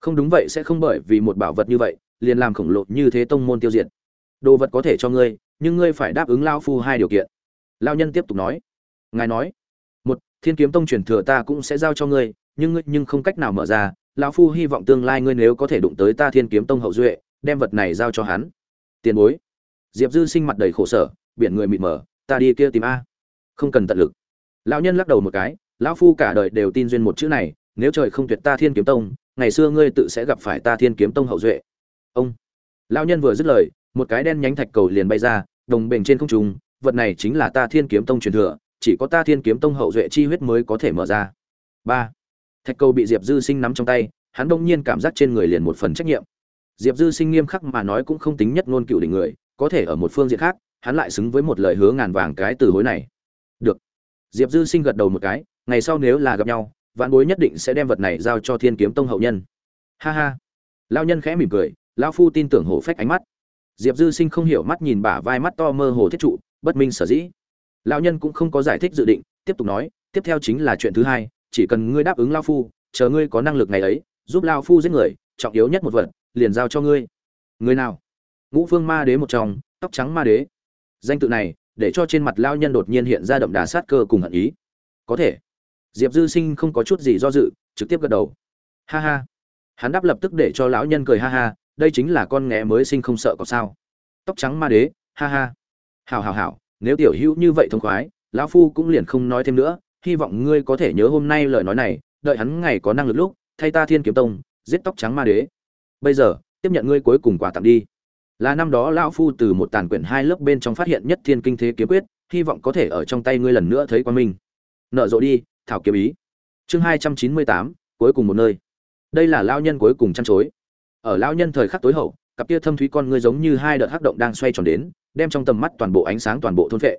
không đúng vậy sẽ không bởi vì một bảo vật như vậy, liền làm khổng lồ như thế tông môn tiêu diệt. Đồ vật có thể cho ngươi, nhưng ngươi phải đáp ứng lao phu hai điều kiện. Lao nhân tiếp tục nói. Ngài nói, một, thiên kiếm tông truyền thừa ta cũng sẽ giao cho ngươi, nhưng ngươi nhưng không cách nào mở ra. Lão phu hy vọng tương lai ngươi nếu có thể đụng tới ta thiên kiếm tông hậu duệ, đem vật này giao cho hắn. Tiền bối. Diệp dư sinh mặt đầy khổ sở, biển người mịt mờ, ta đi kia tìm a. Không cần tận lực. Lão nhân lắc đầu một cái, lão phu cả đời đều tin duyên một chữ này nếu trời không tuyệt ta thiên kiếm tông, ngày xưa ngươi tự sẽ gặp phải ta thiên kiếm tông hậu duệ. Ông, lão nhân vừa dứt lời, một cái đen nhánh thạch cầu liền bay ra, đồng bền trên không trung, vật này chính là ta thiên kiếm tông truyền thừa, chỉ có ta thiên kiếm tông hậu duệ chi huyết mới có thể mở ra. Ba, thạch cầu bị diệp dư sinh nắm trong tay, hắn đông nhiên cảm giác trên người liền một phần trách nhiệm. Diệp dư sinh nghiêm khắc mà nói cũng không tính nhất ngôn cựu đỉnh người, có thể ở một phương diện khác, hắn lại xứng với một lời hứa ngàn vàng cái từ hối này. Được. Diệp dư sinh gật đầu một cái, ngày sau nếu là gặp nhau vạn bối nhất định sẽ đem vật này giao cho thiên kiếm tông hậu nhân. Ha ha. Lao nhân khẽ mỉm cười lao phu tin tưởng hổ phách ánh mắt. Diệp dư sinh không hiểu mắt nhìn bả vai mắt to mơ hồ thiết trụ, bất minh sở dĩ. Lao nhân cũng không có giải thích dự định, tiếp tục nói, tiếp theo chính là chuyện thứ hai, chỉ cần ngươi đáp ứng lao phu, chờ ngươi có năng lực ngày ấy, giúp lao phu giết người, trọng yếu nhất một vật, liền giao cho ngươi. Người nào? Ngũ phương ma đế một trong, tóc trắng ma đế. Danh tự này, để cho trên mặt lao nhân đột nhiên hiện ra đậm đà sát cơ cùng hận ý. Có thể diệp dư sinh không có chút gì do dự, trực tiếp gật đầu. Ha ha. Hắn đáp lập tức để cho lão nhân cười ha ha, đây chính là con nghé mới sinh không sợ có sao. Tóc trắng ma đế, ha ha. Hào hào hào nếu tiểu hữu như vậy thông khoái, lão phu cũng liền không nói thêm nữa, hy vọng ngươi có thể nhớ hôm nay lời nói này, đợi hắn ngày có năng lực lúc, thay ta thiên kiếm tông, giết tóc trắng ma đế. Bây giờ, tiếp nhận ngươi cuối cùng quà tặng đi. Là năm đó lão phu từ một tàn quyển hai lớp bên trong phát hiện nhất thiên kinh thế kiếm quyết, hy vọng có thể ở trong tay ngươi lần nữa thấy quan minh. Nợ rộ đi thảo kiếm ý. Chương hai trăm chín mươi tám, cuối cùng một nơi. Đây là lao nhân cuối cùng chăn chối. Ở lao nhân thời khắc tối hậu, cặp kia thâm thúy con ngươi giống như hai đợt hắc động đang xoay tròn đến, đem trong tầm mắt toàn bộ ánh sáng toàn bộ thôn vệ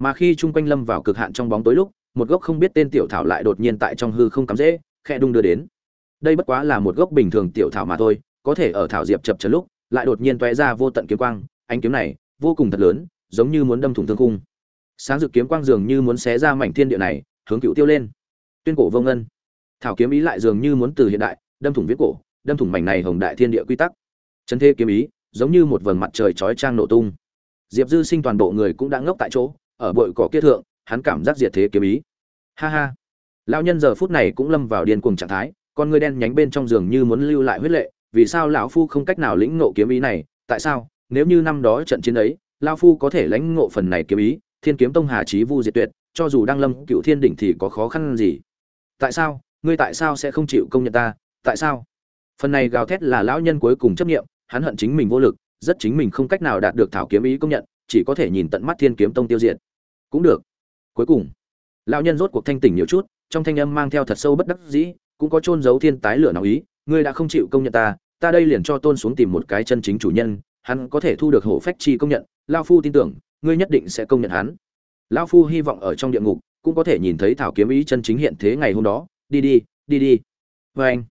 mà khi chung quanh lâm vào cực hạn trong bóng tối lúc, một gốc không biết tên tiểu thảo lại đột nhiên tại trong hư không cắm dễ khe đung đưa đến. Đây bất quá là một gốc bình thường tiểu thảo mà thôi, có thể ở thảo diệp chập chấn lúc, lại đột nhiên toé ra vô tận kiếm quang, ánh kiếm này vô cùng thật lớn, giống như muốn đâm thủng thương khung. Sáng rực kiếm quang dường như muốn xé ra mảnh thiên địa này hướng cựu tiêu lên. Tuyên cổ vô ngân. Thảo kiếm ý lại dường như muốn từ hiện đại, đâm thủng viết cổ, đâm thủng mảnh này hồng đại thiên địa quy tắc. Chân thế kiếm ý, giống như một vầng mặt trời chói trang nổ tung. Diệp dư sinh toàn bộ người cũng đã ngốc tại chỗ, ở bụi cỏ kia thượng, hắn cảm giác diệt thế kiếm ý. Ha ha. Lão nhân giờ phút này cũng lâm vào điên cuồng trạng thái, con ngươi đen nhánh bên trong giường như muốn lưu lại huyết lệ, vì sao lão phu không cách nào lĩnh ngộ kiếm ý này, tại sao, nếu như năm đó trận chiến ấy, lão phu có thể lãnh ngộ phần này kiếm ý, thiên kiếm tông hà trí vu diệt tuyệt cho dù đang lâm cựu thiên đỉnh thì có khó khăn gì? Tại sao? Ngươi tại sao sẽ không chịu công nhận ta? Tại sao? Phần này gào thét là lão nhân cuối cùng chấp nghiệm hắn hận chính mình vô lực, rất chính mình không cách nào đạt được thảo kiếm ý công nhận, chỉ có thể nhìn tận mắt thiên kiếm tông tiêu diệt. Cũng được. Cuối cùng, lão nhân rốt cuộc thanh tỉnh nhiều chút, trong thanh âm mang theo thật sâu bất đắc dĩ, cũng có trôn giấu thiên tái lửa nào ý, ngươi đã không chịu công nhận ta ta đây liền cho tôn xuống tìm một cái chân chính chủ nhân, hắn có thể thu được hổ phách chi công nhận lao phu tin tưởng, ngươi nhất định sẽ công nhận hắn lão phu hy vọng ở trong địa ngục, cũng có thể nhìn thấy thảo kiếm ý chân chính hiện thế ngày hôm đó. Đi đi đi đi. Vê anh,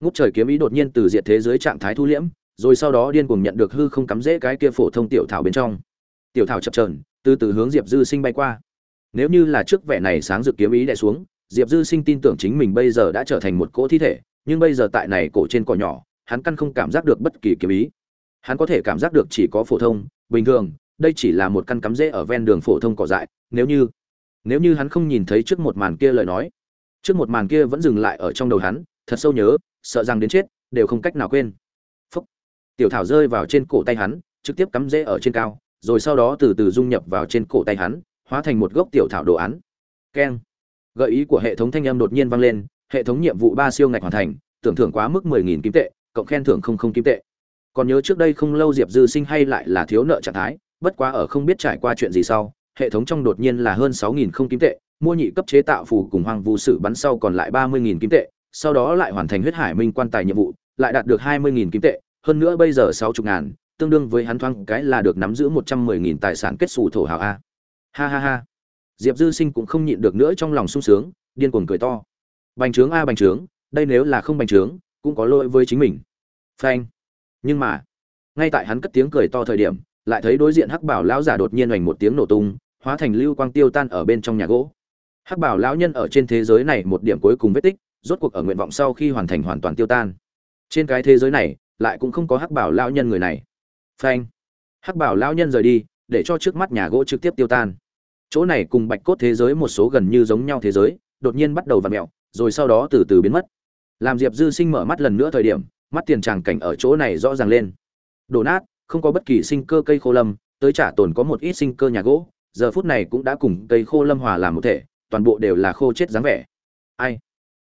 ngút trời kiếm ý đột nhiên từ diệt thế giới trạng thái thu liễm, rồi sau đó điên cuồng nhận được hư không cắm rễ cái kia phổ thông tiểu thảo bên trong. Tiểu thảo chập trờn từ từ hướng diệp dư sinh bay qua. Nếu như là trước vẻ này sáng dự kiếm ý đè xuống, diệp dư sinh tin tưởng chính mình bây giờ đã trở thành một cỗ thi thể, nhưng bây giờ tại này cổ trên cỏ nhỏ, hắn căn không cảm giác được bất kỳ kiếm ý. Hắn có thể cảm giác được chỉ có phổ thông, bình thường đây chỉ là một căn cắm rễ ở ven đường phổ thông cỏ dại, nếu như nếu như hắn không nhìn thấy trước một màn kia lời nói, trước một màn kia vẫn dừng lại ở trong đầu hắn, thật sâu nhớ, sợ rằng đến chết, đều không cách nào quên. Phúc. Tiểu thảo rơi vào trên cổ tay hắn, trực tiếp cắm rễ ở trên cao, rồi sau đó từ từ dung nhập vào trên cổ tay hắn, hóa thành một gốc tiểu thảo đồ án. Keng. Gợi ý của hệ thống thanh âm đột nhiên vang lên, hệ thống nhiệm vụ ba siêu ngạch hoàn thành, tưởng thưởng quá mức mười nghìn kim tệ, cộng khen thưởng không không kim tệ. Còn nhớ trước đây không lâu diệp dư sinh hay lại là thiếu nợ trạng thái bất quá ở không biết trải qua chuyện gì sau, hệ thống trong đột nhiên là hơn sáu nghìn không kim tệ, mua nhị cấp chế tạo phù cùng hoàng vu sử bắn sau còn lại ba mươi nghìn kim tệ, sau đó lại hoàn thành huyết hải minh quan tài nhiệm vụ, lại đạt được hai mươi nghìn kim tệ, hơn nữa bây giờ sáu chục ngàn, tương đương với hắn thoáng cái là được nắm giữ một trăm mười nghìn tài sản kết sủ thổ hào a. Ha ha ha. Diệp dư sinh cũng không nhịn được nữa trong lòng sung sướng, điên cuồng cười to. Bành trướng a, bành trướng, đây nếu là không bành trướng, cũng có lỗi với chính mình. Phanh. Nhưng mà, ngay tại hắn cất tiếng cười to thời điểm lại thấy đối diện hắc bảo lão giả đột nhiên hoành một tiếng nổ tung, hóa thành lưu quang tiêu tan ở bên trong nhà gỗ. Hắc bảo lão nhân ở trên thế giới này một điểm cuối cùng vết tích, rốt cuộc ở nguyện vọng sau khi hoàn thành hoàn toàn tiêu tan. Trên cái thế giới này, lại cũng không có hắc bảo lão nhân người này. Phanh! Hắc bảo lão nhân rời đi, để cho trước mắt nhà gỗ trực tiếp tiêu tan. Chỗ này cùng bạch cốt thế giới một số gần như giống nhau thế giới, đột nhiên bắt đầu vặn mẹo, rồi sau đó từ từ biến mất. Làm diệp dư sinh mở mắt lần nữa thời điểm, mắt tiền tràng cảnh ở chỗ này rõ ràng lên. Đổ nát không có bất kỳ sinh cơ cây khô lâm, tới trả tồn có một ít sinh cơ nhà gỗ, giờ phút này cũng đã cùng cây khô lâm hòa làm một thể, toàn bộ đều là khô chết dáng vẻ. Ai?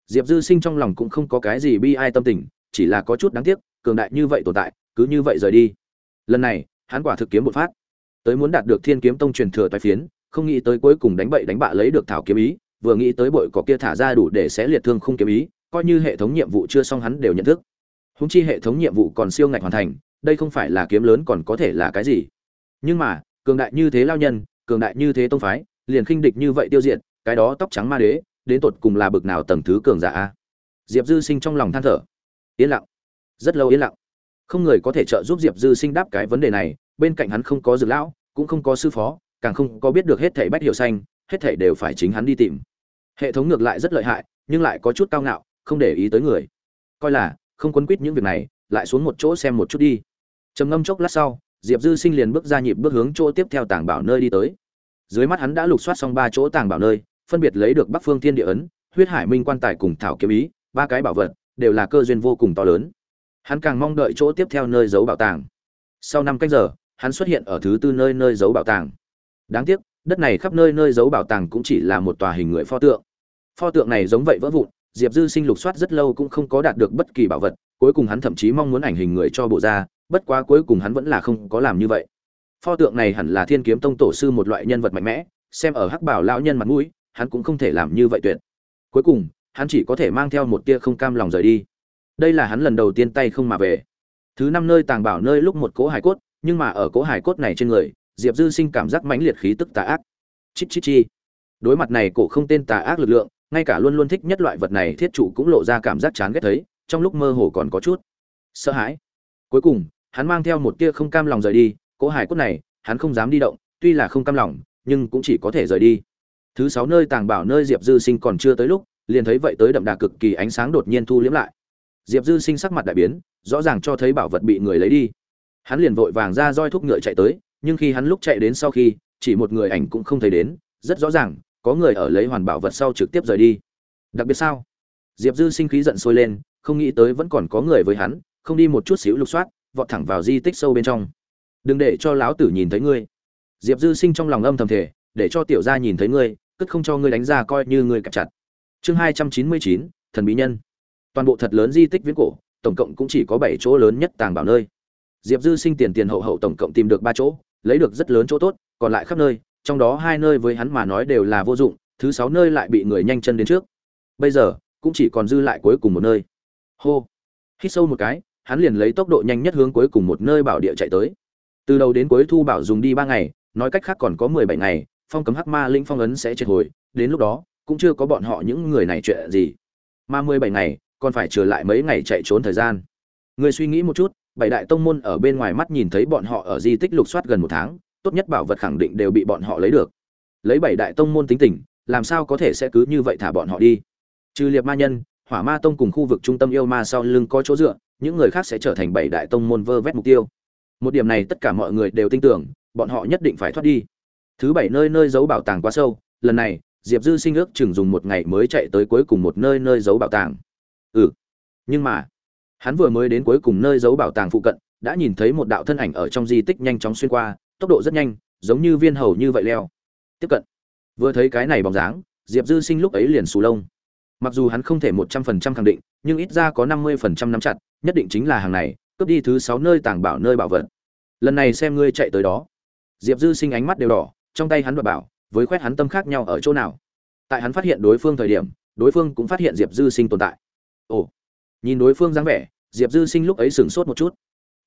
Diệp dư sinh trong lòng cũng không có cái gì bi ai tâm tình, chỉ là có chút đáng tiếc, cường đại như vậy tồn tại, cứ như vậy rời đi. Lần này, hắn quả thực kiếm một phát. Tới muốn đạt được thiên kiếm tông truyền thừa toái phiến, không nghĩ tới cuối cùng đánh bậy đánh bạ lấy được thảo kiếm ý, vừa nghĩ tới bội cỏ kia thả ra đủ để sẽ liệt thương không kiếm ý, coi như hệ thống nhiệm vụ chưa xong hắn đều nhận thức. Húng chi hệ thống nhiệm vụ còn siêu ngạch hoàn thành đây không phải là kiếm lớn còn có thể là cái gì. Nhưng mà, cường đại như thế lao nhân, cường đại như thế tông phái, liền khinh địch như vậy tiêu diệt, cái đó tóc trắng ma đế, đến tột cùng là bực nào tầng thứ cường giả a? Diệp dư sinh trong lòng than thở. Yên lặng. Rất lâu yên lặng. Không người có thể trợ giúp diệp dư sinh đáp cái vấn đề này, bên cạnh hắn không có dược lão, cũng không có sư phó, càng không có biết được hết thảy bách hiểu xanh, hết thảy đều phải chính hắn đi tìm. Hệ thống ngược lại rất lợi hại, nhưng lại có chút cao ngạo, không để ý tới người. Coi là, không quấn quýt những việc này, lại xuống một chỗ xem một chút đi trầm ngâm chốc lát sau, diệp dư sinh liền bước ra nhịp bước hướng chỗ tiếp theo tàng bảo nơi đi tới. Dưới mắt hắn đã lục soát xong ba chỗ tàng bảo nơi, phân biệt lấy được bắc phương thiên địa ấn, huyết hải minh quan tài cùng thảo kiếm ý, ba cái bảo vật, đều là cơ duyên vô cùng to lớn. Hắn càng mong đợi chỗ tiếp theo nơi giấu bảo tàng. Sau năm cách giờ, hắn xuất hiện ở thứ tư nơi nơi giấu bảo tàng. Đáng tiếc, đất này khắp nơi nơi giấu bảo tàng cũng chỉ là một tòa hình người pho tượng. Pho tượng này giống vậy vỡ vụn, diệp dư sinh lục soát rất lâu cũng không có đạt được bất kỳ bảo vật, cuối cùng hắn thậm chí mong muốn ảnh hình người cho bộ ra bất quá cuối cùng hắn vẫn là không có làm như vậy. Pho tượng này hẳn là thiên kiếm tông tổ sư một loại nhân vật mạnh mẽ, xem ở hắc bảo lão nhân mặt mũi, hắn cũng không thể làm như vậy tuyệt. Cuối cùng, hắn chỉ có thể mang theo một tia không cam lòng rời đi. Đây là hắn lần đầu tiên tay không mà về. Thứ năm nơi tàng bảo nơi lúc một cỗ hải cốt, nhưng mà ở cỗ hải cốt này trên người, diệp dư sinh cảm giác mãnh liệt khí tức tà ác. Chít chít chi. Đối mặt này cổ không tên tà ác lực lượng, ngay cả luôn luôn thích nhất loại vật này thiết chủ cũng lộ ra cảm giác chán ghét thấy, trong lúc mơ hồ còn có chút sợ hãi cuối cùng, hắn mang theo một tia không cam lòng rời đi, cỗ hải cốt này, hắn không dám đi động, tuy là không cam lòng, nhưng cũng chỉ có thể rời đi. Thứ sáu nơi tàng bảo nơi diệp dư sinh còn chưa tới lúc, liền thấy vậy tới đậm đà cực kỳ ánh sáng đột nhiên thu liếm lại. Diệp dư sinh sắc mặt đại biến, rõ ràng cho thấy bảo vật bị người lấy đi. Hắn liền vội vàng ra roi thúc ngựa chạy tới, nhưng khi hắn lúc chạy đến sau khi, chỉ một người ảnh cũng không thấy đến, rất rõ ràng, có người ở lấy hoàn bảo vật sau trực tiếp rời đi. Đặc biệt sao? Diệp dư sinh khí giận sôi lên, không nghĩ tới vẫn còn có người với hắn không đi một chút xíu lục soát, vọt thẳng vào di tích sâu bên trong. Đừng để cho lão tử nhìn thấy ngươi. Diệp dư sinh trong lòng âm thầm thể để cho tiểu gia nhìn thấy ngươi, cất không cho ngươi đánh ra coi như ngươi cặp chặt. Chương hai trăm chín mươi chín, thần bí nhân. Toàn bộ thật lớn di tích viễn cổ, tổng cộng cũng chỉ có bảy chỗ lớn nhất tàng bảo nơi. Diệp dư sinh tiền tiền hậu hậu tổng cộng tìm được ba chỗ, lấy được rất lớn chỗ tốt, còn lại khắp nơi, trong đó hai nơi với hắn mà nói đều là vô dụng, thứ sáu nơi lại bị người nhanh chân đến trước. Bây giờ, cũng chỉ còn dư lại cuối cùng một nơi. Hô. Hít sâu một cái hắn liền lấy tốc độ nhanh nhất hướng cuối cùng một nơi bảo địa chạy tới. Từ đầu đến cuối thu bảo dùng đi ba ngày, nói cách khác còn có mười bảy ngày, phong cấm hắc ma linh phong ấn sẽ triệt hồi, đến lúc đó, cũng chưa có bọn họ những người này chuyện gì. Mà mười bảy ngày, còn phải chờ lại mấy ngày chạy trốn thời gian. Người suy nghĩ một chút, bảy đại tông môn ở bên ngoài mắt nhìn thấy bọn họ ở di tích lục soát gần một tháng, tốt nhất bảo vật khẳng định đều bị bọn họ lấy được. Lấy bảy đại tông môn tính tình, làm sao có thể sẽ cứ như vậy thả bọn họ đi? Trừ liệp ma nhân, hỏa ma tông cùng khu vực trung tâm yêu ma sau lưng có chỗ dựa những người khác sẽ trở thành bảy đại tông môn vơ vét mục tiêu. Một điểm này tất cả mọi người đều tin tưởng, bọn họ nhất định phải thoát đi. Thứ bảy nơi nơi giấu bảo tàng quá sâu, lần này, diệp dư sinh ước chừng dùng một ngày mới chạy tới cuối cùng một nơi nơi giấu bảo tàng. Ừ nhưng mà, hắn vừa mới đến cuối cùng nơi giấu bảo tàng phụ cận, đã nhìn thấy một đạo thân ảnh ở trong di tích nhanh chóng xuyên qua, tốc độ rất nhanh, giống như viên hầu như vậy leo. Tiếp cận, vừa thấy cái này bóng dáng, diệp dư sinh lúc ấy liền xù lông mặc dù hắn không thể một trăm phần trăm khẳng định, nhưng ít ra có năm mươi phần trăm nắm chặt, nhất định chính là hàng này, cướp đi thứ sáu nơi tàng bảo nơi bảo vật. Lần này xem ngươi chạy tới đó. Diệp dư sinh ánh mắt đều đỏ, trong tay hắn đoạt bảo, với khoét hắn tâm khác nhau ở chỗ nào. Tại hắn phát hiện đối phương thời điểm, đối phương cũng phát hiện diệp dư sinh tồn tại. Ồ, nhìn đối phương dáng vẻ, diệp dư sinh lúc ấy sửng sốt một chút.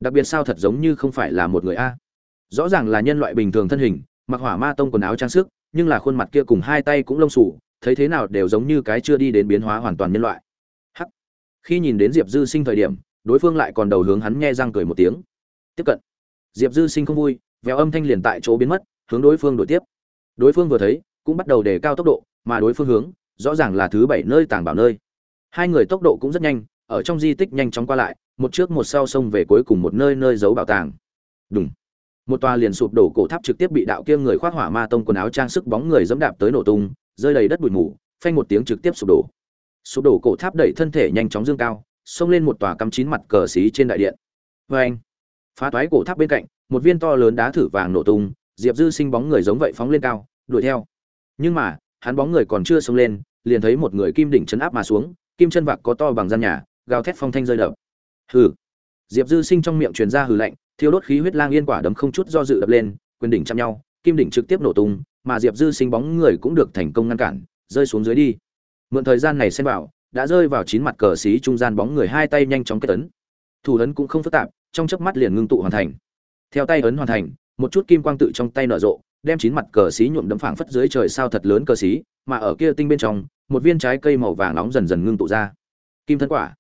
Đặc biệt sao thật giống như không phải là một người a? Rõ ràng là nhân loại bình thường thân hình, mặc hỏa ma tông quần áo trang sức, nhưng là khuôn mặt kia cùng hai tay cũng lông sủ thấy thế nào đều giống như cái chưa đi đến biến hóa hoàn toàn nhân loại. Hắc. Khi nhìn đến diệp dư sinh thời điểm, đối phương lại còn đầu hướng hắn nghe răng cười một tiếng. Tiếp cận. Diệp dư sinh không vui, véo âm thanh liền tại chỗ biến mất, hướng đối phương đổi tiếp. Đối phương vừa thấy, cũng bắt đầu đề cao tốc độ, mà đối phương hướng, rõ ràng là thứ bảy nơi tàng bảo nơi. Hai người tốc độ cũng rất nhanh, ở trong di tích nhanh chóng qua lại, một trước một sau xông về cuối cùng một nơi nơi giấu bảo tàng. Đúng một tòa liền sụp đổ cổ tháp trực tiếp bị đạo kia người khoác hỏa ma tông quần áo trang sức bóng người dẫm đạp tới nổ tung rơi đầy đất bụi mù, phanh một tiếng trực tiếp sụp đổ. Sụp đổ cổ tháp đẩy thân thể nhanh chóng dương cao, xông lên một tòa cắm chín mặt cờ xí trên đại điện. Vê anh phá toái cổ tháp bên cạnh, một viên to lớn đá thử vàng nổ tung, diệp dư sinh bóng người giống vậy phóng lên cao, đuổi theo. Nhưng mà, hắn bóng người còn chưa xông lên, liền thấy một người kim đỉnh chấn áp mà xuống, kim chân vạc có to bằng gian nhà, gào thét phong thanh rơi đập. Hừ! Diệp dư sinh trong miệng truyền ra hừ lạnh, thiêu đốt khí huyết lang yên quả đấm không chút do dự đập lên, quyền đỉnh chạm nhau, kim đỉnh trực tiếp nổ tung mà diệp dư sinh bóng người cũng được thành công ngăn cản, rơi xuống dưới đi. Mượn thời gian này xem vào, đã rơi vào chín mặt cờ xí trung gian bóng người hai tay nhanh chóng kết ấn. Thủ ấn cũng không phức tạp, trong chớp mắt liền ngưng tụ hoàn thành. Theo tay ấn hoàn thành, một chút kim quang tự trong tay nở rộ, đem chín mặt cờ xí nhuộm đấm phảng phất dưới trời sao thật lớn cờ xí mà ở kia tinh bên trong, một viên trái cây màu vàng nóng dần dần ngưng tụ ra. Kim thân quả.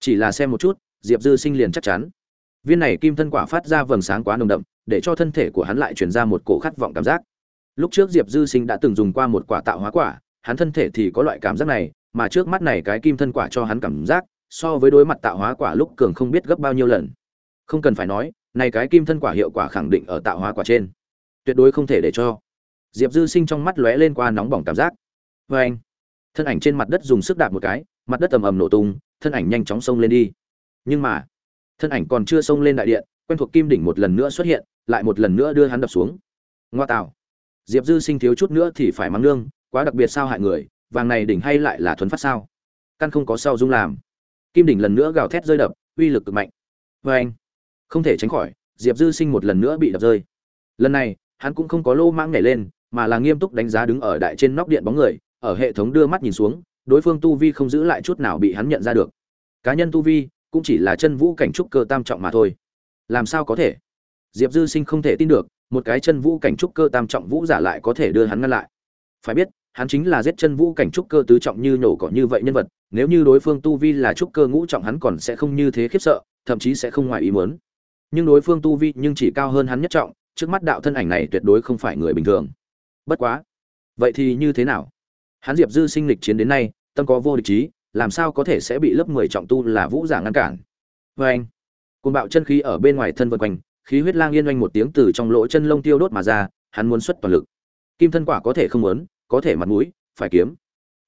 Chỉ là xem một chút, diệp dư sinh liền chắc chắn. Viên này kim thân quả phát ra vầng sáng quá nồng đậm, để cho thân thể của hắn lại truyền ra một cổ khát vọng cảm giác lúc trước diệp dư sinh đã từng dùng qua một quả tạo hóa quả, hắn thân thể thì có loại cảm giác này, mà trước mắt này cái kim thân quả cho hắn cảm giác, so với đối mặt tạo hóa quả lúc cường không biết gấp bao nhiêu lần. Không cần phải nói, này cái kim thân quả hiệu quả khẳng định ở tạo hóa quả trên. Tuyệt đối không thể để cho. Diệp dư sinh trong mắt lóe lên qua nóng bỏng cảm giác. Vê anh, thân ảnh trên mặt đất dùng sức đạp một cái, mặt đất ầm ầm nổ tung, thân ảnh nhanh chóng xông lên đi. Nhưng mà, thân ảnh còn chưa xông lên đại điện, quen thuộc kim đỉnh một lần nữa xuất hiện, lại một lần nữa đưa hắn đập xuống. Ngoa tạo diệp dư sinh thiếu chút nữa thì phải mắng nương, quá đặc biệt sao hại người, vàng này đỉnh hay lại là thuấn phát sao? Căn không có sao dung làm. Kim đỉnh lần nữa gào thét rơi đập, uy lực cực mạnh. Vê anh, không thể tránh khỏi, diệp dư sinh một lần nữa bị đập rơi. Lần này, hắn cũng không có lô mãng nhảy lên, mà là nghiêm túc đánh giá đứng ở đại trên nóc điện bóng người, ở hệ thống đưa mắt nhìn xuống, đối phương tu vi không giữ lại chút nào bị hắn nhận ra được. Cá nhân tu vi, cũng chỉ là chân vũ cảnh trúc cơ tam trọng mà thôi. Làm sao có thể? Diệp dư sinh không thể tin được một cái chân vũ cảnh trúc cơ tam trọng vũ giả lại có thể đưa hắn ngăn lại. Phải biết, hắn chính là giết chân vũ cảnh trúc cơ tứ trọng như nổ cỏ như vậy nhân vật, nếu như đối phương tu vi là trúc cơ ngũ trọng hắn còn sẽ không như thế khiếp sợ, thậm chí sẽ không ngoài ý muốn. Nhưng đối phương tu vi nhưng chỉ cao hơn hắn nhất trọng, trước mắt đạo thân ảnh này tuyệt đối không phải người bình thường. Bất quá, vậy thì như thế nào? Hắn diệp dư sinh lịch chiến đến nay, tâm có vô địch trí làm sao có thể sẽ bị lớp mười trọng tu là vũ giả ngăn cản? Vâng. Vê anh côn bạo chân khí ở bên ngoài thân vân quanh khí huyết lang yên oanh một tiếng từ trong lỗ chân lông tiêu đốt mà ra, hắn muốn xuất toàn lực. Kim thân quả có thể không muốn, có thể mặt mũi, phải kiếm.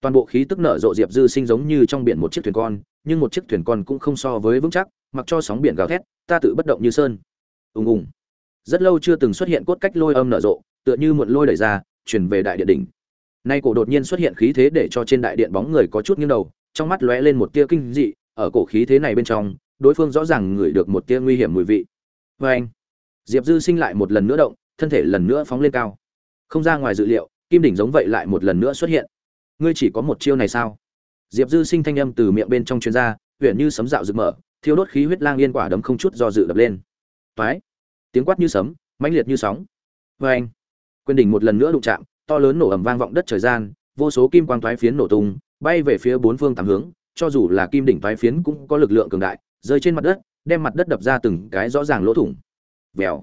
Toàn bộ khí tức nở rộ diệp dư sinh giống như trong biển một chiếc thuyền con, nhưng một chiếc thuyền con cũng không so với vững chắc, mặc cho sóng biển gào thét, ta tự bất động như sơn. Ùng ùng. Rất lâu chưa từng xuất hiện cốt cách lôi âm nở rộ, tựa như một lôi đẩy ra, chuyển về đại điện đỉnh. Nay cổ đột nhiên xuất hiện khí thế để cho trên đại điện bóng người có chút nghiêng đầu, trong mắt lóe lên một tia kinh dị, ở cổ khí thế này bên trong, đối phương rõ ràng ngửi được một tia nguy hiểm mùi vị vê anh, diệp dư sinh lại một lần nữa động, thân thể lần nữa phóng lên cao. Không ra ngoài dự liệu, kim đỉnh giống vậy lại một lần nữa xuất hiện. Ngươi chỉ có một chiêu này sao? Diệp dư sinh thanh âm từ miệng bên trong chuyên gia huyện như sấm dạo rực mở, thiêu đốt khí huyết lang yên quả đấm không chút do dự đập lên. Toái, tiếng quát như sấm, mãnh liệt như sóng. Vê anh, quyền đỉnh một lần nữa đụng chạm, to lớn nổ ầm vang vọng đất trời gian, vô số kim quang toái phiến nổ tung, bay về phía bốn phương tám hướng, cho dù là kim đỉnh toái phiến cũng có lực lượng cường đại, rơi trên mặt đất đem mặt đất đập ra từng cái rõ ràng lỗ thủng. Vèo.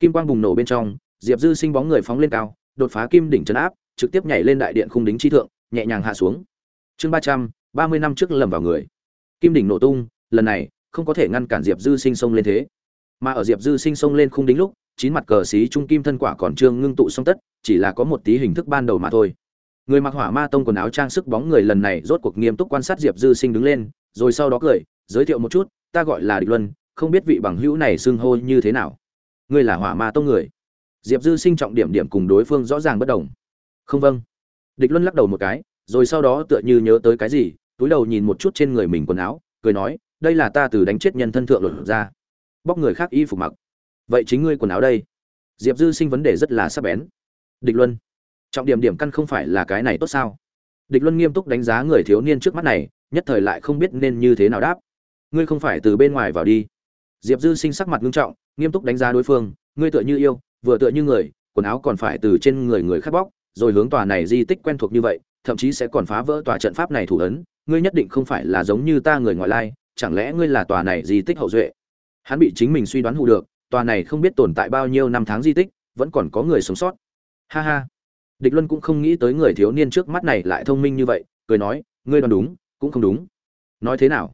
Kim quang bùng nổ bên trong, diệp dư sinh bóng người phóng lên cao, đột phá kim đỉnh chấn áp, trực tiếp nhảy lên đại điện khung đính chi thượng, nhẹ nhàng hạ xuống. Chương ba trăm, ba mươi năm trước lầm vào người. Kim đỉnh nổ tung, lần này, không có thể ngăn cản diệp dư sinh sông lên thế. Mà ở diệp dư sinh sông lên khung đính lúc, chín mặt cờ xí trung kim thân quả còn trương ngưng tụ song tất, chỉ là có một tí hình thức ban đầu mà thôi. Người mặc hỏa ma tông quần áo trang sức bóng người lần này rốt cuộc nghiêm túc quan sát diệp dư sinh đứng lên, rồi sau đó cười, giới thiệu một chút ta gọi là địch luân, không biết vị bằng hữu này xưng hô như thế nào. Ngươi là hỏa ma tông người. Diệp dư sinh trọng điểm điểm cùng đối phương rõ ràng bất đồng. Không vâng. Địch luân lắc đầu một cái, rồi sau đó tựa như nhớ tới cái gì, túi đầu nhìn một chút trên người mình quần áo, cười nói, đây là ta từ đánh chết nhân thân thượng lột ra. Bóc người khác y phục mặc. Vậy chính ngươi quần áo đây. Diệp dư sinh vấn đề rất là sắc bén. Địch luân, trọng điểm điểm căn không phải là cái này tốt sao? Địch luân nghiêm túc đánh giá người thiếu niên trước mắt này, nhất thời lại không biết nên như thế nào đáp ngươi không phải từ bên ngoài vào đi. Diệp dư sinh sắc mặt nghiêm trọng, nghiêm túc đánh giá đối phương, ngươi tựa như yêu, vừa tựa như người, quần áo còn phải từ trên người người khát bóc, rồi hướng tòa này di tích quen thuộc như vậy, thậm chí sẽ còn phá vỡ tòa trận pháp này thủ ấn, ngươi nhất định không phải là giống như ta người ngoại lai, chẳng lẽ ngươi là tòa này di tích hậu duệ? Hắn bị chính mình suy đoán hù được, tòa này không biết tồn tại bao nhiêu năm tháng di tích, vẫn còn có người sống sót. Ha ha. Địch luân cũng không nghĩ tới người thiếu niên trước mắt này lại thông minh như vậy, cười nói, ngươi đoán đúng, cũng không đúng. Nói thế nào?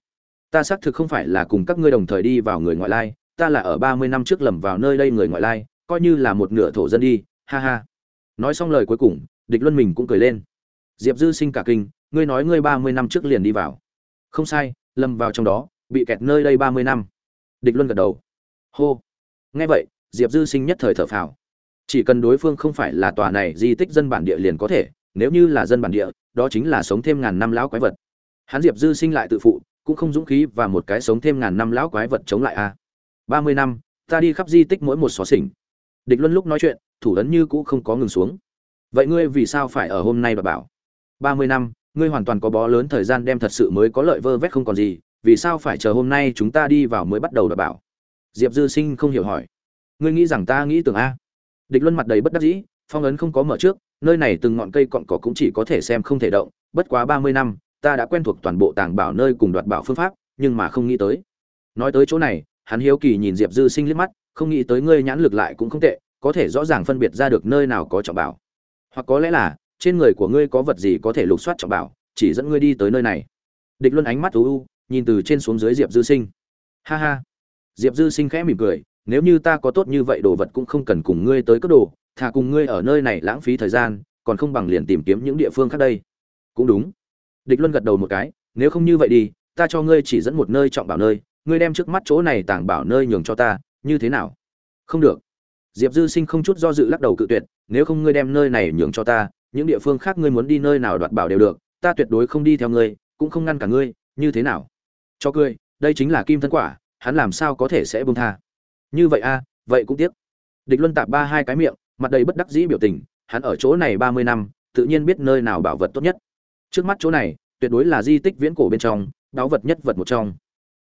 Ta xác thực không phải là cùng các ngươi đồng thời đi vào người ngoại lai, ta là ở ba mươi năm trước lầm vào nơi đây người ngoại lai, coi như là một nửa thổ dân đi, ha ha. Nói xong lời cuối cùng, địch luân mình cũng cười lên. Diệp dư sinh cả kinh, ngươi nói ngươi ba mươi năm trước liền đi vào. Không sai, lầm vào trong đó, bị kẹt nơi đây ba mươi năm. Địch luân gật đầu. Hô. Nghe vậy, diệp dư sinh nhất thời thở phào. Chỉ cần đối phương không phải là tòa này di tích dân bản địa liền có thể, nếu như là dân bản địa, đó chính là sống thêm ngàn năm lão quái vật. Hắn diệp dư sinh lại tự phụ cũng không dũng khí và một cái sống thêm ngàn năm lão quái vật chống lại a. Ba mươi năm, ta đi khắp di tích mỗi một xó xỉnh. Địch luân lúc nói chuyện, thủ ấn như cũ không có ngừng xuống. Vậy ngươi vì sao phải ở hôm nay bà bảo? Ba mươi năm, ngươi hoàn toàn có bó lớn thời gian đem thật sự mới có lợi vơ vét không còn gì, vì sao phải chờ hôm nay chúng ta đi vào mới bắt đầu đ bảo? Diệp dư sinh không hiểu hỏi. Ngươi nghĩ rằng ta nghĩ tưởng a? Địch luân mặt đầy bất đắc dĩ, phong ấn không có mở trước, nơi này từng ngọn cây cọn cỏ cũng chỉ có thể xem không thể động, bất quá ba mươi năm ta đã quen thuộc toàn bộ tàng bảo nơi cùng đoạt bảo phương pháp, nhưng mà không nghĩ tới. Nói tới chỗ này, hắn hiếu kỳ nhìn diệp dư sinh liếc mắt, không nghĩ tới ngươi nhãn lực lại cũng không tệ, có thể rõ ràng phân biệt ra được nơi nào có trọng bảo. Hoặc có lẽ là, trên người của ngươi có vật gì có thể lục soát trọng bảo, chỉ dẫn ngươi đi tới nơi này. Địch luân ánh mắt u u, nhìn từ trên xuống dưới diệp dư sinh. Ha ha. Diệp dư sinh khẽ mỉm cười, nếu như ta có tốt như vậy đồ vật cũng không cần cùng ngươi tới cất đồ, thà cùng ngươi ở nơi này lãng phí thời gian, còn không bằng liền tìm kiếm những địa phương khác đây. Cũng đúng địch luân gật đầu một cái, nếu không như vậy đi, ta cho ngươi chỉ dẫn một nơi trọng bảo nơi, ngươi đem trước mắt chỗ này tàng bảo nơi nhường cho ta, như thế nào? Không được. Diệp dư sinh không chút do dự lắc đầu cự tuyệt, nếu không ngươi đem nơi này nhường cho ta, những địa phương khác ngươi muốn đi nơi nào đoạt bảo đều được, ta tuyệt đối không đi theo ngươi, cũng không ngăn cả ngươi, như thế nào? Cho cười, đây chính là kim thân quả, hắn làm sao có thể sẽ bông tha? Như vậy a, vậy cũng tiếc. Địch luân tạp ba hai cái miệng, mặt đầy bất đắc dĩ biểu tình, hắn ở chỗ này ba mươi năm, tự nhiên biết nơi nào bảo vật tốt nhất trước mắt chỗ này, tuyệt đối là di tích viễn cổ bên trong, đáo vật nhất vật một trong.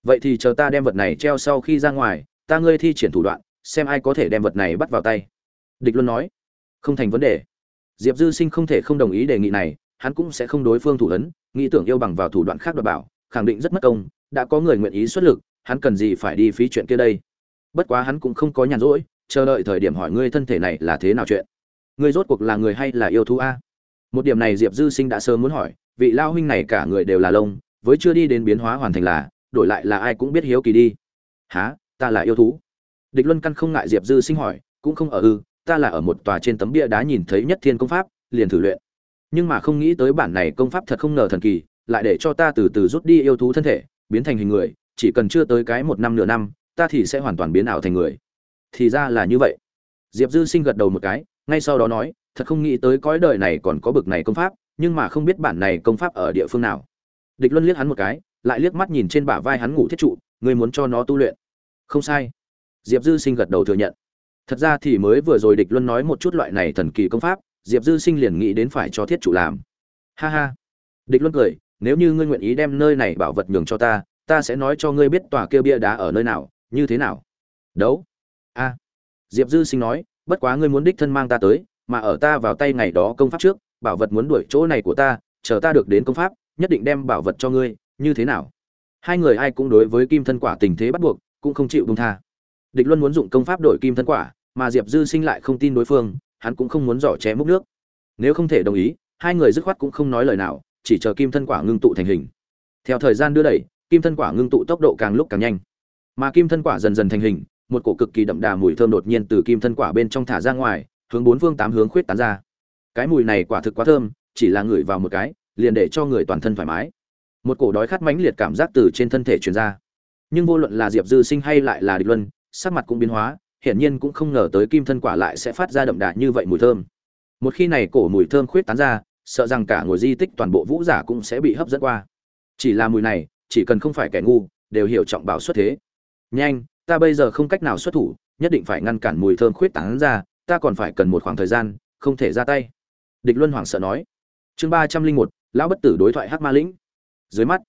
Vậy thì chờ ta đem vật này treo sau khi ra ngoài, ta ngươi thi triển thủ đoạn, xem ai có thể đem vật này bắt vào tay. Địch luân nói. Không thành vấn đề. Diệp dư sinh không thể không đồng ý đề nghị này, hắn cũng sẽ không đối phương thủ ấn, nghĩ tưởng yêu bằng vào thủ đoạn khác đoạt bảo, khẳng định rất mất công, đã có người nguyện ý xuất lực, hắn cần gì phải đi phí chuyện kia đây? Bất quá hắn cũng không có nhàn rỗi, chờ đợi thời điểm hỏi ngươi thân thể này là thế nào chuyện. Ngươi rốt cuộc là người hay là yêu thú a? Một điểm này diệp dư sinh đã sớm muốn hỏi, vị lao huynh này cả người đều là lông, với chưa đi đến biến hóa hoàn thành là, đổi lại là ai cũng biết hiếu kỳ đi. Há ta là yêu thú? Địch luân căn không ngại diệp dư sinh hỏi, cũng không ở ư, ta là ở một tòa trên tấm bia đá nhìn thấy nhất thiên công pháp, liền thử luyện. Nhưng mà không nghĩ tới bản này công pháp thật không ngờ thần kỳ, lại để cho ta từ từ rút đi yêu thú thân thể, biến thành hình người, chỉ cần chưa tới cái một năm nửa năm, ta thì sẽ hoàn toàn biến ảo thành người. Thì ra là như vậy. Diệp dư sinh gật đầu một cái, ngay sau đó nói thật không nghĩ tới cõi đời này còn có bực này công pháp, nhưng mà không biết bản này công pháp ở địa phương nào. Địch luân liếc hắn một cái, lại liếc mắt nhìn trên bả vai hắn ngủ thiết trụ ngươi muốn cho nó tu luyện. Không sai. Diệp dư sinh gật đầu thừa nhận. Thật ra thì mới vừa rồi địch luân nói một chút loại này thần kỳ công pháp, diệp dư sinh liền nghĩ đến phải cho thiết trụ làm. Ha ha. Địch luân cười, nếu như ngươi nguyện ý đem nơi này bảo vật nhường cho ta ta sẽ nói cho ngươi biết tòa kia bia đá ở nơi nào, như thế nào. Đấu. A. Diệp dư sinh nói, bất quá ngươi muốn đích thân mang ta tới mà ở ta vào tay ngày đó công pháp trước, bảo vật muốn đuổi chỗ này của ta, chờ ta được đến công pháp, nhất định đem bảo vật cho ngươi, như thế nào? Hai người ai cũng đối với kim thân quả tình thế bắt buộc, cũng không chịu buông tha. Địch luân muốn dụng công pháp đổi kim thân quả, mà diệp dư sinh lại không tin đối phương, hắn cũng không muốn giỏ ché múc nước. Nếu không thể đồng ý, hai người dứt khoát cũng không nói lời nào, chỉ chờ kim thân quả ngưng tụ thành hình. Theo thời gian đưa đẩy, kim thân quả ngưng tụ tốc độ càng lúc càng nhanh. Mà kim thân quả dần dần thành hình, một cổ cực kỳ đậm đà mùi thơm đột nhiên từ kim thân quả bên trong thả ra ngoài hướng bốn phương tám hướng khuyết tán ra. Cái mùi này quả thực quá thơm, chỉ là ngửi vào một cái, liền để cho người toàn thân thoải mái. Một cổ đói khát mãnh liệt cảm giác từ trên thân thể truyền ra. Nhưng vô luận là diệp dư sinh hay lại là địch luân, sắc mặt cũng biến hóa, hiển nhiên cũng không ngờ tới kim thân quả lại sẽ phát ra đậm đà như vậy mùi thơm. Một khi này cổ mùi thơm khuyết tán ra, sợ rằng cả ngồi di tích toàn bộ vũ giả cũng sẽ bị hấp dẫn qua. Chỉ là mùi này, chỉ cần không phải kẻ ngu, đều hiểu trọng bảo xuất thế. Nhanh, ta bây giờ không cách nào xuất thủ, nhất định phải ngăn cản mùi thơm khuyết tán ra ta còn phải cần một khoảng thời gian, không thể ra tay. Địch luân hoảng sợ nói. Chương ba trăm linh một, lão bất tử đối thoại hắc ma lĩnh. Dưới mắt,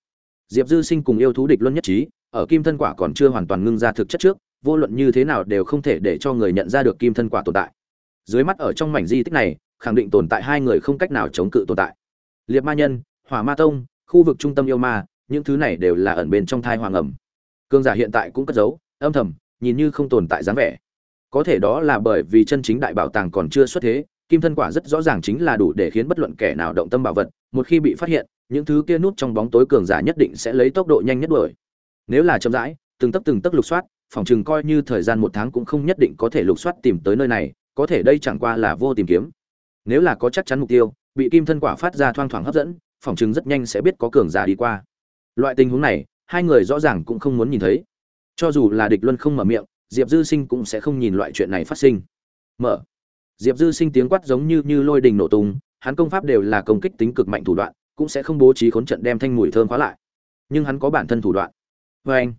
diệp dư sinh cùng yêu thú địch luân nhất trí, ở kim thân quả còn chưa hoàn toàn ngưng ra thực chất trước, vô luận như thế nào đều không thể để cho người nhận ra được kim thân quả tồn tại. Dưới mắt ở trong mảnh di tích này, khẳng định tồn tại hai người không cách nào chống cự tồn tại. Liệt ma nhân, hỏa ma tông, khu vực trung tâm yêu ma, những thứ này đều là ẩn bên trong thai hoàng ẩm. Cương giả hiện tại cũng cất giấu, âm thầm, nhìn như không tồn tại dáng vẻ có thể đó là bởi vì chân chính đại bảo tàng còn chưa xuất thế, kim thân quả rất rõ ràng chính là đủ để khiến bất luận kẻ nào động tâm bảo vật, một khi bị phát hiện, những thứ kia núp trong bóng tối cường giả nhất định sẽ lấy tốc độ nhanh nhất đuổi. Nếu là chậm rãi, từng tấc từng tấc lục soát, phòng chừng coi như thời gian một tháng cũng không nhất định có thể lục soát tìm tới nơi này, có thể đây chẳng qua là vô tìm kiếm. Nếu là có chắc chắn mục tiêu, bị kim thân quả phát ra thoang thoảng hấp dẫn, phòng chừng rất nhanh sẽ biết có cường giả đi qua. Loại tình huống này, hai người rõ ràng cũng không muốn nhìn thấy. Cho dù là địch luân không mở miệng diệp dư sinh cũng sẽ không nhìn loại chuyện này phát sinh. Mở. Diệp dư sinh tiếng quát giống như như lôi đình nổ tung, hắn công pháp đều là công kích tính cực mạnh thủ đoạn, cũng sẽ không bố trí khốn trận đem thanh mùi thơm khóa lại. Nhưng hắn có bản thân thủ đoạn. Vê anh,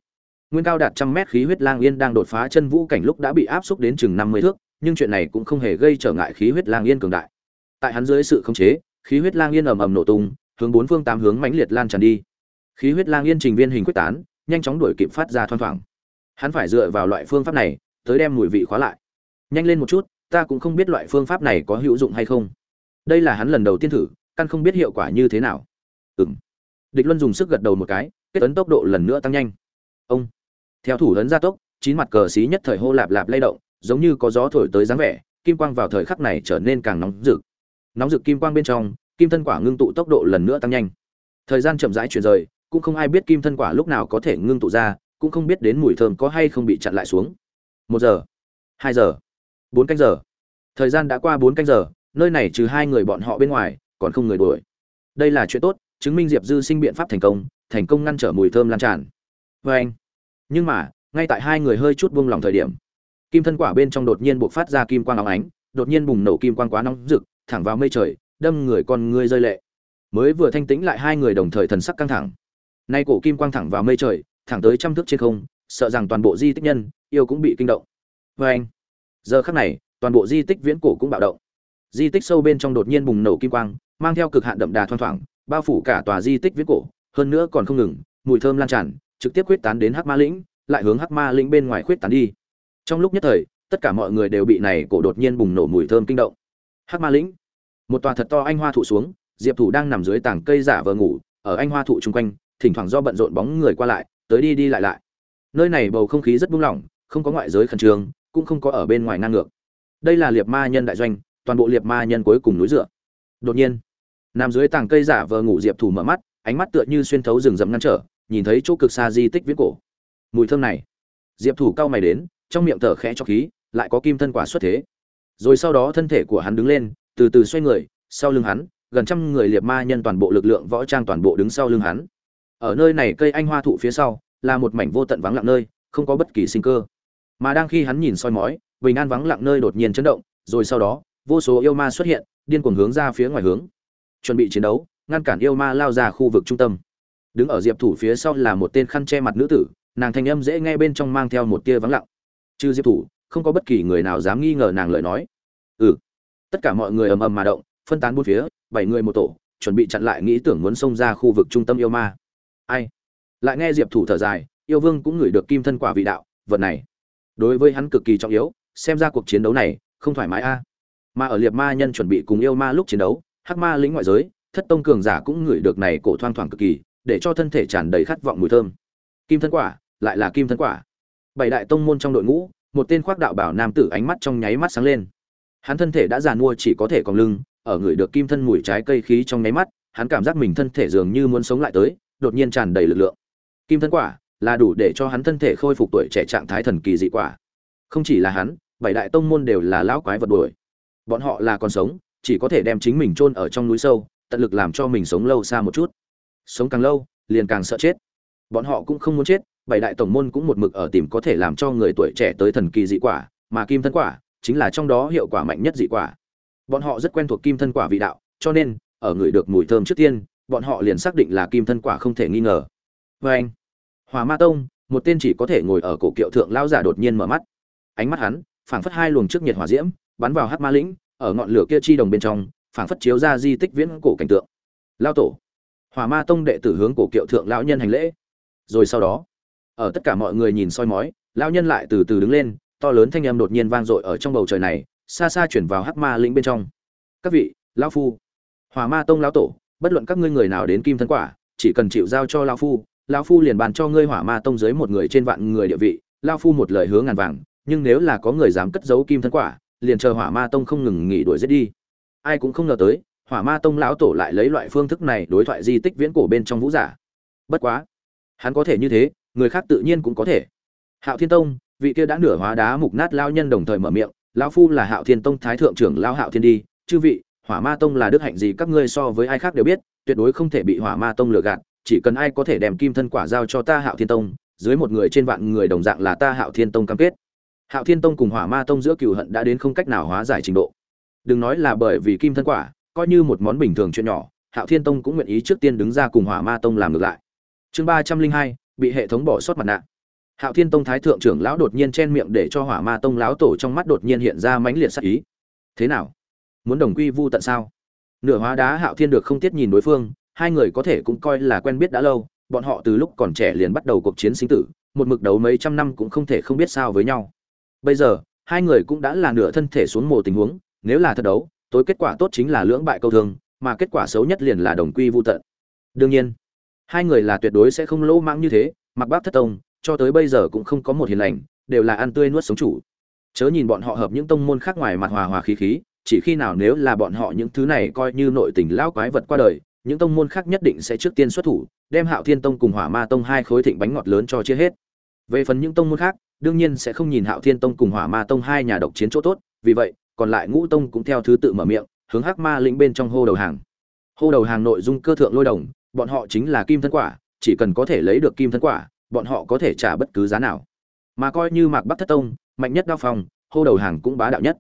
nguyên cao đạt trăm mét khí huyết lang yên đang đột phá chân vũ cảnh lúc đã bị áp xúc đến chừng năm mươi thước, nhưng chuyện này cũng không hề gây trở ngại khí huyết lang yên cường đại. Tại hắn dưới sự khống chế, khí huyết lang yên ầm ầm nổ tung, hướng bốn phương tám hướng mãnh liệt lan tràn đi. Khí huyết lang yên trình viên hình quyết tán, nhanh chóng đuổi kịp phát ra thoang thoảng hắn phải dựa vào loại phương pháp này tới đem mùi vị khóa lại. Nhanh lên một chút, ta cũng không biết loại phương pháp này có hữu dụng hay không. Đây là hắn lần đầu tiên thử, căn không biết hiệu quả như thế nào. Ừng địch luân dùng sức gật đầu một cái, kết ấn tốc độ lần nữa tăng nhanh. Ông. Theo thủ ấn gia tốc, chín mặt cờ xí nhất thời hô lạp lạp lay động, giống như có gió thổi tới dáng vẻ, kim quang vào thời khắc này trở nên càng nóng rực. Nóng rực kim quang bên trong, kim thân quả ngưng tụ tốc độ lần nữa tăng nhanh. Thời gian chậm rãi chuyển rời, cũng không ai biết kim thân quả lúc nào có thể ngưng tụ ra cũng không biết đến mùi thơm có hay không bị chặn lại xuống. Một giờ, hai giờ, bốn canh giờ. Thời gian đã qua bốn canh giờ, nơi này trừ hai người bọn họ bên ngoài, còn không người đuổi. Đây là chuyện tốt, chứng minh diệp dư sinh biện pháp thành công thành công ngăn trở mùi thơm lan tràn. Vê anh. Nhưng mà, ngay tại hai người hơi chút buông lỏng thời điểm, kim thân quả bên trong đột nhiên buộc phát ra kim quang óng ánh, đột nhiên bùng nổ kim quang quá nóng rực, thẳng vào mây trời, đâm người con ngươi rơi lệ. Mới vừa thanh tĩnh lại hai người đồng thời thần sắc căng thẳng. Nay cổ kim quang thẳng vào mây trời thẳng tới trăm thước trên không, sợ rằng toàn bộ di tích nhân, yêu cũng bị kinh động. Vê anh, giờ khắc này, toàn bộ di tích viễn cổ cũng bạo động. Di tích sâu bên trong đột nhiên bùng nổ kim quang, mang theo cực hạn đậm đà thoang thoảng, bao phủ cả tòa di tích viễn cổ, hơn nữa còn không ngừng, mùi thơm lan tràn, trực tiếp quyết tán đến hắc ma lĩnh, lại hướng hắc ma lĩnh bên ngoài quyết tán đi. Trong lúc nhất thời, tất cả mọi người đều bị này cổ đột nhiên bùng nổ mùi thơm kinh động. Hắc ma lĩnh, một tòa thật to anh hoa thụ xuống, diệp thủ đang nằm dưới tảng cây giả vờ ngủ, ở anh hoa thụ chung quanh, thỉnh thoảng do bận rộn bóng người qua lại tới đi đi lại lại. Nơi này bầu không khí rất buông lỏng, không có ngoại giới khẩn trương, cũng không có ở bên ngoài ngang ngược. Đây là liệt ma nhân đại doanh, toàn bộ liệt ma nhân cuối cùng núi dựa. Đột nhiên nằm dưới tảng cây giả vờ ngủ diệp thủ mở mắt, ánh mắt tựa như xuyên thấu rừng rậm ngăn trở, nhìn thấy chỗ cực xa di tích viễn cổ. Mùi thơm này. Diệp thủ cao mày đến, trong miệng thở khẽ cho khí, lại có kim thân quả xuất thế. Rồi sau đó thân thể của hắn đứng lên, từ từ xoay người, sau lưng hắn, gần trăm người liệt ma nhân toàn bộ lực lượng võ trang toàn bộ đứng sau lưng hắn ở nơi này cây anh hoa thụ phía sau, là một mảnh vô tận vắng lặng nơi, không có bất kỳ sinh cơ. Mà đang khi hắn nhìn soi mói, bình an vắng lặng nơi đột nhiên chấn động, rồi sau đó, vô số yêu ma xuất hiện, điên cuồng hướng ra phía ngoài hướng. Chuẩn bị chiến đấu, ngăn cản yêu ma lao ra khu vực trung tâm. Đứng ở diệp thủ phía sau là một tên khăn che mặt nữ tử, nàng thanh âm dễ nghe bên trong mang theo một tia vắng lặng. Trừ diệp thủ, không có bất kỳ người nào dám nghi ngờ nàng lời nói. Ừ. Tất cả mọi người ầm ầm mà động, phân tán bốn phía, bảy người một tổ, chuẩn bị chặn lại nghĩ tưởng muốn xông ra khu vực trung tâm yêu ma ai? Lại nghe diệp thủ thở dài, yêu vương cũng ngửi được kim thân quả vị đạo, vật này. Đối với hắn cực kỳ trọng yếu, xem ra cuộc chiến đấu này không thoải mái a. Mà ở liệt ma nhân chuẩn bị cùng yêu ma lúc chiến đấu, hắc ma lĩnh ngoại giới, thất tông cường giả cũng ngửi được này cổ thoang thoảng cực kỳ, để cho thân thể tràn đầy khát vọng mùi thơm. Kim thân quả, lại là kim thân quả. Bảy đại tông môn trong đội ngũ, một tên khoác đạo bảo nam tử ánh mắt trong nháy mắt sáng lên. Hắn thân thể đã già mua chỉ có thể còn lưng, ở ngửi được kim thân mùi trái cây khí trong nháy mắt, hắn cảm giác mình thân thể dường như muốn sống lại tới đột nhiên tràn đầy lực lượng. Kim thân quả là đủ để cho hắn thân thể khôi phục tuổi trẻ trạng thái thần kỳ dị quả. Không chỉ là hắn, bảy đại tông môn đều là lão quái vật đuổi. Bọn họ là còn sống, chỉ có thể đem chính mình chôn ở trong núi sâu, tận lực làm cho mình sống lâu xa một chút. Sống càng lâu, liền càng sợ chết. Bọn họ cũng không muốn chết, bảy đại tổng môn cũng một mực ở tìm có thể làm cho người tuổi trẻ tới thần kỳ dị quả, mà kim thân quả chính là trong đó hiệu quả mạnh nhất dị quả. Bọn họ rất quen thuộc kim thân quả vị đạo, cho nên, ở người được mùi thơm trước tiên bọn họ liền xác định là kim thân quả không thể nghi ngờ. Vê anh hòa ma tông, một tên chỉ có thể ngồi ở cổ kiệu thượng lao giả đột nhiên mở mắt. Ánh mắt hắn, phảng phất hai luồng trước nhiệt hỏa diễm, bắn vào hát ma lĩnh, ở ngọn lửa kia chi đồng bên trong, phảng phất chiếu ra di tích viễn cổ cảnh tượng. Lao tổ, hỏa ma tông đệ tử hướng cổ kiệu thượng lão nhân hành lễ. Rồi sau đó, ở tất cả mọi người nhìn soi mói, lão nhân lại từ từ đứng lên, to lớn thanh âm đột nhiên vang dội ở trong bầu trời này, xa xa chuyển vào hắc ma lĩnh bên trong. Các vị, lão phu, hỏa ma tông lão tổ bất luận các ngươi người nào đến kim thân quả, chỉ cần chịu giao cho lão phu lão phu liền bàn cho ngươi hỏa ma tông dưới một người trên vạn người địa vị. Lão phu một lời hứa ngàn vàng, nhưng nếu là có người dám cất giấu kim thân quả, liền chờ hỏa ma tông không ngừng nghỉ đuổi giết đi. Ai cũng không ngờ tới, hỏa ma tông lão tổ lại lấy loại phương thức này đối thoại di tích viễn cổ bên trong vũ giả. Bất quá, hắn có thể như thế, người khác tự nhiên cũng có thể. Hạo thiên tông, vị kia đã nửa hóa đá mục nát lao nhân đồng thời mở miệng, lão phu là hạo thiên tông thái thượng trưởng lao hạo thiên đi, chư vị hỏa ma tông là đức hạnh gì các ngươi so với ai khác đều biết, tuyệt đối không thể bị hỏa ma tông lừa gạt, chỉ cần ai có thể đem kim thân quả giao cho ta hạo thiên tông, dưới một người trên vạn người đồng dạng là ta hạo thiên tông cam kết. Hạo thiên tông cùng hỏa ma tông giữa cựu hận đã đến không cách nào hóa giải trình độ. Đừng nói là bởi vì kim thân quả, coi như một món bình thường chuyện nhỏ, hạo thiên tông cũng nguyện ý trước tiên đứng ra cùng hỏa ma tông làm ngược lại. Chương ba trăm linh hai, bị hệ thống bỏ sót mặt nạ. Hạo thiên tông thái thượng trưởng lão đột nhiên chen miệng để cho hỏa ma tông lão tổ trong mắt đột nhiên hiện ra mãnh liệt sắc ý. Thế nào? Muốn đồng quy vu tận sao? Nửa hóa đá hạo thiên được không tiết nhìn đối phương, hai người có thể cũng coi là quen biết đã lâu, bọn họ từ lúc còn trẻ liền bắt đầu cuộc chiến sinh tử, một mực đấu mấy trăm năm cũng không thể không biết sao với nhau. Bây giờ, hai người cũng đã là nửa thân thể xuống mồ tình huống, nếu là thật đấu, tối kết quả tốt chính là lưỡng bại câu thương mà kết quả xấu nhất liền là đồng quy vu tận. Đương nhiên, hai người là tuyệt đối sẽ không lỗ mãng như thế, mặc bác thất tông, cho tới bây giờ cũng không có một hiền lành, đều là ăn tươi nuốt sống chủ. Chớ nhìn bọn họ hợp những tông môn khác ngoài mặt hòa hòa khí khí chỉ khi nào nếu là bọn họ những thứ này coi như nội tình lão quái vật qua đời, những tông môn khác nhất định sẽ trước tiên xuất thủ, đem hạo thiên tông cùng hỏa ma tông hai khối thịnh bánh ngọt lớn cho chia hết. Về phần những tông môn khác, đương nhiên sẽ không nhìn hạo thiên tông cùng hỏa ma tông hai nhà độc chiến chỗ tốt, vì vậy, còn lại ngũ tông cũng theo thứ tự mở miệng, hướng hắc ma lĩnh bên trong hô đầu hàng. Hô đầu hàng nội dung cơ thượng lôi đồng, bọn họ chính là kim thân quả, chỉ cần có thể lấy được kim thân quả, bọn họ có thể trả bất cứ giá nào. Mà coi như mạc bắc thất tông, mạnh nhất đao phòng, hô đầu hàng cũng bá đạo nhất.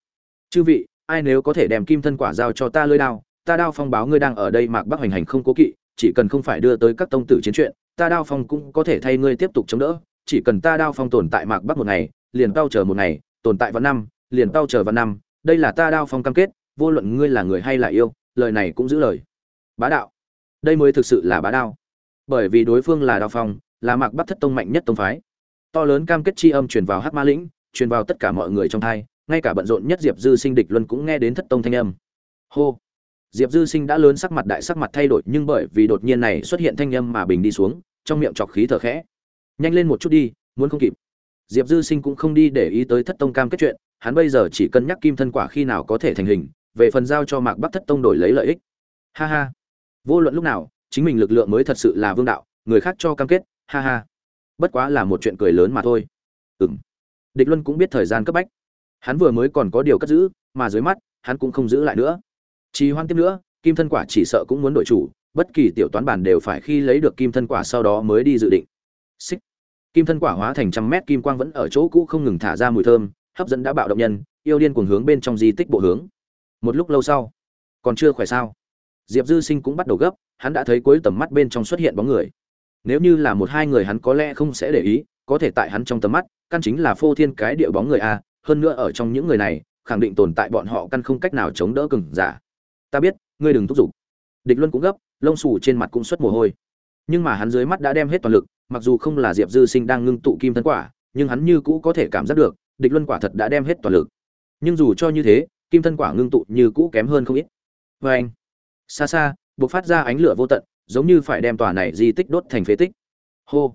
Chư vị ai nếu có thể đem kim thân quả giao cho ta lưỡi đao, ta đao phong báo ngươi đang ở đây mạc bắc hoành hành không cố kỵ, chỉ cần không phải đưa tới các tông tử chiến chuyện, ta đao phong cũng có thể thay ngươi tiếp tục chống đỡ, chỉ cần ta đao phong tồn tại mạc bắc một ngày, liền tao chờ một ngày, tồn tại vào năm, liền tao chờ vào năm, đây là ta đao phong cam kết, vô luận ngươi là người hay là yêu, lời này cũng giữ lời. Bá đạo. Đây mới thực sự là bá đạo bởi vì đối phương là đao phong, là mạc bắc thất tông mạnh nhất tông phái. To lớn cam kết chi âm truyền vào hắc ma lĩnh, truyền vào tất cả mọi người trong thai ngay cả bận rộn nhất diệp dư sinh địch luân cũng nghe đến thất tông thanh âm. Hô! Diệp dư sinh đã lớn sắc mặt đại sắc mặt thay đổi, nhưng bởi vì đột nhiên này xuất hiện thanh âm mà bình đi xuống, trong miệng chọc khí thở khẽ. Nhanh lên một chút đi, muốn không kịp. Diệp dư sinh cũng không đi để ý tới thất tông cam kết chuyện, hắn bây giờ chỉ cân nhắc kim thân quả khi nào có thể thành hình, về phần giao cho mạc bắc thất tông đổi lấy lợi ích. Ha ha! Vô luận lúc nào, chính mình lực lượng mới thật sự là vương đạo, người khác cho cam kết, ha ha. Bất quá là một chuyện cười lớn mà thôi. Ừng địch luân cũng biết thời gian cấp bách hắn vừa mới còn có điều cất giữ, mà dưới mắt, hắn cũng không giữ lại nữa. Trì hoan tiếp nữa, kim thân quả chỉ sợ cũng muốn đổi chủ, bất kỳ tiểu toán bản đều phải khi lấy được kim thân quả sau đó mới đi dự định. Xích. Kim thân quả hóa thành trăm mét kim quang vẫn ở chỗ cũ không ngừng thả ra mùi thơm, hấp dẫn đã bạo động nhân, yêu điên cuồng hướng bên trong di tích bộ hướng. Một lúc lâu sau, còn chưa khỏe sao? Diệp dư sinh cũng bắt đầu gấp, hắn đã thấy cuối tầm mắt bên trong xuất hiện bóng người. Nếu như là một hai người hắn có lẽ không sẽ để ý, có thể tại hắn trong tầm mắt, căn chính là phô thiên cái địa bóng người a hơn nữa ở trong những người này, khẳng định tồn tại bọn họ căn không cách nào chống đỡ cừng giả. Ta biết, ngươi đừng thúc giục. Địch luân cũng gấp, lông xù trên mặt cũng xuất mồ hôi. Nhưng mà hắn dưới mắt đã đem hết toàn lực, mặc dù không là diệp dư sinh đang ngưng tụ kim thân quả, nhưng hắn như cũ có thể cảm giác được, địch luân quả thật đã đem hết toàn lực. Nhưng dù cho như thế, kim thân quả ngưng tụ như cũ kém hơn không ít. Vê anh, xa xa buộc phát ra ánh lửa vô tận, giống như phải đem tòa này di tích đốt thành phế tích. Hô,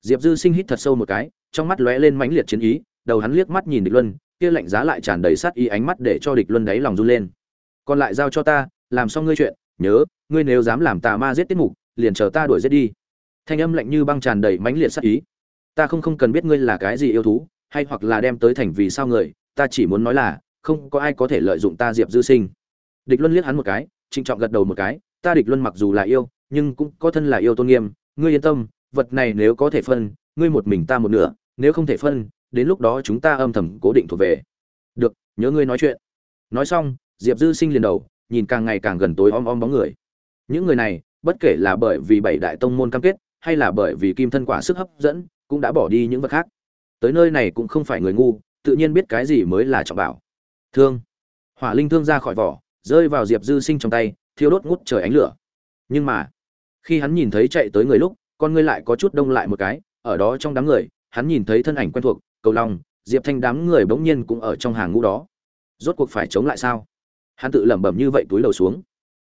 diệp dư sinh hít thật sâu một cái, trong mắt lóe lên mãnh liệt chiến ý đầu hắn liếc mắt nhìn địch luân, kia lạnh giá lại tràn đầy sát ý ánh mắt để cho địch luân đáy lòng run lên. Còn lại giao cho ta, làm xong ngươi chuyện, nhớ, ngươi nếu dám làm tà ma giết tiết mục, liền chờ ta đuổi giết đi. Thanh âm lạnh như băng tràn đầy mãnh liệt sát ý. Ta không không cần biết ngươi là cái gì yêu thú, hay hoặc là đem tới thành vì sao người, ta chỉ muốn nói là, không có ai có thể lợi dụng ta diệp dư sinh. Địch luân liếc hắn một cái, trịnh trọng gật đầu một cái, ta địch luân mặc dù là yêu, nhưng cũng có thân là yêu tôn nghiêm, ngươi yên tâm, vật này nếu có thể phân, ngươi một mình ta một nửa, nếu không thể phân đến lúc đó chúng ta âm thầm cố định thuộc về. Được, nhớ ngươi nói chuyện. Nói xong, diệp dư sinh liền đầu, nhìn càng ngày càng gần tối om om bóng người. Những người này, bất kể là bởi vì bảy đại tông môn cam kết, hay là bởi vì kim thân quả sức hấp dẫn, cũng đã bỏ đi những vật khác. Tới nơi này cũng không phải người ngu, tự nhiên biết cái gì mới là trọng bảo. Thương. Hỏa linh thương ra khỏi vỏ, rơi vào diệp dư sinh trong tay, thiêu đốt ngút trời ánh lửa. Nhưng mà, khi hắn nhìn thấy chạy tới người lúc, con ngươi lại có chút đông lại một cái, ở đó trong đám người, hắn nhìn thấy thân ảnh quen thuộc cầu long, diệp thanh đám người bỗng nhiên cũng ở trong hàng ngũ đó. Rốt cuộc phải chống lại sao? Hắn tự lẩm bẩm như vậy túi đầu xuống.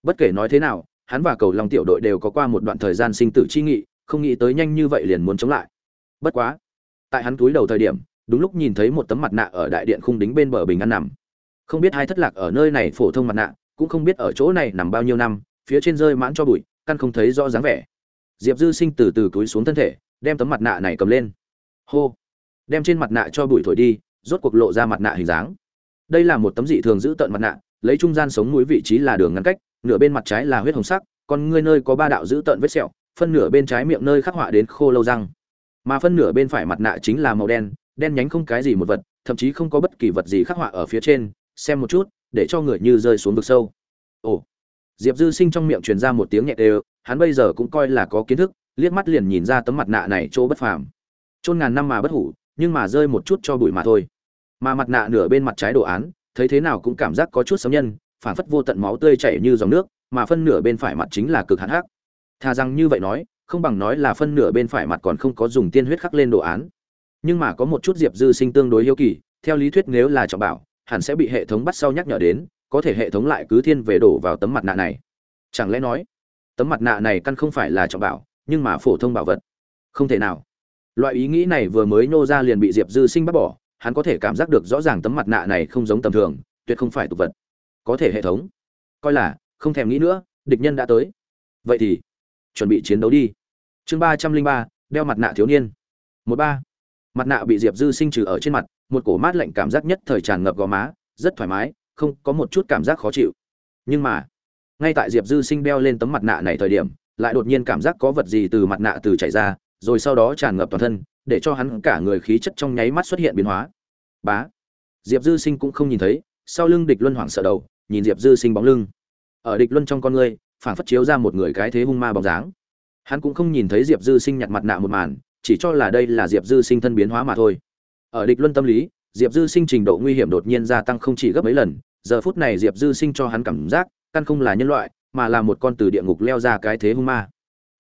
Bất kể nói thế nào, hắn và cầu long tiểu đội đều có qua một đoạn thời gian sinh tử chi nghị, không nghĩ tới nhanh như vậy liền muốn chống lại. Bất quá, tại hắn túi đầu thời điểm, đúng lúc nhìn thấy một tấm mặt nạ ở đại điện khung đính bên bờ bình ăn nằm. Không biết hai thất lạc ở nơi này phổ thông mặt nạ, cũng không biết ở chỗ này nằm bao nhiêu năm, phía trên rơi mãn cho bụi, căn không thấy rõ dáng vẻ. Diệp dư sinh từ từ túi xuống thân thể, đem tấm mặt nạ này cầm lên. Hô! Đem trên mặt nạ cho bụi thổi đi, rốt cuộc lộ ra mặt nạ hình dáng. Đây là một tấm dị thường giữ tận mặt nạ, lấy trung gian sống mũi vị trí là đường ngăn cách, nửa bên mặt trái là huyết hồng sắc còn ngươi nơi có ba đạo giữ tận vết sẹo, phân nửa bên trái miệng nơi khắc họa đến khô lâu răng. Mà phân nửa bên phải mặt nạ chính là màu đen đen nhánh không cái gì một vật, thậm chí không có bất kỳ vật gì khắc họa ở phía trên, xem một chút, để cho người như rơi xuống vực sâu. Ồ, diệp dư sinh trong miệng truyền ra một tiếng nhẹ đều, hắn bây giờ cũng coi là có kiến thức, liếc mắt liền nhìn ra tấm mặt nạ này chỗ bất phàm. Chôn ngàn năm mà bất hủ nhưng mà rơi một chút cho bụi mà thôi. Mà mặt nạ nửa bên mặt trái đồ án, thấy thế nào cũng cảm giác có chút sấm nhân phản phất vô tận máu tươi chảy như dòng nước, mà phân nửa bên phải mặt chính là cực hạn hắc. Thà rằng như vậy nói, không bằng nói là phân nửa bên phải mặt còn không có dùng tiên huyết khắc lên đồ án. Nhưng mà có một chút diệp dư sinh tương đối hiếu kỳ, theo lý thuyết nếu là trọng bảo, hẳn sẽ bị hệ thống bắt sau nhắc nhở đến, có thể hệ thống lại cứ thiên về đổ vào tấm mặt nạ này. Chẳng lẽ nói, tấm mặt nạ này căn không phải là trọng bảo, nhưng mà phổ thông bảo vật? Không thể nào loại ý nghĩ này vừa mới nô ra liền bị diệp dư sinh bắt bỏ, hắn có thể cảm giác được rõ ràng tấm mặt nạ này không giống tầm thường, tuyệt không phải tục vật. Có thể hệ thống. Coi là, không thèm nghĩ nữa, địch nhân đã tới. Vậy thì, chuẩn bị chiến đấu đi. Chương ba trăm linh ba, đeo mặt nạ thiếu niên. Một ba. Mặt nạ bị diệp dư sinh trừ ở trên mặt, một cổ mát lạnh cảm giác nhất thời tràn ngập gò má, rất thoải mái, không có một chút cảm giác khó chịu. Nhưng mà, ngay tại diệp dư sinh đeo lên tấm mặt nạ này thời điểm, lại đột nhiên cảm giác có vật gì từ mặt nạ từ chảy ra rồi sau đó tràn ngập toàn thân, để cho hắn cả người khí chất trong nháy mắt xuất hiện biến hóa. Bá! Diệp dư sinh cũng không nhìn thấy, sau lưng địch luân hoảng sợ đầu, nhìn diệp dư sinh bóng lưng. Ở địch luân trong con ngươi phản phất chiếu ra một người cái thế hung ma bóng dáng. Hắn cũng không nhìn thấy diệp dư sinh nhặt mặt nạ một màn, chỉ cho là đây là diệp dư sinh thân biến hóa mà thôi. Ở địch luân tâm lý, diệp dư sinh trình độ nguy hiểm đột nhiên gia tăng không chỉ gấp mấy lần, giờ phút này diệp dư sinh cho hắn cảm giác, căn không là nhân loại, mà là một con từ địa ngục leo ra cái thế hung ma.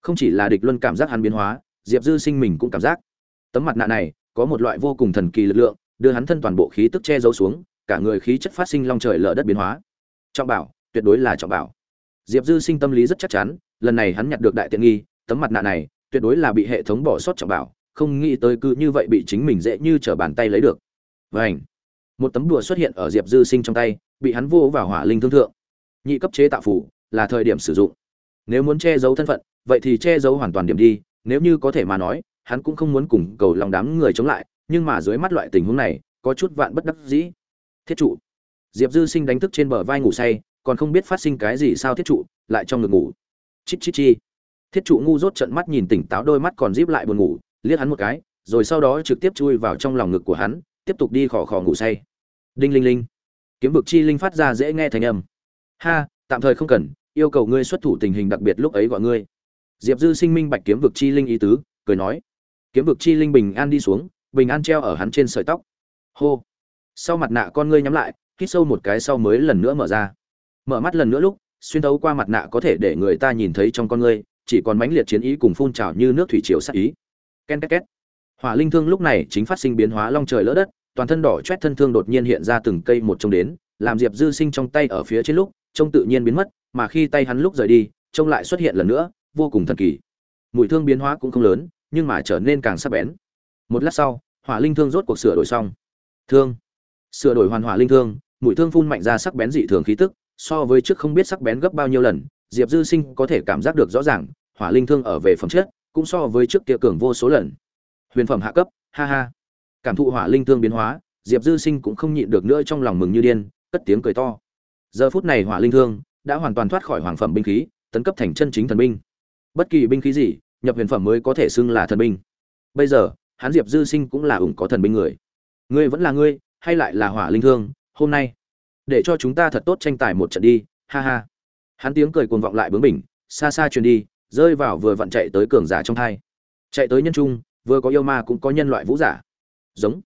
Không chỉ là địch luân cảm giác hắn biến hóa diệp dư sinh mình cũng cảm giác. Tấm mặt nạ này có một loại vô cùng thần kỳ lực lượng, đưa hắn thân toàn bộ khí tức che giấu xuống, cả người khí chất phát sinh long trời lở đất biến hóa. Trọng bảo, tuyệt đối là trọng bảo. Diệp dư sinh tâm lý rất chắc chắn, lần này hắn nhặt được đại tiện nghi, tấm mặt nạ này tuyệt đối là bị hệ thống bỏ sót trọng bảo, không nghĩ tới cứ như vậy bị chính mình dễ như trở bàn tay lấy được. Vảnh một tấm đùa xuất hiện ở diệp dư sinh trong tay, bị hắn vô vào hỏa linh thương thượng. Nhị cấp chế tạo phủ là thời điểm sử dụng. Nếu muốn che giấu thân phận, vậy thì che giấu hoàn toàn điểm đi nếu như có thể mà nói, hắn cũng không muốn cùng cầu lòng đám người chống lại, nhưng mà dưới mắt loại tình huống này, có chút vạn bất đắc dĩ. Thiết trụ. Diệp dư sinh đánh thức trên bờ vai ngủ say, còn không biết phát sinh cái gì sao thiết trụ, lại trong ngực ngủ. Chít chít chi. Thiết trụ ngu dốt trận mắt nhìn tỉnh táo đôi mắt còn díp lại buồn ngủ, liếc hắn một cái, rồi sau đó trực tiếp chui vào trong lòng ngực của hắn, tiếp tục đi khò khò ngủ say. Đinh linh linh. Kiếm vực chi linh phát ra dễ nghe thành âm. Ha, tạm thời không cần, yêu cầu ngươi xuất thủ tình hình đặc biệt lúc ấy gọi ngươi diệp dư sinh minh bạch kiếm vực chi linh ý tứ, cười nói, kiếm vực chi linh bình an đi xuống, bình an treo ở hắn trên sợi tóc. Hô. Sau mặt nạ con ngươi nhắm lại, hít sâu một cái sau mới lần nữa mở ra. Mở mắt lần nữa lúc, xuyên thấu qua mặt nạ có thể để người ta nhìn thấy trong con ngươi, chỉ còn mãnh liệt chiến ý cùng phun trào như nước thủy triều sát ý. Ken két két. Hỏa linh thương lúc này chính phát sinh biến hóa long trời lỡ đất, toàn thân đỏ chét thân thương đột nhiên hiện ra từng cây một trông đến, làm diệp dư sinh trong tay ở phía trên lúc, trông tự nhiên biến mất, mà khi tay hắn lúc rời đi, trông lại xuất hiện lần nữa vô cùng thần kỳ. Mùi thương biến hóa cũng không lớn, nhưng mà trở nên càng sắc bén. Một lát sau, hỏa linh thương rốt cuộc sửa đổi xong. Thương. Sửa đổi hoàn hỏa linh thương mũi thương phun mạnh ra sắc bén dị thường khí tức, so với trước không biết sắc bén gấp bao nhiêu lần, diệp dư sinh có thể cảm giác được rõ ràng, hỏa linh thương ở về phẩm chất, cũng so với trước kia cường vô số lần. Huyền phẩm hạ cấp, ha ha. Cảm thụ hỏa linh thương biến hóa, diệp dư sinh cũng không nhịn được nữa trong lòng mừng như điên, cất tiếng cười to. Giờ phút này hỏa linh thương đã hoàn toàn thoát khỏi hoàng phẩm binh khí, tấn cấp thành chân chính thần binh bất kỳ binh khí gì, nhập huyền phẩm mới có thể xưng là thần binh. Bây giờ hắn diệp dư sinh cũng là ủng có thần binh người. Ngươi vẫn là ngươi, hay lại là hỏa linh thương, hôm nay, để cho chúng ta thật tốt tranh tài một trận đi, ha ha. Hắn tiếng cười cuồng vọng lại bướng bỉnh, xa xa truyền đi, rơi vào vừa vặn chạy tới cường giả trong thai. Chạy tới nhân trung, vừa có yêu ma cũng có nhân loại vũ giả. Giống.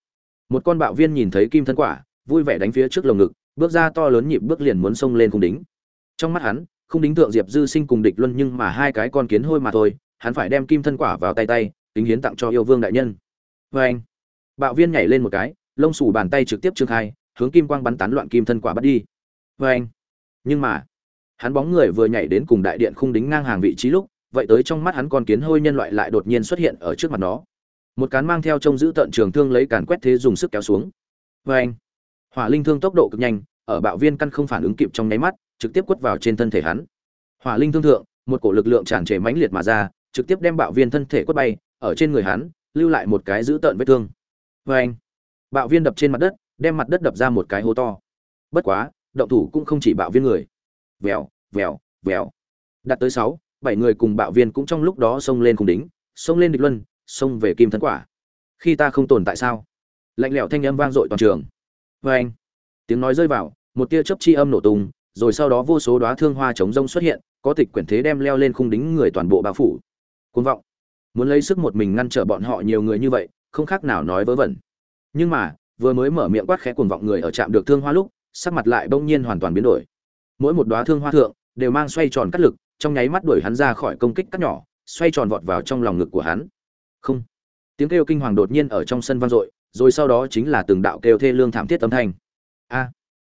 Một con bạo viên nhìn thấy kim thân quả, vui vẻ đánh phía trước lồng ngực, bước ra to lớn nhịp bước liền muốn xông lên khung đính trong mắt hắn không đính thượng diệp dư sinh cùng địch luân nhưng mà hai cái con kiến hôi mà thôi, hắn phải đem kim thân quả vào tay tay tính hiến tặng cho yêu vương đại nhân. Vê anh, bạo viên nhảy lên một cái, lông xù bàn tay trực tiếp trương khai, hướng kim quang bắn tán loạn kim thân quả bắt đi. Vê anh, nhưng mà, hắn bóng người vừa nhảy đến cùng đại điện khung đính ngang hàng vị trí lúc, vậy tới trong mắt hắn con kiến hôi nhân loại lại đột nhiên xuất hiện ở trước mặt nó. Một cán mang theo trông giữ tận trường thương lấy càn quét thế dùng sức kéo xuống. Vê anh, hỏa linh thương tốc độ cực nhanh, ở bạo viên căn không phản ứng kịp trong nháy mắt trực tiếp quất vào trên thân thể hắn. Hỏa linh thương thượng, một cổ lực lượng tràn trề mãnh liệt mà ra, trực tiếp đem bạo viên thân thể quất bay, ở trên người hắn, lưu lại một cái dữ tợn vết thương. Vê anh bạo viên đập trên mặt đất, đem mặt đất đập ra một cái hố to. Bất quá, động thủ cũng không chỉ bạo viên người. Vèo vèo vèo. Đặt tới sáu, bảy người cùng bạo viên cũng trong lúc đó xông lên cùng đính, xông lên địch luân, xông về kim thân quả. Khi ta không tồn tại sao? Lạnh lẽo thanh âm vang dội toàn trường. Vê anh tiếng nói rơi vào, một tia chớp chi âm nổ tung rồi sau đó vô số đóa thương hoa chống rông xuất hiện, có tịch quyển thế đem leo lên khung đính người toàn bộ bao phủ. Cuồng vọng. Muốn lấy sức một mình ngăn trở bọn họ nhiều người như vậy, không khác nào nói vớ vẩn. Nhưng mà, vừa mới mở miệng quát khẽ cuồng vọng người ở trạm được thương hoa lúc, sắc mặt lại bỗng nhiên hoàn toàn biến đổi. Mỗi một đóa thương hoa thượng, đều mang xoay tròn cắt lực, trong nháy mắt đuổi hắn ra khỏi công kích cắt nhỏ, xoay tròn vọt vào trong lòng ngực của hắn. Không. Tiếng kêu kinh hoàng đột nhiên ở trong sân vang dội, rồi sau đó chính là từng đạo kêu thê lương thảm thiết âm thanh. A.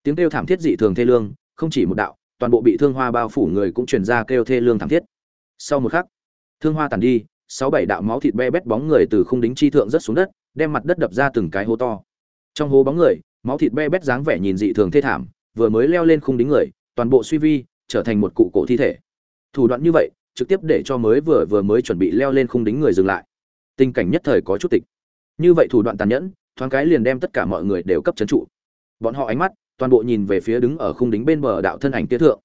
Tiếng kêu thảm thiết dị thường thê lương không chỉ một đạo, toàn bộ bị thương hoa bao phủ người cũng truyền ra kêu thê lương thảm thiết. Sau một khắc, thương hoa tàn đi, sáu bảy đạo máu thịt be bét bóng người từ khung đính chi thượng rất xuống đất, đem mặt đất đập ra từng cái hố to. Trong hố bóng người, máu thịt be bét dáng vẻ nhìn dị thường thê thảm, vừa mới leo lên khung đính người, toàn bộ suy vi, trở thành một cụ cổ thi thể. Thủ đoạn như vậy, trực tiếp để cho mới vừa vừa mới chuẩn bị leo lên khung đính người dừng lại. Tình cảnh nhất thời có chút tịch. Như vậy thủ đoạn tàn nhẫn, thoáng cái liền đem tất cả mọi người đều cấp chấn trụ. Bọn họ ánh mắt toàn bộ nhìn về phía đứng ở khung đính bên bờ đạo thân ảnh kia thượng.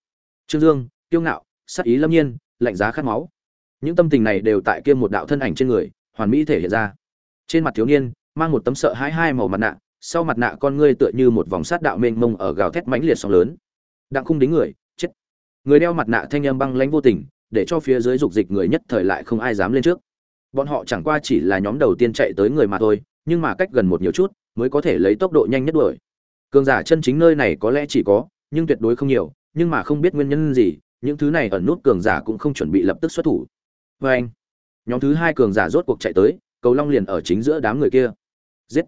Trương dương kiêu ngạo, sát ý lâm nhiên, lạnh giá khát máu. Những tâm tình này đều tại kia một đạo thân ảnh trên người, hoàn mỹ thể hiện ra. Trên mặt thiếu niên, mang một tấm sợ hãi hai màu mặt nạ, sau mặt nạ con ngươi tựa như một vòng sát đạo mênh mông ở gào thét mãnh liệt sóng lớn. Đặng khung đính người, chết. Người đeo mặt nạ thanh âm băng lãnh vô tình, để cho phía dưới dục dịch người nhất thời lại không ai dám lên trước. Bọn họ chẳng qua chỉ là nhóm đầu tiên chạy tới người mà thôi, nhưng mà cách gần một nhiều chút, mới có thể lấy tốc độ nhanh nhất đuổi cường giả chân chính nơi này có lẽ chỉ có, nhưng tuyệt đối không nhiều, nhưng mà không biết nguyên nhân gì, những thứ này ẩn nút cường giả cũng không chuẩn bị lập tức xuất thủ. Vê anh, nhóm thứ hai cường giả rốt cuộc chạy tới, cầu long liền ở chính giữa đám người kia. Giết.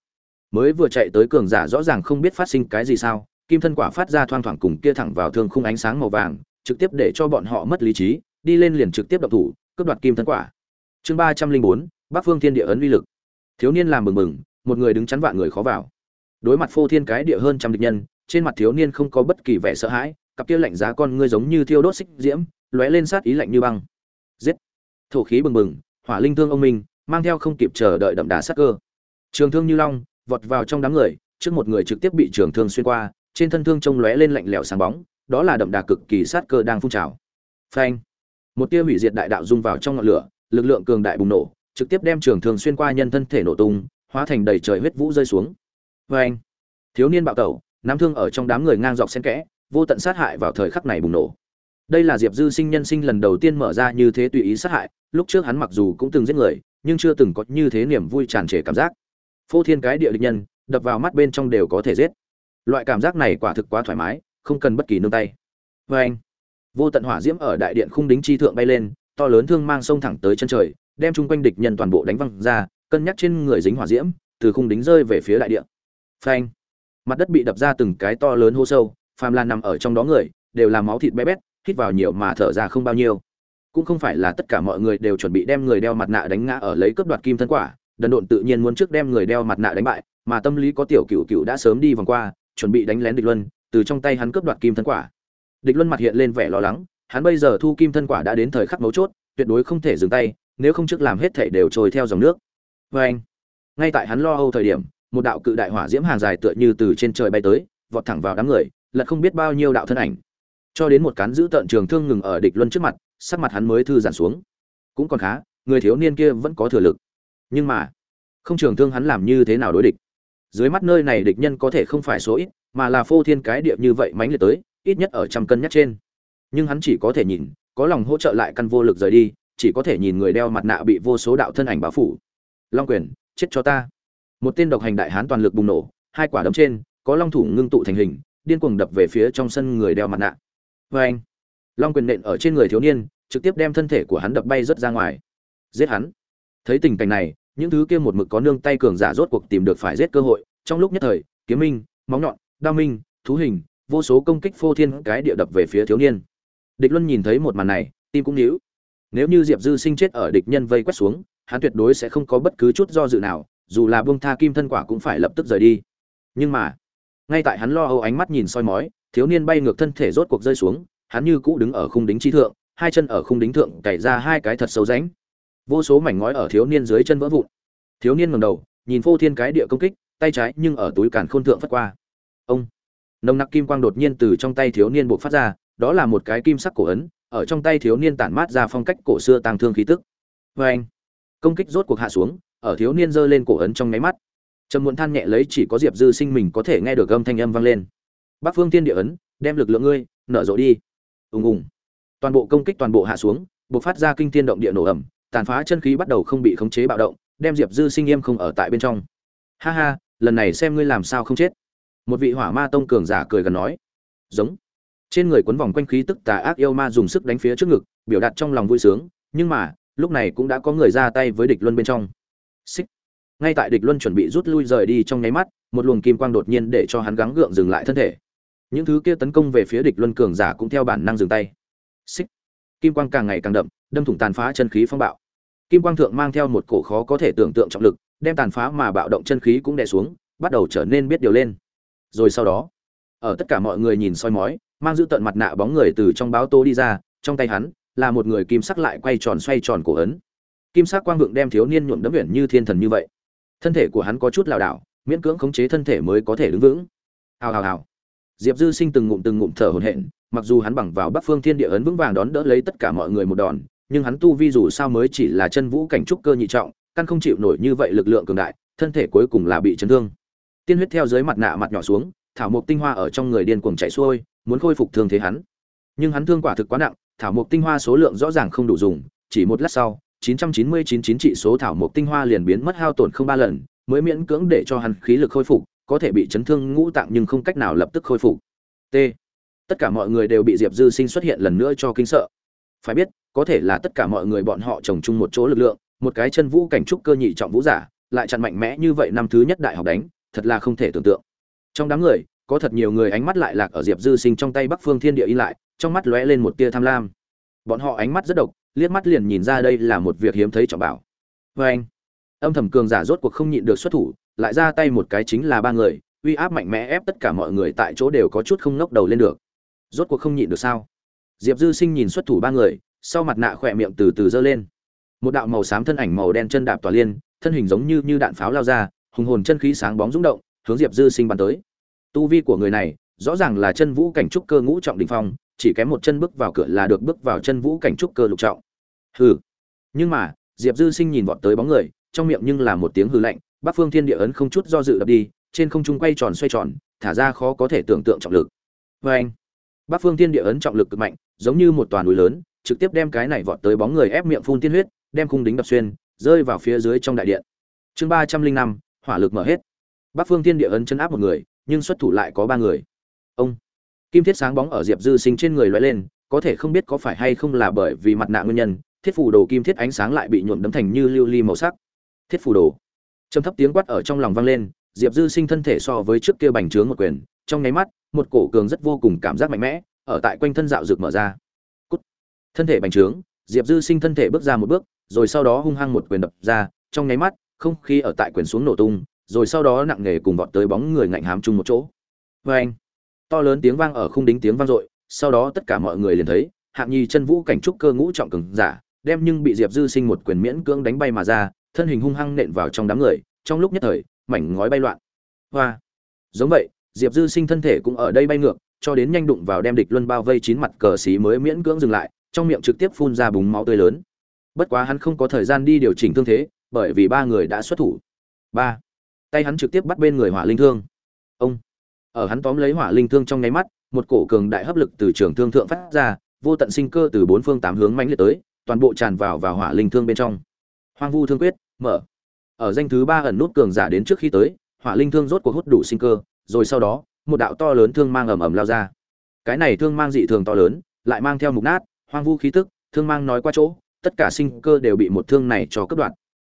Mới vừa chạy tới cường giả rõ ràng không biết phát sinh cái gì sao, kim thân quả phát ra thoang thoảng cùng kia thẳng vào thương khung ánh sáng màu vàng, trực tiếp để cho bọn họ mất lý trí, đi lên liền trực tiếp đập thủ, cướp đoạt kim thân quả. Chương ba trăm linh bốn, bắc phương thiên địa ấn uy lực. Thiếu niên làm mừng mừng một người đứng chắn vạn người khó vào đối mặt phô thiên cái địa hơn trăm địch nhân, trên mặt thiếu niên không có bất kỳ vẻ sợ hãi, cặp kia lạnh giá con ngươi giống như thiêu đốt xích diễm, lóe lên sát ý lạnh như băng. Giết! Thổ khí bừng bừng, hỏa linh thương ông minh, mang theo không kịp chờ đợi đậm đà sát cơ. Trường thương như long, vọt vào trong đám người, trước một người trực tiếp bị trường thương xuyên qua, trên thân thương trông lóe lên lạnh lẽo sáng bóng, đó là đậm đà cực kỳ sát cơ đang phun trào. Phanh! Một tia hủy diệt đại đạo dung vào trong ngọn lửa, lực lượng cường đại bùng nổ, trực tiếp đem trường thương xuyên qua nhân thân thể nổ tung, hóa thành đầy trời huyết vũ rơi xuống phanh thiếu niên bạo tẩu, nắm thương ở trong đám người ngang dọc xen kẽ, vô tận sát hại vào thời khắc này bùng nổ. Đây là diệp dư sinh nhân sinh lần đầu tiên mở ra như thế tùy ý sát hại, lúc trước hắn mặc dù cũng từng giết người, nhưng chưa từng có như thế niềm vui tràn trề cảm giác. Phô thiên cái địa địch nhân, đập vào mắt bên trong đều có thể giết. Loại cảm giác này quả thực quá thoải mái, không cần bất kỳ nương tay. Vê anh, vô tận hỏa diễm ở đại điện khung đính chi thượng bay lên, to lớn thương mang sông thẳng tới chân trời, đem chung quanh địch nhân toàn bộ đánh văng ra, cân nhắc trên người dính hỏa diễm, từ khung đính rơi về phía đại điện phanh. Mặt đất bị đập ra từng cái to lớn hô sâu, phàm là nằm ở trong đó người, đều là máu thịt bé bét, hít vào nhiều mà thở ra không bao nhiêu. Cũng không phải là tất cả mọi người đều chuẩn bị đem người đeo mặt nạ đánh ngã ở lấy cướp đoạt kim thân quả, đần độn tự nhiên muốn trước đem người đeo mặt nạ đánh bại, mà tâm lý có tiểu cựu cựu đã sớm đi vòng qua, chuẩn bị đánh lén địch luân, từ trong tay hắn cướp đoạt kim thân quả. Địch luân mặt hiện lên vẻ lo lắng, hắn bây giờ thu kim thân quả đã đến thời khắc mấu chốt, tuyệt đối không thể dừng tay, nếu không trước làm hết thảy đều trôi theo dòng nước. Vê anh ngay tại hắn lo âu thời điểm một đạo cự đại hỏa diễm hàng dài tựa như từ trên trời bay tới, vọt thẳng vào đám người, lật không biết bao nhiêu đạo thân ảnh. Cho đến một cán giữ tận trường thương ngừng ở địch luân trước mặt, sắc mặt hắn mới thư giãn xuống. Cũng còn khá, người thiếu niên kia vẫn có thừa lực. Nhưng mà, không trường thương hắn làm như thế nào đối địch? Dưới mắt nơi này địch nhân có thể không phải số ít, mà là phô thiên cái địa như vậy mánh liệt tới, ít nhất ở trăm cân nhắc trên. Nhưng hắn chỉ có thể nhìn, có lòng hỗ trợ lại căn vô lực rời đi, chỉ có thể nhìn người đeo mặt nạ bị vô số đạo thân ảnh báo phủ. Long quyền, chết cho ta một tên độc hành đại hán toàn lực bùng nổ, hai quả đấm trên, có long thủ ngưng tụ thành hình, điên cuồng đập về phía trong sân người đeo mặt nạ. Vê anh, long quyền nện ở trên người thiếu niên, trực tiếp đem thân thể của hắn đập bay rất ra ngoài. Giết hắn. Thấy tình cảnh này, những thứ kia một mực có nương tay cường giả rốt cuộc tìm được phải giết cơ hội, trong lúc nhất thời, kiếm minh móng nhọn, đao minh, thú hình, vô số công kích phô thiên cái địa đập về phía thiếu niên. Địch luân nhìn thấy một màn này, tim cũng níu nếu như diệp dư sinh chết ở địch nhân vây quét xuống, hắn tuyệt đối sẽ không có bất cứ chút do dự nào dù là buông tha kim thân quả cũng phải lập tức rời đi. Nhưng mà, ngay tại hắn lo âu ánh mắt nhìn soi mói, thiếu niên bay ngược thân thể rốt cuộc rơi xuống, hắn như cũ đứng ở khung đính chi thượng, hai chân ở khung đính thượng cày ra hai cái thật sâu ránh vô số mảnh ngói ở thiếu niên dưới chân vỡ vụn. Thiếu niên ngẩng đầu, nhìn phô thiên cái địa công kích, tay trái nhưng ở túi càn khôn thượng phất qua. Ông, nồng nặc kim quang đột nhiên từ trong tay thiếu niên buộc phát ra, đó là một cái kim sắc cổ ấn, ở trong tay thiếu niên tản mát ra phong cách cổ xưa tàng thương khí tức. Vê anh công kích rốt cuộc hạ xuống ở thiếu niên giơ lên cổ ấn trong nháy mắt. Trầm muộn than nhẹ lấy chỉ có diệp dư sinh mình có thể nghe được âm thanh âm vang lên. Bắc phương tiên địa ấn, đem lực lượng ngươi, nở rộ đi. Ùng ùng. Toàn bộ công kích toàn bộ hạ xuống buộc phát ra kinh thiên động địa nổ ẩm tàn phá chân khí bắt đầu không bị khống chế bạo động, đem diệp dư sinh nghiêm không ở tại bên trong. Ha ha, lần này xem ngươi làm sao không chết. Một vị hỏa ma tông cường giả cười gần nói. Giống. Trên người quấn vòng quanh khí tức tà ác yêu ma dùng sức đánh phía trước ngực, biểu đạt trong lòng vui sướng, nhưng mà, lúc này cũng đã có người ra tay với địch luân bên trong xích. Ngay tại địch luân chuẩn bị rút lui rời đi trong nháy mắt, một luồng kim quang đột nhiên để cho hắn gắng gượng dừng lại thân thể. Những thứ kia tấn công về phía địch luân cường giả cũng theo bản năng dừng tay. Xích. Kim quang càng ngày càng đậm, đâm thủng tàn phá chân khí phong bạo. Kim quang thượng mang theo một cổ khó có thể tưởng tượng trọng lực, đem tàn phá mà bạo động chân khí cũng đè xuống, bắt đầu trở nên biết điều lên. Rồi sau đó, ở tất cả mọi người nhìn soi mói, mang giữ tận mặt nạ bóng người từ trong báo tô đi ra, trong tay hắn là một người kim sắc lại quay tròn xoay tròn cổ ấn kim sắc quang vượng đem thiếu niên nhuộm đấm biển như thiên thần như vậy. Thân thể của hắn có chút lảo đảo, miễn cưỡng khống chế thân thể mới có thể đứng vững. Hào hào hào. Diệp dư sinh từng ngụm từng ngụm thở hổn hển, mặc dù hắn bằng vào bắc phương thiên địa ấn vững vàng đón đỡ lấy tất cả mọi người một đòn, nhưng hắn tu vi dù sao mới chỉ là chân vũ cảnh trúc cơ nhị trọng, căn không chịu nổi như vậy lực lượng cường đại, thân thể cuối cùng là bị chấn thương. Tiên huyết theo dưới mặt nạ mặt nhỏ xuống, thảo mộc tinh hoa ở trong người điên cuồng chạy xuôi, muốn khôi phục thương thế hắn. Nhưng hắn thương quả thực quá nặng, thảo mộc tinh hoa số lượng rõ ràng không đủ dùng, chỉ một lát sau 999 chín trị số thảo mộc tinh hoa liền biến mất hao tổn không ba lần, mới miễn cưỡng để cho hắn khí lực khôi phục, có thể bị chấn thương ngũ tạng nhưng không cách nào lập tức khôi phục. T. Tất cả mọi người đều bị diệp dư sinh xuất hiện lần nữa cho kinh sợ. Phải biết, có thể là tất cả mọi người bọn họ trồng chung một chỗ lực lượng, một cái chân vũ cảnh trúc cơ nhị trọng vũ giả, lại chặn mạnh mẽ như vậy năm thứ nhất đại học đánh, thật là không thể tưởng tượng. Trong đám người, có thật nhiều người ánh mắt lại lạc ở diệp dư sinh trong tay bắc phương thiên địa y lại, trong mắt lóe lên một tia tham lam. Bọn họ ánh mắt rất độc liếc mắt liền nhìn ra đây là một việc hiếm thấy trọng bảo. Vê anh, âm thầm cường giả rốt cuộc không nhịn được xuất thủ, lại ra tay một cái chính là ba người, uy áp mạnh mẽ ép tất cả mọi người tại chỗ đều có chút không ngóc đầu lên được. Rốt cuộc không nhịn được sao? Diệp dư sinh nhìn xuất thủ ba người, sau mặt nạ khỏe miệng từ từ giơ lên. Một đạo màu xám thân ảnh màu đen chân đạp tỏa liên, thân hình giống như như đạn pháo lao ra, hùng hồn chân khí sáng bóng rung động, hướng diệp dư sinh bắn tới. Tu vi của người này, rõ ràng là chân vũ cảnh trúc cơ ngũ trọng đỉnh phong chỉ kém một chân bước vào cửa là được bước vào chân vũ cảnh trúc cơ lục trọng. Hừ. Nhưng mà, diệp dư sinh nhìn vọt tới bóng người, trong miệng nhưng là một tiếng hừ lạnh, bắc phương thiên địa ấn không chút do dự đập đi, trên không trung quay tròn xoay tròn, thả ra khó có thể tưởng tượng trọng lực. Vê anh bắc phương thiên địa ấn trọng lực cực mạnh, giống như một toàn núi lớn, trực tiếp đem cái này vọt tới bóng người ép miệng phun tiên huyết, đem khung đính đập xuyên, rơi vào phía dưới trong đại điện. Chương ba trăm linh năm, hỏa lực mở hết. Bắc phương thiên địa ấn chân áp một người, nhưng xuất thủ lại có ba người. Ông kim thiết sáng bóng ở diệp dư sinh trên người lóe lên, có thể không biết có phải hay không là bởi vì mặt nạ nguyên nhân, thiết phù đồ kim thiết ánh sáng lại bị nhuộm đấm thành như lưu ly màu sắc. Thiết phù đồ. Trầm thấp tiếng quát ở trong lòng vang lên, diệp dư sinh thân thể so với trước kia bành trướng một quyền, trong nháy mắt, một cổ cường rất vô cùng cảm giác mạnh mẽ, ở tại quanh thân dạo rực mở ra. Cút. thân thể bành trướng, diệp dư sinh thân thể bước ra một bước, rồi sau đó hung hăng một quyền đập ra, trong nháy mắt, không khí ở tại quyền xuống nổ tung, rồi sau đó nặng nề cùng vọt tới bóng người ngạnh hám chung một chỗ. Vê anh to lớn tiếng vang ở khung đính tiếng vang dội, sau đó tất cả mọi người liền thấy, hạng nhi chân vũ cảnh trúc cơ ngũ trọng cường giả, đem nhưng bị diệp dư sinh một quyền miễn cưỡng đánh bay mà ra, thân hình hung hăng nện vào trong đám người, trong lúc nhất thời, mảnh ngói bay loạn. Hoa! Giống vậy, diệp dư sinh thân thể cũng ở đây bay ngược, cho đến nhanh đụng vào đem địch luân bao vây chín mặt cờ xí mới miễn cưỡng dừng lại, trong miệng trực tiếp phun ra búng máu tươi lớn. Bất quá hắn không có thời gian đi điều chỉnh thương thế, bởi vì ba người đã xuất thủ. Ba! Tay hắn trực tiếp bắt bên người hỏa linh thương. Ông! Ở hắn tóm lấy hỏa linh thương trong nháy mắt, một cổ cường đại hấp lực từ trường thương thượng phát ra, vô tận sinh cơ từ bốn phương tám hướng mãnh liệt tới, toàn bộ tràn vào vào hỏa linh thương bên trong. Hoang vu thương quyết, mở. Ở danh thứ ba ẩn nút cường giả đến trước khi tới, hỏa linh thương rốt cuộc hút đủ sinh cơ, rồi sau đó, một đạo to lớn thương mang ầm ầm lao ra. Cái này thương mang dị thường to lớn, lại mang theo mục nát, hoang vu khí tức, thương mang nói qua chỗ, tất cả sinh cơ đều bị một thương này cho cướp đoạt.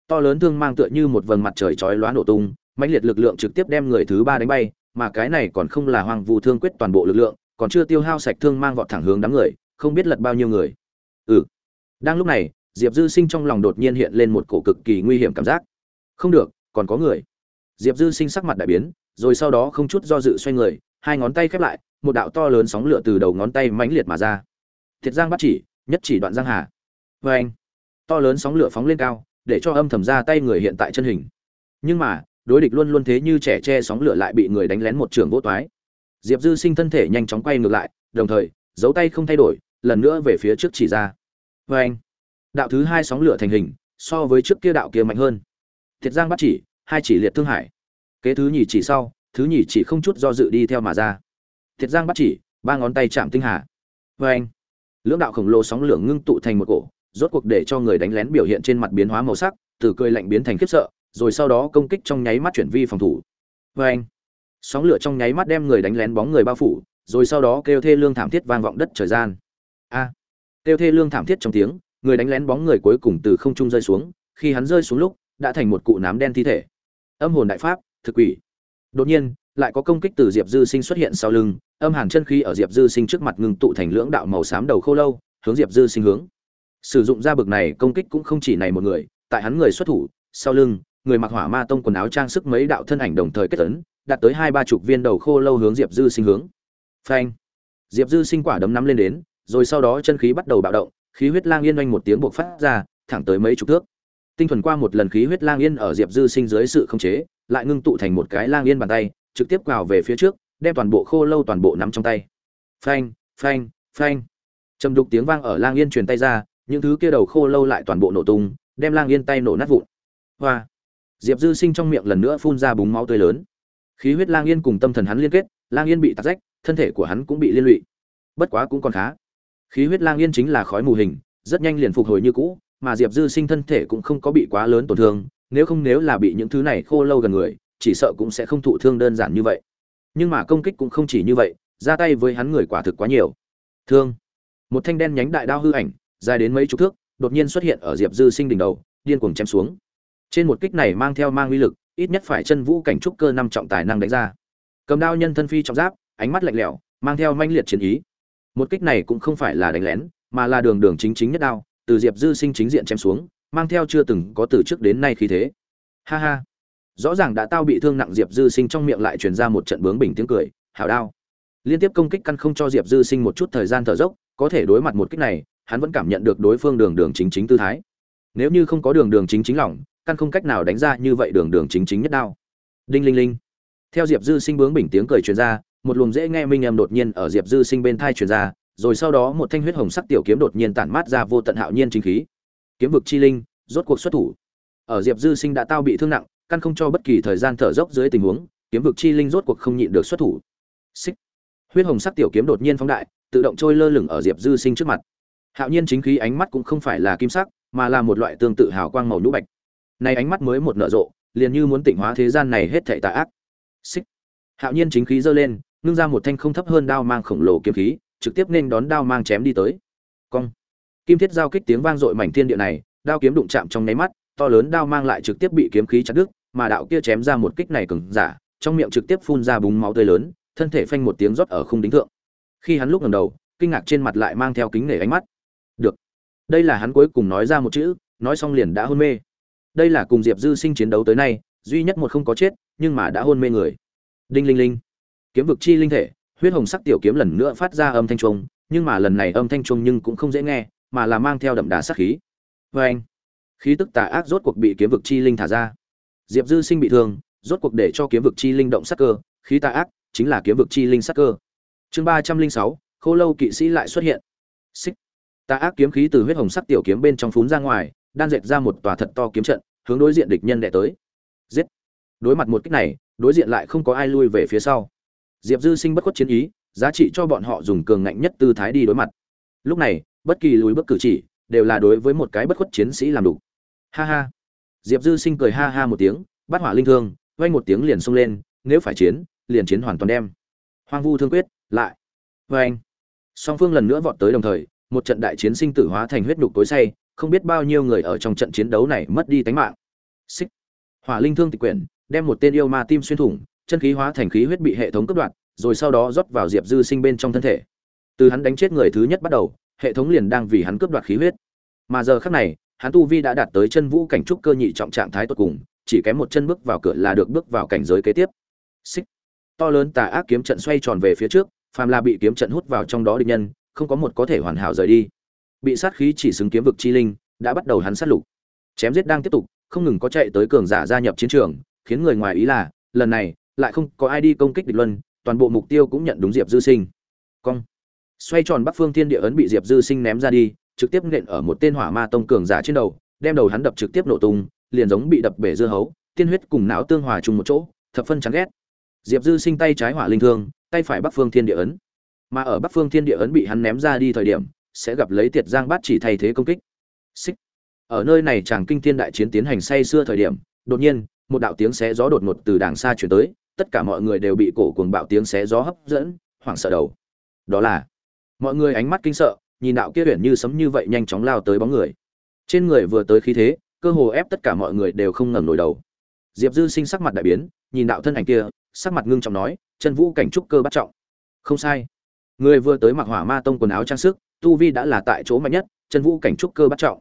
To lớn thương mang tựa như một vầng mặt trời chói lóa nổ tung, mãnh liệt lực lượng trực tiếp đem người thứ ba đánh bay mà cái này còn không là hoang vu thương quyết toàn bộ lực lượng, còn chưa tiêu hao sạch thương mang vọt thẳng hướng đám người, không biết lật bao nhiêu người. Ừ. Đang lúc này, diệp dư sinh trong lòng đột nhiên hiện lên một cổ cực kỳ nguy hiểm cảm giác. Không được, còn có người. Diệp dư sinh sắc mặt đại biến, rồi sau đó không chút do dự xoay người, hai ngón tay khép lại, một đạo to lớn sóng lửa từ đầu ngón tay mãnh liệt mà ra. Thiệt giang bắt chỉ, nhất chỉ đoạn giang hà. Vê anh to lớn sóng lửa phóng lên cao, để cho âm thầm ra tay người hiện tại chân hình. Nhưng mà đối địch luôn luôn thế như trẻ che sóng lửa lại bị người đánh lén một trường vô toái. Diệp dư sinh thân thể nhanh chóng quay ngược lại, đồng thời, dấu tay không thay đổi, lần nữa về phía trước chỉ ra. Vê anh, đạo thứ hai sóng lửa thành hình, so với trước kia đạo kia mạnh hơn. Thiệt giang bắt chỉ, hai chỉ liệt thương hải. Kế thứ nhì chỉ sau, thứ nhì chỉ không chút do dự đi theo mà ra. Thiệt giang bắt chỉ, ba ngón tay chạm tinh hà. Vê anh, lưỡng đạo khổng lồ sóng lửa ngưng tụ thành một cổ, rốt cuộc để cho người đánh lén biểu hiện trên mặt biến hóa màu sắc, từ cười lạnh biến thành khiếp sợ rồi sau đó công kích trong nháy mắt chuyển vi phòng thủ. Vê anh, sóng lửa trong nháy mắt đem người đánh lén bóng người bao phủ, rồi sau đó kêu thê lương thảm thiết vang vọng đất trời gian. A, kêu thê lương thảm thiết trong tiếng, người đánh lén bóng người cuối cùng từ không trung rơi xuống, khi hắn rơi xuống lúc, đã thành một cụ nám đen thi thể. Âm hồn đại pháp, thực quỷ. Đột nhiên, lại có công kích từ diệp dư sinh xuất hiện sau lưng, âm hàn chân khí ở diệp dư sinh trước mặt ngưng tụ thành lưỡng đạo màu xám đầu khô lâu, hướng diệp dư sinh hướng. Sử dụng ra bực này công kích cũng không chỉ này một người, tại hắn người xuất thủ, sau lưng người mặc hỏa ma tông quần áo trang sức mấy đạo thân ảnh đồng thời kết tấn đạt tới hai ba chục viên đầu khô lâu hướng diệp dư sinh hướng. Phanh. Diệp dư sinh quả đấm nắm lên đến, rồi sau đó chân khí bắt đầu bạo động, khí huyết lang yên oanh một tiếng buộc phát ra, thẳng tới mấy chục thước. Tinh thuần qua một lần khí huyết lang yên ở diệp dư sinh dưới sự khống chế, lại ngưng tụ thành một cái lang yên bàn tay, trực tiếp cào về phía trước, đem toàn bộ khô lâu toàn bộ nắm trong tay. Phanh phanh phanh. Trầm đục tiếng vang ở lang yên truyền tay ra, những thứ kia đầu khô lâu lại toàn bộ nổ tung, đem lang yên tay nổ nát vụn. Hoa diệp dư sinh trong miệng lần nữa phun ra búng máu tươi lớn. Khí huyết lang yên cùng tâm thần hắn liên kết, lang yên bị tắc rách, thân thể của hắn cũng bị liên lụy. Bất quá cũng còn khá. Khí huyết lang yên chính là khói mù hình, rất nhanh liền phục hồi như cũ, mà diệp dư sinh thân thể cũng không có bị quá lớn tổn thương, nếu không nếu là bị những thứ này khô lâu gần người, chỉ sợ cũng sẽ không thụ thương đơn giản như vậy. Nhưng mà công kích cũng không chỉ như vậy, ra tay với hắn người quả thực quá nhiều. Thương. Một thanh đen nhánh đại đao hư ảnh, dài đến mấy chục thước, đột nhiên xuất hiện ở diệp dư sinh đỉnh đầu, điên cuồng chém xuống trên một kích này mang theo mang uy lực, ít nhất phải chân vũ cảnh trúc cơ năm trọng tài năng đánh ra. Cầm đao nhân thân phi trọng giáp, ánh mắt lạnh lẽo, mang theo manh liệt chiến ý. Một kích này cũng không phải là đánh lén, mà là đường đường chính chính nhất đao, từ diệp dư sinh chính diện chém xuống, mang theo chưa từng có từ trước đến nay khí thế. Ha ha. Rõ ràng đã tao bị thương nặng diệp dư sinh trong miệng lại truyền ra một trận bướng bình tiếng cười, hảo đao. Liên tiếp công kích căn không cho diệp dư sinh một chút thời gian thở dốc, có thể đối mặt một kích này, hắn vẫn cảm nhận được đối phương đường đường chính chính tư thái. Nếu như không có đường đường chính chính lỏng căn không cách nào đánh ra như vậy đường đường chính chính nhất đao. Đinh linh linh. Theo diệp dư sinh bướng bình tiếng cười truyền ra, một luồng dễ nghe minh em đột nhiên ở diệp dư sinh bên thai truyền ra, rồi sau đó một thanh huyết hồng sắc tiểu kiếm đột nhiên tản mát ra vô tận hạo nhiên chính khí. Kiếm vực chi linh, rốt cuộc xuất thủ. Ở diệp dư sinh đã tao bị thương nặng, căn không cho bất kỳ thời gian thở dốc dưới tình huống, kiếm vực chi linh rốt cuộc không nhịn được xuất thủ. Xích. Huyết hồng sắc tiểu kiếm đột nhiên phóng đại, tự động trôi lơ lửng ở diệp dư sinh trước mặt. Hạo nhiên chính khí ánh mắt cũng không phải là kim sắc, mà là một loại tương tự hào quang màu nhũ bạch nay ánh mắt mới một nở rộ, liền như muốn tịnh hóa thế gian này hết thảy tà ác. Xích. Hạo nhiên chính khí giơ lên nương ra một thanh không thấp hơn đao mang khổng lồ kiếm khí, trực tiếp nên đón đao mang chém đi tới. Cong. Kim thiết giao kích tiếng vang dội mảnh thiên địa này, đao kiếm đụng chạm trong nháy mắt, to lớn đao mang lại trực tiếp bị kiếm khí chặt đứt, mà đạo kia chém ra một kích này cứng giả, trong miệng trực tiếp phun ra búng máu tươi lớn, thân thể phanh một tiếng rót ở khung đính thượng. Khi hắn lúc ngẩng đầu, kinh ngạc trên mặt lại mang theo kính nể ánh mắt. Được. Đây là hắn cuối cùng nói ra một chữ, nói xong liền đã hôn mê đây là cùng diệp dư sinh chiến đấu tới nay, duy nhất một không có chết, nhưng mà đã hôn mê người. Đinh linh linh. Kiếm vực chi linh thể, huyết hồng sắc tiểu kiếm lần nữa phát ra âm thanh trung nhưng mà lần này âm thanh trung nhưng cũng không dễ nghe, mà là mang theo đậm đà sát khí. Vê anh, khí tức tà ác rốt cuộc bị kiếm vực chi linh thả ra. Diệp dư sinh bị thương, rốt cuộc để cho kiếm vực chi linh động sát cơ, khí tà ác chính là kiếm vực chi linh sát cơ. Chương ba trăm linh sáu, khô lâu kỵ sĩ lại xuất hiện. Xích. Tà ác kiếm khí từ huyết hồng sắc tiểu kiếm bên trong phún ra ngoài đan dệt ra một tòa thật to kiếm trận, hướng đối diện địch nhân đệ tới. Giết! Đối mặt một kích này, đối diện lại không có ai lui về phía sau. Diệp dư sinh bất khuất chiến ý, giá trị cho bọn họ dùng cường ngạnh nhất tư thái đi đối mặt. Lúc này, bất kỳ lùi bước cử chỉ đều là đối với một cái bất khuất chiến sĩ làm đủ. Ha ha! Diệp dư sinh cười ha ha một tiếng, bắt hỏa linh thương vay một tiếng liền xông lên, nếu phải chiến, liền chiến hoàn toàn đem. Hoang vu thương quyết, lại. Vê anh song phương lần nữa vọt tới đồng thời, một trận đại chiến sinh tử hóa thành huyết nhục tối say không biết bao nhiêu người ở trong trận chiến đấu này mất đi tánh mạng. Xích. Hỏa linh thương tịch quyển, đem một tên yêu ma tim xuyên thủng, chân khí hóa thành khí huyết bị hệ thống cắt đoạn rồi sau đó rót vào diệp dư sinh bên trong thân thể. Từ hắn đánh chết người thứ nhất bắt đầu, hệ thống liền đang vì hắn cướp đoạt khí huyết. Mà giờ khác này, hắn tu vi đã đạt tới chân vũ cảnh trúc cơ nhị trọng trạng thái tột cùng, chỉ kém một chân bước vào cửa là được bước vào cảnh giới kế tiếp. Xích. To lớn tà ác kiếm trận xoay tròn về phía trước, phàm là bị kiếm trận hút vào trong đó địch nhân, không có một có thể hoàn hảo rời đi bị sát khí chỉ xứng kiếm vực chi linh, đã bắt đầu hắn sát lục. Chém giết đang tiếp tục, không ngừng có chạy tới cường giả gia nhập chiến trường, khiến người ngoài ý là, lần này, lại không có ai đi công kích địch luân, toàn bộ mục tiêu cũng nhận đúng diệp dư sinh. Cong. Xoay tròn bắc phương thiên địa ấn bị diệp dư sinh ném ra đi, trực tiếp nện ở một tên hỏa ma tông cường giả trên đầu, đem đầu hắn đập trực tiếp nổ tung, liền giống bị đập bể dưa hấu, tiên huyết cùng não tương hòa chung một chỗ, thập phân chán ghét. Diệp dư sinh tay trái hỏa linh thương, tay phải bắc phương thiên địa ấn. Mà ở bắc phương thiên địa ấn bị hắn ném ra đi thời điểm sẽ gặp lấy tiệt giang bát chỉ thay thế công kích. Xích. Ở nơi này chàng kinh thiên đại chiến tiến hành say xưa thời điểm, đột nhiên, một đạo tiếng xé gió đột ngột từ đàng xa chuyển tới, tất cả mọi người đều bị cổ cuồng bạo tiếng xé gió hấp dẫn, hoảng sợ đầu. Đó là, mọi người ánh mắt kinh sợ, nhìn đạo kia huyền như sấm như vậy nhanh chóng lao tới bóng người. Trên người vừa tới khí thế, cơ hồ ép tất cả mọi người đều không ngẩng nổi đầu. Diệp dư sinh sắc mặt đại biến, nhìn đạo thân ảnh kia, sắc mặt ngưng trọng nói, chân vũ cảnh trúc cơ bắt trọng. Không sai. Người vừa tới mặc hỏa ma tông quần áo trang sức tu vi đã là tại chỗ mạnh nhất, chân vũ cảnh trúc cơ bắt trọng.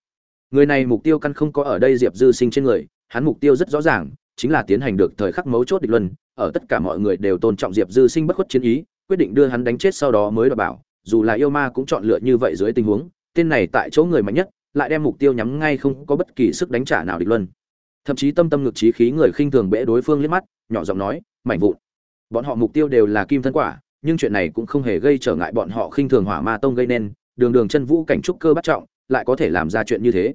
Người này mục tiêu căn không có ở đây diệp dư sinh trên người, hắn mục tiêu rất rõ ràng, chính là tiến hành được thời khắc mấu chốt địch luân, ở tất cả mọi người đều tôn trọng diệp dư sinh bất khuất chiến ý, quyết định đưa hắn đánh chết sau đó mới đảm bảo, dù là yêu ma cũng chọn lựa như vậy dưới tình huống, tên này tại chỗ người mạnh nhất, lại đem mục tiêu nhắm ngay không có bất kỳ sức đánh trả nào địch luân. Thậm chí tâm tâm ngực trí khí người khinh thường bẽ đối phương liếc mắt, nhỏ giọng nói, mảnh vụn. Bọn họ mục tiêu đều là kim thân quả, nhưng chuyện này cũng không hề gây trở ngại bọn họ khinh thường hỏa ma tông gây nên đường đường chân vũ cảnh trúc cơ bắt trọng, lại có thể làm ra chuyện như thế.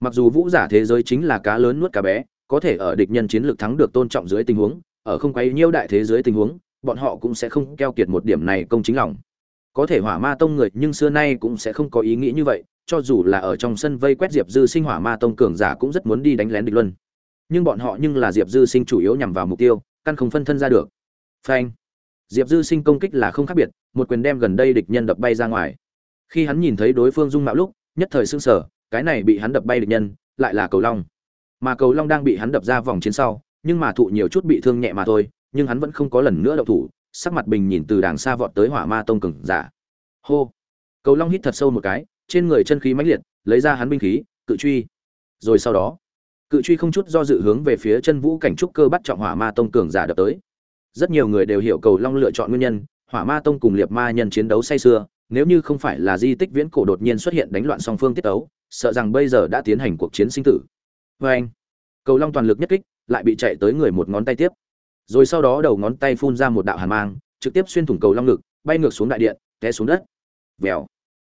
Mặc dù vũ giả thế giới chính là cá lớn nuốt cá bé, có thể ở địch nhân chiến lược thắng được tôn trọng dưới tình huống, ở không quấy nhiêu đại thế giới tình huống, bọn họ cũng sẽ không keo kiệt một điểm này công chính lòng. Có thể hỏa ma tông người, nhưng xưa nay cũng sẽ không có ý nghĩ như vậy, cho dù là ở trong sân vây quét diệp dư sinh, hỏa ma tông cường giả cũng rất muốn đi đánh lén địch luân. Nhưng bọn họ nhưng là diệp dư sinh chủ yếu nhằm vào mục tiêu, căn không phân thân ra được. Phanh. Diệp dư sinh công kích là không khác biệt, một quyền đem gần đây địch nhân đập bay ra ngoài khi hắn nhìn thấy đối phương dung mạo lúc, nhất thời sưng sở cái này bị hắn đập bay địch nhân, lại là cầu long. Mà cầu long đang bị hắn đập ra vòng chiến sau, nhưng mà thụ nhiều chút bị thương nhẹ mà thôi, nhưng hắn vẫn không có lần nữa đậu thủ, sắc mặt bình nhìn từ đàng xa vọt tới hỏa ma tông cường giả. Hô! Cầu long hít thật sâu một cái, trên người chân khí mãnh liệt, lấy ra hắn binh khí, cự truy. Rồi sau đó, cự truy không chút do dự hướng về phía chân vũ cảnh trúc cơ bắt trọng hỏa ma tông cường giả đập tới. Rất nhiều người đều hiểu cầu long lựa chọn nguyên nhân, hỏa ma tông cùng liệt ma nhân chiến đấu say sưa nếu như không phải là di tích viễn cổ đột nhiên xuất hiện đánh loạn song phương tiết ấu sợ rằng bây giờ đã tiến hành cuộc chiến sinh tử. Vê anh, cầu long toàn lực nhất kích, lại bị chạy tới người một ngón tay tiếp. Rồi sau đó đầu ngón tay phun ra một đạo hàn mang, trực tiếp xuyên thủng cầu long ngực, bay ngược xuống đại điện, té xuống đất. Vèo.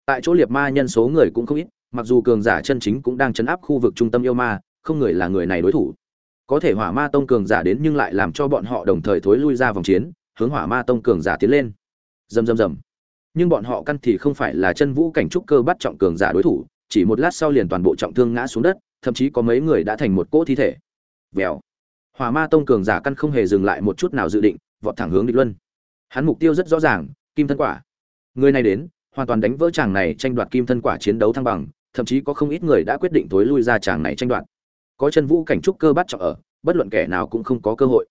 Tại chỗ liệt ma nhân số người cũng không ít, mặc dù cường giả chân chính cũng đang chấn áp khu vực trung tâm yêu ma, không người là người này đối thủ. Có thể hỏa ma tông cường giả đến nhưng lại làm cho bọn họ đồng thời thối lui ra vòng chiến, hướng hỏa ma tông cường giả tiến lên. Rầm rầm rầm nhưng bọn họ căn thì không phải là chân vũ cảnh trúc cơ bắt trọng cường giả đối thủ, chỉ một lát sau liền toàn bộ trọng thương ngã xuống đất, thậm chí có mấy người đã thành một cỗ thi thể. Vèo. Hỏa ma tông cường giả căn không hề dừng lại một chút nào dự định, vọt thẳng hướng địch luân. Hắn mục tiêu rất rõ ràng, kim thân quả. Người này đến, hoàn toàn đánh vỡ chàng này tranh đoạt kim thân quả chiến đấu thăng bằng, thậm chí có không ít người đã quyết định tối lui ra chàng này tranh đoạt. Có chân vũ cảnh trúc cơ bắt trọng ở, bất luận kẻ nào cũng không có cơ hội.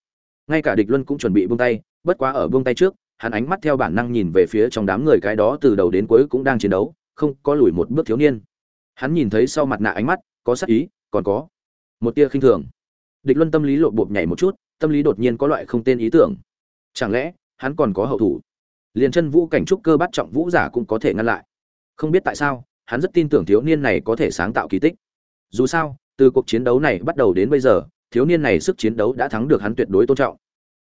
Ngay cả địch luân cũng chuẩn bị buông tay, bất quá ở buông tay trước hắn ánh mắt theo bản năng nhìn về phía trong đám người cái đó từ đầu đến cuối cũng đang chiến đấu, không có lùi một bước thiếu niên. Hắn nhìn thấy sau mặt nạ ánh mắt, có sắc ý, còn có một tia khinh thường. Địch luân tâm lý lộn bộp nhảy một chút, tâm lý đột nhiên có loại không tên ý tưởng. Chẳng lẽ, hắn còn có hậu thủ? Liền chân vũ cảnh trúc cơ bắt trọng vũ giả cũng có thể ngăn lại. Không biết tại sao, hắn rất tin tưởng thiếu niên này có thể sáng tạo kỳ tích. Dù sao, từ cuộc chiến đấu này bắt đầu đến bây giờ, thiếu niên này sức chiến đấu đã thắng được hắn tuyệt đối tôn trọng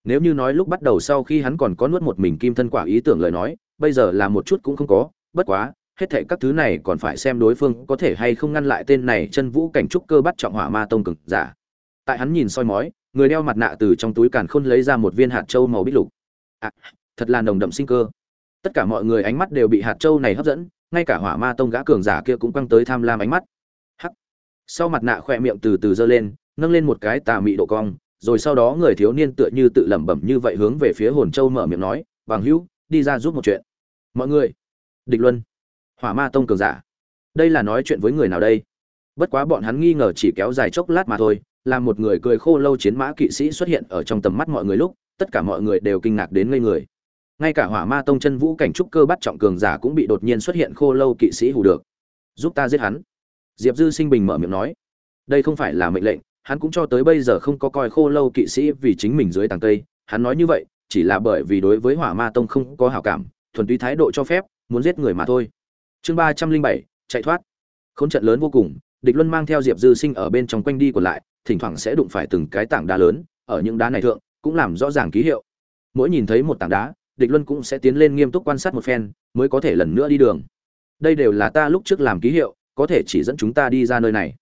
nếu như nói lúc bắt đầu sau khi hắn còn có nuốt một mình kim thân quả ý tưởng lời nói bây giờ là một chút cũng không có bất quá hết thệ các thứ này còn phải xem đối phương có thể hay không ngăn lại tên này chân vũ cảnh trúc cơ bắt trọng hỏa ma tông cực giả. Tại hắn nhìn soi mói người đeo mặt nạ từ trong túi càn khôn lấy ra một viên hạt trâu màu bích lục. À, thật là nồng đậm sinh cơ. Tất cả mọi người ánh mắt đều bị hạt trâu này hấp dẫn ngay cả hỏa ma tông gã cường giả kia cũng quăng tới tham lam ánh mắt. Hắc. Sau mặt nạ khỏe miệng từ từ giơ lên nâng lên một cái tà mị độ cong rồi sau đó người thiếu niên tựa như tự lẩm bẩm như vậy hướng về phía hồn châu mở miệng nói, bằng hữu, đi ra giúp một chuyện. Mọi người? Địch luân. Hỏa ma tông cường giả. Đây là nói chuyện với người nào đây? Bất quá bọn hắn nghi ngờ chỉ kéo dài chốc lát mà thôi, làm một người cười khô lâu chiến mã kỵ sĩ xuất hiện ở trong tầm mắt mọi người lúc, tất cả mọi người đều kinh ngạc đến ngây người. Ngay cả hỏa ma tông chân vũ cảnh trúc cơ bắt trọng cường giả cũng bị đột nhiên xuất hiện khô lâu kỵ sĩ hù được. Giúp ta giết hắn. Diệp dư sinh bình mở miệng nói. Đây không phải là mệnh lệnh hắn cũng cho tới bây giờ không có coi khô lâu kỵ sĩ vì chính mình dưới tàng tây hắn nói như vậy, chỉ là bởi vì đối với hỏa ma tông không có hảo cảm, thuần túy thái độ cho phép, muốn giết người mà thôi. Chương ba trăm linh bảy, chạy thoát. K h ố n trận lớn vô cùng, địch luân mang theo diệp dư sinh ở bên trong quanh đi còn lại, thỉnh thoảng sẽ đụng phải từng cái tảng đá lớn, ở những đá này thượng, cũng làm rõ ràng ký hiệu. Mỗi nhìn thấy một tảng đá, địch luân cũng sẽ tiến lên nghiêm túc quan sát một phen, mới có thể lần nữa đi đường. Đây đều là ta lúc trước làm ký hiệu, có thể chỉ dẫn chúng ta đi ra nơi này.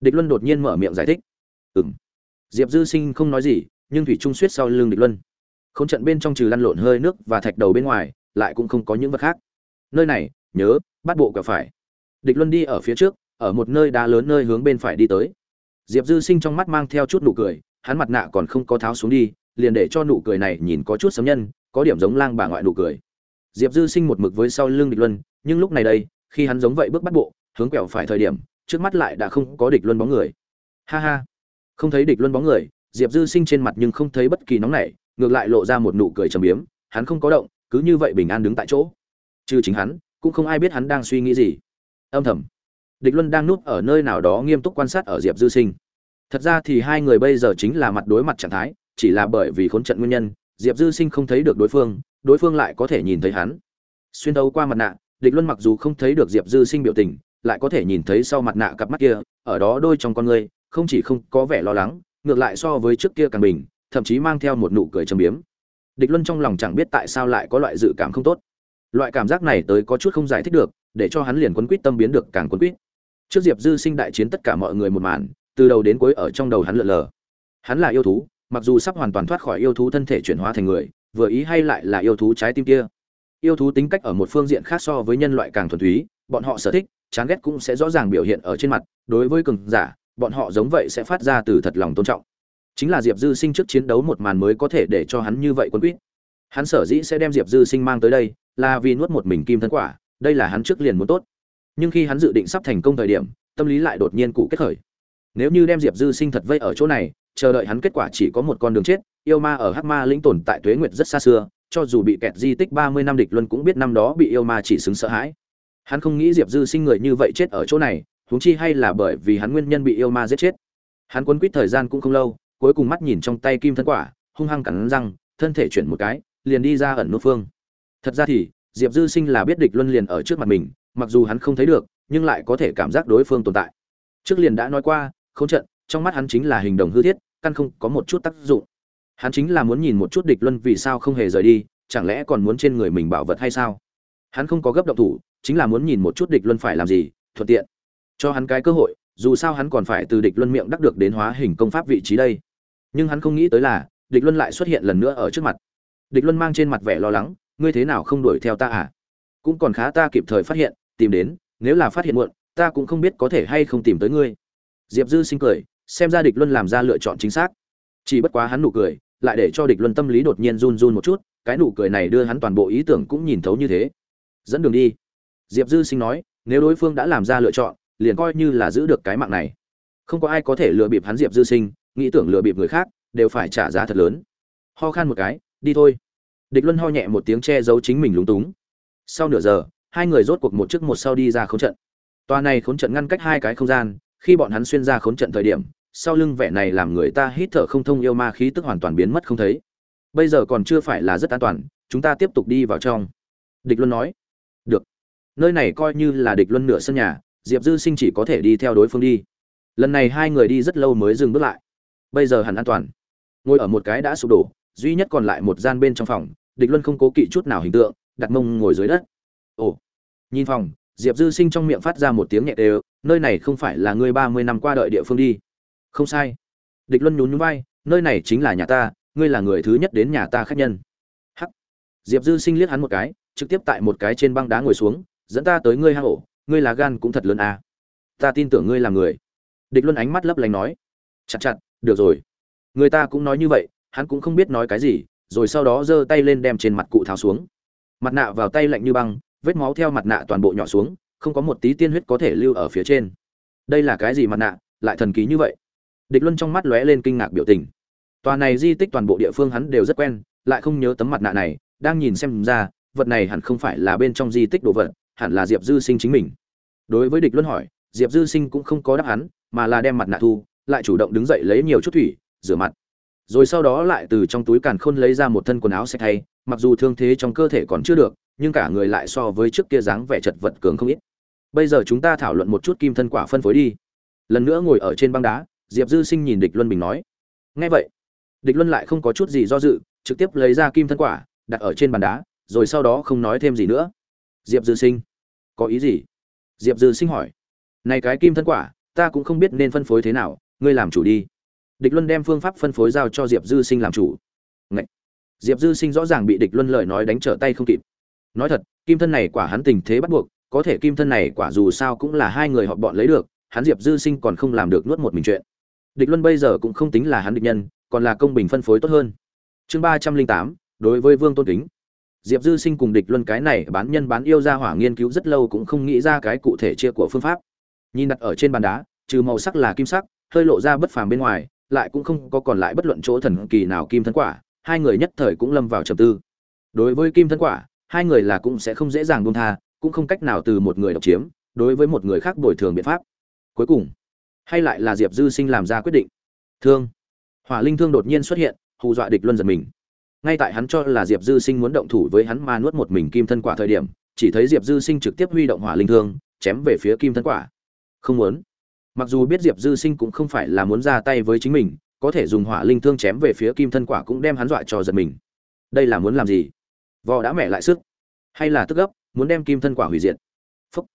Địch luân đột nhiên mở miệng giải thích ừ diệp dư sinh không nói gì, nhưng thủy trung suýt sau lưng địch luân. K h ố n trận bên trong trừ lăn lộn hơi nước và thạch đầu bên ngoài, lại cũng không có những vật khác. Nơi này, nhớ, bắt bộ cả phải. Địch luân đi ở phía trước, ở một nơi đá lớn nơi hướng bên phải đi tới. Diệp dư sinh trong mắt mang theo chút nụ cười, hắn mặt nạ còn không có tháo xuống đi, liền để cho nụ cười này nhìn có chút sấm nhân, có điểm giống lang bà ngoại nụ cười. Diệp dư sinh một mực với sau lưng địch luân, nhưng lúc này đây, khi hắn giống vậy bước bắt bộ, hướng quẹo phải thời điểm, trước mắt lại đã không có địch luân bóng người. Ha ha không thấy địch luân bóng người, diệp dư sinh trên mặt nhưng không thấy bất kỳ nóng nảy, ngược lại lộ ra một nụ cười trầm biếm, hắn không có động, cứ như vậy bình an đứng tại chỗ. Trừ chính hắn, cũng không ai biết hắn đang suy nghĩ gì. Âm thầm. Địch luân đang núp ở nơi nào đó nghiêm túc quan sát ở diệp dư sinh. Thật ra thì hai người bây giờ chính là mặt đối mặt trạng thái, chỉ là bởi vì khốn trận nguyên nhân, diệp dư sinh không thấy được đối phương đối phương lại có thể nhìn thấy hắn. Xuyên đấu qua mặt nạ, địch luân mặc dù không thấy được diệp dư sinh biểu tình, lại có thể nhìn thấy sau mặt nạ cặp mắt kia, ở đó đôi trong con người không chỉ không có vẻ lo lắng, ngược lại so với trước kia càng bình, thậm chí mang theo một nụ cười trầm biếm. Địch luân trong lòng chẳng biết tại sao lại có loại dự cảm không tốt. Loại cảm giác này tới có chút không giải thích được, để cho hắn liền quấn quýt tâm biến được càng quấn quýt. Trước diệp dư sinh đại chiến tất cả mọi người một màn, từ đầu đến cuối ở trong đầu hắn lượn lờ. Hắn là yêu thú, mặc dù sắp hoàn toàn thoát khỏi yêu thú thân thể chuyển hóa thành người, vừa ý hay lại là yêu thú trái tim kia. Yêu thú tính cách ở một phương diện khác so với nhân loại càng thuần túy, bọn họ sở thích, chán ghét cũng sẽ rõ ràng biểu hiện ở trên mặt, đối với cường giả bọn họ giống vậy sẽ phát ra từ thật lòng tôn trọng. Chính là diệp dư sinh trước chiến đấu một màn mới có thể để cho hắn như vậy quân quýt. Hắn sở dĩ sẽ đem diệp dư sinh mang tới đây, là vì nuốt một mình kim thân quả, đây là hắn trước liền muốn tốt. Nhưng khi hắn dự định sắp thành công thời điểm, tâm lý lại đột nhiên cụ kết khởi. Nếu như đem diệp dư sinh thật vây ở chỗ này, chờ đợi hắn kết quả chỉ có một con đường chết, yêu ma ở hắc ma lĩnh tồn tại tuế nguyệt rất xa xưa, cho dù bị kẹt di tích ba mươi năm địch luân cũng biết năm đó bị yêu ma chỉ xứng sợ hãi. Hắn không nghĩ diệp dư sinh người như vậy chết ở chỗ này huống chi hay là bởi vì hắn nguyên nhân bị yêu ma giết chết. Hắn quấn quýt thời gian cũng không lâu, cuối cùng mắt nhìn trong tay kim thân quả, hung hăng cắn răng, thân thể chuyển một cái, liền đi ra ẩn nút phương. Thật ra thì, diệp dư sinh là biết địch luân liền ở trước mặt mình, mặc dù hắn không thấy được, nhưng lại có thể cảm giác đối phương tồn tại. Trước liền đã nói qua, không trận, trong mắt hắn chính là hình đồng hư thiết, căn không có một chút tác dụng. Hắn chính là muốn nhìn một chút địch luân vì sao không hề rời đi, chẳng lẽ còn muốn trên người mình bảo vật hay sao? Hắn không có gấp động thủ, chính là muốn nhìn một chút địch luân phải làm gì, thuận tiện cho hắn cái cơ hội, dù sao hắn còn phải từ địch luân miệng đắc được đến hóa hình công pháp vị trí đây. Nhưng hắn không nghĩ tới là, địch luân lại xuất hiện lần nữa ở trước mặt. Địch luân mang trên mặt vẻ lo lắng, ngươi thế nào không đuổi theo ta à? Cũng còn khá ta kịp thời phát hiện, tìm đến, nếu là phát hiện muộn, ta cũng không biết có thể hay không tìm tới ngươi. Diệp dư sinh cười, xem ra địch luân làm ra lựa chọn chính xác. Chỉ bất quá hắn nụ cười, lại để cho địch luân tâm lý đột nhiên run run một chút, cái nụ cười này đưa hắn toàn bộ ý tưởng cũng nhìn thấu như thế. Dẫn đường đi. Diệp dư sinh nói, nếu đối phương đã làm ra lựa chọn liền coi như là giữ được cái mạng này. Không có ai có thể lừa bịp hắn diệp dư sinh, nghĩ tưởng lừa bịp người khác, đều phải trả giá thật lớn. Ho khan một cái, đi thôi. Địch luân ho nhẹ một tiếng che giấu chính mình lúng túng. Sau nửa giờ, hai người rốt cuộc một trước một sau đi ra khốn trận. Tòa này khốn trận ngăn cách hai cái không gian, khi bọn hắn xuyên ra khốn trận thời điểm, sau lưng vẻ này làm người ta hít thở không thông yêu ma khí tức hoàn toàn biến mất không thấy. Bây giờ còn chưa phải là rất an toàn, chúng ta tiếp tục đi vào trong. Địch luân nói. Được. Nơi này coi như là địch luân nửa sân nhà diệp dư sinh chỉ có thể đi theo đối phương đi. Lần này hai người đi rất lâu mới dừng bước lại. Bây giờ hẳn an toàn. Ngồi ở một cái đã sụp đổ, duy nhất còn lại một gian bên trong phòng, địch luân không cố kỵ chút nào hình tượng, đặt mông ngồi dưới đất. Ồ. Nhìn phòng, diệp dư sinh trong miệng phát ra một tiếng nhẹ đều, nơi này không phải là ngươi ba mươi năm qua đợi địa phương đi. Không sai. Địch luân nhún nhún vai, nơi này chính là nhà ta, ngươi là người thứ nhất đến nhà ta khách nhân. Hắc. Diệp dư sinh liếc hắn một cái, trực tiếp tại một cái trên băng đá ngồi xuống, dẫn ta tới ngươi hang ổ ngươi là gan cũng thật lớn à. ta tin tưởng ngươi là người. Địch luân ánh mắt lấp lánh nói. Chặt chặt, được rồi. Người ta cũng nói như vậy, hắn cũng không biết nói cái gì, rồi sau đó giơ tay lên đem trên mặt cụ tháo xuống. Mặt nạ vào tay lạnh như băng, vết máu theo mặt nạ toàn bộ nhỏ xuống, không có một tí tiên huyết có thể lưu ở phía trên. Đây là cái gì mặt nạ, lại thần kỳ như vậy? Địch luân trong mắt lóe lên kinh ngạc biểu tình. Tòa này di tích toàn bộ địa phương hắn đều rất quen, lại không nhớ tấm mặt nạ này, đang nhìn xem ra, vật này hẳn không phải là bên trong di tích đồ vật hẳn là diệp dư sinh chính mình. Đối với địch luân hỏi, diệp dư sinh cũng không có đáp án, mà là đem mặt nạ thu, lại chủ động đứng dậy lấy nhiều chút thủy, rửa mặt. Rồi sau đó lại từ trong túi càn khôn lấy ra một thân quần áo sạch thay, mặc dù thương thế trong cơ thể còn chưa được, nhưng cả người lại so với trước kia dáng vẻ chật vật cường không ít. Bây giờ chúng ta thảo luận một chút kim thân quả phân phối đi. Lần nữa ngồi ở trên băng đá, diệp dư sinh nhìn địch luân bình nói. Ngay vậy, địch luân lại không có chút gì do dự, trực tiếp lấy ra kim thân quả, đặt ở trên bàn đá, rồi sau đó không nói thêm gì nữa diệp dư sinh. Có ý gì? Diệp dư sinh hỏi. Này cái kim thân quả, ta cũng không biết nên phân phối thế nào, ngươi làm chủ đi. Địch luân đem phương pháp phân phối giao cho diệp dư sinh làm chủ. Ngậy! diệp dư sinh rõ ràng bị địch luân lời nói đánh trở tay không kịp. Nói thật, kim thân này quả hắn tình thế bắt buộc, có thể kim thân này quả dù sao cũng là hai người họ bọn lấy được, hắn diệp dư sinh còn không làm được nuốt một mình chuyện. Địch luân bây giờ cũng không tính là hắn địch nhân, còn là công bình phân phối tốt hơn. Chương ba trăm linh tám, đối với vương tôn kính diệp dư sinh cùng địch luân cái này bán nhân bán yêu ra hỏa nghiên cứu rất lâu cũng không nghĩ ra cái cụ thể chia của phương pháp. Nhìn đặt ở trên bàn đá, trừ màu sắc là kim sắc, hơi lộ ra bất phàm bên ngoài, lại cũng không có còn lại bất luận chỗ thần kỳ nào kim thân quả, hai người nhất thời cũng lâm vào trầm tư. Đối với kim thân quả, hai người là cũng sẽ không dễ dàng buông tha, cũng không cách nào từ một người độc chiếm, đối với một người khác bồi thường biện pháp. Cuối cùng, hay lại là diệp dư sinh làm ra quyết định. Thương. Hỏa linh thương đột nhiên xuất hiện, hù dọa địch luân giật mình ngay tại hắn cho là diệp dư sinh muốn động thủ với hắn mà nuốt một mình kim thân quả thời điểm, chỉ thấy diệp dư sinh trực tiếp huy động hỏa linh thương, chém về phía kim thân quả. Không muốn. Mặc dù biết diệp dư sinh cũng không phải là muốn ra tay với chính mình, có thể dùng hỏa linh thương chém về phía kim thân quả cũng đem hắn dọa cho giật mình. Đây là muốn làm gì? Vò đã mẹ lại sức. Hay là tức gấp, muốn đem kim thân quả hủy diệt? Phúc.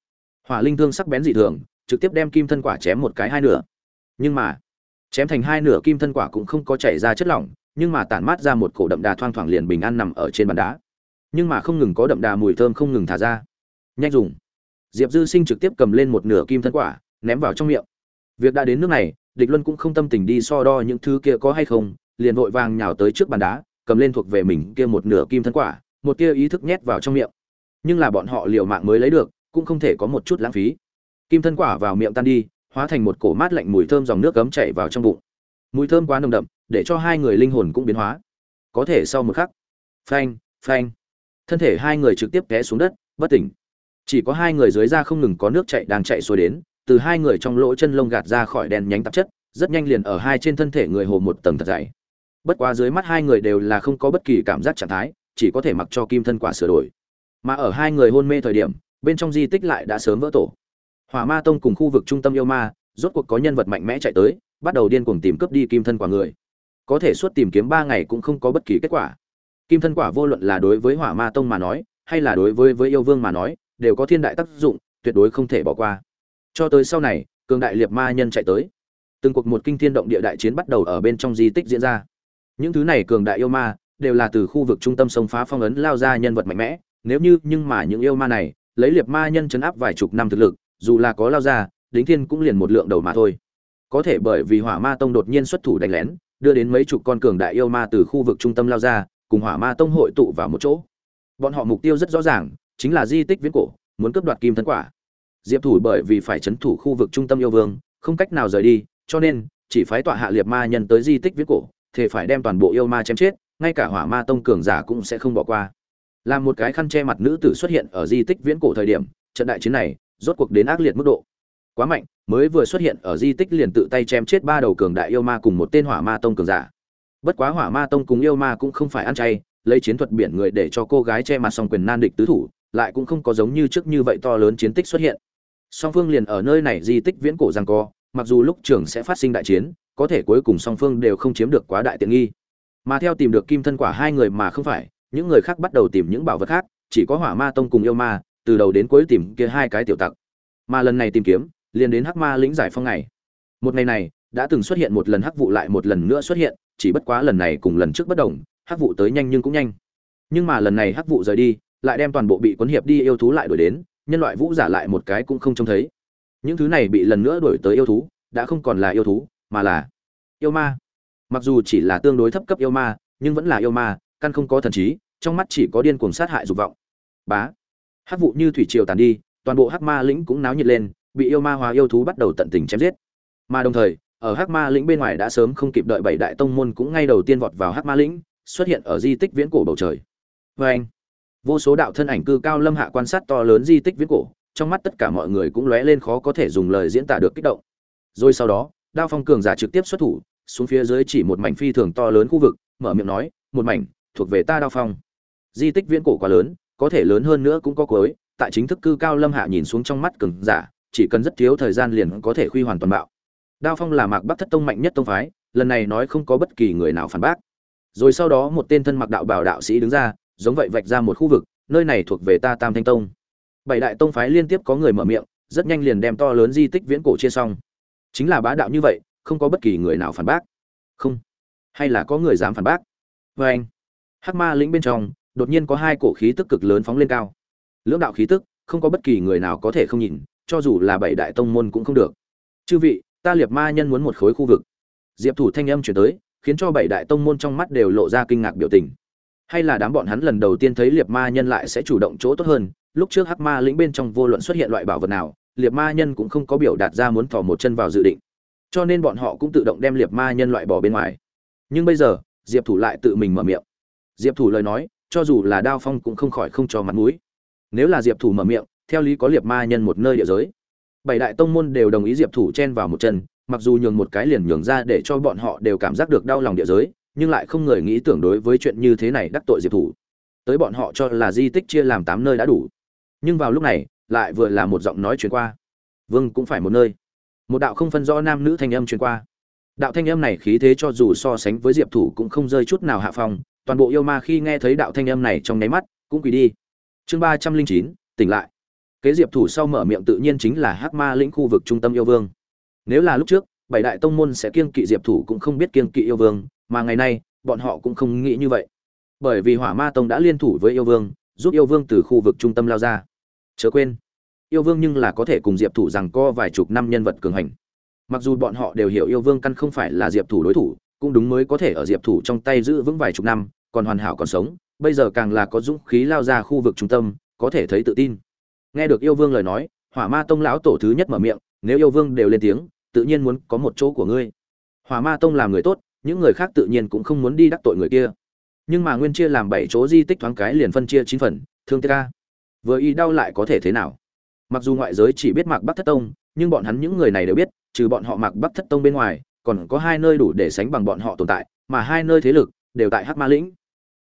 Hỏa linh thương sắc bén dị thường, trực tiếp đem kim thân quả chém một cái hai nửa. Nhưng mà, chém thành hai nửa kim thân quả cũng không có chảy ra chất lỏng nhưng mà tản mát ra một cổ đậm đà thoang thoảng liền bình an nằm ở trên bàn đá. Nhưng mà không ngừng có đậm đà mùi thơm không ngừng thả ra. Nhanh dùng. Diệp dư sinh trực tiếp cầm lên một nửa kim thân quả, ném vào trong miệng. Việc đã đến nước này, địch luân cũng không tâm tình đi so đo những thứ kia có hay không, liền vội vàng nhào tới trước bàn đá, cầm lên thuộc về mình kia một nửa kim thân quả, một kia ý thức nhét vào trong miệng. Nhưng là bọn họ liều mạng mới lấy được, cũng không thể có một chút lãng phí. Kim thân quả vào miệng tan đi, hóa thành một cổ mát lạnh mùi thơm dòng nước cấm chảy vào trong bụng. Mùi thơm quá nồng đậm để cho hai người linh hồn cũng biến hóa. Có thể sau một khắc, phanh phanh, thân thể hai người trực tiếp té xuống đất, bất tỉnh. Chỉ có hai người dưới da không ngừng có nước chạy, đang chạy xuôi đến, từ hai người trong lỗ chân lông gạt ra khỏi đèn nhánh tạp chất, rất nhanh liền ở hai trên thân thể người hồ một tầng thật dày. Bất quá dưới mắt hai người đều là không có bất kỳ cảm giác trạng thái, chỉ có thể mặc cho kim thân quả sửa đổi. Mà ở hai người hôn mê thời điểm, bên trong di tích lại đã sớm vỡ tổ. Hỏa ma tông cùng khu vực trung tâm yêu ma, rốt cuộc có nhân vật mạnh mẽ chạy tới, bắt đầu điên cuồng tìm cướp đi kim thân quả người có thể suốt tìm kiếm ba ngày cũng không có bất kỳ kết quả. Kim thân quả vô luận là đối với hỏa ma tông mà nói, hay là đối với với yêu vương mà nói, đều có thiên đại tác dụng, tuyệt đối không thể bỏ qua. Cho tới sau này, cường đại liệt ma nhân chạy tới. Từng cuộc một kinh thiên động địa đại chiến bắt đầu ở bên trong di tích diễn ra. Những thứ này cường đại yêu ma, đều là từ khu vực trung tâm sông phá phong ấn lao ra nhân vật mạnh mẽ. Nếu như, nhưng mà những yêu ma này, lấy liệt ma nhân chấn áp vài chục năm thực lực, dù là có lao ra, đính thiên cũng liền một lượng đầu mà thôi. Có thể bởi vì hỏa ma tông đột nhiên xuất thủ đánh lén đưa đến mấy chục con cường đại yêu ma từ khu vực trung tâm lao ra, cùng hỏa ma tông hội tụ vào một chỗ. Bọn họ mục tiêu rất rõ ràng, chính là di tích viễn cổ, muốn cướp đoạt kim thân quả. Diệp thủ bởi vì phải chấn thủ khu vực trung tâm yêu vương, không cách nào rời đi, cho nên, chỉ phái tọa hạ liệt ma nhân tới di tích viễn cổ thì phải đem toàn bộ yêu ma chém chết, ngay cả hỏa ma tông cường giả cũng sẽ không bỏ qua. Làm một cái khăn che mặt nữ tử xuất hiện ở di tích viễn cổ thời điểm, trận đại chiến này, rốt cuộc đến ác liệt mức độ quá mạnh, mới vừa xuất hiện ở di tích liền tự tay chém chết ba đầu cường đại yêu ma cùng một tên hỏa ma tông cường giả. Bất quá hỏa ma tông cùng yêu ma cũng không phải ăn chay, lấy chiến thuật biển người để cho cô gái che mặt song quyền nan địch tứ thủ, lại cũng không có giống như trước như vậy to lớn chiến tích xuất hiện. Song phương liền ở nơi này di tích viễn cổ rằng co, mặc dù lúc trường sẽ phát sinh đại chiến, có thể cuối cùng song phương đều không chiếm được quá đại tiện nghi. Mà theo tìm được kim thân quả hai người mà không phải, những người khác bắt đầu tìm những bảo vật khác, chỉ có hỏa ma tông cùng yêu ma, từ đầu đến cuối tìm kia hai cái tiểu tặc. Mà lần này tìm kiếm liền đến hắc ma lĩnh giải phong ngày một ngày này, đã từng xuất hiện một lần hắc vụ lại một lần nữa xuất hiện, chỉ bất quá lần này cùng lần trước bất đồng, hắc vụ tới nhanh nhưng cũng nhanh. Nhưng mà lần này hắc vụ rời đi, lại đem toàn bộ bị cuốn hiệp đi yêu thú lại đuổi đến, nhân loại vũ giả lại một cái cũng không trông thấy. Những thứ này bị lần nữa đuổi tới yêu thú, đã không còn là yêu thú, mà là yêu ma. Mặc dù chỉ là tương đối thấp cấp yêu ma, nhưng vẫn là yêu ma, căn không có thần trí, trong mắt chỉ có điên cuồng sát hại dục vọng. Bá. Hắc vụ như thủy triều tàn đi, toàn bộ hắc ma lĩnh cũng náo nhiệt lên bị yêu ma hóa yêu thú bắt đầu tận tình chém giết. Mà đồng thời, ở hắc ma lĩnh bên ngoài đã sớm không kịp đợi bảy đại tông môn cũng ngay đầu tiên vọt vào hắc ma lĩnh, xuất hiện ở di tích viễn cổ bầu trời. Và anh, vô số đạo thân ảnh cư cao lâm hạ quan sát to lớn di tích viễn cổ, trong mắt tất cả mọi người cũng lóe lên khó có thể dùng lời diễn tả được kích động. Rồi sau đó, đao phong cường giả trực tiếp xuất thủ, xuống phía dưới chỉ một mảnh phi thường to lớn khu vực, mở miệng nói, một mảnh, thuộc về ta đao phong. Di tích viễn cổ quá lớn, có thể lớn hơn nữa cũng có cuối, tại chính thức cư cao lâm hạ nhìn xuống trong mắt cường giả chỉ cần rất thiếu thời gian liền có thể khuy hoàn toàn bạo. Đao phong là mạc bắc thất tông mạnh nhất tông phái, lần này nói không có bất kỳ người nào phản bác. Rồi sau đó một tên thân mặc đạo bảo đạo sĩ đứng ra, giống vậy vạch ra một khu vực, nơi này thuộc về ta tam thanh tông. Bảy đại tông phái liên tiếp có người mở miệng, rất nhanh liền đem to lớn di tích viễn cổ chia xong. Chính là bá đạo như vậy, không có bất kỳ người nào phản bác. Không. Hay là có người dám phản bác? Vê anh, hắc ma lĩnh bên trong, đột nhiên có hai cổ khí tức cực lớn phóng lên cao. Lưỡng đạo khí tức, không có bất kỳ người nào có thể không nhìn cho dù là bảy đại tông môn cũng không được. Chư vị, ta liệt ma nhân muốn một khối khu vực. Diệp thủ thanh âm chuyển tới, khiến cho bảy đại tông môn trong mắt đều lộ ra kinh ngạc biểu tình. Hay là đám bọn hắn lần đầu tiên thấy liệt ma nhân lại sẽ chủ động chỗ tốt hơn, lúc trước hắc ma lĩnh bên trong vô luận xuất hiện loại bảo vật nào liệt ma nhân cũng không có biểu đạt ra muốn thò một chân vào dự định. Cho nên bọn họ cũng tự động đem liệt ma nhân loại bỏ bên ngoài. Nhưng bây giờ, diệp thủ lại tự mình mở miệng. Diệp thủ lời nói, cho dù là đao phong cũng không khỏi không cho mặt mũi. Nếu là diệp thủ mở miệng theo lý có liệt ma nhân một nơi địa giới. Bảy đại tông môn đều đồng ý diệp thủ chen vào một chân, mặc dù nhường một cái liền nhường ra để cho bọn họ đều cảm giác được đau lòng địa giới, nhưng lại không người nghĩ tưởng đối với chuyện như thế này đắc tội diệp thủ. Tới bọn họ cho là di tích chia làm tám nơi đã đủ. Nhưng vào lúc này, lại vừa là một giọng nói truyền qua. Vương cũng phải một nơi. Một đạo không phân rõ nam nữ thanh âm truyền qua. Đạo thanh âm này khí thế cho dù so sánh với diệp thủ cũng không rơi chút nào hạ phong, toàn bộ yêu ma khi nghe thấy đạo thanh âm này trong nháy mắt cũng quỳ đi. Chương ba trăm linh chín, tỉnh lại kế diệp thủ sau mở miệng tự nhiên chính là hắc ma lĩnh khu vực trung tâm yêu vương. Nếu là lúc trước, bảy đại tông môn sẽ kiêng kỵ diệp thủ cũng không biết kiêng kỵ yêu vương, mà ngày nay, bọn họ cũng không nghĩ như vậy. Bởi vì hỏa ma tông đã liên thủ với yêu vương, giúp yêu vương từ khu vực trung tâm lao ra. Chớ quên, yêu vương nhưng là có thể cùng diệp thủ rằng co vài chục năm nhân vật cường hành. Mặc dù bọn họ đều hiểu yêu vương căn không phải là diệp thủ đối thủ, cũng đúng mới có thể ở diệp thủ trong tay giữ vững vài chục năm, còn hoàn hảo còn sống, bây giờ càng là có dũng khí lao ra khu vực trung tâm, có thể thấy tự tin nghe được yêu vương lời nói, hỏa ma tông lão tổ thứ nhất mở miệng, nếu yêu vương đều lên tiếng, tự nhiên muốn có một chỗ của ngươi. Hỏa ma tông làm người tốt, những người khác tự nhiên cũng không muốn đi đắc tội người kia. Nhưng mà nguyên chia làm bảy chỗ di tích thoáng cái liền phân chia chín phần, thương ca vừa y đau lại có thể thế nào? Mặc dù ngoại giới chỉ biết mạc bắc thất tông, nhưng bọn hắn những người này đều biết, trừ bọn họ mạc bắc thất tông bên ngoài, còn có hai nơi đủ để sánh bằng bọn họ tồn tại, mà hai nơi thế lực đều tại hắc ma lĩnh.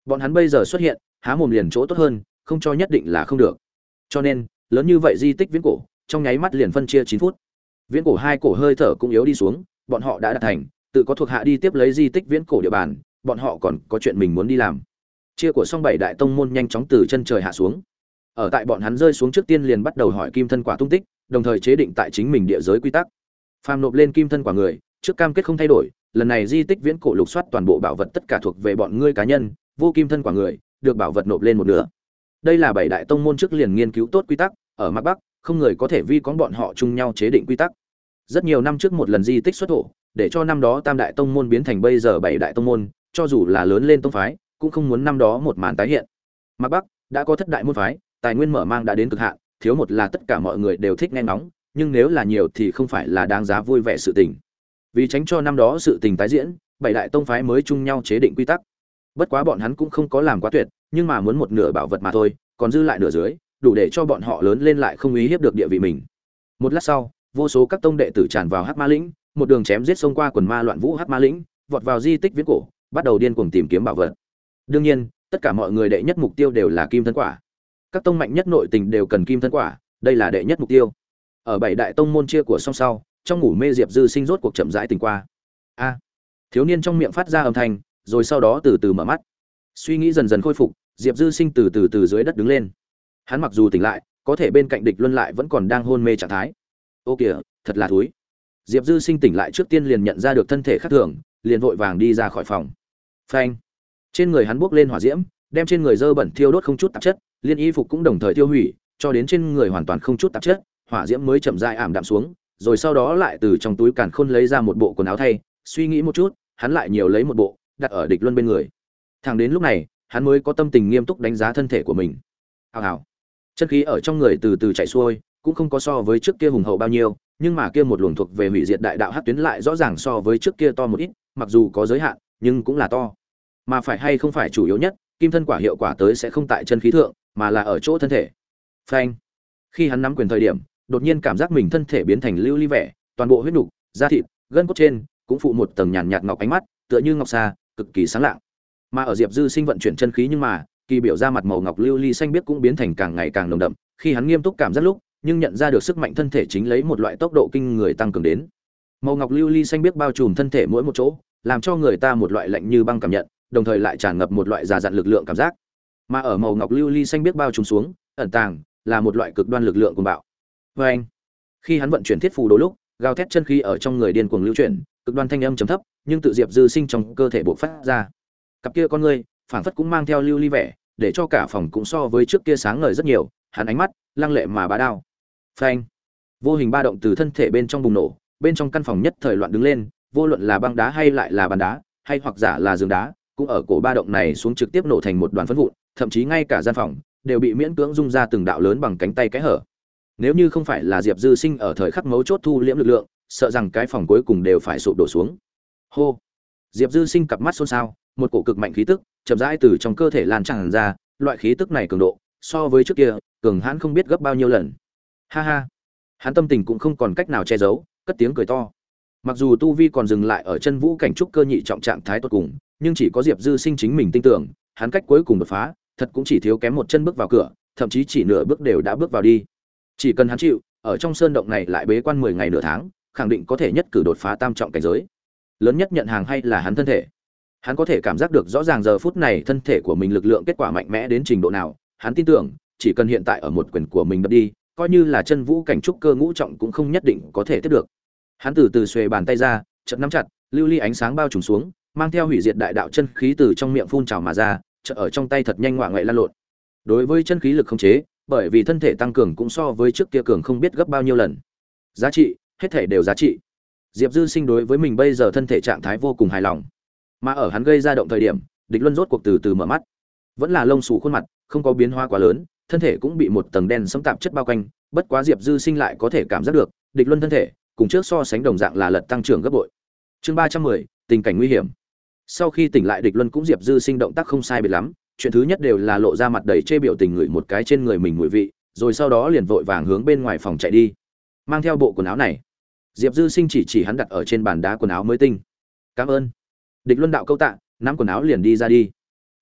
Bọn hắn bây giờ xuất hiện, há mồm liền chỗ tốt hơn, không cho nhất định là không được. Cho nên lớn như vậy di tích viễn cổ, trong nháy mắt liền phân chia chín phút. Viễn cổ hai cổ hơi thở cũng yếu đi xuống, bọn họ đã đạt thành, tự có thuộc hạ đi tiếp lấy di tích viễn cổ địa bàn, bọn họ còn có chuyện mình muốn đi làm. Chia của song bảy đại tông môn nhanh chóng từ chân trời hạ xuống. Ở tại bọn hắn rơi xuống trước tiên liền bắt đầu hỏi kim thân quả tung tích, đồng thời chế định tại chính mình địa giới quy tắc. Phàm nộp lên kim thân quả người, trước cam kết không thay đổi, lần này di tích viễn cổ lục soát toàn bộ bảo vật tất cả thuộc về bọn ngươi cá nhân, vô kim thân quả người, được bảo vật nộp lên một nửa đây là bảy đại tông môn trước liền nghiên cứu tốt quy tắc, ở mặt bắc, không người có thể vi con bọn họ chung nhau chế định quy tắc. Rất nhiều năm trước một lần di tích xuất thổ, để cho năm đó tam đại tông môn biến thành bây giờ bảy đại tông môn, cho dù là lớn lên tông phái, cũng không muốn năm đó một màn tái hiện. Mặt bắc, đã có thất đại môn phái, tài nguyên mở mang đã đến cực hạn, thiếu một là tất cả mọi người đều thích nghe ngóng, nhưng nếu là nhiều thì không phải là đáng giá vui vẻ sự tình. Vì tránh cho năm đó sự tình tái diễn, bảy đại tông phái mới chung nhau chế định quy tắc. Bất quá bọn hắn cũng không có làm quá tuyệt nhưng mà muốn một nửa bảo vật mà thôi, còn dư lại nửa dưới, đủ để cho bọn họ lớn lên lại không ý hiếp được địa vị mình. Một lát sau, vô số các tông đệ tử tràn vào hắc ma lĩnh, một đường chém giết xông qua quần ma loạn vũ hắc ma lĩnh, vọt vào di tích viễn cổ, bắt đầu điên cuồng tìm kiếm bảo vật. Đương nhiên, tất cả mọi người đệ nhất mục tiêu đều là kim thân quả. Các tông mạnh nhất nội tình đều cần kim thân quả, đây là đệ nhất mục tiêu. Ở bảy đại tông môn chia của song sau, trong ngủ mê diệp dư sinh rốt cuộc chậm rãi tình qua. A. Thiếu niên trong miệng phát ra âm thanh, rồi sau đó từ từ mở mắt suy nghĩ dần dần khôi phục, diệp dư sinh từ từ từ dưới đất đứng lên. Hắn mặc dù tỉnh lại, có thể bên cạnh địch luân lại vẫn còn đang hôn mê trạng thái. Ô kìa, thật là thúi. Diệp dư sinh tỉnh lại trước tiên liền nhận ra được thân thể khác thường, liền vội vàng đi ra khỏi phòng. Phanh. Trên người hắn buốc lên hỏa diễm, đem trên người dơ bẩn thiêu đốt không chút tạp chất, liên y phục cũng đồng thời tiêu hủy, cho đến trên người hoàn toàn không chút tạp chất, hỏa diễm mới chậm dại ảm đạm xuống, rồi sau đó lại từ trong túi càn khôn lấy ra một bộ quần áo thay. Suy nghĩ một chút, hắn lại nhiều lấy một bộ, đặt ở địch luân bên người thẳng đến lúc này, hắn mới có tâm tình nghiêm túc đánh giá thân thể của mình. Hào hào. Chân khí ở trong người từ từ chạy xuôi, cũng không có so với trước kia hùng hậu bao nhiêu, nhưng mà kia một luồng thuộc về hủy diệt đại đạo hát tuyến lại rõ ràng so với trước kia to một ít, mặc dù có giới hạn, nhưng cũng là to. Mà phải hay không phải chủ yếu nhất, kim thân quả hiệu quả tới sẽ không tại chân khí thượng, mà là ở chỗ thân thể. Phanh. Khi hắn nắm quyền thời điểm, đột nhiên cảm giác mình thân thể biến thành lưu ly vẻ, toàn bộ huyết nục, da thịt, gân cốt trên, cũng phụ một tầng nhàn nhạt ngọc ánh mắt, tựa như ngọc xa cực kỳ sáng lạng mà ở diệp dư sinh vận chuyển chân khí nhưng mà, kỳ biểu ra mặt màu ngọc lưu ly xanh biết cũng biến thành càng ngày càng nồng đậm, khi hắn nghiêm túc cảm giác lúc, nhưng nhận ra được sức mạnh thân thể chính lấy một loại tốc độ kinh người tăng cường đến. Màu ngọc lưu ly xanh biếc bao trùm thân thể mỗi một chỗ, làm cho người ta một loại lạnh như băng cảm nhận, đồng thời lại tràn ngập một loại già dặn lực lượng cảm giác. Mà ở màu ngọc lưu ly xanh biếc bao trùm xuống, ẩn tàng là một loại cực đoan lực lượng cuồng bạo. Vê anh, khi hắn vận chuyển thiết phù đôi lúc, gào thét chân khí ở trong người điên cuồng lưu chuyển, cực đoan thanh âm trầm thấp, nhưng tự diệp dư sinh trong cơ thể bộc phát ra cặp kia con ngươi, phảng phất cũng mang theo lưu ly vẻ, để cho cả phòng cũng so với trước kia sáng ngời rất nhiều, hắn ánh mắt lăng lệ mà bá đao. Phanh. Vô hình ba động từ thân thể bên trong bùng nổ, bên trong căn phòng nhất thời loạn đứng lên, vô luận là băng đá hay lại là bàn đá, hay hoặc giả là giường đá, cũng ở cổ ba động này xuống trực tiếp nổ thành một đoàn phân vụn, thậm chí ngay cả gian phòng đều bị miễn cưỡng rung ra từng đạo lớn bằng cánh tay cái hở. Nếu như không phải là diệp dư sinh ở thời khắc mấu chốt thu liễm lực lượng, sợ rằng cái phòng cuối cùng đều phải sụp đổ xuống. Hô. Diệp dư sinh cặp mắt xôn xao một cổ cực mạnh khí tức, chậm rãi từ trong cơ thể lan tràn ra, loại khí tức này cường độ, so với trước kia, cường hãn không biết gấp bao nhiêu lần. Ha ha. Hắn tâm tình cũng không còn cách nào che giấu, cất tiếng cười to. Mặc dù tu vi còn dừng lại ở chân vũ cảnh trúc cơ nhị trọng trạng thái tốt cùng, nhưng chỉ có diệp dư sinh chính mình tin tưởng, hắn cách cuối cùng đột phá, thật cũng chỉ thiếu kém một chân bước vào cửa, thậm chí chỉ nửa bước đều đã bước vào đi. Chỉ cần hắn chịu, ở trong sơn động này lại bế quan mười ngày nửa tháng, khẳng định có thể nhất cử đột phá tam trọng cảnh giới. Lớn nhất nhận hàng hay là hắn thân thể? Hắn có thể cảm giác được rõ ràng giờ phút này thân thể của mình lực lượng kết quả mạnh mẽ đến trình độ nào, hắn tin tưởng, chỉ cần hiện tại ở một quyền của mình đập đi, coi như là chân vũ cảnh trúc cơ ngũ trọng cũng không nhất định có thể tiếp được. Hắn từ từ xuề bàn tay ra, chợt nắm chặt, lưu ly ánh sáng bao trùm xuống, mang theo hủy diệt đại đạo chân khí từ trong miệng phun trào mà ra, chợt ở trong tay thật nhanh ngoạ ngoại lan lộn. Đối với chân khí lực không chế, bởi vì thân thể tăng cường cũng so với trước kia cường không biết gấp bao nhiêu lần. Giá trị, hết thể đều giá trị. Diệp dư sinh đối với mình bây giờ thân thể trạng thái vô cùng hài lòng mà ở hắn gây ra động thời điểm, địch luân rốt cuộc từ từ mở mắt. Vẫn là lông xù khuôn mặt, không có biến hóa quá lớn, thân thể cũng bị một tầng đen sẫm tạp chất bao quanh, bất quá diệp dư sinh lại có thể cảm giác được, địch luân thân thể, cùng trước so sánh đồng dạng là lật tăng trưởng gấp bội. Chương ba trăm mười, tình cảnh nguy hiểm. Sau khi tỉnh lại, địch luân cũng diệp dư sinh động tác không sai biệt lắm, chuyện thứ nhất đều là lộ ra mặt đầy chê biểu tình ngửi một cái trên người mình ngụy vị, rồi sau đó liền vội vàng hướng bên ngoài phòng chạy đi. Mang theo bộ quần áo này, diệp dư sinh chỉ chỉ hắn đặt ở trên bàn đá quần áo mới tinh. Cảm ơn địch luân đạo câu tạ, nắm quần áo liền đi ra đi.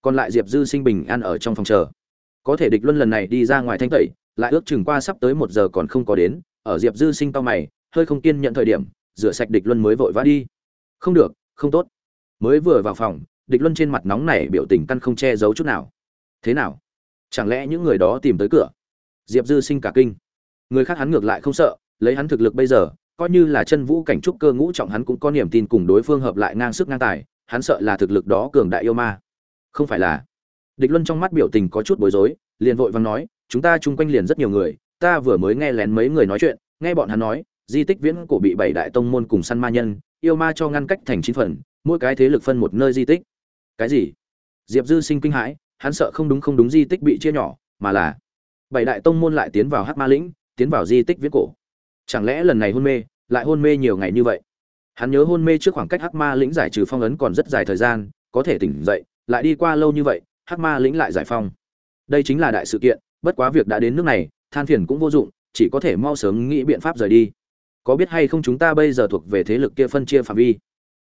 Còn lại diệp dư sinh bình an ở trong phòng chờ. Có thể địch luân lần này đi ra ngoài thanh tẩy, lại ước chừng qua sắp tới một giờ còn không có đến, ở diệp dư sinh tao mày, hơi không kiên nhận thời điểm, rửa sạch địch luân mới vội vã đi. Không được, không tốt. Mới vừa vào phòng, địch luân trên mặt nóng này biểu tình căn không che giấu chút nào. Thế nào? Chẳng lẽ những người đó tìm tới cửa? Diệp dư sinh cả kinh. Người khác hắn ngược lại không sợ, lấy hắn thực lực bây giờ coi như là chân vũ cảnh trúc cơ ngũ trọng hắn cũng có niềm tin cùng đối phương hợp lại ngang sức ngang tài, hắn sợ là thực lực đó cường đại yêu ma. Không phải là. Địch luân trong mắt biểu tình có chút bối rối, liền vội vàng nói, chúng ta chung quanh liền rất nhiều người, ta vừa mới nghe lén mấy người nói chuyện, nghe bọn hắn nói, di tích viễn cổ bị bảy đại tông môn cùng săn ma nhân, yêu ma cho ngăn cách thành chín phần, mỗi cái thế lực phân một nơi di tích. Cái gì? Diệp dư sinh kinh hãi, hắn sợ không đúng không đúng di tích bị chia nhỏ, mà là bảy đại tông môn lại tiến vào hắc ma lĩnh, tiến vào di tích viễn cổ chẳng lẽ lần này hôn mê, lại hôn mê nhiều ngày như vậy? Hắn nhớ hôn mê trước khoảng cách hắc ma lĩnh giải trừ phong ấn còn rất dài thời gian, có thể tỉnh dậy, lại đi qua lâu như vậy, hắc ma lĩnh lại giải phong. Đây chính là đại sự kiện, bất quá việc đã đến nước này, than phiền cũng vô dụng, chỉ có thể mau sớm nghĩ biện pháp rời đi. Có biết hay không chúng ta bây giờ thuộc về thế lực kia phân chia phạm vi?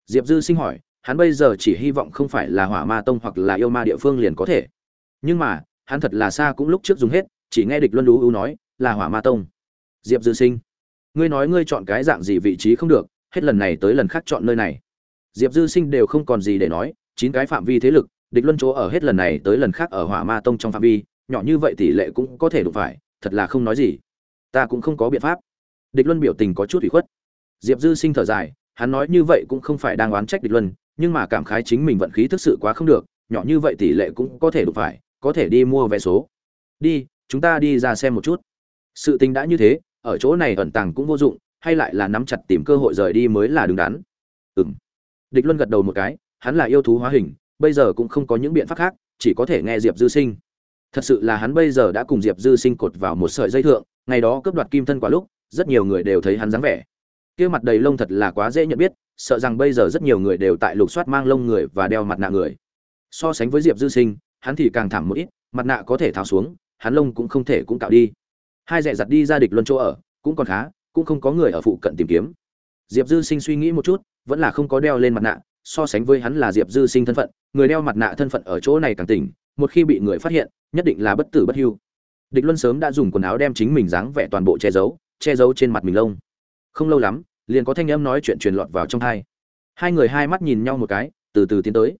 Diệp dư sinh hỏi, hắn bây giờ chỉ hy vọng không phải là hỏa ma tông hoặc là yêu ma địa phương liền có thể. Nhưng mà, hắn thật là xa cũng lúc trước dùng hết, chỉ nghe địch luân lú ưu nói là hỏa ma tông. Diệp dư sinh ngươi nói ngươi chọn cái dạng gì vị trí không được, hết lần này tới lần khác chọn nơi này. Diệp dư sinh đều không còn gì để nói, chín cái phạm vi thế lực, địch luân chỗ ở hết lần này tới lần khác ở hỏa ma tông trong phạm vi, nhỏ như vậy tỷ lệ cũng có thể đụng phải, thật là không nói gì. Ta cũng không có biện pháp. Địch luân biểu tình có chút ủy khuất. Diệp dư sinh thở dài, hắn nói như vậy cũng không phải đang oán trách địch luân, nhưng mà cảm khái chính mình vận khí thực sự quá không được, nhỏ như vậy tỷ lệ cũng có thể đụng phải, có thể đi mua vé số. Đi, chúng ta đi ra xem một chút. Sự tình đã như thế ở chỗ này ẩn tàng cũng vô dụng, hay lại là nắm chặt tìm cơ hội rời đi mới là đứng đắn. Ừ m địch luân gật đầu một cái, hắn là yêu thú hóa hình, bây giờ cũng không có những biện pháp khác, chỉ có thể nghe diệp dư sinh. Thật sự là hắn bây giờ đã cùng diệp dư sinh cột vào một sợi dây thượng, ngày đó cướp đoạt kim thân quả lúc, rất nhiều người đều thấy hắn dáng vẻ. Kia mặt đầy lông thật là quá dễ nhận biết, sợ rằng bây giờ rất nhiều người đều tại lục soát mang lông người và đeo mặt nạ người. So sánh với diệp dư sinh, hắn thì càng thảm một ít, mặt nạ có thể tháo xuống, hắn lông cũng không thể cũng cạo đi hai dẹ giặt đi ra địch luân chỗ ở, cũng còn khá, cũng không có người ở phụ cận tìm kiếm. Diệp dư sinh suy nghĩ một chút, vẫn là không có đeo lên mặt nạ, so sánh với hắn là diệp dư sinh thân phận, người đeo mặt nạ thân phận ở chỗ này càng tỉnh, một khi bị người phát hiện, nhất định là bất tử bất hưu. Địch luân sớm đã dùng quần áo đem chính mình dáng vẻ toàn bộ che giấu che giấu trên mặt mình lông. Không lâu lắm, liền có thanh âm nói chuyện truyền lọt vào trong hai. Hai người hai mắt nhìn nhau một cái, từ từ tiến tới.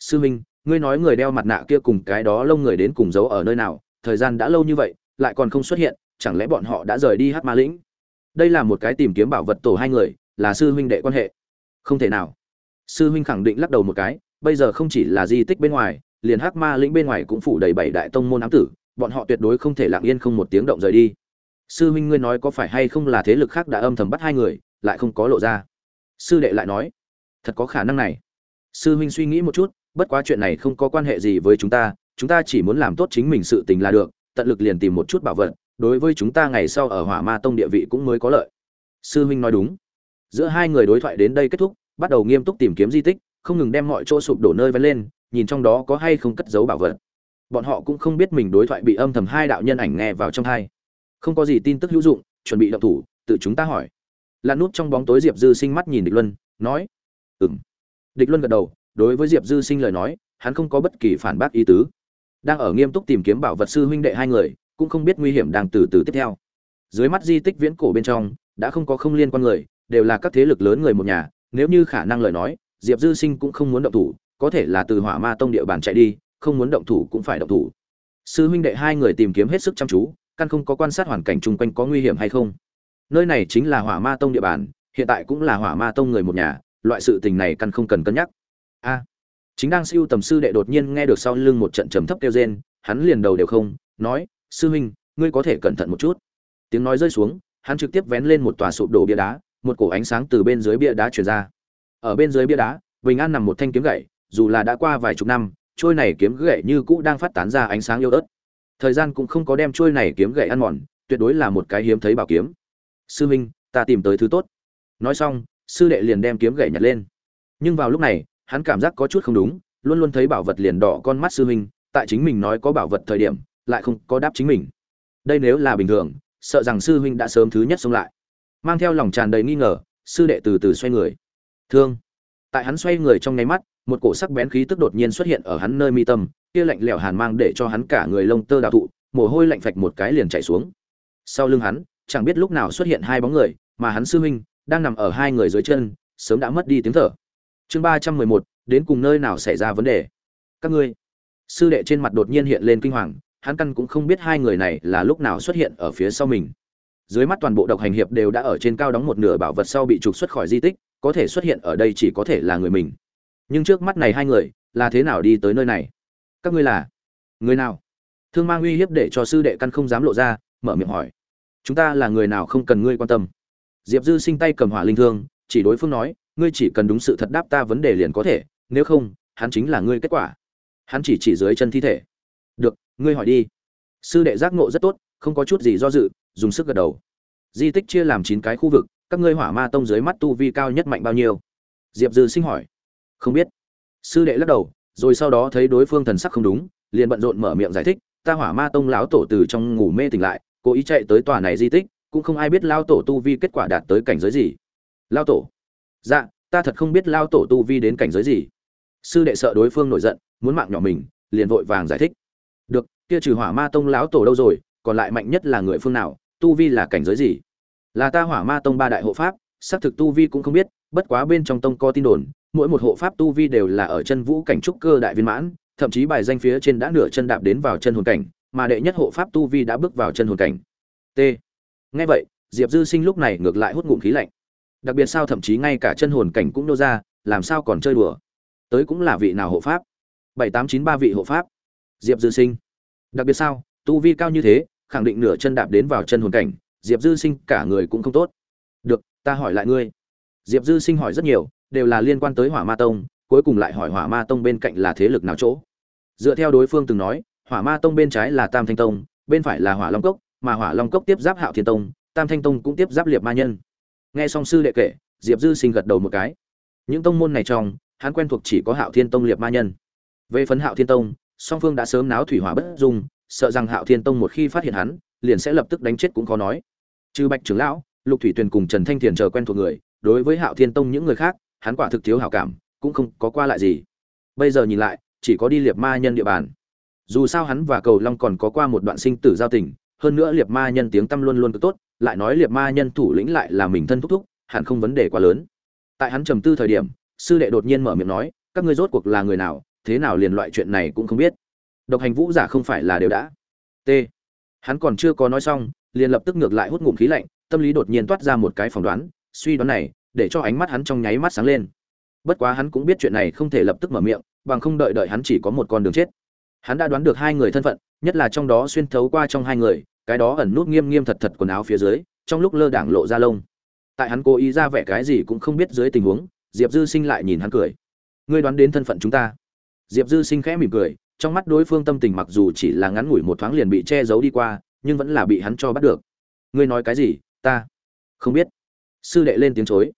Sư minh, ngươi nói người đeo mặt nạ kia cùng cái đó lông người đến cùng giấu ở nơi nào? Thời gian đã lâu như vậy lại còn không xuất hiện, chẳng lẽ bọn họ đã rời đi hát ma lĩnh? Đây là một cái tìm kiếm bảo vật tổ hai người, là sư huynh đệ quan hệ. Không thể nào. Sư huynh khẳng định lắc đầu một cái, bây giờ không chỉ là di tích bên ngoài, liền hắc ma lĩnh bên ngoài cũng phủ đầy bảy đại tông môn ám tử, bọn họ tuyệt đối không thể lặng yên không một tiếng động rời đi. Sư huynh ngươi nói có phải hay không là thế lực khác đã âm thầm bắt hai người, lại không có lộ ra. Sư đệ lại nói, thật có khả năng này. Sư huynh suy nghĩ một chút, bất quá chuyện này không có quan hệ gì với chúng ta chúng ta chỉ muốn làm tốt chính mình sự tình là được tận lực liền tìm một chút bảo vật, đối với chúng ta ngày sau ở hỏa ma tông địa vị cũng mới có lợi. Sư huynh nói đúng. Giữa hai người đối thoại đến đây kết thúc, bắt đầu nghiêm túc tìm kiếm di tích, không ngừng đem mọi chỗ sụp đổ nơi vén lên, nhìn trong đó có hay không cất giấu bảo vật. Bọn họ cũng không biết mình đối thoại bị âm thầm hai đạo nhân ảnh nghe vào trong hai. Không có gì tin tức hữu dụng, chuẩn bị động thủ, tự chúng ta hỏi. Lan nút trong bóng tối diệp dư sinh mắt nhìn địch luân, nói ừng địch luân gật đầu, đối với diệp dư sinh lời nói, hắn không có bất kỳ phản bác ý tứ đang ở nghiêm túc tìm kiếm bảo vật sư huynh đệ hai người, cũng không biết nguy hiểm đang từ từ tiếp theo. Dưới mắt di tích viễn cổ bên trong, đã không có không liên quan người, đều là các thế lực lớn người một nhà, nếu như khả năng lời nói, diệp dư sinh cũng không muốn động thủ, có thể là từ hỏa ma tông địa bàn chạy đi, không muốn động thủ cũng phải động thủ. Sư huynh đệ hai người tìm kiếm hết sức chăm chú, căn không có quan sát hoàn cảnh chung quanh có nguy hiểm hay không. Nơi này chính là hỏa ma tông địa bàn, hiện tại cũng là hỏa ma tông người một nhà, loại sự tình này căn không cần cân nhắc. A chính đang siêu tầm sư đệ đột nhiên nghe được sau lưng một trận trầm thấp kêu rên, hắn liền đầu đều không, nói, sư huynh, ngươi có thể cẩn thận một chút. Tiếng nói rơi xuống, hắn trực tiếp vén lên một tòa sụp đổ bia đá, một cổ ánh sáng từ bên dưới bia đá truyền ra. Ở bên dưới bia đá, bình an nằm một thanh kiếm gậy, dù là đã qua vài chục năm, trôi này kiếm gậy như cũ đang phát tán ra ánh sáng yêu ớt. Thời gian cũng không có đem trôi này kiếm gậy ăn mòn, tuyệt đối là một cái hiếm thấy bảo kiếm. Sư minh ta tìm tới thứ tốt. Nói xong, sư đệ liền đem kiếm gậy nhặt lên. Nhưng vào lúc này hắn cảm giác có chút không đúng luôn luôn thấy bảo vật liền đỏ con mắt sư huynh, tại chính mình nói có bảo vật thời điểm lại không có đáp chính mình. Đây nếu là bình thường sợ rằng sư huynh đã sớm thứ nhất xông lại. Mang theo lòng tràn đầy nghi ngờ sư đệ từ từ xoay người. Thương. Tại hắn xoay người trong nháy mắt một cổ sắc bén khí tức đột nhiên xuất hiện ở hắn nơi mi tâm kia lạnh lẽo hàn mang để cho hắn cả người lông tơ đào thụ mồ hôi lạnh phạch một cái liền chảy xuống. Sau lưng hắn chẳng biết lúc nào xuất hiện hai bóng người mà hắn sư huynh đang nằm ở hai người dưới chân sớm đã mất đi tiếng thở chương ba trăm mười một, đến cùng nơi nào xảy ra vấn đề? Các ngươi. Sư đệ trên mặt đột nhiên hiện lên kinh hoàng, hắn căn cũng không biết hai người này là lúc nào xuất hiện ở phía sau mình. Dưới mắt toàn bộ độc hành hiệp đều đã ở trên cao đóng một nửa bảo vật sau bị trục xuất khỏi di tích, có thể xuất hiện ở đây chỉ có thể là người mình. Nhưng trước mắt này hai người, là thế nào đi tới nơi này? Các ngươi là người nào? Thương mang uy hiếp để cho sư đệ căn không dám lộ ra, mở miệng hỏi. Chúng ta là người nào không cần ngươi quan tâm? Diệp dư sinh tay cầm hỏa linh thương, chỉ đối phương nói ngươi chỉ cần đúng sự thật đáp ta vấn đề liền có thể, nếu không, hắn chính là ngươi kết quả. Hắn chỉ chỉ dưới chân thi thể. Được, ngươi hỏi đi. Sư đệ giác ngộ rất tốt, không có chút gì do dự, dùng sức gật đầu. Di tích chia làm chín cái khu vực, các ngươi hỏa ma tông dưới mắt tu vi cao nhất mạnh bao nhiêu? Diệp dư sinh hỏi. Không biết. Sư đệ lắc đầu, rồi sau đó thấy đối phương thần sắc không đúng, liền bận rộn mở miệng giải thích, ta hỏa ma tông lão tổ từ trong ngủ mê tỉnh lại, cố ý chạy tới tòa này di tích, cũng không ai biết lao tổ tu vi kết quả đạt tới cảnh giới gì. Lao tổ? Dạ ta thật không biết lao tổ tu vi đến cảnh giới gì. Sư đệ sợ đối phương nổi giận, muốn mạng nhỏ mình, liền vội vàng giải thích. Được, kia trừ hỏa ma tông lão tổ đâu rồi, còn lại mạnh nhất là người phương nào, tu vi là cảnh giới gì? Là ta hỏa ma tông ba đại hộ pháp, xác thực tu vi cũng không biết, bất quá bên trong tông có tin đồn, mỗi một hộ pháp tu vi đều là ở chân vũ cảnh trúc cơ đại viên mãn, thậm chí bài danh phía trên đã nửa chân đạp đến vào chân hồn cảnh, mà đệ nhất hộ pháp tu vi đã bước vào chân hồn cảnh. T. Nghe vậy, diệp dư sinh lúc này ngược lại hút ngụm khí lạnh đặc biệt sao thậm chí ngay cả chân hồn cảnh cũng nô ra, làm sao còn chơi đùa? Tới cũng là vị nào hộ pháp? Bảy tám chín ba vị hộ pháp. Diệp dư sinh. Đặc biệt sao, tu vi cao như thế, khẳng định nửa chân đạp đến vào chân hồn cảnh, diệp dư sinh cả người cũng không tốt. Được, ta hỏi lại ngươi. Diệp dư sinh hỏi rất nhiều, đều là liên quan tới hỏa ma tông, cuối cùng lại hỏi hỏa ma tông bên cạnh là thế lực nào chỗ? Dựa theo đối phương từng nói, hỏa ma tông bên trái là tam thanh tông, bên phải là hỏa long cốc, mà hỏa long cốc tiếp giáp hạo thiên tông, tam thanh tông cũng tiếp giáp liệt ma nhân nghe song sư đệ kể, diệp dư sinh gật đầu một cái. Những tông môn này trong, hắn quen thuộc chỉ có hạo thiên tông liệt ma nhân. Về phấn hạo thiên tông, song phương đã sớm náo thủy hỏa bất dung, sợ rằng hạo thiên tông một khi phát hiện hắn, liền sẽ lập tức đánh chết cũng khó nói. Trừ bạch trưởng lão, lục thủy tuyền cùng trần thanh thiền chờ quen thuộc người, đối với hạo thiên tông những người khác, hắn quả thực thiếu hảo cảm, cũng không có qua lại gì. Bây giờ nhìn lại, chỉ có đi liệt ma nhân địa bàn. Dù sao hắn và cầu long còn có qua một đoạn sinh tử giao tình, hơn nữa liệt ma nhân tiếng tăm luôn luôn tốt lại nói liệt ma nhân thủ lĩnh lại là mình thân thúc thúc, hẳn không vấn đề quá lớn. Tại hắn trầm tư thời điểm, sư đệ đột nhiên mở miệng nói, các ngươi rốt cuộc là người nào, thế nào liền loại chuyện này cũng không biết. Độc hành vũ giả không phải là đều đã. T. Hắn còn chưa có nói xong, liền lập tức ngược lại hút ngụm khí lạnh, tâm lý đột nhiên toát ra một cái phỏng đoán, suy đoán này, để cho ánh mắt hắn trong nháy mắt sáng lên. Bất quá hắn cũng biết chuyện này không thể lập tức mở miệng, bằng không đợi đợi hắn chỉ có một con đường chết. Hắn đã đoán được hai người thân phận, nhất là trong đó xuyên thấu qua trong hai người cái đó ẩn nút nghiêm nghiêm thật thật quần áo phía dưới, trong lúc lơ đảng lộ ra lông. Tại hắn cố ý ra vẻ cái gì cũng không biết dưới tình huống, diệp dư sinh lại nhìn hắn cười. Ngươi đoán đến thân phận chúng ta. Diệp dư sinh khẽ mỉm cười, trong mắt đối phương tâm tình mặc dù chỉ là ngắn ngủi một thoáng liền bị che giấu đi qua, nhưng vẫn là bị hắn cho bắt được. Ngươi nói cái gì, ta? Không biết. Sư đệ lên tiếng chối.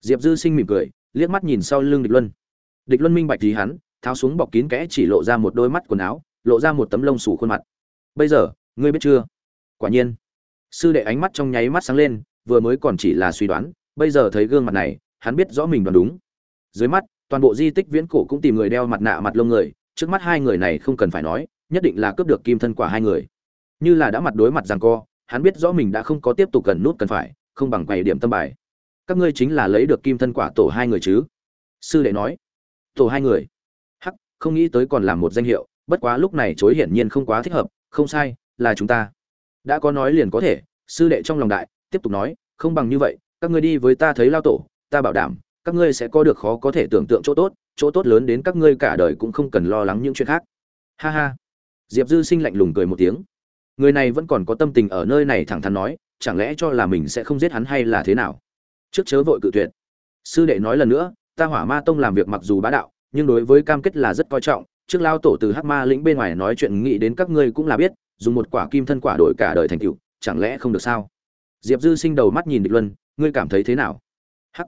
Diệp dư sinh mỉm cười, liếc mắt nhìn sau lưng địch luân. Địch luân minh bạch thì hắn, tháo xuống bọc kín kẽ chỉ lộ ra một đôi mắt quần áo, lộ ra một tấm lông sủ khuôn mặt. Bây giờ, ngươi biết chưa? Quả nhiên. Sư đệ ánh mắt trong nháy mắt sáng lên, vừa mới còn chỉ là suy đoán, bây giờ thấy gương mặt này, hắn biết rõ mình đoán đúng. Dưới mắt, toàn bộ di tích viễn cổ cũng tìm người đeo mặt nạ mặt lông người, trước mắt hai người này không cần phải nói, nhất định là cướp được kim thân quả hai người. Như là đã mặt đối mặt rằng co, hắn biết rõ mình đã không có tiếp tục cần nút cần phải, không bằng quầy điểm tâm bài. Các ngươi chính là lấy được kim thân quả tổ hai người chứ? Sư đệ nói. Tổ hai người. Hắc, không nghĩ tới còn làm một danh hiệu, bất quá lúc này chối hiển nhiên không quá thích hợp, không sai, là chúng ta đã có nói liền có thể, sư đệ trong lòng đại, tiếp tục nói, không bằng như vậy, các ngươi đi với ta thấy lao tổ, ta bảo đảm, các ngươi sẽ có được khó có thể tưởng tượng chỗ tốt chỗ tốt lớn đến các ngươi cả đời cũng không cần lo lắng những chuyện khác. Ha ha. Diệp dư sinh lạnh lùng cười một tiếng. Người này vẫn còn có tâm tình ở nơi này thẳng thắn nói, chẳng lẽ cho là mình sẽ không giết hắn hay là thế nào? Trước chớ vội cự tuyệt. Sư đệ nói lần nữa, ta hỏa ma tông làm việc mặc dù bá đạo, nhưng đối với cam kết là rất coi trọng, trước lao tổ từ hắc ma lĩnh bên ngoài nói chuyện nghĩ đến các ngươi cũng là biết dùng một quả kim thân quả đổi cả đời thành tựu, chẳng lẽ không được sao? Diệp dư sinh đầu mắt nhìn địch luân, ngươi cảm thấy thế nào? Hắc.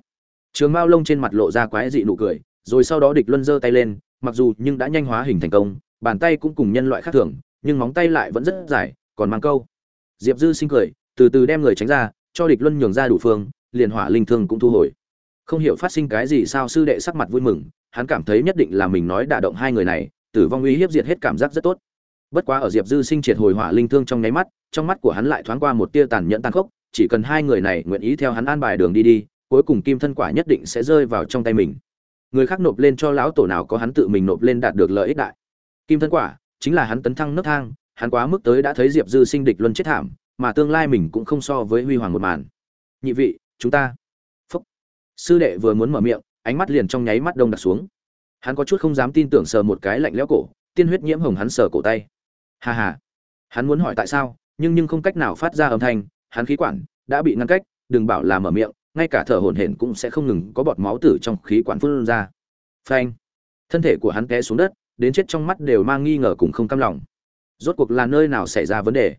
Trường mao lông trên mặt lộ ra quái dị nụ cười, rồi sau đó địch luân giơ tay lên, mặc dù nhưng đã nhanh hóa hình thành công, bàn tay cũng cùng nhân loại khác thường, nhưng móng tay lại vẫn rất dài, còn mang câu. Diệp dư sinh cười, từ từ đem người tránh ra, cho địch luân nhường ra đủ phương, liền hỏa linh thương cũng thu hồi. Không hiểu phát sinh cái gì sao sư đệ sắc mặt vui mừng, hắn cảm thấy nhất định là mình nói đả động hai người này, tử vong uy hiếp diệt hết cảm giác rất tốt bất quá ở diệp dư sinh triệt hồi hỏa linh thương trong nháy mắt, trong mắt của hắn lại thoáng qua một tia tàn nhẫn tàn khốc, chỉ cần hai người này nguyện ý theo hắn an bài đường đi đi, cuối cùng kim thân quả nhất định sẽ rơi vào trong tay mình. Người khác nộp lên cho lão tổ nào có hắn tự mình nộp lên đạt được lợi ích đại. Kim thân quả, chính là hắn tấn thăng nấc thang, hắn quá mức tới đã thấy diệp dư sinh địch luân chết thảm, mà tương lai mình cũng không so với huy hoàng một màn. Nhị vị, chúng ta. Phúc. Sư đệ vừa muốn mở miệng, ánh mắt liền trong nháy mắt đông đặt xuống. Hắn có chút không dám tin tưởng sờ một cái lạnh lẽo cổ, tiên huyết nhiễm hồng hắn sờ cổ tay hà hà. Hắn muốn hỏi tại sao, nhưng nhưng không cách nào phát ra âm thanh, hắn khí quản đã bị ngăn cách, đừng bảo là mở miệng, ngay cả thở hổn hển cũng sẽ không ngừng có bọt máu tử trong khí quản phun ra. Phanh. Thân thể của hắn té xuống đất, đến chết trong mắt đều mang nghi ngờ cùng không cam lòng. Rốt cuộc là nơi nào xảy ra vấn đề?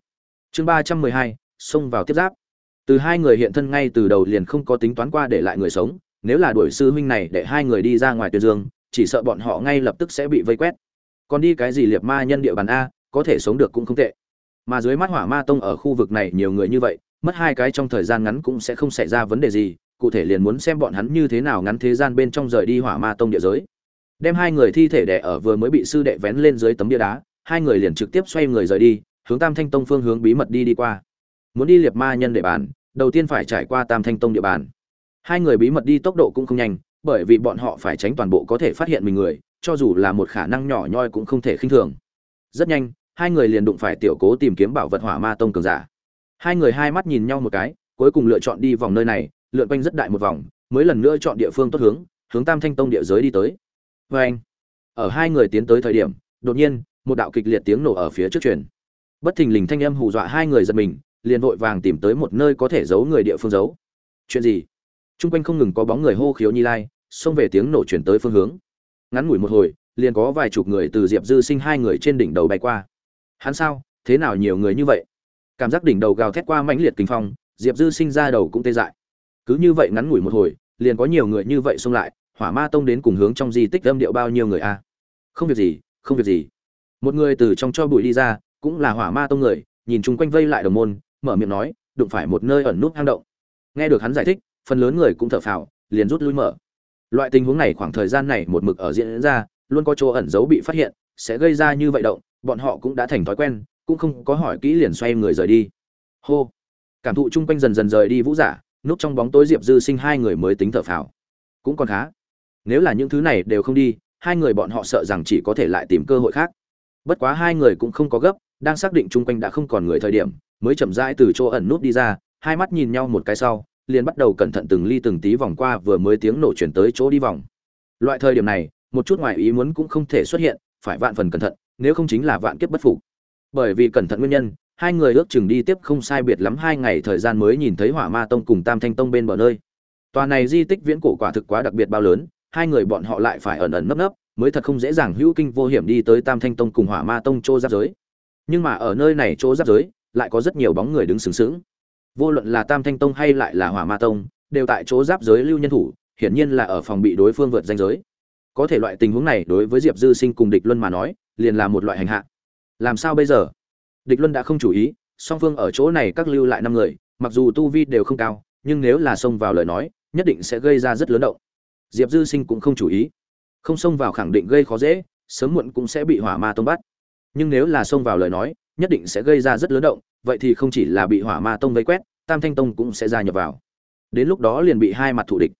Chương ba trăm mười hai, xông vào tiếp giáp. Từ hai người hiện thân ngay từ đầu liền không có tính toán qua để lại người sống, nếu là đuổi sư huynh này để hai người đi ra ngoài tuyệt dương, chỉ sợ bọn họ ngay lập tức sẽ bị vây quét. Còn đi cái gì liệt ma nhân địa bàn a có thể sống được cũng không tệ. Mà dưới mắt hỏa ma tông ở khu vực này nhiều người như vậy, mất hai cái trong thời gian ngắn cũng sẽ không xảy ra vấn đề gì, cụ thể liền muốn xem bọn hắn như thế nào ngắn thế gian bên trong rời đi hỏa ma tông địa giới. Đem hai người thi thể đẻ ở vừa mới bị sư đệ vén lên dưới tấm bia đá, hai người liền trực tiếp xoay người rời đi, hướng tam thanh tông phương hướng bí mật đi đi qua. Muốn đi liệt ma nhân địa bàn, đầu tiên phải trải qua tam thanh tông địa bàn. Hai người bí mật đi tốc độ cũng không nhanh, bởi vì bọn họ phải tránh toàn bộ có thể phát hiện mình người, cho dù là một khả năng nhỏ nhoi cũng không thể khinh thường. Rất nhanh hai người liền đụng phải tiểu cố tìm kiếm bảo vật hỏa ma tông cường giả. Hai người hai mắt nhìn nhau một cái, cuối cùng lựa chọn đi vòng nơi này, lượn quanh rất đại một vòng, mới lần nữa chọn địa phương tốt hướng hướng tam thanh tông địa giới đi tới. Vê anh, ở hai người tiến tới thời điểm, đột nhiên, một đạo kịch liệt tiếng nổ ở phía trước truyền. Bất thình lình thanh âm hù dọa hai người giật mình, liền vội vàng tìm tới một nơi có thể giấu người địa phương giấu. Chuyện gì? Trung quanh không ngừng có bóng người hô khiếu nhi lai, xông về tiếng nổ chuyển tới phương hướng. Ngắn ngủi một hồi, liền có vài chục người từ diệp dư sinh hai người trên đỉnh đầu bay qua hắn sao? Thế nào nhiều người như vậy? Cảm giác đỉnh đầu gào thét qua mãnh liệt kinh phong, diệp dư sinh ra đầu cũng tê dại. Cứ như vậy ngắn ngủi một hồi, liền có nhiều người như vậy xông lại, hỏa ma tông đến cùng hướng trong di tích âm điệu bao nhiêu người a? Không việc gì, không việc gì. Một người từ trong cho bụi đi ra, cũng là hỏa ma tông người, nhìn chung quanh vây lại đồng môn, mở miệng nói, đụng phải một nơi ẩn nút hang động. Nghe được hắn giải thích, phần lớn người cũng thở phào, liền rút lui mở. Loại tình huống này khoảng thời gian này một mực ở diễn ra, luôn có chỗ ẩn giấu bị phát hiện, sẽ gây ra như vậy động bọn họ cũng đã thành thói quen, cũng không có hỏi kỹ liền xoay người rời đi. Hô. Cảm thụ chung quanh dần dần rời đi vũ giả, núp trong bóng tối diệp dư sinh hai người mới tính thở phào. Cũng còn khá. Nếu là những thứ này đều không đi, hai người bọn họ sợ rằng chỉ có thể lại tìm cơ hội khác. Bất quá hai người cũng không có gấp, đang xác định chung quanh đã không còn người thời điểm, mới chậm rãi từ chỗ ẩn núp đi ra, hai mắt nhìn nhau một cái sau, liền bắt đầu cẩn thận từng ly từng tí vòng qua vừa mới tiếng nổ chuyển tới chỗ đi vòng. Loại thời điểm này, một chút ngoài ý muốn cũng không thể xuất hiện, phải vạn phần cẩn thận nếu không chính là vạn kiếp bất phục. Bởi vì cẩn thận nguyên nhân, hai người ước chừng đi tiếp không sai biệt lắm hai ngày thời gian mới nhìn thấy hỏa ma tông cùng tam thanh tông bên bờ nơi. Tòa này di tích viễn cổ quả thực quá đặc biệt bao lớn, hai người bọn họ lại phải ẩn ẩn nấp nấp, mới thật không dễ dàng hữu kinh vô hiểm đi tới tam thanh tông cùng hỏa ma tông chỗ giáp giới. Nhưng mà ở nơi này chỗ giáp giới, lại có rất nhiều bóng người đứng sừng sững. Vô luận là tam thanh tông hay lại là hỏa ma tông, đều tại chỗ giáp giới lưu nhân thủ, hiển nhiên là ở phòng bị đối phương vượt danh giới. Có thể loại tình huống này đối với diệp dư sinh cùng địch luân mà nói liền là một loại hành hạ. Làm sao bây giờ? Địch luân đã không chủ ý, song phương ở chỗ này các lưu lại năm người, mặc dù tu vi đều không cao, nhưng nếu là xông vào lời nói, nhất định sẽ gây ra rất lớn động. Diệp dư sinh cũng không chủ ý. Không xông vào khẳng định gây khó dễ, sớm muộn cũng sẽ bị hỏa ma tông bắt. Nhưng nếu là xông vào lời nói, nhất định sẽ gây ra rất lớn động, vậy thì không chỉ là bị hỏa ma tông vây quét, tam thanh tông cũng sẽ gia nhập vào. Đến lúc đó liền bị hai mặt thủ địch.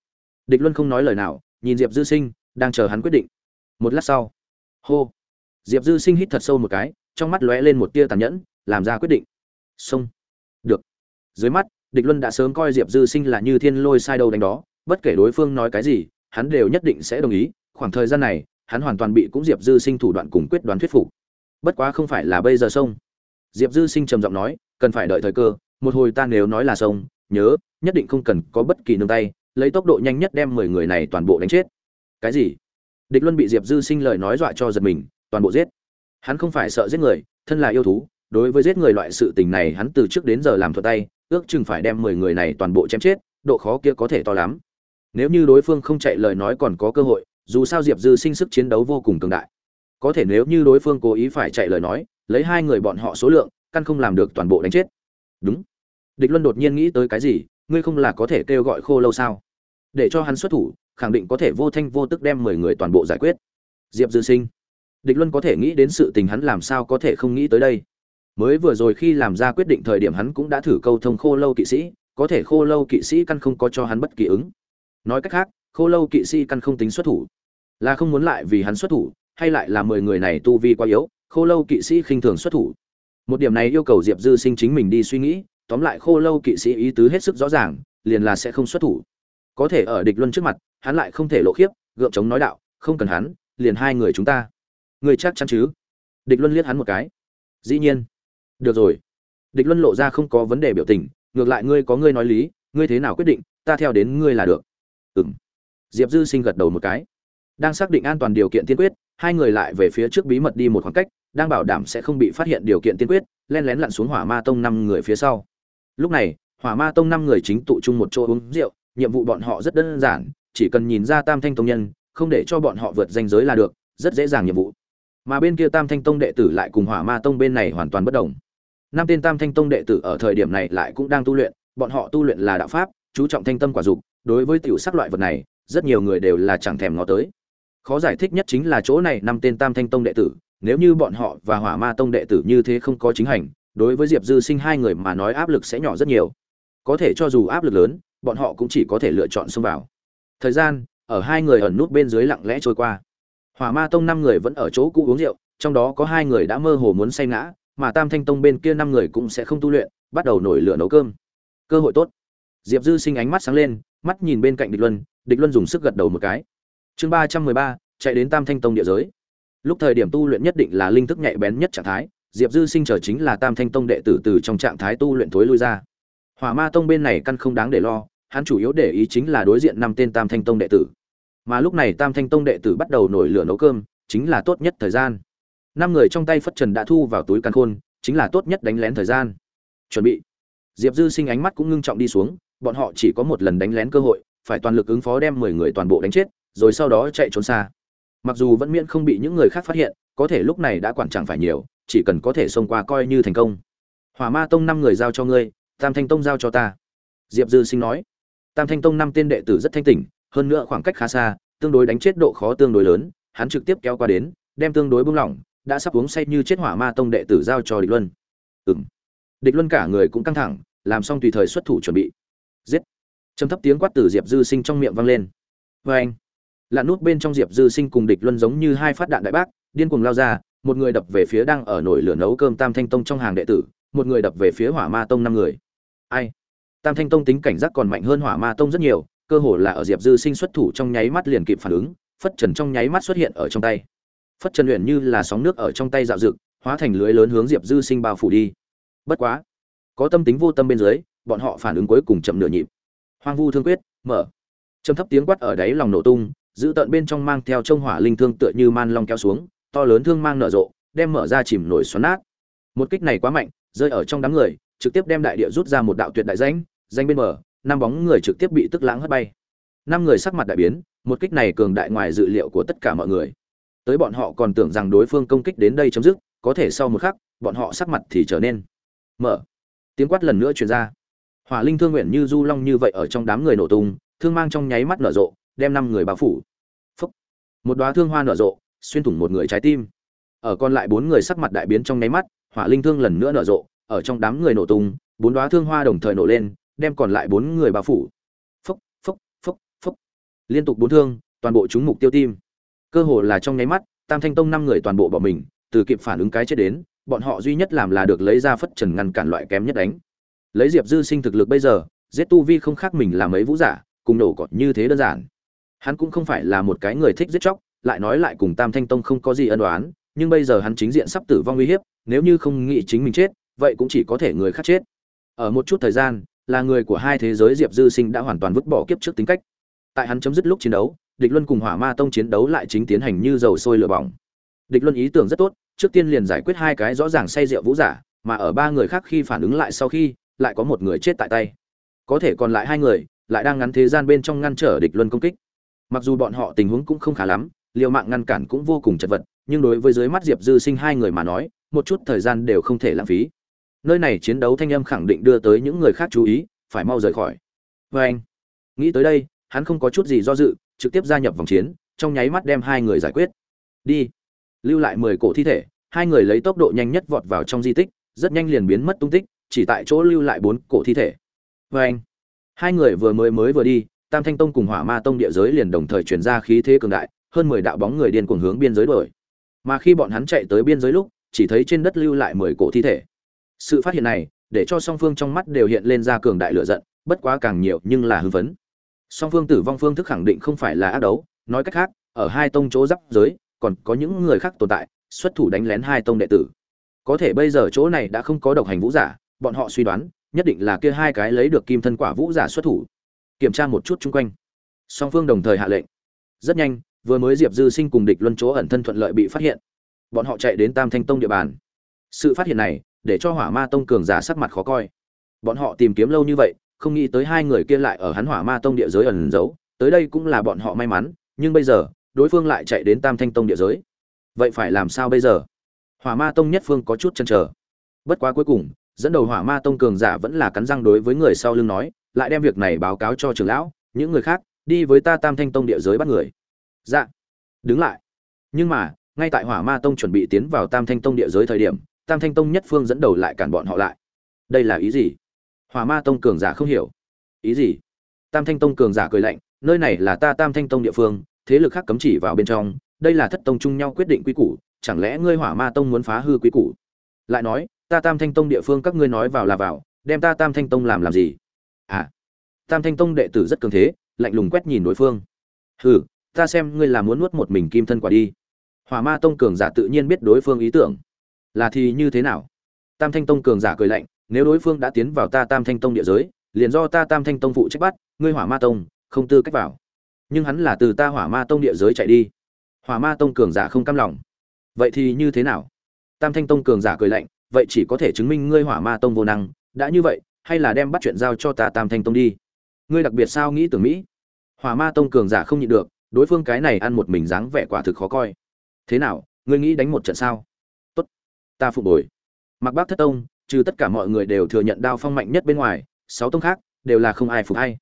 Địch luân không nói lời nào, nhìn diệp dư sinh, đang chờ hắn quyết định. Một lát sau, hô diệp dư sinh hít thật sâu một cái, trong mắt lóe lên một tia tàn nhẫn, làm ra quyết định. Xông được. Dưới mắt, địch luân đã sớm coi diệp dư sinh là như thiên lôi sai đâu đánh đó, bất kể đối phương nói cái gì, hắn đều nhất định sẽ đồng ý, khoảng thời gian này, hắn hoàn toàn bị cũng diệp dư sinh thủ đoạn cùng quyết đoán thuyết phục. Bất quá không phải là bây giờ xông diệp dư sinh trầm giọng nói, cần phải đợi thời cơ, một hồi ta nếu nói là xông nhớ, nhất định không cần có bất kỳ nương tay, lấy tốc độ nhanh nhất đem mười người này toàn bộ đánh chết. Cái gì? Địch luân bị diệp dư sinh lời nói dọa cho giật mình toàn bộ giết. Hắn không phải sợ giết người, thân là yêu thú, đối với giết người loại sự tình này hắn từ trước đến giờ làm thuật tay, ước chừng phải đem mười người này toàn bộ chém chết, độ khó kia có thể to lắm. Nếu như đối phương không chạy lời nói còn có cơ hội, dù sao diệp dư sinh sức chiến đấu vô cùng cường đại. Có thể nếu như đối phương cố ý phải chạy lời nói, lấy hai người bọn họ số lượng, căn không làm được toàn bộ đánh chết. Đúng. Địch luân đột nhiên nghĩ tới cái gì, ngươi không là có thể kêu gọi khô lâu sao? Để cho hắn xuất thủ, khẳng định có thể vô thanh vô tức đem mười người toàn bộ giải quyết. Diệp dư sinh địch luân có thể nghĩ đến sự tình hắn làm sao có thể không nghĩ tới đây. Mới vừa rồi khi làm ra quyết định thời điểm hắn cũng đã thử câu thông khô lâu kỵ sĩ, có thể khô lâu kỵ sĩ căn không có cho hắn bất kỳ ứng. Nói cách khác, khô lâu kỵ sĩ căn không tính xuất thủ. Là không muốn lại vì hắn xuất thủ, hay lại là mười người này tu vi quá yếu, khô lâu kỵ sĩ khinh thường xuất thủ. Một điểm này yêu cầu diệp dư sinh chính mình đi suy nghĩ, tóm lại khô lâu kỵ sĩ ý tứ hết sức rõ ràng, liền là sẽ không xuất thủ. Có thể ở địch luân trước mặt, hắn lại không thể lộ khiếp, gượng chống nói đạo, không cần hắn, liền hai người chúng ta người chắc chắn chứ? Địch luân liếc hắn một cái. Dĩ nhiên. Được rồi. Địch luân lộ ra không có vấn đề biểu tình, ngược lại ngươi có ngươi nói lý, ngươi thế nào quyết định, ta theo đến ngươi là được. Ừ m diệp dư sinh gật đầu một cái. Đang xác định an toàn điều kiện tiên quyết, hai người lại về phía trước bí mật đi một khoảng cách, đang bảo đảm sẽ không bị phát hiện điều kiện tiên quyết len lén lặn xuống hỏa ma tông năm người phía sau. Lúc này, hỏa ma tông năm người chính tụ chung một chỗ uống rượu, nhiệm vụ bọn họ rất đơn giản, chỉ cần nhìn ra tam thanh tông nhân, không để cho bọn họ vượt danh giới là được, rất dễ dàng nhiệm vụ mà bên kia tam thanh tông đệ tử lại cùng hỏa ma tông bên này hoàn toàn bất đồng. Năm tên tam thanh tông đệ tử ở thời điểm này lại cũng đang tu luyện, bọn họ tu luyện là đạo pháp, chú trọng thanh tâm quả dục, đối với tiểu sắc loại vật này, rất nhiều người đều là chẳng thèm ngó tới. Khó giải thích nhất chính là chỗ này năm tên tam thanh tông đệ tử, nếu như bọn họ và hỏa ma tông đệ tử như thế không có chính hành, đối với diệp dư sinh hai người mà nói áp lực sẽ nhỏ rất nhiều. Có thể cho dù áp lực lớn, bọn họ cũng chỉ có thể lựa chọn xông vào. Thời gian, ở hai người ẩn nút bên dưới lặng lẽ trôi qua hỏa ma tông năm người vẫn ở chỗ cũ uống rượu, trong đó có hai người đã mơ hồ muốn say ngã, mà tam thanh tông bên kia năm người cũng sẽ không tu luyện, bắt đầu nổi lửa nấu cơm. Cơ hội tốt. Diệp dư sinh ánh mắt sáng lên, mắt nhìn bên cạnh địch luân địch luân dùng sức gật đầu một cái. Chương ba trăm mười ba, chạy đến tam thanh tông địa giới. Lúc thời điểm tu luyện nhất định là linh thức nhạy bén nhất trạng thái, diệp dư sinh trở chính là tam thanh tông đệ tử từ trong trạng thái tu luyện thối lui ra. Hỏa ma tông bên này căn không đáng để lo, hắn chủ yếu để ý chính là đối diện năm tên tam thanh tông đệ tử mà lúc này tam thanh tông đệ tử bắt đầu nổi lửa nấu cơm, chính là tốt nhất thời gian. Năm người trong tay phất trần đã thu vào túi căn khôn, chính là tốt nhất đánh lén thời gian. Chuẩn bị. Diệp dư sinh ánh mắt cũng ngưng trọng đi xuống, bọn họ chỉ có một lần đánh lén cơ hội, phải toàn lực ứng phó đem mười người toàn bộ đánh chết, rồi sau đó chạy trốn xa. Mặc dù vẫn miễn không bị những người khác phát hiện, có thể lúc này đã quản chẳng phải nhiều, chỉ cần có thể xông qua coi như thành công. Hỏa ma tông năm người giao cho ngươi, tam thanh tông giao cho ta. Diệp dư sinh nói. Tam thanh tông năm tên đệ tử rất thanh tỉnh hơn nữa khoảng cách khá xa, tương đối đánh chết độ khó tương đối lớn, hắn trực tiếp kéo qua đến, đem tương đối bung lỏng, đã sắp uống say như chết hỏa ma tông đệ tử giao cho địch luân. Ừ m địch luân cả người cũng căng thẳng, làm xong tùy thời xuất thủ chuẩn bị. Giết. Trầm thấp tiếng quát từ diệp dư sinh trong miệng vang lên. Vê anh. Lặn nút bên trong diệp dư sinh cùng địch luân giống như hai phát đạn đại bác, điên cuồng lao ra, một người đập về phía đang ở nổi lửa nấu cơm tam thanh tông trong hàng đệ tử, một người đập về phía hỏa ma tông năm người. Ai? Tam thanh tông tính cảnh giác còn mạnh hơn hỏa ma tông rất nhiều cơ hồ là ở diệp dư sinh xuất thủ trong nháy mắt liền kịp phản ứng, phất trần trong nháy mắt xuất hiện ở trong tay. Phất trần luyện như là sóng nước ở trong tay dạo dực hóa thành lưới lớn hướng diệp dư sinh bao phủ đi. Bất quá, có tâm tính vô tâm bên dưới, bọn họ phản ứng cuối cùng chậm nửa nhịp. Hoang vu thương quyết, mở. Trầm thấp tiếng quát ở đáy lòng nổ tung, giữ tận bên trong mang theo trông hỏa linh thương tựa như man long kéo xuống, to lớn thương mang nở rộ, đem mở ra chìm nổi xoắn nát. Một kích này quá mạnh, rơi ở trong đám người, trực tiếp đem đại địa rút ra một đạo tuyệt đại danh danh bên mở năm bóng người trực tiếp bị tức lãng hất bay. Năm người sắc mặt đại biến, một kích này cường đại ngoài dự liệu của tất cả mọi người. Tới bọn họ còn tưởng rằng đối phương công kích đến đây chấm dứt, có thể sau một khắc, bọn họ sắc mặt thì trở nên mở. Tiếng quát lần nữa truyền ra. Hỏa linh thương nguyện như du long như vậy ở trong đám người nổ tung, thương mang trong nháy mắt nở rộ, đem năm người bao phủ. Phúc. một đoá thương hoa nở rộ, xuyên thủng một người trái tim. Ở còn lại bốn người sắc mặt đại biến trong nháy mắt, hỏa linh thương lần nữa nở rộ, ở trong đám người nổ tung, bốn đoá thương hoa đồng thời nổ lên đem còn lại bốn người bao phủ. Phúc phúc phúc phúc liên tục bốn thương, toàn bộ chúng mục tiêu tim cơ hồ là trong nháy mắt, tam thanh tông năm người toàn bộ bỏ mình, từ kịp phản ứng cái chết đến, bọn họ duy nhất làm là được lấy ra phất trần ngăn cản loại kém nhất đánh. Lấy diệp dư sinh thực lực bây giờ, giết tu vi không khác mình làm mấy vũ giả, cùng nổ cọt như thế đơn giản. Hắn cũng không phải là một cái người thích giết chóc, lại nói lại cùng tam thanh tông không có gì ân đoán nhưng bây giờ hắn chính diện sắp tử vong uy hiếp, nếu như không nghĩ chính mình chết, vậy cũng chỉ có thể người khác chết. Ở một chút thời gian là người của hai thế giới diệp dư sinh đã hoàn toàn vứt bỏ kiếp trước tính cách. Tại hắn chấm dứt lúc chiến đấu, địch luân cùng hỏa ma tông chiến đấu lại chính tiến hành như dầu sôi lửa bỏng. Địch luân ý tưởng rất tốt, trước tiên liền giải quyết hai cái rõ ràng say rượu vũ giả, mà ở ba người khác khi phản ứng lại sau khi, lại có một người chết tại tay. Có thể còn lại hai người, lại đang ngắn thế gian bên trong ngăn trở địch luân công kích. Mặc dù bọn họ tình huống cũng không khá lắm, liều mạng ngăn cản cũng vô cùng chật vật, nhưng đối với dưới mắt diệp dư sinh hai người mà nói, một chút thời gian đều không thể lãng phí nơi này chiến đấu thanh âm khẳng định đưa tới những người khác chú ý, phải mau rời khỏi. Vê anh, nghĩ tới đây, hắn không có chút gì do dự, trực tiếp gia nhập vòng chiến, trong nháy mắt đem hai người giải quyết. Đi. Lưu lại mười cổ thi thể, hai người lấy tốc độ nhanh nhất vọt vào trong di tích, rất nhanh liền biến mất tung tích, chỉ tại chỗ lưu lại bốn cổ thi thể. Vê anh, hai người vừa mới mới vừa đi, tam thanh tông cùng hỏa ma tông địa giới liền đồng thời chuyển ra khí thế cường đại, hơn mười đạo bóng người điên cuồng hướng biên giới đuổi. Mà khi bọn hắn chạy tới biên giới lúc, chỉ thấy trên đất lưu lại mười cổ thi thể sự phát hiện này, để cho song phương trong mắt đều hiện lên ra cường đại lửa giận, bất quá càng nhiều nhưng là hư vấn song phương tử vong phương thức khẳng định không phải là ác đấu, nói cách khác, ở hai tông chỗ giáp giới, còn có những người khác tồn tại, xuất thủ đánh lén hai tông đệ tử. Có thể bây giờ chỗ này đã không có độc hành vũ giả, bọn họ suy đoán, nhất định là kia hai cái lấy được kim thân quả vũ giả xuất thủ. Kiểm tra một chút chung quanh. Song phương đồng thời hạ lệnh. Rất nhanh, vừa mới diệp dư sinh cùng địch luân chỗ ẩn thân thuận lợi bị phát hiện. Bọn họ chạy đến tam thanh tông địa bàn. Sự phát hiện này để cho hỏa ma tông cường giả sắc mặt khó coi. Bọn họ tìm kiếm lâu như vậy, không nghĩ tới hai người kia lại ở hắn hỏa ma tông địa giới ẩn giấu, tới đây cũng là bọn họ may mắn, nhưng bây giờ, đối phương lại chạy đến tam thanh tông địa giới. Vậy phải làm sao bây giờ? Hỏa ma tông nhất phương có chút chăn trở bất quá cuối cùng, dẫn đầu hỏa ma tông cường giả vẫn là cắn răng đối với người sau lưng nói, lại đem việc này báo cáo cho trưởng lão, những người khác, đi với ta tam thanh tông địa giới bắt người. Dạ. Đứng lại. Nhưng mà, ngay tại hỏa ma tông chuẩn bị tiến vào tam thanh tông địa giới thời điểm tam thanh tông nhất phương dẫn đầu lại cản bọn họ lại. Đây là ý gì? Hỏa ma tông cường giả không hiểu. Ý gì? Tam thanh tông cường giả cười lạnh, nơi này là ta tam thanh tông địa phương, thế lực khác cấm chỉ vào bên trong, đây là thất tông chung nhau quyết định quy củ, chẳng lẽ ngươi hỏa ma tông muốn phá hư quy củ? Lại nói, ta tam thanh tông địa phương các ngươi nói vào là vào, đem ta tam thanh tông làm làm gì? À tam thanh tông đệ tử rất cường thế, lạnh lùng quét nhìn đối phương. Hừ, ta xem ngươi là muốn nuốt một mình kim thân quả đi. Hỏa ma tông cường giả tự nhiên biết đối phương ý tưởng là thì như thế nào? Tam thanh tông cường giả cười lạnh, nếu đối phương đã tiến vào ta tam thanh tông địa giới, liền do ta tam thanh tông phụ trách bắt, ngươi hỏa ma tông, không tư cách vào. Nhưng hắn là từ ta hỏa ma tông địa giới chạy đi. Hỏa ma tông cường giả không cam lòng. Vậy thì như thế nào? Tam thanh tông cường giả cười lạnh, vậy chỉ có thể chứng minh ngươi hỏa ma tông vô năng, đã như vậy, hay là đem bắt chuyện giao cho ta tam thanh tông đi? Ngươi đặc biệt sao nghĩ tưởng mỹ? Hỏa ma tông cường giả không nhịn được, đối phương cái này ăn một mình dáng vẻ quả thực khó coi. Thế nào, ngươi nghĩ đánh một trận sao? Ta phục bồi mặc bác thất tông trừ tất cả mọi người đều thừa nhận đao phong mạnh nhất bên ngoài sáu tông khác đều là không ai phục hay.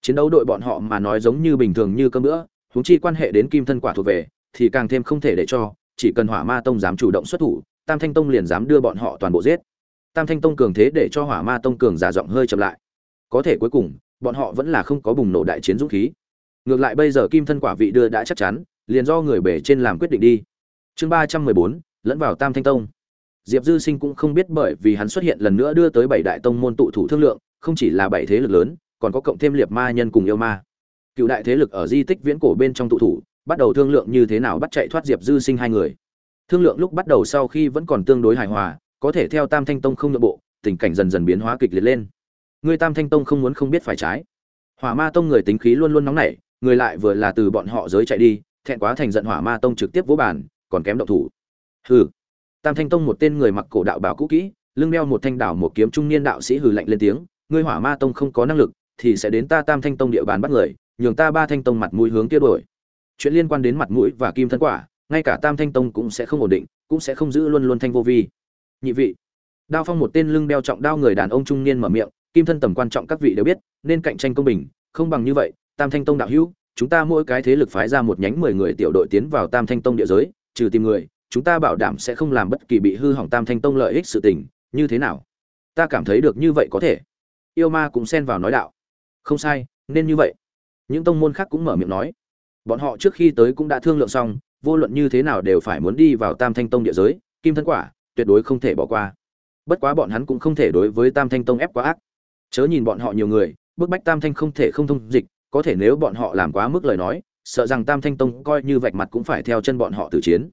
Chiến đấu đội bọn họ mà nói giống như bình thường như cơm bữa, huống chi quan hệ đến kim thân quả thuộc về thì càng thêm không thể để cho chỉ cần hỏa ma tông dám chủ động xuất thủ tam thanh tông liền dám đưa bọn họ toàn bộ giết. Tam thanh tông cường thế để cho hỏa ma tông cường giả giọng hơi chậm lại. Có thể cuối cùng bọn họ vẫn là không có bùng nổ đại chiến dũng khí. Ngược lại bây giờ kim thân quả vị đưa đã chắc chắn liền do người bể trên làm quyết định đi. Chương ba trăm mười bốn lẫn vào tam thanh tông diệp dư sinh cũng không biết bởi vì hắn xuất hiện lần nữa đưa tới bảy đại tông môn tụ thủ thương lượng, không chỉ là bảy thế lực lớn, còn có cộng thêm liệt ma nhân cùng yêu ma. Cựu đại thế lực ở di tích viễn cổ bên trong tụ thủ, bắt đầu thương lượng như thế nào bắt chạy thoát diệp dư sinh hai người. Thương lượng lúc bắt đầu sau khi vẫn còn tương đối hài hòa, có thể theo tam thanh tông không nội bộ, tình cảnh dần dần biến hóa kịch liệt lên. Người tam thanh tông không muốn không biết phải trái. Hỏa ma tông người tính khí luôn luôn nóng nảy, người lại vừa là từ bọn họ giới chạy đi, thẹn quá thành giận hỏa ma tông trực tiếp vỗ bàn, còn kém động thủ. Hừ tam thanh tông một tên người mặc cổ đạo bảo cũ kỹ, lưng đeo một thanh đảo một kiếm trung niên đạo sĩ hừ lạnh lên tiếng, ngươi hỏa ma tông không có năng lực, thì sẽ đến ta tam thanh tông địa bàn bắt người, nhường ta ba thanh tông mặt mũi hướng kia đổi chuyện liên quan đến mặt mũi và kim thân quả, ngay cả tam thanh tông cũng sẽ không ổn định, cũng sẽ không giữ luôn luôn thanh vô vi. Nhị vị, đao phong một tên lưng đeo trọng đao người đàn ông trung niên mở miệng, kim thân tầm quan trọng các vị đều biết, nên cạnh tranh công bình, không bằng như vậy, tam thanh tông đạo hữu, chúng ta mỗi cái thế lực phái ra một nhánh mười người tiểu đội tiến vào tam thanh tông địa giới, trừ tìm người chúng ta bảo đảm sẽ không làm bất kỳ bị hư hỏng tam thanh tông lợi ích sự tình, như thế nào? Ta cảm thấy được như vậy có thể. Yêu ma cũng xen vào nói đạo. Không sai, nên như vậy. Những tông môn khác cũng mở miệng nói. Bọn họ trước khi tới cũng đã thương lượng xong, vô luận như thế nào đều phải muốn đi vào tam thanh tông địa giới, kim thân quả, tuyệt đối không thể bỏ qua. Bất quá bọn hắn cũng không thể đối với tam thanh tông ép quá ác. Chớ nhìn bọn họ nhiều người, bức bách tam thanh không thể không thông dịch, có thể nếu bọn họ làm quá mức lời nói, sợ rằng tam thanh tông coi như vạch mặt cũng phải theo chân bọn họ tử chiến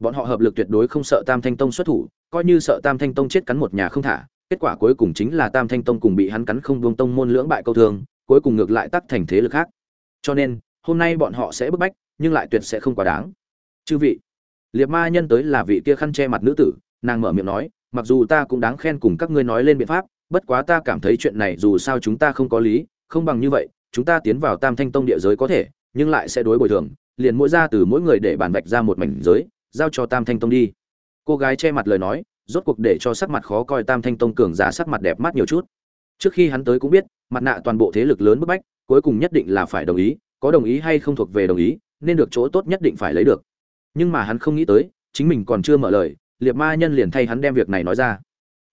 bọn họ hợp lực tuyệt đối không sợ tam thanh tông xuất thủ, coi như sợ tam thanh tông chết cắn một nhà không thả, kết quả cuối cùng chính là tam thanh tông cùng bị hắn cắn không buông tông môn lưỡng bại câu thương, cuối cùng ngược lại tắc thành thế lực khác. Cho nên, hôm nay bọn họ sẽ bức bách, nhưng lại tuyệt sẽ không quá đáng. Chư vị liệt ma nhân tới là vị kia khăn che mặt nữ tử, nàng mở miệng nói, mặc dù ta cũng đáng khen cùng các ngươi nói lên biện pháp, bất quá ta cảm thấy chuyện này dù sao chúng ta không có lý, không bằng như vậy, chúng ta tiến vào tam thanh tông địa giới có thể, nhưng lại sẽ đối bồi thường, liền mỗi ra từ mỗi người để bàn vạch ra một mảnh giới giao cho tam thanh tông đi. Cô gái che mặt lời nói, rốt cuộc để cho sắc mặt khó coi tam thanh tông cường giả sắc mặt đẹp mắt nhiều chút. Trước khi hắn tới cũng biết, mặt nạ toàn bộ thế lực lớn bức bách, cuối cùng nhất định là phải đồng ý, có đồng ý hay không thuộc về đồng ý, nên được chỗ tốt nhất định phải lấy được. Nhưng mà hắn không nghĩ tới, chính mình còn chưa mở lời liệt ma nhân liền thay hắn đem việc này nói ra.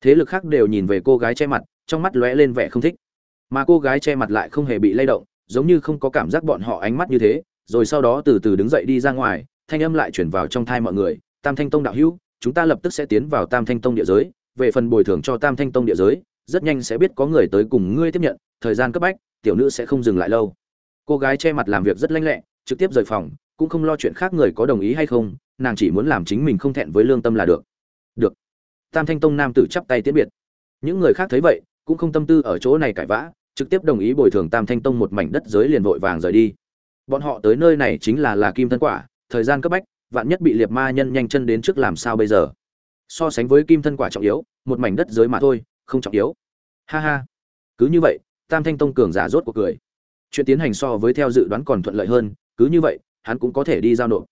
Thế lực khác đều nhìn về cô gái che mặt, trong mắt lóe lên vẻ không thích. Mà cô gái che mặt lại không hề bị lay động, giống như không có cảm giác bọn họ ánh mắt như thế, rồi sau đó từ từ đứng dậy đi ra ngoài thanh âm lại chuyển vào trong thai mọi người, tam thanh tông đạo hữu, chúng ta lập tức sẽ tiến vào tam thanh tông địa giới, về phần bồi thường cho tam thanh tông địa giới, rất nhanh sẽ biết có người tới cùng ngươi tiếp nhận, thời gian cấp bách, tiểu nữ sẽ không dừng lại lâu. Cô gái che mặt làm việc rất lanh lẹ, trực tiếp rời phòng, cũng không lo chuyện khác người có đồng ý hay không, nàng chỉ muốn làm chính mình không thẹn với lương tâm là được. Được. Tam thanh tông nam tử chắp tay tiễn biệt. Những người khác thấy vậy, cũng không tâm tư ở chỗ này cãi vã, trực tiếp đồng ý bồi thường tam thanh tông một mảnh đất giới liền vội vàng rời đi. Bọn họ tới nơi này chính là là kim thân quả thời gian cấp bách, vạn nhất bị liệt ma nhân nhanh chân đến trước làm sao bây giờ? So sánh với kim thân quả trọng yếu, một mảnh đất giới mà thôi, không trọng yếu. Ha ha. Cứ như vậy, tam thanh tông cường giả rốt cuộc cười. Chuyện tiến hành so với theo dự đoán còn thuận lợi hơn, cứ như vậy, hắn cũng có thể đi giao nộp.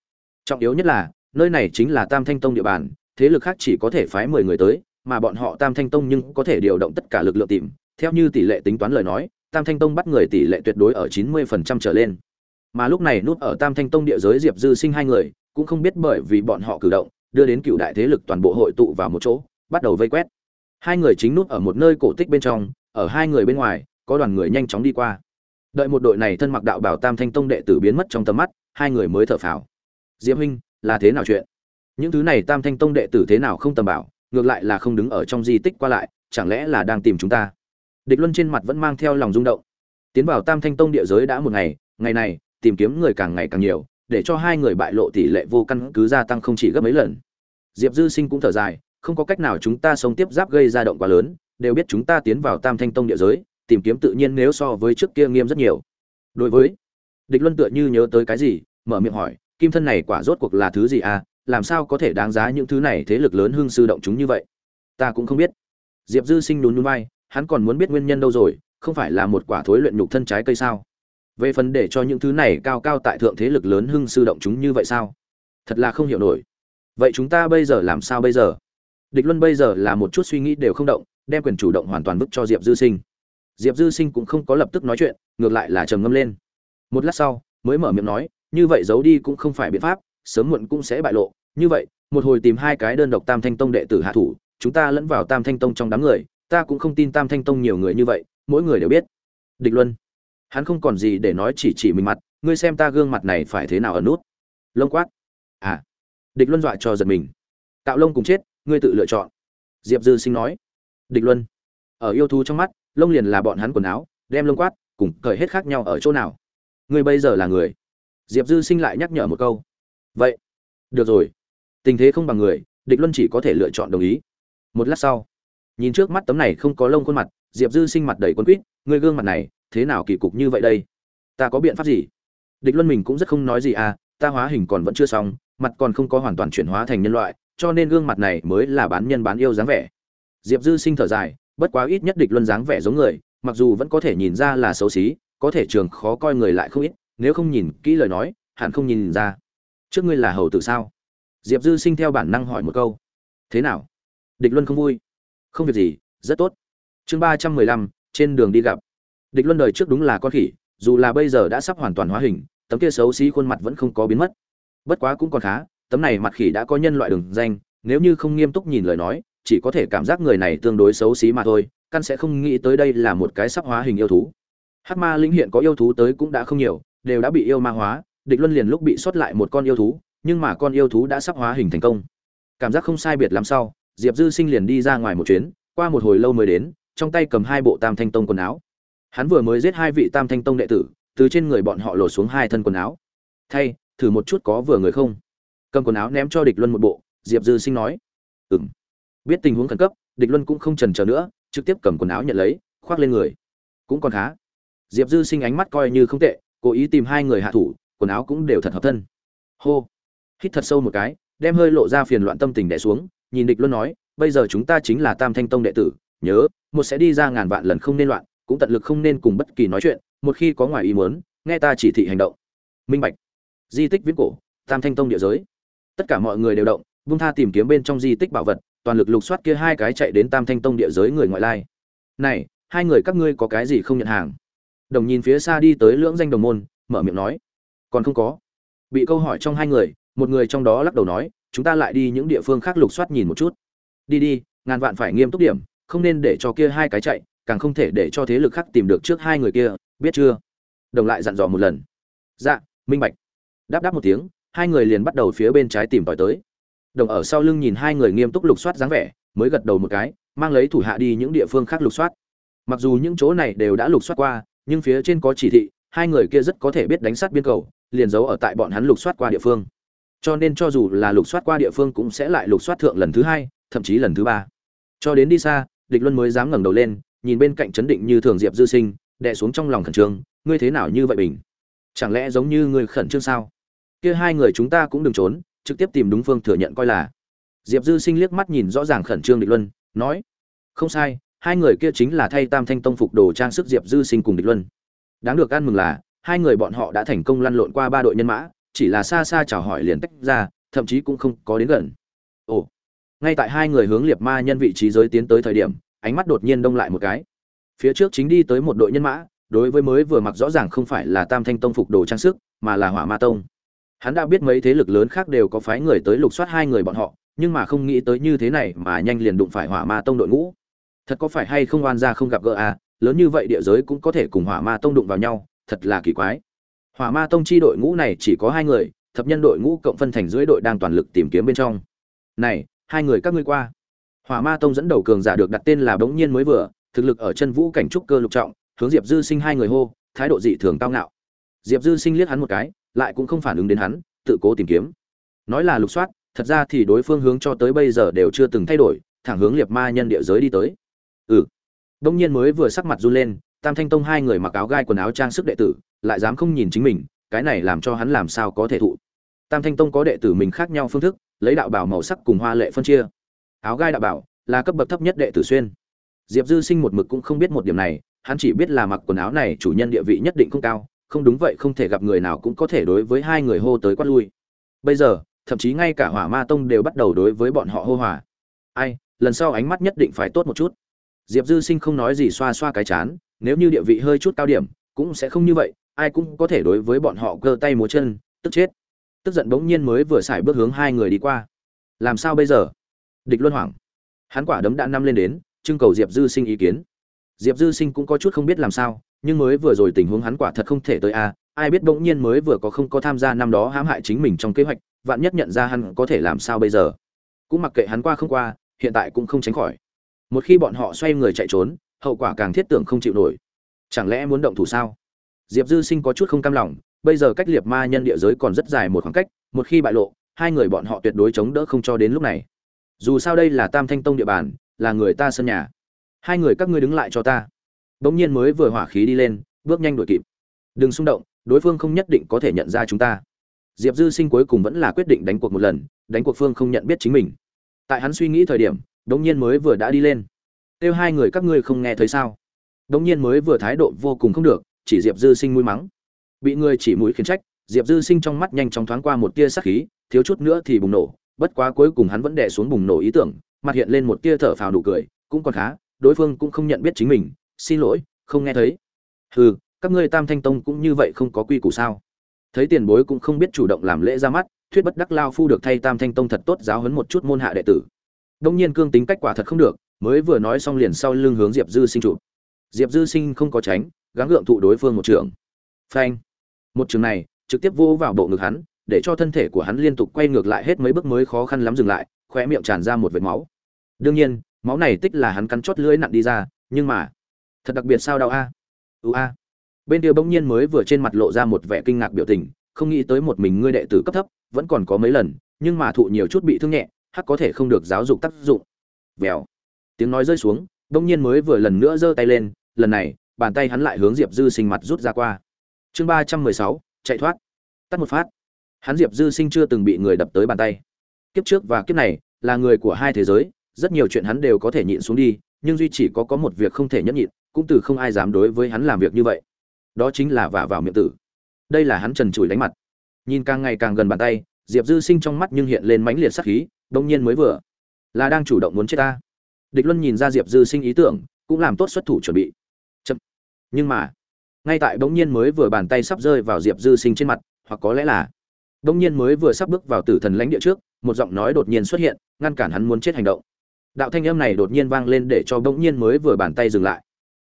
Trọng yếu nhất là, nơi này chính là tam thanh tông địa bàn, thế lực khác chỉ có thể phái mười người tới, mà bọn họ tam thanh tông nhưng có thể điều động tất cả lực lượng tìm. Theo như tỷ lệ tính toán lời nói, tam thanh tông bắt người tỷ lệ tuyệt đối ở chín mươi phần trăm trở lên mà lúc này nút ở tam thanh tông địa giới diệp dư sinh hai người cũng không biết bởi vì bọn họ cử động, đưa đến cựu đại thế lực toàn bộ hội tụ vào một chỗ, bắt đầu vây quét. Hai người chính nút ở một nơi cổ tích bên trong, ở hai người bên ngoài, có đoàn người nhanh chóng đi qua. Đợi một đội này thân mặc đạo bảo tam thanh tông đệ tử biến mất trong tầm mắt, hai người mới thở phào. Diễm huynh, là thế nào chuyện? Những thứ này tam thanh tông đệ tử thế nào không tầm bảo, ngược lại là không đứng ở trong di tích qua lại, chẳng lẽ là đang tìm chúng ta? Địch luân trên mặt vẫn mang theo lòng rung động. Tiến vào tam thanh tông địa giới đã một ngày ngày này tìm kiếm người càng ngày càng nhiều, để cho hai người bại lộ tỷ lệ vô căn cứ gia tăng không chỉ gấp mấy lần. Diệp dư sinh cũng thở dài, không có cách nào chúng ta sống tiếp giáp gây ra động quá lớn, đều biết chúng ta tiến vào tam thanh tông địa giới, tìm kiếm tự nhiên nếu so với trước kia nghiêm rất nhiều. Đối với địch luân tựa như nhớ tới cái gì, mở miệng hỏi, kim thân này quả rốt cuộc là thứ gì à làm sao có thể đáng giá những thứ này thế lực lớn hương sư động chúng như vậy? Ta cũng không biết. Diệp dư sinh nhún nhún vai, hắn còn muốn biết nguyên nhân đâu rồi, không phải là một quả thối luyện nhục thân trái cây sao? Về phần để cho những thứ này cao cao tại thượng thế lực lớn hưng sư động chúng như vậy sao? Thật là không hiểu nổi. Vậy chúng ta bây giờ làm sao bây giờ? Địch luân bây giờ là một chút suy nghĩ đều không động, đem quyền chủ động hoàn toàn vứt cho diệp dư sinh. Diệp dư sinh cũng không có lập tức nói chuyện, ngược lại là trầm ngâm lên. Một lát sau, mới mở miệng nói, như vậy giấu đi cũng không phải biện pháp, sớm muộn cũng sẽ bại lộ. Như vậy, một hồi tìm hai cái đơn độc tam thanh tông đệ tử hạ thủ, chúng ta lẫn vào tam thanh tông trong đám người, ta cũng không tin tam thanh tông nhiều người như vậy, mỗi người đều biết. Địch luân hắn không còn gì để nói chỉ chỉ mình mặt, ngươi xem ta gương mặt này phải thế nào ở nút. Lông quát. À. Địch luân dọa cho giật mình. Tạo lông cùng chết, ngươi tự lựa chọn. Diệp dư sinh nói. Địch luân. Ở yêu thú trong mắt, lông liền là bọn hắn quần áo, đem lông quát, cùng cởi hết khác nhau ở chỗ nào. Ngươi bây giờ là người. Diệp dư sinh lại nhắc nhở một câu. Vậy. Được rồi. Tình thế không bằng người, địch luân chỉ có thể lựa chọn đồng ý. Một lát sau, nhìn trước mắt tấm này không có lông khuôn mặt, diệp dư sinh mặt đầy quân quýt, ngươi gương mặt này thế nào kỳ cục như vậy đây? Ta có biện pháp gì? Địch luân mình cũng rất không nói gì à ta hóa hình còn vẫn chưa xong, mặt còn không có hoàn toàn chuyển hóa thành nhân loại, cho nên gương mặt này mới là bán nhân bán yêu dáng vẻ. Diệp dư sinh thở dài, bất quá ít nhất địch luân dáng vẻ giống người, mặc dù vẫn có thể nhìn ra là xấu xí, có thể trường khó coi người lại không ít, nếu không nhìn kỹ lời nói, hẳn không nhìn ra. Trước ngươi là hầu tử sao? Diệp dư sinh theo bản năng hỏi một câu. Thế nào? Địch luân không vui? Không việc gì, rất tốt. Chương ba trăm mười lăm, trên đường đi gặp địch luân đời trước đúng là con khỉ, dù là bây giờ đã sắp hoàn toàn hóa hình, tấm kia xấu xí khuôn mặt vẫn không có biến mất. Bất quá cũng còn khá, tấm này mặt khỉ đã có nhân loại đường danh, nếu như không nghiêm túc nhìn lời nói, chỉ có thể cảm giác người này tương đối xấu xí mà thôi, căn sẽ không nghĩ tới đây là một cái sắp hóa hình yêu thú. Hắc ma linh hiện có yêu thú tới cũng đã không nhiều, đều đã bị yêu ma hóa, địch luân liền lúc bị xuất lại một con yêu thú, nhưng mà con yêu thú đã sắp hóa hình thành công. Cảm giác không sai biệt lắm sau, diệp dư sinh liền đi ra ngoài một chuyến, qua một hồi lâu mới đến, trong tay cầm hai bộ tam thanh tông quần áo hắn vừa mới giết hai vị tam thanh tông đệ tử, từ trên người bọn họ lột xuống hai thân quần áo. Thay, thử một chút có vừa người không? Cầm quần áo ném cho địch luân một bộ, diệp dư sinh nói. Ừ m biết tình huống khẩn cấp, địch luân cũng không trần trờ nữa, trực tiếp cầm quần áo nhận lấy, khoác lên người. Cũng còn khá. Diệp dư sinh ánh mắt coi như không tệ, cố ý tìm hai người hạ thủ, quần áo cũng đều thật hợp thân. Hô. Hít thật sâu một cái, đem hơi lộ ra phiền loạn tâm tình đẻ xuống, nhìn địch luân nói, bây giờ chúng ta chính là tam thanh tông đệ tử, nhớ, một sẽ đi ra ngàn vạn lần không nên loạn cũng tận lực không nên cùng bất kỳ nói chuyện, một khi có ngoài ý muốn, nghe ta chỉ thị hành động. Minh bạch. Di tích viễn cổ, tam thanh tông địa giới. Tất cả mọi người đều động, vung tha tìm kiếm bên trong di tích bảo vật, toàn lực lục soát kia hai cái chạy đến tam thanh tông địa giới người ngoại lai. Này, hai người các ngươi có cái gì không nhận hàng? Đồng nhìn phía xa đi tới lưỡng danh đồng môn, mở miệng nói. Còn không có. Bị câu hỏi trong hai người, một người trong đó lắc đầu nói, chúng ta lại đi những địa phương khác lục soát nhìn một chút. Đi đi, ngàn vạn phải nghiêm túc điểm, không nên để cho kia hai cái chạy càng không thể để cho thế lực khác tìm được trước hai người kia, biết chưa? Đồng lại dặn dò một lần. Dạ minh bạch. Đáp đáp một tiếng, hai người liền bắt đầu phía bên trái tìm tòi tới. Đồng ở sau lưng nhìn hai người nghiêm túc lục soát dáng vẻ, mới gật đầu một cái, mang lấy thủ hạ đi những địa phương khác lục soát. Mặc dù những chỗ này đều đã lục soát qua, nhưng phía trên có chỉ thị, hai người kia rất có thể biết đánh sát biên cầu, liền giấu ở tại bọn hắn lục soát qua địa phương. Cho nên cho dù là lục soát qua địa phương cũng sẽ lại lục soát thượng lần thứ hai, thậm chí lần thứ ba. Cho đến đi xa, địch luân mới dám ngẩng đầu lên nhìn bên cạnh chấn định như thường diệp dư sinh, đè xuống trong lòng khẩn trương, ngươi thế nào như vậy bình? Chẳng lẽ giống như ngươi khẩn trương sao? Kia hai người chúng ta cũng đừng trốn, trực tiếp tìm đúng phương thừa nhận coi là. Diệp dư sinh liếc mắt nhìn rõ ràng khẩn trương địch luân, nói, không sai, hai người kia chính là thay tam thanh tông phục đồ trang sức diệp dư sinh cùng địch luân. Đáng được ăn mừng là, hai người bọn họ đã thành công lăn lộn qua ba đội nhân mã, chỉ là xa xa chào hỏi liền tách ra, thậm chí cũng không có đến gần. Ồ. Ngay tại hai người hướng liệt ma nhân vị trí giới tiến tới thời điểm ánh mắt đột nhiên đông lại một cái. Phía trước chính đi tới một đội nhân mã, đối với mới vừa mặc rõ ràng không phải là tam thanh tông phục đồ trang sức, mà là hỏa ma tông. Hắn đã biết mấy thế lực lớn khác đều có phái người tới lục soát hai người bọn họ, nhưng mà không nghĩ tới như thế này mà nhanh liền đụng phải hỏa ma tông đội ngũ. Thật có phải hay không oan ra không gặp gỡ à lớn như vậy địa giới cũng có thể cùng hỏa ma tông đụng vào nhau, thật là kỳ quái. Hỏa ma tông chi đội ngũ này chỉ có hai người, thập nhân đội ngũ cộng phân thành dưới đội đang toàn lực tìm kiếm bên trong. Này, hai người các ngươi qua hỏa ma tông dẫn đầu cường giả được đặt tên là bỗng nhiên mới vừa, thực lực ở chân vũ cảnh trúc cơ lục trọng, hướng diệp dư sinh hai người hô, thái độ dị thường cao ngạo. Diệp dư sinh liếc hắn một cái, lại cũng không phản ứng đến hắn, tự cố tìm kiếm. Nói là lục soát, thật ra thì đối phương hướng cho tới bây giờ đều chưa từng thay đổi, thẳng hướng liệt ma nhân địa giới đi tới. Ừ. Đông nhiên mới vừa sắc mặt run lên, tam thanh tông hai người mặc áo gai quần áo trang sức đệ tử, lại dám không nhìn chính mình, cái này làm cho hắn làm sao có thể thụ. Tam thanh tông có đệ tử mình khác nhau phương thức, lấy đạo bảo màu sắc cùng hoa lệ phân chia áo gai đạo bảo, là cấp bậc thấp nhất đệ tử xuyên. Diệp dư sinh một mực cũng không biết một điểm này, hắn chỉ biết là mặc quần áo này chủ nhân địa vị nhất định không cao, không đúng vậy không thể gặp người nào cũng có thể đối với hai người hô tới quát lui. Bây giờ, thậm chí ngay cả hỏa ma tông đều bắt đầu đối với bọn họ hô hỏa ai, lần sau ánh mắt nhất định phải tốt một chút. Diệp dư sinh không nói gì xoa xoa cái chán, nếu như địa vị hơi chút cao điểm, cũng sẽ không như vậy, ai cũng có thể đối với bọn họ cơ tay múa chân, tức chết. Tức giận bỗng nhiên mới vừa xài bước hướng hai người đi qua. Làm sao bây giờ? Địch luân hoảng hắn quả đấm đã năm lên đến, trưng cầu diệp dư sinh ý kiến. Diệp dư sinh cũng có chút không biết làm sao, nhưng mới vừa rồi tình huống hắn quả thật không thể tới a, ai biết bỗng nhiên mới vừa có không có tham gia năm đó hãm hại chính mình trong kế hoạch, vạn nhất nhận ra hắn có thể làm sao bây giờ. Cũng mặc kệ hắn qua không qua, hiện tại cũng không tránh khỏi. Một khi bọn họ xoay người chạy trốn, hậu quả càng thiết tưởng không chịu nổi. Chẳng lẽ muốn động thủ sao? Diệp dư sinh có chút không cam lòng, bây giờ cách liệt ma nhân địa giới còn rất dài một khoảng cách, một khi bại lộ, hai người bọn họ tuyệt đối chống đỡ không cho đến lúc này dù sao đây là tam thanh tông địa bàn, là người ta sân nhà. Hai người các ngươi đứng lại cho ta. Bỗng nhiên mới vừa hỏa khí đi lên, bước nhanh đuổi kịp. Đừng xung động, đối phương không nhất định có thể nhận ra chúng ta. Diệp dư sinh cuối cùng vẫn là quyết định đánh cuộc một lần, đánh cuộc phương không nhận biết chính mình. Tại hắn suy nghĩ thời điểm đống nhiên mới vừa đã đi lên. Kêu hai người các ngươi không nghe thấy sao? Đống nhiên mới vừa thái độ vô cùng không được, chỉ diệp dư sinh mũi mắng. Bị người chỉ mũi khiến trách, diệp dư sinh trong mắt nhanh chóng thoáng qua một tia sắc khí, thiếu chút nữa thì bùng nổ bất quá cuối cùng hắn vẫn đè xuống bùng nổ ý tưởng, mặt hiện lên một tia thở phào nụ cười, cũng còn khá, đối phương cũng không nhận biết chính mình, xin lỗi, không nghe thấy. Hừ, các ngươi tam thanh tông cũng như vậy không có quy củ sao? Thấy tiền bối cũng không biết chủ động làm lễ ra mắt, thuyết bất đắc lao phu được thay tam thanh tông thật tốt giáo huấn một chút môn hạ đệ tử. Đông nhiên cương tính cách quả thật không được, mới vừa nói xong liền sau lưng hướng diệp dư sinh chụp. Diệp dư sinh không có tránh, gắng gượng thụ đối phương một trường. Phanh. Một trường này, trực tiếp vô vào bộ ngực hắn để cho thân thể của hắn liên tục quay ngược lại hết mấy bước mới khó khăn lắm dừng lại, khóe miệng tràn ra một vệt máu. Đương nhiên, máu này tích là hắn cắn chót lưỡi nặng đi ra, nhưng mà, thật đặc biệt sao đau a? U a. Bên kia bỗng nhiên mới vừa trên mặt lộ ra một vẻ kinh ngạc biểu tình, không nghĩ tới một mình ngươi đệ tử cấp thấp, vẫn còn có mấy lần, nhưng mà thụ nhiều chút bị thương nhẹ, hắc có thể không được giáo dục tác dụng. Vèo. Tiếng nói rơi xuống, bỗng nhiên mới vừa lần nữa giơ tay lên, lần này, bàn tay hắn lại hướng diệp dư sinh mặt rút ra qua. Chương ba trăm mười sáu, chạy thoát. Tắt một phát hắn diệp dư sinh chưa từng bị người đập tới bàn tay. Kiếp trước và kiếp này, là người của hai thế giới, rất nhiều chuyện hắn đều có thể nhịn xuống đi, nhưng duy chỉ có có một việc không thể nhẫn nhịn, cũng từ không ai dám đối với hắn làm việc như vậy. Đó chính là vả vào miệng tử. Đây là hắn trần trụi đánh mặt. Nhìn càng ngày càng gần bàn tay, diệp dư sinh trong mắt nhưng hiện lên mãnh liệt sắc khí đông nhiên mới vừa. Là đang chủ động muốn chết ta. Địch luân nhìn ra diệp dư sinh ý tưởng, cũng làm tốt xuất thủ chuẩn bị. Chậm. Nhưng mà, ngay tại bỗng nhiên mới vừa bàn tay sắp rơi vào diệp dư sinh trên mặt, hoặc có lẽ là Đông nhiên mới vừa sắp bước vào tử thần lãnh địa trước, một giọng nói đột nhiên xuất hiện, ngăn cản hắn muốn chết hành động. Đạo thanh âm này đột nhiên vang lên để cho Đông nhiên mới vừa bàn tay dừng lại.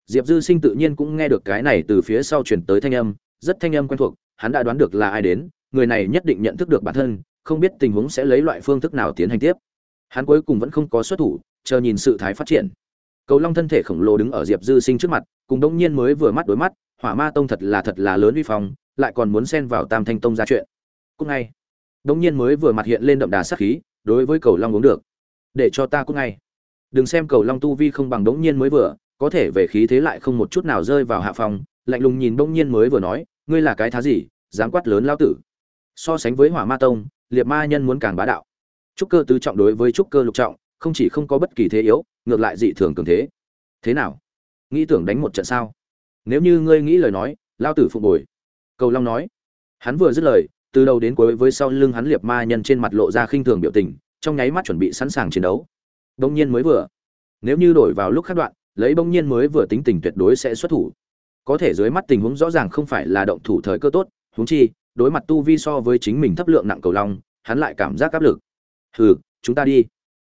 Diệp dư sinh tự nhiên cũng nghe được cái này từ phía sau truyền tới thanh âm, rất thanh âm quen thuộc, hắn đã đoán được là ai đến, người này nhất định nhận thức được bản thân, không biết tình huống sẽ lấy loại phương thức nào tiến hành tiếp. Hắn cuối cùng vẫn không có xuất thủ, chờ nhìn sự thái phát triển. Cầu long thân thể khổng lồ đứng ở diệp dư sinh trước mặt, cùng đông nhiên mới vừa mắt đối mắt, hỏa ma tông thật là thật là lớn uy phong, lại còn muốn xen vào tam thanh tông ra chuyện cúc ngay. Đông nhiên mới vừa mặt hiện lên đậm đà sát khí, đối với cầu long uống được. Để cho ta cúc ngay. Đừng xem cầu long tu vi không bằng đống nhiên mới vừa, có thể về khí thế lại không một chút nào rơi vào hạ phòng, lạnh lùng nhìn đông nhiên mới vừa nói, ngươi là cái thá gì, dám quát lớn lao tử. So sánh với hỏa ma tông, liệt ma nhân muốn càng bá đạo. Trúc cơ tứ trọng đối với trúc cơ lục trọng, không chỉ không có bất kỳ thế yếu, ngược lại dị thường cường thế. Thế nào? Nghĩ tưởng đánh một trận sao? Nếu như ngươi nghĩ lời nói, lao tử phục bồi cầu long nói. Hắn vừa dứt lời từ đầu đến cuối với sau lưng hắn liệt ma nhân trên mặt lộ ra khinh thường biểu tình, trong nháy mắt chuẩn bị sẵn sàng chiến đấu. Đông nhiên mới vừa. Nếu như đổi vào lúc khác đoạn, lấy bỗng nhiên mới vừa tính tình tuyệt đối sẽ xuất thủ. Có thể dưới mắt tình huống rõ ràng không phải là động thủ thời cơ tốt, huống chi, đối mặt tu vi so với chính mình thấp lượng nặng cầu long, hắn lại cảm giác áp lực. Hừ, chúng ta đi.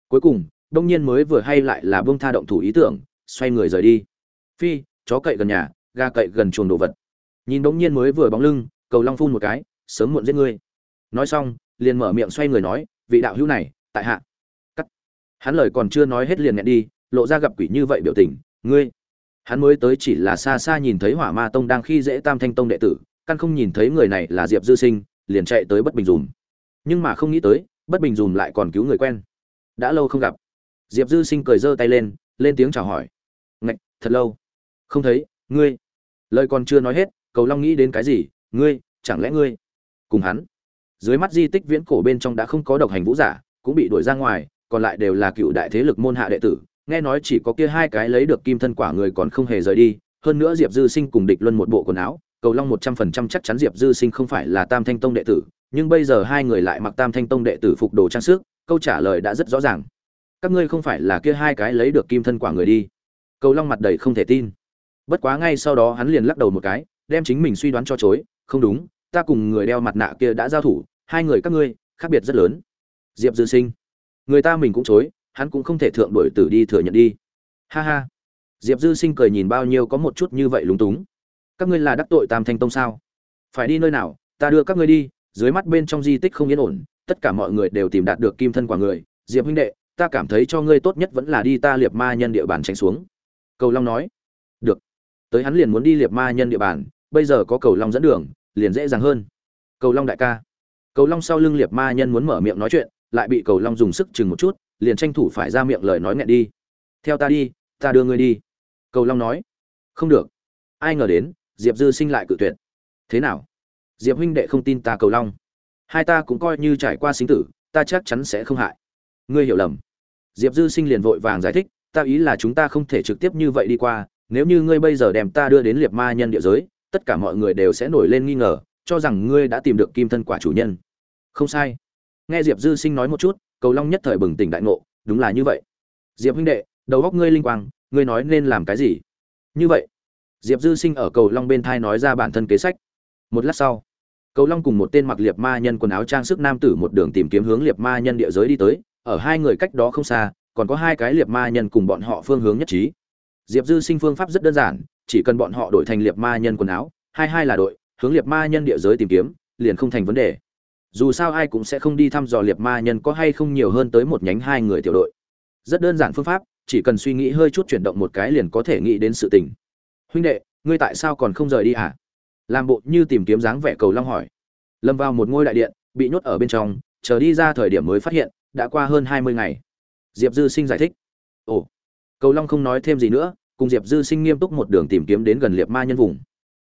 Cuối cùng đông nhiên mới vừa hay lại là bông tha động thủ ý tưởng, xoay người rời đi. Phi, chó cậy gần nhà ga cậy gần chuồng đồ vật. Nhìn đông nhiên mới vừa bóng lưng, cầu long phun một cái sớm muộn giết ngươi. Nói xong, liền mở miệng xoay người nói, vị đạo hữu này, tại hạ. Cắt. Hắn lời còn chưa nói hết liền nghẹn đi, lộ ra gặp quỷ như vậy biểu tình, ngươi. Hắn mới tới chỉ là xa xa nhìn thấy hỏa ma tông đang khi dễ tam thanh tông đệ tử, căn không nhìn thấy người này là diệp dư sinh, liền chạy tới bất bình dùm. Nhưng mà không nghĩ tới, bất bình dùm lại còn cứu người quen. Đã lâu không gặp. Diệp dư sinh cười giơ tay lên lên tiếng chào hỏi. Ngạch, thật lâu. Không thấy, ngươi. Lời còn chưa nói hết, cầu long nghĩ đến cái gì, ngươi, chẳng lẽ ngươi cùng hắn. Dưới mắt di tích viễn cổ bên trong đã không có độc hành vũ giả, cũng bị đuổi ra ngoài, còn lại đều là cựu đại thế lực môn hạ đệ tử. Nghe nói chỉ có kia hai cái lấy được kim thân quả người còn không hề rời đi, hơn nữa diệp dư sinh cùng địch luân một bộ quần áo, cầu long một trăm phần trăm chắc chắn diệp dư sinh không phải là tam thanh tông đệ tử, nhưng bây giờ hai người lại mặc tam thanh tông đệ tử phục đồ trang sức, câu trả lời đã rất rõ ràng. Các ngươi không phải là kia hai cái lấy được kim thân quả người đi. Cầu long mặt đầy không thể tin. Bất quá ngay sau đó hắn liền lắc đầu một cái, đem chính mình suy đoán cho chối, không đúng ta cùng người đeo mặt nạ kia đã giao thủ, hai người các ngươi, khác biệt rất lớn. Diệp dư sinh, người ta mình cũng chối, hắn cũng không thể thượng đổi tử đi thừa nhận đi. Ha ha. Diệp dư sinh cười nhìn bao nhiêu có một chút như vậy lúng túng. Các ngươi là đắc tội tam thanh tông sao? Phải đi nơi nào, ta đưa các ngươi đi, dưới mắt bên trong di tích không yên ổn, tất cả mọi người đều tìm đạt được kim thân quả người. Diệp huynh đệ, ta cảm thấy cho ngươi tốt nhất vẫn là đi ta liệt ma nhân địa bàn tránh xuống. Cầu long nói. Được. Tới hắn liền muốn đi liệt ma nhân địa bàn, bây giờ có cầu long dẫn đường liền dễ dàng hơn. Cầu long đại ca. Cầu long sau lưng liệt ma nhân muốn mở miệng nói chuyện, lại bị cầu long dùng sức chừng một chút, liền tranh thủ phải ra miệng lời nói nghẹn đi. Theo ta đi, ta đưa ngươi đi. Cầu long nói. Không được. Ai ngờ đến, diệp dư sinh lại cự tuyệt. Thế nào? Diệp huynh đệ không tin ta cầu long. Hai ta cũng coi như trải qua sinh tử, ta chắc chắn sẽ không hại. Ngươi hiểu lầm. Diệp dư sinh liền vội vàng giải thích, ta ý là chúng ta không thể trực tiếp như vậy đi qua, nếu như ngươi bây giờ đem ta đưa đến liệt ma nhân địa giới tất cả mọi người đều sẽ nổi lên nghi ngờ, cho rằng ngươi đã tìm được kim thân quả chủ nhân. Không sai. Nghe diệp dư sinh nói một chút, cầu long nhất thời bừng tỉnh đại ngộ, đúng là như vậy. Diệp huynh đệ, đầu góc ngươi linh quang, ngươi nói nên làm cái gì? Như vậy, diệp dư sinh ở cầu long bên thai nói ra bản thân kế sách. Một lát sau, cầu long cùng một tên mặc liệt ma nhân quần áo trang sức nam tử một đường tìm kiếm hướng liệt ma nhân địa giới đi tới, ở hai người cách đó không xa, còn có hai cái liệt ma nhân cùng bọn họ phương hướng nhất trí. Diệp dư sinh phương pháp rất đơn giản chỉ cần bọn họ đổi thành liệt ma nhân quần áo, hai hai là đội, hướng liệt ma nhân địa giới tìm kiếm, liền không thành vấn đề. Dù sao ai cũng sẽ không đi thăm dò liệt ma nhân có hay không nhiều hơn tới một nhánh hai người tiểu đội. Rất đơn giản phương pháp, chỉ cần suy nghĩ hơi chút chuyển động một cái liền có thể nghĩ đến sự tình. Huynh đệ, ngươi tại sao còn không rời đi hả? Làm bộ như tìm kiếm dáng vẻ cầu long hỏi. Lâm vào một ngôi đại điện, bị nhốt ở bên trong, chờ đi ra thời điểm mới phát hiện, đã qua hơn hai mươi ngày. Diệp dư sinh giải thích. Ồ, cầu long không nói thêm gì nữa cùng diệp dư sinh nghiêm túc một đường tìm kiếm đến gần liệt ma nhân vùng.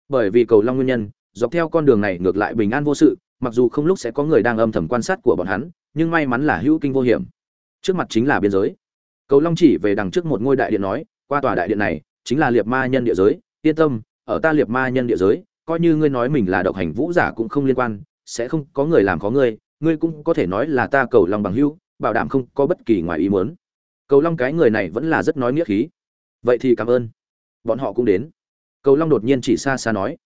Bởi vì cầu long nguyên nhân, dọc theo con đường này ngược lại bình an vô sự, mặc dù không lúc sẽ có người đang âm thầm quan sát của bọn hắn, nhưng may mắn là hữu kinh vô hiểm. Trước mặt chính là biên giới. Cầu long chỉ về đằng trước một ngôi đại điện nói, qua tòa đại điện này, chính là liệt ma nhân địa giới. Yên tâm, ở ta liệt ma nhân địa giới, coi như ngươi nói mình là độc hành vũ giả cũng không liên quan, sẽ không có người làm có ngươi ngươi cũng có thể nói là ta cầu long bằng hữu, bảo đảm không có bất kỳ ngoài ý muốn. Cầu long cái người này vẫn là rất nói nghĩa khí vậy thì cảm ơn. Bọn họ cũng đến. Cầu long đột nhiên chỉ xa xa nói.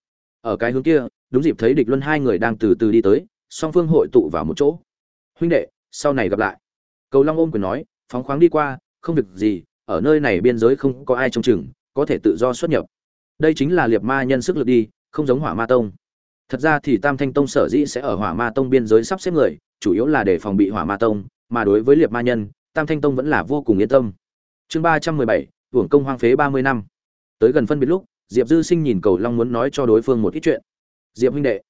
Ở cái hướng kia, đúng dịp thấy địch luân hai người đang từ từ đi tới, song phương hội tụ vào một chỗ. Huynh đệ, sau này gặp lại. Cầu long ôm quyền nói, phóng khoáng đi qua, không việc gì, ở nơi này biên giới không có ai trông chừng, có thể tự do xuất nhập. Đây chính là liệt ma nhân sức lực đi, không giống hỏa ma tông. Thật ra thì tam thanh tông sở dĩ sẽ ở hỏa ma tông biên giới sắp xếp người, chủ yếu là để phòng bị hỏa ma tông, mà đối với liệt ma nhân, tam thanh tông vẫn là vô cùng yên tâm. Chương ba trăm mười bảy hưởng công hoang phế ba mươi năm. Tới gần phân biệt lúc, diệp dư sinh nhìn cầu long muốn nói cho đối phương một ít chuyện. Diệp huynh đệ,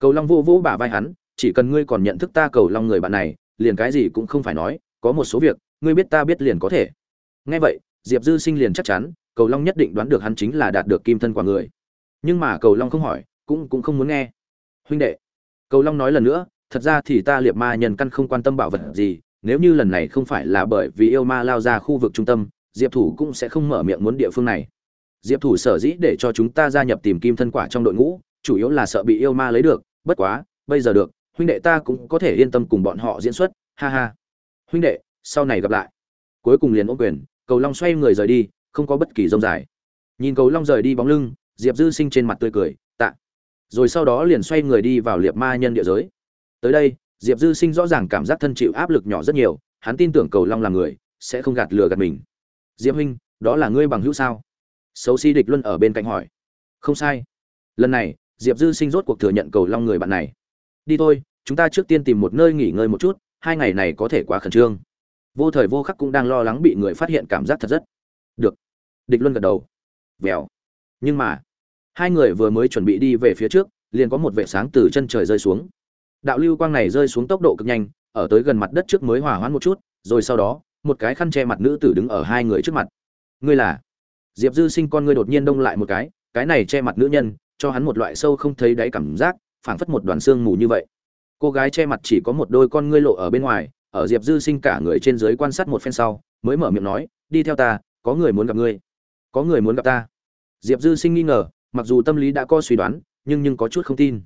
cầu long vô vô bả vai hắn, chỉ cần ngươi còn nhận thức ta cầu long người bạn này, liền cái gì cũng không phải nói, có một số việc, ngươi biết ta biết liền có thể. Nghe vậy, diệp dư sinh liền chắc chắn, cầu long nhất định đoán được hắn chính là đạt được kim thân quả người. Nhưng mà cầu long không hỏi, cũng cũng không muốn nghe. Huynh đệ, cầu long nói lần nữa, thật ra thì ta liệt ma nhân căn không quan tâm bảo vật gì, nếu như lần này không phải là bởi vì yêu ma lao ra khu vực trung tâm diệp thủ cũng sẽ không mở miệng muốn địa phương này. Diệp thủ sở dĩ để cho chúng ta gia nhập tìm kim thân quả trong đội ngũ, chủ yếu là sợ bị yêu ma lấy được, bất quá, bây giờ được, huynh đệ ta cũng có thể yên tâm cùng bọn họ diễn xuất, ha ha. Huynh đệ, sau này gặp lại. Cuối cùng liền ôm quyền, cầu long xoay người rời đi, không có bất kỳ rông dài. Nhìn cầu long rời đi bóng lưng, diệp dư sinh trên mặt tươi cười, tạ. Rồi sau đó liền xoay người đi vào liệt ma nhân địa giới. Tới đây, diệp dư sinh rõ ràng cảm giác thân chịu áp lực nhỏ rất nhiều, hắn tin tưởng cầu long là người, sẽ không gạt lừa gạt mình diệp huynh, đó là ngươi bằng hữu sao? Xấu xí địch luân ở bên cạnh hỏi. Không sai. Lần này, diệp dư sinh rốt cuộc thừa nhận cầu long người bạn này. Đi thôi, chúng ta trước tiên tìm một nơi nghỉ ngơi một chút, hai ngày này có thể quá khẩn trương. Vô thời vô khắc cũng đang lo lắng bị người phát hiện cảm giác thật rất được. Địch luân gật đầu. Vèo. Nhưng mà, hai người vừa mới chuẩn bị đi về phía trước, liền có một vệ sáng từ chân trời rơi xuống. Đạo lưu quang này rơi xuống tốc độ cực nhanh, ở tới gần mặt đất trước mới hỏa hoãn một chút, rồi sau đó một cái khăn che mặt nữ tử đứng ở hai người trước mặt. Ngươi là? Diệp dư sinh con ngươi đột nhiên đông lại một cái cái này che mặt nữ nhân, cho hắn một loại sâu không thấy đáy cảm giác, phảng phất một đoàn xương mù như vậy. Cô gái che mặt chỉ có một đôi con ngươi lộ ở bên ngoài, ở diệp dư sinh cả người trên dưới quan sát một phen sau, mới mở miệng nói, đi theo ta, có người muốn gặp ngươi. Có người muốn gặp ta? Diệp dư sinh nghi ngờ, mặc dù tâm lý đã có suy đoán, nhưng nhưng có chút không tin.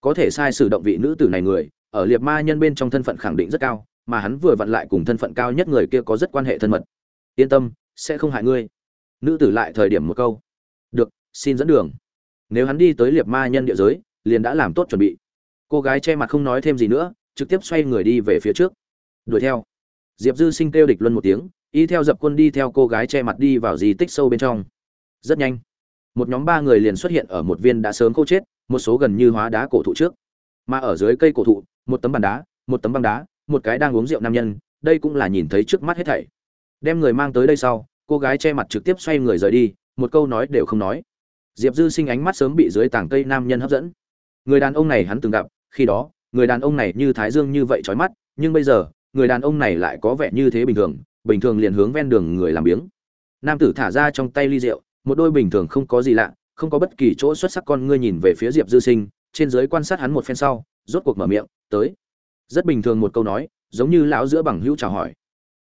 Có thể sai sử động vị nữ tử này người, ở liệt ma nhân bên trong thân phận khẳng định rất cao mà hắn vừa vặn lại cùng thân phận cao nhất người kia có rất quan hệ thân mật. Yên tâm, sẽ không hại ngươi. Nữ tử lại thời điểm một câu. Được, xin dẫn đường. Nếu hắn đi tới liệt ma nhân địa giới, liền đã làm tốt chuẩn bị. Cô gái che mặt không nói thêm gì nữa, trực tiếp xoay người đi về phía trước. Đuổi theo. Diệp dư sinh kêu địch luân một tiếng, y theo dập quân đi theo cô gái che mặt đi vào di tích sâu bên trong. Rất nhanh, một nhóm ba người liền xuất hiện ở một viên đã sớm khô chết, một số gần như hóa đá cổ thụ trước. Mà ở dưới cây cổ thụ, một tấm bàn đá, một tấm băng đá một cái đang uống rượu nam nhân, đây cũng là nhìn thấy trước mắt hết thảy. Đem người mang tới đây sau, cô gái che mặt trực tiếp xoay người rời đi, một câu nói đều không nói. Diệp dư sinh ánh mắt sớm bị dưới tảng cây nam nhân hấp dẫn. Người đàn ông này hắn từng gặp, khi đó, người đàn ông này như thái dương như vậy trói mắt, nhưng bây giờ, người đàn ông này lại có vẻ như thế bình thường bình thường liền hướng ven đường người làm biếng. Nam tử thả ra trong tay ly rượu, một đôi bình thường không có gì lạ, không có bất kỳ chỗ xuất sắc con ngươi nhìn về phía diệp dư sinh, trên giới quan sát hắn một phen sau, rốt cuộc mở miệng, tới rất bình thường một câu nói, giống như lão giữa bằng hữu chào hỏi.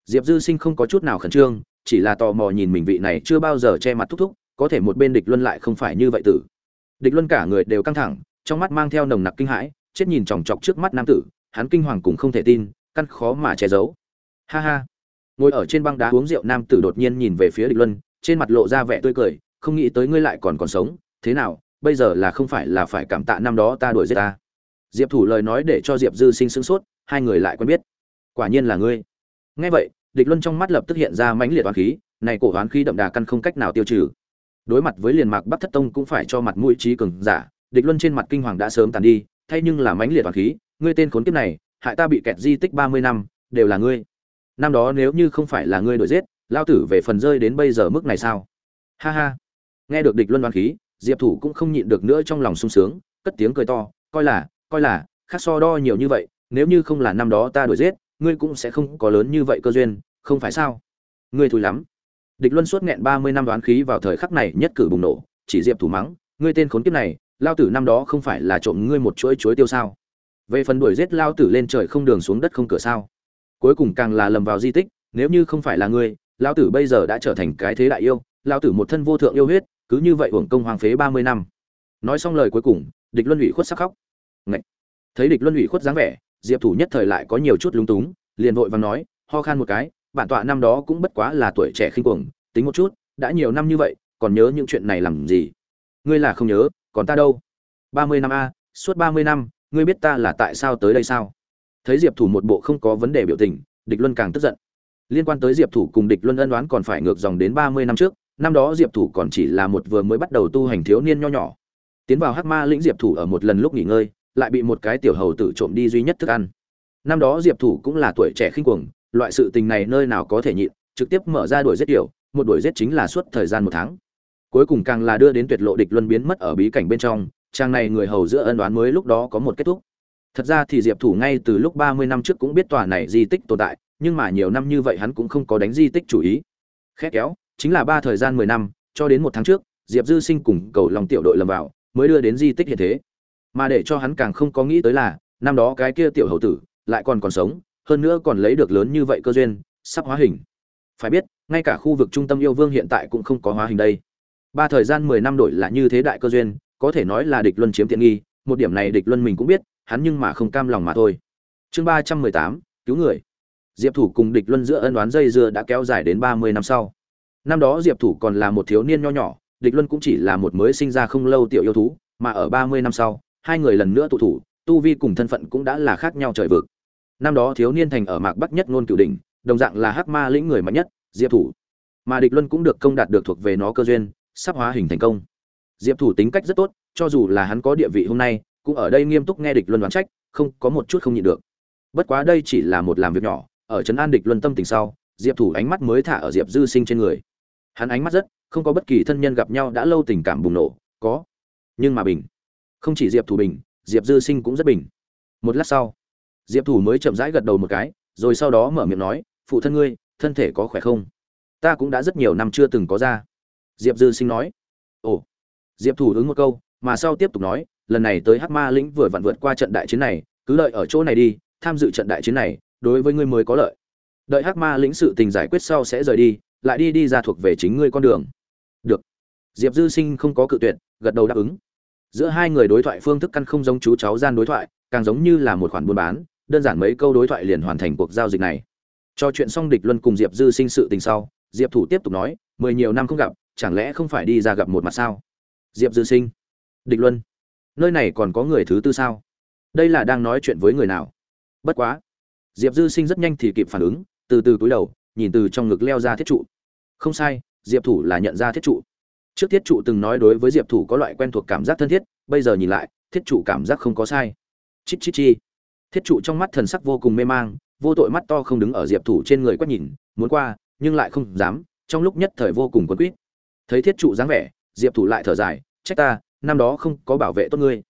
Diệp dư sinh không có chút nào khẩn trương, chỉ là tò mò nhìn mình vị này chưa bao giờ che mặt thúc thúc, có thể một bên địch luân lại không phải như vậy tử. Địch luân cả người đều căng thẳng, trong mắt mang theo nồng nặc kinh hãi, chết nhìn chòng chọc trước mắt nam tử, hắn kinh hoàng cùng không thể tin, căn khó mà che giấu. Ha ha. Ngồi ở trên băng đá uống rượu nam tử đột nhiên nhìn về phía địch luân, trên mặt lộ ra vẻ tươi cười, không nghĩ tới ngươi lại còn còn sống, thế nào, bây giờ là không phải là phải cảm tạ năm đó ta đuổi giết ta diệp thủ lời nói để cho diệp dư sinh sững sốt, hai người lại quen biết. Quả nhiên là ngươi. Nghe vậy, địch luân trong mắt lập tức hiện ra mãnh liệt oán khí, này cổ oán khí đậm đà căn không cách nào tiêu trừ. Đối mặt với liền mạc bắc thất tông cũng phải cho mặt mũi trí cường giả, địch luân trên mặt kinh hoàng đã sớm tàn đi, thay nhưng là mãnh liệt oán khí, ngươi tên khốn kiếp này, hại ta bị kẹt di tích ba mươi năm, đều là ngươi. Năm đó nếu như không phải là ngươi đuổi giết, lao tử về phần rơi đến bây giờ mức này sao? Ha ha. Nghe được địch luân oán khí, diệp thủ cũng không nhịn được nữa trong lòng sung sướng, cất tiếng cười to, coi là coi là, khác so đo nhiều như vậy, nếu như không là năm đó ta đuổi giết, ngươi cũng sẽ không có lớn như vậy cơ duyên, không phải sao? Ngươi thùi lắm. Địch luân suốt nghẹn ba mươi năm đoán khí vào thời khắc này nhất cử bùng nổ, chỉ diệp thủ mắng, ngươi tên khốn kiếp này, lao tử năm đó không phải là trộm ngươi một chuỗi chuối tiêu sao? Về phần đuổi giết lao tử lên trời không đường xuống đất không cửa sao? Cuối cùng càng là lầm vào di tích, nếu như không phải là ngươi, lao tử bây giờ đã trở thành cái thế đại yêu, lao tử một thân vô thượng yêu huyết, cứ như vậy hưởng công hoàng phế ba mươi năm. Nói xong lời cuối cùng, địch luân ủy khuất sắc khóc. Ngậy! thấy địch luân ủy khuất dáng vẻ, diệp thủ nhất thời lại có nhiều chút lúng túng, liền vội vàng nói, ho khan một cái, bản tọa năm đó cũng bất quá là tuổi trẻ khinh cuồng, tính một chút, đã nhiều năm như vậy, còn nhớ những chuyện này làm gì? Ngươi là không nhớ, còn ta đâu? Ba mươi năm a, suốt ba mươi năm, ngươi biết ta là tại sao tới đây sao? Thấy diệp thủ một bộ không có vấn đề biểu tình, địch luân càng tức giận. Liên quan tới diệp thủ cùng địch luân ân đoán còn phải ngược dòng đến ba mươi năm trước, năm đó diệp thủ còn chỉ là một vừa mới bắt đầu tu hành thiếu niên nho nhỏ. Tiến vào hắc ma lĩnh diệp thủ ở một lần lúc nghỉ ngơi lại bị một cái tiểu hầu tử trộm đi duy nhất thức ăn. Năm đó diệp thủ cũng là tuổi trẻ khinh cuồng, loại sự tình này nơi nào có thể nhịn, trực tiếp mở ra đuổi giết tiểu, một đuổi giết chính là suốt thời gian một tháng. Cuối cùng càng là đưa đến tuyệt lộ địch luân biến mất ở bí cảnh bên trong, trang này người hầu giữa ân đoán mới lúc đó có một kết thúc. Thật ra thì diệp thủ ngay từ lúc ba mươi năm trước cũng biết tòa này di tích tồn tại, nhưng mà nhiều năm như vậy hắn cũng không có đánh di tích chủ ý. Khét kéo, chính là ba thời gian mười năm, cho đến một tháng trước, diệp dư sinh cùng cầu lòng tiểu đội lầm vào, mới đưa đến di tích hiện thế mà để cho hắn càng không có nghĩ tới là, năm đó cái kia tiểu hầu tử lại còn còn sống, hơn nữa còn lấy được lớn như vậy cơ duyên, sắp hóa hình. Phải biết, ngay cả khu vực trung tâm yêu vương hiện tại cũng không có hóa hình đây. Ba thời gian mười năm đổi là như thế đại cơ duyên, có thể nói là địch luân chiếm tiện nghi, một điểm này địch luân mình cũng biết, hắn nhưng mà không cam lòng mà thôi. Chương ba trăm mười tám, cứu người. Diệp thủ cùng địch luân giữa ân đoán dây dưa đã kéo dài đến ba mươi năm sau. Năm đó diệp thủ còn là một thiếu niên nho nhỏ, địch luân cũng chỉ là một mới sinh ra không lâu tiểu yêu thú, mà ở ba mươi năm sau hai người lần nữa tụ thủ, tu vi cùng thân phận cũng đã là khác nhau trời vực. Năm đó thiếu niên thành ở mạc bắc nhất ngôn cửu đỉnh, đồng dạng là hắc ma lĩnh người mạnh nhất, diệp thủ. Mà địch luân cũng được công đạt được thuộc về nó cơ duyên, sắp hóa hình thành công. Diệp thủ tính cách rất tốt, cho dù là hắn có địa vị hôm nay, cũng ở đây nghiêm túc nghe địch luân đoán trách, không, có một chút không nhịn được. Bất quá đây chỉ là một làm việc nhỏ, ở trấn an địch luân tâm tình sau, diệp thủ ánh mắt mới thả ở diệp dư sinh trên người. Hắn ánh mắt rất, không có bất kỳ thân nhân gặp nhau đã lâu tình cảm bùng nổ, có. Nhưng mà bình không chỉ diệp thủ bình, diệp dư sinh cũng rất bình. Một lát sau, diệp thủ mới chậm rãi gật đầu một cái, rồi sau đó mở miệng nói, phụ thân ngươi, thân thể có khỏe không? Ta cũng đã rất nhiều năm chưa từng có ra. Diệp dư sinh nói. Ồ. Diệp thủ ứng một câu, mà sau tiếp tục nói, lần này tới hắc ma lĩnh vừa vặn vượt qua trận đại chiến này, cứ lợi ở chỗ này đi, tham dự trận đại chiến này, đối với ngươi mới có lợi. Đợi hắc ma lĩnh sự tình giải quyết sau sẽ rời đi, lại đi đi ra thuộc về chính ngươi con đường. Được. Diệp dư sinh không có cự tuyệt, gật đầu đáp ứng giữa hai người đối thoại phương thức căn không giống chú cháu gian đối thoại, càng giống như là một khoản buôn bán, đơn giản mấy câu đối thoại liền hoàn thành cuộc giao dịch này. Cho chuyện xong địch luân cùng diệp dư sinh sự tình sau, diệp thủ tiếp tục nói, mười nhiều năm không gặp, chẳng lẽ không phải đi ra gặp một mặt sao? Diệp dư sinh, địch luân, nơi này còn có người thứ tư sao? Đây là đang nói chuyện với người nào? Bất quá. Diệp dư sinh rất nhanh thì kịp phản ứng, từ từ cúi đầu, nhìn từ trong ngực leo ra thiết trụ. Không sai, diệp thủ là nhận ra thiết trụ trước thiết trụ từng nói đối với diệp thủ có loại quen thuộc cảm giác thân thiết, bây giờ nhìn lại, thiết trụ cảm giác không có sai. Chít chít chi. Thiết trụ trong mắt thần sắc vô cùng mê mang, vô tội mắt to không đứng ở diệp thủ trên người quét nhìn, muốn qua, nhưng lại không dám, trong lúc nhất thời vô cùng quấn quýt. Thấy thiết trụ dáng vẻ, diệp thủ lại thở dài, trách ta, năm đó không có bảo vệ tốt ngươi.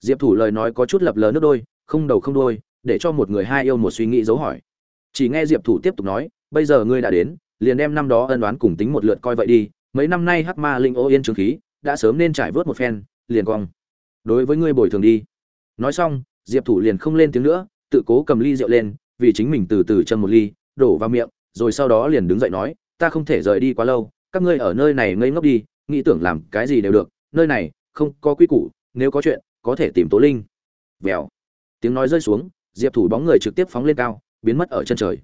Diệp thủ lời nói có chút lập lờ nước đôi, không đầu không đôi để cho một người hai yêu một suy nghĩ dấu hỏi. Chỉ nghe diệp thủ tiếp tục nói, bây giờ ngươi đã đến, liền đem năm đó ân đoán cùng tính một lượt coi vậy đi mấy năm nay hắc ma linh ô yên trường khí đã sớm nên trải vớt một phen, liền cong. Đối với ngươi bồi thường đi. Nói xong, diệp thủ liền không lên tiếng nữa, tự cố cầm ly rượu lên, vì chính mình từ từ chân một ly, đổ vào miệng, rồi sau đó liền đứng dậy nói, ta không thể rời đi quá lâu, các ngươi ở nơi này ngây ngốc đi, nghĩ tưởng làm cái gì đều được, nơi này không có quy củ, nếu có chuyện, có thể tìm tố linh. Vèo. Tiếng nói rơi xuống, diệp thủ bóng người trực tiếp phóng lên cao, biến mất ở chân trời.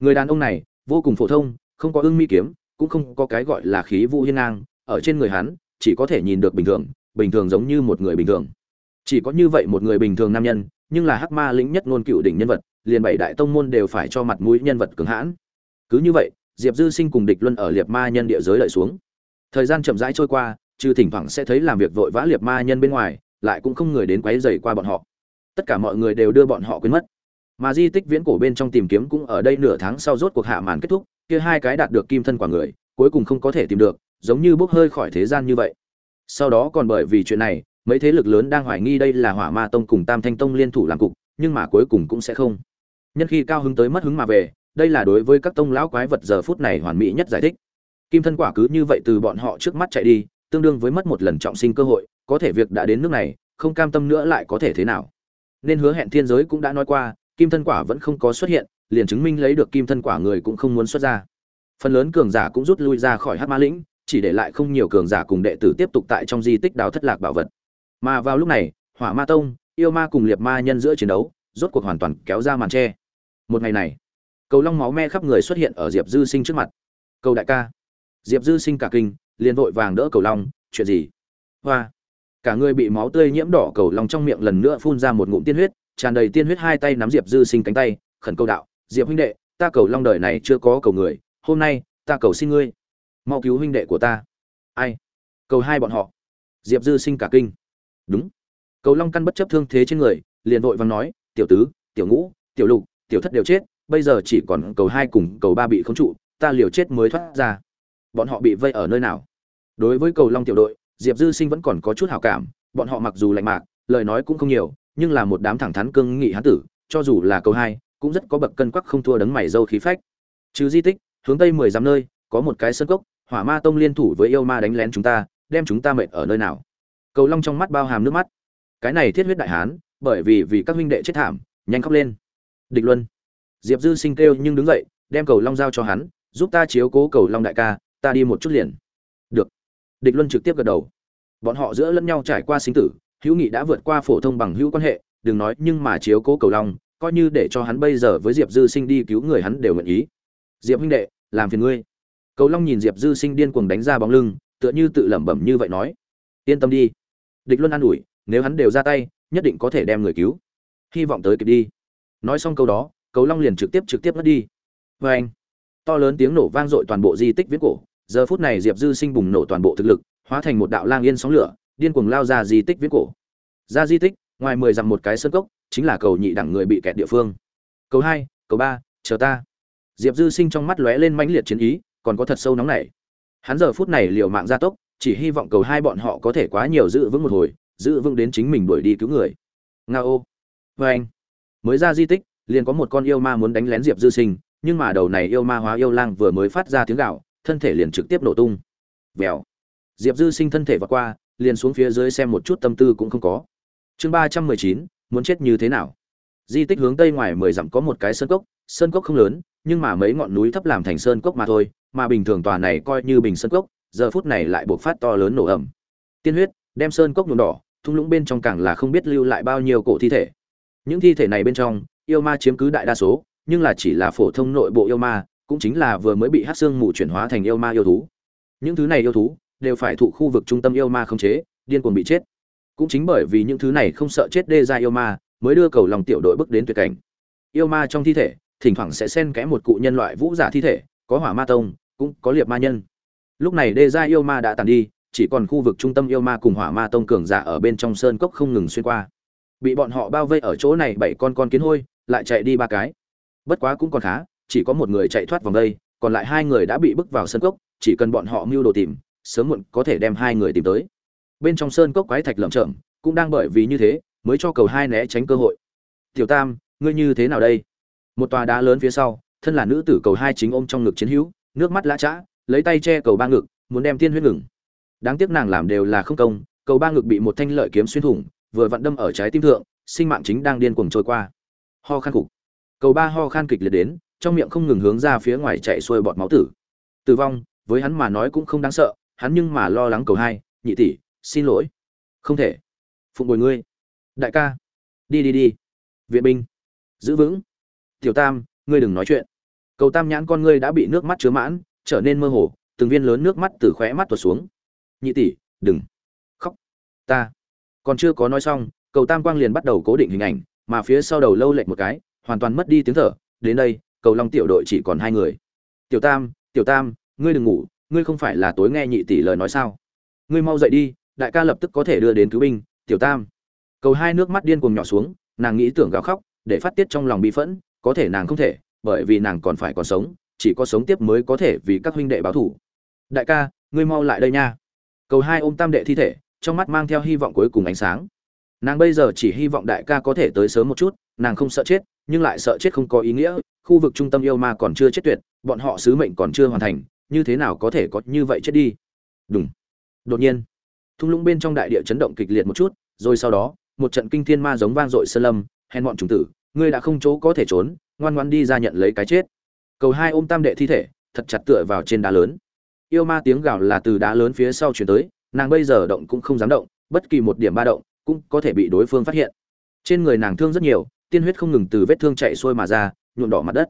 Người đàn ông này, vô cùng phổ thông, không có ưng mi kiếm cũng không có cái gọi là khí vũ hiên ngang, ở trên người hắn, chỉ có thể nhìn được bình thường bình thường giống như một người bình thường. Chỉ có như vậy một người bình thường nam nhân, nhưng là hắc ma lĩnh nhất ngôn cựu đỉnh nhân vật, liền bảy đại tông môn đều phải cho mặt mũi nhân vật cứng hãn. Cứ như vậy, diệp dư sinh cùng địch luân ở liệt ma nhân địa giới lợi xuống. Thời gian chậm rãi trôi qua, trừ thỉnh thoảng sẽ thấy làm việc vội vã liệt ma nhân bên ngoài, lại cũng không người đến quấy rầy qua bọn họ. Tất cả mọi người đều đưa bọn họ quên mất. Mà di tích viễn cổ bên trong tìm kiếm cũng ở đây nửa tháng sau rốt cuộc hạ màn kết thúc kia hai cái đạt được kim thân quả người, cuối cùng không có thể tìm được, giống như bốc hơi khỏi thế gian như vậy. Sau đó còn bởi vì chuyện này, mấy thế lực lớn đang hoài nghi đây là hỏa ma tông cùng tam thanh tông liên thủ làm cục, nhưng mà cuối cùng cũng sẽ không. Nhân khi cao hứng tới mất hứng mà về, đây là đối với các tông lão quái vật giờ phút này hoàn mỹ nhất giải thích. Kim thân quả cứ như vậy từ bọn họ trước mắt chạy đi, tương đương với mất một lần trọng sinh cơ hội, có thể việc đã đến nước này, không cam tâm nữa lại có thể thế nào. Nên hứa hẹn thiên giới cũng đã nói qua kim thân quả vẫn không có xuất hiện, liền chứng minh lấy được kim thân quả người cũng không muốn xuất ra. Phần lớn cường giả cũng rút lui ra khỏi hát ma lĩnh, chỉ để lại không nhiều cường giả cùng đệ tử tiếp tục tại trong di tích đào thất lạc bảo vật. Mà vào lúc này, hỏa ma tông, yêu ma cùng liệt ma nhân giữa chiến đấu, rốt cuộc hoàn toàn kéo ra màn tre một ngày này, cầu long máu me khắp người xuất hiện ở diệp dư sinh trước mặt. Cầu đại ca. Diệp dư sinh cả kinh, liền vội vàng đỡ cầu long, chuyện gì? Hoa. Cả người bị máu tươi nhiễm đỏ cầu long trong miệng lần nữa phun ra một ngụm tiên huyết tràn đầy tiên huyết hai tay nắm diệp dư sinh cánh tay, khẩn câu đạo, diệp huynh đệ, ta cầu long đời này chưa có cầu người, hôm nay, ta cầu xin ngươi, mau cứu huynh đệ của ta. Ai? Cầu hai bọn họ? Diệp dư sinh cả kinh. Đúng. Cầu long căn bất chấp thương thế trên người, liền vội vàng nói, tiểu tứ, tiểu ngũ, tiểu lục, tiểu thất đều chết, bây giờ chỉ còn cầu hai cùng cầu ba bị khống trụ, ta liều chết mới thoát ra. Bọn họ bị vây ở nơi nào? Đối với cầu long tiểu đội, diệp dư sinh vẫn còn có chút hảo cảm, bọn họ mặc dù lạnh mạc, lời nói cũng không nhiều nhưng là một đám thẳng thắn cương nghị hán tử, cho dù là câu hai, cũng rất có bậc cân quắc không thua đấng mày dâu khí phách. Trừ di tích, hướng tây mười dặm nơi, có một cái sân cốc, hỏa ma tông liên thủ với yêu ma đánh lén chúng ta, đem chúng ta mệt ở nơi nào. Cầu long trong mắt bao hàm nước mắt. Cái này thiết huyết đại hán, bởi vì vì các huynh đệ chết thảm, nhanh khóc lên. Địch luân. Diệp dư sinh kêu nhưng đứng dậy, đem cầu long giao cho hắn, giúp ta chiếu cố cầu long đại ca, ta đi một chút liền. Được. Địch luân trực tiếp gật đầu. Bọn họ giữa lẫn nhau trải qua sinh tử hữu nghị đã vượt qua phổ thông bằng hữu quan hệ, đừng nói nhưng mà chiếu cố cầu long, coi như để cho hắn bây giờ với diệp dư sinh đi cứu người hắn đều nguyện ý. Diệp huynh đệ, làm phiền ngươi. Cầu long nhìn diệp dư sinh điên cuồng đánh ra bóng lưng, tựa như tự lẩm bẩm như vậy nói. Yên tâm đi. Địch luân an ủi, nếu hắn đều ra tay, nhất định có thể đem người cứu. Hy vọng tới kịp đi. Nói xong câu đó, cầu long liền trực tiếp trực tiếp mất đi. Vê anh, to lớn tiếng nổ vang dội toàn bộ di tích viễn cổ. Giờ phút này diệp dư sinh bùng nổ toàn bộ thực lực, hóa thành một đạo lang yên sóng lửa điên cuồng lao ra di tích viễn cổ. Ra di tích, ngoài mười dặm một cái sân cốc, chính là cầu nhị đẳng người bị kẹt địa phương. Cầu hai, cầu ba, chờ ta. Diệp dư sinh trong mắt lóe lên mãnh liệt chiến ý, còn có thật sâu nóng nảy. Hắn giờ phút này liều mạng gia tốc, chỉ hy vọng cầu hai bọn họ có thể quá nhiều giữ vững một hồi, giữ vững đến chính mình đuổi đi cứu người. Nga ô. Vê anh. Mới ra di tích, liền có một con yêu ma muốn đánh lén diệp dư sinh, nhưng mà đầu này yêu ma hóa yêu lang vừa mới phát ra tiếng gạo thân thể liền trực tiếp nổ tung. Vèo. Diệp dư sinh thân thể vượt qua liền xuống phía dưới xem một chút tâm tư cũng không có. Chương ba trăm mười chín, muốn chết như thế nào? Di tích hướng tây ngoài mười dặm có một cái sơn cốc sơn cốc không lớn, nhưng mà mấy ngọn núi thấp làm thành sơn cốc mà thôi, mà bình thường tòa này coi như bình sơn cốc, giờ phút này lại buộc phát to lớn nổ ẩm. Tiên huyết, đem sơn cốc nhuộm đỏ, thung lũng bên trong càng là không biết lưu lại bao nhiêu cổ thi thể. Những thi thể này bên trong, yêu ma chiếm cứ đại đa số, nhưng là chỉ là phổ thông nội bộ yêu ma, cũng chính là vừa mới bị hắc xương mù chuyển hóa thành yêu ma yêu thú. Những thứ này yêu thú đều phải thụ khu vực trung tâm yêu ma khống chế, điên cuồng bị chết. Cũng chính bởi vì những thứ này không sợ chết đê ra yêu ma, mới đưa cầu lòng tiểu đội bước đến tuyệt cảnh. Yêu ma trong thi thể, thỉnh thoảng sẽ xen kẽ một cụ nhân loại vũ giả thi thể, có hỏa ma tông, cũng có liệt ma nhân. Lúc này đê ra yêu ma đã tàn đi, chỉ còn khu vực trung tâm yêu ma cùng hỏa ma tông cường giả ở bên trong sơn cốc không ngừng xuyên qua. Bị bọn họ bao vây ở chỗ này bảy con con kiến hôi, lại chạy đi ba cái. Bất quá cũng còn khá, chỉ có một người chạy thoát vòng đây, còn lại hai người đã bị bức vào sân cốc, chỉ cần bọn họ mưu đồ tìm sớm muộn có thể đem hai người tìm tới. Bên trong sơn cốc quái thạch lởm chởm, cũng đang bởi vì như thế mới cho cầu hai né tránh cơ hội. Tiểu tam, ngươi như thế nào đây? Một tòa đá lớn phía sau, thân là nữ tử cầu hai chính ôm trong ngực chiến hữu, nước mắt lã chã lấy tay che cầu ba ngực, muốn đem tiên huyết ngừng. Đáng tiếc nàng làm đều là không công, cầu ba ngực bị một thanh lợi kiếm xuyên thủng, vừa vặn đâm ở trái tim thượng, sinh mạng chính đang điên cuồng trôi qua. Ho khan cục. Cầu ba ho khan kịch liệt đến, trong miệng không ngừng hướng ra phía ngoài chạy xuôi bọt máu tử. Tử vong, với hắn mà nói cũng không đáng sợ hắn nhưng mà lo lắng cầu hai, nhị tỷ, xin lỗi. Không thể. Phụng bồi ngươi. Đại ca. Đi đi đi. Viện binh. Giữ vững. Tiểu tam, ngươi đừng nói chuyện. Cầu tam nhãn con ngươi đã bị nước mắt chứa mãn, trở nên mơ hồ, từng viên lớn nước mắt từ khóe mắt tuột xuống. Nhị tỷ, đừng. Khóc. Ta. Còn chưa có nói xong, cầu tam quang liền bắt đầu cố định hình ảnh, mà phía sau đầu lâu lệch một cái, hoàn toàn mất đi tiếng thở. Đến đây, cầu long tiểu đội chỉ còn hai người. Tiểu tam tiểu tam, ngươi đừng ngủ ngươi không phải là tối nghe nhị tỷ lời nói sao? Ngươi mau dậy đi, đại ca lập tức có thể đưa đến cứu binh, tiểu tam. Cầu hai nước mắt điên cuồng nhỏ xuống, nàng nghĩ tưởng gào khóc, để phát tiết trong lòng bi phẫn, có thể nàng không thể, bởi vì nàng còn phải còn sống, chỉ có sống tiếp mới có thể vì các huynh đệ báo thủ đại ca, ngươi mau lại đây nha. Cầu hai ôm tam đệ thi thể, trong mắt mang theo hy vọng cuối cùng ánh sáng. Nàng bây giờ chỉ hy vọng đại ca có thể tới sớm một chút, nàng không sợ chết, nhưng lại sợ chết không có ý nghĩa, khu vực trung tâm yêu ma còn chưa chết tuyệt, bọn họ sứ mệnh còn chưa hoàn thành như thế nào có thể có như vậy chết đi? Đúng đột nhiên, thung lũng bên trong đại địa chấn động kịch liệt một chút, rồi sau đó, một trận kinh thiên ma giống vang dội sơn lâm, hèn bọn trùng tử, ngươi đã không chỗ có thể trốn, ngoan ngoan đi ra nhận lấy cái chết. Cầu hai ôm tam đệ thi thể, thật chặt tựa vào trên đá lớn. Yêu ma tiếng gào là từ đá lớn phía sau chuyển tới, nàng bây giờ động cũng không dám động, bất kỳ một điểm ba động cũng có thể bị đối phương phát hiện. Trên người nàng thương rất nhiều, tiên huyết không ngừng từ vết thương chạy xuôi mà ra, nhuộm đỏ mặt đất.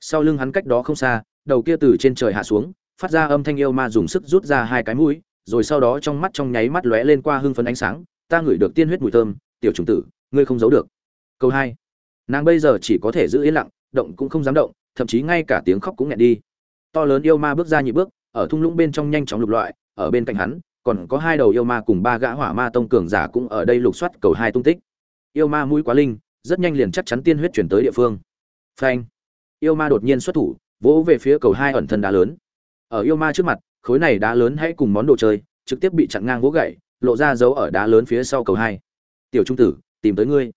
Sau lưng hắn cách đó không xa đầu kia từ trên trời hạ xuống, phát ra âm thanh yêu ma dùng sức rút ra hai cái mũi, rồi sau đó trong mắt trong nháy mắt lóe lên qua hưng phấn ánh sáng, ta ngửi được tiên huyết mùi thơm, tiểu trùng tử, ngươi không giấu được. Câu hai. Nàng bây giờ chỉ có thể giữ yên lặng, động cũng không dám động, thậm chí ngay cả tiếng khóc cũng nghẹn đi. To lớn yêu ma bước ra nhị bước, ở thung lũng bên trong nhanh chóng lục loại, ở bên cạnh hắn, còn có hai đầu yêu ma cùng ba gã hỏa ma tông cường giả cũng ở đây lục soát cầu hai tung tích. Yêu ma mũi quá linh, rất nhanh liền chắc chắn tiên huyết chuyển tới địa phương. Phanh. Yêu ma đột nhiên xuất thủ vỗ về phía cầu hai ẩn thân đá lớn. Ở yêu ma trước mặt, khối này đá lớn hãy cùng món đồ chơi, trực tiếp bị chặn ngang vỗ gậy, lộ ra dấu ở đá lớn phía sau cầu hai. Tiểu trung tử, tìm tới ngươi.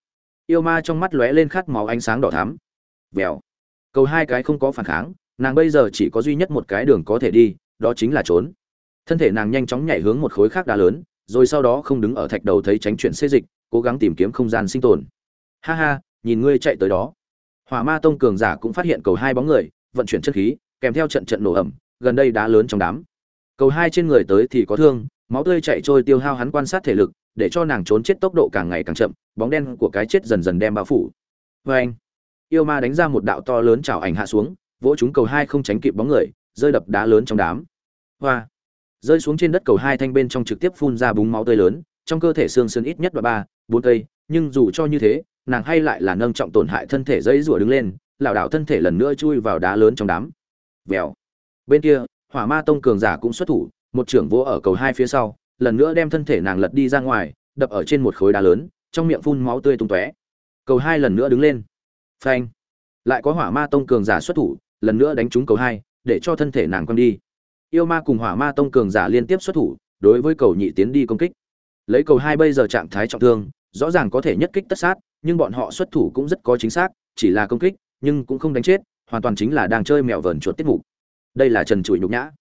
Yêu ma trong mắt lóe lên khát máu ánh sáng đỏ thắm. Vèo. Cầu hai cái không có phản kháng, nàng bây giờ chỉ có duy nhất một cái đường có thể đi, đó chính là trốn. Thân thể nàng nhanh chóng nhảy hướng một khối khác đá lớn, rồi sau đó không đứng ở thạch đầu thấy tránh chuyện xê dịch, cố gắng tìm kiếm không gian sinh tồn. Ha ha, nhìn ngươi chạy tới đó. Hỏa ma tông cường giả cũng phát hiện cầu hai bóng người vận chuyển chân khí, kèm theo trận trận nổ ẩm, gần đây đá lớn trong đám. Cầu hai trên người tới thì có thương, máu tươi chạy trôi tiêu hao hắn quan sát thể lực, để cho nàng trốn chết tốc độ càng ngày càng chậm, bóng đen của cái chết dần dần đem bao phủ. Vê anh, yêu ma đánh ra một đạo to lớn chảo ảnh hạ xuống, vỗ chúng cầu hai không tránh kịp bóng người, rơi đập đá lớn trong đám. Hoa, rơi xuống trên đất cầu hai thanh bên trong trực tiếp phun ra búng máu tươi lớn, trong cơ thể xương sườn ít nhất là ba, bốn cây, nhưng dù cho như thế, nàng hay lại là nâng trọng tổn hại thân thể dây rủa đứng lên lảo đảo thân thể lần nữa chui vào đá lớn trong đám. Vèo. Bên kia, hỏa ma tông cường giả cũng xuất thủ, một trưởng vỗ ở cầu hai phía sau, lần nữa đem thân thể nàng lật đi ra ngoài, đập ở trên một khối đá lớn, trong miệng phun máu tươi tung tóe. Cầu hai lần nữa đứng lên. Phanh. Lại có hỏa ma tông cường giả xuất thủ, lần nữa đánh trúng cầu hai, để cho thân thể nàng quăng đi. Yêu ma cùng hỏa ma tông cường giả liên tiếp xuất thủ, đối với cầu nhị tiến đi công kích. Lấy cầu hai bây giờ trạng thái trọng thương, rõ ràng có thể nhất kích tất sát, nhưng bọn họ xuất thủ cũng rất có chính xác, chỉ là công kích nhưng cũng không đánh chết, hoàn toàn chính là đang chơi mèo vờn chuột tiết mục. Đây là trần trụi nhục nhã.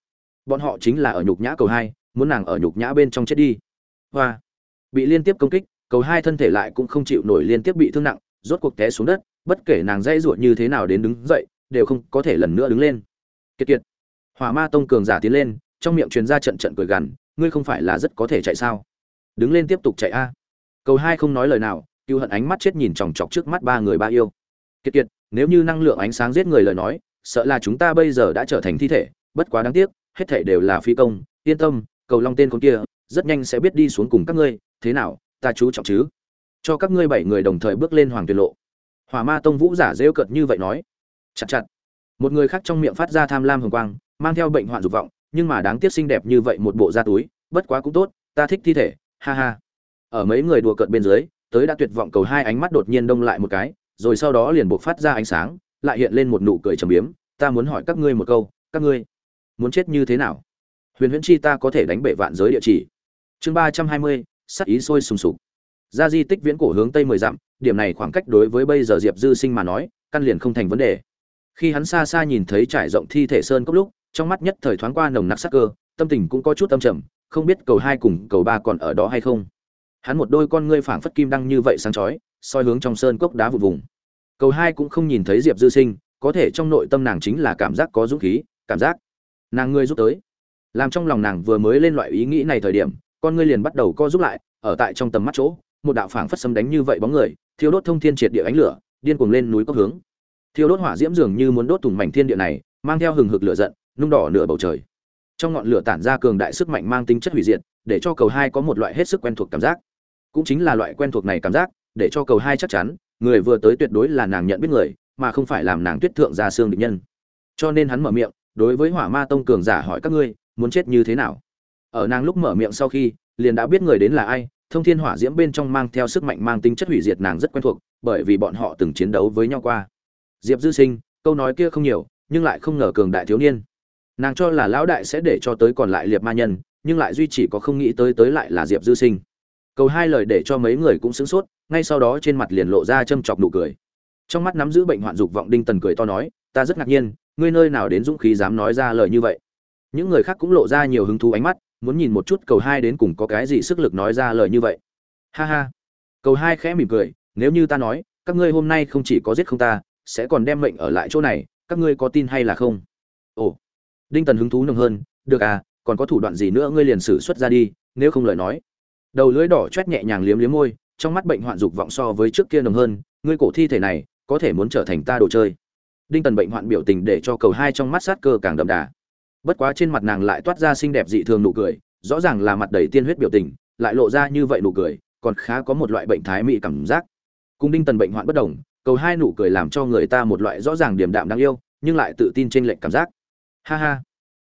Bọn họ chính là ở nhục nhã cầu hai, muốn nàng ở nhục nhã bên trong chết đi. Hoa. Bị liên tiếp công kích, cầu hai thân thể lại cũng không chịu nổi liên tiếp bị thương nặng, rốt cuộc té xuống đất, bất kể nàng dây ruột như thế nào đến đứng dậy, đều không có thể lần nữa đứng lên. Kiệt kiệt. Hỏa ma tông cường giả tiến lên, trong miệng truyền ra trận trận cười gằn, ngươi không phải là rất có thể chạy sao? Đứng lên tiếp tục chạy a. Cầu hai không nói lời nào cựu hận ánh mắt chết nhìn chòng chọc trước mắt ba người ba yêu. Kiệt kiệt nếu như năng lượng ánh sáng giết người lời nói, sợ là chúng ta bây giờ đã trở thành thi thể, bất quá đáng tiếc, hết thể đều là phi công. Yên tâm, cầu long tên con kia, rất nhanh sẽ biết đi xuống cùng các ngươi. Thế nào, ta chú trọng chứ? Cho các ngươi bảy người đồng thời bước lên hoàng tuyệt lộ. Hỏa ma tông vũ giả rêu cợt như vậy nói. Chặt chặt. Một người khác trong miệng phát ra tham lam hồng quang, mang theo bệnh hoạn dục vọng, nhưng mà đáng tiếc xinh đẹp như vậy một bộ da túi, bất quá cũng tốt, ta thích thi thể, ha ha. Ở mấy người đùa cợt bên dưới, tới đã tuyệt vọng cầu hai ánh mắt đột nhiên đông lại một cái rồi sau đó liền buộc phát ra ánh sáng, lại hiện lên một nụ cười trầm biếm. Ta muốn hỏi các ngươi một câu, các ngươi muốn chết như thế nào? Huyền huyễn chi ta có thể đánh bể vạn giới địa chỉ. Chương ba trăm hai mươi, sắc ý sôi sùng sục. Ra di tích viễn cổ hướng tây mười dặm, điểm này khoảng cách đối với bây giờ diệp dư sinh mà nói, căn liền không thành vấn đề. Khi hắn xa xa nhìn thấy trải rộng thi thể sơn cốc lúc, trong mắt nhất thời thoáng qua nồng nặc sắc cơ, tâm tình cũng có chút tâm trầm, không biết cầu hai cùng cầu ba còn ở đó hay không hắn một đôi con ngươi phảng phất kim đăng như vậy sáng chói, soi hướng trong sơn cốc đá vụt vùng. Cầu hai cũng không nhìn thấy diệp dư sinh, có thể trong nội tâm nàng chính là cảm giác có dũng khí, cảm giác nàng ngươi giúp tới. Làm trong lòng nàng vừa mới lên loại ý nghĩ này thời điểm, con ngươi liền bắt đầu co giúp lại, ở tại trong tầm mắt chỗ, một đạo phảng phất sấm đánh như vậy bóng người, thiêu đốt thông thiên triệt địa ánh lửa, điên cuồng lên núi cốc hướng. Thiêu đốt hỏa diễm dường như muốn đốt thủng mảnh thiên địa này, mang theo hừng hực lửa giận, nung đỏ nửa bầu trời. Trong ngọn lửa tản ra cường đại sức mạnh mang tính chất hủy diệt, để cho cầu hai có một loại hết sức quen thuộc cảm giác cũng chính là loại quen thuộc này cảm giác, để cho cầu hai chắc chắn, người vừa tới tuyệt đối là nàng nhận biết người, mà không phải làm nàng tuyết thượng ra xương địch nhân. Cho nên hắn mở miệng, đối với hỏa ma tông cường giả hỏi các ngươi, muốn chết như thế nào? Ở nàng lúc mở miệng sau khi, liền đã biết người đến là ai, thông thiên hỏa diễm bên trong mang theo sức mạnh mang tính chất hủy diệt nàng rất quen thuộc, bởi vì bọn họ từng chiến đấu với nhau qua. Diệp dư sinh, câu nói kia không nhiều, nhưng lại không ngờ cường đại thiếu niên. Nàng cho là lão đại sẽ để cho tới còn lại liệt ma nhân, nhưng lại duy chỉ có không nghĩ tới tới lại là diệp dư sinh cầu hai lời để cho mấy người cũng sửng sốt, ngay sau đó trên mặt liền lộ ra châm chọc nụ cười. Trong mắt nắm giữ bệnh hoạn dục vọng đinh tần cười to nói, ta rất ngạc nhiên, ngươi nơi nào đến dũng khí dám nói ra lời như vậy? Những người khác cũng lộ ra nhiều hứng thú ánh mắt, muốn nhìn một chút cầu hai đến cùng có cái gì sức lực nói ra lời như vậy. Ha ha. Cầu hai khẽ mỉm cười, nếu như ta nói, các ngươi hôm nay không chỉ có giết không ta, sẽ còn đem mệnh ở lại chỗ này, các ngươi có tin hay là không? Ồ. Đinh tần hứng thú nồng hơn, được à còn có thủ đoạn gì nữa ngươi liền xử xuất ra đi, nếu không lời nói? Đầu lưỡi đỏ chét nhẹ nhàng liếm liếm môi, trong mắt bệnh hoạn dục vọng so với trước kia nồng hơn, ngươi cổ thi thể này, có thể muốn trở thành ta đồ chơi. Đinh tần bệnh hoạn biểu tình để cho cầu hai trong mắt sát cơ càng đậm đà. Bất quá trên mặt nàng lại toát ra xinh đẹp dị thường nụ cười, rõ ràng là mặt đầy tiên huyết biểu tình, lại lộ ra như vậy nụ cười, còn khá có một loại bệnh thái mị cảm giác. Cùng đinh tần bệnh hoạn bất đồng, cầu hai nụ cười làm cho người ta một loại rõ ràng điềm đạm đáng yêu, nhưng lại tự tin trên lệnh cảm giác. Ha ha.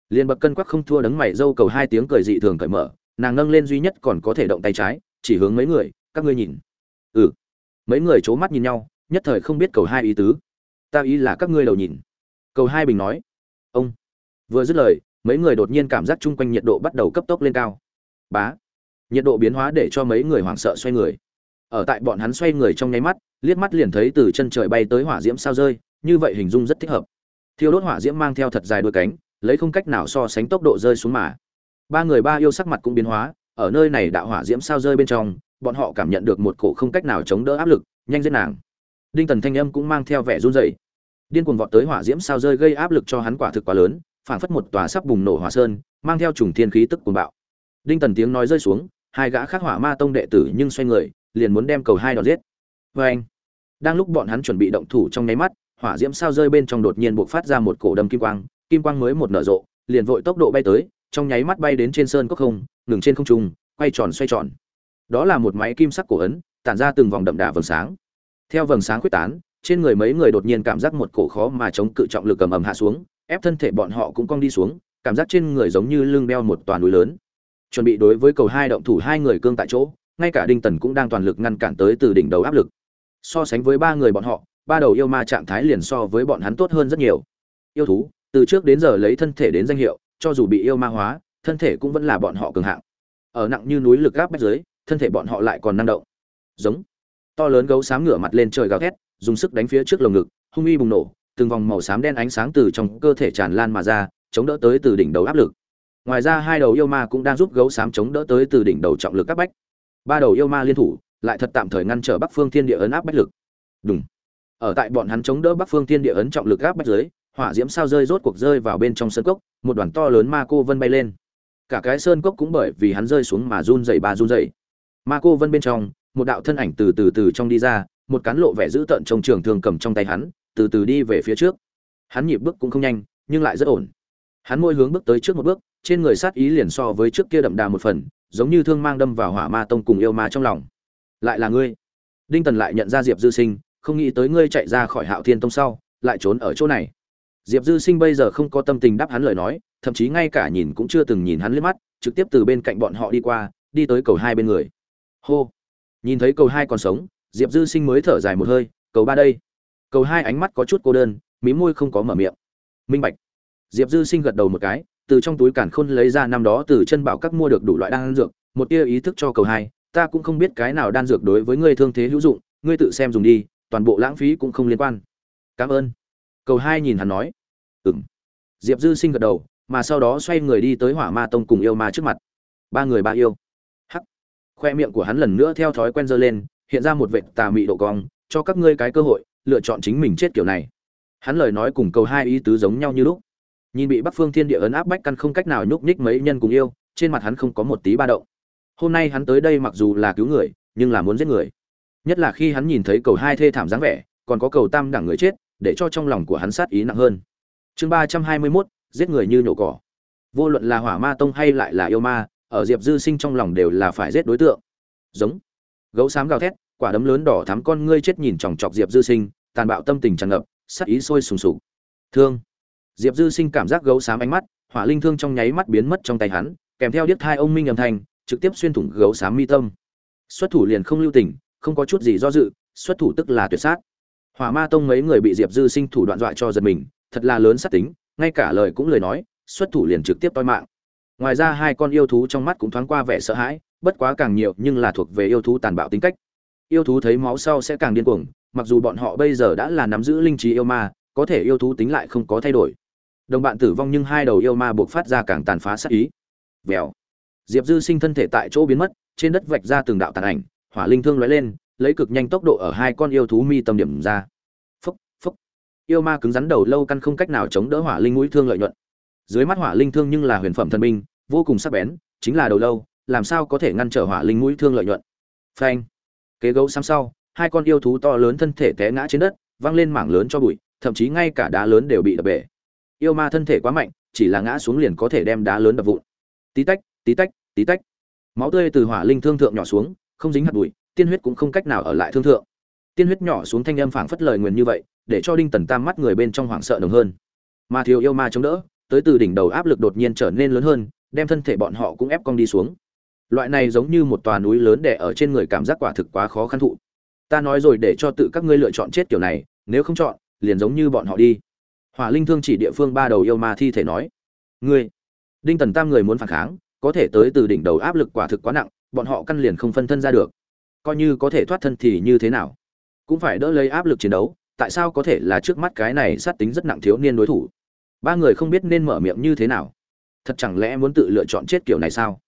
Liền bậc cân quắc không thua đấng mày dâu cầu hai tiếng cười dị thường cởi mở nàng nâng lên duy nhất còn có thể động tay trái, chỉ hướng mấy người, các ngươi nhìn. Ừ. Mấy người c h ố mắt nhìn nhau, nhất thời không biết cầu hai ý tứ. Ta ý là các ngươi đầu nhìn. Cầu hai bình nói. Ông. Vừa dứt lời, mấy người đột nhiên cảm giác chung quanh nhiệt độ bắt đầu cấp tốc lên cao. Bá. Nhiệt độ biến hóa để cho mấy người hoảng sợ xoay người. Ở tại bọn hắn xoay người trong nháy mắt, liếc mắt liền thấy từ chân trời bay tới hỏa diễm sao rơi, như vậy hình dung rất thích hợp. Thiêu đốt hỏa diễm mang theo thật dài đôi cánh, lấy không cách nào so sánh tốc độ rơi xuống mà ba người ba yêu sắc mặt cũng biến hóa, ở nơi này đạo hỏa diễm sao rơi bên trong, bọn họ cảm nhận được một cổ không cách nào chống đỡ áp lực, nhanh giết nàng. Đinh tần thanh âm cũng mang theo vẻ run rẩy. Điên cuồng vọt tới hỏa diễm sao rơi gây áp lực cho hắn quả thực quá lớn, phảng phất một tòa sắp bùng nổ hỏa sơn, mang theo trùng thiên khí tức cuồng bạo. Đinh tần tiếng nói rơi xuống, hai gã khác hỏa ma tông đệ tử nhưng xoay người, liền muốn đem cầu hai đòn giết. Vê anh, đang lúc bọn hắn chuẩn bị động thủ trong nháy mắt, hỏa diễm sao rơi bên trong đột nhiên bộc phát ra một cổ đâm kim quang kim quang mới một nở rộ, liền vội tốc độ bay tới trong nháy mắt bay đến trên sơn cốc không, ngừng trên không trung, quay tròn xoay tròn. Đó là một máy kim sắc cổ ấn, tản ra từng vòng đậm đà vầng sáng. Theo vầng sáng quyết tán, trên người mấy người đột nhiên cảm giác một cổ khó mà chống cự trọng lực cầm ầm hạ xuống, ép thân thể bọn họ cũng cong đi xuống, cảm giác trên người giống như lưng đeo một toàn núi lớn. Chuẩn bị đối với cầu hai động thủ hai người cương tại chỗ, ngay cả đinh tần cũng đang toàn lực ngăn cản tới từ đỉnh đầu áp lực. So sánh với ba người bọn họ, ba đầu yêu ma trạng thái liền so với bọn hắn tốt hơn rất nhiều. Yêu thú, từ trước đến giờ lấy thân thể đến danh hiệu cho dù bị yêu ma hóa, thân thể cũng vẫn là bọn họ cường hạng. Ở nặng như núi lực gáp bách dưới, thân thể bọn họ lại còn năng động. Giống. To lớn gấu xám ngửa mặt lên trời gào thét, dùng sức đánh phía trước lồng ngực, hung uy bùng nổ, từng vòng màu xám đen ánh sáng từ trong cơ thể tràn lan mà ra, chống đỡ tới từ đỉnh đầu áp lực. Ngoài ra hai đầu yêu ma cũng đang giúp gấu xám chống đỡ tới từ đỉnh đầu trọng lực các bách. Ba đầu yêu ma liên thủ, lại thật tạm thời ngăn trở bắc phương thiên địa ấn áp bách lực. Đúng ở tại bọn hắn chống đỡ bắc phương thiên địa ấn trọng lực áp bách dưới hỏa diễm sao rơi rốt cuộc rơi vào bên trong sơn cốc, một đoàn to lớn ma cô vân bay lên. Cả cái sơn cốc cũng bởi vì hắn rơi xuống mà run rẩy ba run rẩy. Ma cô vân bên trong, một đạo thân ảnh từ từ từ trong đi ra, một cán lộ vẻ dữ tợn trong trường thường cầm trong tay hắn, từ từ đi về phía trước. Hắn nhịp bước cũng không nhanh, nhưng lại rất ổn. Hắn môi hướng bước tới trước một bước, trên người sát ý liền so với trước kia đậm đà một phần, giống như thương mang đâm vào hỏa ma tông cùng yêu ma trong lòng. Lại là ngươi. Đinh tần lại nhận ra diệp dư sinh, không nghĩ tới ngươi chạy ra khỏi hạo thiên tông sau, lại trốn ở chỗ này diệp dư sinh bây giờ không có tâm tình đáp hắn lời nói, thậm chí ngay cả nhìn cũng chưa từng nhìn hắn liếc mắt, trực tiếp từ bên cạnh bọn họ đi qua, đi tới cầu hai bên người. Hô! Nhìn thấy cầu hai còn sống, diệp dư sinh mới thở dài một hơi, cầu ba đây. Cầu hai ánh mắt có chút cô đơn, mí môi không có mở miệng. Minh bạch. Diệp dư sinh gật đầu một cái, từ trong túi cản khôn lấy ra năm đó từ chân bảo các mua được đủ loại đan dược, một tia ý thức cho cầu hai, ta cũng không biết cái nào đan dược đối với ngươi thương thế hữu dụng, ngươi tự xem dùng đi, toàn bộ lãng phí cũng không liên quan. Cảm ơn cầu hai nhìn hắn nói. Ừ m diệp dư sinh gật đầu, mà sau đó xoay người đi tới hỏa ma tông cùng yêu ma trước mặt. Ba người ba yêu. Hắc. Khoe miệng của hắn lần nữa theo thói quen dơ lên, hiện ra một vệ tà mị độ cong, cho các ngươi cái cơ hội, lựa chọn chính mình chết kiểu này. Hắn lời nói cùng cầu hai ý tứ giống nhau như lúc. Nhìn bị bắc phương thiên địa ấn áp bách căn không cách nào nhúc nhích mấy nhân cùng yêu, trên mặt hắn không có một tí ba động. Hôm nay hắn tới đây mặc dù là cứu người, nhưng là muốn giết người. Nhất là khi hắn nhìn thấy cầu hai thê thảm dáng vẻ, còn có cầu tam đẳng người chết để cho trong lòng của hắn sát ý nặng hơn. Chương ba trăm hai mươi mốt, giết người như nhổ cỏ. Vô luận là hỏa ma tông hay lại là yêu ma, ở diệp dư sinh trong lòng đều là phải giết đối tượng. Giống. Gấu xám gào thét, quả đấm lớn đỏ thắm con ngươi chết nhìn chòng chọc diệp dư sinh, tàn bạo tâm tình tràn ngập, sát ý sôi sùng sục. Thương. Diệp dư sinh cảm giác gấu xám ánh mắt, hỏa linh thương trong nháy mắt biến mất trong tay hắn, kèm theo điếc thai ông minh âm thanh, trực tiếp xuyên thủng gấu xám mi tâm. Xuất thủ liền không lưu tình, không có chút gì do dự, xuất thủ tức là tuyệt sát hỏa ma tông mấy người bị diệp dư sinh thủ đoạn dọa cho giật mình, thật là lớn sát tính, ngay cả lời cũng lời nói, xuất thủ liền trực tiếp toi mạng. Ngoài ra hai con yêu thú trong mắt cũng thoáng qua vẻ sợ hãi, bất quá càng nhiều nhưng là thuộc về yêu thú tàn bạo tính cách. Yêu thú thấy máu sau sẽ càng điên cuồng, mặc dù bọn họ bây giờ đã là nắm giữ linh trí yêu ma, có thể yêu thú tính lại không có thay đổi. Đồng bạn tử vong nhưng hai đầu yêu ma buộc phát ra càng tàn phá sát ý. Vèo. Diệp dư sinh thân thể tại chỗ biến mất, trên đất vạch ra từng đạo tàn ảnh, hỏa linh thương lóe lên, lấy cực nhanh tốc độ ở hai con yêu thú mi tâm điểm ra yêu ma cứng rắn đầu lâu căn không cách nào chống đỡ hỏa linh mũi thương lợi nhuận. Dưới mắt hỏa linh thương nhưng là huyền phẩm thần binh, vô cùng sắc bén, chính là đầu lâu, làm sao có thể ngăn trở hỏa linh mũi thương lợi nhuận? Phanh. Kế gấu xăm sau, hai con yêu thú to lớn thân thể té ngã trên đất, văng lên mảng lớn cho bụi, thậm chí ngay cả đá lớn đều bị đập bể. Yêu ma thân thể quá mạnh, chỉ là ngã xuống liền có thể đem đá lớn đập vụn. Tí tách tí tách tí tách. Máu tươi từ hỏa linh thương thượng nhỏ xuống, không dính hạt bụi, tiên huyết cũng không cách nào ở lại thương thượng. Tiên huyết nhỏ xuống thanh âm phảng phất lời nguyền như vậy để cho đinh tần tam mắt người bên trong hoảng sợ đồng hơn. Mà thiếu yêu ma chống đỡ, tới từ đỉnh đầu áp lực đột nhiên trở nên lớn hơn, đem thân thể bọn họ cũng ép cong đi xuống. Loại này giống như một tòa núi lớn đè ở trên người cảm giác quả thực quá khó khăn thụ. Ta nói rồi để cho tự các ngươi lựa chọn chết kiểu này, nếu không chọn, liền giống như bọn họ đi. Hỏa linh thương chỉ địa phương ba đầu yêu ma thi thể nói. Ngươi, đinh tần tam người muốn phản kháng, có thể tới từ đỉnh đầu áp lực quả thực quá nặng, bọn họ căn liền không phân thân ra được. Coi như có thể thoát thân thì như thế nào? Cũng phải đỡ lấy áp lực chiến đấu tại sao có thể là trước mắt cái này sát tính rất nặng thiếu niên đối thủ? Ba người không biết nên mở miệng như thế nào. Thật chẳng lẽ muốn tự lựa chọn chết kiểu này sao?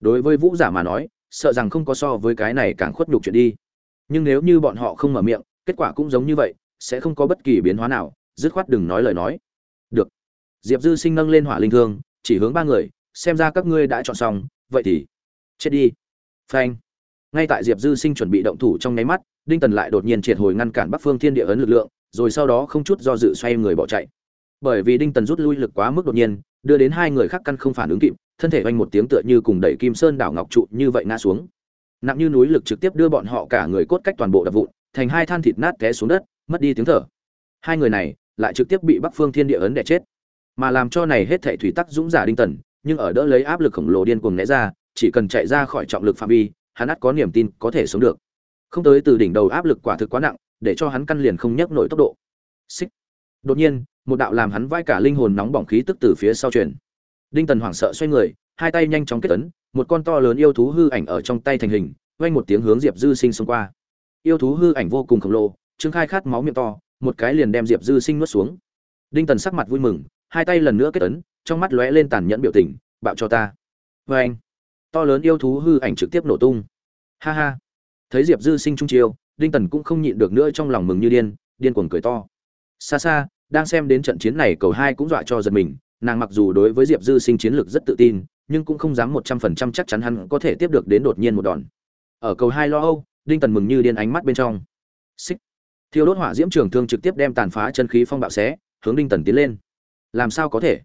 Đối với vũ giả mà nói, sợ rằng không có so với cái này càng khuất nhục chuyện đi. Nhưng nếu như bọn họ không mở miệng, kết quả cũng giống như vậy, sẽ không có bất kỳ biến hóa nào, dứt khoát đừng nói lời nói. Được. Diệp dư sinh nâng lên hỏa linh thương, chỉ hướng ba người, xem ra các ngươi đã chọn xong, vậy thì chết đi. Phanh. Ngay tại diệp dư sinh chuẩn bị động thủ trong nháy mắt đinh tần lại đột nhiên triệt hồi ngăn cản bắc phương thiên địa ấn lực lượng, rồi sau đó không chút do dự xoay người bỏ chạy. Bởi vì đinh tần rút lui lực quá mức đột nhiên, đưa đến hai người khác căn không phản ứng kịp, thân thể oanh một tiếng tựa như cùng đẩy kim sơn đảo ngọc trụ như vậy ngã xuống. Nặng như núi lực trực tiếp đưa bọn họ cả người cốt cách toàn bộ đập vụn, thành hai than thịt nát té xuống đất, mất đi tiếng thở. Hai người này lại trực tiếp bị bắc phương thiên địa ấn đẻ chết. Mà làm cho này hết thảy thủy tắc dũng giả đinh tần, nhưng ở đỡ lấy áp lực khổng lồ điên cuồng né ra, chỉ cần chạy ra khỏi trọng lực phạm vi, hắn ắt có niềm tin có thể sống được không tới từ đỉnh đầu áp lực quả thực quá nặng, để cho hắn căn liền không nhấc nổi tốc độ. Xích. Đột nhiên, một đạo làm hắn vai cả linh hồn nóng bỏng khí tức từ phía sau truyền. Đinh tần hoảng sợ xoay người, hai tay nhanh chóng kết ấn, một con to lớn yêu thú hư ảnh ở trong tay thành hình, vang một tiếng hướng diệp dư sinh xông qua. Yêu thú hư ảnh vô cùng khổng lồ, trương khai khát máu miệng to, một cái liền đem diệp dư sinh nuốt xuống. Đinh tần sắc mặt vui mừng, hai tay lần nữa kết ấn, trong mắt lóe lên tàn nhẫn biểu tình, bạo cho ta. Vê anh to lớn yêu thú hư ảnh trực tiếp nổ tung. Ha ha thấy diệp dư sinh trung chiêu, đinh tần cũng không nhịn được nữa trong lòng mừng như điên điên cuồng cười to. Xa xa, đang xem đến trận chiến này cầu hai cũng dọa cho giật mình, nàng mặc dù đối với diệp dư sinh chiến lược rất tự tin, nhưng cũng không dám một trăm phần trăm chắc chắn hắn có thể tiếp được đến đột nhiên một đòn. Ở cầu hai lo âu, đinh tần mừng như điên ánh mắt bên trong. Xích. Thiêu đốt hỏa diễm trường thương trực tiếp đem tàn phá chân khí phong bạo xé, hướng đinh tần tiến lên. Làm sao có thể?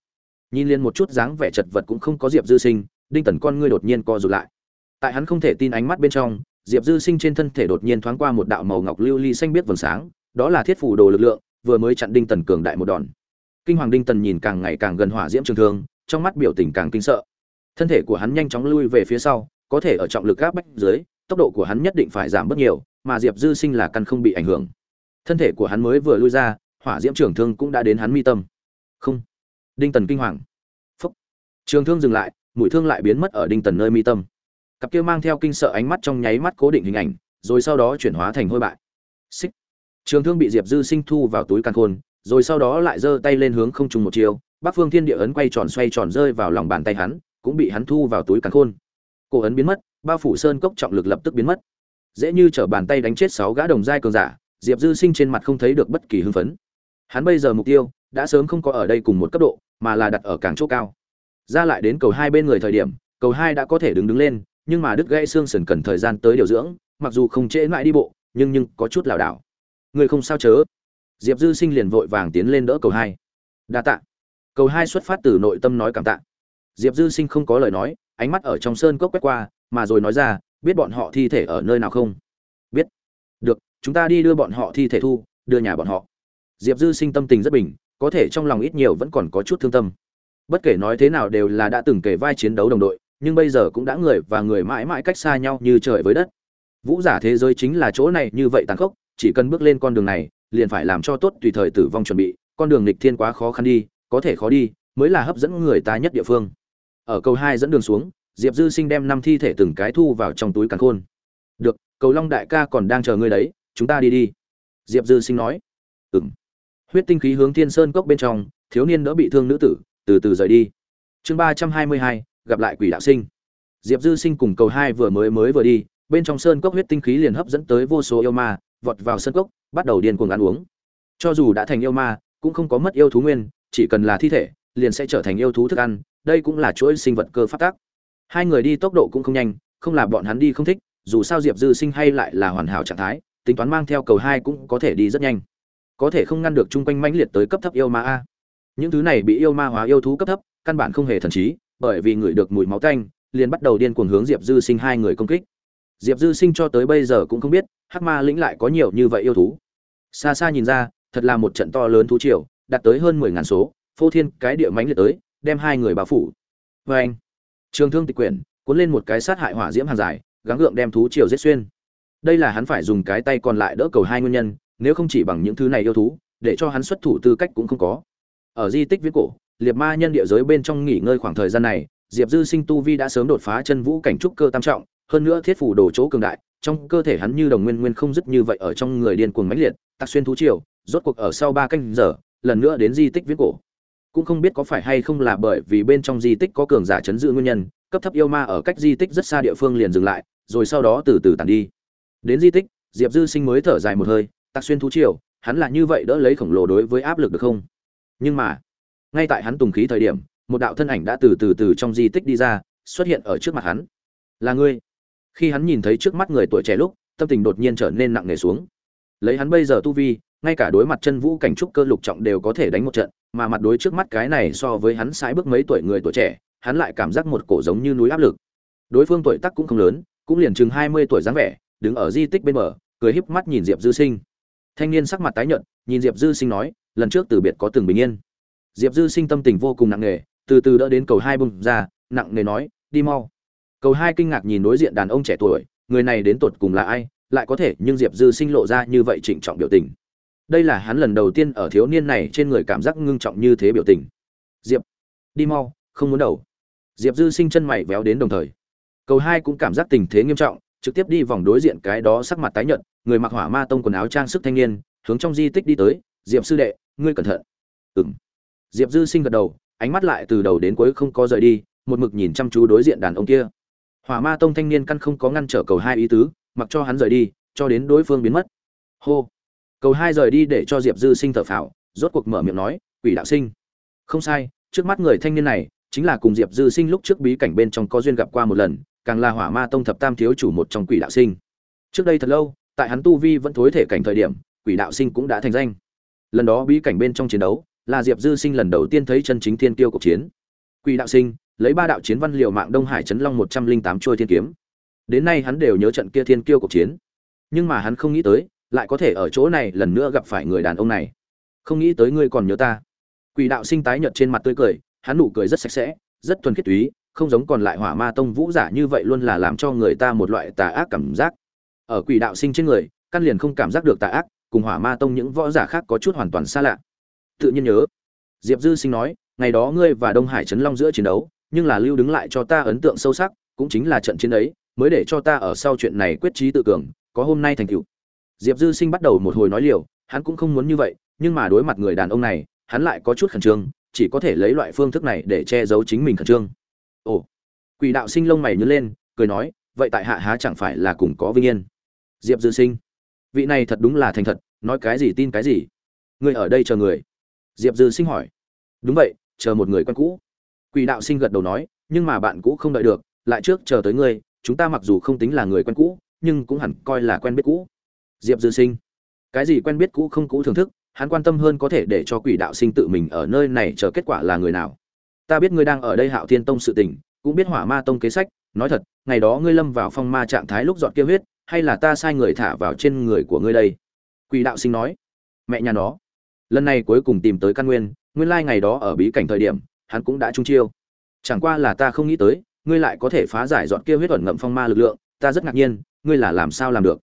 Nhìn liền một chút dáng vẻ chật vật cũng không có diệp dư sinh, đinh tần con ngươi đột nhiên co rụt lại. Tại hắn không thể tin ánh mắt bên trong diệp dư sinh trên thân thể đột nhiên thoáng qua một đạo màu ngọc lưu ly xanh biết vầng sáng, đó là thiết phủ đồ lực lượng, vừa mới chặn đinh tần cường đại một đòn. Kinh hoàng đinh tần nhìn càng ngày càng gần hỏa diễm trường thương, trong mắt biểu tình càng kinh sợ. Thân thể của hắn nhanh chóng lui về phía sau, có thể ở trọng lực áp bách dưới, tốc độ của hắn nhất định phải giảm bất nhiều, mà diệp dư sinh là căn không bị ảnh hưởng. Thân thể của hắn mới vừa lui ra, hỏa diễm trường thương cũng đã đến hắn mi tâm. Không. Đinh tần kinh hoàng. Phúc. Trường thương dừng lại, mũi thương lại biến mất ở đinh tần nơi mi tâm cặp kia mang theo kinh sợ ánh mắt trong nháy mắt cố định hình ảnh, rồi sau đó chuyển hóa thành hôi bại. Xích. Trường thương bị diệp dư sinh thu vào túi căn khôn, rồi sau đó lại giơ tay lên hướng không trùng một chiều bắc phương thiên địa ấn quay tròn xoay tròn rơi vào lòng bàn tay hắn, cũng bị hắn thu vào túi căn khôn. Cổ ấn biến mất, bao phủ sơn cốc trọng lực lập tức biến mất. Dễ như t bàn tay đánh chết sáu gã đồng giai cường giả, diệp dư sinh trên mặt không thấy được bất kỳ hưng phấn. Hắn bây giờ mục tiêu, đã sớm không có ở đây cùng một cấp độ, mà là đặt ở càng chỗ cao. Ra lại đến cầu hai bên người thời điểm, cầu hai đã có thể đứng đứng lên nhưng mà đứt gãy xương sườn cần thời gian tới điều dưỡng, mặc dù không trễ mãi đi bộ, nhưng nhưng có chút lảo đảo. Người không sao chớ. Diệp dư sinh liền vội vàng tiến lên đỡ cầu hai. Đa tạ. Cầu hai xuất phát từ nội tâm nói cảm tạ. Diệp dư sinh không có lời nói, ánh mắt ở trong sơn cốc quét qua, mà rồi nói ra, biết bọn họ thi thể ở nơi nào không? Biết. Được, chúng ta đi đưa bọn họ thi thể thu, đưa nhà bọn họ. Diệp dư sinh tâm tình rất bình, có thể trong lòng ít nhiều vẫn còn có chút thương tâm. Bất kể nói thế nào đều là đã từng kể vai chiến đấu đồng đội nhưng bây giờ cũng đã người và người mãi mãi cách xa nhau như trời với đất. Vũ giả thế giới chính là chỗ này như vậy tàn khốc, chỉ cần bước lên con đường này, liền phải làm cho tốt tùy thời tử vong chuẩn bị, con đường nghịch thiên quá khó khăn đi, có thể khó đi, mới là hấp dẫn người ta nhất địa phương. Ở cầu hai dẫn đường xuống, diệp dư sinh đem năm thi thể từng cái thu vào trong túi càn khôn. Được, cầu long đại ca còn đang chờ ngươi đấy, chúng ta đi đi. Diệp dư sinh nói. Ừng huyết tinh khí hướng thiên sơn cốc bên trong, thiếu niên đỡ bị thương nữ tử, từ từ rời đi. Chương ba trăm hai mươi hai gặp lại quỷ đạo sinh. Diệp dư sinh cùng cầu hai vừa mới mới vừa đi, bên trong sơn cốc huyết tinh khí liền hấp dẫn tới vô số yêu ma, vọt vào sơn cốc, bắt đầu điên cuồng ăn uống. Cho dù đã thành yêu ma, cũng không có mất yêu thú nguyên, chỉ cần là thi thể, liền sẽ trở thành yêu thú thức ăn, đây cũng là chuỗi sinh vật cơ phát tác. Hai người đi tốc độ cũng không nhanh, không là bọn hắn đi không thích, dù sao diệp dư sinh hay lại là hoàn hảo trạng thái, tính toán mang theo cầu hai cũng có thể đi rất nhanh. Có thể không ngăn được chung quanh mãnh liệt tới cấp thấp yêu ma a. Những thứ này bị yêu ma hóa yêu thú cấp thấp, căn bản không hề thần trí bởi vì ngửi được mùi máu tanh, liền bắt đầu điên cuồng hướng diệp dư sinh hai người công kích. Diệp dư sinh cho tới bây giờ cũng không biết, hắc ma lĩnh lại có nhiều như vậy yêu thú. Xa xa nhìn ra, thật là một trận to lớn thú triều, đạt tới hơn mười ngàn số, phô thiên cái địa mãnh liệt tới, đem hai người bao phủ. Và anh, trường thương tịch quyển, cuốn lên một cái sát hại hỏa diễm hàng dài, gắng gượng đem thú triều giết xuyên. Đây là hắn phải dùng cái tay còn lại đỡ cầu hai nguyên nhân, nếu không chỉ bằng những thứ này yêu thú, để cho hắn xuất thủ tư cách cũng không có. Ở di tích viễn cổ liệt ma nhân địa giới bên trong nghỉ ngơi khoảng thời gian này, diệp dư sinh tu vi đã sớm đột phá chân vũ cảnh trúc cơ tam trọng, hơn nữa thiết phủ đồ chỗ cường đại, trong cơ thể hắn như đồng nguyên nguyên không dứt như vậy ở trong người điên cuồng mãnh liệt, tạc xuyên thú triều, rốt cuộc ở sau ba canh giờ, lần nữa đến di tích viễn cổ. Cũng không biết có phải hay không là bởi vì bên trong di tích có cường giả chấn giữ nguyên nhân, cấp thấp yêu ma ở cách di tích rất xa địa phương liền dừng lại, rồi sau đó từ từ tàn đi. Đến di tích, diệp dư sinh mới thở dài một hơi, tạc xuyên thú triều, hắn là như vậy đỡ lấy khổng lồ đối với áp lực được không? Nhưng mà ngay tại hắn tùng khí thời điểm, một đạo thân ảnh đã từ từ từ trong di tích đi ra, xuất hiện ở trước mặt hắn. Là ngươi? Khi hắn nhìn thấy trước mắt người tuổi trẻ lúc, tâm tình đột nhiên trở nên nặng nề xuống. Lấy hắn bây giờ tu vi, ngay cả đối mặt chân vũ cảnh trúc cơ lục trọng đều có thể đánh một trận, mà mặt đối trước mắt cái này so với hắn sái bước mấy tuổi người tuổi trẻ, hắn lại cảm giác một cổ giống như núi áp lực. Đối phương tuổi tác cũng không lớn, cũng liền chừng hai mươi tuổi dáng vẻ, đứng ở di tích bên bờ, cười híp mắt nhìn diệp dư sinh. Thanh niên sắc mặt tái nhợt, nhìn diệp dư sinh nói, lần trước từ biệt có từng bình yên diệp dư sinh tâm tình vô cùng nặng nề, từ từ đỡ đến cầu hai bung ra, nặng nề nói, đi mau. Cầu hai kinh ngạc nhìn đối diện đàn ông trẻ tuổi, người này đến tột cùng là ai, lại có thể nhưng diệp dư sinh lộ ra như vậy trịnh trọng biểu tình. Đây là hắn lần đầu tiên ở thiếu niên này trên người cảm giác ngưng trọng như thế biểu tình. Diệp, đi mau, không muốn đầu. Diệp dư sinh chân mày véo đến đồng thời. Cầu hai cũng cảm giác tình thế nghiêm trọng, trực tiếp đi vòng đối diện cái đó sắc mặt tái nhợt, người mặc hỏa ma tông quần áo trang sức thanh niên, hướng trong di tích đi tới, diệp sư đệ, ngươi cẩn thận. Ừng diệp dư sinh gật đầu, ánh mắt lại từ đầu đến cuối không có rời đi, một mực nhìn chăm chú đối diện đàn ông kia. Hỏa ma tông thanh niên căn không có ngăn trở cầu hai ý tứ, mặc cho hắn rời đi, cho đến đối phương biến mất. Hô. Cầu hai rời đi để cho diệp dư sinh thở phào, rốt cuộc mở miệng nói, quỷ đạo sinh. Không sai, trước mắt người thanh niên này, chính là cùng diệp dư sinh lúc trước bí cảnh bên trong có duyên gặp qua một lần, càng là hỏa ma tông thập tam thiếu chủ một trong quỷ đạo sinh. Trước đây thật lâu, tại hắn tu vi vẫn thối thể cảnh thời điểm, quỷ đạo sinh cũng đã thành danh. Lần đó bí cảnh bên trong chiến đấu là diệp dư sinh lần đầu tiên thấy chân chính thiên tiêu cuộc chiến. Quỷ đạo sinh, lấy ba đạo chiến văn liệu mạng đông hải chấn long một trăm linh tám trôi thiên kiếm. Đến nay hắn đều nhớ trận kia thiên kiêu cuộc chiến. Nhưng mà hắn không nghĩ tới, lại có thể ở chỗ này lần nữa gặp phải người đàn ông này. Không nghĩ tới ngươi còn nhớ ta. Quỷ đạo sinh tái nhợt trên mặt tươi cười, hắn nụ cười rất sạch sẽ, rất thuần khiết túy, không giống còn lại hỏa ma tông vũ giả như vậy luôn là làm cho người ta một loại tà ác cảm giác. Ở quỷ đạo sinh trên người, căn liền không cảm giác được tà ác, cùng hỏa ma tông những võ giả khác có chút hoàn toàn xa lạ tự nhiên nhớ. Diệp dư sinh nói, ngày đó ngươi và đông hải trấn long giữa chiến đấu, nhưng là lưu đứng lại cho ta ấn tượng sâu sắc, cũng chính là trận chiến ấy, mới để cho ta ở sau chuyện này quyết trí tự cường, có hôm nay thành tựu. Diệp dư sinh bắt đầu một hồi nói liều, hắn cũng không muốn như vậy, nhưng mà đối mặt người đàn ông này, hắn lại có chút khẩn trương, chỉ có thể lấy loại phương thức này để che giấu chính mình khẩn trương. Ồ. Quỷ đạo sinh lông mày nhớ lên, cười nói, vậy tại hạ há chẳng phải là cùng có vinh yên? Diệp dư sinh. Vị này thật đúng là thành thật, nói cái gì tin cái gì? Ngươi ở đây chờ người diệp dư sinh hỏi. Đúng vậy, chờ một người quen cũ. Quỷ đạo sinh gật đầu nói, nhưng mà bạn cũ không đợi được, lại trước chờ tới ngươi, chúng ta mặc dù không tính là người quen cũ, nhưng cũng hẳn coi là quen biết cũ. Diệp dư sinh. Cái gì quen biết cũ không cũ thưởng thức, hắn quan tâm hơn có thể để cho quỷ đạo sinh tự mình ở nơi này chờ kết quả là người nào. Ta biết ngươi đang ở đây hạo thiên tông sự tình, cũng biết hỏa ma tông kế sách, nói thật, ngày đó ngươi lâm vào phong ma trạng thái lúc dọn kia huyết, hay là ta sai người thả vào trên người của ngươi đây? Quỷ đạo sinh nói. Mẹ nhà nó lần này cuối cùng tìm tới căn nguyên nguyên lai ngày đó ở bí cảnh thời điểm, hắn cũng đã trung chiêu. Chẳng qua là ta không nghĩ tới, ngươi lại có thể phá giải dọn kia huyết ẩn ngậm phong ma lực lượng, ta rất ngạc nhiên, ngươi là làm sao làm được?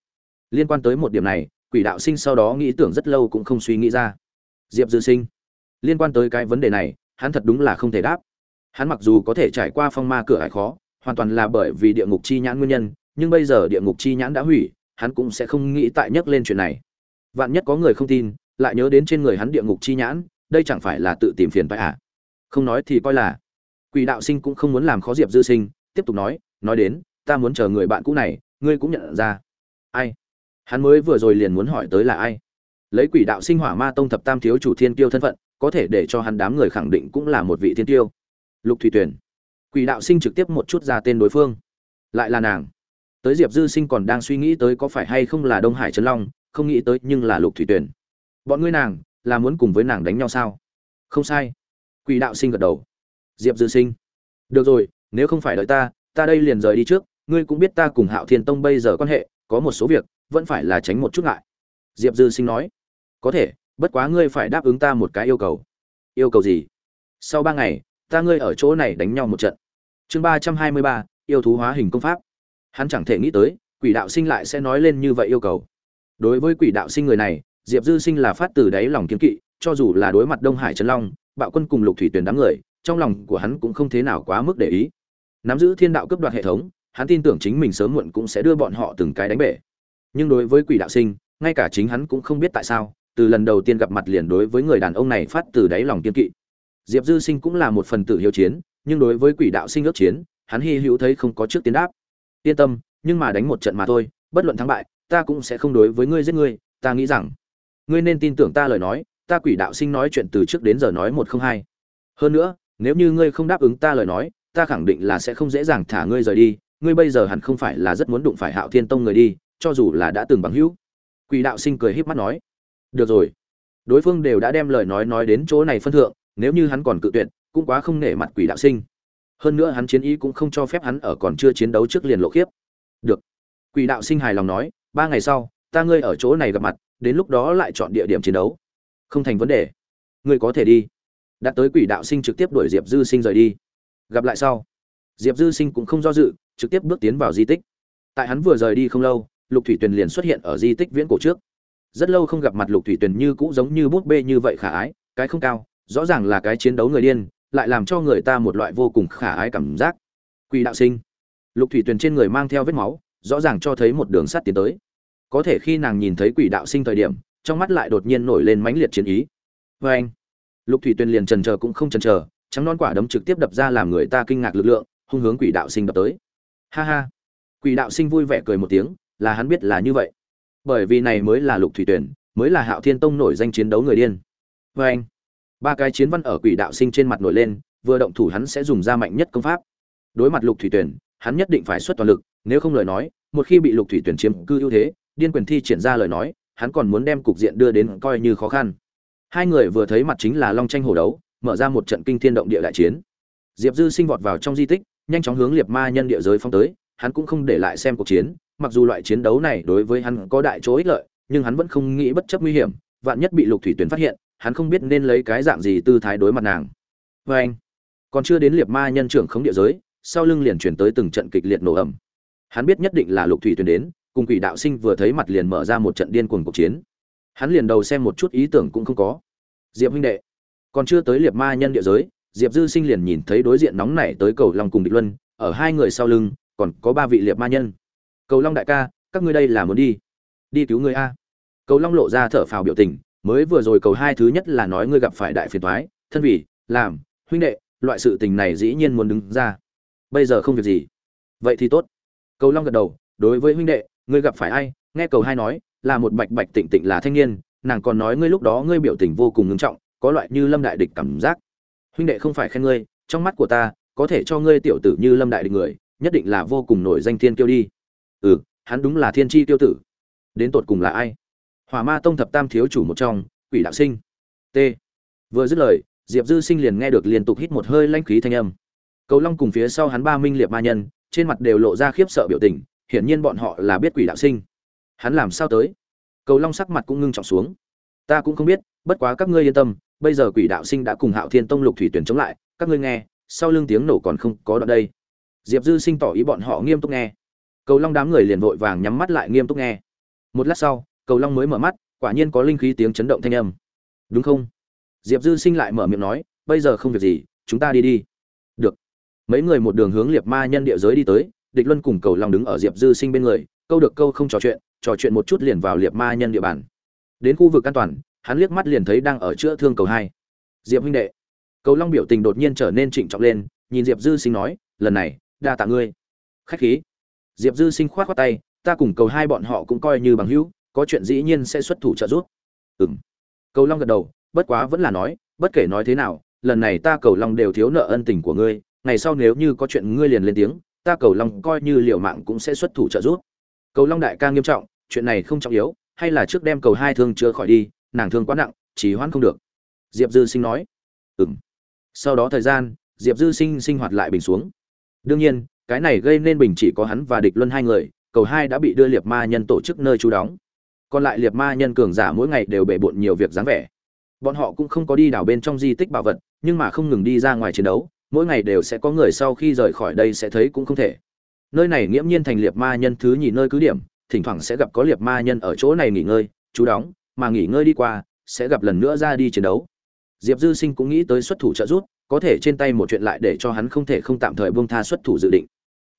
Liên quan tới một điểm này, quỷ đạo sinh sau đó nghĩ tưởng rất lâu cũng không suy nghĩ ra. Diệp dư sinh, liên quan tới cái vấn đề này, hắn thật đúng là không thể đáp. Hắn mặc dù có thể trải qua phong ma cửa hải khó, hoàn toàn là bởi vì địa ngục chi nhãn nguyên nhân, nhưng bây giờ địa ngục chi nhãn đã hủy, hắn cũng sẽ không nghĩ tại nhắc lên chuyện này. Vạn nhất có người không tin lại nhớ đến trên người hắn địa ngục chi nhãn, đây chẳng phải là tự tìm phiền phải à? Không nói thì coi là. Quỷ đạo sinh cũng không muốn làm khó diệp dư sinh, tiếp tục nói nói đến, ta muốn chờ người bạn cũ này, ngươi cũng nhận ra. Ai? Hắn mới vừa rồi liền muốn hỏi tới là ai? Lấy quỷ đạo sinh hỏa ma tông thập tam thiếu chủ thiên tiêu thân phận, có thể để cho hắn đám người khẳng định cũng là một vị thiên tiêu lục thủy tuyển quỷ đạo sinh trực tiếp một chút ra tên đối phương. Lại là nàng. Tới diệp dư sinh còn đang suy nghĩ tới có phải hay không là đông hải trấn long, không nghĩ tới nhưng là lục thủy tuyển bọn ngươi nàng, là muốn cùng với nàng đánh nhau sao? Không sai. Quỷ đạo sinh gật đầu. Diệp dư sinh. Được rồi, nếu không phải đợi ta ta đây liền rời đi trước. Ngươi cũng biết ta cùng hạo thiên tông bây giờ quan hệ, có một số việc, vẫn phải là tránh một chút ngại diệp dư sinh nói. Có thể, bất quá ngươi phải đáp ứng ta một cái yêu cầu. Yêu cầu gì? Sau ba ngày, ta ngươi ở chỗ này đánh nhau một trận. Chương ba trăm hai mươi ba, yêu thú hóa hình công pháp. Hắn chẳng thể nghĩ tới, quỷ đạo sinh lại sẽ nói lên như vậy yêu cầu. Đối với quỷ đạo sinh người này diệp dư sinh là phát từ đáy lòng kiếm kỵ, cho dù là đối mặt đông hải trấn long, bạo quân cùng lục thủy tuyển đám người, trong lòng của hắn cũng không thế nào quá mức để ý. Nắm giữ thiên đạo cấp đoạt hệ thống, hắn tin tưởng chính mình sớm muộn cũng sẽ đưa bọn họ từng cái đánh bể. Nhưng đối với quỷ đạo sinh, ngay cả chính hắn cũng không biết tại sao, từ lần đầu tiên gặp mặt liền đối với người đàn ông này phát từ đáy lòng kiên kỵ. Diệp dư sinh cũng là một phần tử hiếu chiến, nhưng đối với quỷ đạo sinh ước chiến, hắn hy hữu thấy không có trước tiến đáp. Yên tâm, nhưng mà đánh một trận mà thôi, bất luận thắng bại, ta cũng sẽ không đối với ngươi giết ngươi, ta nghĩ rằng ngươi nên tin tưởng ta lời nói, ta quỷ đạo sinh nói chuyện từ trước đến giờ nói một không hai. Hơn nữa, nếu như ngươi không đáp ứng ta lời nói, ta khẳng định là sẽ không dễ dàng thả ngươi rời đi, ngươi bây giờ hẳn không phải là rất muốn đụng phải hạo thiên tông người đi, cho dù là đã từng bằng hữu. Quỷ đạo sinh cười híp mắt nói. Được rồi. Đối phương đều đã đem lời nói nói đến chỗ này phân thượng, nếu như hắn còn cự tuyệt, cũng quá không nể mặt quỷ đạo sinh. Hơn nữa hắn chiến ý cũng không cho phép hắn ở còn chưa chiến đấu trước liền lộ khiếp. Được. Quỷ đạo sinh hài lòng nói, ba ngày sau, ta ngươi ở chỗ này gặp mặt đến lúc đó lại chọn địa điểm chiến đấu. Không thành vấn đề. Ngươi có thể đi. Đã tới quỷ đạo sinh trực tiếp đuổi diệp dư sinh rời đi. Gặp lại sau. Diệp dư sinh cũng không do dự, trực tiếp bước tiến vào di tích. Tại hắn vừa rời đi không lâu, lục thủy tuyền liền xuất hiện ở di tích viễn cổ trước. Rất lâu không gặp mặt lục thủy tuyền như cũ giống như bút bê như vậy khả ái, cái không cao, rõ ràng là cái chiến đấu người điên, lại làm cho người ta một loại vô cùng khả ái cảm giác. Quỷ đạo sinh. Lục thủy tuyền trên người mang theo vết máu, rõ ràng cho thấy một đường sắt tiến tới có thể khi nàng nhìn thấy quỷ đạo sinh thời điểm, trong mắt lại đột nhiên nổi lên mãnh liệt chiến ý. Vê anh, lục thủy tuyền liền trần chờ cũng không trần chờ, trắng non quả đấm trực tiếp đập ra làm người ta kinh ngạc lực lượng, hung hướng quỷ đạo sinh đập tới. Ha ha. Quỷ đạo sinh vui vẻ cười một tiếng, là hắn biết là như vậy. Bởi vì này mới là lục thủy tuyển mới là hạo thiên tông nổi danh chiến đấu người điên. Vê anh, ba cái chiến văn ở quỷ đạo sinh trên mặt nổi lên, vừa động thủ hắn sẽ dùng ra mạnh nhất công pháp. Đối mặt lục thủy tuyển hắn nhất định phải xuất toàn lực, nếu không lời nói, một khi bị lục thủy tuyển chiếm cư ưu thế điên quyền thi triển ra lời nói, hắn còn muốn đem cục diện đưa đến coi như khó khăn. Hai người vừa thấy mặt chính là long tranh hổ đấu, mở ra một trận kinh thiên động địa đại chiến. Diệp dư sinh vọt vào trong di tích, nhanh chóng hướng liệt ma nhân địa giới phong tới, hắn cũng không để lại xem cuộc chiến, mặc dù loại chiến đấu này đối với hắn có đại chỗ ích lợi, nhưng hắn vẫn không nghĩ bất chấp nguy hiểm, vạn nhất bị lục thủy tuyến phát hiện, hắn không biết nên lấy cái dạng gì tư thái đối mặt nàng. Vê anh, còn chưa đến liệt ma nhân trưởng khống địa giới, sau lưng liền chuyển tới từng trận kịch liệt nổ ẩm hắn biết nhất định là lục thủy tuyền đến cùng quỷ đạo sinh vừa thấy mặt liền mở ra một trận điên cuồng cuộc chiến. Hắn liền đầu xem một chút ý tưởng cũng không có. Diệp huynh đệ, còn chưa tới liệt ma nhân địa giới, diệp dư sinh liền nhìn thấy đối diện nóng nảy tới cầu long cùng địch luân, ở hai người sau lưng, còn có ba vị liệt ma nhân. Cầu long đại ca, các ngươi đây là muốn đi? Đi cứu người a. Cầu long lộ ra thở phào biểu tình, mới vừa rồi cầu hai thứ nhất là nói ngươi gặp phải đại phiền thoái thân vị, làm, huynh đệ, loại sự tình này dĩ nhiên muốn đứng ra. Bây giờ không việc gì. Vậy thì tốt. Cầu long gật đầu, đối với huynh đệ ngươi gặp phải ai, nghe cầu hai nói, là một bạch bạch tịnh tịnh là thanh niên, nàng còn nói ngươi lúc đó ngươi biểu tình vô cùng ngưng trọng, có loại như lâm đại địch cảm giác. Huynh đệ không phải khen ngươi, trong mắt của ta, có thể cho ngươi tiểu tử như lâm đại địch người, nhất định là vô cùng nổi danh thiên kiêu đi. Ừ hắn đúng là thiên tri tiêu tử. Đến tột cùng là ai? Hỏa ma tông thập tam thiếu chủ một trong, quỷ đạo sinh. T. Vừa dứt lời, diệp dư sinh liền nghe được liên tục hít một hơi lanh khí thanh âm. Cầu long cùng phía sau hắn ba minh liệt ma nhân, trên mặt đều lộ ra khiếp sợ biểu tình hiển nhiên bọn họ là biết quỷ đạo sinh. Hắn làm sao tới? Cầu long sắc mặt cũng ngưng trọng xuống. Ta cũng không biết, bất quá các ngươi yên tâm, bây giờ quỷ đạo sinh đã cùng hạo thiên tông lục thủy tuyển chống lại, các ngươi nghe, sau lưng tiếng nổ còn không có đoạn đây. Diệp dư sinh tỏ ý bọn họ nghiêm túc nghe. Cầu long đám người liền vội vàng nhắm mắt lại nghiêm túc nghe. Một lát sau, cầu long mới mở mắt, quả nhiên có linh khí tiếng chấn động thanh âm. Đúng không? Diệp dư sinh lại mở miệng nói, bây giờ không việc gì, chúng ta đi đi. Được. Mấy người một đường hướng liệt ma nhân địa giới đi tới địch luân cùng cầu long đứng ở diệp dư sinh bên người, câu được câu không trò chuyện trò chuyện một chút liền vào liệp ma nhân địa bàn. Đến khu vực an toàn, hắn liếc mắt liền thấy đang ở chữa thương cầu hai. Diệp huynh đệ, cầu long biểu tình đột nhiên trở nên trịnh trọng lên, nhìn diệp dư sinh nói, lần này, đa tạ ngươi. Khách khí. Diệp dư sinh khoát khoát tay, ta cùng cầu hai bọn họ cũng coi như bằng hữu, có chuyện dĩ nhiên sẽ xuất thủ trợ giúp. Ừng cầu long gật đầu, bất quá vẫn là nói, bất kể nói thế nào, lần này ta cầu long đều thiếu nợ ân tình của ngươi, ngày sau nếu như có chuyện ngươi liền lên tiếng ta cầu long coi như liệu mạng cũng sẽ xuất thủ trợ giúp. Cầu long đại ca nghiêm trọng, chuyện này không trọng yếu, hay là trước đem cầu hai thương chưa khỏi đi, nàng thương quá nặng chỉ hoãn không được. Diệp dư sinh nói. Ừng sau đó thời gian, diệp dư sinh sinh hoạt lại bình xuống. Đương nhiên, cái này gây nên bình chỉ có hắn và địch luân hai người, cầu hai đã bị đưa liệt ma nhân tổ chức nơi trú đóng. Còn lại liệt ma nhân cường giả mỗi ngày đều bể bộn nhiều việc dáng vẻ. Bọn họ cũng không có đi đảo bên trong di tích bảo vật, nhưng mà không ngừng đi ra ngoài chiến đấu mỗi ngày đều sẽ có người sau khi rời khỏi đây sẽ thấy cũng không thể. Nơi này nghiễm nhiên thành liệt ma nhân thứ nhì nơi cứ điểm, thỉnh thoảng sẽ gặp có liệt ma nhân ở chỗ này nghỉ ngơi, chú đóng, mà nghỉ ngơi đi qua, sẽ gặp lần nữa ra đi chiến đấu. Diệp dư sinh cũng nghĩ tới xuất thủ trợ giúp, có thể trên tay một chuyện lại để cho hắn không thể không tạm thời buông tha xuất thủ dự định.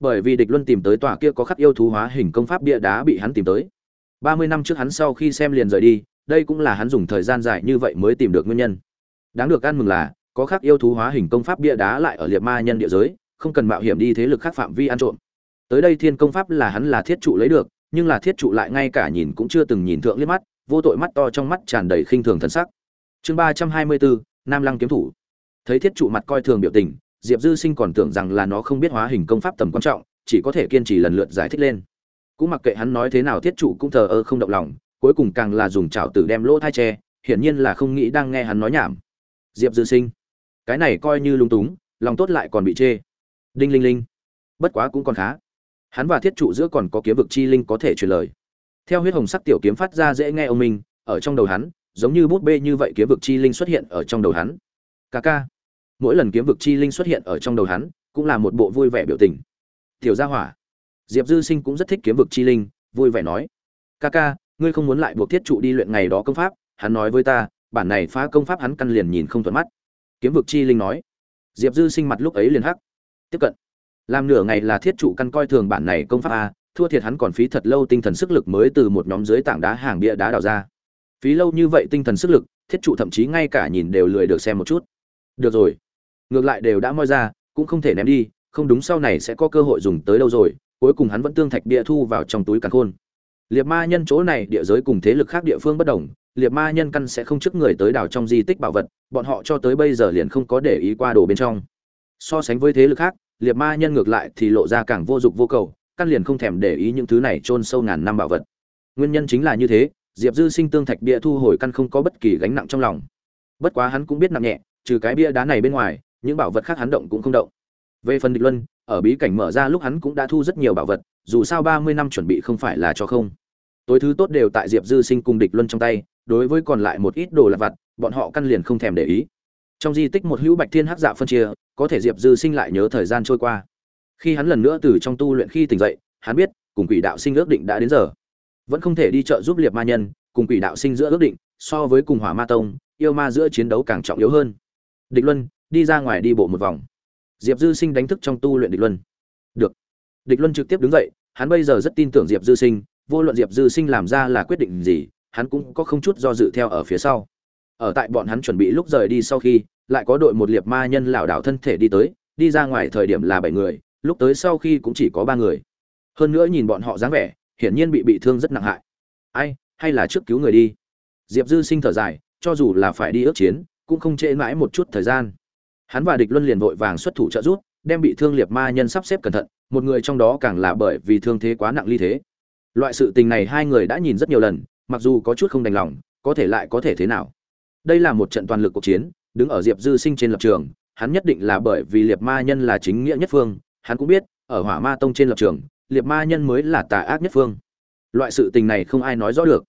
Bởi vì địch luân tìm tới tòa kia có khắc yêu thú hóa hình công pháp bia đá bị hắn tìm tới. Ba mươi năm trước hắn sau khi xem liền rời đi, đây cũng là hắn dùng thời gian dài như vậy mới tìm được nguyên nhân. Đáng được ăn mừng là có khác yêu thú hóa hình công pháp bia đá lại ở liệt ma nhân địa giới, không cần mạo hiểm đi thế lực khác phạm vi ăn trộm. Tới đây thiên công pháp là hắn là thiết trụ lấy được, nhưng là thiết trụ lại ngay cả nhìn cũng chưa từng nhìn thượng liếc mắt, vô tội mắt to trong mắt tràn đầy khinh thường thần sắc. Chương ba trăm hai mươi bốn, nam lăng kiếm thủ. Thấy thiết trụ mặt coi thường biểu tình, diệp dư sinh còn tưởng rằng là nó không biết hóa hình công pháp tầm quan trọng, chỉ có thể kiên trì lần lượt giải thích lên. Cũng mặc kệ hắn nói thế nào thiết trụ cũng thờ ơ không động lòng, cuối cùng càng là dùng chảo tử đem lỗ thai tre hiển nhiên là không nghĩ đang nghe hắn nói nhảm. Diệp dư sinh cái này coi như lung túng, lòng tốt lại còn bị chê. Đinh linh linh. Bất quá cũng còn khá. Hắn và thiết trụ giữa còn có kiếm vực chi linh có thể truyền lời. Theo huyết hồng sắc tiểu kiếm phát ra dễ nghe ông minh, ở trong đầu hắn, giống như bút bê như vậy kiếm vực chi linh xuất hiện ở trong đầu hắn. Ca ca. Mỗi lần kiếm vực chi linh xuất hiện ở trong đầu hắn, cũng là một bộ vui vẻ biểu tình. Tiểu gia hỏa. Diệp dư sinh cũng rất thích kiếm vực chi linh, vui vẻ nói. Ca ca, ngươi không muốn lại buộc thiết trụ đi luyện ngày đó công pháp, hắn nói với ta, bản này phá công pháp hắn căn liền nhìn không thuận mắt kiếm vực chi linh nói. Diệp dư sinh mặt lúc ấy liền hắc. Tiếp cận. Làm nửa ngày là thiết trụ căn coi thường bản này công pháp a, thua thiệt hắn còn phí thật lâu tinh thần sức lực mới từ một nhóm dưới tảng đá hàng bia đá đào ra. Phí lâu như vậy tinh thần sức lực, thiết trụ thậm chí ngay cả nhìn đều lười được xem một chút. Được rồi. Ngược lại đều đã moi ra, cũng không thể ném đi, không đúng sau này sẽ có cơ hội dùng tới đâu rồi, cuối cùng hắn vẫn tương thạch địa thu vào trong túi càn khôn. Liệt ma nhân chỗ này địa giới cùng thế lực khác địa phương bất đồng liệt ma nhân căn sẽ không trước người tới đảo trong di tích bảo vật, bọn họ cho tới bây giờ liền không có để ý qua đồ bên trong. So sánh với thế lực khác, liệt ma nhân ngược lại thì lộ ra càng vô dụng vô cầu, căn liền không thèm để ý những thứ này chôn sâu ngàn năm bảo vật. Nguyên nhân chính là như thế, diệp dư sinh tương thạch bia thu hồi căn không có bất kỳ gánh nặng trong lòng. Bất quá hắn cũng biết nặng nhẹ, trừ cái bia đá này bên ngoài, những bảo vật khác hắn động cũng không động. Về phần địch luân, ở bí cảnh mở ra lúc hắn cũng đã thu rất nhiều bảo vật, dù sao ba mươi năm chuẩn bị không phải là cho không. Tối thứ tốt đều tại diệp dư sinh cùng địch luân trong tay đối với còn lại một ít đồ lặt vặt, bọn họ căn liền không thèm để ý. Trong di tích một hữu bạch thiên hắc dạ phân chia, có thể diệp dư sinh lại nhớ thời gian trôi qua. Khi hắn lần nữa từ trong tu luyện khi tỉnh dậy, hắn biết, cùng quỷ đạo sinh ước định đã đến giờ. Vẫn không thể đi chợ giúp liệt ma nhân, cùng quỷ đạo sinh giữa ước định, so với cùng hỏa ma tông, yêu ma giữa chiến đấu càng trọng yếu hơn. Địch luân, đi ra ngoài đi bộ một vòng. Diệp dư sinh đánh thức trong tu luyện địch luân. Được. Địch luân trực tiếp đứng dậy, hắn bây giờ rất tin tưởng diệp dư sinh, vô luận diệp dư sinh làm ra là quyết định gì hắn cũng có không chút do dự theo ở phía sau. Ở tại bọn hắn chuẩn bị lúc rời đi sau khi, lại có đội một liệp ma nhân lảo đảo thân thể đi tới, đi ra ngoài thời điểm là bảy người, lúc tới sau khi cũng chỉ có ba người. Hơn nữa nhìn bọn họ dáng vẻ, hiển nhiên bị bị thương rất nặng hại. Ai, hay là trước cứu người đi? Diệp dư sinh thở dài, cho dù là phải đi ước chiến, cũng không trễ mãi một chút thời gian. Hắn và địch luân liền vội vàng xuất thủ trợ giúp, đem bị thương liệt ma nhân sắp xếp cẩn thận, một người trong đó càng là bởi vì thương thế quá nặng ly thế. Loại sự tình này hai người đã nhìn rất nhiều lần mặc dù có chút không đành lòng, có thể lại có thể thế nào? Đây là một trận toàn lực cuộc chiến, đứng ở diệp dư sinh trên lập trường, hắn nhất định là bởi vì liệt ma nhân là chính nghĩa nhất phương, hắn cũng biết, ở hỏa ma tông trên lập trường liệt ma nhân mới là tà ác nhất phương. Loại sự tình này không ai nói rõ được.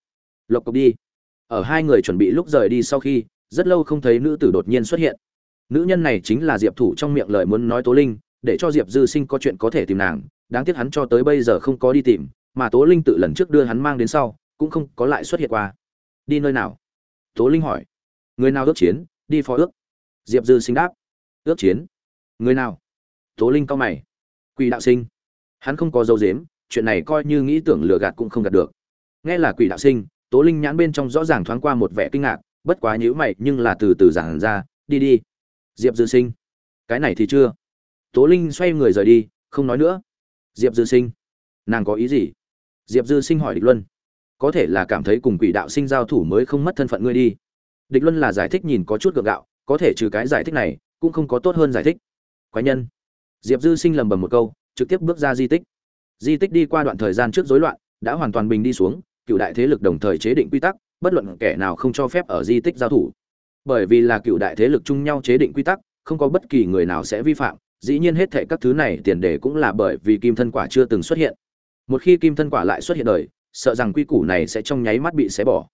Lộc cộc đi. Ở hai người chuẩn bị lúc rời đi sau khi, rất lâu không thấy nữ tử đột nhiên xuất hiện. Nữ nhân này chính là diệp thủ trong miệng lời muốn nói tố linh, để cho diệp dư sinh có chuyện có thể tìm nàng, đáng tiếc hắn cho tới bây giờ không có đi tìm, mà tố linh tự lần trước đưa hắn mang đến sau cũng không có lại xuất hiện qua. Đi nơi nào? Tố linh hỏi. Người nào ước chiến, đi phó ước. Diệp dư sinh đáp. Ước chiến. Người nào? Tố linh cao mày. Quỷ đạo sinh. Hắn không có dấu dếm chuyện này coi như nghĩ tưởng lừa gạt cũng không gạt được. Nghe là quỷ đạo sinh, tố linh nhãn bên trong rõ ràng thoáng qua một vẻ kinh ngạc, bất quá nhữ mày nhưng là từ từ giảng ra, đi đi. Diệp dư sinh. Cái này thì chưa. Tố linh xoay người rời đi, không nói nữa. Diệp dư sinh, nàng có ý gì? Diệp dư sinh hỏi địch luân có thể là cảm thấy cùng quỷ đạo sinh giao thủ mới không mất thân phận ngươi đi. Địch luân là giải thích nhìn có chút gượng gạo, có thể trừ cái giải thích này, cũng không có tốt hơn giải thích. Quái nhân. Diệp dư sinh lầm bầm một câu, trực tiếp bước ra di tích. Di tích đi qua đoạn thời gian trước rối loạn, đã hoàn toàn bình đi xuống, cựu đại thế lực đồng thời chế định quy tắc, bất luận kẻ nào không cho phép ở di tích giao thủ. Bởi vì là cựu đại thế lực chung nhau chế định quy tắc, không có bất kỳ người nào sẽ vi phạm, dĩ nhiên hết thệ các thứ này tiền đề cũng là bởi vì kim thân quả chưa từng xuất hiện. Một khi kim thân quả lại xuất hiện đời sợ rằng quy củ này sẽ trong nháy mắt bị xé bỏ.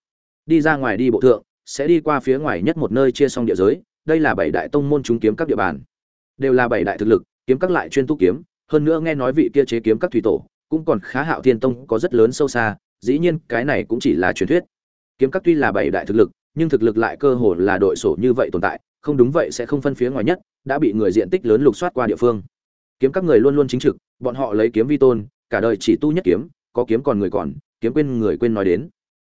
Đi ra ngoài đi bộ thượng, sẽ đi qua phía ngoài nhất một nơi chia xong địa giới, đây là bảy đại tông môn chúng kiếm các địa bàn. Đều là bảy đại thực lực, kiếm các lại chuyên tu kiếm, hơn nữa nghe nói vị kia chế kiếm các thủy tổ, cũng còn khá hạo thiên tông, có rất lớn sâu xa, dĩ nhiên cái này cũng chỉ là truyền thuyết. Kiếm các tuy là bảy đại thực lực, nhưng thực lực lại cơ hồ là đội sổ như vậy tồn tại, không đúng vậy sẽ không phân phía ngoài nhất, đã bị người diện tích lớn lục soát qua địa phương. Kiếm các người luôn luôn chính trực, bọn họ lấy kiếm vi tôn, cả đời chỉ tu nhất kiếm, có kiếm còn người còn kiếm quên người quên nói đến.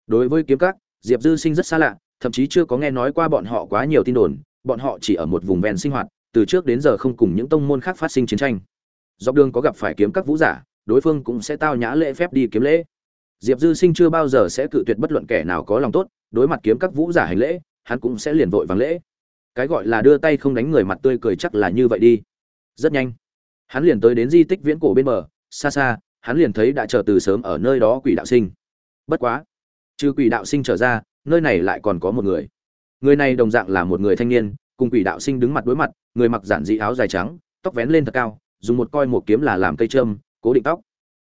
Đối với kiếm các, diệp dư sinh rất xa lạ, thậm chí chưa có nghe nói qua bọn họ quá nhiều tin đồn, bọn họ chỉ ở một vùng ven sinh hoạt, từ trước đến giờ không cùng những tông môn khác phát sinh chiến tranh. Dọc đường có gặp phải kiếm các vũ giả, đối phương cũng sẽ tao nhã lễ phép đi kiếm lễ. Diệp dư sinh chưa bao giờ sẽ cự tuyệt bất luận kẻ nào có lòng tốt, đối mặt kiếm các vũ giả hành lễ, hắn cũng sẽ liền vội vàng lễ. Cái gọi là đưa tay không đánh người mặt tươi cười chắc là như vậy đi. Rất nhanh. Hắn liền tới đến di tích viễn cổ bên bờ, xa xa hắn liền thấy đã chờ từ sớm ở nơi đó quỷ đạo sinh. Bất quá, trừ quỷ đạo sinh trở ra, nơi này lại còn có một người. Người này đồng dạng là một người thanh niên, cùng quỷ đạo sinh đứng mặt đối mặt, người mặc giản dị áo dài trắng, tóc vén lên thật cao, dùng một coi một kiếm là làm cây trâm cố định tóc.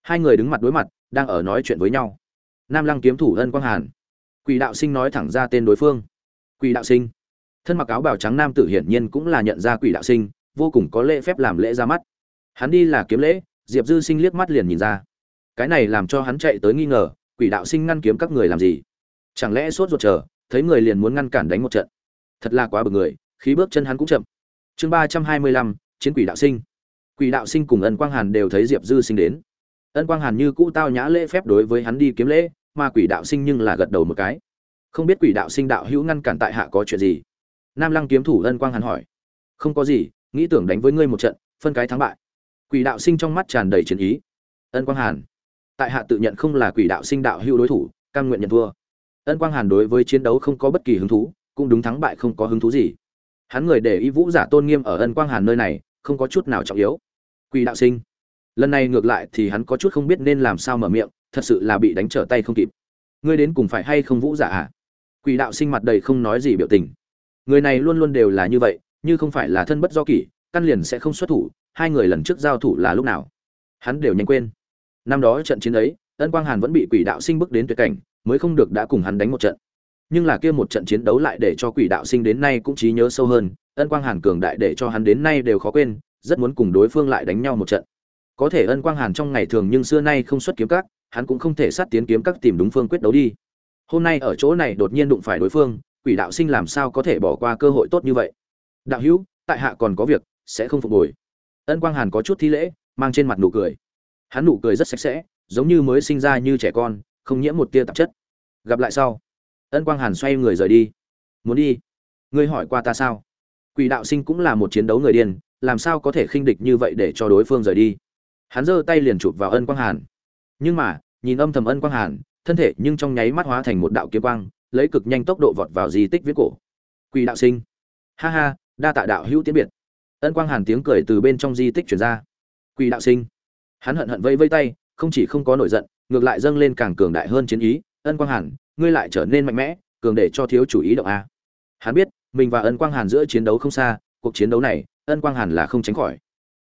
Hai người đứng mặt đối mặt, đang ở nói chuyện với nhau. Nam lăng kiếm thủ ân quang hàn. Quỷ đạo sinh nói thẳng ra tên đối phương. Quỷ đạo sinh. Thân mặc áo bào trắng nam tử hiển nhiên cũng là nhận ra quỷ đạo sinh, vô cùng có lễ phép làm lễ ra mắt. Hắn đi là kiếm lễ diệp dư sinh liếc mắt liền nhìn ra. Cái này làm cho hắn chạy tới nghi ngờ, quỷ đạo sinh ngăn kiếm các người làm gì? Chẳng lẽ sốt ruột chờ, thấy người liền muốn ngăn cản đánh một trận? Thật là quá bực người, khí bước chân hắn cũng chậm. Chương ba trăm hai mươi lăm, chiến quỷ đạo sinh. Quỷ đạo sinh cùng ân quang hàn đều thấy diệp dư sinh đến. Ân quang hàn như cũ tao nhã lễ phép đối với hắn đi kiếm lễ, mà quỷ đạo sinh nhưng là gật đầu một cái. Không biết quỷ đạo sinh đạo hữu ngăn cản tại hạ có chuyện gì? Nam lăng kiếm thủ ân quang hàn hỏi. Không có gì, nghĩ tưởng đánh với ngươi một trận, phân cái thắng bại quỷ đạo sinh trong mắt tràn đầy chiến ý. Ân quang hàn, tại hạ tự nhận không là quỷ đạo sinh đạo hữu đối thủ căn nguyện nhận thua. Ân quang hàn đối với chiến đấu không có bất kỳ hứng thú, cũng đúng thắng bại không có hứng thú gì. Hắn người để y vũ giả tôn nghiêm ở ân quang hàn nơi này, không có chút nào trọng yếu. Quỷ đạo sinh, lần này ngược lại thì hắn có chút không biết nên làm sao mở miệng, thật sự là bị đánh trở tay không kịp. Ngươi đến cùng phải hay không vũ giả à? Quỷ đạo sinh mặt đầy không nói gì biểu tình. Người này luôn luôn đều là như vậy, như không phải là thân bất do kỷ, căn liền sẽ không xuất thủ hai người lần trước giao thủ là lúc nào? Hắn đều nhanh quên. Năm đó trận chiến ấy, ân quang hàn vẫn bị quỷ đạo sinh bước đến tuyệt cảnh, mới không được đã cùng hắn đánh một trận. Nhưng là kia một trận chiến đấu lại để cho quỷ đạo sinh đến nay cũng trí nhớ sâu hơn, ân quang hàn cường đại để cho hắn đến nay đều khó quên, rất muốn cùng đối phương lại đánh nhau một trận. Có thể ân quang hàn trong ngày thường nhưng xưa nay không xuất kiếm các, hắn cũng không thể sát tiến kiếm các tìm đúng phương quyết đấu đi. Hôm nay ở chỗ này đột nhiên đụng phải đối phương, quỷ đạo sinh làm sao có thể bỏ qua cơ hội tốt như vậy? Đạo hữu, tại hạ còn có việc, sẽ không phục hồi ân quang hàn có chút thi lễ, mang trên mặt nụ cười. Hắn nụ cười rất sạch sẽ, giống như mới sinh ra như trẻ con, không nhiễm một tia tạp chất. Gặp lại sau. Ân quang hàn xoay người rời đi. Muốn đi? Ngươi hỏi qua ta sao? Quỷ đạo sinh cũng là một chiến đấu người điên, làm sao có thể khinh địch như vậy để cho đối phương rời đi? Hắn giơ tay liền chụp vào ân quang hàn. Nhưng mà, nhìn âm thầm ân quang hàn, thân thể nhưng trong nháy mắt hóa thành một đạo kiếm quang, lấy cực nhanh tốc độ vọt vào di tích viết cổ. Quỷ đạo sinh. Ha ha, đa tạ đạo hữu tiến biệt ân quang hàn tiếng cười từ bên trong di tích chuyển ra. Quỷ đạo sinh. Hắn hận hận vây vây tay, không chỉ không có nổi giận, ngược lại dâng lên càng cường đại hơn chiến ý. Ân quang hàn, ngươi lại trở nên mạnh mẽ, cường để cho thiếu chủ ý động a. Hắn biết, mình và ân quang hàn giữa chiến đấu không xa, cuộc chiến đấu này, ân quang hàn là không tránh khỏi.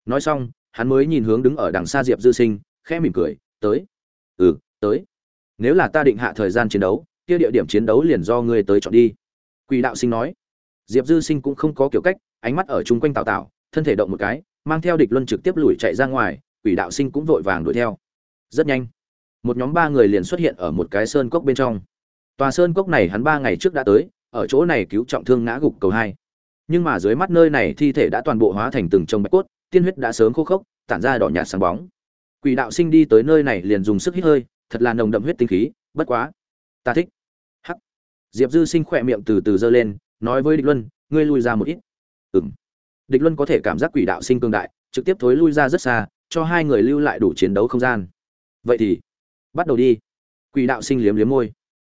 Nói xong, hắn mới nhìn hướng đứng ở đằng xa diệp dư sinh, khẽ mỉm cười, tới. Ừ tới. Nếu là ta định hạ thời gian chiến đấu, kia địa điểm chiến đấu liền do ngươi tới chọn đi. Quỷ đạo sinh nói. Diệp dư sinh cũng không có kiểu cách ánh mắt ở chung quanh tào tạo thân thể động một cái, mang theo địch luân trực tiếp lùi chạy ra ngoài, quỷ đạo sinh cũng vội vàng đuổi theo. Rất nhanh, một nhóm ba người liền xuất hiện ở một cái sơn cốc bên trong. Tòa sơn cốc này hắn ba ngày trước đã tới, ở chỗ này cứu trọng thương ngã gục cầu hai. Nhưng mà dưới mắt nơi này thi thể đã toàn bộ hóa thành từng trồng bạch cốt, tiên huyết đã sớm khô khốc, tản ra đỏ nhạt sáng bóng. Quỷ đạo sinh đi tới nơi này liền dùng sức hít hơi, thật là nồng đậm huyết tinh khí, bất quá. Ta thích. Hắc. Diệp dư sinh khỏe miệng từ từ giơ lên, nói với địch luân, ngươi lui ra một ít ừng địch luân có thể cảm giác quỷ đạo sinh cương đại, trực tiếp thối lui ra rất xa, cho hai người lưu lại đủ chiến đấu không gian. Vậy thì, bắt đầu đi. Quỷ đạo sinh liếm liếm môi.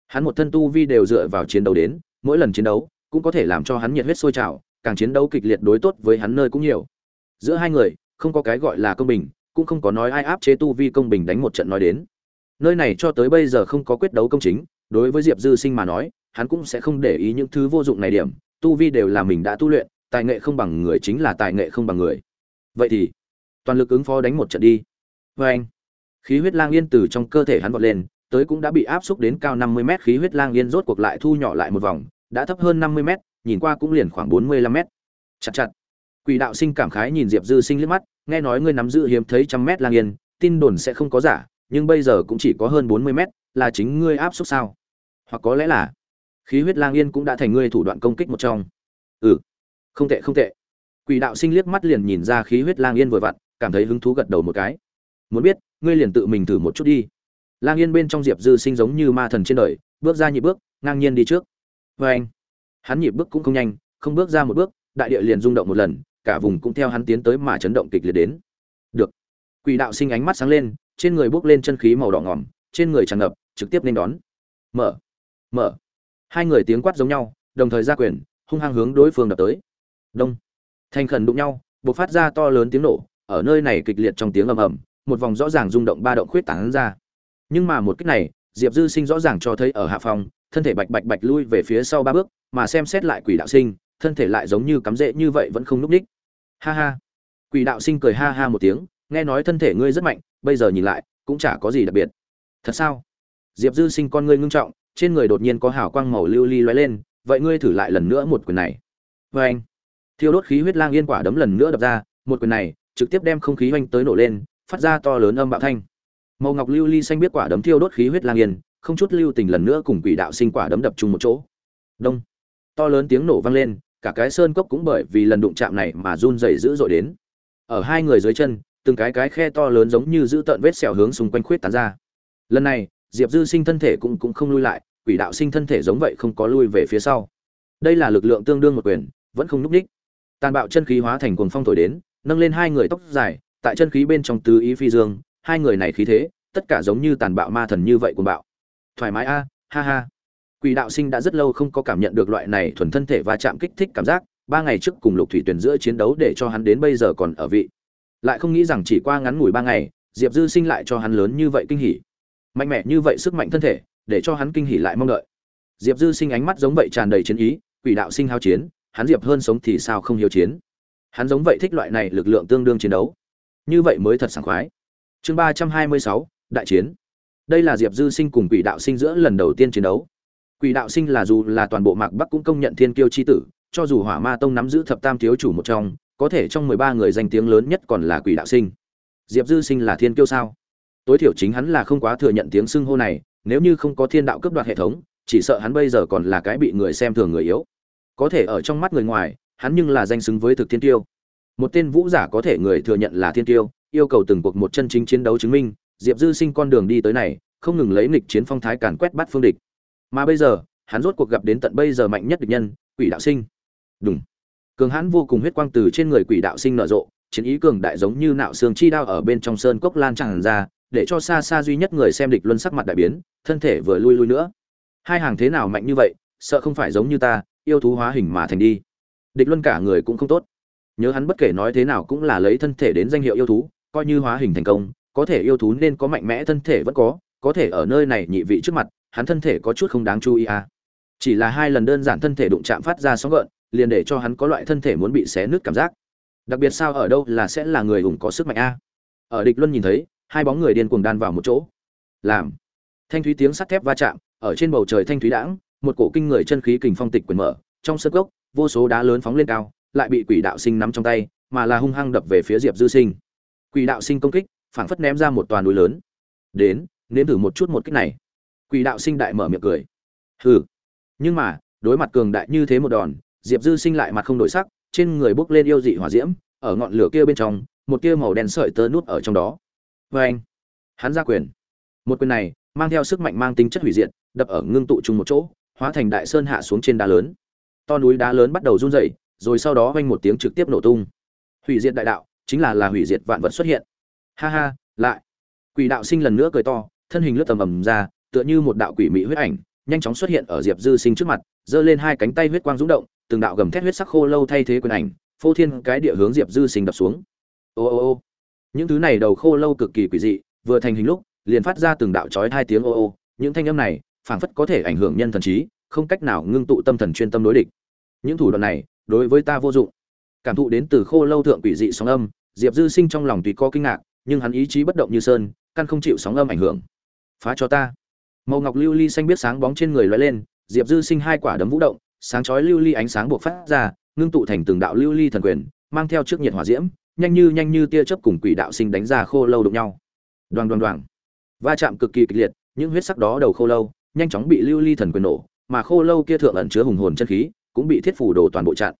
Hắn một thân tu vi đều dựa vào chiến đấu đến, mỗi lần chiến đấu cũng có thể làm cho hắn nhiệt huyết sôi trào, càng chiến đấu kịch liệt đối tốt với hắn nơi cũng nhiều. Giữa hai người, không có cái gọi là công bình, cũng không có nói ai áp chế tu vi công bình đánh một trận nói đến. Nơi này cho tới bây giờ không có quyết đấu công chính, đối với diệp dư sinh mà nói, hắn cũng sẽ không để ý những thứ vô dụng này điểm, tu vi đều là mình đã tu luyện tài nghệ không bằng người chính là tài nghệ không bằng người. Vậy thì, toàn lực ứng phó đánh một trận đi. Vê anh, khí huyết lang yên từ trong cơ thể hắn vọt lên, tới cũng đã bị áp xúc đến cao năm mươi mét, khí huyết lang yên rốt cuộc lại thu nhỏ lại một vòng, đã thấp hơn năm mươi mét, nhìn qua cũng liền khoảng bốn mươi lăm mét. Chặt chặt. Quỷ đạo sinh cảm khái nhìn diệp dư sinh liếc mắt, nghe nói ngươi nắm giữ hiếm thấy trăm mét lang yên, tin đồn sẽ không có giả, nhưng bây giờ cũng chỉ có hơn bốn mươi mét, là chính ngươi áp xúc sao? Hoặc có lẽ là, khí huyết lang yên cũng đã thành ngươi thủ đoạn công kích một trong. Ừ không tệ không tệ. Quỷ đạo sinh liếc mắt liền nhìn ra khí huyết lang yên vừa vặn, cảm thấy hứng thú gật đầu một cái. Muốn biết, ngươi liền tự mình thử một chút đi. Lang yên bên trong diệp dư sinh giống như ma thần trên đời, bước ra nhị bước, ngang nhiên đi trước. Vê anh, hắn nhịp bước cũng không nhanh, không bước ra một bước, đại địa liền rung động một lần, cả vùng cũng theo hắn tiến tới mà chấn động kịch liệt đến. Được. Quỷ đạo sinh ánh mắt sáng lên, trên người bước lên chân khí màu đỏ ngỏm, trên người tràn ngập, trực tiếp nên đón. Mở. Mở. Hai người tiếng quát giống nhau, đồng thời ra quyền, hung hăng hướng đối phương đập tới đông. Thành khẩn đụng nhau, bộc phát ra to lớn tiếng nổ, ở nơi này kịch liệt trong tiếng ầm ầm, một vòng rõ ràng rung động ba động khuyết tảng ra. Nhưng mà một cách này, diệp dư sinh rõ ràng cho thấy ở hạ phòng, thân thể bạch bạch bạch lui về phía sau ba bước, mà xem xét lại quỷ đạo sinh, thân thể lại giống như cắm rễ như vậy vẫn không lúc ních. Ha ha. Quỷ đạo sinh cười ha ha một tiếng, nghe nói thân thể ngươi rất mạnh, bây giờ nhìn lại, cũng chả có gì đặc biệt. Thật sao? Diệp dư sinh con ngươi ngưng trọng, trên người đột nhiên có hào quang màu lưu ly lóe lên, vậy ngươi thử lại lần nữa một quyền này. Vê anh thiêu đốt khí huyết lang yên quả đấm lần nữa đập ra, một quyền này, trực tiếp đem không khí oanh tới nổ lên, phát ra to lớn âm bạo thanh. Màu ngọc lưu ly xanh biết quả đấm thiêu đốt khí huyết lang yên, không chút lưu tình lần nữa cùng quỷ đạo sinh quả đấm đập chung một chỗ. Đông. To lớn tiếng nổ vang lên, cả cái sơn cốc cũng bởi vì lần đụng chạm này mà run rẩy dữ dội đến. Ở hai người dưới chân, từng cái cái khe to lớn giống như giữ tợn vết sẹo hướng xung quanh khuyết tán ra. Lần này, diệp dư sinh thân thể cũng cũng không lui lại, quỷ đạo sinh thân thể giống vậy không có lui về phía sau. Đây là lực lượng tương đương một quyền, vẫn không núp đích tàn bạo chân khí hóa thành cuồng phong thổi đến, nâng lên hai người tóc dài, tại chân khí bên trong tứ ý phi dương, hai người này khí thế, tất cả giống như tàn bạo ma thần như vậy cuồng bạo. Thoải mái a, ha ha. Quỷ đạo sinh đã rất lâu không có cảm nhận được loại này thuần thân thể và chạm kích thích cảm giác, ba ngày trước cùng lục thủy tuyển giữa chiến đấu để cho hắn đến bây giờ còn ở vị. Lại không nghĩ rằng chỉ qua ngắn ngủi ba ngày, diệp dư sinh lại cho hắn lớn như vậy kinh hỉ. Mạnh mẽ như vậy sức mạnh thân thể, để cho hắn kinh hỉ lại mong đợi. Diệp dư sinh ánh mắt giống vậy tràn đầy chiến ý, quỷ đạo sinh hao chiến hắn diệp hơn sống thì sao không hiếu chiến? Hắn giống vậy thích loại này lực lượng tương đương chiến đấu. Như vậy mới thật sảng khoái. Chương ba trăm hai mươi sáu, đại chiến. Đây là diệp dư sinh cùng quỷ đạo sinh giữa lần đầu tiên chiến đấu. Quỷ đạo sinh là dù là toàn bộ mạc bắc cũng công nhận thiên kiêu c h i tử, cho dù hỏa ma tông nắm giữ thập tam thiếu chủ một trong, có thể trong mười ba người danh tiếng lớn nhất còn là quỷ đạo sinh. Diệp dư sinh là thiên kiêu sao? Tối thiểu chính hắn là không quá thừa nhận tiếng xưng hô này, nếu như không có thiên đạo cấp đoạt hệ thống, chỉ sợ hắn bây giờ còn là cái bị người xem thường người yếu có thể ở trong mắt người ngoài, hắn nhưng là danh xứng với thực thiên tiêu. Một tên vũ giả có thể người thừa nhận là thiên tiêu, yêu cầu từng cuộc một chân chính chiến đấu chứng minh, diệp dư sinh con đường đi tới này, không ngừng lấy nghịch chiến phong thái càn quét bắt phương địch. Mà bây giờ, hắn rốt cuộc gặp đến tận bây giờ mạnh nhất địch nhân, quỷ đạo sinh. Đúng cường hãn vô cùng huyết quang từ trên người quỷ đạo sinh nở rộ, chiến ý cường đại giống như nạo xương chi đao ở bên trong sơn cốc lan tràn ra, để cho xa xa duy nhất người xem địch luân sắc mặt đại biến, thân thể vừa lui lui nữa. Hai hàng thế nào mạnh như vậy, sợ không phải giống như ta yêu thú hóa hình mà thành đi. Địch luân cả người cũng không tốt. Nhớ hắn bất kể nói thế nào cũng là lấy thân thể đến danh hiệu yêu thú, coi như hóa hình thành công, có thể yêu thú nên có mạnh mẽ thân thể vẫn có có thể ở nơi này nhị vị trước mặt, hắn thân thể có chút không đáng chú ý à. Chỉ là hai lần đơn giản thân thể đụng chạm phát ra sóng gợn, liền để cho hắn có loại thân thể muốn bị xé nứt cảm giác. Đặc biệt sao ở đâu là sẽ là người hùng có sức mạnh a? Ở địch luân nhìn thấy, hai bóng người điên cuồng đan vào một chỗ. Làm. Thanh thúy tiếng sắt thép va chạm, ở trên bầu trời thanh thúy đãng một cổ kinh người chân khí kình phong tịch quyền mở, trong sân gốc vô số đá lớn phóng lên cao, lại bị quỷ đạo sinh nắm trong tay, mà là hung hăng đập về phía diệp dư sinh. Quỷ đạo sinh công kích, phảng phất ném ra một toàn núi lớn. Đến, nếm thử một chút một kích này. Quỷ đạo sinh đại mở miệng cười. Hừ. Nhưng mà, đối mặt cường đại như thế một đòn, diệp dư sinh lại mặt không đổi sắc, trên người bốc lên yêu dị hỏa diễm, ở ngọn lửa kia bên trong, một tia màu đen sợi tơ nút ở trong đó. Vê anh hắn ra quyền. Một quyền này, mang theo sức mạnh mang tính chất hủy diệt, đập ở ngưng tụ chung một chỗ hóa thành đại sơn hạ xuống trên đá lớn. To núi đá lớn bắt đầu run rẩy, rồi sau đó vang một tiếng trực tiếp nổ tung. Hủy diệt đại đạo, chính là là hủy diệt vạn vật xuất hiện. Ha ha, lại. Quỷ đạo sinh lần nữa cười to, thân hình lướt tầm ầm ra, tựa như một đạo quỷ mỹ huyết ảnh, nhanh chóng xuất hiện ở diệp dư sinh trước mặt, giơ lên hai cánh tay huyết quang rung động, từng đạo gầm thét huyết sắc khô lâu thay thế quyền ảnh, phô thiên cái địa hướng diệp dư sinh đập xuống. Ô ô ô. Những thứ này đầu khô lâu cực kỳ quỷ dị, vừa thành hình lúc, liền phát ra từng đạo chói hai tiếng ô ô. Những thanh âm này phảng phất có thể ảnh hưởng nhân thần trí, không cách nào ngưng tụ tâm thần chuyên tâm đối địch. Những thủ đoạn này, đối với ta vô dụng. Cảm thụ đến từ khô lâu thượng quỷ dị sóng âm, diệp dư sinh trong lòng tùy có kinh ngạc, nhưng hắn ý chí bất động như sơn, căn không chịu sóng âm ảnh hưởng. Phá cho ta. Màu ngọc lưu ly xanh biết sáng bóng trên người lóe lên, diệp dư sinh hai quả đấm vũ động, sáng chói lưu ly ánh sáng buộc phát ra, ngưng tụ thành từng đạo lưu ly thần quyền, mang theo trước nhiệt hỏa diễm, nhanh như nhanh như tia chớp cùng quỷ đạo sinh đánh ra khô lâu đụng nhau. Đoàn đoàn đoàn va chạm cực kỳ kịch liệt, những huyết sắc đó đầu khô lâu nhanh chóng bị lưu ly thần quyền nổ, mà khô lâu kia thượng ẩn chứa hùng hồn chân khí cũng bị thiết phủ đồ toàn bộ chặn.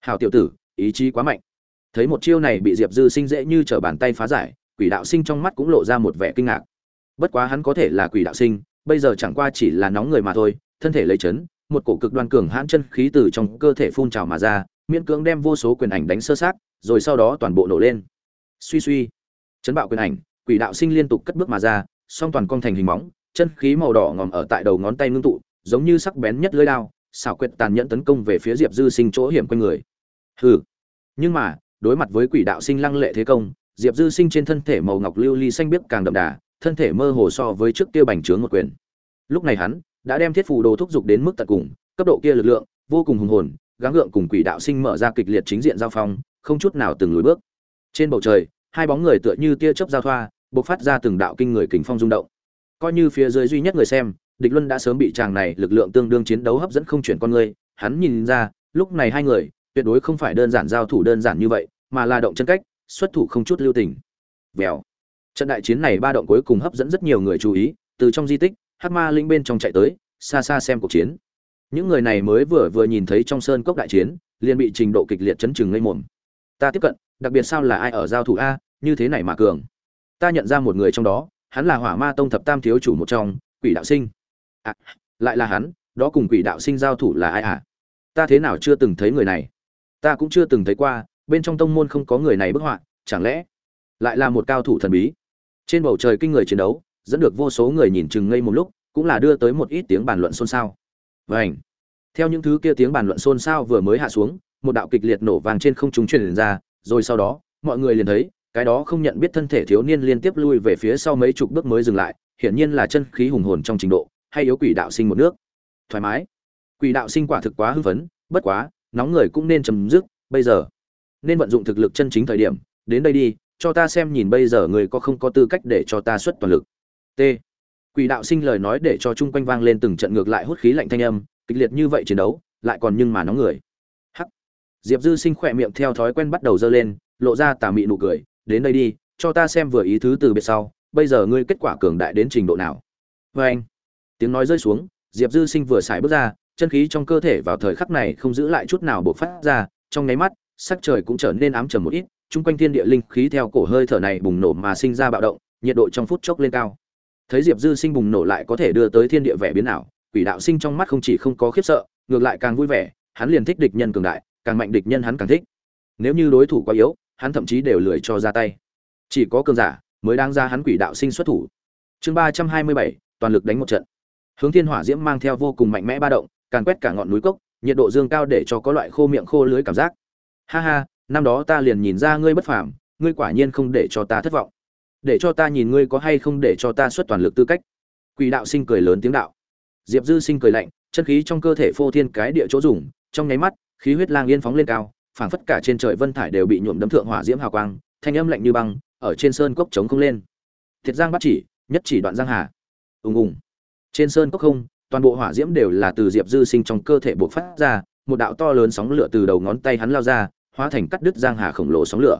Hào tiểu tử, ý chí quá mạnh. Thấy một chiêu này bị diệp dư sinh dễ như trở bàn tay phá giải, quỷ đạo sinh trong mắt cũng lộ ra một vẻ kinh ngạc. Bất quá hắn có thể là quỷ đạo sinh, bây giờ chẳng qua chỉ là nóng người mà thôi, thân thể lấy chấn, một cổ cực đoan cường hãn chân khí từ trong cơ thể phun trào mà ra, miễn cưỡng đem vô số quyền ảnh đánh sơ sát rồi sau đó toàn bộ nổ lên. Suy suy. Chấn bạo quyền ảnh, quỷ đạo sinh liên tục cất bước mà ra, song toàn cong thành hình móng chân khí màu đỏ ngòm ở tại đầu ngón tay ngưng tụ, giống như sắc bén nhất lưỡi đao, xảo quyệt tàn nhẫn tấn công về phía diệp dư sinh chỗ hiểm quanh người. Hừ. Nhưng mà, đối mặt với quỷ đạo sinh lăng lệ thế công, diệp dư sinh trên thân thể màu ngọc lưu ly xanh biếc càng đậm đà, thân thể mơ hồ so với trước kia bành trướng một quyền. Lúc này hắn đã đem thiết phù đồ thúc giục đến mức tận cùng, cấp độ kia lực lượng, vô cùng hùng hồn, gắng gượng cùng quỷ đạo sinh mở ra kịch liệt chính diện giao phong, không chút nào từng lùi bước. Trên bầu trời, hai bóng người tựa như tia chớp giao thoa, bộc phát ra từng đạo kinh người kình phong rung động coi như phía dưới duy nhất người xem, địch luân đã sớm bị chàng này lực lượng tương đương chiến đấu hấp dẫn không chuyển con người. Hắn nhìn ra, lúc này hai người, tuyệt đối không phải đơn giản giao thủ đơn giản như vậy, mà là động chân cách, xuất thủ không chút lưu tình. Vèo. Trận đại chiến này ba động cuối cùng hấp dẫn rất nhiều người chú ý, từ trong di tích, hắc ma linh bên trong chạy tới, xa xa xem cuộc chiến. Những người này mới vừa vừa nhìn thấy trong sơn cốc đại chiến, liền bị trình độ kịch liệt chấn chừng ngây mồm ta tiếp cận, đặc biệt sao là ai ở giao thủ a, như thế này mà cường. Ta nhận ra một người trong đó hắn là hỏa ma tông thập tam thiếu chủ một trong quỷ đạo sinh. À, lại là hắn đó cùng quỷ đạo sinh giao thủ là ai à? Ta thế nào chưa từng thấy người này? Ta cũng chưa từng thấy qua bên trong tông môn không có người này bức họa chẳng lẽ lại là một cao thủ thần bí? Trên bầu trời kinh người chiến đấu dẫn được vô số người nhìn chừng ngây một lúc cũng là đưa tới một ít tiếng bàn luận xôn xao. Vảnh theo những thứ kia tiếng bàn luận xôn xao vừa mới hạ xuống một đạo kịch liệt nổ vàng trên không trung truyền ra rồi sau đó mọi người liền thấy cái đó không nhận biết thân thể thiếu niên liên tiếp lui về phía sau mấy chục bước mới dừng lại, hiển nhiên là chân khí hùng hồn trong trình độ, hay yếu quỷ đạo sinh một nước. Thoải mái. Quỷ đạo sinh quả thực quá hưng phấn, bất quá, nóng người cũng nên chấm dứt, bây giờ. Nên vận dụng thực lực chân chính thời điểm, đến đây đi, cho ta xem nhìn bây giờ người có không có tư cách để cho ta xuất toàn lực. T. Quỷ đạo sinh lời nói để cho chung quanh vang lên từng trận ngược lại hút khí lạnh thanh âm, kịch liệt như vậy chiến đấu, lại còn nhưng mà nóng người. Hắc. Diệp dư sinh khỏe miệng theo thói quen bắt đầu dơ lên, lộ ra tà mị nụ cười đến đây đi, cho ta xem vừa ý thứ từ biệt sau, bây giờ ngươi kết quả cường đại đến trình độ nào. Vê anh. Tiếng nói rơi xuống, diệp dư sinh vừa xài bước ra, chân khí trong cơ thể vào thời khắc này không giữ lại chút nào bộc phát ra, trong nháy mắt, sắc trời cũng trở nên ám trầm một ít, chung quanh thiên địa linh khí theo cổ hơi thở này bùng nổ mà sinh ra bạo động, nhiệt độ trong phút chốc lên cao. Thấy diệp dư sinh bùng nổ lại có thể đưa tới thiên địa vẻ biến ảo, quỷ đạo sinh trong mắt không chỉ không có khiếp sợ, ngược lại càng vui vẻ, hắn liền thích địch nhân cường đại, càng mạnh địch nhân hắn càng thích. Nếu như đối thủ quá yếu hắn thậm chí đều lười cho ra tay. Chỉ có cường giả mới đang ra hắn quỷ đạo sinh xuất thủ. Chương ba trăm hai mươi bảy, toàn lực đánh một trận. Hướng thiên hỏa diễm mang theo vô cùng mạnh mẽ ba động, càn quét cả ngọn núi cốc, nhiệt độ dương cao để cho có loại khô miệng khô lưới cảm giác. Ha ha, năm đó ta liền nhìn ra ngươi bất phàm, ngươi quả nhiên không để cho ta thất vọng. Để cho ta nhìn ngươi có hay không để cho ta xuất toàn lực tư cách. Quỷ đạo sinh cười lớn tiếng đạo. Diệp dư sinh cười lạnh, chân khí trong cơ thể phô thiên cái địa chỗ dùng, trong nháy mắt, khí huyết lang yên phóng lên cao phảng phất cả trên trời vân thải đều bị nhuộm đấm thượng hỏa diễm hào quang, thanh âm lạnh như băng, ở trên sơn cốc trống không lên. Thiệt giang bắt chỉ, nhất chỉ đoạn giang hà. Ùng ùng. Trên sơn cốc không, toàn bộ hỏa diễm đều là từ diệp dư sinh trong cơ thể bộc phát ra, một đạo to lớn sóng lửa từ đầu ngón tay hắn lao ra, hóa thành cắt đứt giang hà khổng lồ sóng lửa.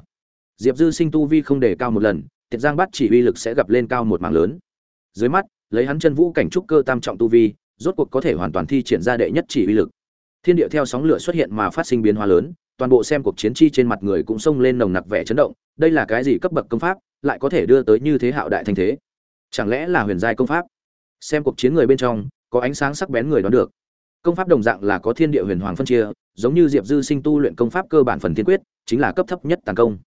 Diệp dư sinh tu vi không đề cao một lần, thiệt giang bắt chỉ uy lực sẽ gặp lên cao một mảng lớn. Dưới mắt, lấy hắn chân vũ cảnh trúc cơ tam trọng tu vi, rốt cuộc có thể hoàn toàn thi triển ra đệ nhất chỉ uy lực. Thiên địa theo sóng lửa xuất hiện mà phát sinh biến hóa lớn toàn bộ xem cuộc chiến chi trên mặt người cũng xông lên nồng nặc vẻ chấn động, đây là cái gì cấp bậc công pháp, lại có thể đưa tới như thế hạo đại thanh thế? Chẳng lẽ là huyền giai công pháp? Xem cuộc chiến người bên trong, có ánh sáng sắc bén người đoán được. Công pháp đồng dạng là có thiên địa huyền hoàng phân chia, giống như diệp dư sinh tu luyện công pháp cơ bản phần thiên quyết, chính là cấp thấp nhất tàn công.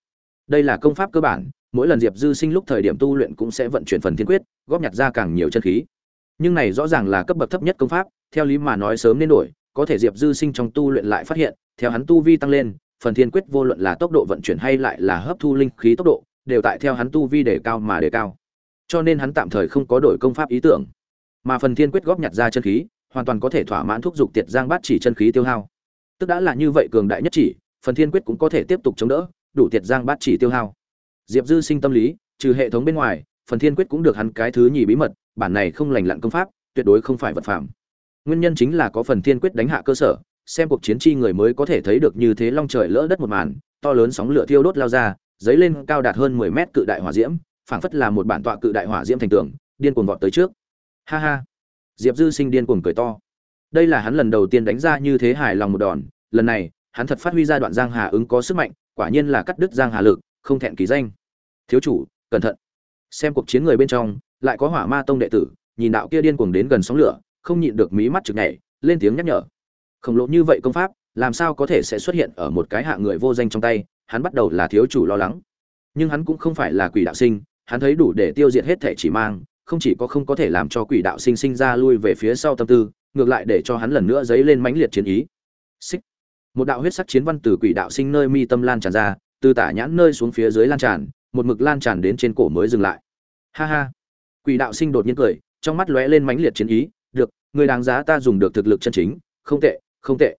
Đây là công pháp cơ bản, mỗi lần diệp dư sinh lúc thời điểm tu luyện cũng sẽ vận chuyển phần thiên quyết, góp nhặt ra càng nhiều chân khí. Nhưng này rõ ràng là cấp bậc thấp nhất công pháp, theo lý mà nói sớm nên đổi có thể diệp dư sinh trong tu luyện lại phát hiện, theo hắn tu vi tăng lên, phần thiên quyết vô luận là tốc độ vận chuyển hay lại là hấp thu linh khí tốc độ, đều tại theo hắn tu vi đề cao mà đề cao. Cho nên hắn tạm thời không có đổi công pháp ý tưởng. Mà phần thiên quyết góp nhặt ra chân khí, hoàn toàn có thể thỏa mãn thúc giục tiệt giang bát chỉ chân khí tiêu hao. Tức đã là như vậy cường đại nhất chỉ, phần thiên quyết cũng có thể tiếp tục chống đỡ, đủ tiệt giang bát chỉ tiêu hao. Diệp dư sinh tâm lý, trừ hệ thống bên ngoài, phần thiên quyết cũng được hắn cái thứ nhì bí mật, bản này không lành lặn công pháp, tuyệt đối không phải vật phẩm nguyên nhân chính là có phần thiên quyết đánh hạ cơ sở, xem cuộc chiến chi người mới có thể thấy được như thế long trời lỡ đất một màn, to lớn sóng lửa thiêu đốt lao ra dấy lên cao đạt hơn mười mét cự đại hỏa diễm, phảng phất là một bản tọa cự đại hỏa diễm thành tường, điên cuồng vọt tới trước. Ha ha. Diệp dư sinh điên cuồng cười to. Đây là hắn lần đầu tiên đánh ra như thế hài lòng một đòn, lần này, hắn thật phát huy ra đoạn giang hà ứng có sức mạnh, quả nhiên là cắt đứt giang hà lực, không thẹn kỳ danh. Thiếu chủ, cẩn thận. Xem cuộc chiến người bên trong, lại có hỏa ma tông đệ tử, nhìn đạo kia điên cuồng đến gần sóng lửa không nhịn được mí mắt trực nhảy, lên tiếng nhắc nhở. Khổng lồ như vậy công pháp, làm sao có thể sẽ xuất hiện ở một cái hạ người vô danh trong tay, hắn bắt đầu là thiếu chủ lo lắng. Nhưng hắn cũng không phải là quỷ đạo sinh, hắn thấy đủ để tiêu diệt hết thể chỉ mang, không chỉ có không có thể làm cho quỷ đạo sinh sinh ra lui về phía sau tâm tư, ngược lại để cho hắn lần nữa dấy lên mãnh liệt chiến ý. Xích. Một đạo huyết sắc chiến văn từ quỷ đạo sinh nơi mi tâm lan tràn ra, từ tả nhãn nơi xuống phía dưới lan tràn, một mực lan tràn đến trên cổ mới dừng lại. Ha ha. Quỷ đạo sinh đột nhiên cười, trong mắt lóe lên mãnh liệt chiến ý người đáng giá ta dùng được thực lực chân chính, không tệ không tệ.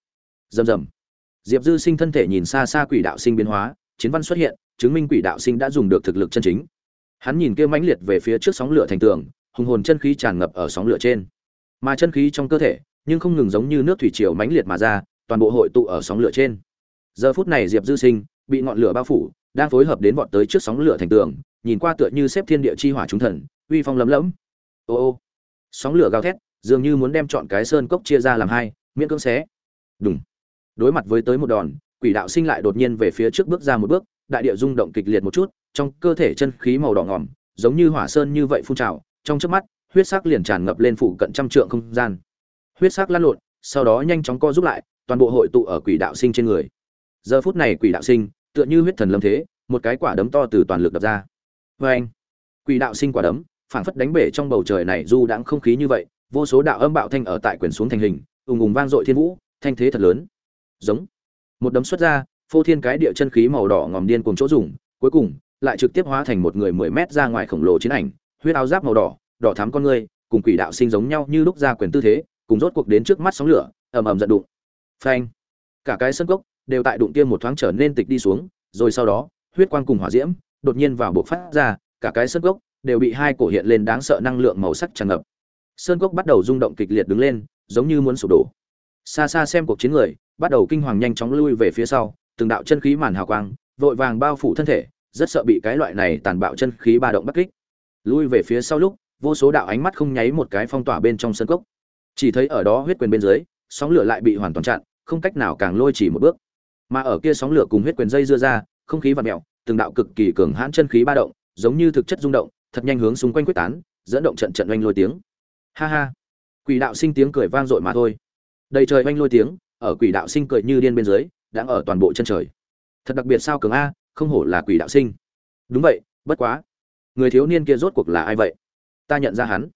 Rầm rầm. Diệp dư sinh thân thể nhìn xa xa quỷ đạo sinh biến hóa, chiến văn xuất hiện, chứng minh quỷ đạo sinh đã dùng được thực lực chân chính. Hắn nhìn kia mãnh liệt về phía trước sóng lửa thành tường, hùng hồn chân khí tràn ngập ở sóng lửa trên. Mà chân khí trong cơ thể, nhưng không ngừng giống như nước thủy triều mãnh liệt mà ra, toàn bộ hội tụ ở sóng lửa trên. Giờ phút này diệp dư sinh bị ngọn lửa bao phủ, đang phối hợp đến vọt tới trước sóng lửa thành tường, nhìn qua tựa như xếp thiên địa chi hỏa chúng thần, uy phong lấm lẫm. Ô ô. Sóng lửa gào thét dường như muốn đem chọn cái sơn cốc chia ra làm hai, miễn cưỡng xé. Đúng đối mặt với tới một đòn, quỷ đạo sinh lại đột nhiên về phía trước bước ra một bước, đại địa rung động kịch liệt một chút, trong cơ thể chân khí màu đỏ ngỏm, giống như hỏa sơn như vậy phun trào, trong chớp mắt, huyết sắc liền tràn ngập lên phụ cận trăm trượng không gian. Huyết sắc lăn lộn, sau đó nhanh chóng co rút lại, toàn bộ hội tụ ở quỷ đạo sinh trên người. Giờ phút này quỷ đạo sinh, tựa như huyết thần lâm thế, một cái quả đấm to từ toàn lực đập ra. Vê anh quỷ đạo sinh quả đấm, phảng phất đánh bể trong bầu trời này du đãng không khí như vậy vô số đạo âm bạo thanh ở tại quyển xuống thành hình ùng ùng vang dội thiên vũ thanh thế thật lớn. Giống. Một đấm xuất ra phô thiên cái địa chân khí màu đỏ ngòm điên cùng chỗ dùng cuối cùng lại trực tiếp hóa thành một người mười mét ra ngoài khổng lồ chiến ảnh huyết áo giáp màu đỏ đỏ thắm con người, cùng quỷ đạo sinh giống nhau như lúc ra quyền tư thế cùng rốt cuộc đến trước mắt sóng lửa ầm ầm giận đụng. Phanh. Cả cái sân gốc đều tại đụng kia một thoáng trở nên tịch đi xuống rồi sau đó huyết quang cùng hỏa diễm đột nhiên vào buộc phát ra cả cái sân gốc đều bị hai cổ hiện lên đáng sợ năng lượng màu sắc tràn ngập sơn cốc bắt đầu rung động kịch liệt đứng lên, giống như muốn sụp đổ. Xa xa xem cuộc chiến người, bắt đầu kinh hoàng nhanh chóng lui về phía sau, từng đạo chân khí màn hào quang, vội vàng bao phủ thân thể, rất sợ bị cái loại này tàn bạo chân khí ba động bắt kích. Lui về phía sau lúc, vô số đạo ánh mắt không nháy một cái phong tỏa bên trong sân cốc. Chỉ thấy ở đó huyết quyền bên dưới, sóng lửa lại bị hoàn toàn chặn, không cách nào càng lôi chỉ một bước. Mà ở kia sóng lửa cùng huyết quyền dây dưa ra, không khí vặn mèo, từng đạo cực kỳ cường hãn chân khí ba động, giống như thực chất rung động, thật nhanh hướng xung quanh quyết tán, dẫn động trận trận oanh lôi tiếng ha ha. Quỷ đạo sinh tiếng cười vang dội mà thôi. Đầy trời oanh lôi tiếng, ở quỷ đạo sinh cười như điên bên dưới đang ở toàn bộ chân trời. Thật đặc biệt sao cường a, không hổ là quỷ đạo sinh. Đúng vậy, bất quá. Người thiếu niên kia rốt cuộc là ai vậy? Ta nhận ra hắn.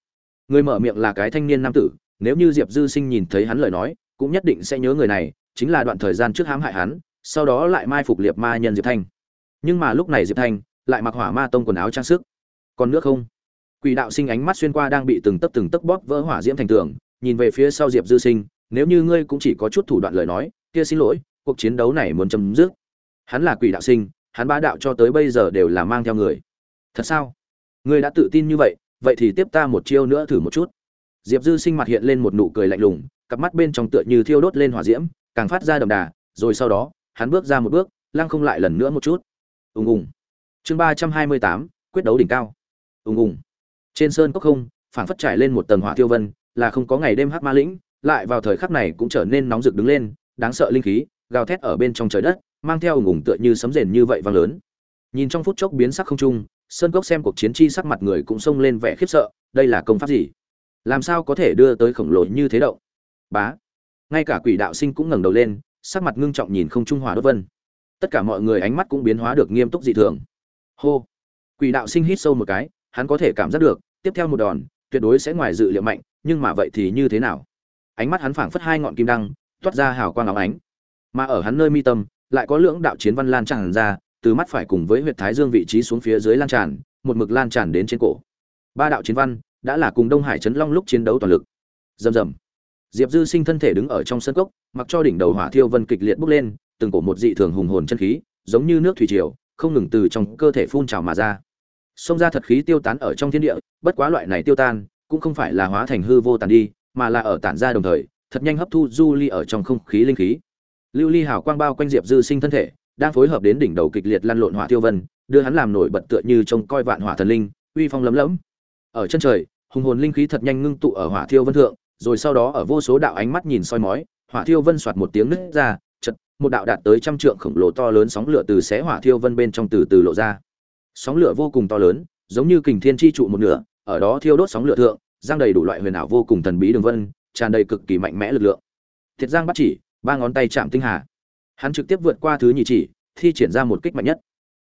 Người mở miệng là cái thanh niên nam tử, nếu như diệp dư sinh nhìn thấy hắn lời nói, cũng nhất định sẽ nhớ người này, chính là đoạn thời gian trước hãm hại hắn, sau đó lại mai phục liệt ma nhân diệp thanh. Nhưng mà lúc này diệp thanh lại mặc hỏa ma tông quần áo trang sức. Còn nước không? Quỷ đạo sinh ánh mắt xuyên qua đang bị từng tấc từng tấc bóp vỡ hỏa diễm thành tường, nhìn về phía sau diệp dư sinh, nếu như ngươi cũng chỉ có chút thủ đoạn lời nói, kia xin lỗi, cuộc chiến đấu này muốn chấm dứt. Hắn là quỷ đạo sinh, hắn ba đạo cho tới bây giờ đều là mang theo người. Thật sao? Ngươi đã tự tin như vậy vậy thì tiếp ta một chiêu nữa thử một chút. Diệp dư sinh mặt hiện lên một nụ cười lạnh lùng, cặp mắt bên trong tựa như thiêu đốt lên hỏa diễm, càng phát ra đậm đà, rồi sau đó, hắn bước ra một bước, lăng không lại lần nữa một chút. Ùng ùng. Chương ba trăm hai mươi tám, quyết đấu đỉnh cao. Ùng ùng trên sơn cốc không, phảng phất trải lên một tầng hỏa tiêu vân, là không có ngày đêm hát ma lĩnh, lại vào thời khắc này cũng trở nên nóng rực đứng lên, đáng sợ linh khí, gào thét ở bên trong trời đất, mang theo ùng ùng tựa như sấm rền như vậy vang lớn. Nhìn trong phút chốc biến sắc không trung, sơn cốc xem cuộc chiến chi sắc mặt người cũng xông lên vẻ khiếp sợ, đây là công pháp gì? Làm sao có thể đưa tới khổng lồ như thế động? Bá! Ngay cả quỷ đạo sinh cũng ngẩng đầu lên, sắc mặt ngưng trọng nhìn không trung hỏa đốt vân. Tất cả mọi người ánh mắt cũng biến hóa được nghiêm túc dị thường. Hô! Quỷ đạo sinh hít sâu một cái hắn có thể cảm giác được, tiếp theo một đòn, tuyệt đối sẽ ngoài dự liệu mạnh, nhưng mà vậy thì như thế nào? Ánh mắt hắn phảng phất hai ngọn kim đăng, toát ra hào quang óng ánh. Mà ở hắn nơi mi tâm, lại có lưỡng đạo chiến văn lan tràn ra, từ mắt phải cùng với huyệt thái dương vị trí xuống phía dưới lan tràn, một mực lan tràn đến trên cổ. Ba đạo chiến văn đã là cùng đông hải trấn long lúc chiến đấu toàn lực. Rầm rầm. Diệp dư sinh thân thể đứng ở trong sân cốc, mặc cho đỉnh đầu hỏa thiêu vân kịch liệt bốc lên, từng cổ một dị thường hùng hồn chân khí, giống như nước thủy triều, không ngừng từ trong cơ thể phun trào mà ra xông ra thật khí tiêu tán ở trong thiên địa, bất quá loại này tiêu tan cũng không phải là hóa thành hư vô tàn đi, mà là ở tản ra đồng thời, thật nhanh hấp thu du ly ở trong không khí linh khí. Lưu ly hào quang bao quanh diệp dư sinh thân thể, đang phối hợp đến đỉnh đầu kịch liệt lăn lộn hỏa tiêu vân, đưa hắn làm nổi bật tựa như trông coi vạn hỏa thần linh, uy phong lấm lẫm ở chân trời, hùng hồn linh khí thật nhanh ngưng tụ ở hỏa thiêu vân thượng, rồi sau đó ở vô số đạo ánh mắt nhìn soi mói, hỏa thiêu vân soạt một tiếng nứt ra, chật, một đạo đạt tới trăm trượng khổng lồ to lớn sóng lửa từ xé hỏa thiêu vân bên trong từ từ lộ ra sóng lửa vô cùng to lớn, giống như kình thiên chi trụ một nửa, ở đó thiêu đốt sóng lửa thượng, giang đầy đủ loại huyền ảo vô cùng thần bí đường vân, tràn đầy cực kỳ mạnh mẽ lực lượng. Thiệt giang bắt chỉ, ba ngón tay chạm tinh hà. Hắn trực tiếp vượt qua thứ nhị chỉ, thi triển ra một kích mạnh nhất.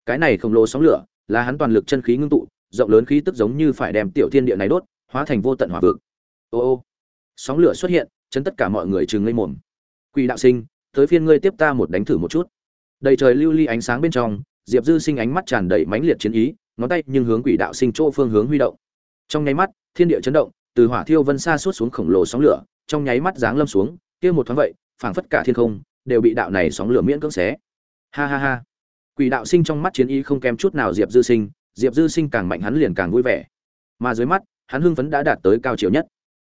Cái này khổng lồ sóng lửa, là hắn toàn lực chân khí ngưng tụ, rộng lớn khí tức giống như phải đem tiểu thiên địa này đốt, hóa thành vô tận hỏa vực. Ô ô. Sóng lửa xuất hiện, chấn tất cả mọi người chừng ngây mồm. Quỷ đạo sinh, tới phiên ngươi tiếp ta một đánh thử một chút. Đầy trời lưu ly ánh sáng bên trong diệp dư sinh ánh mắt tràn đầy mãnh liệt chiến ý, ngón tay nhưng hướng quỷ đạo sinh chỗ phương hướng huy động. Trong nháy mắt, thiên địa chấn động, từ hỏa thiêu vân xa suốt xuống khổng lồ sóng lửa, trong nháy mắt giáng lâm xuống, kia một thoáng vậy, phảng phất cả thiên không, đều bị đạo này sóng lửa miễn cưỡng xé. Ha ha ha. Quỷ đạo sinh trong mắt chiến ý không kém chút nào diệp dư sinh, diệp dư sinh càng mạnh hắn liền càng vui vẻ. Mà dưới mắt, hắn hưng phấn đã đạt tới cao chiều nhất.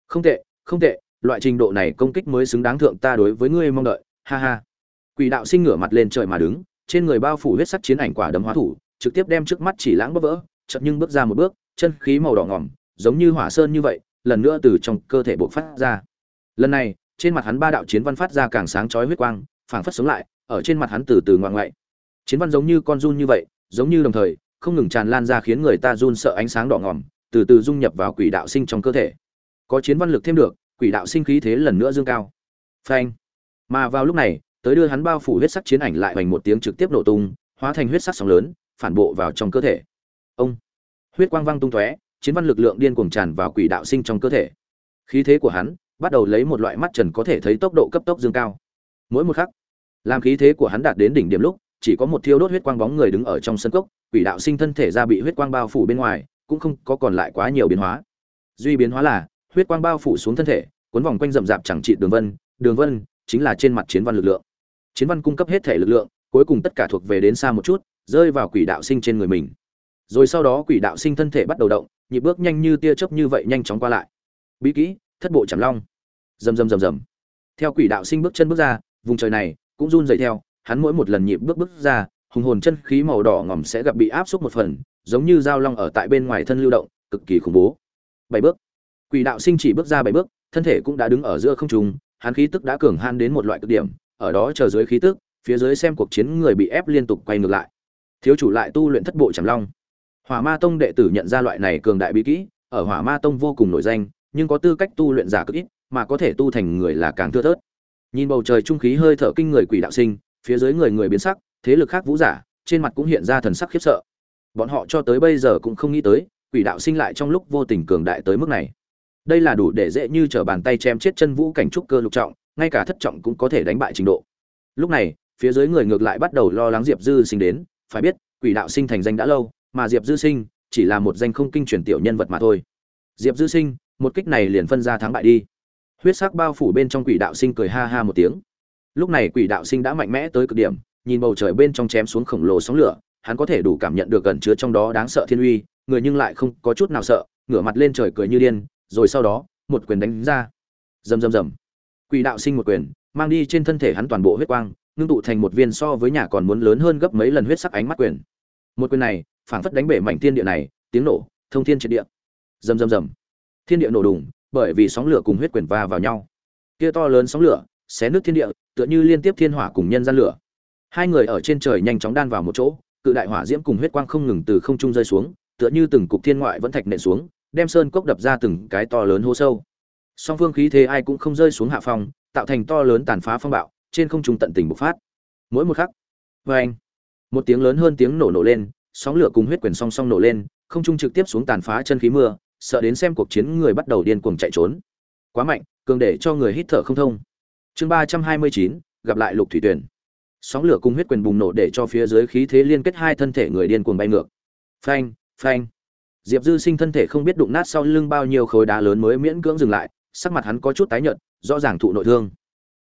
Không tệ không tệ, loại trình độ này công kích mới xứng đáng thượng ta đối với ngươi mong đợi. Ha ha. Quỷ đạo sinh ngửa mặt lên trời mà đứng trên người bao phủ huyết sắc chiến ảnh quả đấm hóa thủ, trực tiếp đem trước mắt chỉ lãng bóp vỡ chậm nhưng bước ra một bước, chân khí màu đỏ ngỏm, giống như hỏa sơn như vậy, lần nữa từ trong cơ thể bộc phát ra. Lần này, trên mặt hắn ba đạo chiến văn phát ra càng sáng chói huyết quang, phảng phất sống lại, ở trên mặt hắn từ từ ngoạng ngoại. Chiến văn giống như con run như vậy, giống như đồng thời, không ngừng tràn lan ra khiến người ta run sợ ánh sáng đỏ ngỏm, từ từ dung nhập vào quỷ đạo sinh trong cơ thể. Có chiến văn lực thêm được, quỷ đạo sinh khí thế lần nữa dương cao. Phanh. Mà vào lúc này tới đưa hắn bao phủ huyết sắc chiến ảnh lại hoành một tiếng trực tiếp nổ tung, hóa thành huyết sắc sóng lớn, phản bộ vào trong cơ thể. Ông, huyết quang văng tung tóe, chiến văn lực lượng điên cuồng tràn vào quỷ đạo sinh trong cơ thể. Khí thế của hắn bắt đầu lấy một loại mắt trần có thể thấy tốc độ cấp tốc dương cao. Mỗi một khắc, làm khí thế của hắn đạt đến đỉnh điểm lúc, chỉ có một thiêu đốt huyết quang bóng người đứng ở trong sân cốc, quỷ đạo sinh thân thể ra bị huyết quang bao phủ bên ngoài, cũng không có còn lại quá nhiều biến hóa. Duy biến hóa là, huyết quang bao phủ xuống thân thể, cuốn vòng quanh rậm rạp chẳng trị đường vân đường vân chính là trên mặt chiến văn lực lượng chiến văn cung cấp hết thể lực lượng, cuối cùng tất cả thuộc về đến xa một chút, rơi vào quỷ đạo sinh trên người mình. Rồi sau đó quỷ đạo sinh thân thể bắt đầu động, nhịp bước nhanh như tia chớp như vậy nhanh chóng qua lại. Bí kỹ, thất bộ chảm long. Rầm rầm rầm rầm. Theo quỷ đạo sinh bước chân bước ra, vùng trời này cũng run dậy theo, hắn mỗi một lần nhịp bước bước ra, hùng hồn chân khí màu đỏ ngòm sẽ gặp bị áp suất một phần, giống như dao long ở tại bên ngoài thân lưu động, cực kỳ khủng bố. Bảy bước. Quỷ đạo sinh chỉ bước ra bảy bước, thân thể cũng đã đứng ở giữa không trung, hắn khí tức đã cường han đến một loại cực điểm ở đó chờ dưới khí tức, phía dưới xem cuộc chiến người bị ép liên tục quay ngược lại. Thiếu chủ lại tu luyện thất bộ chẩm long. Hỏa ma tông đệ tử nhận ra loại này cường đại bí kỹ, ở hỏa ma tông vô cùng nổi danh, nhưng có tư cách tu luyện giả cực ít, mà có thể tu thành người là càng thưa thớt. Nhìn bầu trời trung khí hơi thở kinh người quỷ đạo sinh, phía dưới người người biến sắc, thế lực khác vũ giả, trên mặt cũng hiện ra thần sắc khiếp sợ. Bọn họ cho tới bây giờ cũng không nghĩ tới, quỷ đạo sinh lại trong lúc vô tình cường đại tới mức này đây là đủ để dễ như trở bàn tay chém chết chân vũ cảnh trúc cơ lục trọng, ngay cả thất trọng cũng có thể đánh bại trình độ. Lúc này, phía dưới người ngược lại bắt đầu lo lắng diệp dư sinh đến, phải biết, quỷ đạo sinh thành danh đã lâu, mà diệp dư sinh chỉ là một danh không kinh truyền tiểu nhân vật mà thôi. Diệp dư sinh, một kích này liền phân ra thắng bại đi. Huyết sắc bao phủ bên trong quỷ đạo sinh cười ha ha một tiếng. Lúc này quỷ đạo sinh đã mạnh mẽ tới cực điểm, nhìn bầu trời bên trong chém xuống khổng lồ sóng lửa, hắn có thể đủ cảm nhận được gần chứa trong đó đáng sợ thiên uy, người nhưng lại không có chút nào sợ, ngửa mặt lên trời cười như điên rồi sau đó, một quyền đánh ra. Rầm rầm rầm. Quỷ đạo sinh một quyền, mang đi trên thân thể hắn toàn bộ huyết quang, ngưng tụ thành một viên so với nhà còn muốn lớn hơn gấp mấy lần huyết sắc ánh mắt quyền. Một quyền này, phảng phất đánh bể mảnh thiên địa này, tiếng nổ, thông thiên triệt địa. Rầm rầm rầm. Thiên địa nổ đùng, bởi vì sóng lửa cùng huyết quyền va vào nhau. Kia to lớn sóng lửa, xé nước thiên địa, tựa như liên tiếp thiên hỏa cùng nhân gian lửa. Hai người ở trên trời nhanh chóng đan vào một chỗ, cự đại hỏa diễm cùng huyết quang không ngừng từ không trung rơi xuống, tựa như từng cục thiên ngoại vẫn thạch nện xuống đem sơn cốc đập ra từng cái to lớn hố sâu. Song phương khí thế ai cũng không rơi xuống hạ phong, tạo thành to lớn tàn phá phong bạo, trên không trung tận tình bộc phát. Mỗi một khắc vê anh, một tiếng lớn hơn tiếng nổ nổ lên, sóng lửa cùng huyết quyền song song nổ lên, không trung trực tiếp xuống tàn phá chân khí mưa, sợ đến xem cuộc chiến người bắt đầu điên cuồng chạy trốn. Quá mạnh, cường để cho người hít thở không thông. Chương ba trăm hai mươi chín, gặp lại lục thủy tuyển sóng lửa cùng huyết quyền bùng nổ để cho phía dưới khí thế liên kết hai thân thể người điên cuồng bay ngược. Phanh phanh diệp dư sinh thân thể không biết đụng nát sau lưng bao nhiêu khối đá lớn mới miễn cưỡng dừng lại, sắc mặt hắn có chút tái nhợt, rõ ràng thụ nội thương.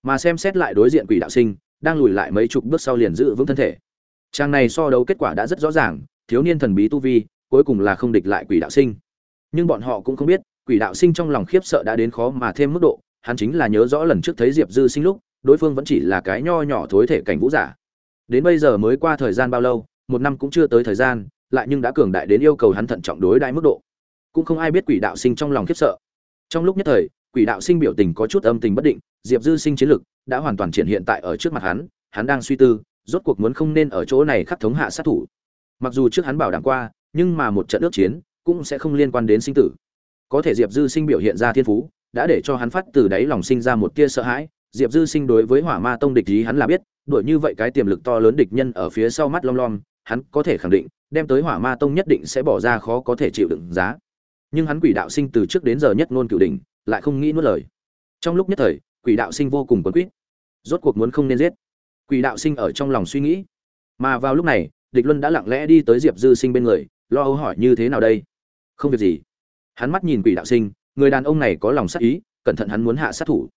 Mà xem xét lại đối diện quỷ đạo sinh, đang lùi lại mấy chục bước sau liền giữ vững thân thể. Trang này so đấu kết quả đã rất rõ ràng, thiếu niên thần bí tu vi, cuối cùng là không địch lại quỷ đạo sinh. Nhưng bọn họ cũng không biết, quỷ đạo sinh trong lòng khiếp sợ đã đến khó mà thêm mức độ, hắn chính là nhớ rõ lần trước thấy diệp dư sinh lúc, đối phương vẫn chỉ là cái nho nhỏ thối thể cảnh vũ giả. Đến bây giờ mới qua thời gian bao lâu, một năm cũng chưa tới thời gian lại nhưng đã cường đại đến yêu cầu hắn thận trọng đối đại mức độ. Cũng không ai biết quỷ đạo sinh trong lòng khiếp sợ. Trong lúc nhất thời, quỷ đạo sinh biểu tình có chút âm tình bất định, diệp dư sinh chiến lực đã hoàn toàn triển hiện tại ở trước mặt hắn hắn đang suy tư, rốt cuộc muốn không nên ở chỗ này khắc thống hạ sát thủ. Mặc dù trước hắn bảo đảm qua, nhưng mà một trận ước chiến cũng sẽ không liên quan đến sinh tử. Có thể diệp dư sinh biểu hiện ra thiên phú, đã để cho hắn phát từ đáy lòng sinh ra một tia sợ hãi. Diệp dư sinh đối với hỏa ma tông địch ý hắn là biết, đuổi như vậy cái tiềm lực to lớn địch nhân ở phía sau mắt lom lom hắn có thể khẳng định, đem tới hỏa ma tông nhất định sẽ bỏ ra khó có thể chịu đựng giá. Nhưng hắn quỷ đạo sinh từ trước đến giờ nhất ngôn cửu đỉnh, lại không nghĩ nuốt lời. Trong lúc nhất thời, quỷ đạo sinh vô cùng quấn quýt. Rốt cuộc muốn không nên giết. Quỷ đạo sinh ở trong lòng suy nghĩ. Mà vào lúc này, địch luân đã lặng lẽ đi tới diệp dư sinh bên người, lo âu hỏi như thế nào đây? Không việc gì. Hắn mắt nhìn quỷ đạo sinh, người đàn ông này có lòng sát ý, cẩn thận hắn muốn hạ sát thủ.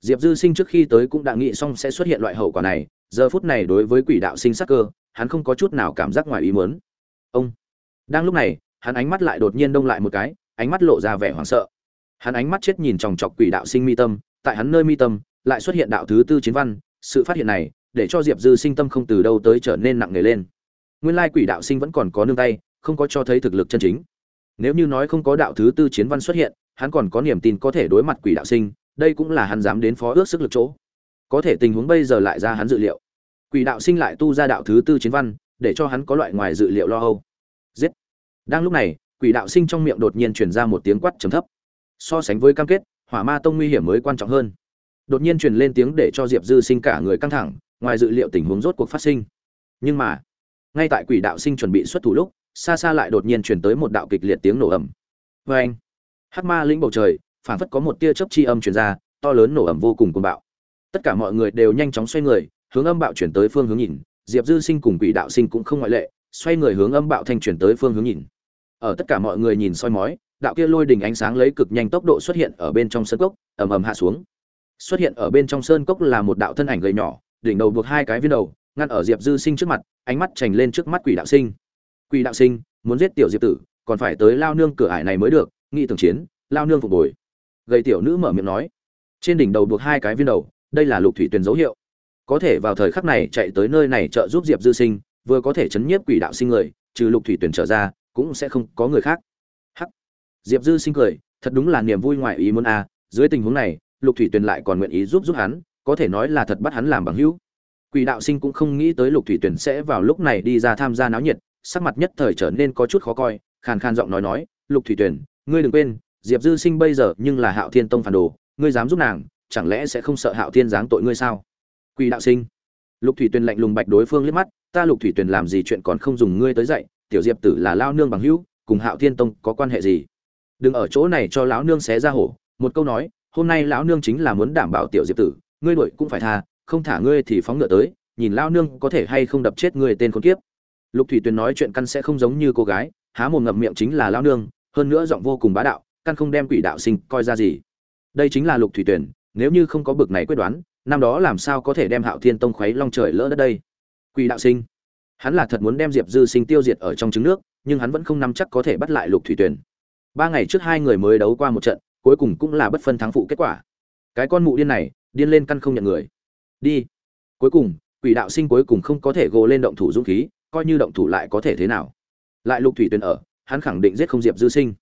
Diệp dư sinh trước khi tới cũng đã nghĩ xong sẽ xuất hiện loại hậu quả này giờ phút này đối với quỷ đạo sinh sắc cơ, hắn không có chút nào cảm giác ngoài ý muốn. Ông. Đang lúc này, hắn ánh mắt lại đột nhiên đông lại một cái, ánh mắt lộ ra vẻ hoảng sợ. Hắn ánh mắt chết nhìn chòng chọc quỷ đạo sinh mi tâm, tại hắn nơi mi tâm, lại xuất hiện đạo thứ tư chiến văn, sự phát hiện này, để cho diệp dư sinh tâm không từ đâu tới trở nên nặng nề lên. Nguyên lai quỷ đạo sinh vẫn còn có nương tay, không có cho thấy thực lực chân chính. Nếu như nói không có đạo thứ tư chiến văn xuất hiện, hắn còn có niềm tin có thể đối mặt quỷ đạo sinh, đây cũng là hắn dám đến phó ước sức lực chỗ có thể tình huống bây giờ lại ra hắn dự liệu. Quỷ đạo sinh lại tu ra đạo thứ tư chiến văn, để cho hắn có loại ngoài dự liệu lo âu. Giết! Đang lúc này, quỷ đạo sinh trong miệng đột nhiên truyền ra một tiếng quát trầm thấp. So sánh với cam kết, hỏa ma tông nguy hiểm mới quan trọng hơn. Đột nhiên truyền lên tiếng để cho diệp dư sinh cả người căng thẳng, ngoài dự liệu tình huống rốt cuộc phát sinh. Nhưng mà, ngay tại quỷ đạo sinh chuẩn bị xuất thủ lúc, xa xa lại đột nhiên truyền tới một đạo kịch liệt tiếng nổ ầm. Vê anh hắc ma lĩnh bầu trời, phảng phất có một tia chớp chi âm truyền ra, to lớn nổ ầm vô cùng cuồng bạo tất cả mọi người đều nhanh chóng xoay người, hướng âm bạo chuyển tới phương hướng nhìn, diệp dư sinh cùng quỷ đạo sinh cũng không ngoại lệ, xoay người hướng âm bạo thanh chuyển tới phương hướng nhìn. Ở tất cả mọi người nhìn soi mói, đạo kia lôi đỉnh ánh sáng lấy cực nhanh tốc độ xuất hiện ở bên trong sơn cốc, ầm ầm hạ xuống. Xuất hiện ở bên trong sơn cốc là một đạo thân ảnh gầy nhỏ, đỉnh đầu buộc hai cái viên đầu, ngăn ở diệp dư sinh trước mặt, ánh mắt chành lên trước mắt quỷ đạo sinh. Quỷ đạo sinh, muốn giết tiểu diệp tử, còn phải tới lao nương cửa ải này mới được nghị tưởng chiến, lao nương phục bồi gầy tiểu nữ mở miệng nói. Trên đỉnh đầu buộc hai cái viên đầu đây là lục thủy tuyền dấu hiệu. Có thể vào thời khắc này chạy tới nơi này trợ giúp diệp dư sinh vừa có thể chấn nhiếp quỷ đạo sinh người trừ lục thủy Tuyền trở ra cũng sẽ không có người khác. Hắc. Diệp dư sinh cười thật đúng là niềm vui ngoài ý muốn a dưới tình huống này lục thủy Tuyền lại còn nguyện ý giúp giúp hắn có thể nói là thật bắt hắn làm bằng hữu. Quỷ đạo sinh cũng không nghĩ tới lục thủy Tuyền sẽ vào lúc này đi ra tham gia náo nhiệt sắc mặt nhất thời trở nên có chút khó coi khàn khàn giọng nói nói lục thủy Tuyền, ngươi đừng quên diệp dư sinh bây giờ nhưng là hạo thiên tông phản đồ ngươi dám giúp nàng chẳng lẽ sẽ không sợ hạo thiên giáng tội ngươi sao? Quỷ đạo sinh. Lục thủy tuyền lạnh lùng bạch đối phương liếc mắt, ta lục thủy tuyền làm gì chuyện còn không dùng ngươi tới dậy tiểu diệp tử là lao nương bằng hữu, cùng hạo thiên tông có quan hệ gì? Đừng ở chỗ này cho lão nương xé ra hổ, một câu nói, hôm nay lão nương chính là muốn đảm bảo tiểu diệp tử, ngươi đuổi cũng phải tha, không thả ngươi thì phóng ngựa tới, nhìn lao nương có thể hay không đập chết ngươi tên con kiếp. Lục thủy tuyền nói chuyện căn sẽ không giống như cô gái, há mồm ngậm miệng chính là lao nương, hơn nữa giọng vô cùng bá đạo, căn không đem quỷ đạo sinh coi ra gì. Đây chính là lục thủy tuyền nếu như không có bực này quyết đoán, năm đó làm sao có thể đem hạo thiên tông khuấy long trời lỡ đất đây? Quỷ đạo sinh. Hắn là thật muốn đem diệp dư sinh tiêu diệt ở trong trứng nước, nhưng hắn vẫn không nắm chắc có thể bắt lại lục thủy tuyền. Ba ngày trước hai người mới đấu qua một trận, cuối cùng cũng là bất phân thắng phụ kết quả. Cái con mụ điên này, điên lên căn không nhận người. Đi. Cuối cùng, quỷ đạo sinh cuối cùng không có thể gồ lên động thủ dũng khí, coi như động thủ lại có thể thế nào? Lại lục thủy tuyền ở, hắn khẳng định giết không diệp dư sinh.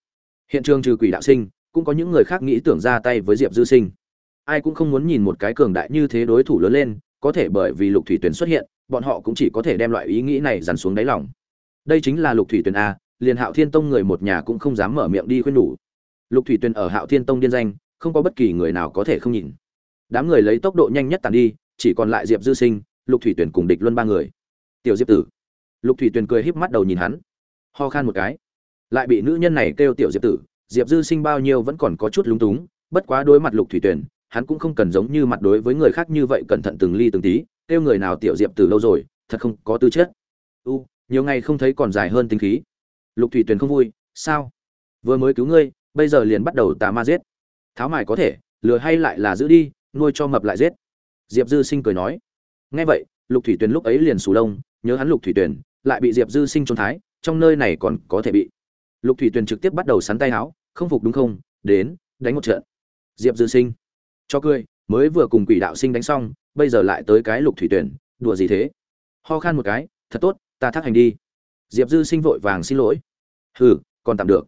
Hiện trường trừ quỷ đạo sinh, cũng có những người khác nghĩ tưởng ra tay với diệp dư sinh ai cũng không muốn nhìn một cái cường đại như thế đối thủ lớn lên, có thể bởi vì lục thủy tuyển xuất hiện, bọn họ cũng chỉ có thể đem loại ý nghĩ này dằn xuống đáy lòng. Đây chính là lục thủy tuyển a, liền hạo thiên tông người một nhà cũng không dám mở miệng đi khuyên nhủ. Lục thủy tuyển ở hạo thiên tông điên danh, không có bất kỳ người nào có thể không nhìn. Đám người lấy tốc độ nhanh nhất tàn đi, chỉ còn lại diệp dư sinh, lục thủy tuyển cùng địch luân ba người. Tiểu diệp tử. Lục thủy tuyển cười híp mắt đầu nhìn hắn. Ho khan một cái. Lại bị nữ nhân này kêu tiểu diệp tử, diệp dư sinh bao nhiêu vẫn còn có chút lúng túng, bất quá đối mặt lục thủy tuyển hắn cũng không cần giống như mặt đối với người khác như vậy cẩn thận từng ly từng tí, kêu người nào tiểu diệp từ lâu rồi, thật không có tư chất. U, nhiều ngày không thấy còn dài hơn tính khí. Lục thủy tuyền không vui, sao? Vừa mới cứu ngươi, bây giờ liền bắt đầu tà ma giết. Tháo mài có thể, lừa hay lại là giữ đi, nuôi cho mập lại giết. Diệp dư sinh cười nói. Nghe vậy, lục thủy tuyền lúc ấy liền sù lông, nhớ hắn lục thủy tuyền, lại bị diệp dư sinh trốn thái, trong nơi này còn có thể bị. Lục thủy tuyền trực tiếp bắt đầu sắn tay áo, không phục đúng không? Đến, đánh một trận. Diệp dư sinh cho cười, mới vừa cùng quỷ đạo sinh đánh xong, bây giờ lại tới cái lục thủy tuyển, đùa gì thế? Ho khan một cái, thật tốt, ta thác hành đi. Diệp dư sinh vội vàng xin lỗi. Hừ, còn tạm được.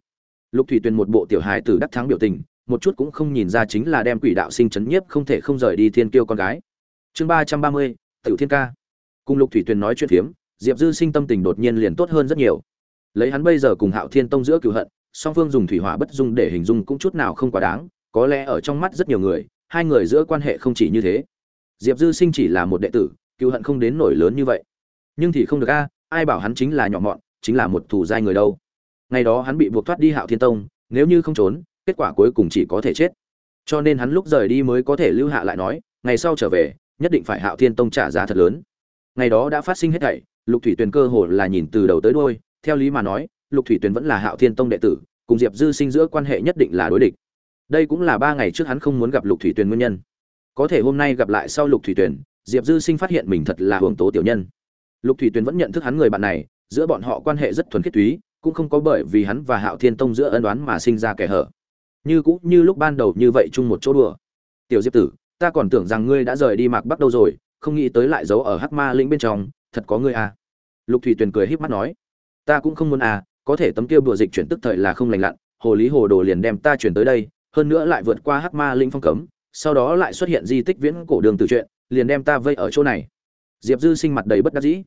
Lục thủy tuyển một bộ tiểu hài từ đắc thắng biểu tình, một chút cũng không nhìn ra chính là đem quỷ đạo sinh chấn nhiếp không thể không rời đi thiên kiêu con gái. Chương ba trăm ba mươi, tiểu thiên ca. Cùng lục thủy tuyền nói chuyện phiếm, diệp dư sinh tâm tình đột nhiên liền tốt hơn rất nhiều. Lấy hắn bây giờ cùng hạo thiên tông giữa cựu hận, song phương dùng thủy hỏa bất dung để hình dung cũng chút nào không quá đáng, có lẽ ở trong mắt rất nhiều người hai người giữa quan hệ không chỉ như thế. Diệp dư sinh chỉ là một đệ tử, cựu hận không đến nổi lớn như vậy. Nhưng thì không được a, ai bảo hắn chính là nhỏ mọn, chính là một thủ giai người đâu. Ngày đó hắn bị buộc thoát đi hạo thiên tông, nếu như không trốn, kết quả cuối cùng chỉ có thể chết. Cho nên hắn lúc rời đi mới có thể lưu hạ lại nói, ngày sau trở về, nhất định phải hạo thiên tông trả giá thật lớn. Ngày đó đã phát sinh hết thảy, lục thủy tuyền cơ hồ là nhìn từ đầu tới đôi theo lý mà nói, lục thủy tuyền vẫn là hạo thiên tông đệ tử, cùng diệp dư sinh giữa quan hệ nhất định là đối địch đây cũng là ba ngày trước hắn không muốn gặp lục thủy tuyền nguyên nhân. Có thể hôm nay gặp lại sau lục thủy tuyền, diệp dư sinh phát hiện mình thật là hưởng tố tiểu nhân. Lục thủy tuyền vẫn nhận thức hắn người bạn này, giữa bọn họ quan hệ rất thuần khiết túy, cũng không có bởi vì hắn và hạo thiên tông giữa ân đoán mà sinh ra kẻ hở. Như cũng như lúc ban đầu như vậy chung một chỗ đùa. Tiểu diệp tử, ta còn tưởng rằng ngươi đã rời đi mạc bắc đâu rồi, không nghĩ tới lại giấu ở hắc ma lĩnh bên trong, thật có ngươi à. lục thủy tuyền cười híp mắt nói, ta cũng không muốn à có thể tấm kia bùa dịch chuyển tức thời là không lành lặn, hồ lý hồ đồ liền đem ta chuyển tới đây hơn nữa lại vượt qua hắc ma linh phong cấm, sau đó lại xuất hiện di tích viễn cổ đường từ chuyện liền đem ta vây ở chỗ này. Diệp dư sinh mặt đầy bất đắc dĩ.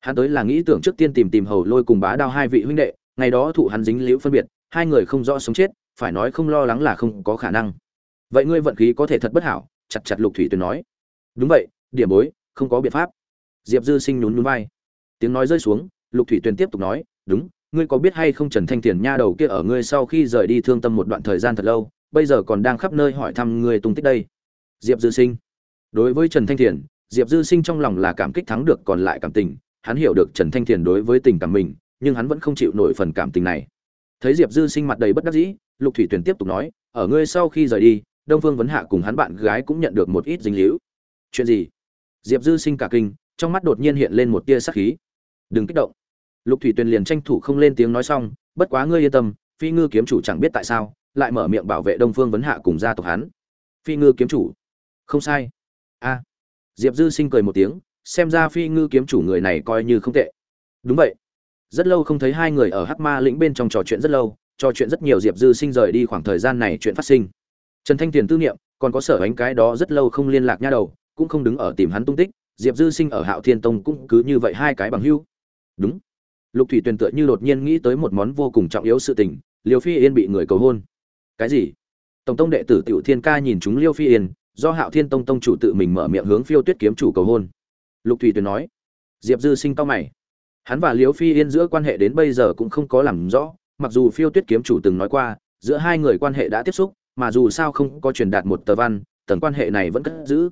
Hắn tới là nghĩ tưởng trước tiên tìm tìm hầu lôi cùng bá đao hai vị huynh đệ, ngày đó thụ hắn dính liễu phân biệt, hai người không rõ sống chết, phải nói không lo lắng là không có khả năng. Vậy ngươi vận khí có thể thật bất hảo, chặt chặt lục thủy tuyền nói. Đúng vậy, điểm bối, không có biện pháp. Diệp dư sinh nhún nhún vai. Tiếng nói rơi xuống, lục thủy tuyền tiếp tục nói, đúng, ngươi có biết hay không trần thanh tiền nha đầu kia ở ngươi sau khi rời đi thương tâm một đoạn thời gian thật lâu bây giờ còn đang khắp nơi hỏi thăm người tung tích đây. Diệp dư sinh. Đối với trần thanh thiền, diệp dư sinh trong lòng là cảm kích thắng được còn lại cảm tình. Hắn hiểu được trần thanh thiền đối với tình cảm mình, nhưng hắn vẫn không chịu nổi phần cảm tình này. Thấy diệp dư sinh mặt đầy bất đắc dĩ, lục thủy tuyền tiếp tục nói, ở ngươi sau khi rời đi, đông phương vấn hạ cùng hắn bạn gái cũng nhận được một ít dinh hữu chuyện gì? Diệp dư sinh cả kinh, trong mắt đột nhiên hiện lên một tia sắc khí. Đừng kích động. Lục thủy tuyền liền tranh thủ không lên tiếng nói xong, bất quá ngươi yên tâm, phi ngư kiếm chủ chẳng biết tại sao lại mở miệng bảo vệ đông phương vấn hạ cùng gia tộc hắn. Phi ngư kiếm chủ. Không sai. A. Diệp dư sinh cười một tiếng, xem ra phi ngư kiếm chủ người này coi như không tệ. Đúng vậy. Rất lâu không thấy hai người ở hắc ma lĩnh bên trong trò chuyện rất lâu, trò chuyện rất nhiều diệp dư sinh rời đi khoảng thời gian này chuyện phát sinh. Trần thanh tiền tư niệm, còn có sở ánh cái đó rất lâu không liên lạc nha đầu, cũng không đứng ở tìm hắn tung tích, diệp dư sinh ở hạo thiên tông cũng cứ như vậy hai cái bằng hưu. Đúng. Lục thủy tuyền tựa như đột nhiên nghĩ tới một món vô cùng trọng yếu sự tình, liêu phi yên bị người cầu hôn cái gì? Tổng tông đệ tử tiểu thiên ca nhìn chúng liêu phi yên, do hạo thiên tông tông chủ tự mình mở miệng hướng phiêu tuyết kiếm chủ cầu hôn. Lục thủy tuyền nói, diệp dư sinh to mày. Hắn và liêu phi yên giữa quan hệ đến bây giờ cũng không có làm rõ, mặc dù phiêu tuyết kiếm chủ từng nói qua, giữa hai người quan hệ đã tiếp xúc, mà dù sao không có truyền đạt một tờ văn, tầng quan hệ này vẫn cất giữ.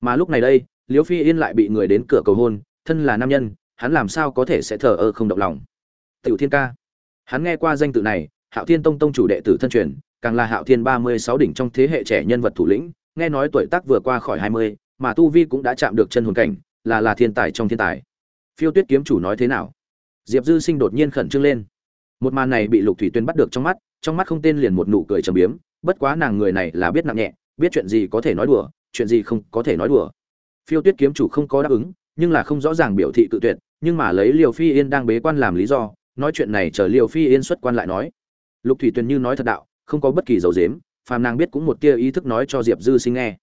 Mà lúc này đây, liêu phi yên lại bị người đến cửa cầu hôn, thân là nam nhân, hắn làm sao có thể sẽ thờ ơ không động lòng? Tiểu thiên ca. Hắn nghe qua danh tự này, hạo thiên tông tông chủ đệ tử thân truyền càng là hạo thiên ba mươi sáu đỉnh trong thế hệ trẻ nhân vật thủ lĩnh, nghe nói tuổi tác vừa qua khỏi hai mươi, mà tu vi cũng đã chạm được chân hồn cảnh, là là thiên tài trong thiên tài. Phiêu tuyết kiếm chủ nói thế nào? Diệp dư sinh đột nhiên khẩn trương lên. Một màn này bị lục thủy tuyên bắt được trong mắt trong mắt không tên liền một nụ cười trầm biếm, bất quá nàng người này là biết nặng nhẹ, biết chuyện gì có thể nói đùa, chuyện gì không có thể nói đùa. Phiêu tuyết kiếm chủ không có đáp ứng, nhưng là không rõ ràng biểu thị tự tuyệt, nhưng mà lấy liều phi yên đang bế quan làm lý do, nói chuyện này chờ liều phi yên xuất quan lại nói. Lục thủy tuyền như nói thật đạo không có bất kỳ dấu dếm, phàm nàng biết cũng một tia ý thức nói cho diệp dư sinh nghe.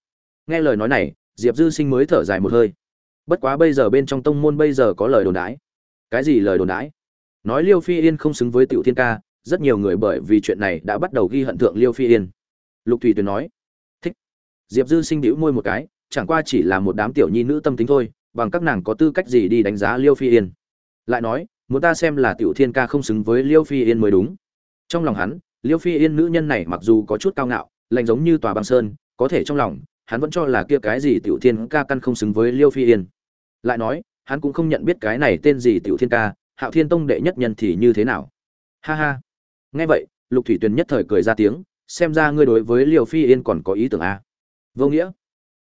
Nghe lời nói này, diệp dư sinh mới thở dài một hơi. Bất quá bây giờ bên trong tông môn bây giờ có lời đồn đãi. Cái gì lời đồn đãi? Nói liêu phi yên không xứng với tiểu thiên ca, rất nhiều người bởi vì chuyện này đã bắt đầu ghi hận thượng liêu phi yên. Lục thủy tuyền nói, thích. Diệp dư sinh đĩu môi một cái, chẳng qua chỉ là một đám tiểu nhi nữ tâm tính thôi, bằng các nàng có tư cách gì đi đánh giá liêu phi yên. Lại nói, muốn ta xem là tiểu thiên ca không xứng với liêu phi yên mới đúng. Trong lòng hắn liêu phi yên nữ nhân này mặc dù có chút cao ngạo, lạnh giống như tòa băng sơn, có thể trong lòng, hắn vẫn cho là kia cái gì tiểu thiên ca căn không xứng với liêu phi yên. Lại nói, hắn cũng không nhận biết cái này tên gì tiểu thiên ca, hạo thiên tông đệ nhất nhân thì như thế nào? Ha ha. Nghe vậy, lục thủy tuyền nhất thời cười ra tiếng, xem ra ngươi đối với liêu phi yên còn có ý tưởng a à? vô nghĩa.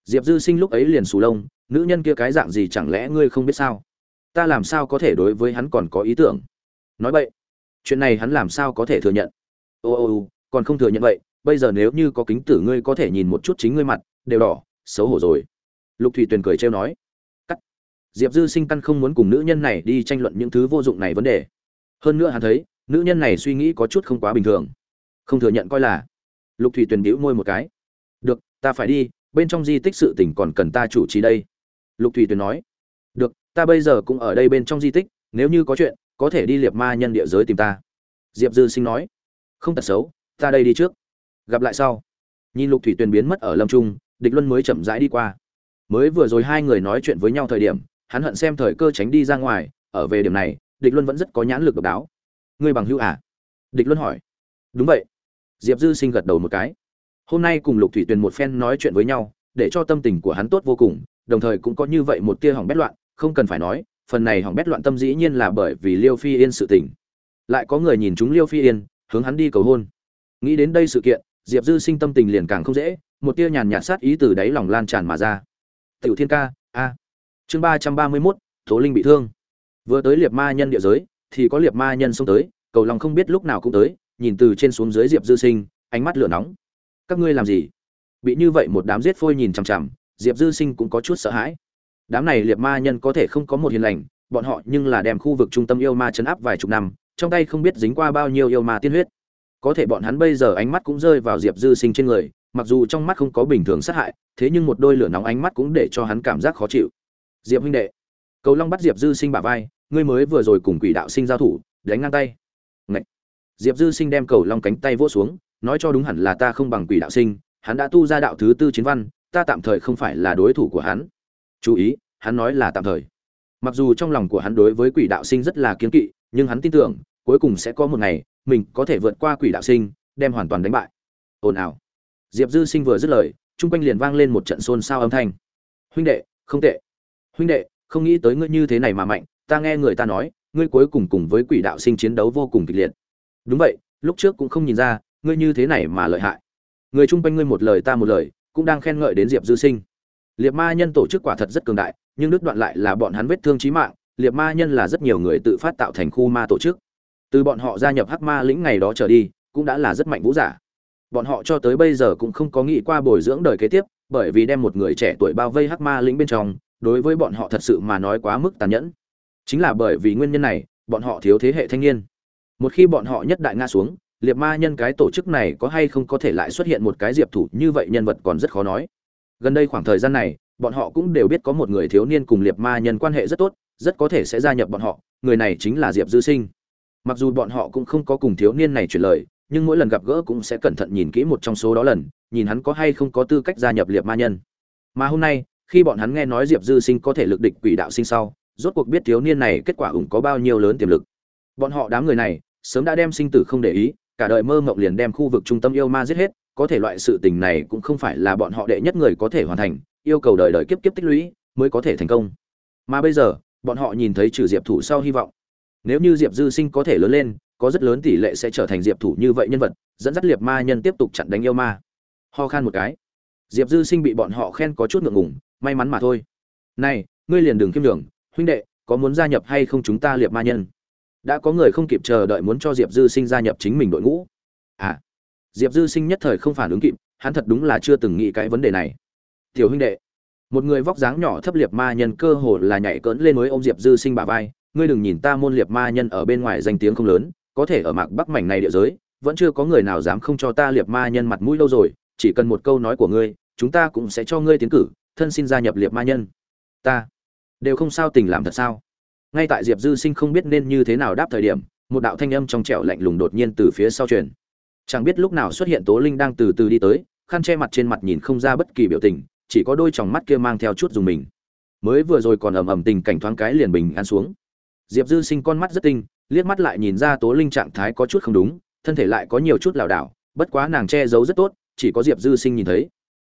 Diệp dư sinh lúc ấy liền sù lông, nữ nhân kia cái dạng gì chẳng lẽ ngươi không biết sao? Ta làm sao có thể đối với hắn còn có ý tưởng? Nói vậy, chuyện này hắn làm sao có thể thừa nhận? Ô ô ô, còn không thừa nhận vậy, bây giờ nếu như có kính tử ngươi có thể nhìn một chút chính ngươi mặt, đều đỏ, xấu hổ rồi. Lục thủy tuyền cười trêu nói. Cắt. Diệp dư sinh căn không muốn cùng nữ nhân này đi tranh luận những thứ vô dụng này vấn đề. Hơn nữa hắn thấy, nữ nhân này suy nghĩ có chút không quá bình thường. Không thừa nhận coi là. Lục thủy tuyền đĩu môi một cái. Được, ta phải đi, bên trong di tích sự tình còn cần ta chủ trì đây. Lục thủy tuyền nói. Được, ta bây giờ cũng ở đây bên trong di tích, nếu như có chuyện, có thể đi liệt ma nhân địa giới tìm ta. Diệp dư sinh nói không tật xấu, ta đây đi trước. Gặp lại sau. Nhìn lục thủy tuyền biến mất ở lâm trung, địch luân mới chậm rãi đi qua. Mới vừa rồi hai người nói chuyện với nhau thời điểm, hắn hận xem thời cơ tránh đi ra ngoài, ở về điểm này, địch luân vẫn rất có nhãn lực độc đáo. Ngươi bằng hữu à? Địch luân hỏi. Đúng vậy. Diệp dư sinh gật đầu một cái. Hôm nay cùng lục thủy tuyền một phen nói chuyện với nhau, để cho tâm tình của hắn tốt vô cùng, đồng thời cũng có như vậy một tia hỏng bét loạn, không cần phải nói, phần này hỏng bét loạn tâm dĩ nhiên là bởi vì liêu phi yên sự tình. Lại có người nhìn chúng liêu phi yên hướng hắn đi cầu hôn. Nghĩ đến đây sự kiện, diệp dư sinh tâm tình liền càng không dễ, một tia nhàn nhạt sát ý từ đáy lòng lan tràn mà ra. Tiểu thiên ca, a. Chương ba trăm ba mươi mốt tố linh bị thương. Vừa tới liệt ma nhân địa giới, thì có liệt ma nhân xông tới, cầu lòng không biết lúc nào cũng tới, nhìn từ trên xuống dưới diệp dư sinh, ánh mắt lửa nóng. Các ngươi làm gì? Bị như vậy một đám giết phôi nhìn chằm chằm, diệp dư sinh cũng có chút sợ hãi. Đám này liệt ma nhân có thể không có một hiền lành, bọn họ nhưng là đem khu vực trung tâm yêu ma chấn áp vài chục năm trong tay không biết dính qua bao nhiêu yêu ma tiên huyết. Có thể bọn hắn bây giờ ánh mắt cũng rơi vào diệp dư sinh trên người, mặc dù trong mắt không có bình thường sát hại, thế nhưng một đôi lửa nóng ánh mắt cũng để cho hắn cảm giác khó chịu. Diệp huynh đệ, cầu long bắt diệp dư sinh bả vai, ngươi mới vừa rồi cùng quỷ đạo sinh giao thủ, đánh ngang tay. Ngậy. diệp dư sinh đem cầu long cánh tay vỗ xuống, nói cho đúng hẳn là ta không bằng quỷ đạo sinh, hắn đã tu ra đạo thứ tư chiến văn, ta tạm thời không phải là đối thủ của hắn. Chú ý, hắn nói là tạm thời. Mặc dù trong lòng của hắn đối với quỷ đạo sinh rất là kiên kỵ nhưng hắn tin tưởng, cuối cùng sẽ có một ngày, mình có thể vượt qua quỷ đạo sinh, đem hoàn toàn đánh bại. Ồn ào. Diệp dư sinh vừa dứt lời, chung quanh liền vang lên một trận xôn xao âm thanh. Huynh đệ, không tệ. Huynh đệ, không nghĩ tới ngươi như thế này mà mạnh, ta nghe người ta nói, ngươi cuối cùng cùng với quỷ đạo sinh chiến đấu vô cùng kịch liệt. Đúng vậy, lúc trước cũng không nhìn ra, ngươi như thế này mà lợi hại. Người chung quanh ngươi một lời ta một lời, cũng đang khen ngợi đến diệp dư sinh. Liệt ma nhân tổ chức quả thật rất cường đại, nhưng đứt đoạn lại là bọn hắn vết thương chí mạng liệt ma nhân là rất nhiều người tự phát tạo thành khu ma tổ chức. Từ bọn họ gia nhập hắc ma lĩnh ngày đó trở đi, cũng đã là rất mạnh vũ giả. Bọn họ cho tới bây giờ cũng không có nghĩ qua bồi dưỡng đời kế tiếp, bởi vì đem một người trẻ tuổi bao vây hắc ma lĩnh bên trong, đối với bọn họ thật sự mà nói quá mức tàn nhẫn. Chính là bởi vì nguyên nhân này, bọn họ thiếu thế hệ thanh niên. Một khi bọn họ nhất đại nga xuống, liệt ma nhân cái tổ chức này có hay không có thể lại xuất hiện một cái diệp thủ như vậy nhân vật còn rất khó nói. Gần đây khoảng thời gian này, bọn họ cũng đều biết có một người thiếu niên cùng liệt ma nhân quan hệ rất tốt rất có thể sẽ gia nhập bọn họ, người này chính là diệp dư sinh. Mặc dù bọn họ cũng không có cùng thiếu niên này chuyển lời, nhưng mỗi lần gặp gỡ cũng sẽ cẩn thận nhìn kỹ một trong số đó lần, nhìn hắn có hay không có tư cách gia nhập liệt ma nhân. Mà hôm nay, khi bọn hắn nghe nói diệp dư sinh có thể lực địch quỷ đạo sinh sau, rốt cuộc biết thiếu niên này kết quả ủng có bao nhiêu lớn tiềm lực. Bọn họ đám người này, sớm đã đem sinh tử không để ý, cả đời mơ mộng liền đem khu vực trung tâm yêu ma giết hết, có thể loại sự tình này cũng không phải là bọn họ đệ nhất người có thể hoàn thành, yêu cầu đời đời kiếp kiếp tích lũy mới có thể thành công. Mà bây giờ bọn họ nhìn thấy trừ diệp thủ sau hy vọng. Nếu như diệp dư sinh có thể lớn lên, có rất lớn tỷ lệ sẽ trở thành diệp thủ như vậy nhân vật, dẫn dắt liệt ma nhân tiếp tục chặn đánh yêu ma. Ho khan một cái. Diệp dư sinh bị bọn họ khen có chút ngượng ngùng, may mắn mà thôi. Này, ngươi liền đừng kiêm đường huynh đệ, có muốn gia nhập hay không chúng ta liệt ma nhân? Đã có người không kịp chờ đợi muốn cho diệp dư sinh gia nhập chính mình đội ngũ. À diệp dư sinh nhất thời không phản ứng kịp, hắn thật đúng là chưa từng nghĩ cái vấn đề này. Tiểu huynh đệ một người vóc dáng nhỏ thấp liệt ma nhân cơ hồ là nhảy cỡn lên mới ôm diệp dư sinh bà vai. Ngươi đừng nhìn ta môn liệt ma nhân ở bên ngoài danh tiếng không lớn, có thể ở mạc bắc mảnh này địa giới, vẫn chưa có người nào dám không cho ta liệt ma nhân mặt mũi lâu rồi, chỉ cần một câu nói của ngươi, chúng ta cũng sẽ cho ngươi tiến cử, thân xin gia nhập liệt ma nhân. Ta đều không sao tình làm thật sao? Ngay tại diệp dư sinh không biết nên như thế nào đáp thời điểm, một đạo thanh âm trong trẻo lạnh lùng đột nhiên từ phía sau truyền. Chẳng biết lúc nào xuất hiện tố linh đang từ từ đi tới, khăn che mặt trên mặt nhìn không ra bất kỳ biểu tình chỉ có đôi tròng mắt kia mang theo chút dùng mình. Mới vừa rồi còn ầm ầm tình cảnh thoáng cái liền bình an xuống. Diệp dư sinh con mắt rất tinh, liếc mắt lại nhìn ra tố linh trạng thái có chút không đúng, thân thể lại có nhiều chút lảo đảo, bất quá nàng che giấu rất tốt, chỉ có diệp dư sinh nhìn thấy.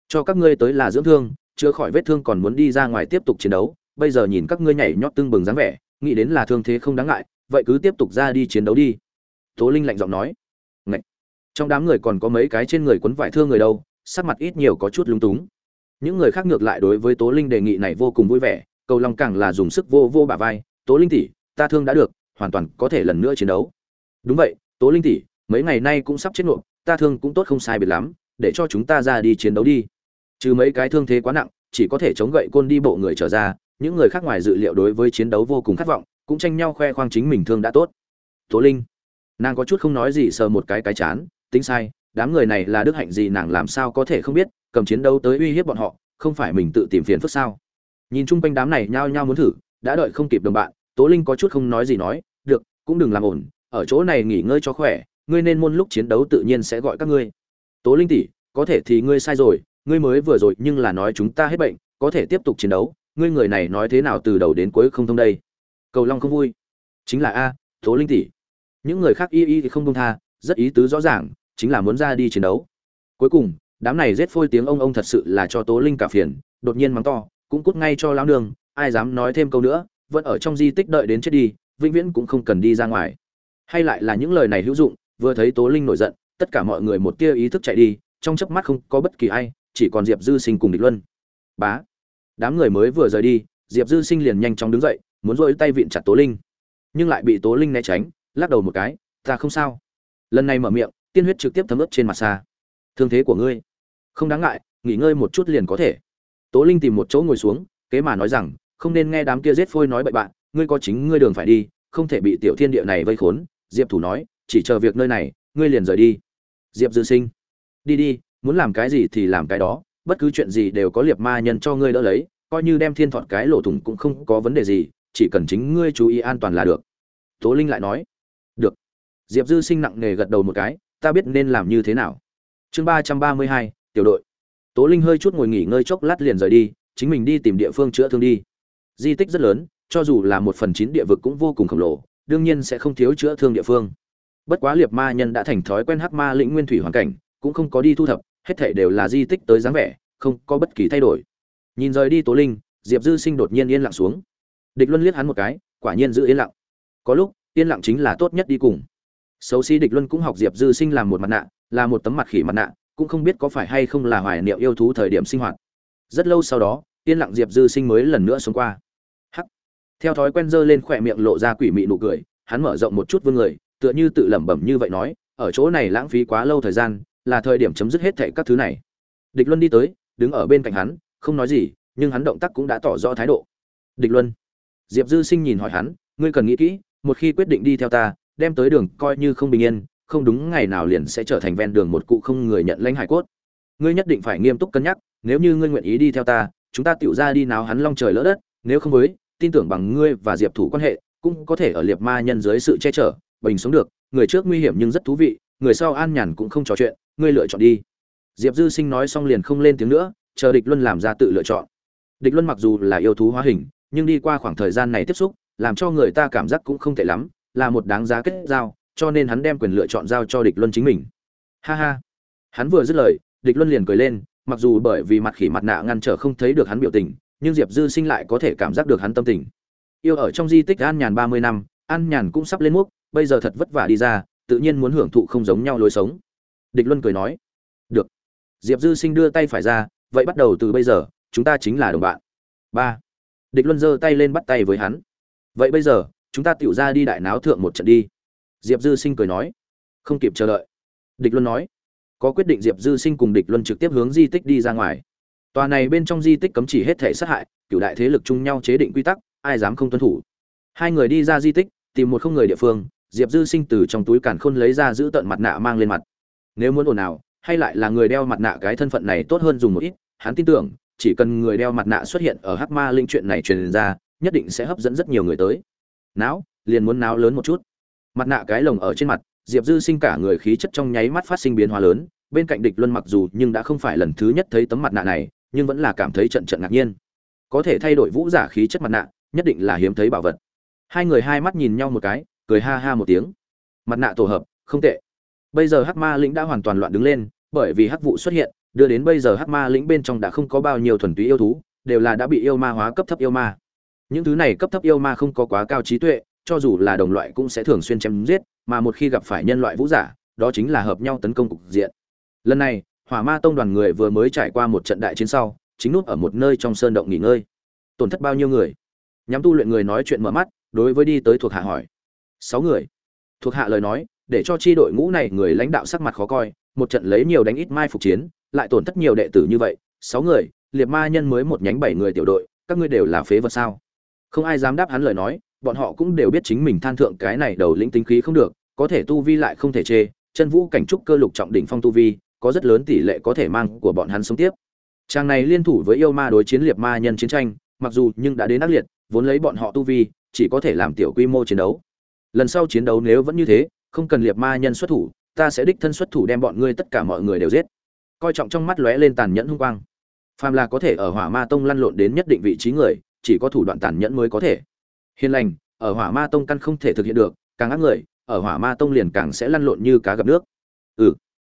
Cho các ngươi tới là dưỡng thương, chữa khỏi vết thương còn muốn đi ra ngoài tiếp tục chiến đấu, bây giờ nhìn các ngươi nhảy nhót tưng bừng dáng vẻ, nghĩ đến là thương thế không đáng ngại, vậy cứ tiếp tục ra đi chiến đấu đi. Tố linh lạnh giọng nói. Ngậy! trong đám người còn có mấy cái trên người quấn vải thương người đâu, sắc mặt ít nhiều có chút lung túng những người khác ngược lại đối với tố linh đề nghị này vô cùng vui vẻ, cầu long càng là dùng sức vô vô bả vai, tố linh tỷ, ta thương đã được, hoàn toàn có thể lần nữa chiến đấu. Đúng vậy, tố linh tỷ, mấy ngày nay cũng sắp chết nộp, ta thương cũng tốt không sai biệt lắm, để cho chúng ta ra đi chiến đấu đi. Trừ mấy cái thương thế quá nặng, chỉ có thể chống gậy côn đi bộ người trở ra, những người khác ngoài dự liệu đối với chiến đấu vô cùng khát vọng, cũng tranh nhau khoe khoang chính mình thương đã tốt. Tố linh, nàng có chút không nói gì sờ một cái cái chán, tính sai, đám người này là đức hạnh gì nàng làm sao có thể không biết cầm chiến đấu tới uy hiếp bọn họ, không phải mình tự tìm phiền phức sao? Nhìn chung quanh đám này nhao nhao muốn thử, đã đợi không kịp đồng bạn, tố linh có chút không nói gì nói, được, cũng đừng làm ổn ở chỗ này nghỉ ngơi cho khỏe, ngươi nên môn lúc chiến đấu tự nhiên sẽ gọi các ngươi. Tố linh tỷ, có thể thì ngươi sai rồi, ngươi mới vừa rồi nhưng là nói chúng ta hết bệnh, có thể tiếp tục chiến đấu, ngươi người này nói thế nào từ đầu đến cuối không thông đây? Cầu long không vui. Chính là a, tố linh tỷ. Những người khác y y thì không thông tha, rất ý tứ rõ ràng, chính là muốn ra đi chiến đấu. Cuối cùng đám này rết phôi tiếng ông ông thật sự là cho tố linh cả phiền, đột nhiên mắng to, cũng cút ngay cho lão nương, ai dám nói thêm câu nữa, vẫn ở trong di tích đợi đến chết đi, vĩnh viễn cũng không cần đi ra ngoài. Hay lại là những lời này hữu dụng, vừa thấy tố linh nổi giận, tất cả mọi người một tia ý thức chạy đi, trong chớp mắt không có bất kỳ ai, chỉ còn diệp dư sinh cùng địch luân. Bá! Đám người mới vừa rời đi, diệp dư sinh liền nhanh chóng đứng dậy, muốn rỗi tay vịn chặt tố linh. Nhưng lại bị tố linh né tránh, lắc đầu một cái, ta không sao. Lần này mở miệng, tiên huyết trực tiếp thấm ướt trên mặt xa. Thương thế của ngươi không đáng ngại, nghỉ ngơi một chút liền có thể. Tố linh tìm một chỗ ngồi xuống, kế mà nói rằng, không nên nghe đám kia giết phôi nói bậy bạn, ngươi có chính ngươi đường phải đi, không thể bị tiểu thiên địa này vây khốn. Diệp thủ nói, chỉ chờ việc nơi này, ngươi liền rời đi. Diệp dư sinh, đi đi, muốn làm cái gì thì làm cái đó, bất cứ chuyện gì đều có liệt ma nhân cho ngươi đỡ lấy, coi như đem thiên thọt cái lỗ thủng cũng không có vấn đề gì, chỉ cần chính ngươi chú ý an toàn là được. Tố linh lại nói, được. Diệp dư sinh nặng nề gật đầu một cái, ta biết nên làm như thế nào. Chương ba trăm ba mươi hai tiểu đội. Tố linh hơi chút ngồi nghỉ ngơi chốc lát liền rời đi, chính mình đi tìm địa phương chữa thương đi. Di tích rất lớn, cho dù là một phần chín địa vực cũng vô cùng khổng lồ, đương nhiên sẽ không thiếu chữa thương địa phương. Bất quá liệt ma nhân đã thành thói quen hắc ma lĩnh nguyên thủy hoàn cảnh, cũng không có đi thu thập, hết thảy đều là di tích tới dáng vẻ, không có bất kỳ thay đổi. Nhìn rời đi tố linh, diệp dư sinh đột nhiên yên lặng xuống. Địch luân liếc hắn một cái, quả nhiên giữ yên lặng. Có lúc, yên lặng chính là tốt nhất đi cùng. Xấu xí địch luân cũng học diệp dư sinh làm một mặt nạ, là một tấm mặt khỉ mặt nạ cũng không biết có phải hay không là hoài niệm yêu thú thời điểm sinh hoạt. Rất lâu sau đó, yên lặng diệp dư sinh mới lần nữa xuống qua. Hắc. Theo thói quen dơ lên khỏe miệng lộ ra quỷ mị nụ cười, hắn mở rộng một chút vương người, tựa như tự lẩm bẩm như vậy nói, ở chỗ này lãng phí quá lâu thời gian, là thời điểm chấm dứt hết thệ các thứ này. Địch luân đi tới, đứng ở bên cạnh hắn, không nói gì, nhưng hắn động tác cũng đã tỏ rõ thái độ. Địch luân. Diệp dư sinh nhìn hỏi hắn, ngươi cần nghĩ kỹ, một khi quyết định đi theo ta, đem tới đường coi như không bình yên không đúng ngày nào liền sẽ trở thành ven đường một cụ không người nhận lãnh hải cốt. Ngươi nhất định phải nghiêm túc cân nhắc, nếu như ngươi nguyện ý đi theo ta, chúng ta tiểu ra đi náo hắn long trời lỡ đất, nếu không với, tin tưởng bằng ngươi và diệp thủ quan hệ, cũng có thể ở liệt ma nhân dưới sự che chở, bình sống được, người trước nguy hiểm nhưng rất thú vị, người sau an nhàn cũng không trò chuyện, ngươi lựa chọn đi. Diệp dư sinh nói xong liền không lên tiếng nữa, chờ địch luân làm ra tự lựa chọn. Địch luân mặc dù là yêu thú hóa hình, nhưng đi qua khoảng thời gian này tiếp xúc, làm cho người ta cảm giác cũng không tệ lắm, là một đáng giá kết giao cho nên hắn đem quyền lựa chọn giao cho địch luân chính mình. Ha ha. Hắn vừa dứt lời, địch luân liền cười lên, mặc dù bởi vì mặt khỉ mặt nạ ngăn trở không thấy được hắn biểu tình, nhưng diệp dư sinh lại có thể cảm giác được hắn tâm tình. Yêu ở trong di tích an nhàn ba mươi năm, an nhàn cũng sắp lên múc bây giờ thật vất vả đi ra, tự nhiên muốn hưởng thụ không giống nhau lối sống. Địch luân cười nói, được. Diệp dư sinh đưa tay phải ra, vậy bắt đầu từ bây giờ, chúng ta chính là đồng bạn. Ba. Địch luân giơ tay lên bắt tay với hắn. Vậy bây giờ, chúng ta tựu ra đi đại náo thượng một trận đi diệp dư sinh cười nói. Không kịp chờ đợi. Địch luân nói. Có quyết định diệp dư sinh cùng địch luân trực tiếp hướng di tích đi ra ngoài. Tòa này bên trong di tích cấm chỉ hết thể sát hại cựu đại thế lực chung nhau chế định quy tắc, ai dám không tuân thủ. Hai người đi ra di tích, tìm một không người địa phương, diệp dư sinh từ trong túi càn khôn lấy ra giữ tận mặt nạ mang lên mặt. Nếu muốn ồn ào, hay lại là người đeo mặt nạ cái thân phận này tốt hơn dùng một ít, hắn tin tưởng, chỉ cần người đeo mặt nạ xuất hiện ở hắc ma linh chuyện này truyền ra, nhất định sẽ hấp dẫn rất nhiều người tới. Não liền muốn náo lớn một chút mặt nạ cái lồng ở trên mặt, diệp dư sinh cả người khí chất trong nháy mắt phát sinh biến hóa lớn, bên cạnh địch luân mặc dù nhưng đã không phải lần thứ nhất thấy tấm mặt nạ này, nhưng vẫn là cảm thấy trận trận ngạc nhiên. Có thể thay đổi vũ giả khí chất mặt nạ, nhất định là hiếm thấy bảo vật. Hai người hai mắt nhìn nhau một cái, cười ha ha một tiếng. Mặt nạ tổ hợp, không tệ. Bây giờ hắc ma lĩnh đã hoàn toàn loạn đứng lên, bởi vì hắc vụ xuất hiện, đưa đến bây giờ hắc ma lĩnh bên trong đã không có bao nhiêu thuần túy yêu thú, đều là đã bị yêu ma hóa cấp thấp yêu ma. Những thứ này cấp thấp yêu ma không có quá cao trí tuệ cho dù là đồng loại cũng sẽ thường xuyên chém giết, mà một khi gặp phải nhân loại vũ giả, đó chính là hợp nhau tấn công cục diện. Lần này, hỏa ma tông đoàn người vừa mới trải qua một trận đại chiến sau, chính nút ở một nơi trong sơn động nghỉ ngơi. Tổn thất bao nhiêu người? Nhắm tu luyện người nói chuyện mở mắt, đối với đi tới thuộc hạ hỏi. Sáu người. Thuộc hạ lời nói, để cho chi đội ngũ này người lãnh đạo sắc mặt khó coi, một trận lấy nhiều đánh ít mai phục chiến, lại tổn thất nhiều đệ tử như vậy. Sáu người, liệt ma nhân mới một nhánh bảy người tiểu đội, các ngươi đều là phế vật sao? Không ai dám đáp hắn lời nói bọn họ cũng đều biết chính mình than thượng cái này đầu lĩnh tính khí không được có thể tu vi lại không thể chê chân vũ cảnh trúc cơ lục trọng đỉnh phong tu vi có rất lớn tỷ lệ có thể mang của bọn hắn sống tiếp Trang này liên thủ với yêu ma đối chiến liệt ma nhân chiến tranh, mặc dù nhưng đã đến ác liệt, vốn lấy bọn họ tu vi, chỉ có thể làm tiểu quy mô chiến đấu. Lần sau chiến đấu nếu vẫn như thế, không cần liệt ma nhân xuất thủ, ta sẽ đích thân xuất thủ đem bọn ngươi tất cả mọi người đều giết. Coi trọng trong mắt lóe lên tàn nhẫn hung quang. Phàm là có thể ở Hỏa Ma Tông lăn lộn đến nhất định vị trí người, chỉ có thủ đoạn tàn nhẫn mới có thể. Hiền lành, ở Hỏa Ma Tông căn không thể thực hiện được, càng ác người, ở Hỏa Ma Tông liền càng sẽ lăn lộn như cá gặp nước. Ừ.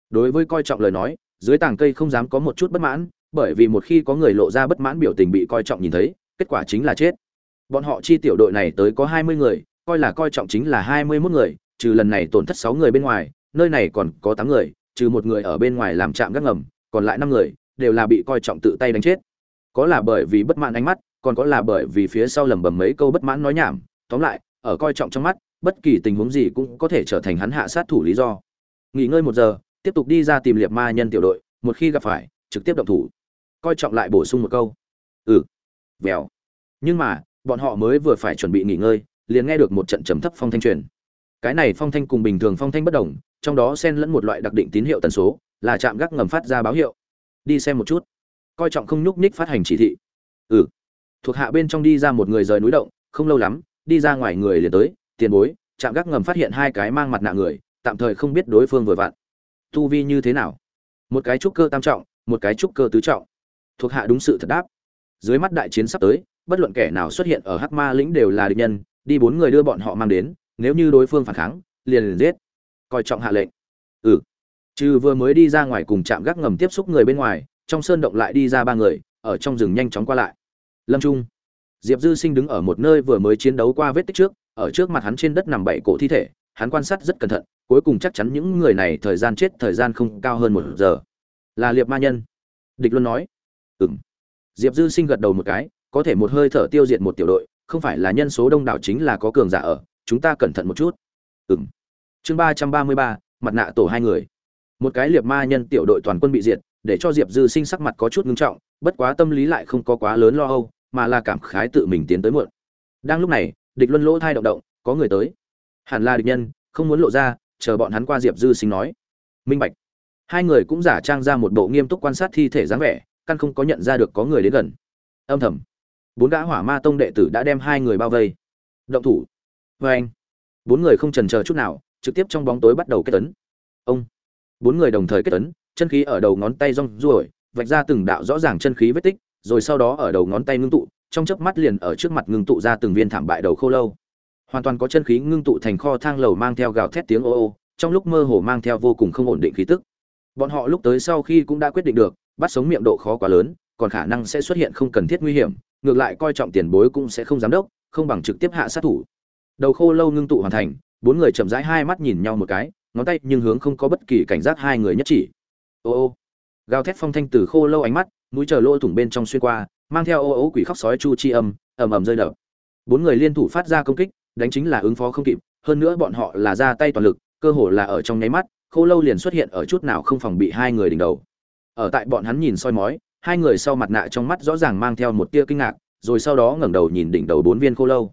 Đối với coi trọng lời nói, dưới tàng cây không dám có một chút bất mãn, bởi vì một khi có người lộ ra bất mãn biểu tình bị coi trọng nhìn thấy, kết quả chính là chết. Bọn họ chi tiểu đội này tới có 20 người, coi là coi trọng chính là 21 người, trừ lần này tổn thất sáu người bên ngoài, nơi này còn có tám người, trừ một người ở bên ngoài làm trạm gác ngầm, còn lại năm người đều là bị coi trọng tự tay đánh chết. Có là bởi vì bất mãn ánh mắt, còn có là bởi vì phía sau lầm bầm mấy câu bất mãn nói nhảm, tóm lại, ở coi trọng trong mắt, bất kỳ tình huống gì cũng có thể trở thành hắn hạ sát thủ lý do. Nghỉ ngơi một giờ, tiếp tục đi ra tìm liệp ma nhân tiểu đội, một khi gặp phải, trực tiếp động thủ. Coi trọng lại bổ sung một câu. Ừ. Vèo. Nhưng mà bọn họ mới vừa phải chuẩn bị nghỉ ngơi liền nghe được một trận trầm thấp phong thanh truyền. Cái này phong thanh cùng bình thường phong thanh bất đồng trong đó xen lẫn một loại đặc định tín hiệu tần số là chạm gác ngầm phát ra báo hiệu. Đi xem một chút. Coi trọng không nhúc nhích phát hành chỉ thị. Ừ thuộc hạ bên trong đi ra một người rời núi động, không lâu lắm, đi ra ngoài người liền tới, tiền bối chạm gác ngầm phát hiện hai cái mang mặt nạ người, tạm thời không biết đối phương vừa vặn. Tu vi như thế nào? Một cái trúc cơ tam trọng, một cái trúc cơ tứ trọng. Thuộc hạ đúng sự thật đáp. Dưới mắt đại chiến sắp tới, bất luận kẻ nào xuất hiện ở hắc ma lĩnh đều là địch nhân, đi bốn người đưa bọn họ mang đến, nếu như đối phương phản kháng, liền liền giết. Coi trọng hạ lệnh. Ừ. Trừ vừa mới đi ra ngoài cùng chạm gác ngầm tiếp xúc người bên ngoài, trong sơn động lại đi ra ba người, ở trong rừng nhanh chóng qua lại lâm trung diệp dư sinh đứng ở một nơi vừa mới chiến đấu qua vết tích trước ở trước mặt hắn trên đất nằm bảy cổ thi thể hắn quan sát rất cẩn thận cuối cùng chắc chắn những người này thời gian chết thời gian không cao hơn một giờ là liệp ma nhân địch luân nói Ừm. Diệp Dư Sinh gật đầu một cái, có thể một hơi thở tiêu diệt một tiểu đội, không phải là nhân số đông đảo chính là có cường giả ở, chúng ta cẩn thận một chút. Ừm. Chương ba trăm ba mươi ba, mặt nạ tổ hai người. Một cái liệp ma nhân tiểu đội toàn quân bị diệt, để cho Diệp Dư Sinh sắc mặt có chút ngưng trọng, bất quá tâm lý lại không có quá lớn lo âu, mà là cảm khái tự mình tiến tới muộn. đang lúc này, địch luân lỗ thai động động, có người tới. Hẳn là địch nhân, không muốn lộ ra, chờ bọn hắn qua diệp dư sinh nói. Minh bạch. Hai người cũng giả trang ra một bộ nghiêm túc quan sát thi thể dáng vẻ, căn không có nhận ra được có người đến gần. Âm thầm. Bốn gã hỏa ma tông đệ tử đã đem hai người bao vây. Động thủ. Vê anh. Bốn người không trần chờ chút nào, trực tiếp trong bóng tối bắt đầu kết tấn. Ông. Bốn người đồng thời kết tấn, chân khí ở đầu ngón tay rong ruổi, vạch ra từng đạo rõ ràng chân khí vết tích rồi sau đó ở đầu ngón tay ngưng tụ, trong chớp mắt liền ở trước mặt ngưng tụ ra từng viên thảm bại đầu khô lâu. Hoàn toàn có chân khí ngưng tụ thành kho thang lầu mang theo gào thét tiếng ô ô, trong lúc mơ hồ mang theo vô cùng không ổn định khí tức. Bọn họ lúc tới sau khi cũng đã quyết định được, bắt sống miệng độ khó quá lớn, còn khả năng sẽ xuất hiện không cần thiết nguy hiểm, ngược lại coi trọng tiền bối cũng sẽ không dám đốc, không bằng trực tiếp hạ sát thủ. Đầu khô lâu ngưng tụ hoàn thành, bốn người chậm rãi hai mắt nhìn nhau một cái, ngón tay nhưng hướng không có bất kỳ cảnh giác hai người nhất chỉ. Ô ô. Gào thét phong thanh từ khô lâu ánh mắt mũi chờ lỗ thủng bên trong xuyên qua, mang theo ô ô quỷ khóc sói chu chi âm, ầm ầm rơi đập. Bốn người liên thủ phát ra công kích, đánh chính là ứng phó không kịp, hơn nữa bọn họ là ra tay toàn lực, cơ hồ là ở trong nháy mắt, khô lâu liền xuất hiện ở chút nào không phòng bị hai người đỉnh đầu. Ở tại bọn hắn nhìn soi mói, hai người sau mặt nạ trong mắt rõ ràng mang theo một tia kinh ngạc, rồi sau đó ngẩng đầu nhìn đỉnh đầu bốn viên khô lâu.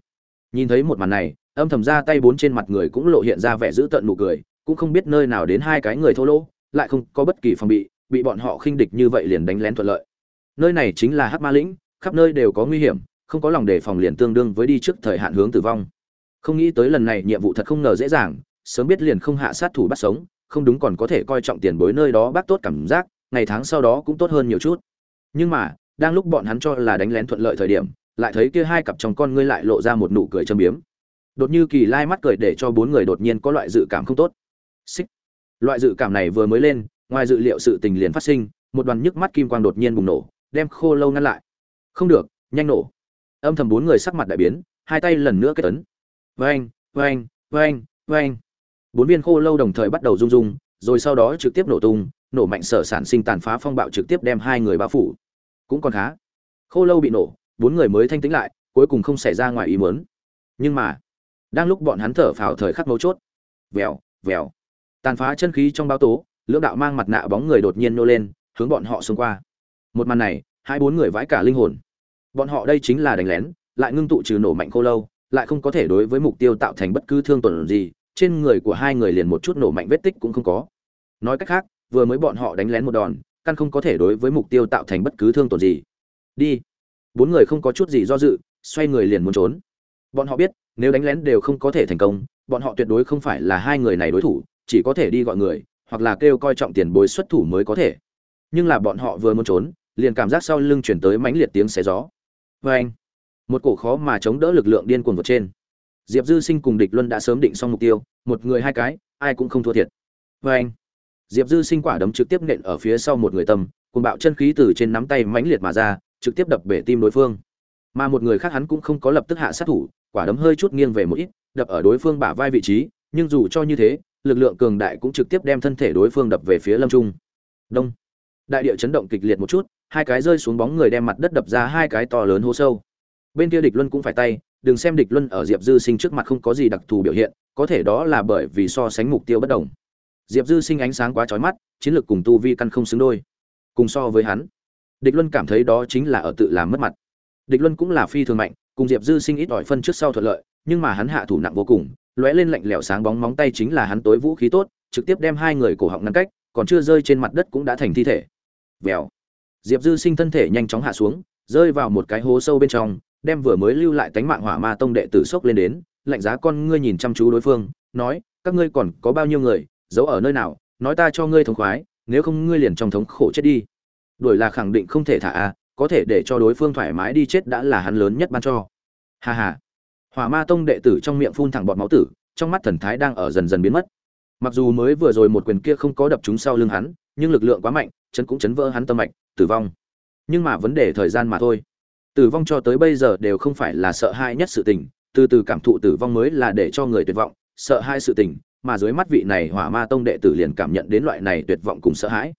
Nhìn thấy một màn này, âm thầm ra tay bốn trên mặt người cũng lộ hiện ra vẻ dữ tợn nụ cười, cũng không biết nơi nào đến hai cái người thô lỗ, lại không có bất kỳ phòng bị bị bọn họ khinh địch như vậy liền đánh lén thuận lợi. Nơi này chính là hắc ma lĩnh, khắp nơi đều có nguy hiểm, không có lòng đề phòng liền tương đương với đi trước thời hạn hướng tử vong. Không nghĩ tới lần này nhiệm vụ thật không ngờ dễ dàng, sớm biết liền không hạ sát thủ bắt sống, không đúng còn có thể coi trọng tiền bối nơi đó bác tốt cảm giác, ngày tháng sau đó cũng tốt hơn nhiều chút. Nhưng mà, đang lúc bọn hắn cho là đánh lén thuận lợi thời điểm, lại thấy kia hai cặp trong con ngươi lại lộ ra một nụ cười châm biếm. Đột như kỳ lai mắt cười để cho bốn người đột nhiên có loại dự cảm không tốt. Xích. Loại dự cảm này vừa mới lên ngoài dự liệu sự tình liền phát sinh, một đoàn nhức mắt kim quang đột nhiên bùng nổ, đem khô lâu ngăn lại. Không được, nhanh nổ. Âm thầm bốn người sắc mặt đại biến, hai tay lần nữa kết tấn vang vang vang vang bốn viên khô lâu đồng thời bắt đầu rung rung, rồi sau đó trực tiếp nổ tung, nổ mạnh sở sản sinh tàn phá phong bạo trực tiếp đem hai người bao phủ. Cũng còn khá. Khô lâu bị nổ, bốn người mới thanh tĩnh lại, cuối cùng không xảy ra ngoài ý muốn. Nhưng mà, đang lúc bọn hắn thở phào thời khắc mấu chốt. Vèo vèo. Tàn phá chân khí trong báo tố lưỡng đạo mang mặt nạ bóng người đột nhiên nô lên, hướng bọn họ xông qua. Một màn này, hai bốn người vãi cả linh hồn. Bọn họ đây chính là đánh lén, lại ngưng tụ trừ nổ mạnh khô lâu, lại không có thể đối với mục tiêu tạo thành bất cứ thương tổn gì, trên người của hai người liền một chút nổ mạnh vết tích cũng không có. Nói cách khác, vừa mới bọn họ đánh lén một đòn, căn không có thể đối với mục tiêu tạo thành bất cứ thương tổn gì. Đi. Bốn người không có chút gì do dự, xoay người liền muốn trốn. Bọn họ biết, nếu đánh lén đều không có thể thành công, bọn họ tuyệt đối không phải là hai người này đối thủ, chỉ có thể đi gọi người hoặc là kêu coi trọng tiền bối xuất thủ mới có thể. Nhưng là bọn họ vừa muốn trốn, liền cảm giác sau lưng chuyển tới mãnh liệt tiếng xé gió. Vê anh, một cổ khó mà chống đỡ lực lượng điên cuồng vượt trên. Diệp dư sinh cùng địch luân đã sớm định xong mục tiêu, một người hai cái, ai cũng không thua thiệt. Vê anh, diệp dư sinh quả đấm trực tiếp nện ở phía sau một người tâm cùng bạo chân khí từ trên nắm tay mãnh liệt mà ra, trực tiếp đập bể tim đối phương. Mà một người khác hắn cũng không có lập tức hạ sát thủ, quả đấm hơi chút nghiêng về một ít, đập ở đối phương bả vai vị trí, nhưng dù cho như thế lực lượng cường đại cũng trực tiếp đem thân thể đối phương đập về phía lâm trung. Đông. Đại địa chấn động kịch liệt một chút, hai cái rơi xuống bóng người đem mặt đất đập ra hai cái to lớn hố sâu. Bên kia địch luân cũng phải tay, đừng xem địch luân ở diệp dư sinh trước mặt không có gì đặc thù biểu hiện, có thể đó là bởi vì so sánh mục tiêu bất đồng. Diệp dư sinh ánh sáng quá trói mắt, chiến lược cùng tu vi căn không xứng đôi. Cùng so với hắn, địch luân cảm thấy đó chính là ở tự làm mất mặt. Địch luân cũng là phi thường mạnh, cùng diệp dư sinh ít ỏi phân trước sau thuận lợi, nhưng mà hắn hạ thủ nặng vô cùng lóe lên lạnh lẽo sáng bóng móng tay chính là hắn tối vũ khí tốt, trực tiếp đem hai người cổ họng ngăn cách, còn chưa rơi trên mặt đất cũng đã thành thi thể. Vèo. Diệp dư sinh thân thể nhanh chóng hạ xuống, rơi vào một cái hố sâu bên trong, đem vừa mới lưu lại tánh mạng hỏa ma tông đệ tử sốc lên đến, lạnh giá con ngươi nhìn chăm chú đối phương, nói, các ngươi còn có bao nhiêu người, giấu ở nơi nào, nói ta cho ngươi thống khoái, nếu không ngươi liền trong thống khổ chết đi. Đuổi là khẳng định không thể thả a, có thể để cho đối phương thoải mái đi chết đã là hắn lớn nhất ban cho. Hà hà hỏa ma tông đệ tử trong miệng phun thẳng bọt máu tử, trong mắt thần thái đang ở dần dần biến mất. Mặc dù mới vừa rồi một quyền kia không có đập chúng sau lưng hắn, nhưng lực lượng quá mạnh, chấn cũng chấn vỡ hắn tâm mạch, tử vong. Nhưng mà vấn đề thời gian mà thôi. Tử vong cho tới bây giờ đều không phải là sợ hãi nhất sự tình, từ từ cảm thụ tử vong mới là để cho người tuyệt vọng, sợ hãi sự tình, mà dưới mắt vị này hỏa ma tông đệ tử liền cảm nhận đến loại này tuyệt vọng cùng sợ hãi.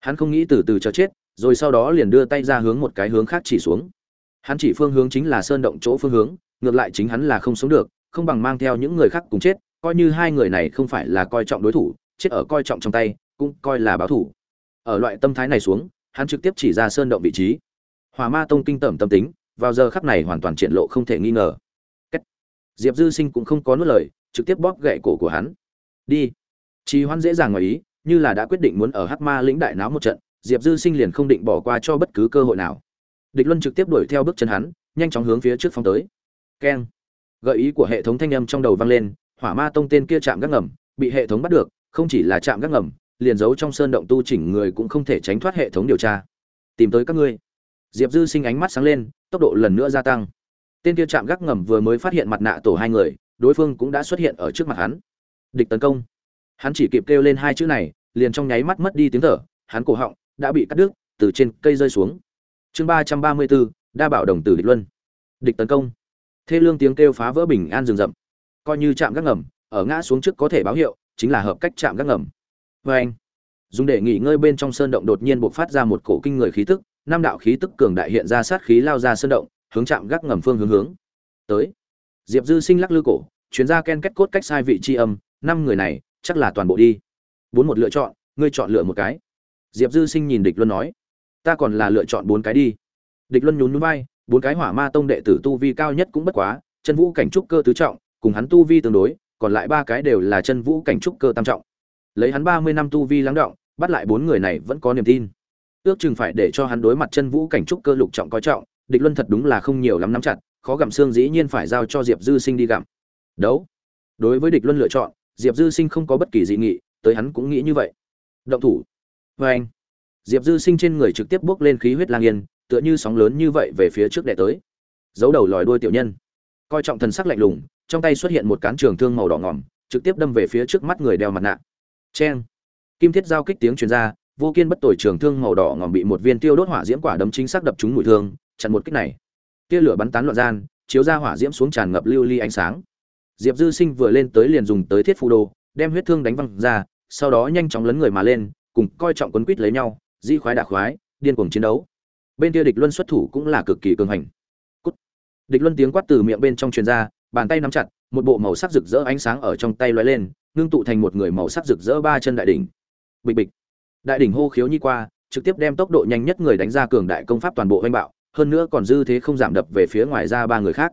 Hắn không nghĩ từ từ cho chết, rồi sau đó liền đưa tay ra hướng một cái hướng khác chỉ xuống. Hắn chỉ phương hướng chính là sơn động chỗ phương hướng ngược lại chính hắn là không sống được, không bằng mang theo những người khác cùng chết, coi như hai người này không phải là coi trọng đối thủ, chết ở coi trọng trong tay, cũng coi là báo thủ. Ở loại tâm thái này xuống, hắn trực tiếp chỉ ra sơn động vị trí. Hỏa ma tông kinh tởm tâm tính, vào giờ khắc này hoàn toàn triển lộ không thể nghi ngờ. Diệp dư sinh cũng không có nuốt lời, trực tiếp bóp gậy cổ của hắn. Đi. Trì hoãn dễ dàng ngoài ý, như là đã quyết định muốn ở hắc ma lĩnh đại náo một trận, diệp dư sinh liền không định bỏ qua cho bất cứ cơ hội nào. Địch luân trực tiếp đuổi theo bước chân hắn, nhanh chóng hướng phía trước phóng tới keng. Gợi ý của hệ thống thanh âm trong đầu vang lên, hỏa ma tông tên kia chạm gác ngầm, bị hệ thống bắt được, không chỉ là chạm gác ngầm, liền giấu trong sơn động tu chỉnh người cũng không thể tránh thoát hệ thống điều tra. Tìm tới các ngươi. Diệp dư sinh ánh mắt sáng lên, tốc độ lần nữa gia tăng. Tên kia chạm gác ngầm vừa mới phát hiện mặt nạ tổ hai người, đối phương cũng đã xuất hiện ở trước mặt hắn. Địch tấn công. Hắn chỉ kịp kêu lên hai chữ này, liền trong nháy mắt mất đi tiếng thở, hắn cổ họng đã bị cắt đứt, từ trên cây rơi xuống. Chương ba trăm ba mươi bốn, đa bảo đồng tử địch luân. Địch tấn công thê lương tiếng kêu phá vỡ bình an rừng rậm. Coi như chạm gác ngầm, ở ngã xuống trước có thể báo hiệu, chính là hợp cách chạm gác ngầm. Vê anh, dùng để nghỉ ngơi bên trong sơn động đột nhiên bộc phát ra một cổ kinh người khí tức, năm đạo khí tức cường đại hiện ra sát khí lao ra sơn động, hướng chạm gác ngầm phương hướng hướng. Tới, diệp dư sinh lắc lư cổ, chuyến ra ken kết cốt cách sai vị tri âm, năm người này, chắc là toàn bộ đi. Bốn một lựa chọn, ngươi chọn lựa một cái. Diệp dư sinh nhìn địch luân nói, ta còn là lựa chọn bốn cái đi. Địch luân nhún núi vai bốn cái hỏa ma tông đệ tử tu vi cao nhất cũng bất quá, chân vũ cảnh trúc cơ tứ trọng, cùng hắn tu vi tương đối, còn lại ba cái đều là chân vũ cảnh trúc cơ tam trọng. Lấy hắn ba mươi năm tu vi lắng động, bắt lại bốn người này vẫn có niềm tin. Ước chừng phải để cho hắn đối mặt chân vũ cảnh trúc cơ lục trọng coi trọng, địch luân thật đúng là không nhiều lắm nắm chặt, khó gặm xương dĩ nhiên phải giao cho diệp dư sinh đi gặm. Đấu. Đối với địch luân lựa chọn, diệp dư sinh không có bất kỳ dị nghị, tới hắn cũng nghĩ như vậy. Động thủ. Vê anh diệp dư sinh trên người trực tiếp bước lên khí huyết lang yên tựa như sóng lớn như vậy về phía trước đệ tới. Giấu đầu lòi đuôi tiểu nhân. Coi trọng thần sắc lạnh lùng, trong tay xuất hiện một cán trường thương màu đỏ ngỏm trực tiếp đâm về phía trước mắt người đeo mặt nạ. Cheng. Kim thiết giao kích tiếng truyền ra, vô kiên bất tội trường thương màu đỏ ngỏm bị một viên tiêu đốt hỏa diễm quả đấm chính xác đập trúng mũi thương, chặn một kích này. Tia lửa bắn tán loạn gian, chiếu ra hỏa diễm xuống tràn ngập lưu ly ánh sáng. Diệp dư sinh vừa lên tới liền dùng tới thiết phù đồ đem huyết thương đánh văng ra, sau đó nhanh chóng lấn người mà lên, cùng coi trọng quấn quýt lấy nhau, di khoái đạc khoái, điên cuồng chiến đấu bên kia địch luân xuất thủ cũng là cực kỳ cường hành. Cút. địch luân tiếng quát từ miệng bên trong truyền ra, bàn tay nắm chặt, một bộ màu sắc rực rỡ ánh sáng ở trong tay lóe lên, ngưng tụ thành một người màu sắc rực rỡ ba chân đại đỉnh. Bịch bịch. Đại đỉnh hô khiếu nhi qua, trực tiếp đem tốc độ nhanh nhất người đánh ra cường đại công pháp toàn bộ oanh bạo, hơn nữa còn dư thế không giảm đập về phía ngoài ra ba người khác.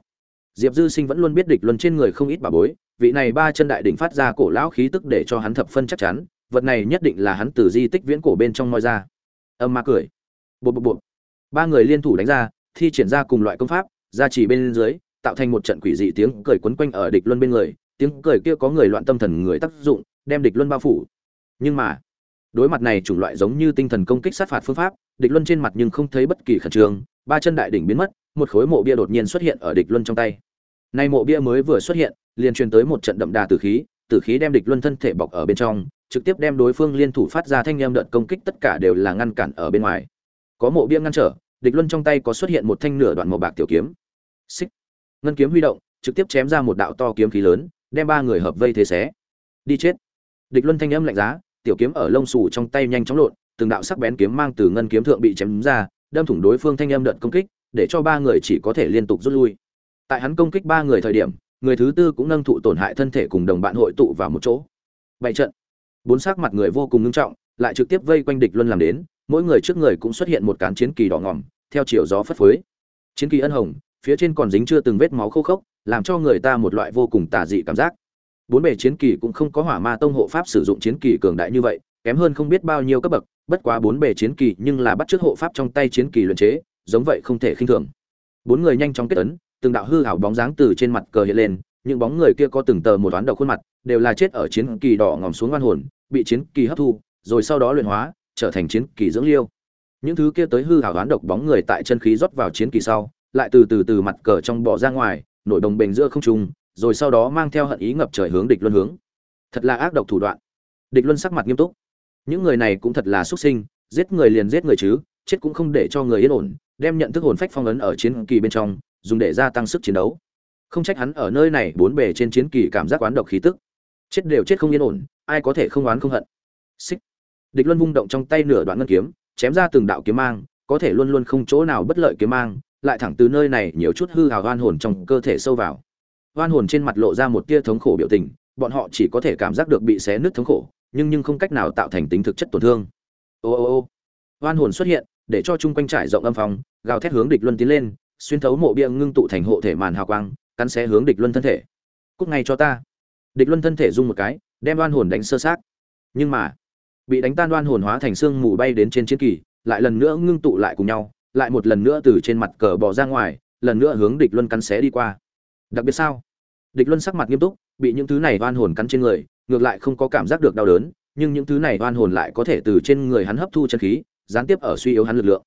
Diệp dư sinh vẫn luôn biết địch luân trên người không ít bà bối, vị này ba chân đại đỉnh phát ra cổ lão khí tức để cho hắn thập phân chắc chắn, vật này nhất định là hắn từ di tích viễn cổ bên trong moi ra. Âm ma cười. Bộ bộ bộ ba người liên thủ đánh ra, thi triển ra cùng loại công pháp, ra chỉ bên dưới, tạo thành một trận quỷ dị tiếng cười quấn quanh ở địch luân bên người. Tiếng cười kia có người loạn tâm thần người tác dụng, đem địch luân bao phủ. Nhưng mà, đối mặt này chủng loại giống như tinh thần công kích sát phạt phương pháp, địch luân trên mặt nhưng không thấy bất kỳ khẩn trương. Ba chân đại đỉnh biến mất, một khối mộ bia đột nhiên xuất hiện ở địch luân trong tay. Nay mộ bia mới vừa xuất hiện, liền truyền tới một trận đậm đà tử khí. Tử khí đem địch luân thân thể bọc ở bên trong, trực tiếp đem đối phương liên thủ phát ra thanh em đợt công kích tất cả đều là ngăn cản ở bên ngoài có mộ bia ngăn trở, địch luân trong tay có xuất hiện một thanh nửa đoạn màu bạc tiểu kiếm. Xích. Ngân kiếm huy động, trực tiếp chém ra một đạo to kiếm khí lớn, đem ba người hợp vây thế xé. Đi chết. Địch luân thanh âm lạnh giá, tiểu kiếm ở lông xù trong tay nhanh chóng lộn, từng đạo sắc bén kiếm mang từ ngân kiếm thượng bị chém ra, đâm thủng đối phương thanh âm đợt công kích, để cho ba người chỉ có thể liên tục rút lui. Tại hắn công kích ba người thời điểm, người thứ tư cũng nâng thụ tổn hại thân thể cùng đồng bạn hội tụ vào một chỗ. Bảy trận. Bốn sắc mặt người vô cùng nghiêm trọng, lại trực tiếp vây quanh địch luân làm đến mỗi người trước người cũng xuất hiện một cán chiến kỳ đỏ ngỏm theo chiều gió phất phới. Chiến kỳ ân hồng, phía trên còn dính chưa từng vết máu khô khốc, làm cho người ta một loại vô cùng tà dị cảm giác. Bốn bề chiến kỳ cũng không có hỏa ma tông hộ pháp sử dụng chiến kỳ cường đại như vậy, kém hơn không biết bao nhiêu cấp bậc, bất quá bốn bề chiến kỳ nhưng là bắt trước hộ pháp trong tay chiến kỳ luyện chế, giống vậy không thể khinh thường. Bốn người nhanh chóng kết ấn, từng đạo hư hảo bóng dáng từ trên mặt cờ hiện lên, những bóng người kia có từng tờ một toán đầu khuôn mặt, đều là chết ở chiến kỳ đỏ ngòm xuống oan hồn, bị chiến kỳ hấp thu, rồi sau đó luyện hóa trở thành chiến kỳ dưỡng liêu. Những thứ kia tới hư hào đoán độc bóng người tại chân khí rót vào chiến kỳ sau, lại từ từ từ mặt cờ trong bỏ ra ngoài, nổi đồng bền giữa không trung, rồi sau đó mang theo hận ý ngập trời hướng địch luân hướng. Thật là ác độc thủ đoạn. Địch luân sắc mặt nghiêm túc. Những người này cũng thật là xuất sinh, giết người liền giết người chứ, chết cũng không để cho người yên ổn, đem nhận thức hồn phách phong ấn ở chiến kỳ bên trong, dùng để gia tăng sức chiến đấu. Không trách hắn ở nơi này bốn bề trên chiến kỳ cảm giác oán độc khí tức. Chết đều chết không yên ổn, ai có thể không oán không hận. Xích địch luân vung động trong tay nửa đoạn ngân kiếm, chém ra từng đạo kiếm mang, có thể luôn luôn không chỗ nào bất lợi kiếm mang, lại thẳng từ nơi này nhiều chút hư hào oan hồn trong cơ thể sâu vào. Oan hồn trên mặt lộ ra một tia thống khổ biểu tình, bọn họ chỉ có thể cảm giác được bị xé nứt thống khổ, nhưng nhưng không cách nào tạo thành tính thực chất tổn thương. Ô ô ô, oan hồn xuất hiện, để cho chung quanh trải rộng âm phòng gào thét hướng địch luân tiến lên, xuyên thấu mộ bia ngưng tụ thành hộ thể màn hào quang, cắn xé hướng địch luân thân thể. Cút ngay cho ta. Địch luân thân thể rung một cái, đem oan hồn đánh sơ sát. Nhưng mà bị đánh tan đoan hồn hóa thành xương mù bay đến trên chiến kỳ, lại lần nữa ngưng tụ lại cùng nhau, lại một lần nữa từ trên mặt cờ bỏ ra ngoài, lần nữa hướng địch luân cắn xé đi qua. Đặc biệt sao? Địch luân sắc mặt nghiêm túc, bị những thứ này đoan hồn cắn trên người, ngược lại không có cảm giác được đau đớn, nhưng những thứ này đoan hồn lại có thể từ trên người hắn hấp thu chân khí, gián tiếp ở suy yếu hắn lực lượng.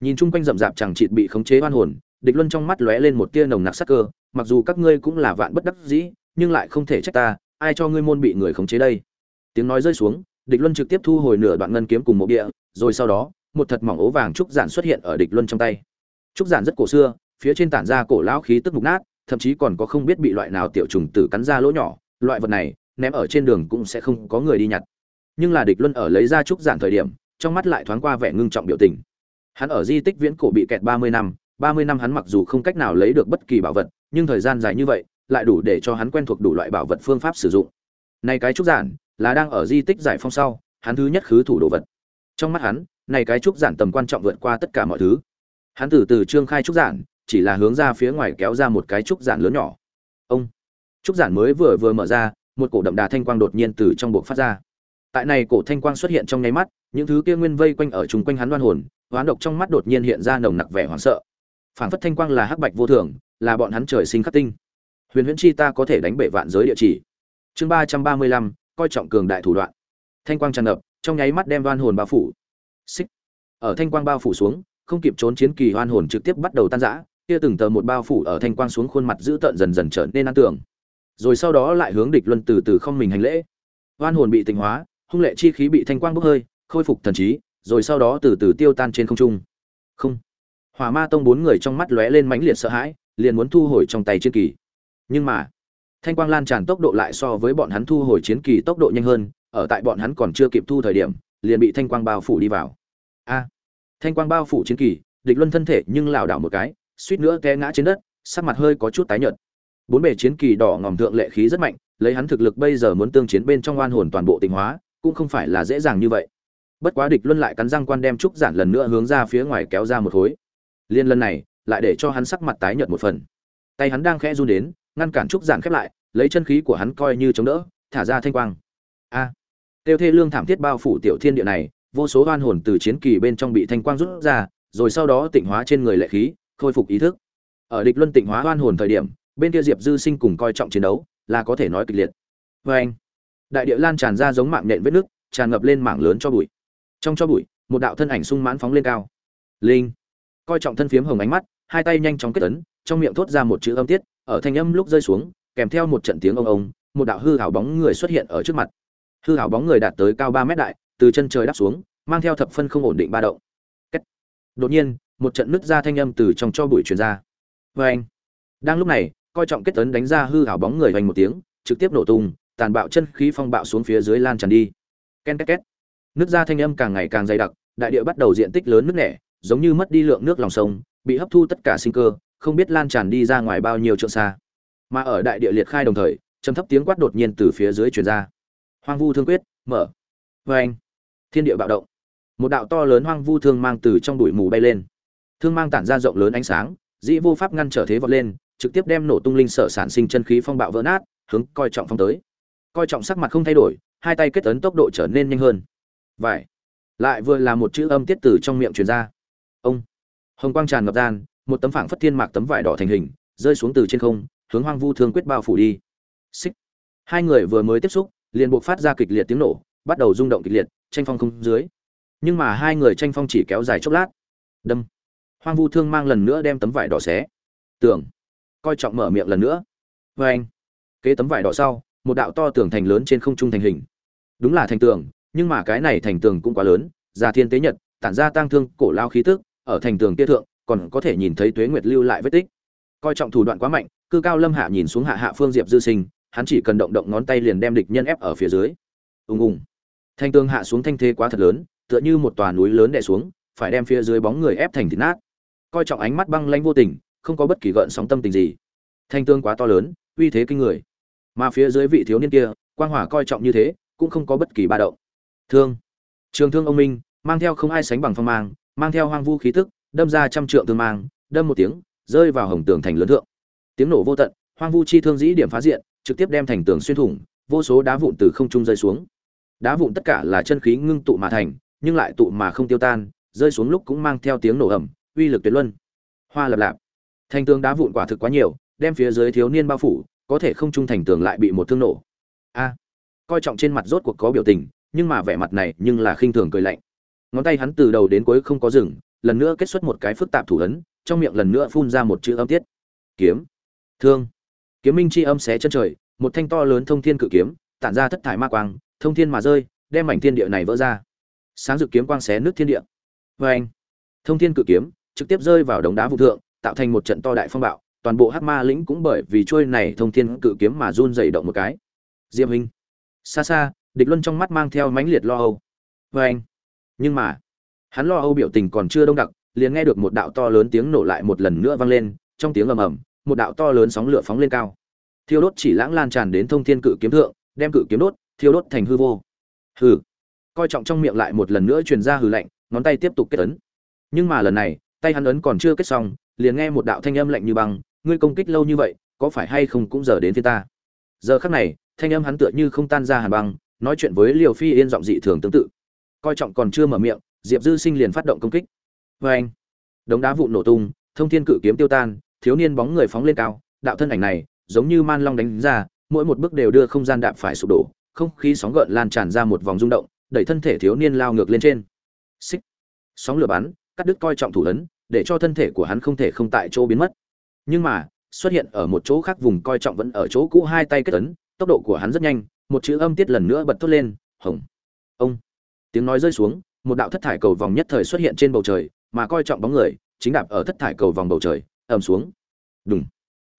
Nhìn chung quanh rậm rạp chẳng chịt bị khống chế đoan hồn, địch luân trong mắt lóe lên một tia nồng nặc sắc cơ, mặc dù các ngươi cũng là vạn bất đắc dĩ, nhưng lại không thể trách ta, ai cho ngươi môn bị người khống chế đây? Tiếng nói rơi xuống địch luân trực tiếp thu hồi nửa đoạn ngân kiếm cùng một địa, rồi sau đó, một thật mỏng ố vàng trúc giản xuất hiện ở địch luân trong tay. Trúc giản rất cổ xưa, phía trên tản ra cổ lão khí tức mục nát, thậm chí còn có không biết bị loại nào tiểu trùng tử cắn ra lỗ nhỏ, loại vật này, ném ở trên đường cũng sẽ không có người đi nhặt. Nhưng là địch luân ở lấy ra trúc giản thời điểm, trong mắt lại thoáng qua vẻ ngưng trọng biểu tình. Hắn ở di tích viễn cổ bị kẹt ba mươi năm, ba mươi năm hắn mặc dù không cách nào lấy được bất kỳ bảo vật, nhưng thời gian dài như vậy, lại đủ để cho hắn quen thuộc đủ loại bảo vật phương pháp sử dụng. Này cái trúc giản là đang ở di tích giải phong sau, hắn thứ nhất khứ thủ đồ vật. Trong mắt hắn, này cái trúc giản tầm quan trọng vượt qua tất cả mọi thứ. Hắn từ từ trương khai trúc giản, chỉ là hướng ra phía ngoài kéo ra một cái trúc giản lớn nhỏ. Ông! Trúc giản mới vừa vừa mở ra, một cổ đậm đà thanh quang đột nhiên từ trong buộc phát ra. Tại này cổ thanh quang xuất hiện trong nháy mắt, những thứ kia nguyên vây quanh ở chung quanh hắn đoan hồn, hoán độc trong mắt đột nhiên hiện ra nồng nặc vẻ hoảng sợ. Phản phất thanh quang là hắc bạch vô thường, là bọn hắn trời sinh khắc tinh. Huyền huyễn chi ta có thể đánh bể vạn giới địa chỉ. Chương ba trăm ba mươi lăm coi trọng cường đại thủ đoạn. Thanh quang tràn ngập, trong nháy mắt đem đoan hồn bao phủ. Xích. Ở thanh quang bao phủ xuống, không kịp trốn chiến kỳ hoan hồn trực tiếp bắt đầu tan rã, kia từng tờ một bao phủ ở thanh quang xuống khuôn mặt dữ tợn dần dần trở nên an tưởng rồi sau đó lại hướng địch luân từ từ không mình hành lễ. Hoan hồn bị tinh hóa, hung lệ chi khí bị thanh quang bốc hơi, khôi phục thần trí, rồi sau đó từ từ tiêu tan trên không trung. Không. Hỏa ma tông bốn người trong mắt lóe lên mãnh liệt sợ hãi, liền muốn thu hồi trong tay chiến kỳ. Nhưng mà thanh quang lan tràn tốc độ lại so với bọn hắn thu hồi chiến kỳ tốc độ nhanh hơn, ở tại bọn hắn còn chưa kịp thu thời điểm, liền bị thanh quang bao phủ đi vào. A, thanh quang bao phủ chiến kỳ, địch luân thân thể nhưng lảo đảo một cái, suýt nữa té ngã trên đất, sắc mặt hơi có chút tái nhợt. Bốn bề chiến kỳ đỏ ngòm thượng lệ khí rất mạnh, lấy hắn thực lực bây giờ muốn tương chiến bên trong oan hồn toàn bộ tình hóa, cũng không phải là dễ dàng như vậy. Bất quá địch luân lại cắn răng quan đem trúc giản lần nữa hướng ra phía ngoài kéo ra một khối. Liên lần này, lại để cho hắn sắc mặt tái nhợt một phần. Tay hắn đang khẽ run đến ngăn cản trúc giản khép lại, lấy chân khí của hắn coi như chống đỡ, thả ra thanh quang. A. Tiêu thê lương thảm thiết bao phủ tiểu thiên địa này, vô số oan hồn từ chiến kỳ bên trong bị thanh quang rút ra, rồi sau đó tịnh hóa trên người lệ khí, khôi phục ý thức. Ở địch luân tịnh hóa oan hồn thời điểm, bên kia diệp dư sinh cùng coi trọng chiến đấu, là có thể nói kịch liệt. Vê anh, đại địa lan tràn ra giống mạng nện vết nước, tràn ngập lên mảng lớn cho bụi. Trong cho bụi, một đạo thân ảnh sung mãn phóng lên cao. Linh. Coi trọng thân phiếm hồng ánh mắt, hai tay nhanh chóng kết tấn trong miệng thốt ra một chữ âm tiết ở thanh âm lúc rơi xuống, kèm theo một trận tiếng ông ông, một đạo hư ảo bóng người xuất hiện ở trước mặt. Hư ảo bóng người đạt tới cao ba mét đại, từ chân trời đáp xuống, mang theo thập phân không ổn định ba động. Kết. đột nhiên, một trận nứt ra thanh âm từ trong cho bụi truyền ra. Oeng. đang lúc này, coi trọng kết tấn đánh ra hư ảo bóng người vành một tiếng, trực tiếp nổ tung, tàn bạo chân khí phong bạo xuống phía dưới lan tràn đi. Ken két két. Nứt ra thanh âm càng ngày càng dày đặc, đại địa bắt đầu diện tích lớn nứt nẻ, giống như mất đi lượng nước lòng sông, bị hấp thu tất cả sinh cơ không biết lan tràn đi ra ngoài bao nhiêu trượng xa. Mà ở đại địa liệt khai đồng thời, trầm thấp tiếng quát đột nhiên từ phía dưới truyền ra. Hoang vu thương quyết, mở. Vê anh, thiên địa bạo động. Một đạo to lớn hoang vu thương mang từ trong bụi mù bay lên. Thương mang tản ra rộng lớn ánh sáng, dĩ vô pháp ngăn trở thế vọt lên, trực tiếp đem nổ tung linh sở sản sinh chân khí phong bạo vỡ nát, hướng coi trọng phong tới. Coi trọng sắc mặt không thay đổi, hai tay kết ấn tốc độ trở nên nhanh hơn. Vải. Lại vừa là một chữ âm tiết từ trong miệng truyền ra. Ông. Hồng quang tràn ngập gian một tấm phảng phất thiên mạc tấm vải đỏ thành hình, rơi xuống từ trên không, hướng hoang vu thương quyết bao phủ đi. Xích. Hai người vừa mới tiếp xúc, liền buộc phát ra kịch liệt tiếng nổ, bắt đầu rung động kịch liệt, tranh phong không dưới. Nhưng mà hai người tranh phong chỉ kéo dài chốc lát. Đâm. Hoang vu thương mang lần nữa đem tấm vải đỏ xé. Tưởng. Coi trọng mở miệng lần nữa. Vê anh. Kế tấm vải đỏ sau, một đạo to tường thành lớn trên không trung thành hình. Đúng là thành tường, nhưng mà cái này thành tường cũng quá lớn, già thiên tế nhật, tản ra tang thương cổ lao khí tức, ở thành tường kia thượng còn có thể nhìn thấy tuế nguyệt lưu lại vết tích. Coi trọng thủ đoạn quá mạnh, cư cao lâm hạ nhìn xuống hạ hạ phương diệp dư sinh, hắn chỉ cần động động ngón tay liền đem địch nhân ép ở phía dưới. Ùng ùng. Thanh tương hạ xuống thanh thế quá thật lớn, tựa như một tòa núi lớn đè xuống, phải đem phía dưới bóng người ép thành thịt nát. Coi trọng ánh mắt băng lãnh vô tình, không có bất kỳ gợn sóng tâm tình gì. Thanh tương quá to lớn, uy thế kinh người. Mà phía dưới vị thiếu niên kia, quang hỏa coi trọng như thế, cũng không có bất kỳ ba động. Thương. Trường thương ông minh, mang theo không ai sánh bằng phong mang mang theo hoang vu khí tức đâm ra trăm trượng thương mang, đâm một tiếng, rơi vào hồng tường thành lớn thượng. Tiếng nổ vô tận, hoang vu chi thương dĩ điểm phá diện, trực tiếp đem thành tường xuyên thủng, vô số đá vụn từ không trung rơi xuống. Đá vụn tất cả là chân khí ngưng tụ mà thành, nhưng lại tụ mà không tiêu tan, rơi xuống lúc cũng mang theo tiếng nổ ẩm uy lực tuyệt luân. Hoa lập lạp. Thành tường đá vụn quả thực quá nhiều, đem phía dưới thiếu niên bao phủ, có thể không trung thành tường lại bị một thương nổ. A. À, coi trọng trên mặt rốt cuộc có biểu tình, nhưng mà vẻ mặt này nhưng là khinh thường cười lạnh. Ngón tay hắn từ đầu đến cuối không có dừng lần nữa kết xuất một cái phức tạp thủ ấn, trong miệng lần nữa phun ra một chữ âm tiết. Kiếm. Thương. Kiếm minh chi âm xé chân trời, một thanh to lớn thông thiên cự kiếm, tản ra thất thải ma quang, thông thiên mà rơi, đem mảnh thiên địa này vỡ ra. Sáng dự kiếm quang xé nước thiên địa. Vê anh, thông thiên cự kiếm trực tiếp rơi vào đống đá vụ thượng, tạo thành một trận to đại phong bạo, toàn bộ hắc ma lĩnh cũng bởi vì trôi này thông thiên cự kiếm mà run dày động một cái. Diệp hình xa xa, địch luân trong mắt mang theo mãnh liệt lo âu. Vê anh, nhưng mà hắn lo âu biểu tình còn chưa đông đặc, liền nghe được một đạo to lớn tiếng nổ lại một lần nữa vang lên, trong tiếng ầm ầm, một đạo to lớn sóng lửa phóng lên cao. Thiêu đốt chỉ lãng lan tràn đến thông thiên cự kiếm thượng, đem cự kiếm đốt, thiêu đốt thành hư vô. Hừ. Coi trọng trong miệng lại một lần nữa truyền ra hừ lạnh, ngón tay tiếp tục kết ấn. Nhưng mà lần này, tay hắn ấn còn chưa kết xong, liền nghe một đạo thanh âm lạnh như băng, ngươi công kích lâu như vậy, có phải hay không cũng giờ đến phía ta? Giờ khắc này, thanh âm hắn tựa như không tan ra hàn băng, nói chuyện với liều phi yên giọng dị thường tương tự. Coi trọng còn chưa mở miệng diệp dư sinh liền phát động công kích. Vê anh đống đá vụn nổ tung thông thiên cự kiếm tiêu tan thiếu niên bóng người phóng lên cao đạo thân ảnh này giống như man long đánh ra mỗi một bước đều đưa không gian đạp phải sụp đổ không khí sóng gợn lan tràn ra một vòng rung động đẩy thân thể thiếu niên lao ngược lên trên. Xích. Sóng lửa bắn cắt đứt coi trọng thủ lớn, để cho thân thể của hắn không thể không tại chỗ biến mất. Nhưng mà xuất hiện ở một chỗ khác vùng coi trọng vẫn ở chỗ cũ hai tay kết tấn, tốc độ của hắn rất nhanh một chữ âm tiết lần nữa bật thốt lên hồng. Ông. Tiếng nói rơi xuống một đạo thất thải cầu vòng nhất thời xuất hiện trên bầu trời, mà coi trọng bóng người, chính đạp ở thất thải cầu vòng bầu trời, ầm xuống. Đùng.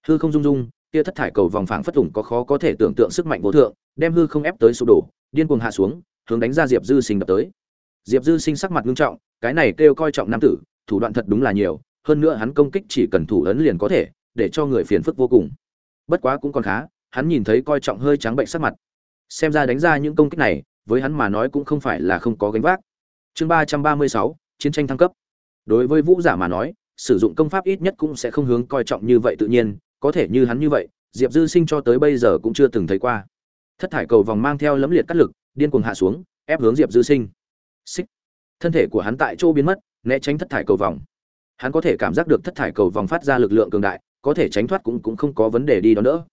Hư không rung rung, kia thất thải cầu vòng phảng phất thủng có khó có thể tưởng tượng sức mạnh vô thượng, đem hư không ép tới sụp đổ, điên cuồng hạ xuống, hướng đánh ra diệp dư sinh đập tới. Diệp dư sinh sắc mặt nghiêm trọng, cái này kêu coi trọng nam tử, thủ đoạn thật đúng là nhiều, hơn nữa hắn công kích chỉ cần thủ ấn liền có thể, để cho người phiền phức vô cùng. Bất quá cũng còn khá, hắn nhìn thấy coi trọng hơi trắng bệnh sắc mặt. Xem ra đánh ra những công kích này, với hắn mà nói cũng không phải là không có gánh vác chương ba trăm ba mươi sáu, chiến tranh thăng cấp. Đối với vũ giả mà nói, sử dụng công pháp ít nhất cũng sẽ không hướng coi trọng như vậy tự nhiên, có thể như hắn như vậy, diệp dư sinh cho tới bây giờ cũng chưa từng thấy qua. Thất thải cầu vòng mang theo lấm liệt cắt lực, điên cuồng hạ xuống, ép hướng diệp dư sinh. Xích. Thân thể của hắn tại chỗ biến mất, né tránh thất thải cầu vòng. Hắn có thể cảm giác được thất thải cầu vòng phát ra lực lượng cường đại, có thể tránh thoát cũng cũng không có vấn đề đi đó nữa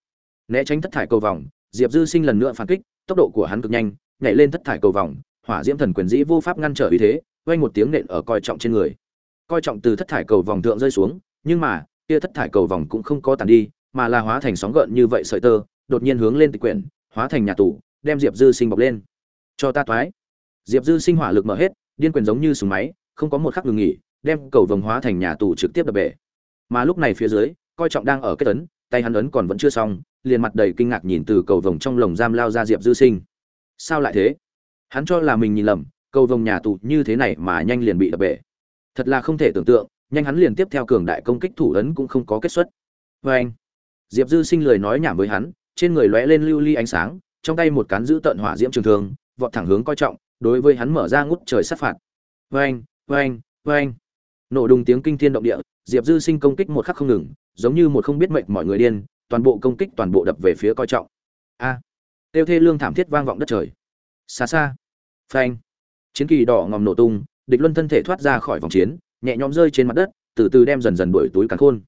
né tránh thất thải cầu vòng, diệp dư sinh lần nữa phản kích, tốc độ của hắn cực nhanh, nhảy lên thất thải cầu vòng hỏa diễm thần quyền dĩ vô pháp ngăn trở uy thế, vang một tiếng nện ở coi trọng trên người. Coi trọng từ thất thải cầu vòng thượng rơi xuống, nhưng mà, kia thất thải cầu vòng cũng không có tàn đi, mà là hóa thành sóng gợn như vậy sợi tơ, đột nhiên hướng lên tịch quyển, hóa thành nhà tù, đem diệp dư sinh bọc lên. Cho ta toái. Diệp dư sinh hỏa lực mở hết, điên quyền giống như súng máy, không có một khắc ngừng nghỉ, đem cầu vồng hóa thành nhà tù trực tiếp đập bể. Mà lúc này phía dưới, coi trọng đang ở kết ấn, tay hắn ấn còn vẫn chưa xong, liền mặt đầy kinh ngạc nhìn từ cầu vồng trong lồng giam lao ra diệp dư sinh. Sao lại thế? Hắn cho là mình nhìn lầm, cầu vồng nhà tù như thế này mà nhanh liền bị đập bể. Thật là không thể tưởng tượng, nhanh hắn liền tiếp theo cường đại công kích thủ ấn cũng không có kết xuất. Vê anh, diệp dư sinh lời nói nhảm với hắn, trên người lóe lên lưu ly ánh sáng, trong tay một cán giữ tận hỏa diễm trường thường vọt thẳng hướng coi trọng, đối với hắn mở ra ngút trời sát phạt. Vê anh vê anh vê anh. Nổ đùng tiếng kinh thiên động địa, diệp dư sinh công kích một khắc không ngừng, giống như một không biết mệnh mọi người điên, toàn bộ công kích toàn bộ đập về phía coi trọng. A, tiêu thê lương thảm thiết vang vọng đất trời. Xa xa phanh. Chiến kỳ đỏ ngòm nổ tung, địch luân thân thể thoát ra khỏi vòng chiến, nhẹ nhõm rơi trên mặt đất, từ từ đem dần dần đuổi túi cắn khôn.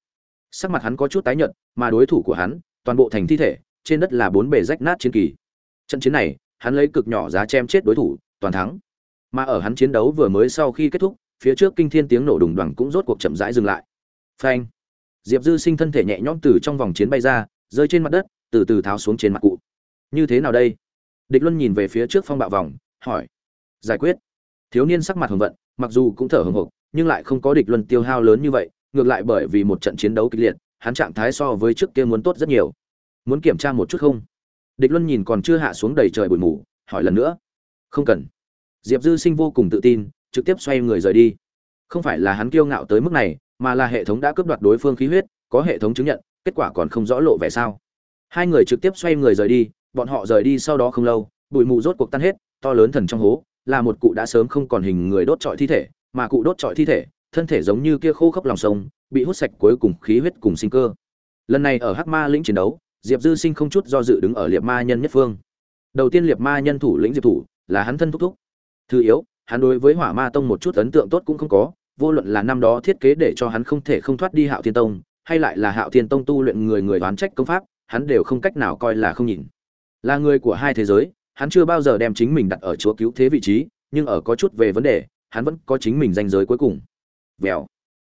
Sắc mặt hắn có chút tái nhợt, mà đối thủ của hắn, toàn bộ thành thi thể, trên đất là bốn bề rách nát chiến kỳ. Trận chiến này, hắn lấy cực nhỏ giá chém chết đối thủ, toàn thắng. Mà ở hắn chiến đấu vừa mới sau khi kết thúc, phía trước kinh thiên tiếng nổ đùng đoằng cũng rốt cuộc chậm rãi dừng lại. Phanh. Diệp dư sinh thân thể nhẹ nhõm từ trong vòng chiến bay ra, rơi trên mặt đất, từ từ tháo xuống trên mặt cụ. Như thế nào đây? Địch luân nhìn về phía trước phong bạo vòng hỏi. Giải quyết. Thiếu niên sắc mặt hồng vận, mặc dù cũng thở hồng hộc, nhưng lại không có địch luân tiêu hao lớn như vậy, ngược lại bởi vì một trận chiến đấu kịch liệt, hắn trạng thái so với trước kia muốn tốt rất nhiều. Muốn kiểm tra một chút không? Địch luân nhìn còn chưa hạ xuống đầy trời bụi mù, hỏi lần nữa. Không cần. Diệp dư sinh vô cùng tự tin, trực tiếp xoay người rời đi. Không phải là hắn kiêu ngạo tới mức này, mà là hệ thống đã cướp đoạt đối phương khí huyết, có hệ thống chứng nhận, kết quả còn không rõ lộ vẻ sao. Hai người trực tiếp xoay người rời đi, bọn họ rời đi sau đó không lâu, bụi mù rốt cuộc tan hết to lớn thần trong hố, là một cụ đã sớm không còn hình người đốt trọi thi thể, mà cụ đốt trọi thi thể, thân thể giống như kia khô khốc lòng sông, bị hút sạch cuối cùng khí huyết cùng sinh cơ. Lần này ở hắc ma lĩnh chiến đấu, diệp dư sinh không chút do dự đứng ở liệt ma nhân nhất phương. Đầu tiên liệt ma nhân thủ lĩnh diệp thủ, là hắn thân thúc thúc. Thứ yếu, hắn đối với hỏa ma tông một chút ấn tượng tốt cũng không có, vô luận là năm đó thiết kế để cho hắn không thể không thoát đi hạo thiên tông, hay lại là hạo thiên tông tu luyện người người đoán trách công pháp, hắn đều không cách nào coi là không nhìn. Là người của hai thế giới hắn chưa bao giờ đem chính mình đặt ở chúa cứu thế vị trí, nhưng ở có chút về vấn đề, hắn vẫn có chính mình danh giới cuối cùng. Vèo.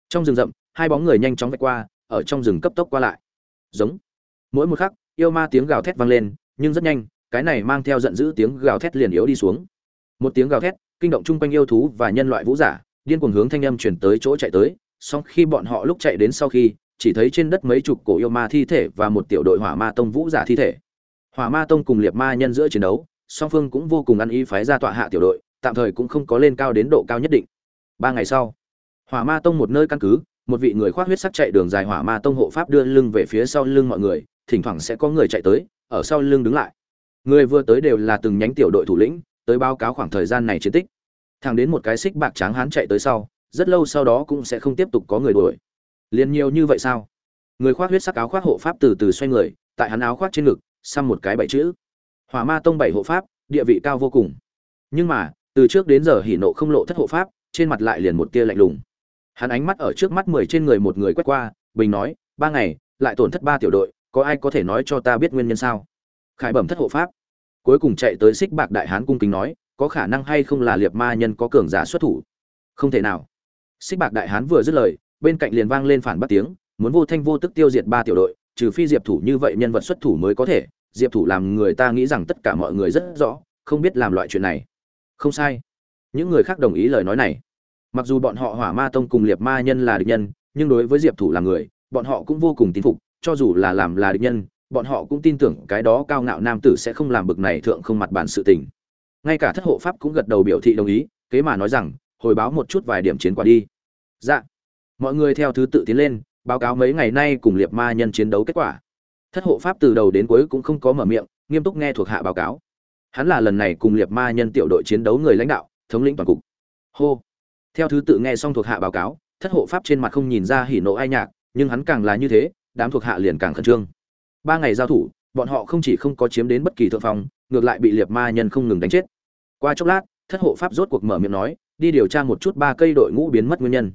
Trong rừng rậm, hai bóng người nhanh chóng vạch qua, ở trong rừng cấp tốc qua lại. Giống. Mỗi một khắc, yêu ma tiếng gào thét vang lên, nhưng rất nhanh, cái này mang theo giận dữ tiếng gào thét liền yếu đi xuống. Một tiếng gào thét, kinh động chung quanh yêu thú và nhân loại vũ giả, điên cuồng hướng thanh âm chuyển tới chỗ chạy tới, song khi bọn họ lúc chạy đến sau khi, chỉ thấy trên đất mấy chục cổ yêu ma thi thể và một tiểu đội hỏa ma tông vũ giả thi thể. Hỏa ma tông cùng liệt ma nhân giữa chiến đấu song phương cũng vô cùng ăn ý phái ra tọa hạ tiểu đội, tạm thời cũng không có lên cao đến độ cao nhất định. Ba ngày sau, hỏa ma tông một nơi căn cứ, một vị người khoác huyết sắc chạy đường dài hỏa ma tông hộ pháp đưa lưng về phía sau lưng mọi người, thỉnh thoảng sẽ có người chạy tới, ở sau lưng đứng lại. Người vừa tới đều là từng nhánh tiểu đội thủ lĩnh, tới báo cáo khoảng thời gian này chiến tích. Thẳng đến một cái xích bạc trắng hán chạy tới sau, rất lâu sau đó cũng sẽ không tiếp tục có người đuổi. Liền nhiều như vậy sao? Người khoác huyết sắc áo khoác hộ pháp từ từ xoay người, tại hắn áo khoác trên ngực, xăm một cái bảy chữ hỏa ma tông bảy hộ pháp, địa vị cao vô cùng. Nhưng mà, từ trước đến giờ hỉ nộ không lộ thất hộ pháp, trên mặt lại liền một tia lạnh lùng. Hắn ánh mắt ở trước mắt mười trên người một người quét qua, bình nói, ba ngày, lại tổn thất ba tiểu đội, có ai có thể nói cho ta biết nguyên nhân sao? Khải bẩm thất hộ pháp. Cuối cùng chạy tới xích bạc đại hán cung kính nói, có khả năng hay không là liệt ma nhân có cường giả xuất thủ? Không thể nào. Xích bạc đại hán vừa dứt lời, bên cạnh liền vang lên phản bác tiếng, muốn vô thanh vô tức tiêu diệt ba tiểu đội, trừ phi diệp thủ như vậy nhân vật xuất thủ mới có thể diệp thủ làm người ta nghĩ rằng tất cả mọi người rất rõ, không biết làm loại chuyện này. Không sai. Những người khác đồng ý lời nói này. Mặc dù bọn họ hỏa ma tông cùng liệt ma nhân là địch nhân, nhưng đối với diệp thủ là người, bọn họ cũng vô cùng tin phục, cho dù là làm là địch nhân, bọn họ cũng tin tưởng cái đó cao ngạo nam tử sẽ không làm bực này thượng không mặt bản sự tình. Ngay cả thất hộ pháp cũng gật đầu biểu thị đồng ý, kế mà nói rằng, hồi báo một chút vài điểm chiến quả đi. Dạ. Mọi người theo thứ tự tiến lên, báo cáo mấy ngày nay cùng liệt ma nhân chiến đấu kết quả thất hộ pháp từ đầu đến cuối cũng không có mở miệng nghiêm túc nghe thuộc hạ báo cáo. Hắn là lần này cùng liệt ma nhân tiểu đội chiến đấu người lãnh đạo thống lĩnh toàn cục. Hô. Theo thứ tự nghe xong thuộc hạ báo cáo thất hộ pháp trên mặt không nhìn ra hỉ nộ ai nhạc nhưng hắn càng là như thế đám thuộc hạ liền càng khẩn trương. Ba ngày giao thủ bọn họ không chỉ không có chiếm đến bất kỳ thượng phòng, ngược lại bị liệt ma nhân không ngừng đánh chết. Qua chốc lát thất hộ pháp rốt cuộc mở miệng nói đi điều tra một chút ba cây đội ngũ biến mất nguyên nhân.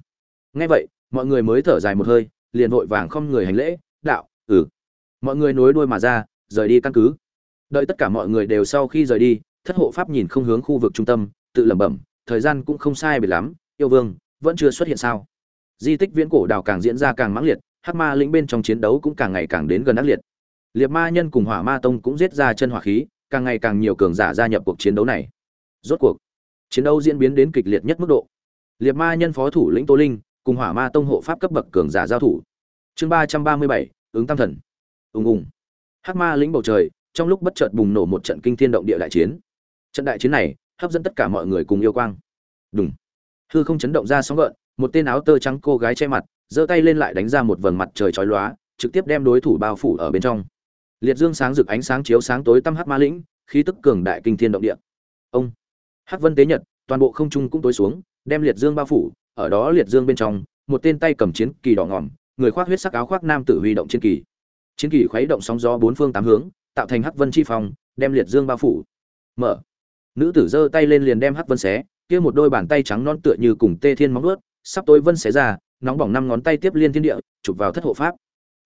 Ngay vậy mọi người mới thở dài một hơi liền vội vàng không người hành lễ đạo ừ mọi người nối đuôi mà ra, rời đi căn cứ. Đợi tất cả mọi người đều sau khi rời đi, thất hộ pháp nhìn không hướng khu vực trung tâm, tự lẩm bẩm, thời gian cũng không sai biệt lắm, yêu vương, vẫn chưa xuất hiện sao? Di tích viễn cổ đào càng diễn ra càng mãng liệt, hắc ma lĩnh bên trong chiến đấu cũng càng ngày càng đến gần ác liệt. Liệt ma nhân cùng hỏa ma tông cũng giết ra chân hỏa khí, càng ngày càng nhiều cường giả gia nhập cuộc chiến đấu này. Rốt cuộc, chiến đấu diễn biến đến kịch liệt nhất mức độ. Liệt ma nhân phó thủ lĩnh tô linh cùng hỏa ma tông hộ pháp cấp bậc cường giả giao thủ. Chương ba trăm ba mươi bảy, ứng tam thần ùng ùng. Hắc ma lĩnh bầu trời, trong lúc bất chợt bùng nổ một trận kinh thiên động địa đại chiến. Trận đại chiến này hấp dẫn tất cả mọi người cùng yêu quang. Đúng hư không chấn động ra sóng gợn, một tên áo tơ trắng cô gái che mặt, giơ tay lên lại đánh ra một vầng mặt trời chói lóa, trực tiếp đem đối thủ bao phủ ở bên trong. Liệt dương sáng rực ánh sáng chiếu sáng tối tăm hắc ma lĩnh, khí tức cường đại kinh thiên động địa. Ông. Hắc vân tế nhật, toàn bộ không trung cũng tối xuống, đem liệt dương bao phủ, ở đó liệt dương bên trong, một tên tay cầm chiến kỳ đỏ ngòm, người khoác huyết sắc áo khoác nam tử huy động chiến kỳ chiến kỳ khuấy động sóng gió bốn phương tám hướng, tạo thành hắc vân chi phong, đem liệt dương bao phủ. Mở. Nữ tử giơ tay lên liền đem hắc vân xé, kia một đôi bàn tay trắng non tựa như cùng tê thiên móng ướt sắp tối vân xé ra, nóng bỏng năm ngón tay tiếp liên thiên địa, chụp vào thất hộ pháp.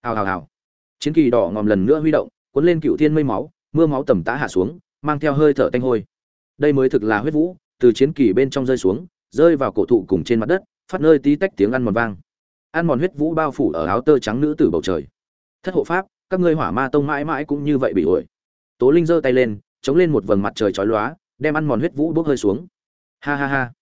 Hào hào hào. Chiến kỳ đỏ ngòm lần nữa huy động, cuốn lên cựu thiên mây máu, mưa máu tầm tã hạ xuống, mang theo hơi thở tanh hôi. Đây mới thực là huyết vũ, từ chiến kỳ bên trong rơi xuống, rơi vào cổ thụ cùng trên mặt đất, phát nơi tí tách tiếng ăn mòn vang. Ăn mòn huyết vũ bao phủ ở áo tơ trắng nữ tử bầu trời thất hộ pháp, các ngươi hỏa ma tông mãi mãi cũng như vậy bị ổi. Tố linh giơ tay lên, chống lên một vầng mặt trời chói lóa, đem ăn mòn huyết vũ bốc hơi xuống. Ha ha ha.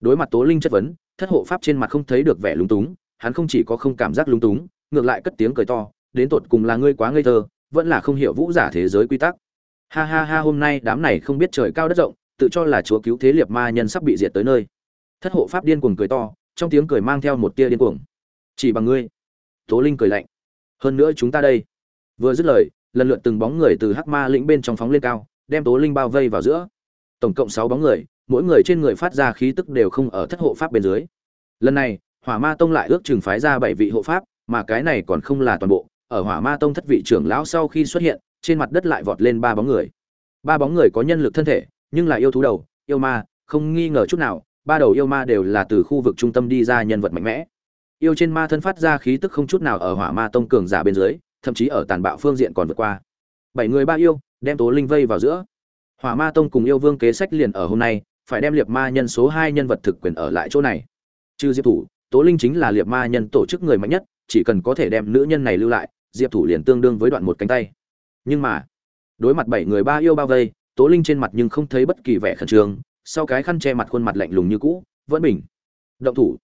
Đối mặt tố linh chất vấn, thất hộ pháp trên mặt không thấy được vẻ lúng túng, hắn không chỉ có không cảm giác lúng túng, ngược lại cất tiếng cười to, đến tột cùng là ngươi quá ngây thơ, vẫn là không hiểu vũ giả thế giới quy tắc. Ha ha ha, hôm nay đám này không biết trời cao đất rộng, tự cho là chúa cứu thế liệt ma nhân sắp bị diệt tới nơi. Thất hộ pháp điên cuồng cười to, trong tiếng cười mang theo một tia điên cuồng. Chỉ bằng ngươi. Tố linh cười lạnh hơn nữa chúng ta đây. Vừa dứt lời, lần lượt từng bóng người từ hắc ma lĩnh bên trong phóng lên cao, đem tố linh bao vây vào giữa. Tổng cộng sáu bóng người, mỗi người trên người phát ra khí tức đều không ở thất hộ pháp bên dưới. Lần này, hỏa ma tông lại ước chừng phái ra bảy vị hộ pháp, mà cái này còn không là toàn bộ. Ở hỏa ma tông thất vị trưởng lão sau khi xuất hiện, trên mặt đất lại vọt lên ba bóng người. Ba bóng người có nhân lực thân thể, nhưng là yêu thú đầu, yêu ma, không nghi ngờ chút nào, ba đầu yêu ma đều là từ khu vực trung tâm đi ra nhân vật mạnh mẽ yêu trên ma thân phát ra khí tức không chút nào ở hỏa ma tông cường giả bên dưới, thậm chí ở tàn bạo phương diện còn vượt qua. Bảy người ba yêu, đem tố linh vây vào giữa. Hỏa ma tông cùng yêu vương kế sách liền ở hôm nay, phải đem liệt ma nhân số hai nhân vật thực quyền ở lại chỗ này. Trừ diệp thủ, tố linh chính là liệt ma nhân tổ chức người mạnh nhất, chỉ cần có thể đem nữ nhân này lưu lại, diệp thủ liền tương đương với đoạn một cánh tay. Nhưng mà, đối mặt bảy người ba yêu bao vây, tố linh trên mặt nhưng không thấy bất kỳ vẻ khẩn trương, sau cái khăn che mặt khuôn mặt lạnh lùng như cũ, vẫn bình. Động thủ.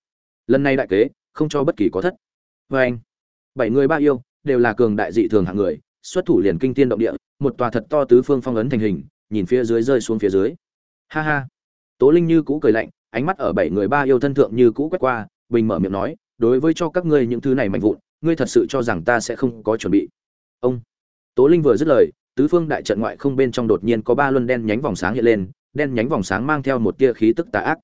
Lần này đại kế không cho bất kỳ có thất. Vê anh, bảy người ba yêu, đều là cường đại dị thường hạng người, xuất thủ liền kinh thiên động địa, một tòa thật to tứ phương phong ấn thành hình, nhìn phía dưới rơi xuống phía dưới. Ha ha. Tố linh như cũ cười lạnh, ánh mắt ở bảy người ba yêu thân thượng như cũ quét qua, bình mở miệng nói, đối với cho các ngươi những thứ này mạnh vụn, ngươi thật sự cho rằng ta sẽ không có chuẩn bị. Ông. Tố linh vừa dứt lời, tứ phương đại trận ngoại không bên trong đột nhiên có ba luân đen nhánh vòng sáng hiện lên, đen nhánh vòng sáng mang theo một tia khí tức tà ác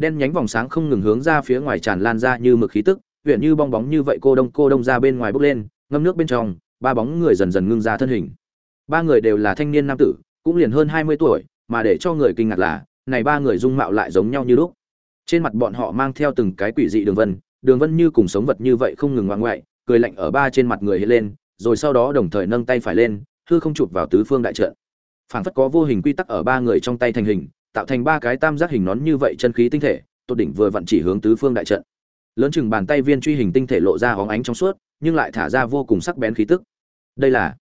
đen nhánh vòng sáng không ngừng hướng ra phía ngoài tràn lan ra như mực khí tức, huyện như bong bóng như vậy cô đông cô đông ra bên ngoài bốc lên, ngâm nước bên trong, ba bóng người dần dần ngưng ra thân hình. Ba người đều là thanh niên nam tử, cũng liền hơn hai mươi tuổi, mà để cho người kinh ngạc là, này ba người dung mạo lại giống nhau như lúc. Trên mặt bọn họ mang theo từng cái quỷ dị đường vân đường vân như cùng sống vật như vậy không ngừng ngoan ngoại, cười lạnh ở ba trên mặt người hiện lên, rồi sau đó đồng thời nâng tay phải lên, hư không chụp vào tứ phương đại trận. Phảng phất có vô hình quy tắc ở ba người trong tay thành hình tạo thành ba cái tam giác hình nón như vậy chân khí tinh thể tốt đỉnh vừa vặn chỉ hướng tứ phương đại trận. Lớn chừng bàn tay viên truy hình tinh thể lộ ra hóng ánh trong suốt, nhưng lại thả ra vô cùng sắc bén khí tức. Đây là,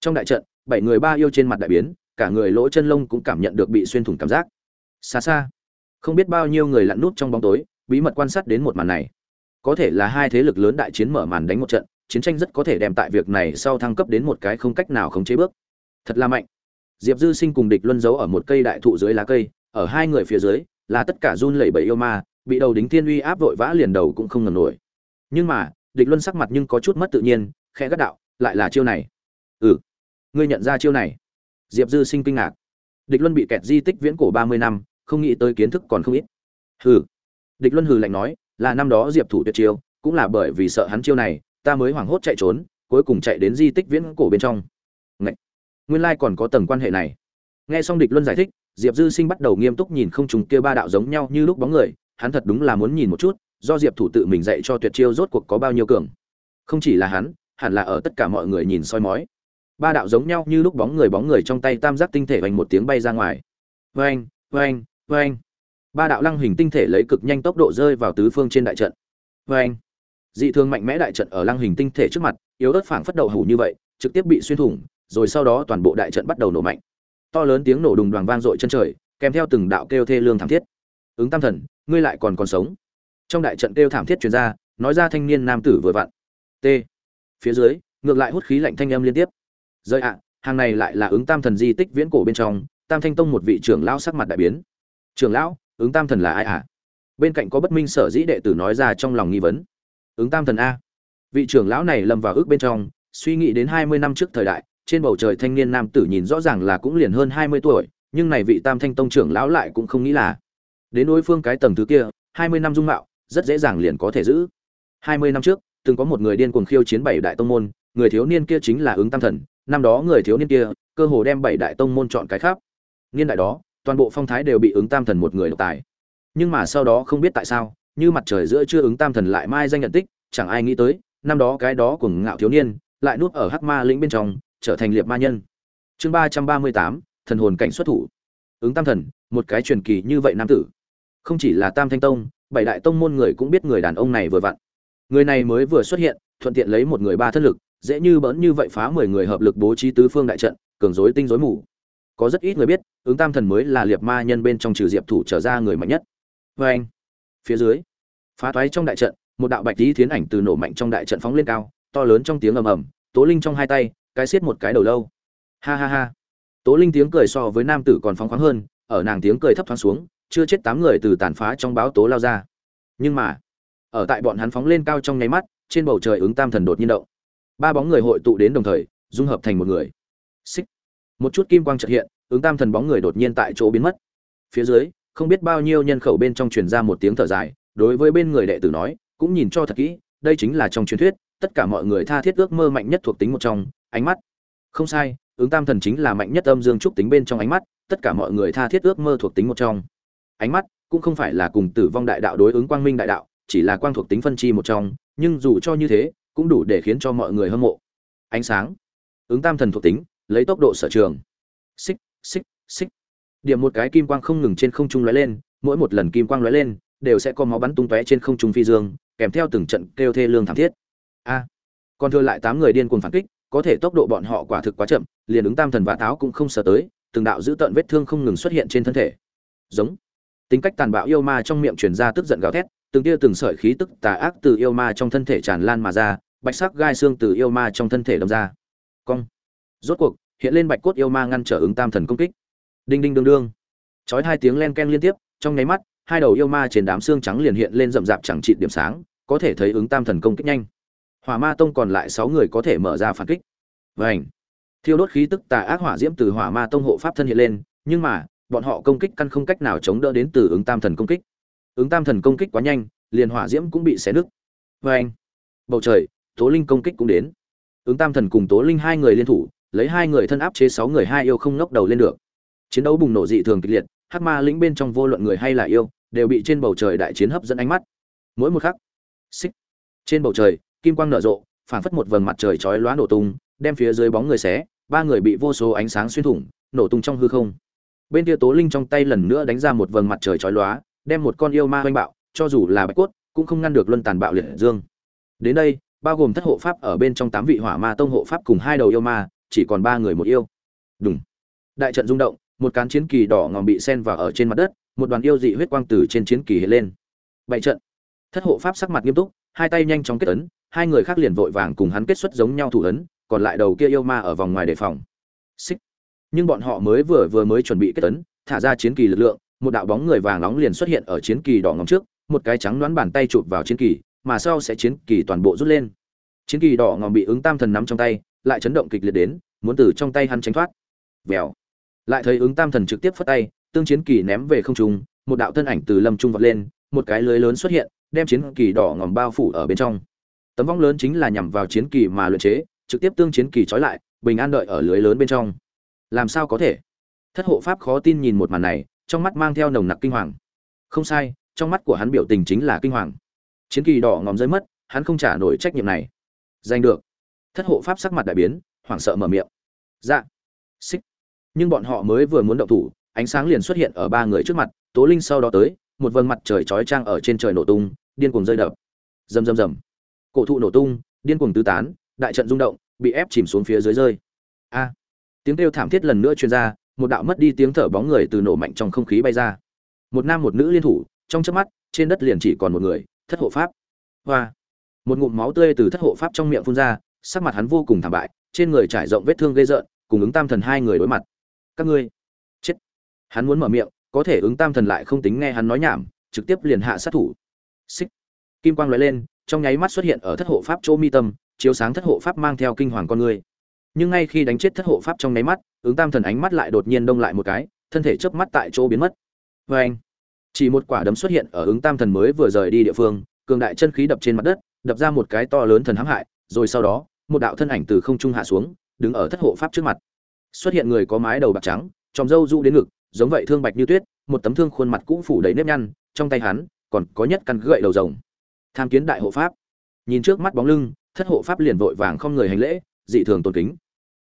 trong đại trận, bảy người ba yêu trên mặt đại biến, cả người lỗ chân lông cũng cảm nhận được bị xuyên thủng cảm giác. Xa xa, không biết bao nhiêu người lặn nút trong bóng tối, bí mật quan sát đến một màn này. Có thể là hai thế lực lớn đại chiến mở màn đánh một trận, chiến tranh rất có thể đem tại việc này sau thăng cấp đến một cái không cách nào khống chế bước. Thật là mạnh diệp dư sinh cùng địch luân giấu ở một cây đại thụ dưới lá cây, ở hai người phía dưới, là tất cả run lẩy bẩy yêu ma, bị đầu đính thiên uy áp vội vã liền đầu cũng không ngần nổi. Nhưng mà, địch luân sắc mặt nhưng có chút mất tự nhiên, khẽ gắt đạo, lại là chiêu này. Ừ ngươi nhận ra chiêu này? Diệp dư sinh kinh ngạc. Địch luân bị kẹt di tích viễn cổ ba mươi năm, không nghĩ tới kiến thức còn không ít. Hừ. Địch luân hừ lạnh nói, là năm đó diệp thủ tuyệt chiêu, cũng là bởi vì sợ hắn chiêu này, ta mới hoảng hốt chạy trốn, cuối cùng chạy đến di tích viễn cổ bên trong nguyên lai còn có tầng quan hệ này. Nghe xong địch luân giải thích, diệp dư sinh bắt đầu nghiêm túc nhìn không trùng kia ba đạo giống nhau như lúc bóng người, hắn thật đúng là muốn nhìn một chút, do diệp thủ tự mình dạy cho tuyệt chiêu rốt cuộc có bao nhiêu cường. Không chỉ là hắn, hẳn là ở tất cả mọi người nhìn soi mói. Ba đạo giống nhau như lúc bóng người bóng người trong tay tam giác tinh thể vành một tiếng bay ra ngoài. Vâng vâng vâng ba đạo lăng hình tinh thể lấy cực nhanh tốc độ rơi vào tứ phương trên đại trận. Vâng dị thường mạnh mẽ đại trận ở lăng hình tinh thể trước mặt, yếu ớt phảng phất đầu hủ như vậy, trực tiếp bị xuyên thủng rồi sau đó toàn bộ đại trận bắt đầu nổ mạnh. To lớn tiếng nổ đùng đoàn vang dội chân trời, kèm theo từng đạo kêu thê lương thảm thiết. Ứng tam thần, ngươi lại còn còn sống? Trong đại trận kêu thảm thiết truyền ra, nói ra thanh niên nam tử vừa vặn. T. Phía dưới, ngược lại hút khí lạnh thanh âm liên tiếp. Rơi ạ, hàng này lại là ứng tam thần di tích viễn cổ bên trong, tam thanh tông một vị trưởng lão sắc mặt đại biến. Trưởng lão, ứng tam thần là ai ạ? Bên cạnh có bất minh sở dĩ đệ tử nói ra trong lòng nghi vấn. Ứng tam thần a. Vị trưởng lão này lâm vào ước bên trong, suy nghĩ đến hai mươi năm trước thời đại trên bầu trời thanh niên nam tử nhìn rõ ràng là cũng liền hơn hai mươi tuổi, nhưng này vị tam thanh tông trưởng lão lại cũng không nghĩ là. Đến đối phương cái tầng thứ kia, hai mươi năm dung mạo, rất dễ dàng liền có thể giữ. hai mươi năm trước, từng có một người điên cuồng khiêu chiến bảy đại tông môn, người thiếu niên kia chính là ứng tam thần, năm đó người thiếu niên kia, cơ hồ đem bảy đại tông môn chọn cái khắp. niên đại đó, toàn bộ phong thái đều bị ứng tam thần một người độc tài. Nhưng mà sau đó không biết tại sao, như mặt trời giữa chưa ứng tam thần lại mai danh nhận tích, chẳng ai nghĩ tới, năm đó cái đó của ngạo thiếu niên, lại nuốt ở hắc ma lĩnh bên trong trở thành liệt ma nhân. Chương ba trăm ba mươi tám, thần hồn cảnh xuất thủ. Ứng tam thần, một cái truyền kỳ như vậy nam tử. Không chỉ là tam thanh tông, bảy đại tông môn người cũng biết người đàn ông này vừa vặn. Người này mới vừa xuất hiện, thuận tiện lấy một người ba thân lực, dễ như bỡn như vậy phá mười người hợp lực bố trí tứ phương đại trận, cường rối tinh rối mù. Có rất ít người biết, ứng tam thần mới là liệt ma nhân bên trong trừ diệp thủ trở ra người mạnh nhất. Vê anh, phía dưới, phá toái trong đại trận, một đạo bạch tí thiến ảnh từ nổ mạnh trong đại trận phóng lên cao, to lớn trong tiếng ầm ầm, tố linh trong hai tay cái xiết một cái đầu lâu. Ha ha ha. Tố linh tiếng cười so với nam tử còn phóng khoáng hơn, ở nàng tiếng cười thấp thoáng xuống, chưa chết tám người từ tàn phá trong báo tố lao ra. Nhưng mà, ở tại bọn hắn phóng lên cao trong nháy mắt, trên bầu trời ứng tam thần đột nhiên động. Ba bóng người hội tụ đến đồng thời, dung hợp thành một người. Xích. Một chút kim quang chợt hiện, ứng tam thần bóng người đột nhiên tại chỗ biến mất. Phía dưới, không biết bao nhiêu nhân khẩu bên trong truyền ra một tiếng thở dài, đối với bên người đệ tử nói, cũng nhìn cho thật kỹ, đây chính là trong truyền thuyết, tất cả mọi người tha thiết ước mơ mạnh nhất thuộc tính một trong ánh mắt. Không sai, ứng tam thần chính là mạnh nhất âm dương trúc tính bên trong ánh mắt, tất cả mọi người tha thiết ước mơ thuộc tính một trong. Ánh mắt cũng không phải là cùng tử vong đại đạo đối ứng quang minh đại đạo, chỉ là quang thuộc tính phân chi một trong, nhưng dù cho như thế, cũng đủ để khiến cho mọi người hâm mộ. Ánh sáng, ứng tam thần thuộc tính, lấy tốc độ sở trường. Xích xích xích. Điểm một cái kim quang không ngừng trên không trung lóe lên, mỗi một lần kim quang lóe lên, đều sẽ có máu bắn tung tóe trên không trung phi dương, kèm theo từng trận kêu thê lương thảm thiết. A. Còn thừa lại tám người điên cuồng phản kích có thể tốc độ bọn họ quả thực quá chậm, liền ứng tam thần vã táo cũng không sợ tới, từng đạo dữ tợn vết thương không ngừng xuất hiện trên thân thể. Giống. Tính cách tàn bạo yêu ma trong miệng truyền ra tức giận gào thét, từng tia từng sợi khí tức tà ác từ yêu ma trong thân thể tràn lan mà ra, bạch sắc gai xương từ yêu ma trong thân thể đâm ra. Cong. Rốt cuộc, hiện lên bạch cốt yêu ma ngăn trở ứng tam thần công kích. Đinh đinh đương đương. Chói hai tiếng len ken liên tiếp, trong nháy mắt, hai đầu yêu ma trên đám xương trắng liền hiện lên rậm rạp chẳng trị điểm sáng, có thể thấy ứng tam thần công kích nhanh hỏa ma tông còn lại sáu người có thể mở ra phản kích. Vảnh thiêu đốt khí tức tà ác hỏa diễm từ hỏa ma tông hộ pháp thân hiện lên, nhưng mà, bọn họ công kích căn không cách nào chống đỡ đến từ ứng tam thần công kích. Ứng tam thần công kích quá nhanh, liền hỏa diễm cũng bị xé nứt. Vảnh bầu trời, tố linh công kích cũng đến. Ứng tam thần cùng tố linh hai người liên thủ, lấy hai người thân áp chế sáu người hai yêu không ngóc đầu lên được. Chiến đấu bùng nổ dị thường kịch liệt, hắc ma lĩnh bên trong vô luận người hay là yêu, đều bị trên bầu trời đại chiến hấp dẫn ánh mắt. Mỗi một khắc, xích, trên bầu trời kim quang nở rộ, phảng phất một vầng mặt trời chói lóa nổ tung, đem phía dưới bóng người xé, ba người bị vô số ánh sáng xuyên thủng, nổ tung trong hư không. Bên kia tố linh trong tay lần nữa đánh ra một vầng mặt trời chói lóa, đem một con yêu ma oanh bạo, cho dù là bạch cốt, cũng không ngăn được luân tàn bạo liệt dương. Đến đây, bao gồm thất hộ pháp ở bên trong tám vị hỏa ma tông hộ pháp cùng hai đầu yêu ma, chỉ còn ba người một yêu. Đúng đại trận rung động, một cán chiến kỳ đỏ ngòm bị sen vào ở trên mặt đất, một đoàn yêu dị huyết quang từ trên chiến kỳ hiện lên. Bảy trận. Thất hộ pháp sắc mặt nghiêm túc, hai tay nhanh chóng kết ấn hai người khác liền vội vàng cùng hắn kết xuất giống nhau thủ ấn, còn lại đầu kia yêu ma ở vòng ngoài đề phòng. Xích. Nhưng bọn họ mới vừa vừa mới chuẩn bị kết ấn, thả ra chiến kỳ lực lượng, một đạo bóng người vàng nóng liền xuất hiện ở chiến kỳ đỏ ngòm trước, một cái trắng đoán bàn tay chụp vào chiến kỳ, mà sau sẽ chiến kỳ toàn bộ rút lên. Chiến kỳ đỏ ngòm bị ứng tam thần nắm trong tay, lại chấn động kịch liệt đến, muốn từ trong tay hắn tránh thoát. Vèo. Lại thấy ứng tam thần trực tiếp phất tay, tương chiến kỳ ném về không trung, một đạo thân ảnh từ lâm trung vọt lên, một cái lưới lớn xuất hiện, đem chiến kỳ đỏ ngòm bao phủ ở bên trong tấm vong lớn chính là nhằm vào chiến kỳ mà luyện chế, trực tiếp tương chiến kỳ trói lại, bình an đợi ở lưới lớn bên trong. Làm sao có thể? Thất hộ pháp khó tin nhìn một màn này, trong mắt mang theo nồng nặc kinh hoàng. Không sai, trong mắt của hắn biểu tình chính là kinh hoàng. Chiến kỳ đỏ ngòm rơi mất, hắn không trả nổi trách nhiệm này. Giành được. Thất hộ pháp sắc mặt đại biến, hoảng sợ mở miệng. Dạ. Xích. Nhưng bọn họ mới vừa muốn động thủ, ánh sáng liền xuất hiện ở ba người trước mặt, tố linh sau đó tới, một vầng mặt trời chói trang ở trên trời nổ tung, điên cuồng rơi đập. Rầm rầm rầm cổ thụ nổ tung, điên cuồng tứ tán, đại trận rung động, bị ép chìm xuống phía dưới rơi. A! Tiếng kêu thảm thiết lần nữa truyền ra, một đạo mất đi tiếng thở bóng người từ nổ mạnh trong không khí bay ra. Một nam một nữ liên thủ, trong chớp mắt, trên đất liền chỉ còn một người, thất hộ pháp. Hoa! Một ngụm máu tươi từ thất hộ pháp trong miệng phun ra, sắc mặt hắn vô cùng thảm bại, trên người trải rộng vết thương gây rợn, cùng ứng tam thần hai người đối mặt. Các ngươi! Chết! Hắn muốn mở miệng, có thể ứng tam thần lại không tính nghe hắn nói nhảm, trực tiếp liền hạ sát thủ. Xích! Kim quang lóe lên trong nháy mắt xuất hiện ở thất hộ pháp chỗ mi tâm, chiếu sáng thất hộ pháp mang theo kinh hoàng con người. Nhưng ngay khi đánh chết thất hộ pháp trong nháy mắt, ứng tam thần ánh mắt lại đột nhiên đông lại một cái, thân thể chớp mắt tại chỗ biến mất. Vê anh, chỉ một quả đấm xuất hiện ở ứng tam thần mới vừa rời đi địa phương, cường đại chân khí đập trên mặt đất, đập ra một cái to lớn thần hãm hại, rồi sau đó, một đạo thân ảnh từ không trung hạ xuống, đứng ở thất hộ pháp trước mặt. Xuất hiện người có mái đầu bạc trắng, tròm râu rũ đến ngực, giống vậy thương bạch như tuyết, một tấm thương khuôn mặt cũ phủ đầy nếp nhăn, trong tay hắn còn có nhất căn gậy đầu rồng tham kiến đại hộ pháp. Nhìn trước mắt bóng lưng, thất hộ pháp liền vội vàng không người hành lễ, dị thường tôn kính.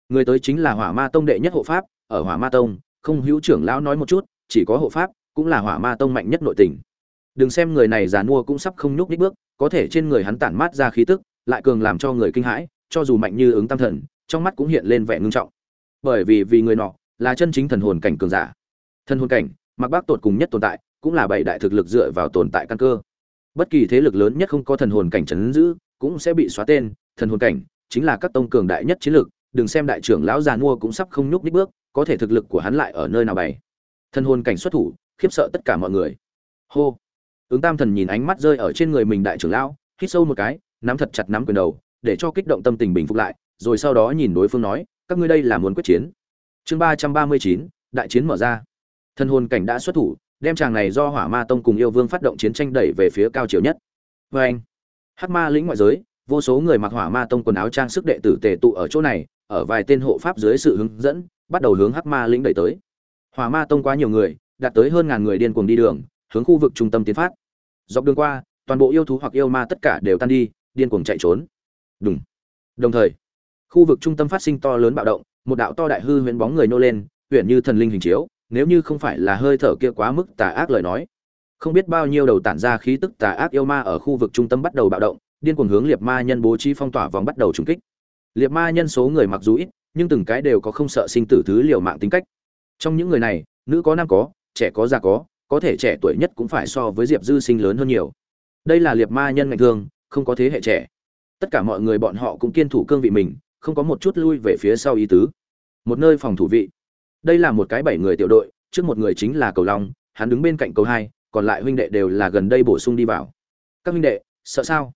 Người tới chính là hỏa ma tông đệ nhất hộ pháp, ở hỏa ma tông, không hữu trưởng lão nói một chút, chỉ có hộ pháp, cũng là hỏa ma tông mạnh nhất nội tình. Đừng xem người này già nua cũng sắp không nhúc nhích bước, có thể trên người hắn tản mát ra khí tức, lại cường làm cho người kinh hãi, cho dù mạnh như ứng tam thần, trong mắt cũng hiện lên vẻ ngưng trọng. Bởi vì vì người nọ, là chân chính thần hồn cảnh cường giả. Thần hồn cảnh, mặc bác tột cùng nhất tồn tại, cũng là bảy đại thực lực dựa vào tồn tại căn cơ bất kỳ thế lực lớn nhất không có thần hồn cảnh trấn giữ, cũng sẽ bị xóa tên. Thần hồn cảnh chính là các tông cường đại nhất chiến lực đừng xem đại trưởng lão già mua cũng sắp không nhúc nhích bước, có thể thực lực của hắn lại ở nơi nào bày. Thần hồn cảnh xuất thủ, khiếp sợ tất cả mọi người. Hô. Ứng tam thần nhìn ánh mắt rơi ở trên người mình đại trưởng lão, hít sâu một cái, nắm thật chặt nắm quyền đầu, để cho kích động tâm tình bình phục lại, rồi sau đó nhìn đối phương nói, các ngươi đây là muốn quyết chiến? Chương ba trăm ba mươi chín, đại chiến mở ra. Thần hồn cảnh đã xuất thủ đem chàng này do hỏa ma tông cùng yêu vương phát động chiến tranh đẩy về phía cao chiều nhất. Vê anh, hắc ma lĩnh ngoại giới, vô số người mặc hỏa ma tông quần áo trang sức đệ tử tề tụ ở chỗ này, ở vài tên hộ pháp dưới sự hướng dẫn, bắt đầu hướng hắc ma lĩnh đẩy tới. Hỏa ma tông quá nhiều người, đạt tới hơn ngàn người điên cuồng đi đường, hướng khu vực trung tâm tiến phát. Dọc đường qua, toàn bộ yêu thú hoặc yêu ma tất cả đều tan đi, điên cuồng chạy trốn. Đúng đồng thời, khu vực trung tâm phát sinh to lớn bạo động, một đạo to đại hư huyễn bóng người nô lên huyện như thần linh hình chiếu nếu như không phải là hơi thở kia quá mức tà ác lời nói. Không biết bao nhiêu đầu tản ra khí tức tà ác yêu ma ở khu vực trung tâm bắt đầu bạo động, điên cuồng hướng liệt ma nhân bố trí phong tỏa vòng bắt đầu trúng kích. Liệt ma nhân số người mặc dù ít, nhưng từng cái đều có không sợ sinh tử thứ liều mạng tính cách. Trong những người này, nữ có nam có, trẻ có già có có thể trẻ tuổi nhất cũng phải so với diệp dư sinh lớn hơn nhiều. Đây là liệt ma nhân ngạch thương, không có thế hệ trẻ. Tất cả mọi người bọn họ cũng kiên thủ cương vị mình, không có một chút lui về phía sau ý tứ. Một nơi phòng thủ vị đây là một cái bảy người tiểu đội, trước một người chính là cầu long, hắn đứng bên cạnh cầu hai, còn lại huynh đệ đều là gần đây bổ sung đi vào. Các huynh đệ, sợ sao?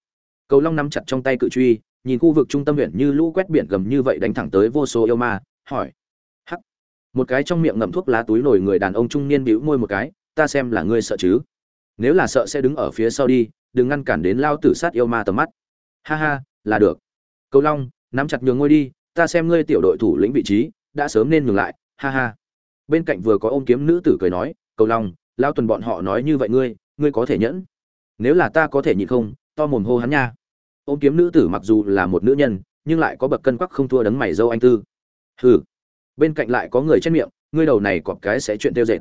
Cầu long nắm chặt trong tay cự truy, nhìn khu vực trung tâm huyện như lũ quét biển gầm như vậy đánh thẳng tới vô số yêu ma, hỏi. Hắc. Một cái trong miệng ngậm thuốc lá túi nổi người đàn ông trung niên bĩu môi một cái, ta xem là ngươi sợ chứ? Nếu là sợ sẽ đứng ở phía sau đi, đừng ngăn cản đến lao tử sát yêu ma tầm mắt. Ha ha, là được. Cầu long nắm chặt nhường ngôi đi, ta xem ngươi tiểu đội thủ lĩnh vị trí, đã sớm nên nhường lại ha ha. Bên cạnh vừa có ôm kiếm nữ tử cười nói, cầu long lao tuần bọn họ nói như vậy ngươi ngươi có thể nhẫn. Nếu là ta có thể nhịn không, to mồm hô hắn nha. Ôm kiếm nữ tử mặc dù là một nữ nhân, nhưng lại có bậc cân quắc không thua đấng mày dâu anh tư. Hừ. Bên cạnh lại có người chết miệng, ngươi đầu này cọp cái sẽ chuyện tiêu dệt.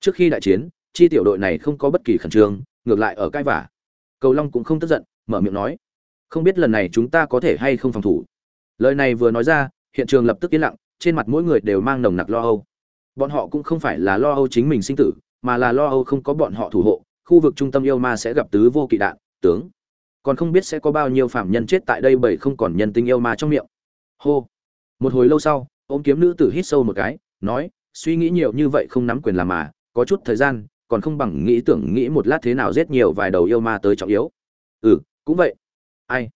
Trước khi đại chiến, chi tiểu đội này không có bất kỳ khẩn trương, ngược lại ở cai vả cầu long cũng không tức giận, mở miệng nói, không biết lần này chúng ta có thể hay không phòng thủ. Lời này vừa nói ra, hiện trường lập tức yên lặng trên mặt mỗi người đều mang nồng nặc lo âu. Bọn họ cũng không phải là lo âu chính mình sinh tử, mà là lo âu không có bọn họ thủ hộ, khu vực trung tâm yêu ma sẽ gặp tứ vô kỵ đạn, tướng. Còn không biết sẽ có bao nhiêu phạm nhân chết tại đây bởi không còn nhân tình yêu ma trong miệng. Hô. Một hồi lâu sau, ôm kiếm nữ tử hít sâu một cái, nói, suy nghĩ nhiều như vậy không nắm quyền làm mà, có chút thời gian, còn không bằng nghĩ tưởng nghĩ một lát thế nào giết nhiều vài đầu yêu ma tới trọng yếu. Ừ cũng vậy. Ai?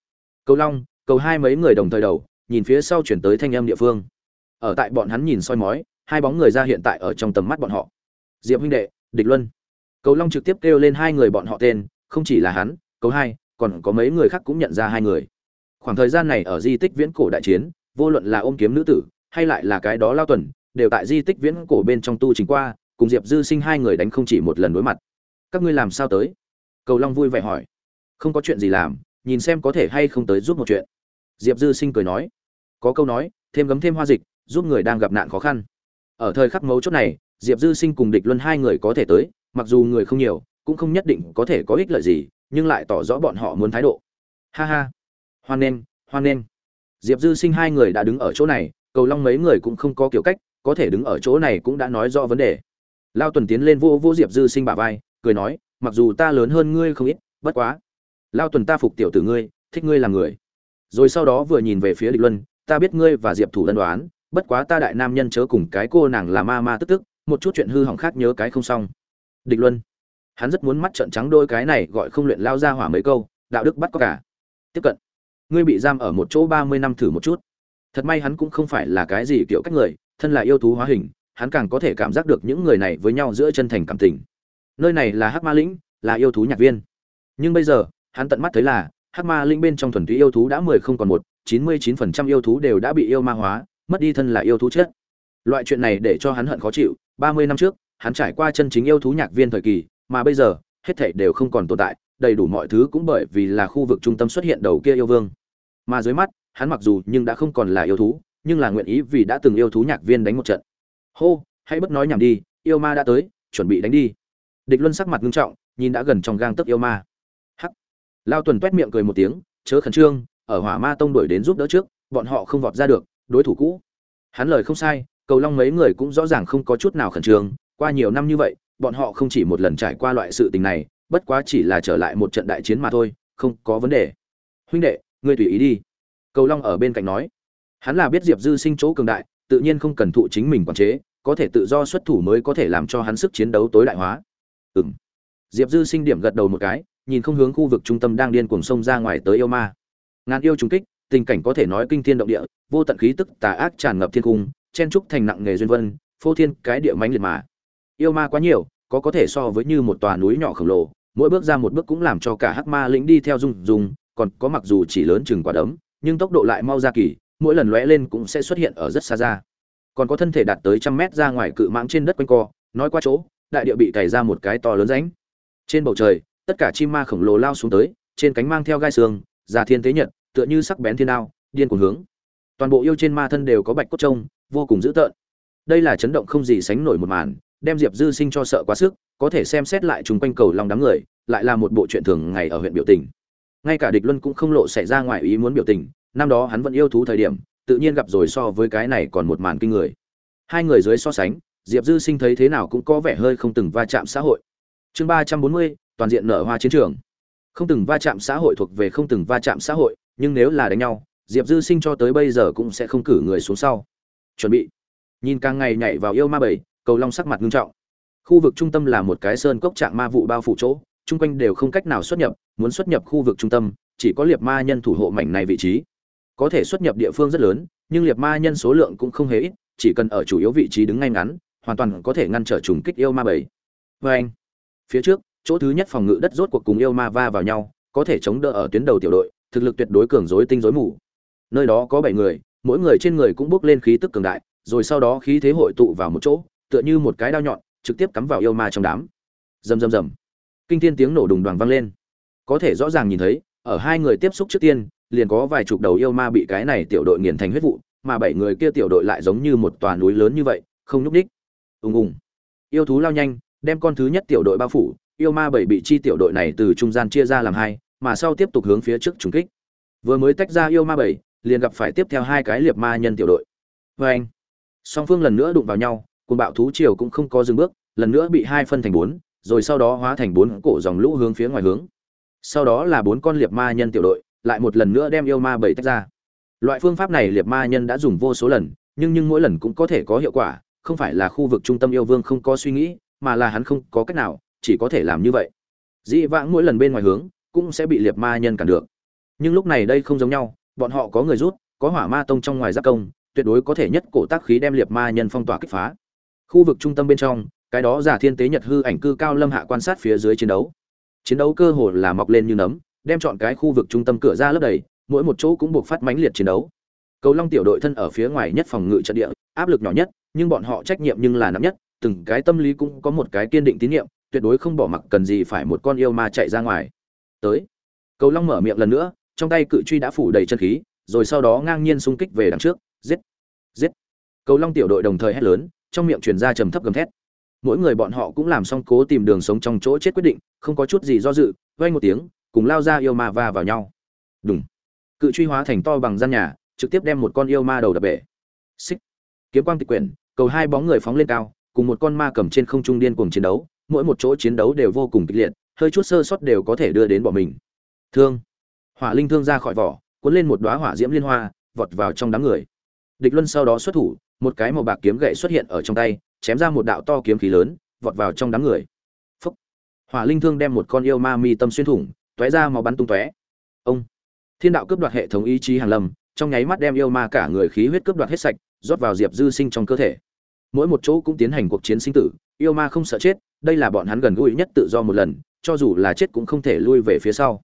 Cầu long, cầu hai mấy người đồng thời đầu, nhìn phía sau chuyển tới thanh âm địa phương ở tại bọn hắn nhìn soi mói, hai bóng người ra hiện tại ở trong tầm mắt bọn họ. Diệp huynh đệ, địch luân. Cầu long trực tiếp kêu lên hai người bọn họ tên, không chỉ là hắn, cầu hai, còn có mấy người khác cũng nhận ra hai người. Khoảng thời gian này ở di tích viễn cổ đại chiến, vô luận là ôm kiếm nữ tử, hay lại là cái đó lao tuần, đều tại di tích viễn cổ bên trong tu trình qua, cùng diệp dư sinh hai người đánh không chỉ một lần đối mặt. Các ngươi làm sao tới? Cầu long vui vẻ hỏi. Không có chuyện gì làm, nhìn xem có thể hay không tới giúp một chuyện. Diệp dư sinh cười nói. Có câu nói, thêm gấm thêm hoa dịch giúp người đang gặp nạn khó khăn. Ở thời khắc mấu chốt này, diệp dư sinh cùng địch luân hai người có thể tới, mặc dù người không nhiều, cũng không nhất định có thể có ích lợi gì, nhưng lại tỏ rõ bọn họ muốn thái độ. Ha ha. Hoan nghênh hoan nghênh. Diệp dư sinh hai người đã đứng ở chỗ này, cầu long mấy người cũng không có kiểu cách, có thể đứng ở chỗ này cũng đã nói rõ vấn đề. Lao tuần tiến lên vô vô diệp dư sinh bả vai, cười nói, mặc dù ta lớn hơn ngươi không ít, bất quá. Lao tuần ta phục tiểu tử ngươi, thích ngươi làm người. Rồi sau đó vừa nhìn về phía địch luân, ta biết ngươi và diệp thủ lân đoán bất quá ta đại nam nhân chớ cùng cái cô nàng là ma ma tức tức, một chút chuyện hư hỏng khác nhớ cái không xong. Địch luân, hắn rất muốn mắt trợn trắng đôi cái này gọi không luyện lao ra hỏa mấy câu, đạo đức bắt có cả. Tiếp cận, ngươi bị giam ở một chỗ ba mươi năm thử một chút. Thật may hắn cũng không phải là cái gì kiểu cách người, thân là yêu thú hóa hình, hắn càng có thể cảm giác được những người này với nhau giữa chân thành cảm tình. Nơi này là hắc ma lĩnh, là yêu thú nhạc viên. Nhưng bây giờ, hắn tận mắt thấy là, hắc ma lĩnh bên trong thuần túy yêu thú đã mười không còn một, chín mươi chín phần trăm yêu thú đều đã bị yêu ma hóa mất đi thân là yêu thú chết. Loại chuyện này để cho hắn hận khó chịu, ba mươi năm trước, hắn trải qua chân chính yêu thú nhạc viên thời kỳ, mà bây giờ, hết thảy đều không còn tồn tại, đầy đủ mọi thứ cũng bởi vì là khu vực trung tâm xuất hiện đầu kia yêu vương. Mà dưới mắt, hắn mặc dù nhưng đã không còn là yêu thú, nhưng là nguyện ý vì đã từng yêu thú nhạc viên đánh một trận. Hô, hãy bất nói nhảm đi, yêu ma đã tới, chuẩn bị đánh đi. Địch luân sắc mặt nghiêm trọng, nhìn đã gần trong gang tấc yêu ma. Hắc. Lao tuần toét miệng cười một tiếng, chớ khẩn trương, ở hỏa ma tông đuổi đến giúp đỡ trước, bọn họ không vọt ra được đối thủ cũ. Hắn lời không sai, cầu long mấy người cũng rõ ràng không có chút nào khẩn trương, qua nhiều năm như vậy, bọn họ không chỉ một lần trải qua loại sự tình này, bất quá chỉ là trở lại một trận đại chiến mà thôi, không có vấn đề. Huynh đệ, ngươi tùy ý đi. Cầu long ở bên cạnh nói. Hắn là biết diệp dư sinh chỗ cường đại, tự nhiên không cần thụ chính mình quản chế, có thể tự do xuất thủ mới có thể làm cho hắn sức chiến đấu tối đại hóa. Ừng diệp dư sinh điểm gật đầu một cái, nhìn không hướng khu vực trung tâm đang điên cuồng sông ra ngoài tới yêu ma. Ngàn yêu trùng kích tình cảnh có thể nói kinh thiên động địa, vô tận khí tức tà ác tràn ngập thiên cung, chen trúc thành nặng nghề duyên vân, phô thiên cái địa mãnh liệt mà. Yêu ma quá nhiều, có có thể so với như một tòa núi nhỏ khổng lồ, mỗi bước ra một bước cũng làm cho cả hắc ma lĩnh đi theo rung rung, còn có mặc dù chỉ lớn chừng quả đấm, nhưng tốc độ lại mau ra kỳ, mỗi lần lóe lên cũng sẽ xuất hiện ở rất xa ra. Còn có thân thể đạt tới trăm mét ra ngoài cự mãng trên đất quanh co, nói qua chỗ, đại địa bị cày ra một cái to lớn rãnh. Trên bầu trời, tất cả chim ma khổng lồ lao xuống tới, trên cánh mang theo gai xương già thiên thế nhật tựa như sắc bén thiên đao, điên cuồng hướng. Toàn bộ yêu trên ma thân đều có bạch cốt trông, vô cùng dữ tợn. Đây là chấn động không gì sánh nổi một màn, đem diệp dư sinh cho sợ quá sức, có thể xem xét lại chúng quanh cầu lòng đám người, lại là một bộ chuyện thường ngày ở huyện biểu tình. Ngay cả địch luân cũng không lộ xảy ra ngoài ý muốn biểu tình, năm đó hắn vẫn yêu thú thời điểm, tự nhiên gặp rồi so với cái này còn một màn kinh người. Hai người dưới so sánh, diệp dư sinh thấy thế nào cũng có vẻ hơi không từng va chạm xã hội. Chương ba trăm bốn mươi, toàn diện nở hoa chiến trường. Không từng va chạm xã hội thuộc về không từng va chạm xã hội nhưng nếu là đánh nhau, diệp dư sinh cho tới bây giờ cũng sẽ không cử người xuống sau. Chuẩn bị. Nhìn càng ngày nhảy vào yêu ma bảy, cầu long sắc mặt nghiêm trọng. Khu vực trung tâm là một cái sơn cốc trạng ma vụ bao phủ chỗ, chung quanh đều không cách nào xuất nhập, muốn xuất nhập khu vực trung tâm, chỉ có liệt ma nhân thủ hộ mảnh này vị trí. Có thể xuất nhập địa phương rất lớn, nhưng liệt ma nhân số lượng cũng không hề ít, chỉ cần ở chủ yếu vị trí đứng ngay ngắn, hoàn toàn có thể ngăn trở trùng kích yêu ma bảy. Vê anh, phía trước, chỗ thứ nhất phòng ngự đất rốt cuộc cùng yêu ma va vào nhau, có thể chống đỡ ở tuyến đầu tiểu đội thực lực tuyệt đối cường dối tinh dối mù. Nơi đó có bảy người, mỗi người trên người cũng bước lên khí tức cường đại, rồi sau đó khí thế hội tụ vào một chỗ, tựa như một cái đao nhọn, trực tiếp cắm vào yêu ma trong đám. Rầm rầm rầm. Kinh thiên tiếng nổ đùng đoàn vang lên. Có thể rõ ràng nhìn thấy, ở hai người tiếp xúc trước tiên, liền có vài chục đầu yêu ma bị cái này tiểu đội nghiền thành huyết vụ, mà bảy người kia tiểu đội lại giống như một tòa núi lớn như vậy, không nhúc đích ùng ùng. Yêu thú lao nhanh, đem con thứ nhất tiểu đội bao phủ, yêu ma bảy bị chi tiểu đội này từ trung gian chia ra làm hai mà sau tiếp tục hướng phía trước trùng kích. Vừa mới tách ra yêu ma bảy, liền gặp phải tiếp theo hai cái liệp ma nhân tiểu đội. Và anh, song phương lần nữa đụng vào nhau, cùng bạo thú triều cũng không có dừng bước, lần nữa bị hai phân thành bốn, rồi sau đó hóa thành bốn cổ dòng lũ hướng phía ngoài hướng. Sau đó là bốn con liệp ma nhân tiểu đội, lại một lần nữa đem yêu ma bảy tách ra. Loại phương pháp này liệp ma nhân đã dùng vô số lần, nhưng nhưng mỗi lần cũng có thể có hiệu quả, không phải là khu vực trung tâm yêu vương không có suy nghĩ, mà là hắn không có cách nào, chỉ có thể làm như vậy. Dĩ vãng mỗi lần bên ngoài hướng cũng sẽ bị liệt ma nhân cản được. Nhưng lúc này đây không giống nhau, bọn họ có người rút, có hỏa ma tông trong ngoài giáp công, tuyệt đối có thể nhất cổ tác khí đem liệt ma nhân phong tỏa kích phá. Khu vực trung tâm bên trong, cái đó giả thiên tế nhật hư ảnh cư cao lâm hạ quan sát phía dưới chiến đấu. Chiến đấu cơ hồ là mọc lên như nấm, đem chọn cái khu vực trung tâm cửa ra lấp đầy, mỗi một chỗ cũng buộc phát mãnh liệt chiến đấu. Cầu long tiểu đội thân ở phía ngoài nhất phòng ngự trận địa, áp lực nhỏ nhất, nhưng bọn họ trách nhiệm nhưng là nặng nhất, từng cái tâm lý cũng có một cái kiên định tín nhiệm, tuyệt đối không bỏ mặc cần gì phải một con yêu ma chạy ra ngoài tới. Cầu long mở miệng lần nữa, trong tay cự truy đã phủ đầy chân khí, rồi sau đó ngang nhiên xung kích về đằng trước. Giết! Giết! Cầu long tiểu đội đồng thời hét lớn, trong miệng truyền ra trầm thấp gầm thét. Mỗi người bọn họ cũng làm xong cố tìm đường sống trong chỗ chết quyết định, không có chút gì do dự vây một tiếng, cùng lao ra yêu ma va vào nhau. Đúng cự truy hóa thành to bằng gian nhà, trực tiếp đem một con yêu ma đầu đập bể. Xích! Kiếm quang tịch quyển, cầu hai bóng người phóng lên cao, cùng một con ma cầm trên không trung điên cuồng chiến đấu, mỗi một chỗ chiến đấu đều vô cùng kịch liệt hơi chút sơ sót đều có thể đưa đến bỏ mình. Thương. Hỏa linh thương ra khỏi vỏ, cuốn lên một đóa hỏa diễm liên hoa, vọt vào trong đám người. Địch luân sau đó xuất thủ, một cái màu bạc kiếm gậy xuất hiện ở trong tay, chém ra một đạo to kiếm khí lớn, vọt vào trong đám người. Phúc. Hỏa linh thương đem một con yêu ma mi tâm xuyên thủng, tóe ra máu bắn tung tóe. Ông. Thiên đạo cướp đoạt hệ thống ý chí hàng lâm trong nháy mắt đem yêu ma cả người khí huyết cướp đoạt hết sạch, rót vào diệp dư sinh trong cơ thể. Mỗi một chỗ cũng tiến hành cuộc chiến sinh tử, yêu ma không sợ chết, đây là bọn hắn gần gũi nhất tự do một lần cho dù là chết cũng không thể lui về phía sau.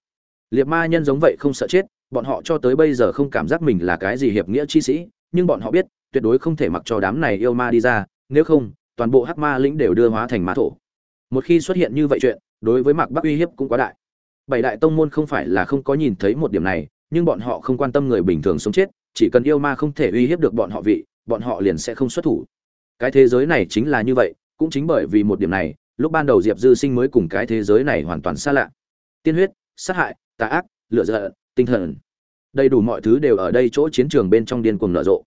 Liệt ma nhân giống vậy không sợ chết, bọn họ cho tới bây giờ không cảm giác mình là cái gì hiệp nghĩa chi sĩ, nhưng bọn họ biết, tuyệt đối không thể mặc cho đám này yêu ma đi ra, nếu không, toàn bộ hắc ma lĩnh đều đưa hóa thành ma thổ. Một khi xuất hiện như vậy chuyện, đối với mạc bắc uy hiếp cũng quá đại. Bảy đại tông môn không phải là không có nhìn thấy một điểm này, nhưng bọn họ không quan tâm người bình thường sống chết, chỉ cần yêu ma không thể uy hiếp được bọn họ vị, bọn họ liền sẽ không xuất thủ. Cái thế giới này chính là như vậy, cũng chính bởi vì một điểm này lúc ban đầu diệp dư sinh mới cùng cái thế giới này hoàn toàn xa lạ. Tiên huyết sát hại tà ác lựa dợ, tinh thần. Đầy đủ mọi thứ đều ở đây chỗ chiến trường bên trong điên cuồng nở rộ.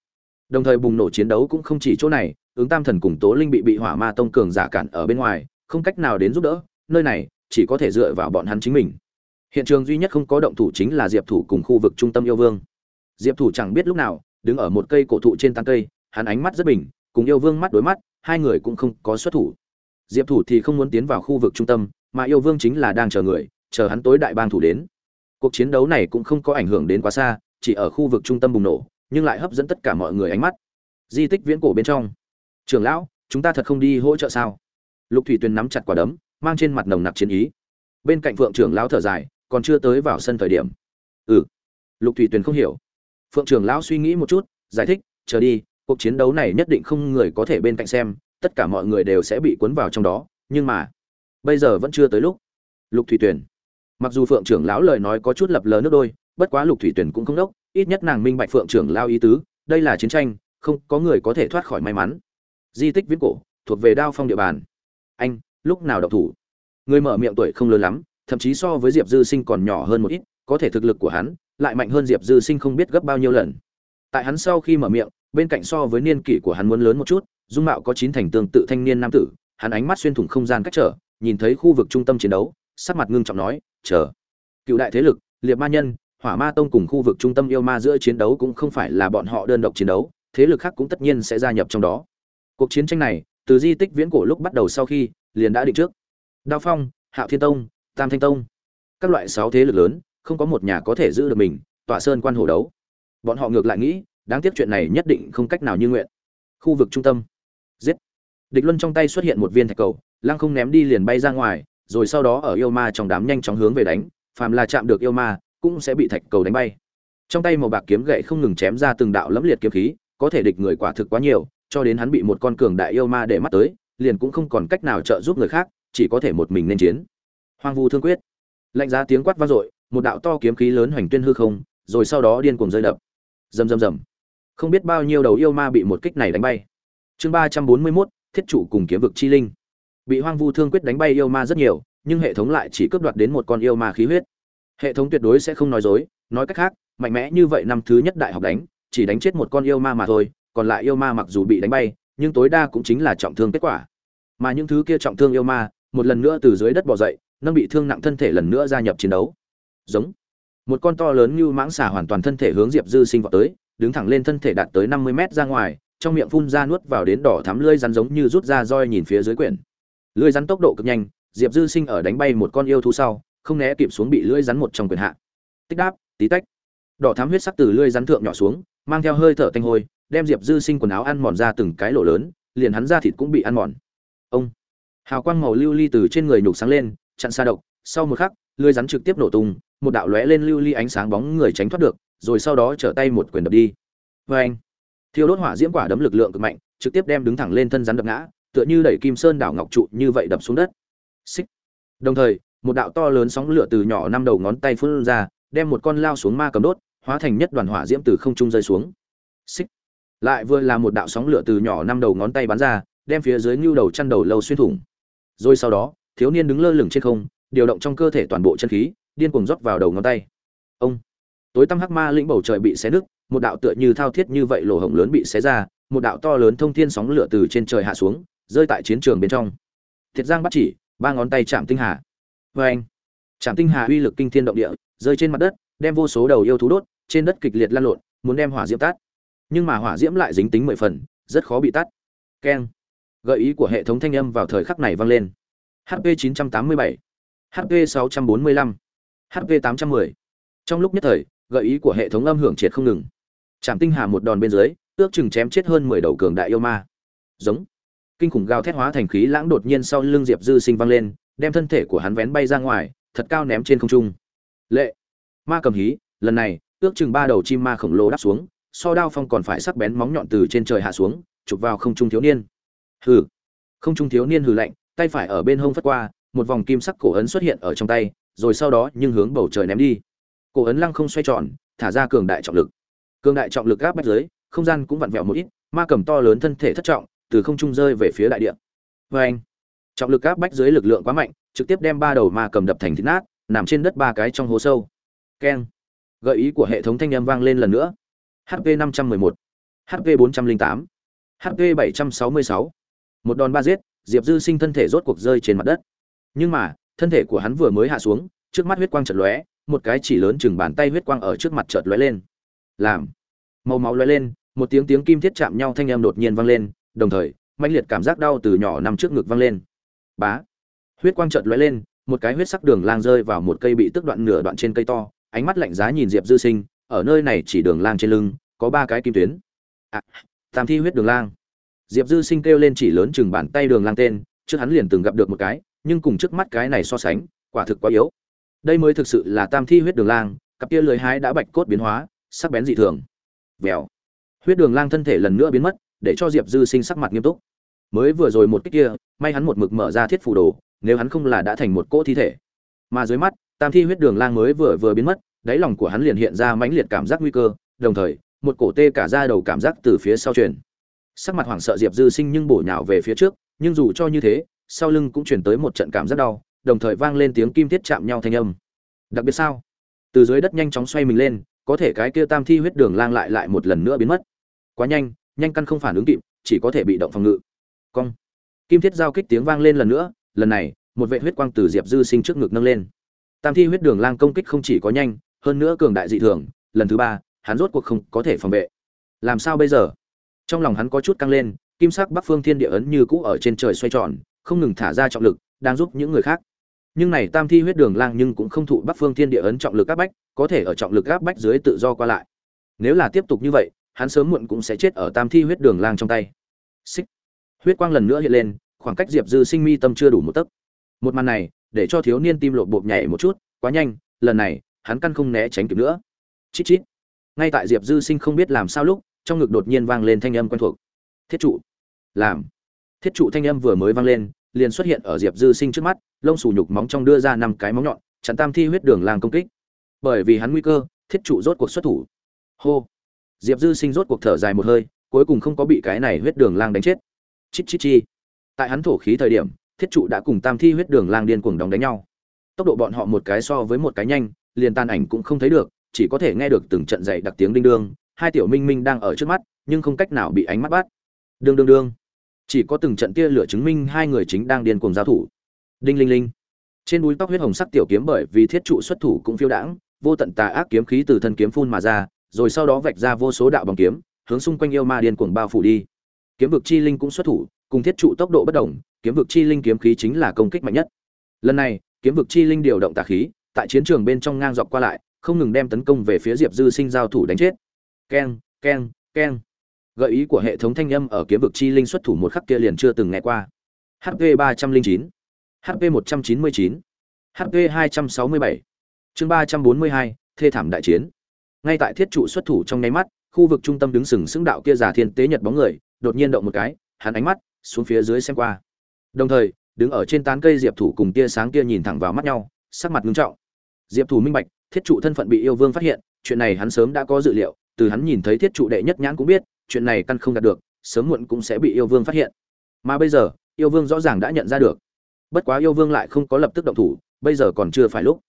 Đồng thời bùng nổ chiến đấu cũng không chỉ chỗ này ứng tam thần cùng tố linh bị bị hỏa ma tông cường giả cản ở bên ngoài không cách nào đến giúp đỡ nơi này chỉ có thể dựa vào bọn hắn chính mình. Hiện trường duy nhất không có động thủ chính là diệp thủ cùng khu vực trung tâm yêu vương. Diệp thủ chẳng biết lúc nào đứng ở một cây cổ thụ trên tán cây hắn ánh mắt rất bình cùng yêu vương mắt đối mắt hai người cũng không có xuất thủ diệp thủ thì không muốn tiến vào khu vực trung tâm, mà yêu vương chính là đang chờ người, chờ hắn tối đại bang thủ đến. Cuộc chiến đấu này cũng không có ảnh hưởng đến quá xa, chỉ ở khu vực trung tâm bùng nổ, nhưng lại hấp dẫn tất cả mọi người ánh mắt. Di tích viễn cổ bên trong. Trưởng lão, chúng ta thật không đi hỗ trợ sao? Lục thủy tuyền nắm chặt quả đấm, mang trên mặt nồng nặc chiến ý. Bên cạnh phượng trưởng lão thở dài, còn chưa tới vào sân thời điểm. Ừ. Lục thủy tuyền không hiểu. Phượng trưởng lão suy nghĩ một chút, giải thích, chờ đi, cuộc chiến đấu này nhất định không người có thể bên cạnh xem tất cả mọi người đều sẽ bị cuốn vào trong đó, nhưng mà, bây giờ vẫn chưa tới lúc. Lục thủy tuyền. Mặc dù phượng trưởng lão lời nói có chút lập lờ nước đôi, bất quá lục thủy tuyền cũng không đốc, ít nhất nàng minh bạch phượng trưởng lao ý tứ, đây là chiến tranh, không có người có thể thoát khỏi may mắn. Di tích viễn cổ, thuộc về đao phong địa bàn. Anh, lúc nào độc thủ? Người mở miệng tuổi không lớn lắm, thậm chí so với diệp dư sinh còn nhỏ hơn một ít, có thể thực lực của hắn lại mạnh hơn diệp dư sinh không biết gấp bao nhiêu lần. Tại hắn sau khi mở miệng bên cạnh so với niên kỷ của hắn muốn lớn một chút, dung mạo có chín thành tương tự thanh niên nam tử, hắn ánh mắt xuyên thủng không gian cách trở, nhìn thấy khu vực trung tâm chiến đấu, sắc mặt ngưng trọng nói, chờ, cựu đại thế lực, liệt ma nhân, hỏa ma tông cùng khu vực trung tâm yêu ma giữa chiến đấu cũng không phải là bọn họ đơn độc chiến đấu, thế lực khác cũng tất nhiên sẽ gia nhập trong đó. Cuộc chiến tranh này, từ di tích viễn cổ lúc bắt đầu sau khi, liền đã định trước. Đao phong, hạo thiên tông, tam thanh tông, các loại sáu thế lực lớn, không có một nhà có thể giữ được mình tỏa sơn quan hồ đấu. Bọn họ ngược lại nghĩ đáng tiếc chuyện này nhất định không cách nào như nguyện. Khu vực trung tâm. Giết. Địch luân trong tay xuất hiện một viên thạch cầu, lăng không ném đi liền bay ra ngoài, rồi sau đó ở yêu ma trong đám nhanh chóng hướng về đánh, phàm là chạm được yêu ma, cũng sẽ bị thạch cầu đánh bay. Trong tay màu bạc kiếm gậy không ngừng chém ra từng đạo lẫm liệt kiếm khí, có thể địch người quả thực quá nhiều, cho đến hắn bị một con cường đại yêu ma để mắt tới, liền cũng không còn cách nào trợ giúp người khác, chỉ có thể một mình nên chiến. Hoang vu thương quyết. Lạnh giá tiếng quát vang dội, một đạo to kiếm khí lớn hoành tuyên hư không, rồi sau đó điên cuồng rơi đập. Rầm rầm rầm không biết bao nhiêu đầu yêu ma bị một kích này đánh bay. Chương ba trăm bốn mươi mốt, thiết chủ cùng kiếm vực chi linh. Bị hoang vu thương quyết đánh bay yêu ma rất nhiều, nhưng hệ thống lại chỉ cướp đoạt đến một con yêu ma khí huyết. Hệ thống tuyệt đối sẽ không nói dối, nói cách khác, mạnh mẽ như vậy năm thứ nhất đại học đánh, chỉ đánh chết một con yêu ma mà thôi, còn lại yêu ma mặc dù bị đánh bay, nhưng tối đa cũng chính là trọng thương kết quả. Mà những thứ kia trọng thương yêu ma, một lần nữa từ dưới đất bò dậy, nâng bị thương nặng thân thể lần nữa gia nhập chiến đấu. Giống. Một con to lớn như mãng xà hoàn toàn thân thể hướng diệp dư sinh vào tới đứng thẳng lên thân thể đạt tới năm mươi mét ra ngoài, trong miệng phun ra nuốt vào đến đỏ thắm lưỡi rắn giống như rút ra roi nhìn phía dưới quyển. Lưỡi rắn tốc độ cực nhanh, diệp dư sinh ở đánh bay một con yêu thú sau, không né kịp xuống bị lưỡi rắn một trong quyền hạ. Tích đáp, tí tách. Đỏ thắm huyết sắc từ lưỡi rắn thượng nhỏ xuống, mang theo hơi thở tanh hôi, đem diệp dư sinh quần áo ăn mòn ra từng cái lỗ lớn, liền hắn ra thịt cũng bị ăn mòn. Ông. Hào quang màu lưu ly từ trên người nhục sáng lên, chặn xa độc. Sau một khắc, lưỡi rắn trực tiếp nổ tung, một đạo lóe lên lưu ly ánh sáng bóng người tránh thoát được rồi sau đó trở tay một quyền đập đi. Và anh, thiêu đốt hỏa diễm quả đấm lực lượng cực mạnh, trực tiếp đem đứng thẳng lên thân rắn đập ngã, tựa như đẩy kim sơn đảo ngọc trụ như vậy đập xuống đất. Xích. Đồng thời, một đạo to lớn sóng lửa từ nhỏ năm đầu ngón tay phun ra, đem một con lao xuống ma cầm đốt, hóa thành nhất đoàn hỏa diễm từ không trung rơi xuống. Xích. Lại vừa là một đạo sóng lửa từ nhỏ năm đầu ngón tay bắn ra, đem phía dưới nhu đầu chăn đầu lâu xuyên thủng. Rồi sau đó, thiếu niên đứng lơ lửng trên không, điều động trong cơ thể toàn bộ chân khí, điên cuồng rót vào đầu ngón tay. Ông tối tăm hắc ma lĩnh bầu trời bị xé nứt một đạo tựa như thao thiết như vậy lỗ hổng lớn bị xé ra một đạo to lớn thông thiên sóng lửa từ trên trời hạ xuống rơi tại chiến trường bên trong. Thiệt giang bắt chỉ ba ngón tay chạm tinh hà. Oeng. chạm tinh hà uy lực kinh thiên động địa rơi trên mặt đất đem vô số đầu yêu thú đốt trên đất kịch liệt lan lộn muốn đem hỏa diễm tắt nhưng mà hỏa diễm lại dính tính mười phần rất khó bị tắt keng. Gợi ý của hệ thống thanh âm vào thời khắc này vang lên. Hp 987, hp 645, hp 810. trong lúc nhất thời gợi ý của hệ thống âm hưởng triệt không ngừng. Trạm tinh hà một đòn bên dưới, ước chừng chém chết hơn mười đầu cường đại yêu ma. Giống. Kinh khủng gào thét hóa thành khí lãng đột nhiên sau lưng diệp dư sinh vang lên, đem thân thể của hắn vén bay ra ngoài, thật cao ném trên không trung. Lệ. Ma cầm hí, lần này, ước chừng ba đầu chim ma khổng lồ đáp xuống, so đao phong còn phải sắc bén móng nhọn từ trên trời hạ xuống, chụp vào không trung thiếu niên. Hừ. Không trung thiếu niên hừ lạnh, tay phải ở bên hông phất qua, một vòng kim sắc cổ ấn xuất hiện ở trong tay, rồi sau đó nhưng hướng bầu trời ném đi cổ ấn lăng không xoay tròn thả ra cường đại trọng lực. Cường đại trọng lực gáp bách dưới không gian cũng vặn vẹo một ít ma cầm to lớn thân thể thất trọng từ không trung rơi về phía đại địa. Vê anh trọng lực áp bách dưới lực lượng quá mạnh trực tiếp đem ba đầu ma cầm đập thành thịt nát nằm trên đất ba cái trong hố sâu. Keng. Gợi ý của hệ thống thanh âm vang lên lần nữa. Hp 511, hp 408, hp 766. một đòn ba giết diệp dư sinh thân thể rốt cuộc rơi trên mặt đất. Nhưng mà thân thể của hắn vừa mới hạ xuống trước mắt huyết quang chật lóe một cái chỉ lớn chừng bàn tay huyết quang ở trước mặt chợt lóe lên. Làm. Màu máu lóe lên một tiếng tiếng kim thiết chạm nhau thanh âm đột nhiên vang lên đồng thời mãnh liệt cảm giác đau từ nhỏ nằm trước ngực vang lên. Bá. Huyết quang chợt lóe lên một cái huyết sắc đường lang rơi vào một cây bị tức đoạn nửa đoạn trên cây to ánh mắt lạnh giá nhìn diệp dư sinh ở nơi này chỉ đường lang trên lưng có ba cái kim tuyến. À, tam thi huyết đường lang. Diệp dư sinh kêu lên chỉ lớn chừng bàn tay đường lang tên trước hắn liền từng gặp được một cái nhưng cùng trước mắt cái này so sánh quả thực quá yếu đây mới thực sự là tam thi huyết đường lang, cặp kia lưới hái đã bạch cốt biến hóa, sắc bén dị thường. Vèo. Huyết đường lang thân thể lần nữa biến mất, để cho diệp dư sinh sắc mặt nghiêm túc. Mới vừa rồi một cách kia, may hắn một mực mở ra thiết phủ đồ, nếu hắn không là đã thành một cỗ thi thể. Mà dưới mắt, tam thi huyết đường lang mới vừa vừa biến mất, đáy lòng của hắn liền hiện ra mãnh liệt cảm giác nguy cơ, đồng thời, một cổ tê cả ra đầu cảm giác từ phía sau truyền. Sắc mặt hoảng sợ diệp dư sinh nhưng bổ nhào về phía trước, nhưng dù cho như thế, sau lưng cũng chuyển tới một trận cảm giác đau đồng thời vang lên tiếng kim thiết chạm nhau thanh âm. Đặc biệt sao? Từ dưới đất nhanh chóng xoay mình lên, có thể cái kia tam thi huyết đường lang lại lại một lần nữa biến mất. Quá nhanh nhanh căn không phản ứng kịp, chỉ có thể bị động phòng ngự. Cong. Kim thiết giao kích tiếng vang lên lần nữa, lần này, một vệ huyết quang từ diệp dư sinh trước ngực nâng lên. Tam thi huyết đường lang công kích không chỉ có nhanh, hơn nữa cường đại dị thường, lần thứ ba, hắn rốt cuộc không có thể phòng vệ. Làm sao bây giờ? Trong lòng hắn có chút căng lên, kim sắc bắc phương thiên địa ấn như cũ ở trên trời xoay tròn, không ngừng thả ra trọng lực, đang giúp những người khác nhưng này tam thi huyết đường lang nhưng cũng không thụ bắc phương thiên địa ấn trọng lực áp bách, có thể ở trọng lực áp bách dưới tự do qua lại. Nếu là tiếp tục như vậy, hắn sớm muộn cũng sẽ chết ở tam thi huyết đường lang trong tay. Xích. Huyết quang lần nữa hiện lên, khoảng cách diệp dư sinh mi tâm chưa đủ một tấc. Một màn này, để cho thiếu niên tim lộp bộp nhảy một chút, quá nhanh, lần này, hắn căn không né tránh kịp nữa. Chít chít. Ngay tại diệp dư sinh không biết làm sao lúc, trong ngực đột nhiên vang lên thanh âm quen thuộc. Thiết trụ. Làm. Thiết trụ thanh âm vừa mới vang lên liền xuất hiện ở diệp dư sinh trước mắt, lông xù nhục móng trong đưa ra năm cái móng nhọn, chặn tam thi huyết đường lang công kích. Bởi vì hắn nguy cơ, thiết trụ rốt cuộc xuất thủ. Hô! Diệp dư sinh rốt cuộc thở dài một hơi, cuối cùng không có bị cái này huyết đường lang đánh chết. Chít chít chi. Tại hắn thổ khí thời điểm, thiết trụ đã cùng tam thi huyết đường lang điên cuồng đóng đánh nhau. Tốc độ bọn họ một cái so với một cái nhanh, liền tan ảnh cũng không thấy được, chỉ có thể nghe được từng trận dậy đặc tiếng đinh đương. Hai tiểu minh minh đang ở trước mắt, nhưng không cách nào bị ánh mắt bắt. Đương đương đương chỉ có từng trận tia lửa chứng minh hai người chính đang điên cuồng giao thủ. Đinh linh linh. Trên búi tóc huyết hồng sắc tiểu kiếm bởi vì thiết trụ xuất thủ cũng phiêu đãng, vô tận tà ác kiếm khí từ thân kiếm phun mà ra, rồi sau đó vạch ra vô số đạo bằng kiếm, hướng xung quanh yêu ma điên cuồng bao phủ đi. Kiếm vực chi linh cũng xuất thủ, cùng thiết trụ tốc độ bất đồng, kiếm vực chi linh kiếm khí chính là công kích mạnh nhất. Lần này, kiếm vực chi linh điều động tà khí, tại chiến trường bên trong ngang dọc qua lại, không ngừng đem tấn công về phía diệp dư sinh giao thủ đánh chết. Keng keng keng gợi ý của hệ thống thanh âm ở kiếm vực chi linh xuất thủ một khắc kia liền chưa từng nghe qua. Hp ba trăm linh chín hp một trăm chín mươi chín hp hai trăm sáu mươi bảy, chương ba trăm bốn mươi hai, thê thảm đại chiến. Ngay tại thiết trụ xuất thủ trong nháy mắt, khu vực trung tâm đứng sừng sững đạo kia giả thiên tế nhật bóng người, đột nhiên động một cái, hắn ánh mắt xuống phía dưới xem qua. Đồng thời, đứng ở trên tán cây diệp thủ cùng tia sáng kia nhìn thẳng vào mắt nhau, sắc mặt nghiêm trọng. Diệp thủ minh bạch, thiết trụ thân phận bị yêu vương phát hiện, chuyện này hắn sớm đã có dự liệu, từ hắn nhìn thấy thiết trụ đệ nhất nhãn cũng biết chuyện này căn không đạt được, sớm muộn cũng sẽ bị yêu vương phát hiện. Mà bây giờ, yêu vương rõ ràng đã nhận ra được. Bất quá yêu vương lại không có lập tức động thủ, bây giờ còn chưa phải lúc.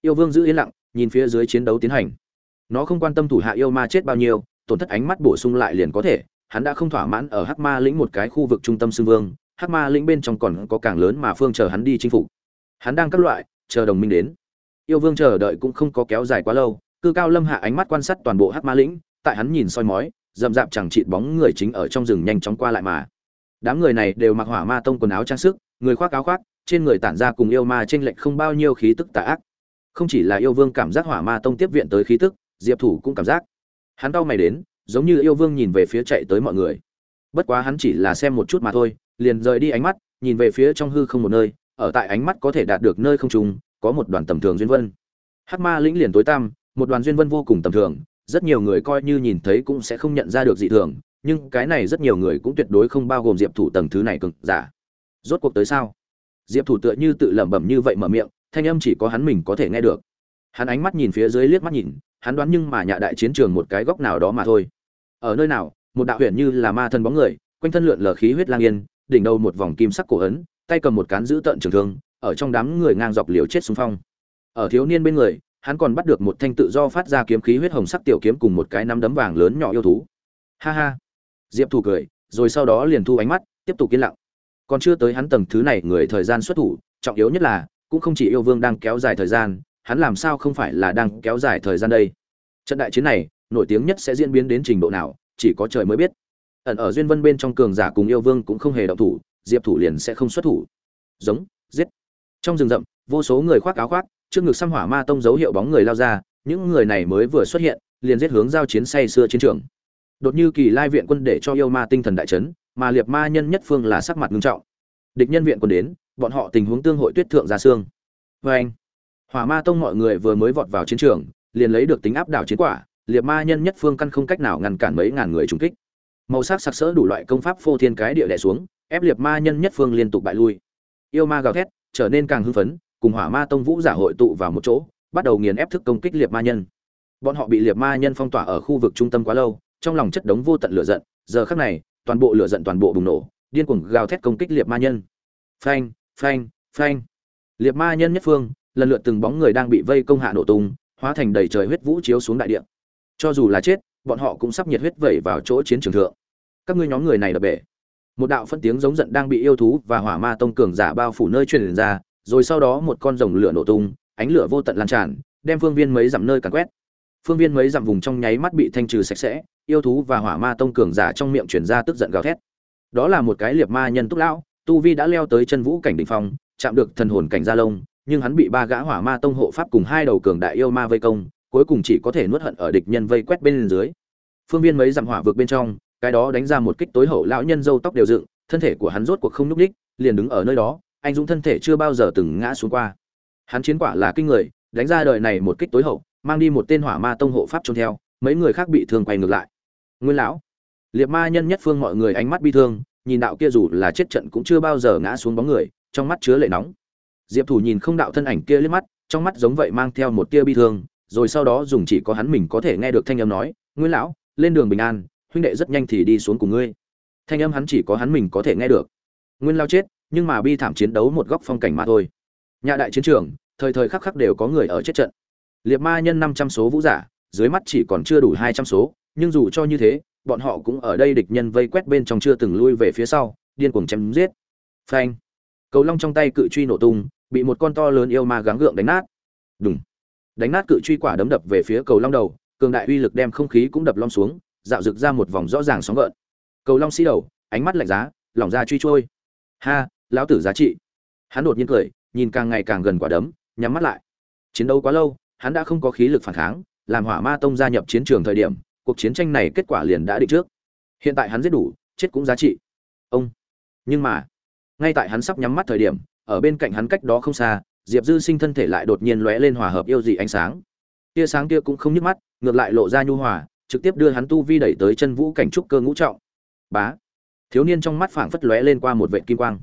Yêu vương giữ yên lặng, nhìn phía dưới chiến đấu tiến hành. Nó không quan tâm thủ hạ yêu ma chết bao nhiêu, tổn thất ánh mắt bổ sung lại liền có thể, hắn đã không thỏa mãn ở hắc ma lĩnh một cái khu vực trung tâm xưng vương, hắc ma lĩnh bên trong còn có càng lớn mà phương chờ hắn đi chinh phục. Hắn đang các loại, chờ đồng minh đến. Yêu vương chờ đợi cũng không có kéo dài quá lâu, cư cao lâm hạ ánh mắt quan sát toàn bộ hắc ma lĩnh, tại hắn nhìn soi mói rậm rạp chẳng chịt bóng người chính ở trong rừng nhanh chóng qua lại mà. Đám người này đều mặc hỏa ma tông quần áo trang sức, người khoác áo khoác, trên người tản ra cùng yêu ma trên lệnh không bao nhiêu khí tức tà ác. Không chỉ là yêu vương cảm giác hỏa ma tông tiếp viện tới khí tức, diệp thủ cũng cảm giác. Hắn đau mày đến, giống như yêu vương nhìn về phía chạy tới mọi người. Bất quá hắn chỉ là xem một chút mà thôi, liền rời đi ánh mắt, nhìn về phía trong hư không một nơi, ở tại ánh mắt có thể đạt được nơi không trùng, có một đoàn tầm thường duyên vân. Hắc ma lĩnh liền tối tăm, một đoàn duyên vân vô cùng tầm thường rất nhiều người coi như nhìn thấy cũng sẽ không nhận ra được dị thường, nhưng cái này rất nhiều người cũng tuyệt đối không bao gồm diệp thủ tầng thứ này cực giả. Rốt cuộc tới sao? Diệp thủ tựa như tự lẩm bẩm như vậy mở miệng, thanh âm chỉ có hắn mình có thể nghe được. Hắn ánh mắt nhìn phía dưới liếc mắt nhìn, hắn đoán nhưng mà nhạ đại chiến trường một cái góc nào đó mà thôi. Ở nơi nào, một đạo huyền như là ma thân bóng người, quanh thân lượn lờ khí huyết lang yên, đỉnh đầu một vòng kim sắc cổ ấn, tay cầm một cán giữ tận trường thương, ở trong đám người ngang dọc liều chết xung phong. Ở thiếu niên bên người hắn còn bắt được một thanh tự do phát ra kiếm khí huyết hồng sắc tiểu kiếm cùng một cái nắm đấm vàng lớn nhỏ yêu thú. Ha ha. Diệp thủ cười, rồi sau đó liền thu ánh mắt, tiếp tục yên lặng. Còn chưa tới hắn tầng thứ này người thời gian xuất thủ, trọng yếu nhất là, cũng không chỉ yêu vương đang kéo dài thời gian, hắn làm sao không phải là đang kéo dài thời gian đây? Trận đại chiến này, nổi tiếng nhất sẽ diễn biến đến trình độ nào, chỉ có trời mới biết. Ẩn ở duyên vân bên trong cường giả cùng yêu vương cũng không hề động thủ, diệp thủ liền sẽ không xuất thủ. Giống, giết. Trong rừng rậm, vô số người khoác áo khoác trước ngực xăm hỏa ma tông dấu hiệu bóng người lao ra, những người này mới vừa xuất hiện, liền giết hướng giao chiến say xưa chiến trường. Đột như kỳ lai viện quân để cho yêu ma tinh thần đại chấn, mà liệt ma nhân nhất phương là sắc mặt nghiêm trọng. Địch nhân viện quân đến, bọn họ tình huống tương hội tuyết thượng ra xương. Vê anh, hỏa ma tông mọi người vừa mới vọt vào chiến trường, liền lấy được tính áp đảo chiến quả, liệt ma nhân nhất phương căn không cách nào ngăn cản mấy ngàn người trùng kích. Màu sắc sặc sỡ đủ loại công pháp phô thiên cái địa đẻ xuống, ép liệt ma nhân nhất phương liên tục bại lui. Yêu ma gào thét, trở nên càng hưng phấn cùng hỏa ma tông vũ giả hội tụ vào một chỗ, bắt đầu nghiền ép thức công kích liệt ma nhân. Bọn họ bị liệt ma nhân phong tỏa ở khu vực trung tâm quá lâu, trong lòng chất đống vô tận lửa giận, giờ khắc này, toàn bộ lửa giận toàn bộ bùng nổ, điên cuồng gào thét công kích liệt ma nhân. Phanh phanh phanh. Liệt ma nhân nhất phương, lần lượt từng bóng người đang bị vây công hạ nổ tung, hóa thành đầy trời huyết vũ chiếu xuống đại địa. Cho dù là chết, bọn họ cũng sắp nhiệt huyết vẩy vào chỗ chiến trường thượng. Các ngươi nhóm người này là bể. Một đạo phân tiếng giống giận đang bị yêu thú và hỏa ma tông cường giả bao phủ nơi truyền ra rồi sau đó một con rồng lửa nổ tung, ánh lửa vô tận lan tràn, đem phương viên mấy dặm nơi càn quét. Phương viên mấy dặm vùng trong nháy mắt bị thanh trừ sạch sẽ, yêu thú và hỏa ma tông cường giả trong miệng truyền ra tức giận gào thét. Đó là một cái liệt ma nhân túc lão, tu vi đã leo tới chân vũ cảnh đỉnh phong, chạm được thần hồn cảnh gia lông, nhưng hắn bị ba gã hỏa ma tông hộ pháp cùng hai đầu cường đại yêu ma vây công, cuối cùng chỉ có thể nuốt hận ở địch nhân vây quét bên dưới. Phương viên mấy dặm hỏa vực bên trong, cái đó đánh ra một kích tối hậu lão nhân râu tóc đều dựng, thân thể của hắn rốt cuộc không nhúc ních liền đứng ở nơi đó anh dũng thân thể chưa bao giờ từng ngã xuống qua. Hắn chiến quả là kinh người, đánh ra đời này một kích tối hậu, mang đi một tên hỏa ma tông hộ pháp trốn theo, mấy người khác bị thương quay ngược lại. Nguyên lão, liệt ma nhân nhất phương mọi người ánh mắt bi thương, nhìn đạo kia dù là chết trận cũng chưa bao giờ ngã xuống bóng người, trong mắt chứa lệ nóng. Diệp thủ nhìn không đạo thân ảnh kia liếc mắt, trong mắt giống vậy mang theo một tia bi thương, rồi sau đó dùng chỉ có hắn mình có thể nghe được thanh âm nói, nguyên lão, lên đường bình an, huynh đệ rất nhanh thì đi xuống cùng ngươi. Thanh âm hắn chỉ có hắn mình có thể nghe được. Nguyên lao chết nhưng mà bi thảm chiến đấu một góc phong cảnh mà thôi. Nhà đại chiến trường, thời thời khắc khắc đều có người ở chết trận. Liệt ma nhân năm trăm số vũ giả, dưới mắt chỉ còn chưa đủ hai trăm số, nhưng dù cho như thế, bọn họ cũng ở đây địch nhân vây quét bên trong chưa từng lui về phía sau, điên cuồng chém giết. Phanh. Cầu long trong tay cự truy nổ tung, bị một con to lớn yêu ma gắng gượng đánh nát. Đúng đánh nát cự truy quả đấm đập về phía cầu long đầu, cường đại uy lực đem không khí cũng đập long xuống, dạo rực ra một vòng rõ ràng sóng gợn. Cầu long xí đầu, ánh mắt lạnh giá lỏng ra truy trôi. Ha lão tử giá trị. Hắn đột nhiên cười, nhìn càng ngày càng gần quả đấm, nhắm mắt lại. Chiến đấu quá lâu, hắn đã không có khí lực phản kháng, làm hỏa ma tông gia nhập chiến trường thời điểm, cuộc chiến tranh này kết quả liền đã định trước. Hiện tại hắn giết đủ, chết cũng giá trị. Ông. Nhưng mà, ngay tại hắn sắp nhắm mắt thời điểm, ở bên cạnh hắn cách đó không xa, diệp dư sinh thân thể lại đột nhiên lóe lên hòa hợp yêu dị ánh sáng. Tia sáng kia cũng không nhức mắt, ngược lại lộ ra nhu hòa, trực tiếp đưa hắn tu vi đẩy tới chân vũ cảnh trúc cơ ngũ trọng. Bá. Thiếu niên trong mắt phảng phất lóe lên qua một vệ kim quang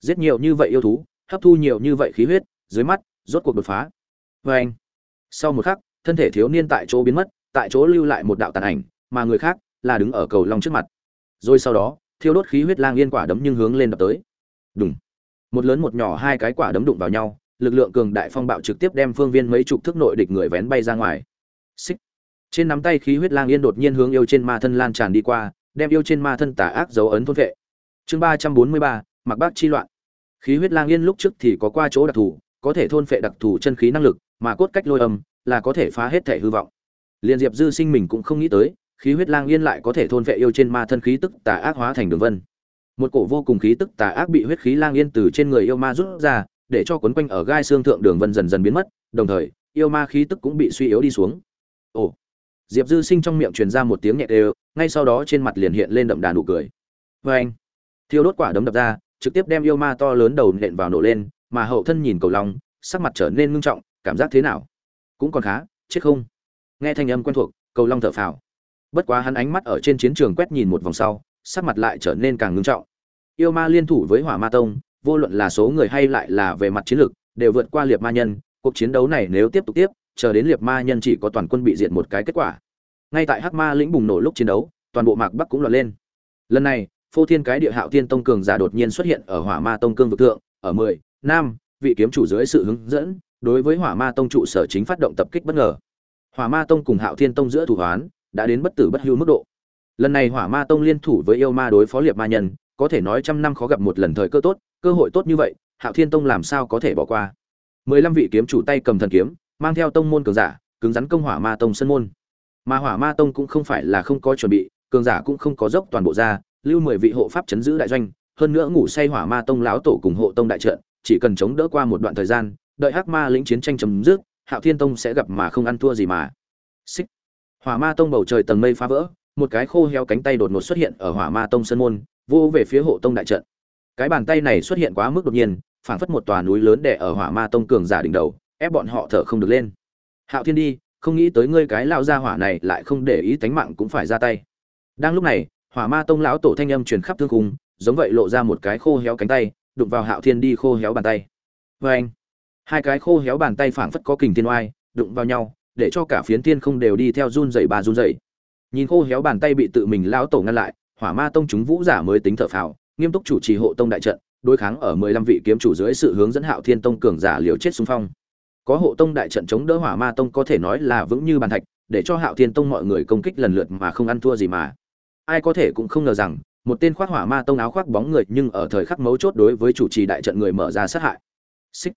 giết nhiều như vậy yêu thú, hấp thu nhiều như vậy khí huyết, dưới mắt, rốt cuộc đột phá. Vê anh, sau một khắc, thân thể thiếu niên tại chỗ biến mất, tại chỗ lưu lại một đạo tàn ảnh, mà người khác là đứng ở cầu long trước mặt. Rồi sau đó, thiêu đốt khí huyết lang yên quả đấm nhưng hướng lên đập tới. Đúng một lớn một nhỏ hai cái quả đấm đụng vào nhau, lực lượng cường đại phong bạo trực tiếp đem phương viên mấy chục thước nội địch người vén bay ra ngoài. Xích. Trên nắm tay khí huyết lang yên đột nhiên hướng yêu trên ma thân lan tràn đi qua, đem yêu trên ma thân tà ác dấu ấn thôn vệ. Chương ba trăm bốn mươi ba mặc bác chi loạn. Khí huyết lang yên lúc trước thì có qua chỗ đặc thù, có thể thôn phệ đặc thù chân khí năng lực, mà cốt cách lôi âm là có thể phá hết thể hư vọng. Liên diệp dư sinh mình cũng không nghĩ tới, khí huyết lang yên lại có thể thôn phệ yêu trên ma thân khí tức tà ác hóa thành đường vân. Một cổ vô cùng khí tức tà ác bị huyết khí lang yên từ trên người yêu ma rút ra, để cho quấn quanh ở gai xương thượng đường vân dần dần biến mất, đồng thời, yêu ma khí tức cũng bị suy yếu đi xuống. Ồ! Diệp dư sinh trong miệng truyền ra một tiếng nhẹ đều, ngay sau đó trên mặt liền hiện lên đậm đà nụ cười. Vê anh thiêu đốt quả đấm đập ra trực tiếp đem yêu ma to lớn đầu nện vào nổ lên, mà hậu thân nhìn cầu long, sắc mặt trở nên ngưng trọng, cảm giác thế nào? Cũng còn khá, chết không? Nghe thanh âm quen thuộc, cầu long thở phào. Bất quá hắn ánh mắt ở trên chiến trường quét nhìn một vòng sau, sắc mặt lại trở nên càng ngưng trọng. Yêu ma liên thủ với hỏa ma tông, vô luận là số người hay lại là về mặt chiến lược, đều vượt qua liệt ma nhân, cuộc chiến đấu này nếu tiếp tục tiếp, chờ đến liệt ma nhân chỉ có toàn quân bị diệt một cái kết quả. Ngay tại hắc ma lĩnh bùng nổ lúc chiến đấu, toàn bộ mạc bắc cũng lọt lên. Lần này phô thiên cái địa hạo thiên tông cường giả đột nhiên xuất hiện ở hỏa ma tông cương vực thượng, ở mười nam vị kiếm chủ dưới sự hướng dẫn, đối với hỏa ma tông trụ sở chính phát động tập kích bất ngờ. Hỏa ma tông cùng hạo thiên tông giữa thủ hoán, đã đến bất tử bất hưu mức độ. Lần này hỏa ma tông liên thủ với yêu ma đối phó liệt ma nhân, có thể nói trăm năm khó gặp một lần thời cơ tốt, cơ hội tốt như vậy, hạo thiên tông làm sao có thể bỏ qua? Mười lăm vị kiếm chủ tay cầm thần kiếm, mang theo tông môn cường giả, cứng rắn công hỏa ma tông sân môn. Mà hỏa ma tông cũng không phải là không có chuẩn bị, cường giả cũng không có dốc toàn bộ ra lưu mười vị hộ pháp chấn giữ đại doanh, hơn nữa ngủ say hỏa ma tông lão tổ cùng hộ tông đại trận, chỉ cần chống đỡ qua một đoạn thời gian, đợi hắc ma lĩnh chiến tranh chấm dứt, hạo thiên tông sẽ gặp mà không ăn thua gì mà. Xích. Hỏa ma tông bầu trời tầng mây phá vỡ, một cái khô heo cánh tay đột ngột xuất hiện ở hỏa ma tông sân môn, vô về phía hộ tông đại trận. Cái bàn tay này xuất hiện quá mức đột nhiên, phảng phất một tòa núi lớn đè ở hỏa ma tông cường giả đỉnh đầu, ép bọn họ thở không được lên. Hạo thiên đi, không nghĩ tới ngươi cái lao gia hỏa này lại không để ý tánh mạng cũng phải ra tay. Đang lúc này hỏa ma tông lão tổ thanh âm truyền khắp thương khung, giống vậy lộ ra một cái khô héo cánh tay, đụng vào hạo thiên đi khô héo bàn tay. Vê anh, hai cái khô héo bàn tay phảng phất có kình thiên oai, đụng vào nhau, để cho cả phiến thiên không đều đi theo run dậy bà run dậy nhìn khô héo bàn tay bị tự mình lão tổ ngăn lại, hỏa ma tông chúng vũ giả mới tính thở phào, nghiêm túc chủ trì hộ tông đại trận, đối kháng ở mười lăm vị kiếm chủ dưới sự hướng dẫn hạo thiên tông cường giả liều chết xung phong. Có hộ tông đại trận chống đỡ hỏa ma tông có thể nói là vững như bàn thạch, để cho hạo thiên tông mọi người công kích lần lượt mà không ăn thua gì mà ai có thể cũng không ngờ rằng, một tên khoác hỏa ma tông áo khoác bóng người nhưng ở thời khắc mấu chốt đối với chủ trì đại trận người mở ra sát hại. Xích.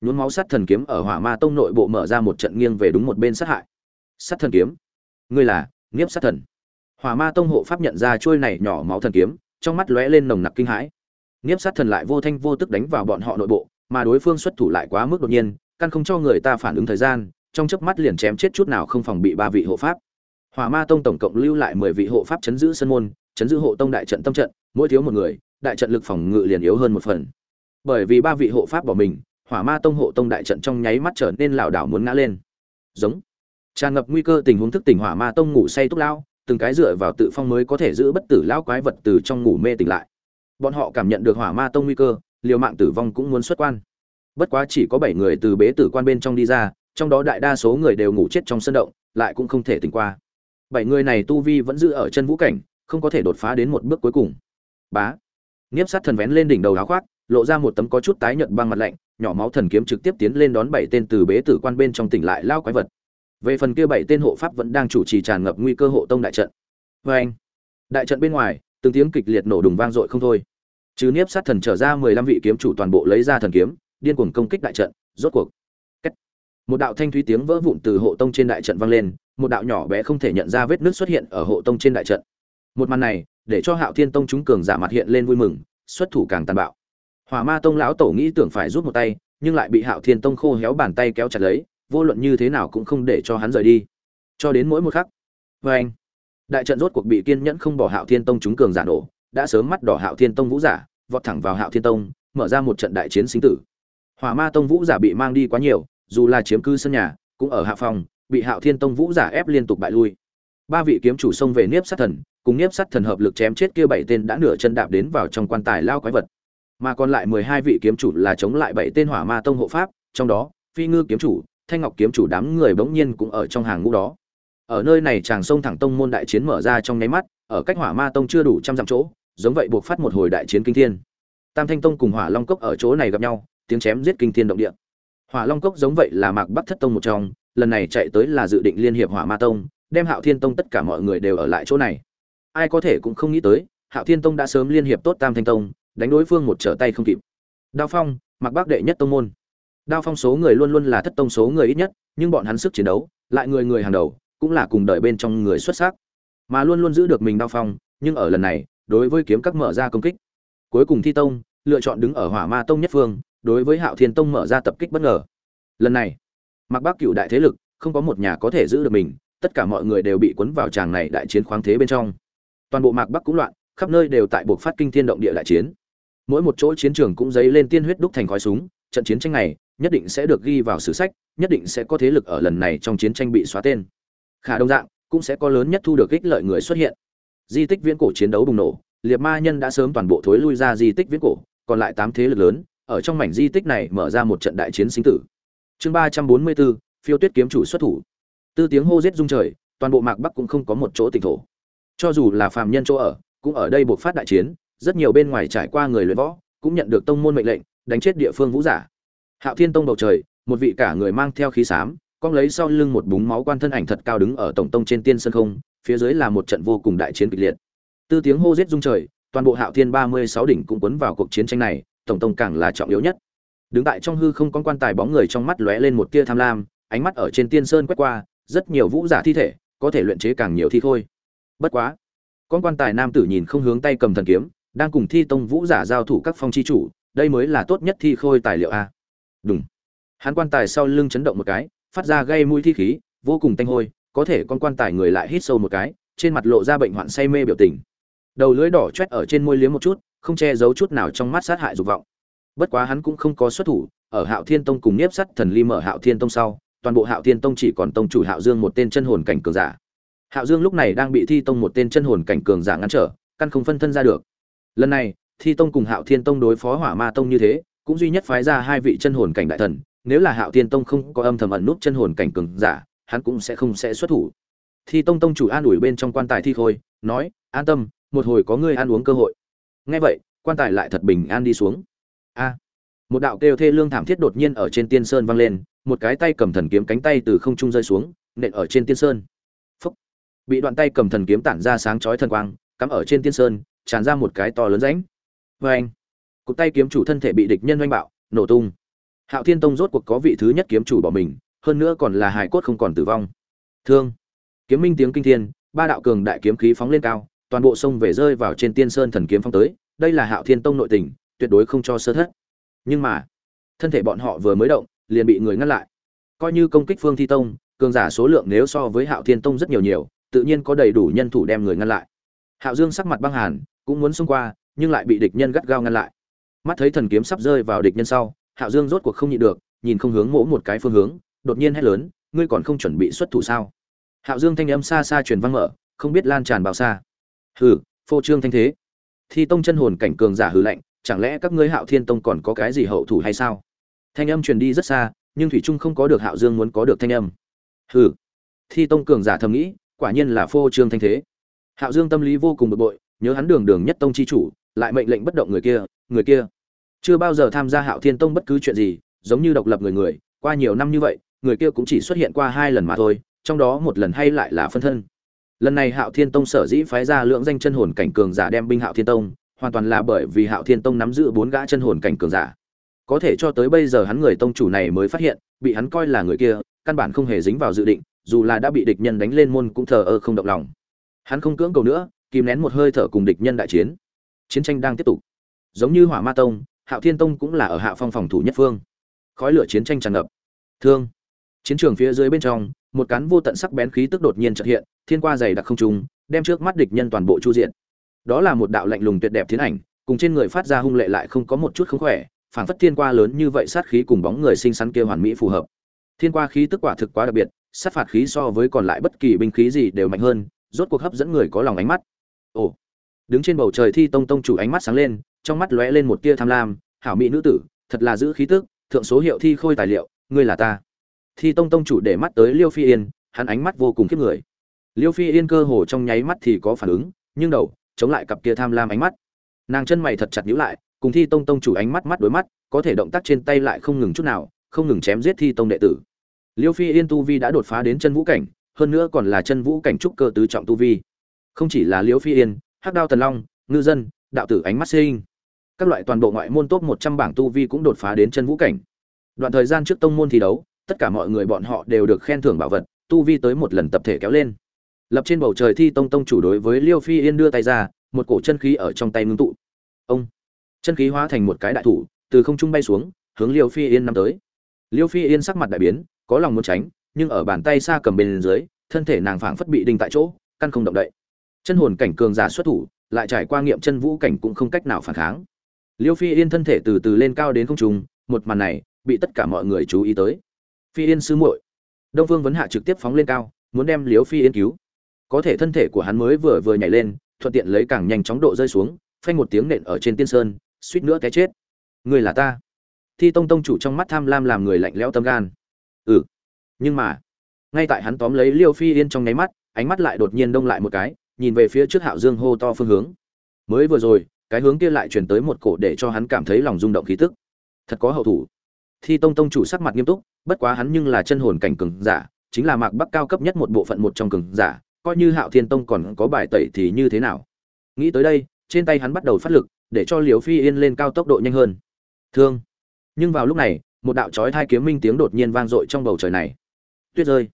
Nhuốm máu sát thần kiếm ở hỏa ma tông nội bộ mở ra một trận nghiêng về đúng một bên sát hại. Sát thần kiếm. Ngươi là nghiếp sát thần. Hỏa ma tông hộ pháp nhận ra trôi này nhỏ máu thần kiếm, trong mắt lóe lên nồng nặc kinh hãi. Nghiếp sát thần lại vô thanh vô tức đánh vào bọn họ nội bộ, mà đối phương xuất thủ lại quá mức đột nhiên, căn không cho người ta phản ứng thời gian, trong chớp mắt liền chém chết chút nào không phòng bị ba vị hộ pháp hỏa ma tông tổng cộng lưu lại mười vị hộ pháp chấn giữ sân môn, chấn giữ hộ tông đại trận tâm trận, mỗi thiếu một người, đại trận lực phòng ngự liền yếu hơn một phần. Bởi vì ba vị hộ pháp bỏ mình, hỏa ma tông hộ tông đại trận trong nháy mắt trở nên lảo đảo muốn ngã lên. Giống. Tràn ngập nguy cơ tình huống thức tỉnh hỏa ma tông ngủ say túc lao, từng cái dựa vào tự phong mới có thể giữ bất tử lão quái vật từ trong ngủ mê tỉnh lại. Bọn họ cảm nhận được hỏa ma tông nguy cơ, liều mạng tử vong cũng muốn xuất quan. Bất quá chỉ có bảy người từ bế tử quan bên trong đi ra, trong đó đại đa số người đều ngủ chết trong sân động, lại cũng không thể tỉnh qua bảy người này tu vi vẫn giữ ở chân vũ cảnh, không có thể đột phá đến một bước cuối cùng. Bá. Nghiếp sát thần vén lên đỉnh đầu áo khoác, lộ ra một tấm có chút tái nhợt băng mặt lạnh, nhỏ máu thần kiếm trực tiếp tiến lên đón bảy tên từ bế tử quan bên trong tỉnh lại lao quái vật. Về phần kia bảy tên hộ pháp vẫn đang chủ trì tràn ngập nguy cơ hộ tông đại trận. Vê anh, đại trận bên ngoài, từng tiếng kịch liệt nổ đùng vang dội không thôi. Chứ niếp sát thần trở ra mười lăm vị kiếm chủ toàn bộ lấy ra thần kiếm, điên cuồng công kích đại trận, rốt cuộc. Một đạo thanh thúy tiếng vỡ vụn từ hộ tông trên đại trận vang lên một đạo nhỏ bé không thể nhận ra vết nứt xuất hiện ở hộ tông trên đại trận. Một màn này, để cho hạo thiên tông chúng cường giả mặt hiện lên vui mừng, xuất thủ càng tàn bạo. Hỏa ma tông lão tổ nghĩ tưởng phải rút một tay, nhưng lại bị hạo thiên tông khô héo bàn tay kéo chặt lấy, vô luận như thế nào cũng không để cho hắn rời đi. Cho đến mỗi một khắc vê anh, đại trận rốt cuộc bị kiên nhẫn không bỏ hạo thiên tông chúng cường giả nổ, đã sớm mắt đỏ hạo thiên tông vũ giả, vọt thẳng vào hạo thiên tông, mở ra một trận đại chiến sinh tử. Hỏa ma tông vũ giả bị mang đi quá nhiều, dù là chiếm cư sân nhà, cũng ở hạ phòng bị hạo thiên tông vũ giả ép liên tục bại lui. Ba vị kiếm chủ xông về niếp sát thần, cùng niếp sát thần hợp lực chém chết kia bảy tên đã nửa chân đạp đến vào trong quan tài lao quái vật. Mà còn lại mười hai vị kiếm chủ là chống lại bảy tên hỏa ma tông hộ pháp, trong đó, phi ngư kiếm chủ, thanh ngọc kiếm chủ đám người bỗng nhiên cũng ở trong hàng ngũ đó. Ở nơi này chàng sông thẳng tông môn đại chiến mở ra trong nháy mắt, ở cách hỏa ma tông chưa đủ trăm dặm chỗ, giống vậy buộc phát một hồi đại chiến kinh thiên. Tam thanh tông cùng hỏa long cốc ở chỗ này gặp nhau, tiếng chém giết kinh thiên động địa. Hỏa long cốc giống vậy là mạc bắc thất tông một trong lần này chạy tới là dự định liên hiệp hỏa ma tông, đem hạo thiên tông tất cả mọi người đều ở lại chỗ này. Ai có thể cũng không nghĩ tới, hạo thiên tông đã sớm liên hiệp tốt tam thanh tông, đánh đối phương một trở tay không kịp. Đao phong, mặc bác đệ nhất tông môn. Đao phong số người luôn luôn là thất tông số người ít nhất, nhưng bọn hắn sức chiến đấu, lại người người hàng đầu, cũng là cùng đợi bên trong người xuất sắc. Mà luôn luôn giữ được mình đao phong, nhưng ở lần này, đối với kiếm các mở ra công kích. Cuối cùng thi tông, lựa chọn đứng ở hỏa ma tông nhất phương, đối với hạo thiên tông mở ra tập kích bất ngờ. Lần này mặc bắc cựu đại thế lực, không có một nhà có thể giữ được mình, tất cả mọi người đều bị cuốn vào tràng này đại chiến khoáng thế bên trong. Toàn bộ mạc bắc cũng loạn, khắp nơi đều tại buộc phát kinh thiên động địa đại chiến. Mỗi một chỗ chiến trường cũng dấy lên tiên huyết đúc thành khói súng, trận chiến tranh này nhất định sẽ được ghi vào sử sách, nhất định sẽ có thế lực ở lần này trong chiến tranh bị xóa tên. Khả Đông dạng cũng sẽ có lớn nhất thu được ích lợi người xuất hiện. Di tích viễn cổ chiến đấu bùng nổ, liệt ma nhân đã sớm toàn bộ thối lui ra di tích viễn cổ, còn lại tám thế lực lớn, ở trong mảnh di tích này mở ra một trận đại chiến sinh tử chương ba trăm bốn mươi bốn, phiêu tuyết kiếm chủ xuất thủ. Tư tiếng hô giết rung trời, toàn bộ mạc bắc cũng không có một chỗ tỉnh thổ. Cho dù là phàm nhân chỗ ở, cũng ở đây buộc phát đại chiến, rất nhiều bên ngoài trải qua người luyện võ, cũng nhận được tông môn mệnh lệnh, đánh chết địa phương vũ giả. Hạo thiên tông bầu trời, một vị cả người mang theo khí xám con lấy sau lưng một búng máu quan thân ảnh thật cao đứng ở tổng tông trên tiên sân không, phía dưới là một trận vô cùng đại chiến kịch liệt. Tư tiếng hô giết rung trời, toàn bộ hạo thiên ba mươi sáu đỉnh cũng quấn vào cuộc chiến tranh này, tổng tông càng là trọng yếu nhất đứng tại trong hư không con quan tài bóng người trong mắt lóe lên một tia tham lam, ánh mắt ở trên tiên sơn quét qua, rất nhiều vũ giả thi thể, có thể luyện chế càng nhiều thi khôi. Bất quá, con quan tài nam tử nhìn không hướng tay cầm thần kiếm, đang cùng thi tông vũ giả giao thủ các phong chi chủ, đây mới là tốt nhất thi khôi tài liệu a. Đúng hắn quan tài sau lưng chấn động một cái, phát ra gây mũi thi khí, vô cùng tanh hôi, có thể con quan tài người lại hít sâu một cái, trên mặt lộ ra bệnh hoạn say mê biểu tình. Đầu lưỡi đỏ chét ở trên môi liếm một chút, không che giấu chút nào trong mắt sát hại dục vọng bất quá hắn cũng không có xuất thủ, ở hạo thiên tông cùng nhiếp sắt thần ly mở hạo thiên tông sau, toàn bộ hạo thiên tông chỉ còn tông chủ hạo dương một tên chân hồn cảnh cường giả. Hạo dương lúc này đang bị thi tông một tên chân hồn cảnh cường giả ngăn trở, căn không phân thân ra được. Lần này, thi tông cùng hạo thiên tông đối phó hỏa ma tông như thế, cũng duy nhất phái ra hai vị chân hồn cảnh đại thần, nếu là hạo thiên tông không có âm thầm ẩn nút chân hồn cảnh cường giả, hắn cũng sẽ không sẽ xuất thủ. Thi tông tông chủ an ủi bên trong quan tài thi khôi, nói, an tâm, một hồi có ngươi ăn uống cơ hội. Nghe vậy, quan tài lại thật bình an đi xuống a. Một đạo kêu thê lương thảm thiết đột nhiên ở trên tiên sơn vang lên, một cái tay cầm thần kiếm cánh tay từ không trung rơi xuống, nện ở trên tiên sơn. Phúc. bị đoạn tay cầm thần kiếm tản ra sáng chói thần quang, cắm ở trên tiên sơn, tràn ra một cái to lớn rãnh. Vê anh cụt tay kiếm chủ thân thể bị địch nhân oanh bạo, nổ tung. Hạo thiên tông rốt cuộc có vị thứ nhất kiếm chủ bỏ mình, hơn nữa còn là hải cốt không còn tử vong. Thương. Kiếm minh tiếng kinh thiên, ba đạo cường đại kiếm khí phóng lên cao, toàn bộ sông về rơi vào trên tiên sơn thần kiếm phong tới, đây là hạo thiên tông nội tình tuyệt đối không cho sơ thất. Nhưng mà, thân thể bọn họ vừa mới động, liền bị người ngăn lại. Coi như công kích phương thi tông, cường giả số lượng nếu so với hạo thiên tông rất nhiều nhiều, tự nhiên có đầy đủ nhân thủ đem người ngăn lại. Hạo dương sắc mặt băng hàn, cũng muốn xông qua, nhưng lại bị địch nhân gắt gao ngăn lại. Mắt thấy thần kiếm sắp rơi vào địch nhân sau, hạo dương rốt cuộc không nhịn được, nhìn không hướng mỗ một cái phương hướng, đột nhiên hét lớn, ngươi còn không chuẩn bị xuất thủ sao? Hạo dương thanh âm xa xa truyền vang mở, không biết lan tràn bao xa. Hừ, phô trương thanh thế. Thi tông chân hồn cảnh cường giả hừ lạnh chẳng lẽ các ngươi hạo thiên tông còn có cái gì hậu thủ hay sao? Thanh âm truyền đi rất xa, nhưng thủy trung không có được hạo dương muốn có được thanh âm. Hừ. Thi tông cường giả thầm nghĩ, quả nhiên là phô trương thanh thế. Hạo dương tâm lý vô cùng bực bội, nhớ hắn đường đường nhất tông chi chủ, lại mệnh lệnh bất động người kia người kia. Chưa bao giờ tham gia hạo thiên tông bất cứ chuyện gì, giống như độc lập người người, qua nhiều năm như vậy, người kia cũng chỉ xuất hiện qua hai lần mà thôi, trong đó một lần hay lại là phân thân. Lần này hạo thiên tông sở dĩ phái ra lượng danh chân hồn cảnh cường giả đem binh hạo thiên tông hoàn toàn là bởi vì hạo thiên tông nắm giữ bốn gã chân hồn cảnh cường giả. Có thể cho tới bây giờ hắn người tông chủ này mới phát hiện, bị hắn coi là người kia, căn bản không hề dính vào dự định, dù là đã bị địch nhân đánh lên môn cũng thờ ơ không động lòng. Hắn không cưỡng cầu nữa, kìm nén một hơi thở cùng địch nhân đại chiến. Chiến tranh đang tiếp tục. Giống như hỏa ma tông, hạo thiên tông cũng là ở hạ phong phòng thủ nhất phương. Khói lửa chiến tranh tràn ngập. Thương. Chiến trường phía dưới bên trong, một cán vô tận sắc bén khí tức đột nhiên chợt hiện, thiên qua dày đặc không trung, đem trước mắt địch nhân toàn bộ chu diện đó là một đạo lạnh lùng tuyệt đẹp thiên ảnh, cùng trên người phát ra hung lệ lại không có một chút không khỏe, phảng phất thiên qua lớn như vậy sát khí cùng bóng người xinh xắn kia hoàn mỹ phù hợp. Thiên qua khí tức quả thực quá đặc biệt, sát phạt khí so với còn lại bất kỳ binh khí gì đều mạnh hơn, rốt cuộc hấp dẫn người có lòng ánh mắt. Ồ, đứng trên bầu trời thi tông tông chủ ánh mắt sáng lên, trong mắt lóe lên một tia tham lam, hảo mỹ nữ tử, thật là giữ khí tức, thượng số hiệu thi khôi tài liệu, ngươi là ta. Thi tông tông chủ để mắt tới liêu phi yên, hắn ánh mắt vô cùng khiếp người. Liêu phi yên cơ hồ trong nháy mắt thì có phản ứng, nhưng đầu chống lại cặp kia tham lam ánh mắt. Nàng chân mày thật chặt nhíu lại, cùng thi tông tông chủ ánh mắt mắt đối mắt, có thể động tác trên tay lại không ngừng chút nào, không ngừng chém giết thi tông đệ tử. Liêu phi yên tu vi đã đột phá đến chân vũ cảnh, hơn nữa còn là chân vũ cảnh trúc cơ tứ trọng tu vi. Không chỉ là liêu phi yên, hắc đao thần long, ngư dân, đạo tử ánh mắt sinh các loại toàn bộ ngoại môn top một trăm bảng tu vi cũng đột phá đến chân vũ cảnh. Đoạn thời gian trước tông môn thi đấu, tất cả mọi người bọn họ đều được khen thưởng bảo vật, tu vi tới một lần tập thể kéo lên lập trên bầu trời thi tông tông chủ đối với liêu phi yên đưa tay ra, một cổ chân khí ở trong tay ngưng tụ. Ông! Chân khí hóa thành một cái đại thủ, từ không trung bay xuống, hướng liêu phi yên năm tới. Liêu phi yên sắc mặt đại biến, có lòng muốn tránh, nhưng ở bàn tay xa cầm bên dưới, thân thể nàng phảng phất bị đinh tại chỗ, căn không động đậy. Chân hồn cảnh cường giả xuất thủ, lại trải qua nghiệm chân vũ cảnh cũng không cách nào phản kháng. Liêu phi yên thân thể từ từ lên cao đến không trung, một màn này, bị tất cả mọi người chú ý tới. Phi yên sư muội, đông phương vấn hạ trực tiếp phóng lên cao, muốn đem liêu phi yên cứu có thể thân thể của hắn mới vừa vừa nhảy lên, thuận tiện lấy càng nhanh chóng độ rơi xuống, phanh một tiếng nện ở trên tiên sơn, suýt nữa té chết. Người là ta. Thi tông tông chủ trong mắt tham lam làm người lạnh lẽo tâm gan. Ừ. Nhưng mà, ngay tại hắn tóm lấy liêu phi yên trong nháy mắt, ánh mắt lại đột nhiên đông lại một cái, nhìn về phía trước hạo dương hô to phương hướng. Mới vừa rồi, cái hướng kia lại truyền tới một cổ để cho hắn cảm thấy lòng rung động khí tức. Thật có hậu thủ. Thi tông tông chủ sắc mặt nghiêm túc, bất quá hắn nhưng là chân hồn cảnh cường giả, chính là mạc bắc cao cấp nhất một bộ phận một trong cường giả coi như hạo thiên tông còn có bài tẩy thì như thế nào? Nghĩ tới đây, trên tay hắn bắt đầu phát lực, để cho liều phi yên lên cao tốc độ nhanh hơn. Thương. Nhưng vào lúc này, một đạo chói thai kiếm minh tiếng đột nhiên vang dội trong bầu trời này. Tuyết rơi.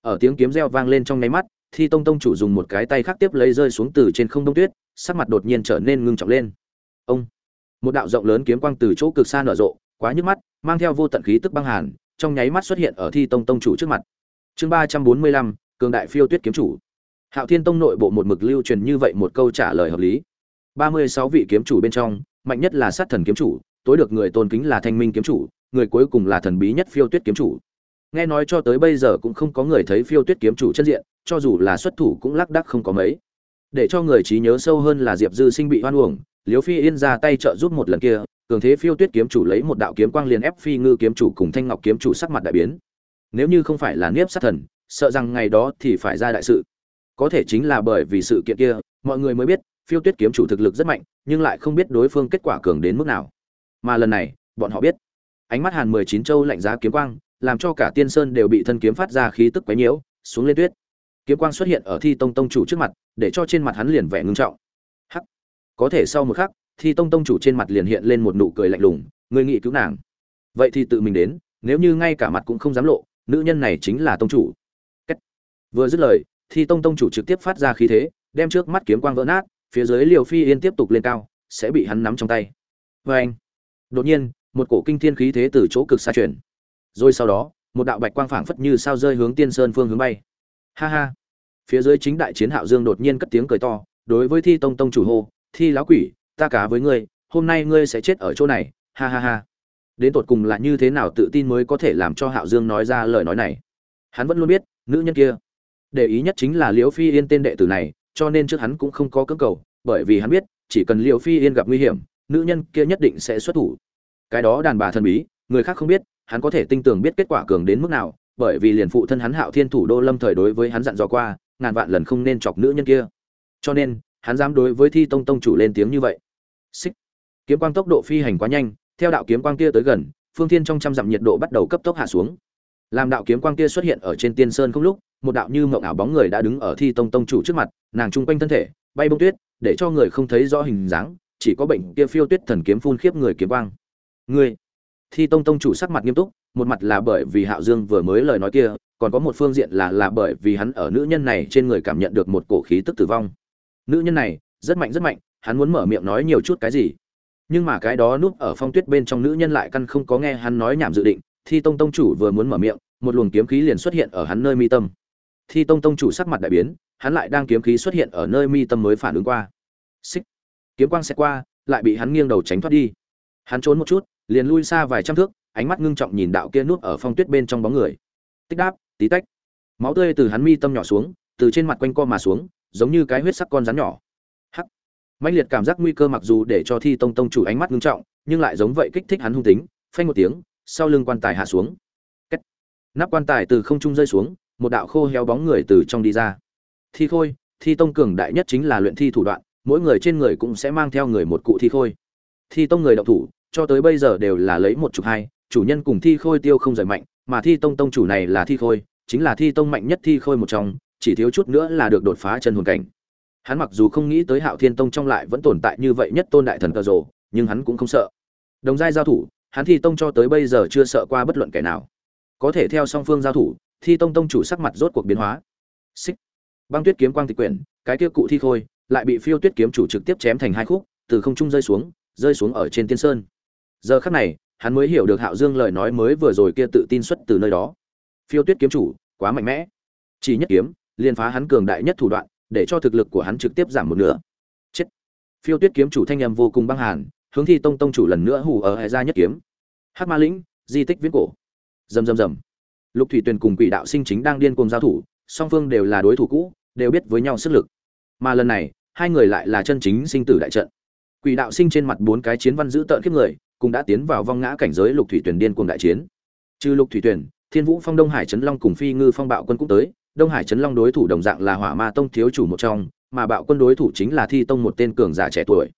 Ở tiếng kiếm reo vang lên trong nháy mắt, thi tông tông chủ dùng một cái tay khác tiếp lấy rơi xuống từ trên không đông tuyết, sắc mặt đột nhiên trở nên ngưng trọng lên. Ông. Một đạo rộng lớn kiếm quang từ chỗ cực xa nở rộ, quá nhức mắt, mang theo vô tận khí tức băng hàn, trong nháy mắt xuất hiện ở thi tông tông chủ trước mặt. Chương ba trăm bốn mươi lăm, cường đại phiêu tuyết kiếm chủ hạo thiên tông nội bộ một mực lưu truyền như vậy một câu trả lời hợp lý. Ba mươi sáu vị kiếm chủ bên trong, mạnh nhất là sát thần kiếm chủ, tối được người tôn kính là thanh minh kiếm chủ, người cuối cùng là thần bí nhất phiêu tuyết kiếm chủ. Nghe nói cho tới bây giờ cũng không có người thấy phiêu tuyết kiếm chủ chân diện, cho dù là xuất thủ cũng lác đắc không có mấy. Để cho người trí nhớ sâu hơn là diệp dư sinh bị hoan uổng, Liễu phi yên ra tay trợ giúp một lần kia, cường thế phiêu tuyết kiếm chủ lấy một đạo kiếm quang liền ép phi ngư kiếm chủ cùng thanh ngọc kiếm chủ sắc mặt đại biến. Nếu như không phải là niếp sát thần, sợ rằng ngày đó thì phải ra đại sự có thể chính là bởi vì sự kiện kia, mọi người mới biết, phiêu tuyết kiếm chủ thực lực rất mạnh, nhưng lại không biết đối phương kết quả cường đến mức nào. Mà lần này, bọn họ biết. Ánh mắt hàn mười chín châu lạnh giá kiếm quang, làm cho cả tiên sơn đều bị thân kiếm phát ra khí tức quấy nhiễu, xuống lên tuyết. Kiếm quang xuất hiện ở thi tông tông chủ trước mặt, để cho trên mặt hắn liền vẻ ngưng trọng. Hắc. Có thể sau một khắc, thi tông tông chủ trên mặt liền hiện lên một nụ cười lạnh lùng người nghị cứu nàng? Vậy thì tự mình đến, nếu như ngay cả mặt cũng không dám lộ, nữ nhân này chính là tông chủ. Cách. vừa dứt lời thi tông tông chủ trực tiếp phát ra khí thế, đem trước mắt kiếm quang vỡ nát, phía dưới liều phi yên tiếp tục lên cao, sẽ bị hắn nắm trong tay. Vê anh, đột nhiên, một cổ kinh thiên khí thế từ chỗ cực xa chuyển. Rồi sau đó, một đạo bạch quang phảng phất như sao rơi hướng tiên sơn phương hướng bay. Ha ha. Phía dưới chính đại chiến hạo dương đột nhiên cất tiếng cười to, đối với thi tông tông chủ hô, thi lão quỷ, ta cá với ngươi, hôm nay ngươi sẽ chết ở chỗ này. Ha ha ha. Đến tột cùng là như thế nào tự tin mới có thể làm cho hạo dương nói ra lời nói này? Hắn vẫn luôn biết, nữ nhân kia để ý nhất chính là liễu phi yên tên đệ tử này, cho nên trước hắn cũng không có cưỡng cầu, bởi vì hắn biết, chỉ cần liễu phi yên gặp nguy hiểm, nữ nhân kia nhất định sẽ xuất thủ. Cái đó đàn bà thần bí, người khác không biết, hắn có thể tinh tường biết kết quả cường đến mức nào, bởi vì liền phụ thân hắn hạo thiên thủ đô lâm thời đối với hắn dặn dò qua, ngàn vạn lần không nên chọc nữ nhân kia. Cho nên, hắn dám đối với thi tông tông chủ lên tiếng như vậy. Xích. Kiếm quang tốc độ phi hành quá nhanh, theo đạo kiếm quang kia tới gần, phương thiên trong trăm dặm nhiệt độ bắt đầu cấp tốc hạ xuống làm đạo kiếm quang kia xuất hiện ở trên tiên sơn không lúc, một đạo như mộng ảo bóng người đã đứng ở thi tông tông chủ trước mặt, nàng trung quanh thân thể, bay bông tuyết, để cho người không thấy rõ hình dáng, chỉ có bệnh kia phiêu tuyết thần kiếm phun khiếp người kiếm quang. Người thi tông tông chủ sắc mặt nghiêm túc, một mặt là bởi vì hạo dương vừa mới lời nói kia, còn có một phương diện là là bởi vì hắn ở nữ nhân này trên người cảm nhận được một cổ khí tức tử vong. Nữ nhân này, rất mạnh rất mạnh, hắn muốn mở miệng nói nhiều chút cái gì. Nhưng mà cái đó núp ở phong tuyết bên trong nữ nhân lại căn không có nghe hắn nói nhảm dự định thi tông tông chủ vừa muốn mở miệng, một luồng kiếm khí liền xuất hiện ở hắn nơi mi tâm. Thi tông tông chủ sắc mặt đại biến, hắn lại đang kiếm khí xuất hiện ở nơi mi tâm mới phản ứng qua. Xích! Kiếm quang xẹt qua, lại bị hắn nghiêng đầu tránh thoát đi. Hắn trốn một chút, liền lui xa vài trăm thước, ánh mắt ngưng trọng nhìn đạo kia núp ở phong tuyết bên trong bóng người. Tích đáp, tí tách. Máu tươi từ hắn mi tâm nhỏ xuống, từ trên mặt quanh co mà xuống, giống như cái huyết sắc con rắn nhỏ. Hắc! Mãnh liệt cảm giác nguy cơ mặc dù để cho thi tông tông chủ ánh mắt ngưng trọng, nhưng lại giống vậy kích thích hắn hung tính, phanh một tiếng sau lưng quan tài hạ xuống. Kết. nắp quan tài từ không trung rơi xuống, một đạo khô héo bóng người từ trong đi ra. Thi khôi, thi tông cường đại nhất chính là luyện thi thủ đoạn, mỗi người trên người cũng sẽ mang theo người một cụ thi khôi. Thi tông người động thủ, cho tới bây giờ đều là lấy một chục hai, chủ nhân cùng thi khôi tiêu không rời mạnh, mà thi tông tông chủ này là thi khôi, chính là thi tông mạnh nhất thi khôi một trong, chỉ thiếu chút nữa là được đột phá chân hồn cảnh. Hắn mặc dù không nghĩ tới hạo thiên tông trong lại vẫn tồn tại như vậy nhất tôn đại thần cờ rồ, nhưng hắn cũng không sợ. Đồng giai giao thủ hắn thi tông cho tới bây giờ chưa sợ qua bất luận kẻ nào. Có thể theo song phương giao thủ, thi tông tông chủ sắc mặt rốt cuộc biến hóa. Xích. Băng tuyết kiếm quang tịch quyển, cái kia cụ thi khôi, lại bị phiêu tuyết kiếm chủ trực tiếp chém thành hai khúc, từ không trung rơi xuống rơi xuống ở trên tiên sơn. Giờ khắc này, hắn mới hiểu được hạo dương lời nói mới vừa rồi kia tự tin xuất từ nơi đó. Phiêu tuyết kiếm chủ, quá mạnh mẽ. Chỉ nhất kiếm, liền phá hắn cường đại nhất thủ đoạn, để cho thực lực của hắn trực tiếp giảm một nửa. Chết. Phiêu tuyết kiếm chủ thanh em vô cùng băng hàn hướng thi tông tông chủ lần nữa hù ở hệ ra nhất kiếm. Hắc ma lĩnh, di tích viễn cổ. Rầm rầm rầm. Lục thủy tuyền cùng quỷ đạo sinh chính đang điên cuồng giao thủ, song phương đều là đối thủ cũ, đều biết với nhau sức lực. Mà lần này, hai người lại là chân chính sinh tử đại trận. Quỷ đạo sinh trên mặt bốn cái chiến văn giữ tợn kiếp người cũng đã tiến vào vong ngã cảnh giới lục thủy tuyển điên cuồng đại chiến. Trừ lục thủy tuyển thiên vũ phong, đông hải trấn long cùng phi ngư phong bạo quân cũng tới, đông hải trấn long đối thủ đồng dạng là hỏa ma tông thiếu chủ một trong, mà bạo quân đối thủ chính là thi tông một tên cường giả trẻ tuổi.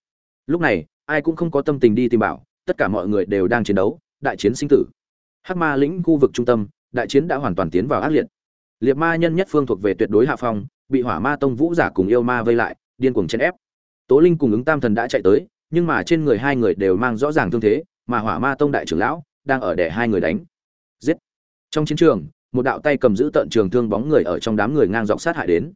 Lúc này ai cũng không có tâm tình đi tìm bảo, tất cả mọi người đều đang chiến đấu, đại chiến sinh tử. Hắc ma lĩnh khu vực trung tâm, đại chiến đã hoàn toàn tiến vào ác liệt. Liệt ma nhân nhất phương thuộc về tuyệt đối hạ phong, bị hỏa ma tông vũ giả cùng yêu ma vây lại, điên cuồng chèn ép. Tố linh cùng ứng tam thần đã chạy tới, nhưng mà trên người hai người đều mang rõ ràng thương thế, mà hỏa ma tông đại trưởng lão đang ở để hai người đánh. Giết! Trong chiến trường, một đạo tay cầm giữ tận trường thương bóng người ở trong đám người ngang dọc sát hại đến.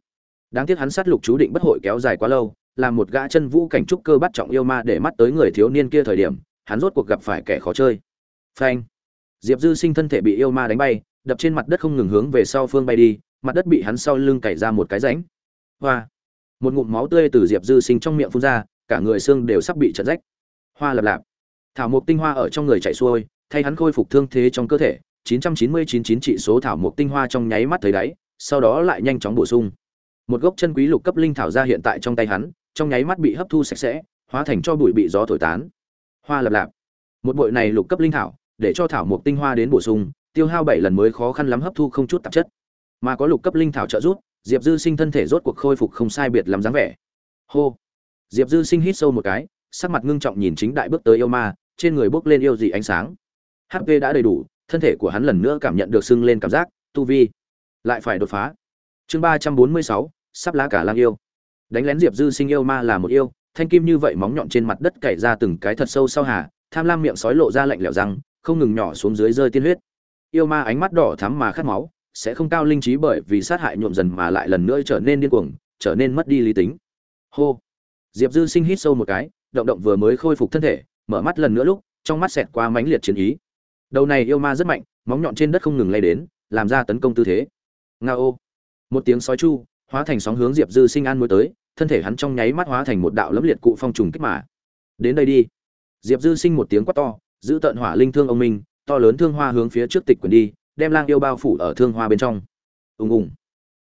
Đáng tiếc hắn sát lục chú định bất hội kéo dài quá lâu là một gã chân vũ cảnh trúc cơ bắt trọng yêu ma để mắt tới người thiếu niên kia thời điểm hắn rốt cuộc gặp phải kẻ khó chơi. Phanh. Diệp dư sinh thân thể bị yêu ma đánh bay đập trên mặt đất không ngừng hướng về sau phương bay đi mặt đất bị hắn sau lưng cày ra một cái rãnh. Hoa. Một ngụm máu tươi từ diệp dư sinh trong miệng phun ra cả người xương đều sắp bị chật rách. Hoa lập lạp. Thảo mục tinh hoa ở trong người chảy xuôi thay hắn khôi phục thương thế trong cơ thể 9999 trị số thảo mục tinh hoa trong nháy mắt thấy đáy, sau đó lại nhanh chóng bổ sung. Một gốc chân quý lục cấp linh thảo ra hiện tại trong tay hắn, trong nháy mắt bị hấp thu sạch sẽ, hóa thành cho bụi bị gió thổi tán. Hoa lập lạp. Một bụi này lục cấp linh thảo, để cho thảo mộc tinh hoa đến bổ sung, tiêu hao bảy lần mới khó khăn lắm hấp thu không chút tạp chất. Mà có lục cấp linh thảo trợ giúp, Diệp Dư Sinh thân thể rốt cuộc khôi phục không sai biệt lắm dáng vẻ. Hô. Diệp Dư Sinh hít sâu một cái, sắc mặt ngưng trọng nhìn chính đại bước tới yêu ma, trên người bốc lên yêu dị ánh sáng. HP đã đầy đủ, thân thể của hắn lần nữa cảm nhận được sưng lên cảm giác, tu vi lại phải đột phá. Chương ba trăm bốn mươi sáu sắp lá cả lang yêu. Đánh lén Diệp Dư Sinh yêu ma là một yêu, thanh kim như vậy móng nhọn trên mặt đất cày ra từng cái thật sâu sau hà, tham lam miệng sói lộ ra lạnh lẽo răng, không ngừng nhỏ xuống dưới rơi tiên huyết. Yêu ma ánh mắt đỏ thắm mà khát máu, sẽ không cao linh trí bởi vì sát hại nhuộm dần mà lại lần nữa trở nên điên cuồng, trở nên mất đi lý tính. Hô. Diệp Dư Sinh hít sâu một cái, động động vừa mới khôi phục thân thể, mở mắt lần nữa lúc, trong mắt xẹt qua mãnh liệt chiến ý. Đầu này yêu ma rất mạnh, móng nhọn trên đất không ngừng lay đến, làm ra tấn công tư thế. nga ô Một tiếng sói chu, hóa thành sóng hướng Diệp Dư Sinh an mới tới, thân thể hắn trong nháy mắt hóa thành một đạo lẫm liệt cụ phong trùng kích mà. Đến đây đi. Diệp Dư Sinh một tiếng quát to, giữ tận hỏa linh thương ông minh, to lớn thương hoa hướng phía trước tịch quyền đi, đem lang yêu bao phủ ở thương hoa bên trong. Ùng ùng.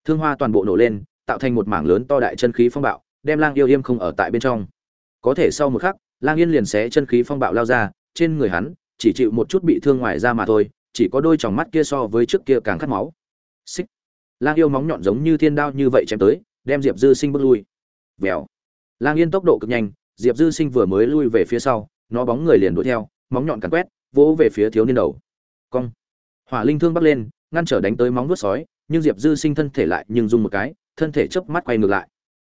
Thương hoa toàn bộ nổ lên, tạo thành một mảng lớn to đại chân khí phong bạo, đem lang yêu yêm không ở tại bên trong. Có thể sau một khắc, lang yên liền xé chân khí phong bạo lao ra, trên người hắn chỉ chịu một chút bị thương ngoài ra mà thôi, chỉ có đôi tròng mắt kia so với trước kia càng khát máu. Xích. Lang yêu móng nhọn giống như thiên đao như vậy chém tới, đem Diệp Dư Sinh bước lui. Vèo. Lang yên tốc độ cực nhanh, Diệp Dư Sinh vừa mới lui về phía sau, nó bóng người liền đuổi theo, móng nhọn cắn quét, vỗ về phía thiếu niên đầu. Cong. Hỏa linh thương bắc lên, ngăn trở đánh tới móng vuốt sói, nhưng Diệp Dư Sinh thân thể lại nhưng dùng một cái, thân thể chớp mắt quay ngược lại.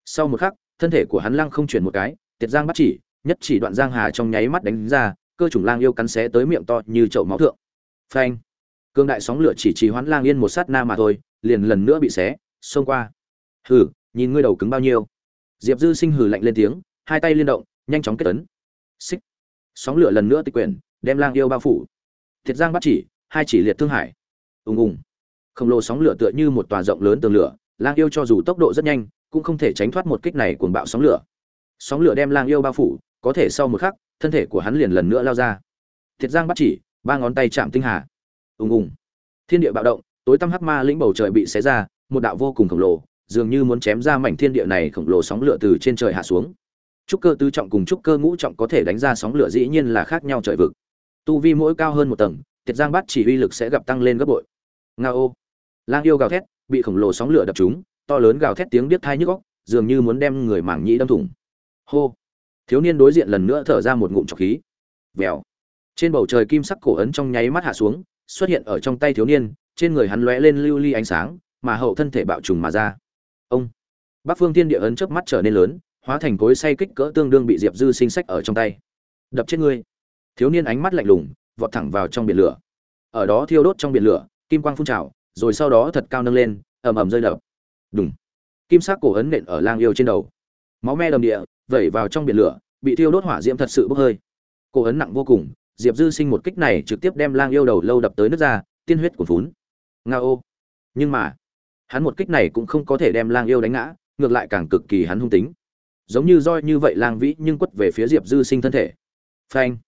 Sau một khắc, thân thể của hắn lăng không chuyển một cái, tiệt giang bắt chỉ, nhất chỉ đoạn giang hà trong nháy mắt đánh ra, cơ chủng lang yêu cắn xé tới miệng to như chậu máu thượng. Phanh. Cương đại sóng lửa chỉ trì hoãn lang yên một sát na mà thôi, liền lần nữa bị xé, xông qua. Hừ, nhìn ngươi đầu cứng bao nhiêu. Diệp Dư Sinh hừ lạnh lên tiếng, hai tay liên động, nhanh chóng kết ấn. Xích. Sóng lửa lần nữa tịch quyển, đem lang yêu bao phủ. Thiệt giang bắt chỉ, hai chỉ liệt thương hải. Ùng ùng. Khổng lồ sóng lửa tựa như một tòa rộng lớn tường lửa, lang yêu cho dù tốc độ rất nhanh, cũng không thể tránh thoát một kích này cuồng bạo sóng lửa. Sóng lửa đem lang yêu bao phủ, có thể sau một khắc, thân thể của hắn liền lần nữa lao ra. Thiệt giang bắt chỉ, ba ngón tay chạm tinh hà. Ùng ùng. Thiên địa bạo động, tối tăm hắc ma lĩnh bầu trời bị xé ra, một đạo vô cùng khổng lồ, dường như muốn chém ra mảnh thiên địa này khổng lồ sóng lửa từ trên trời hạ xuống. Trúc cơ tứ trọng cùng trúc cơ ngũ trọng có thể đánh ra sóng lửa dĩ nhiên là khác nhau trời vực. Tu vi mỗi cao hơn một tầng, Tiệt Giang Bát chỉ uy lực sẽ gặp tăng lên gấp bội. Ngao. Lang yêu gào thét, bị khổng lồ sóng lửa đập trúng, to lớn gào thét tiếng điếc tai nhức óc, dường như muốn đem người mảng nhĩ đâm thủng. Hô. Thiếu niên đối diện lần nữa thở ra một ngụm trọc khí. Vèo. Trên bầu trời kim sắc cổ ấn trong nháy mắt hạ xuống, xuất hiện ở trong tay thiếu niên, trên người hắn lóe lên lưu ly ánh sáng, mà hậu thân thể bạo trùng mà ra. Ông. Bắc Phương Thiên Địa ấn chớp mắt trở nên lớn, hóa thành cối say kích cỡ tương đương bị Diệp Dư sinh sách ở trong tay. Đập chết ngươi. Thiếu niên ánh mắt lạnh lùng, vọt thẳng vào trong biển lửa. Ở đó thiêu đốt trong biển lửa, kim quang phun trào, rồi sau đó thật cao nâng lên, ầm ầm rơi đập. Đùng. Kim sắc cổ ấn nện ở lang yêu trên đầu. Máu me đầm địa, vẩy vào trong biển lửa, bị thiêu đốt hỏa diễm thật sự bốc hơi. Cổ ấn nặng vô cùng, Diệp Dư sinh một kích này trực tiếp đem lang yêu đầu lâu đập tới nước ra, tiên huyết cuồn phún. ô Nhưng mà, hắn một kích này cũng không có thể đem lang yêu đánh ngã, ngược lại càng cực kỳ hắn hung tính. Giống như roi như vậy lang vĩ nhưng quất về phía Diệp Dư sinh thân thể. Phanh.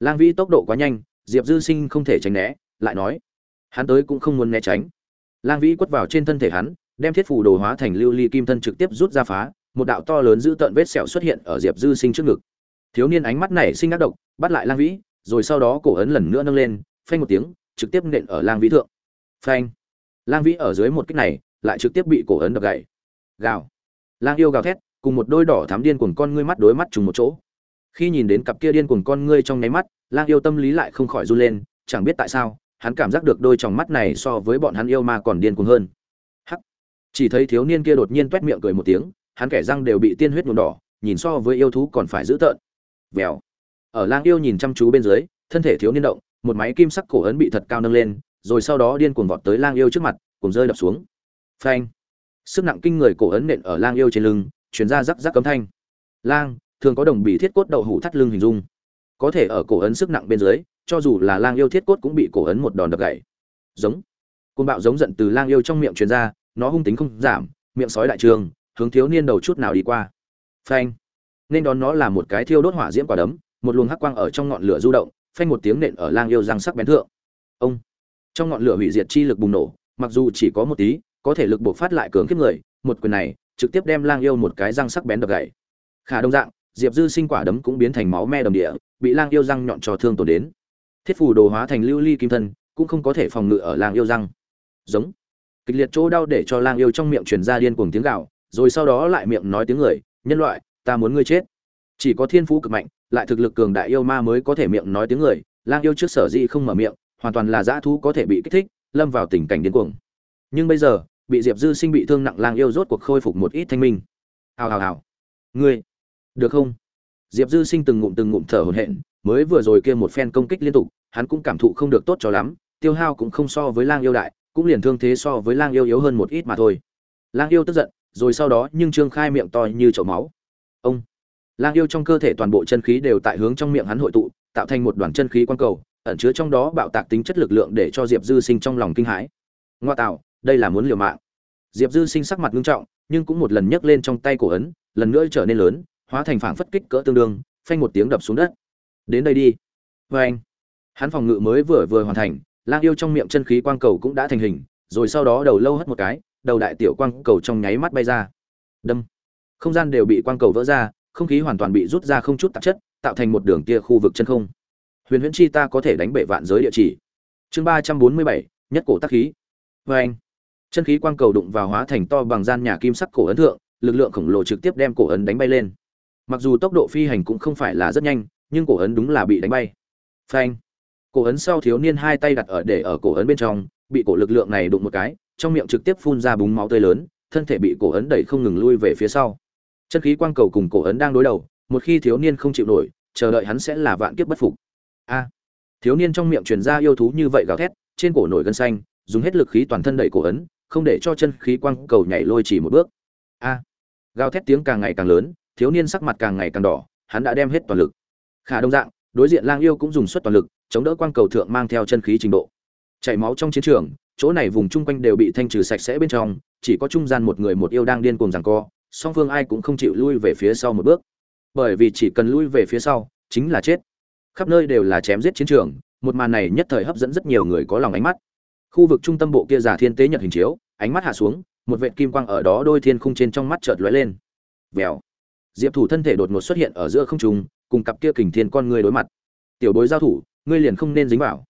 Lang vĩ tốc độ quá nhanh, Diệp Dư sinh không thể tránh né, lại nói, hắn tới cũng không muốn né tránh. Lang vĩ quất vào trên thân thể hắn, đem thiết phù đồ hóa thành lưu ly kim thân trực tiếp rút ra phá, một đạo to lớn giữ tợn vết sẹo xuất hiện ở Diệp Dư sinh trước ngực. Thiếu niên ánh mắt này sinh ác độc, bắt lại Lang vĩ, rồi sau đó cổ ấn lần nữa nâng lên, phanh một tiếng, trực tiếp nện ở Lang vĩ thượng. Phanh. Lang vĩ ở dưới một kích này, lại trực tiếp bị cổ ấn đập gãy. Gào. Lang yêu gào thét, cùng một đôi đỏ thắm điên cuồng con ngươi mắt đối mắt trùng một chỗ. Khi nhìn đến cặp kia điên cuồng con ngươi trong nháy mắt, Lang yêu tâm lý lại không khỏi run lên, chẳng biết tại sao, hắn cảm giác được đôi tròng mắt này so với bọn hắn yêu ma còn điên cuồng hơn. Hắc. Chỉ thấy thiếu niên kia đột nhiên toét miệng cười một tiếng, hắn kẻ răng đều bị tiên huyết nhuộm đỏ, nhìn so với yêu thú còn phải dữ tợn. Vèo. Ở Lang yêu nhìn chăm chú bên dưới, thân thể thiếu niên động, một máy kim sắc cổ ấn bị thật cao nâng lên, rồi sau đó điên cuồng vọt tới Lang yêu trước mặt, cùng rơi đập xuống. Phanh. Sức nặng kinh người cổ ấn nện ở Lang yêu trên lưng, truyền ra rắc rắc cấm thanh. Lang, thường có đồng bị thiết cốt đậu hủ thắt lưng hình dung. Có thể ở cổ ấn sức nặng bên dưới cho dù là lang yêu thiết cốt cũng bị cổ ấn một đòn đập gãy. Giống. Côn bạo giống giận từ lang yêu trong miệng truyền ra nó hung tính không giảm miệng sói đại trường hướng thiếu niên đầu chút nào đi qua. Phanh. Nên đón nó là một cái thiêu đốt hỏa diễm quả đấm một luồng hắc quang ở trong ngọn lửa du động phanh một tiếng nện ở lang yêu răng sắc bén thượng. Ông. Trong ngọn lửa hủy diệt chi lực bùng nổ mặc dù chỉ có một tí có thể lực buộc phát lại cường kiếp người, một quyền này, trực tiếp đem lang yêu một cái răng sắc bén đập gãy. Khả đông dạng, diệp dư sinh quả đấm cũng biến thành máu me đầm địa, bị lang yêu răng nhọn trò thương tổn đến. Thiết phủ đồ hóa thành lưu ly kim thân, cũng không có thể phòng ngự ở lang yêu răng. Giống. Kịch liệt chỗ đau để cho lang yêu trong miệng truyền ra điên cuồng tiếng gạo rồi sau đó lại miệng nói tiếng người, nhân loại, ta muốn ngươi chết. Chỉ có thiên phú cực mạnh, lại thực lực cường đại yêu ma mới có thể miệng nói tiếng người, lang yêu trước sở dĩ không mở miệng, hoàn toàn là dã thú có thể bị kích thích, lâm vào tình cảnh điên cuồng. Nhưng bây giờ bị diệp dư sinh bị thương nặng lang yêu rốt cuộc khôi phục một ít thanh minh. Hào hào hào. Ngươi, được không? Diệp dư sinh từng ngụm từng ngụm thở hổn hển, mới vừa rồi kia một phen công kích liên tục, hắn cũng cảm thụ không được tốt cho lắm, tiêu hao cũng không so với lang yêu đại, cũng liền thương thế so với lang yêu yếu hơn một ít mà thôi. Lang yêu tức giận, rồi sau đó nhưng trương khai miệng to như chậu máu. Ông, lang yêu trong cơ thể toàn bộ chân khí đều tại hướng trong miệng hắn hội tụ, tạo thành một đoàn chân khí quan cầu, ẩn chứa trong đó bạo tạc tính chất lực lượng để cho diệp dư sinh trong lòng kinh hãi. Ngoa tạo đây là muốn liều mạng. Diệp dư sinh sắc mặt nghiêm trọng, nhưng cũng một lần nhấc lên trong tay cổ ấn, lần nữa trở nên lớn, hóa thành phảng phất kích cỡ tương đương, phanh một tiếng đập xuống đất. Đến đây đi. Vê anh, hắn phòng ngự mới vừa vừa hoàn thành, lang yêu trong miệng chân khí quang cầu cũng đã thành hình, rồi sau đó đầu lâu hất một cái, đầu đại tiểu quang cầu trong nháy mắt bay ra. Đâm. Không gian đều bị quang cầu vỡ ra, không khí hoàn toàn bị rút ra không chút tạp chất, tạo thành một đường kia khu vực chân không. Huyền huyễn chi ta có thể đánh bể vạn giới địa chỉ. Chương ba trăm bốn mươi bảy, nhất cổ tác khí. Vê anh chân khí quang cầu đụng vào hóa thành to bằng gian nhà kim sắc cổ ấn thượng, lực lượng khổng lồ trực tiếp đem cổ ấn đánh bay lên. Mặc dù tốc độ phi hành cũng không phải là rất nhanh, nhưng cổ ấn đúng là bị đánh bay. Phanh! Cổ ấn sau thiếu niên hai tay đặt ở để ở cổ ấn bên trong, bị cổ lực lượng này đụng một cái, trong miệng trực tiếp phun ra búng máu tươi lớn, thân thể bị cổ ấn đẩy không ngừng lui về phía sau. Chân khí quang cầu cùng cổ ấn đang đối đầu, một khi thiếu niên không chịu nổi, chờ đợi hắn sẽ là vạn kiếp bất phục. A! Thiếu niên trong miệng truyền ra yêu thú như vậy gào thét, trên cổ nổi gân xanh, dùng hết lực khí toàn thân đẩy cổ ấn không để cho chân khí quang cầu nhảy lôi chỉ một bước. A! Gào thét tiếng càng ngày càng lớn, thiếu niên sắc mặt càng ngày càng đỏ, hắn đã đem hết toàn lực. Khả đông dạng, đối diện lang yêu cũng dùng suất toàn lực, chống đỡ quang cầu thượng mang theo chân khí trình độ. Chảy máu trong chiến trường, chỗ này vùng chung quanh đều bị thanh trừ sạch sẽ bên trong, chỉ có trung gian một người một yêu đang điên cuồng giằng co, song phương ai cũng không chịu lui về phía sau một bước. Bởi vì chỉ cần lui về phía sau, chính là chết. Khắp nơi đều là chém giết chiến trường, một màn này nhất thời hấp dẫn rất nhiều người có lòng ánh mắt khu vực trung tâm bộ kia giả thiên tế nhật hình chiếu, ánh mắt hạ xuống, một vệt kim quang ở đó đôi thiên khung trên trong mắt chợt lóe lên. Vèo. Diệp thủ thân thể đột ngột xuất hiện ở giữa không trung, cùng cặp kia kình thiên con người đối mặt. Tiểu bối giao thủ, ngươi liền không nên dính vào.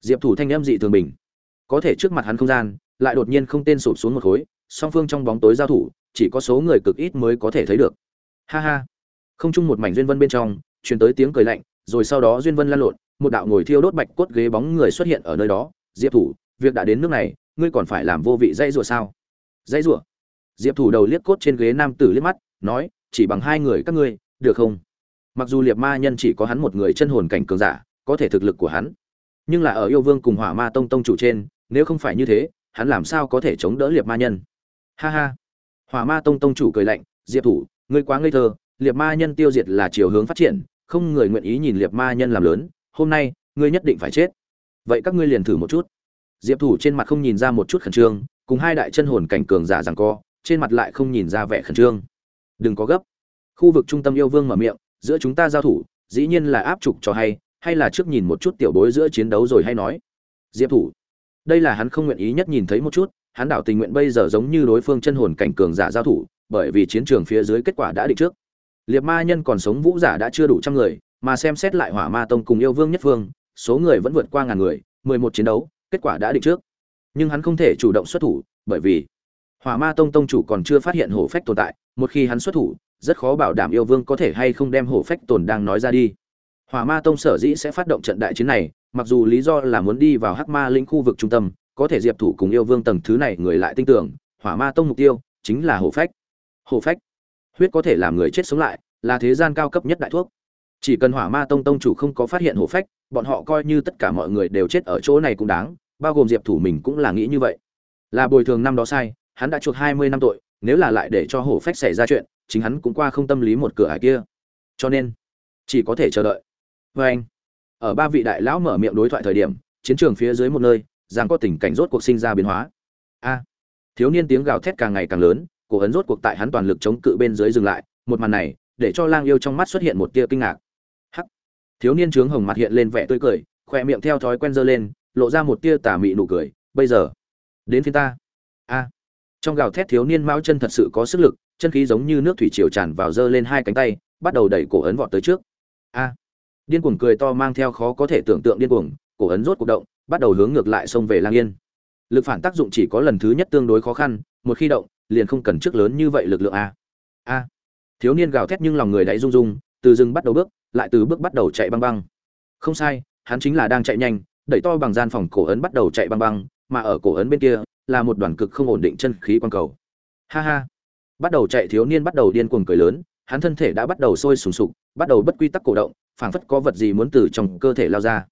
Diệp thủ thanh em dị thường bình. Có thể trước mặt hắn không gian, lại đột nhiên không tên sụp xuống một khối, song phương trong bóng tối giao thủ, chỉ có số người cực ít mới có thể thấy được. Ha ha. Không chung một mảnh duyên vân bên trong, truyền tới tiếng cười lạnh, rồi sau đó duyên vân lan lộn, một đạo ngồi thiêu đốt bạch cốt ghế bóng người xuất hiện ở nơi đó. Diệp thủ việc đã đến nước này, ngươi còn phải làm vô vị dây rủa sao? Dây rủa? Diệp thủ đầu liếc cốt trên ghế nam tử liếc mắt, nói, chỉ bằng hai người các ngươi, được không? Mặc dù liệt ma nhân chỉ có hắn một người chân hồn cảnh cường giả, có thể thực lực của hắn, nhưng là ở yêu vương cùng hỏa ma tông tông chủ trên, nếu không phải như thế, hắn làm sao có thể chống đỡ liệt ma nhân? Ha ha. Hỏa ma tông tông chủ cười lạnh, diệp thủ, ngươi quá ngây thơ liệt ma nhân tiêu diệt là chiều hướng phát triển, không người nguyện ý nhìn liệt ma nhân làm lớn, hôm nay, ngươi nhất định phải chết. Vậy các ngươi liền thử một chút diệp thủ trên mặt không nhìn ra một chút khẩn trương, cùng hai đại chân hồn cảnh cường giả rằng co, trên mặt lại không nhìn ra vẻ khẩn trương. Đừng có gấp. Khu vực trung tâm yêu vương mở miệng, giữa chúng ta giao thủ, dĩ nhiên là áp trục cho hay hay là trước nhìn một chút tiểu bối giữa chiến đấu rồi hay nói. Diệp thủ. Đây là hắn không nguyện ý nhất nhìn thấy một chút, hắn đảo tình nguyện bây giờ giống như đối phương chân hồn cảnh cường giả giao thủ, bởi vì chiến trường phía dưới kết quả đã định trước. Liệt ma nhân còn sống vũ giả đã chưa đủ trăm người, mà xem xét lại hỏa ma tông cùng yêu vương nhất phương, số người vẫn vượt qua ngàn người, mười một chiến đấu kết quả đã định trước. Nhưng hắn không thể chủ động xuất thủ, bởi vì hỏa ma tông tông chủ còn chưa phát hiện hổ phách tồn tại, một khi hắn xuất thủ, rất khó bảo đảm yêu vương có thể hay không đem hổ phách tồn đang nói ra đi. Hỏa ma tông sở dĩ sẽ phát động trận đại chiến này, mặc dù lý do là muốn đi vào hắc ma lĩnh khu vực trung tâm, có thể diệp thủ cùng yêu vương tầng thứ này người lại tin tưởng, hỏa ma tông mục tiêu chính là hổ phách. Hổ phách. Huyết có thể làm người chết sống lại, là thế gian cao cấp nhất đại thuốc. Chỉ cần hỏa ma tông tông chủ không có phát hiện hổ phách bọn họ coi như tất cả mọi người đều chết ở chỗ này cũng đáng, bao gồm diệp thủ mình cũng là nghĩ như vậy. Là bồi thường năm đó sai, hắn đã chuộc hai mươi năm tội, nếu là lại để cho hổ phách xảy ra chuyện, chính hắn cũng qua không tâm lý một cửa hải kia. Cho nên, chỉ có thể chờ đợi. Vê anh, ở ba vị đại lão mở miệng đối thoại thời điểm, chiến trường phía dưới một nơi rằng có tình cảnh rốt cuộc sinh ra biến hóa. A, thiếu niên tiếng gào thét càng ngày càng lớn, cổ ấn rốt cuộc tại hắn toàn lực chống cự bên dưới dừng lại, một màn này, để cho lang yêu trong mắt xuất hiện một tia kinh ngạc thiếu niên trướng hồng mặt hiện lên vẻ tươi cười khoe miệng theo thói quen dơ lên, lộ ra một tia tà mị nụ cười. Bây giờ, đến phiên ta. A. Trong gào thét thiếu niên mao chân thật sự có sức lực, chân khí giống như nước thủy triều tràn vào dơ lên hai cánh tay, bắt đầu đẩy cổ ấn vọt tới trước. A. Điên cuồng cười to mang theo khó có thể tưởng tượng điên cuồng, cổ ấn rốt cuộc động, bắt đầu hướng ngược lại xông về lang yên. Lực phản tác dụng chỉ có lần thứ nhất tương đối khó khăn, một khi động, liền không cần trước lớn như vậy lực lượng a. A. Thiếu niên gào thét nhưng lòng người đáy rung rung, từ rừng bắt đầu bước lại từ bước bắt đầu chạy băng băng. Không sai, hắn chính là đang chạy nhanh, đẩy to bằng gian phòng cổ ấn bắt đầu chạy băng băng, mà ở cổ ấn bên kia là một đoàn cực không ổn định chân khí quang cầu. Ha ha. Bắt đầu chạy thiếu niên bắt đầu điên cuồng cười lớn, hắn thân thể đã bắt đầu sôi sùng sục, bắt đầu bất quy tắc cổ động, phảng phất có vật gì muốn từ trong cơ thể lao ra.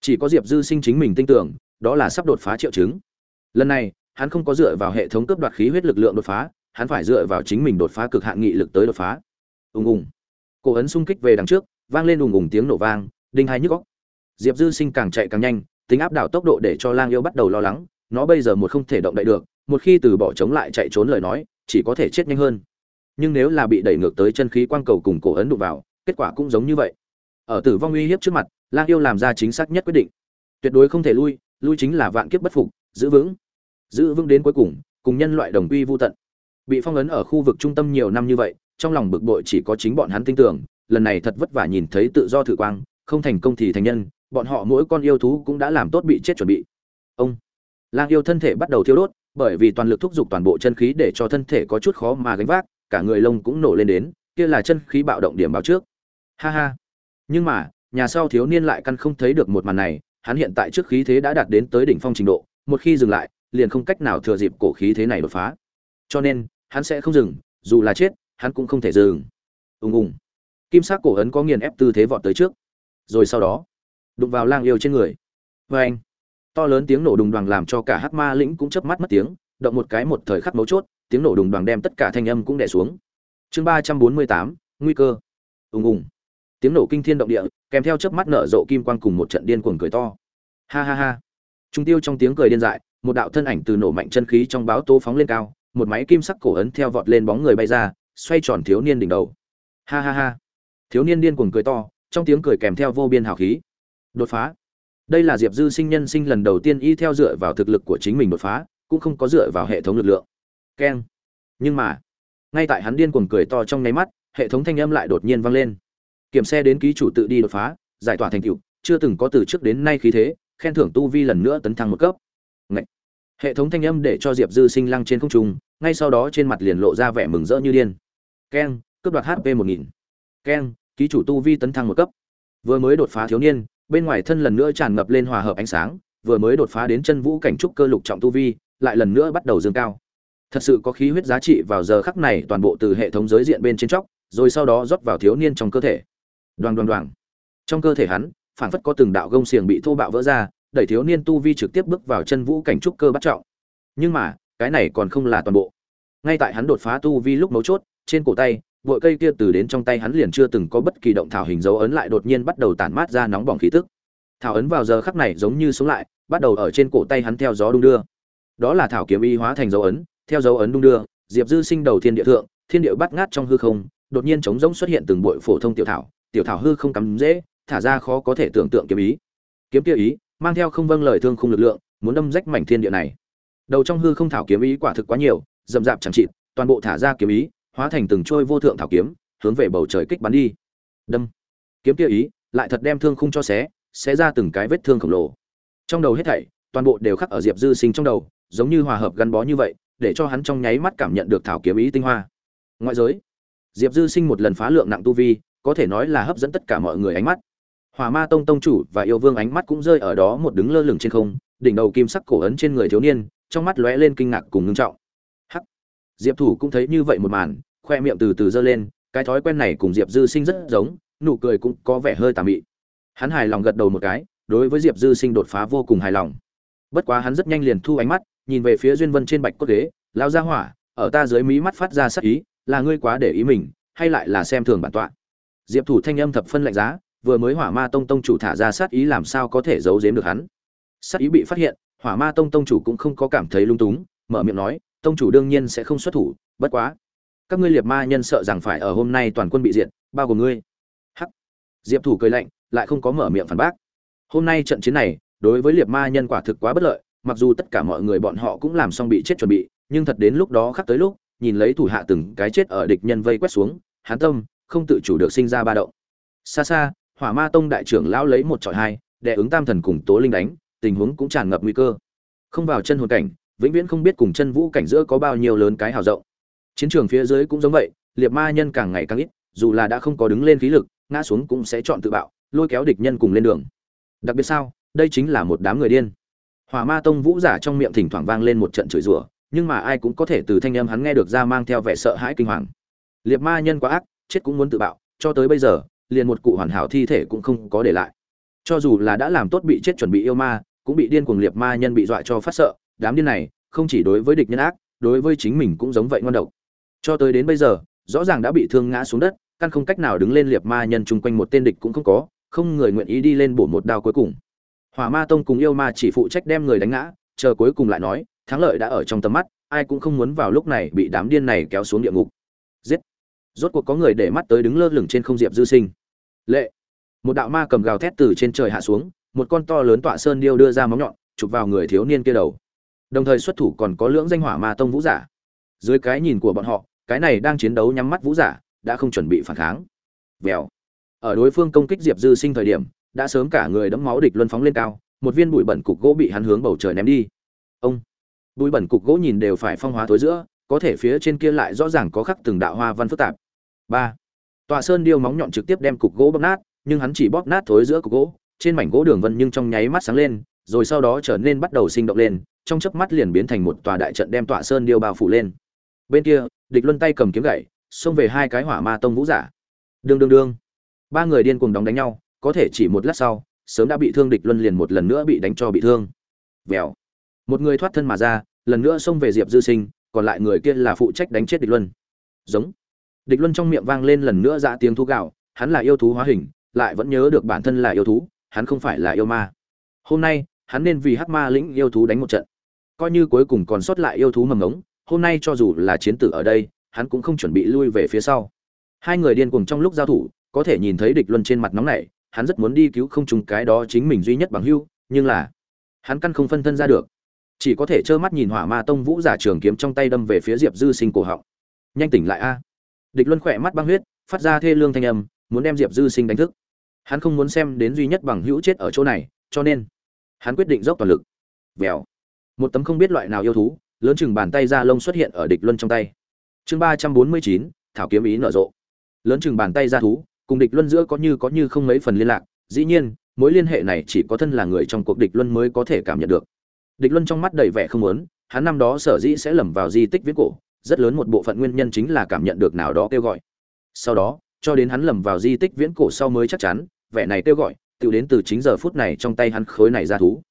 Chỉ có diệp dư sinh chính mình tin tưởng, đó là sắp đột phá triệu chứng. Lần này, hắn không có dựa vào hệ thống cướp đoạt khí huyết lực lượng đột phá, hắn phải dựa vào chính mình đột phá cực hạn nghị lực tới đột phá. Ùng ùng. Cổ ấn xung kích về đằng trước vang lên ùng ùng tiếng nổ vang, đinh hai nhức góc diệp dư sinh càng chạy càng nhanh, tính áp đảo tốc độ để cho lang yêu bắt đầu lo lắng, nó bây giờ một không thể động đậy được, một khi từ bỏ chống lại chạy trốn lời nói, chỉ có thể chết nhanh hơn. Nhưng nếu là bị đẩy ngược tới chân khí quang cầu cùng cổ ấn đụng vào, kết quả cũng giống như vậy. Ở tử vong uy hiếp trước mặt, lang yêu làm ra chính xác nhất quyết định. Tuyệt đối không thể lui lui chính là vạn kiếp bất phục, giữ vững. Giữ vững đến cuối cùng cùng nhân loại đồng quy vô tận. Bị phong ấn ở khu vực trung tâm nhiều năm như vậy, trong lòng bực bội chỉ có chính bọn hắn tin tưởng lần này thật vất vả nhìn thấy tự do thử quang, không thành công thì thành nhân, bọn họ mỗi con yêu thú cũng đã làm tốt bị chết chuẩn bị. Ông lang yêu thân thể bắt đầu thiêu đốt, bởi vì toàn lực thúc giục toàn bộ chân khí để cho thân thể có chút khó mà gánh vác, cả người lông cũng nổ lên đến, kia là chân khí bạo động điểm báo trước. Ha ha. Nhưng mà, nhà sau thiếu niên lại căn không thấy được một màn này, hắn hiện tại trước khí thế đã đạt đến tới đỉnh phong trình độ, một khi dừng lại, liền không cách nào thừa dịp cổ khí thế này đột phá. Cho nên, hắn sẽ không dừng, dù là chết, hắn cũng không thể dừng. Ùng ùng kim sắc cổ ấn có nghiền ép tư thế vọt tới trước. Rồi sau đó, đụng vào lang yêu trên người. Vê anh, to lớn tiếng nổ đùng đoàn làm cho cả hắc ma lĩnh cũng chớp mắt mất tiếng, động một cái một thời khắc mấu chốt, tiếng nổ đùng đoàn đem tất cả thanh âm cũng đè xuống. Chương ba trăm bốn mươi tám, nguy cơ. Ùng ùng. Tiếng nổ kinh thiên động địa, kèm theo chớp mắt nở rộ kim quang cùng một trận điên cuồng cười to. Ha ha ha. Trung tiêu trong tiếng cười điên dại, một đạo thân ảnh từ nổ mạnh chân khí trong báo tố phóng lên cao, một máy kim sắc cổ ấn theo vọt lên bóng người bay ra, xoay tròn thiếu niên đỉnh đầu. Ha ha ha thiếu niên điên cuồng cười to, trong tiếng cười kèm theo vô biên hào khí. Đột phá. Đây là diệp dư sinh nhân sinh lần đầu tiên y theo dựa vào thực lực của chính mình đột phá, cũng không có dựa vào hệ thống lực lượng. Keng. Nhưng mà, ngay tại hắn điên cuồng cười to trong nháy mắt, hệ thống thanh âm lại đột nhiên vang lên. Kiểm xe đến ký chủ tự đi đột phá, giải tỏa thành tựu, chưa từng có từ trước đến nay khí thế, khen thưởng tu vi lần nữa tấn thăng một cấp. Ngậy. hệ thống thanh âm để cho diệp dư sinh lăng trên không trung, ngay sau đó trên mặt liền lộ ra vẻ mừng rỡ như điên. Keng, cướp đoạt hp một nghìn. Keng ký chủ tu vi tấn thăng một cấp. Vừa mới đột phá thiếu niên, bên ngoài thân lần nữa tràn ngập lên hòa hợp ánh sáng, vừa mới đột phá đến chân vũ cảnh trúc cơ lục trọng tu vi, lại lần nữa bắt đầu dương cao. Thật sự có khí huyết giá trị vào giờ khắc này toàn bộ từ hệ thống giới diện bên trên chóc, rồi sau đó rót vào thiếu niên trong cơ thể. Đoàn đoàn đoàn trong cơ thể hắn phản phất có từng đạo gông xiềng bị thô bạo vỡ ra, đẩy thiếu niên tu vi trực tiếp bước vào chân vũ cảnh trúc cơ bắt trọng. Nhưng mà, cái này còn không là toàn bộ. Ngay tại hắn đột phá tu vi lúc mấu chốt, trên cổ tay vội cây kia từ đến trong tay hắn liền chưa từng có bất kỳ động thảo hình dấu ấn lại đột nhiên bắt đầu tản mát ra nóng bỏng khí tức. Thảo ấn vào giờ khắc này giống như sống lại, bắt đầu ở trên cổ tay hắn theo gió đung đưa. Đó là thảo kiếm y hóa thành dấu ấn, theo dấu ấn đung đưa, diệp dư sinh đầu thiên địa thượng, thiên địa bắt ngát trong hư không, đột nhiên trống rỗng xuất hiện từng bội phổ thông tiểu thảo tiểu thảo hư không cắm dễ, thả ra khó có thể tưởng tượng kiếm ý. Kiếm kia ý, mang theo không vâng lời thương không lực lượng, muốn đâm rách mảnh thiên địa này. Đầu trong hư không thảo kiếm ý quả thực quá nhiều dầm dạp chẳng chịt, toàn bộ thả ra kiếm ý hóa thành từng trôi vô thượng thảo kiếm, hướng về bầu trời kích bắn đi. Đâm. Kiếm kia ý, lại thật đem thương khung cho xé xé ra từng cái vết thương khổng lồ. Trong đầu hết thảy, toàn bộ đều khắc ở diệp dư sinh trong đầu, giống như hòa hợp gắn bó như vậy, để cho hắn trong nháy mắt cảm nhận được thảo kiếm ý tinh hoa. Ngoại giới, diệp dư sinh một lần phá lượng nặng tu vi, có thể nói là hấp dẫn tất cả mọi người ánh mắt. Hòa ma tông tông chủ và yêu vương ánh mắt cũng rơi ở đó một đứng lơ lửng trên không, đỉnh đầu kim sắc cổ ấn trên người thiếu niên, trong mắt lóe lên kinh ngạc cùng ngưng trọng diệp thủ cũng thấy như vậy một màn, khoe miệng từ từ giơ lên, cái thói quen này cùng diệp dư sinh rất giống, nụ cười cũng có vẻ hơi tà mị. Hắn hài lòng gật đầu một cái, đối với diệp dư sinh đột phá vô cùng hài lòng. Bất quá hắn rất nhanh liền thu ánh mắt, nhìn về phía duyên vân trên bạch cốt ghế lao ra hỏa, ở ta dưới mí mắt phát ra sắc ý, là ngươi quá để ý mình, hay lại là xem thường bản tọa? Diệp thủ thanh âm thập phân lạnh giá, vừa mới hỏa ma tông tông chủ thả ra sát ý làm sao có thể giấu giếm được hắn? Sát ý bị phát hiện, hỏa ma tông tông chủ cũng không có cảm thấy lung túng, mở miệng nói tông chủ đương nhiên sẽ không xuất thủ, bất quá. Các ngươi liệt ma nhân sợ rằng phải ở hôm nay toàn quân bị diệt, bao gồm ngươi. Hắc. Diệp thủ cười lạnh, lại không có mở miệng phản bác. Hôm nay trận chiến này, đối với liệt ma nhân quả thực quá bất lợi, mặc dù tất cả mọi người bọn họ cũng làm xong bị chết chuẩn bị, nhưng thật đến lúc đó khắc tới lúc, nhìn lấy thủ hạ từng cái chết ở địch nhân vây quét xuống, hán tâm không tự chủ được sinh ra ba động. Xa xa, hỏa ma tông đại trưởng lão lấy một trọi hai đệ ứng tam thần cùng tố linh đánh, tình huống cũng tràn ngập nguy cơ. Không vào chân hồn cảnh vĩnh viễn không biết cùng chân vũ cảnh giữa có bao nhiêu lớn cái hào rộng. Chiến trường phía dưới cũng giống vậy, liệt ma nhân càng ngày càng ít, dù là đã không có đứng lên khí lực, ngã xuống cũng sẽ chọn tự bạo, lôi kéo địch nhân cùng lên đường. Đặc biệt sao, đây chính là một đám người điên. Hỏa ma tông vũ giả trong miệng thỉnh thoảng vang lên một trận chửi rủa, nhưng mà ai cũng có thể từ thanh âm hắn nghe được ra mang theo vẻ sợ hãi kinh hoàng. Liệt ma nhân quá ác, chết cũng muốn tự bạo, cho tới bây giờ, liền một cụ hoàn hảo thi thể cũng không có để lại. Cho dù là đã làm tốt bị chết chuẩn bị yêu ma, cũng bị điên cuồng liệt ma nhân bị dọa cho phát sợ đám điên này không chỉ đối với địch nhân ác, đối với chính mình cũng giống vậy ngon độc. Cho tới đến bây giờ, rõ ràng đã bị thương ngã xuống đất, căn không cách nào đứng lên liệt ma nhân chung quanh một tên địch cũng không có, không người nguyện ý đi lên bổ một đao cuối cùng. Hỏa ma tông cùng yêu ma chỉ phụ trách đem người đánh ngã, chờ cuối cùng lại nói, thắng lợi đã ở trong tầm mắt, ai cũng không muốn vào lúc này bị đám điên này kéo xuống địa ngục. Giết! Rốt cuộc có người để mắt tới đứng lơ lửng trên không diệp dư sinh. Lệ! Một đạo ma cầm gào thét từ trên trời hạ xuống, một con to lớn tọa sơn điêu đưa ra móng nhọn, chụp vào người thiếu niên kia đầu đồng thời xuất thủ còn có lưỡng danh hỏa ma tông vũ giả. Dưới cái nhìn của bọn họ, cái này đang chiến đấu nhắm mắt vũ giả, đã không chuẩn bị phản kháng. Vèo. Ở đối phương công kích diệp dư sinh thời điểm, đã sớm cả người đẫm máu địch luân phóng lên cao, một viên bụi bẩn cục gỗ bị hắn hướng bầu trời ném đi. Ông. Bụi bẩn cục gỗ nhìn đều phải phong hóa tối giữa, có thể phía trên kia lại rõ ràng có khắc từng đạo hoa văn phức tạp. Ba. Tòa sơn điêu móng nhọn trực tiếp đem cục gỗ bóp nát, nhưng hắn chỉ bóp nát thối giữa cục gỗ, trên mảnh gỗ đường vân nhưng trong nháy mắt sáng lên, rồi sau đó trở nên bắt đầu sinh động lên trong chớp mắt liền biến thành một tòa đại trận đem tòa sơn điêu bao phủ lên. Bên kia, địch luân tay cầm kiếm gậy, xông về hai cái hỏa ma tông vũ giả. Đương đương đương. Ba người điên cuồng đóng đánh nhau, có thể chỉ một lát sau, sớm đã bị thương địch luân liền một lần nữa bị đánh cho bị thương. Vèo. Một người thoát thân mà ra, lần nữa xông về diệp dư sinh, còn lại người kia là phụ trách đánh chết địch luân. Giống. Địch luân trong miệng vang lên lần nữa ra tiếng thú gạo, hắn là yêu thú hóa hình, lại vẫn nhớ được bản thân là yêu thú, hắn không phải là yêu ma. Hôm nay, hắn nên vì hắc ma lĩnh yêu thú đánh một trận coi như cuối cùng còn sót lại yêu thú mầm ngống, hôm nay cho dù là chiến tử ở đây, hắn cũng không chuẩn bị lui về phía sau. Hai người điên cuồng trong lúc giao thủ, có thể nhìn thấy địch luân trên mặt nóng nảy, hắn rất muốn đi cứu không trùng cái đó chính mình duy nhất bằng hưu, nhưng là, hắn căn không phân thân ra được. Chỉ có thể trơ mắt nhìn hỏa ma tông vũ giả trường kiếm trong tay đâm về phía diệp dư sinh cổ họng. Nhanh tỉnh lại a. Địch luân khỏe mắt băng huyết, phát ra thê lương thanh âm, muốn đem diệp dư sinh đánh thức. Hắn không muốn xem đến duy nhất bằng hữu chết ở chỗ này, cho nên, hắn quyết định dốc toàn lực. Vèo một tấm không biết loại nào yêu thú, lớn chừng bàn tay da lông xuất hiện ở địch luân trong tay. Chương ba trăm bốn mươi chín, thảo kiếm ý nở rộ. Lớn chừng bàn tay da thú, cùng địch luân giữa có như có như không mấy phần liên lạc, dĩ nhiên, mối liên hệ này chỉ có thân là người trong cuộc địch luân mới có thể cảm nhận được. Địch luân trong mắt đầy vẻ không muốn, hắn năm đó sở dĩ sẽ lầm vào di tích viễn cổ, rất lớn một bộ phận nguyên nhân chính là cảm nhận được nào đó kêu gọi. Sau đó, cho đến hắn lầm vào di tích viễn cổ sau mới chắc chắn, vẻ này kêu gọi, tự đến từ chính giờ phút này trong tay hắn khối này ra thú.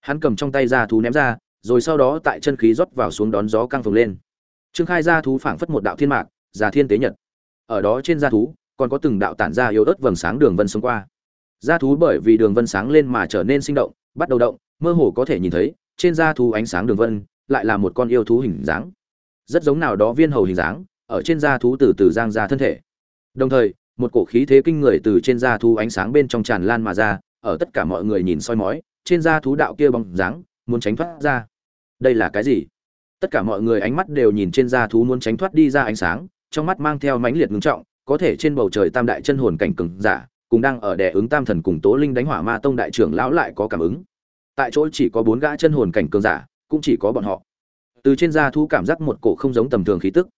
Hắn cầm trong tay ra thú ném ra rồi sau đó tại chân khí rót vào xuống đón gió căng phồng lên. Trương khai ra thú phảng phất một đạo thiên mạc, già thiên tế nhật. Ở đó trên da thú, còn có từng đạo tản ra yếu ớt vầng sáng đường vân xông qua. Da thú bởi vì đường vân sáng lên mà trở nên sinh động, bắt đầu động, mơ hồ có thể nhìn thấy, trên da thú ánh sáng đường vân lại là một con yêu thú hình dáng. Rất giống nào đó viên hầu hình dáng, ở trên da thú từ từ giang ra thân thể. Đồng thời, một cổ khí thế kinh người từ trên da thú ánh sáng bên trong tràn lan mà ra, ở tất cả mọi người nhìn soi mói, trên da thú đạo kia bóng dáng, muốn tránh thoát ra đây là cái gì? Tất cả mọi người ánh mắt đều nhìn trên da thú muốn tránh thoát đi ra ánh sáng, trong mắt mang theo mãnh liệt ngưng trọng, có thể trên bầu trời tam đại chân hồn cảnh cường giả, cùng đang ở đè ứng tam thần cùng tố linh đánh hỏa ma tông đại trưởng lão lại có cảm ứng. Tại chỗ chỉ có bốn gã chân hồn cảnh cường giả, cũng chỉ có bọn họ. Từ trên da thú cảm giác một cổ không giống tầm thường khí tức.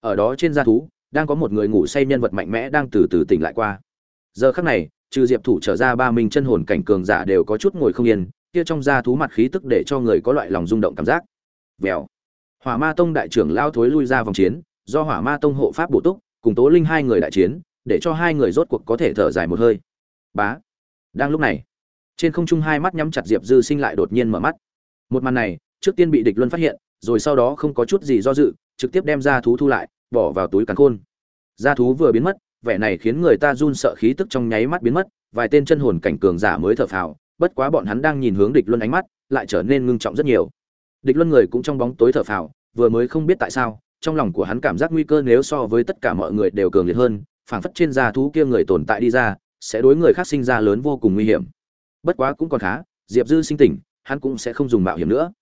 Ở đó trên da thú, đang có một người ngủ say nhân vật mạnh mẽ đang từ từ tỉnh lại qua. Giờ khắc này, trừ diệp thủ trở ra ba minh chân hồn cảnh cường giả đều có chút ngồi không yên kia trong da thú mặt khí tức để cho người có loại lòng rung động cảm giác. Vèo. Hỏa ma tông đại trưởng lao thối lui ra vòng chiến, do hỏa ma tông hộ pháp bổ túc, cùng tố linh hai người đại chiến, để cho hai người rốt cuộc có thể thở dài một hơi. Bá. Đang lúc này, trên không trung hai mắt nhắm chặt diệp dư sinh lại đột nhiên mở mắt. Một màn này, trước tiên bị địch luân phát hiện, rồi sau đó không có chút gì do dự, trực tiếp đem ra thú thu lại, bỏ vào túi càn khôn. Da thú vừa biến mất, vẻ này khiến người ta run sợ khí tức trong nháy mắt biến mất, vài tên chân hồn cảnh cường giả mới thở phào bất quá bọn hắn đang nhìn hướng địch luân ánh mắt, lại trở nên ngưng trọng rất nhiều. Địch luân người cũng trong bóng tối thở phào, vừa mới không biết tại sao, trong lòng của hắn cảm giác nguy cơ nếu so với tất cả mọi người đều cường liệt hơn, phảng phất trên da thú kia người tồn tại đi ra, sẽ đối người khác sinh ra lớn vô cùng nguy hiểm. Bất quá cũng còn khá, diệp dư sinh tỉnh, hắn cũng sẽ không dùng mạo hiểm nữa.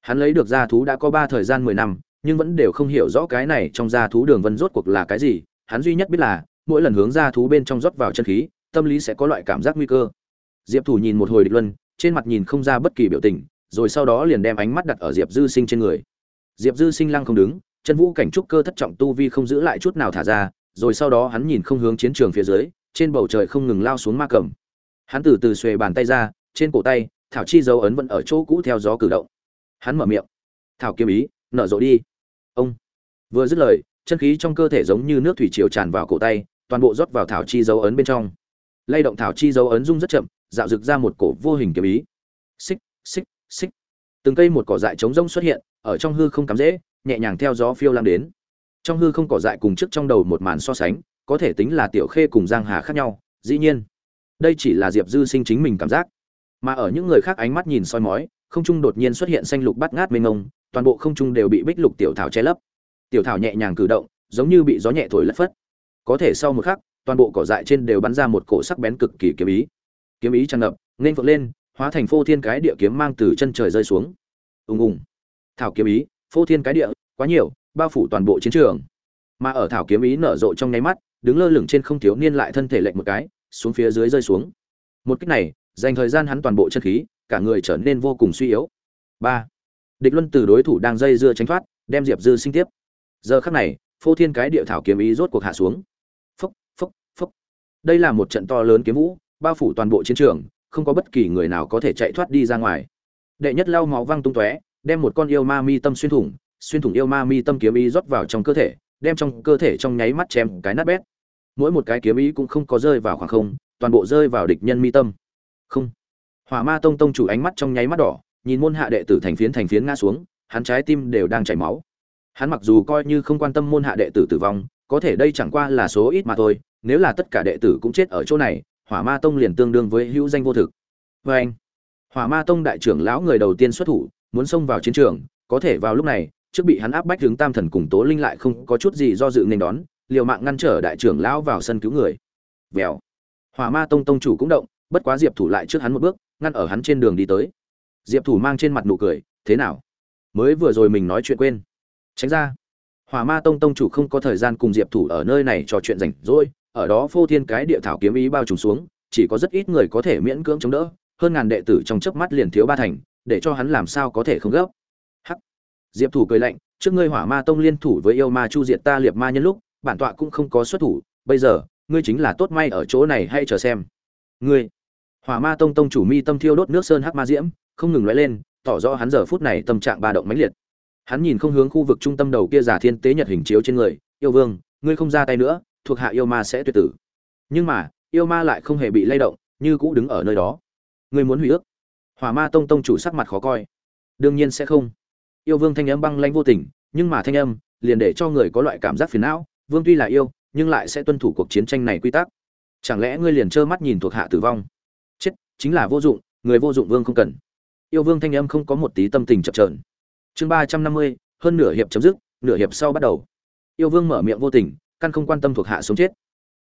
Hắn lấy được gia thú đã có ba thời gian mười năm, nhưng vẫn đều không hiểu rõ cái này trong gia thú đường vân rốt cuộc là cái gì. Hắn duy nhất biết là, mỗi lần hướng gia thú bên trong rót vào chân khí, tâm lý sẽ có loại cảm giác nguy cơ diệp thủ nhìn một hồi địch luân, trên mặt nhìn không ra bất kỳ biểu tình, rồi sau đó liền đem ánh mắt đặt ở diệp dư sinh trên người. Diệp dư sinh lăng không đứng, chân vũ cảnh trúc cơ thất trọng tu vi không giữ lại chút nào thả ra, rồi sau đó hắn nhìn không hướng chiến trường phía dưới, trên bầu trời không ngừng lao xuống ma cầm. Hắn từ từ xuề bàn tay ra, trên cổ tay, thảo chi dấu ấn vẫn ở chỗ cũ theo gió cử động. Hắn mở miệng, thảo kiếm ý, nở rộ đi. Ông vừa dứt lời, chân khí trong cơ thể giống như nước thủy triều tràn vào cổ tay, toàn bộ rót vào thảo chi dấu ấn bên trong. Lay động thảo chi dấu ấn rung rất chậm dạo rực ra một cổ vô hình kiếm ý. Xích xích xích. Từng cây một cỏ dại trống rông xuất hiện, ở trong hư không cắm dễ nhẹ nhàng theo gió phiêu lang đến. Trong hư không cỏ dại cùng trước trong đầu một màn so sánh, có thể tính là tiểu khê cùng giang hà khác nhau, dĩ nhiên. Đây chỉ là diệp dư sinh chính mình cảm giác. Mà ở những người khác ánh mắt nhìn soi mói, không trung đột nhiên xuất hiện xanh lục bắt ngát mênh ngông toàn bộ không trung đều bị bích lục tiểu thảo che lấp. Tiểu thảo nhẹ nhàng cử động, giống như bị gió nhẹ thổi lất phất. Có thể sau một khắc, toàn bộ cỏ dại trên đều bắn ra một cổ sắc bén cực kỳ kiếm ý kiếm ý tràn ngập, nên vượt lên, hóa thành phô thiên cái địa kiếm mang từ chân trời rơi xuống. Ùng ùng. Thảo kiếm ý, phô thiên cái địa, quá nhiều, bao phủ toàn bộ chiến trường. Mà ở thảo kiếm ý nở rộ trong nháy mắt, đứng lơ lửng trên không thiếu niên lại thân thể lệch một cái, xuống phía dưới rơi xuống. Một cách này, dành thời gian hắn toàn bộ chân khí, cả người trở nên vô cùng suy yếu. Ba. Địch luân từ đối thủ đang dây dưa tránh thoát, đem diệp dư sinh tiếp. Giờ khắc này, phô thiên cái địa thảo kiếm ý rốt cuộc hạ xuống. Phốc phốc phốc. Đây là một trận to lớn kiếm vũ bao phủ toàn bộ chiến trường, không có bất kỳ người nào có thể chạy thoát đi ra ngoài. Đệ nhất lau máu văng tung tóe, đem một con yêu ma mi tâm xuyên thủng xuyên thủng yêu ma mi tâm kiếm ý rót vào trong cơ thể, đem trong cơ thể trong nháy mắt chém cái nát bét. Mỗi một cái kiếm ý cũng không có rơi vào khoảng không, toàn bộ rơi vào địch nhân mi tâm. Không. Hỏa ma tông tông chủ ánh mắt trong nháy mắt đỏ, nhìn môn hạ đệ tử thành phiến thành phiến ngã xuống, hắn trái tim đều đang chảy máu. Hắn mặc dù coi như không quan tâm môn hạ đệ tử tử vong, có thể đây chẳng qua là số ít mà thôi, nếu là tất cả đệ tử cũng chết ở chỗ này hỏa ma tông liền tương đương với hữu danh vô thực. Vê anh, hỏa ma tông đại trưởng lão người đầu tiên xuất thủ, muốn xông vào chiến trường, có thể vào lúc này, trước bị hắn áp bách hướng tam thần cùng tố linh lại không có chút gì do dự nên đón, liều mạng ngăn trở đại trưởng lão vào sân cứu người. Vèo. Hỏa ma tông tông chủ cũng động, bất quá diệp thủ lại trước hắn một bước, ngăn ở hắn trên đường đi tới. Diệp thủ mang trên mặt nụ cười, thế nào? Mới vừa rồi mình nói chuyện quên. Tránh ra. Hỏa ma tông tông chủ không có thời gian cùng diệp thủ ở nơi này trò chuyện rảnh rỗi ở đó phô thiên cái địa thảo kiếm ý bao trùm xuống, chỉ có rất ít người có thể miễn cưỡng chống đỡ, hơn ngàn đệ tử trong chớp mắt liền thiếu ba thành, để cho hắn làm sao có thể không gấp. Hắc. Diệp thủ cười lạnh, trước ngươi hỏa ma tông liên thủ với yêu ma chu diệt ta liệt ma nhân lúc, bản tọa cũng không có xuất thủ, bây giờ, ngươi chính là tốt may ở chỗ này hay chờ xem. Ngươi. Hỏa ma tông tông chủ mi tâm thiêu đốt nước sơn hắc ma diễm, không ngừng lóe lên, tỏ rõ hắn giờ phút này tâm trạng ba động mãnh liệt. Hắn nhìn không hướng khu vực trung tâm đầu kia giả thiên tế nhật hình chiếu trên người, yêu vương, ngươi không ra tay nữa thuộc hạ yêu ma sẽ tuyệt tử. Nhưng mà, yêu ma lại không hề bị lay động, như cũ đứng ở nơi đó. Ngươi muốn hủy ước. Hỏa ma tông tông chủ sắc mặt khó coi. Đương nhiên sẽ không. Yêu vương thanh âm băng lanh vô tình, nhưng mà thanh âm liền để cho người có loại cảm giác phiền não. Vương tuy là yêu, nhưng lại sẽ tuân thủ cuộc chiến tranh này quy tắc. Chẳng lẽ ngươi liền trơ mắt nhìn thuộc hạ tử vong? Chết, chính là vô dụng, người vô dụng vương không cần. Yêu vương thanh âm không có một tí tâm tình chập trờn chương ba trăm năm mươi, hơn nửa hiệp chấm dứt, nửa hiệp sau bắt đầu. Yêu vương mở miệng vô tình căn không quan tâm thuộc hạ sống chết.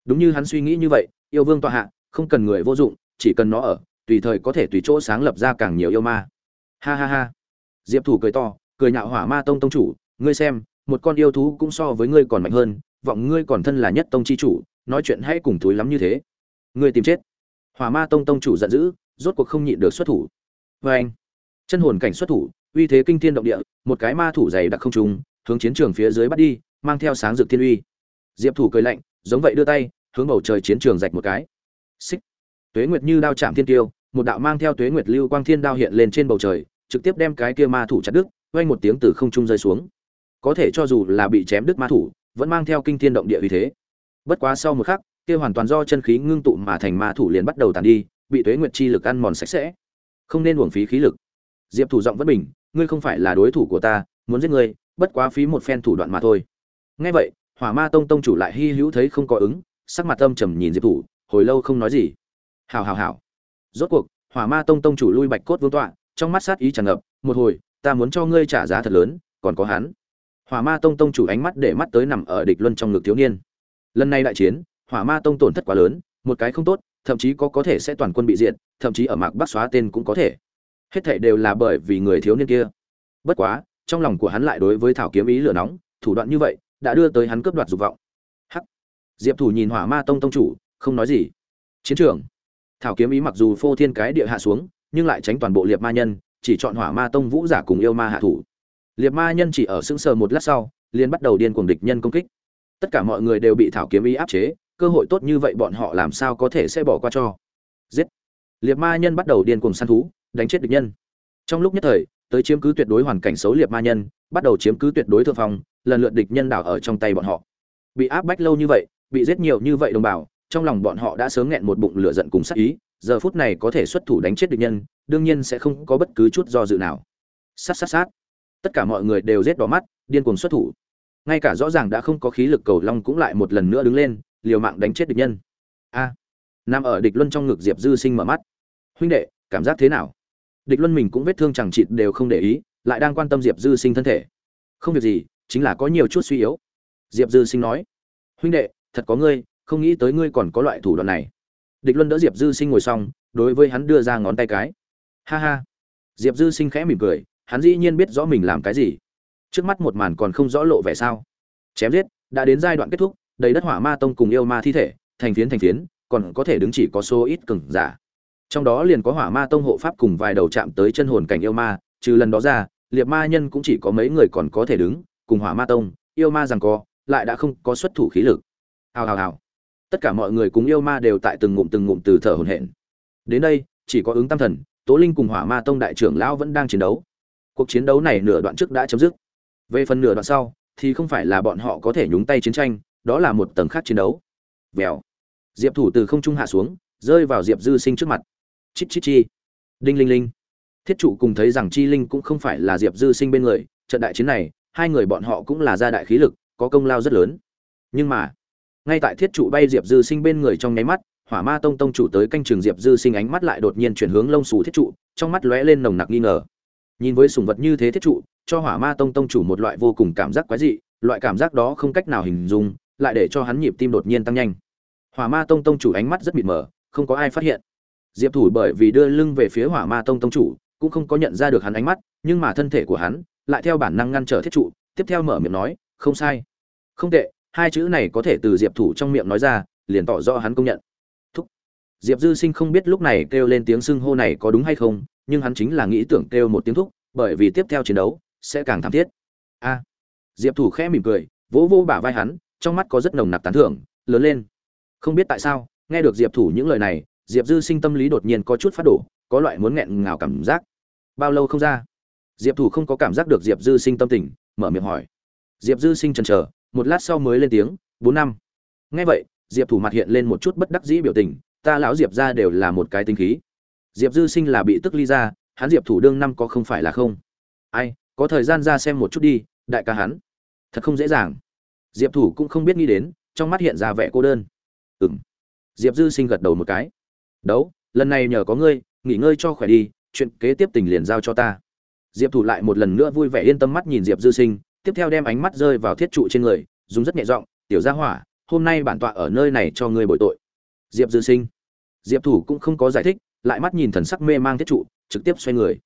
Đúng như hắn suy nghĩ như vậy, yêu vương tọa hạ, không cần người vô dụng, chỉ cần nó ở, tùy thời có thể tùy chỗ sáng lập ra càng nhiều yêu ma. Ha ha ha. Diệp thủ cười to, cười nhạo hỏa ma tông tông chủ, ngươi xem, một con yêu thú cũng so với ngươi còn mạnh hơn, vọng ngươi còn thân là nhất tông chi chủ, nói chuyện hãy cùng túi lắm như thế. Ngươi tìm chết. Hỏa ma tông tông chủ giận dữ, rốt cuộc không nhịn được xuất thủ. Vê anh, chân hồn cảnh xuất thủ, uy thế kinh thiên động địa, một cái ma thủ dày đặc không trùng, hướng chiến trường phía dưới bắt đi, mang theo sáng dược thiên uy diệp thủ cười lạnh, giống vậy đưa tay, hướng bầu trời chiến trường rạch một cái. Xích. Tuế nguyệt như đao chạm thiên tiêu một đạo mang theo tuế nguyệt lưu quang thiên đao hiện lên trên bầu trời, trực tiếp đem cái kia ma thủ chặt đứt, vang một tiếng từ không trung rơi xuống. Có thể cho dù là bị chém đứt ma thủ, vẫn mang theo kinh thiên động địa uy thế. Bất quá sau một khắc, kia hoàn toàn do chân khí ngưng tụ mà thành ma thủ liền bắt đầu tàn đi, bị tuế nguyệt chi lực ăn mòn sạch sẽ. Không nên uổng phí khí lực. Diệp thủ giọng vẫn bình, ngươi không phải là đối thủ của ta, muốn giết ngươi, bất quá phí một phen thủ đoạn mà thôi. Nghe vậy hỏa ma tông tông chủ lại hy hữu thấy không có ứng sắc mặt âm trầm nhìn diệp thủ hồi lâu không nói gì. Hào hào hào rốt cuộc hỏa ma tông tông chủ lui bạch cốt vương tọa trong mắt sát ý tràn ngập một hồi ta muốn cho ngươi trả giá thật lớn còn có hắn. Hỏa ma tông tông chủ ánh mắt để mắt tới nằm ở địch luân trong ngực thiếu niên. Lần này đại chiến hỏa ma tông tổn thất quá lớn một cái không tốt thậm chí có có thể sẽ toàn quân bị diện, thậm chí ở mạc bắc xóa tên cũng có thể. Hết thảy đều là bởi vì người thiếu niên kia. Bất quá trong lòng của hắn lại đối với thảo kiếm ý lửa nóng thủ đoạn như vậy đã đưa tới hắn cướp đoạt dục vọng. Hắc. Diệp thủ nhìn hỏa ma tông tông chủ, không nói gì. Chiến trường. Thảo kiếm ý mặc dù phô thiên cái địa hạ xuống, nhưng lại tránh toàn bộ liệt ma nhân, chỉ chọn hỏa ma tông vũ giả cùng yêu ma hạ thủ. Liệt ma nhân chỉ ở sững sờ một lát sau, liền bắt đầu điên cuồng địch nhân công kích. Tất cả mọi người đều bị thảo kiếm ý áp chế, cơ hội tốt như vậy bọn họ làm sao có thể sẽ bỏ qua cho? Giết. Liệt ma nhân bắt đầu điên cuồng săn thú, đánh chết địch nhân. Trong lúc nhất thời, tới chiếm cứ tuyệt đối hoàn cảnh xấu liệt ma nhân, bắt đầu chiếm cứ tuyệt đối thượng phong lần lượt địch nhân đảo ở trong tay bọn họ. Bị áp bách lâu như vậy bị giết nhiều như vậy đồng bào trong lòng bọn họ đã sớm nghẹn một bụng lửa giận cùng sát ý giờ phút này có thể xuất thủ đánh chết địch nhân đương nhiên sẽ không có bất cứ chút do dự nào. Sát sát sát. Tất cả mọi người đều rết đỏ mắt điên cuồng xuất thủ. Ngay cả rõ ràng đã không có khí lực cầu long cũng lại một lần nữa đứng lên liều mạng đánh chết địch nhân. A. À, nằm ở địch luân trong ngực diệp dư sinh mở mắt. Huynh đệ cảm giác thế nào? Địch luân mình cũng vết thương chẳng chịt đều không để ý lại đang quan tâm diệp dư sinh thân thể. Không việc gì chính là có nhiều chút suy yếu. Diệp dư sinh nói, huynh đệ, thật có ngươi, không nghĩ tới ngươi còn có loại thủ đoạn này. Địch luân đỡ diệp dư sinh ngồi xong, đối với hắn đưa ra ngón tay cái. Ha ha. Diệp dư sinh khẽ mỉm cười, hắn dĩ nhiên biết rõ mình làm cái gì. Trước mắt một màn còn không rõ lộ vẻ sao. Chém giết, đã đến giai đoạn kết thúc, đầy đất hỏa ma tông cùng yêu ma thi thể, thành phiến thành phiến, còn có thể đứng chỉ có số ít cừng giả. Trong đó liền có hỏa ma tông hộ pháp cùng vài đầu chạm tới chân hồn cảnh yêu ma, trừ lần đó ra, liệt ma nhân cũng chỉ có mấy người còn có thể đứng cùng hỏa ma tông, yêu ma rằng co, lại đã không có xuất thủ khí lực. Hào hào hào. Tất cả mọi người cùng yêu ma đều tại từng ngụm từng ngụm từ thở hổn hển. Đến đây, chỉ có ứng tam thần, tố linh cùng hỏa ma tông đại trưởng lão vẫn đang chiến đấu. Cuộc chiến đấu này nửa đoạn trước đã chấm dứt. Về phần nửa đoạn sau, thì không phải là bọn họ có thể nhúng tay chiến tranh, đó là một tầng khác chiến đấu. Vèo. Diệp thủ từ không trung hạ xuống, rơi vào diệp dư sinh trước mặt. Chít chít, chi. Đinh, linh linh. Thiết trụ cùng thấy rằng chi linh cũng không phải là diệp dư sinh bên người, trận đại chiến này hai người bọn họ cũng là gia đại khí lực, có công lao rất lớn. Nhưng mà, ngay tại thiết trụ bay diệp dư sinh bên người trong nháy mắt, hỏa ma tông tông chủ tới canh trường diệp dư sinh ánh mắt lại đột nhiên chuyển hướng lông xù thiết trụ, trong mắt lóe lên nồng nặc nghi ngờ. Nhìn với sùng vật như thế thiết trụ, cho hỏa ma tông tông chủ một loại vô cùng cảm giác quái dị, loại cảm giác đó không cách nào hình dung, lại để cho hắn nhịp tim đột nhiên tăng nhanh. Hỏa ma tông tông chủ ánh mắt rất mịt mờ, không có ai phát hiện. Diệp thủ bởi vì đưa lưng về phía hỏa ma tông tông chủ, cũng không có nhận ra được hắn ánh mắt, nhưng mà thân thể của hắn lại theo bản năng ngăn trở thiết trụ, tiếp theo mở miệng nói, không sai. Không tệ, hai chữ này có thể từ diệp thủ trong miệng nói ra, liền tỏ rõ hắn công nhận. Thúc. Diệp dư sinh không biết lúc này kêu lên tiếng xưng hô này có đúng hay không, nhưng hắn chính là nghĩ tưởng kêu một tiếng thúc, bởi vì tiếp theo chiến đấu sẽ càng thảm thiết. A. Diệp thủ khẽ mỉm cười, vỗ vỗ bả vai hắn, trong mắt có rất nồng nặc tán thưởng, lớn lên. Không biết tại sao, nghe được diệp thủ những lời này, diệp dư sinh tâm lý đột nhiên có chút phát đổ, có loại muốn nghẹn ngào cảm giác. Bao lâu không ra? Diệp thủ không có cảm giác được diệp dư sinh tâm tình, mở miệng hỏi. Diệp dư sinh chần chờ, một lát sau mới lên tiếng, bốn năm. Nghe vậy, diệp thủ mặt hiện lên một chút bất đắc dĩ biểu tình, ta lão diệp ra đều là một cái tinh khí. Diệp dư sinh là bị tức ly ra, hắn diệp thủ đương năm có không phải là không? Ai, có thời gian ra xem một chút đi, đại ca hắn. Thật không dễ dàng. Diệp thủ cũng không biết nghĩ đến, trong mắt hiện ra vẻ cô đơn. Ừ m diệp dư sinh gật đầu một cái. Đấu, lần này nhờ có ngươi, nghỉ ngơi cho khỏe đi, chuyện kế tiếp tình liền giao cho ta diệp thủ lại một lần nữa vui vẻ yên tâm mắt nhìn diệp dư sinh, tiếp theo đem ánh mắt rơi vào thiết trụ trên người, dùng rất nhẹ giọng, tiểu gia hỏa, hôm nay bản tọa ở nơi này cho ngươi bồi tội. Diệp dư sinh. Diệp thủ cũng không có giải thích, lại mắt nhìn thần sắc mê mang thiết trụ, trực tiếp xoay người.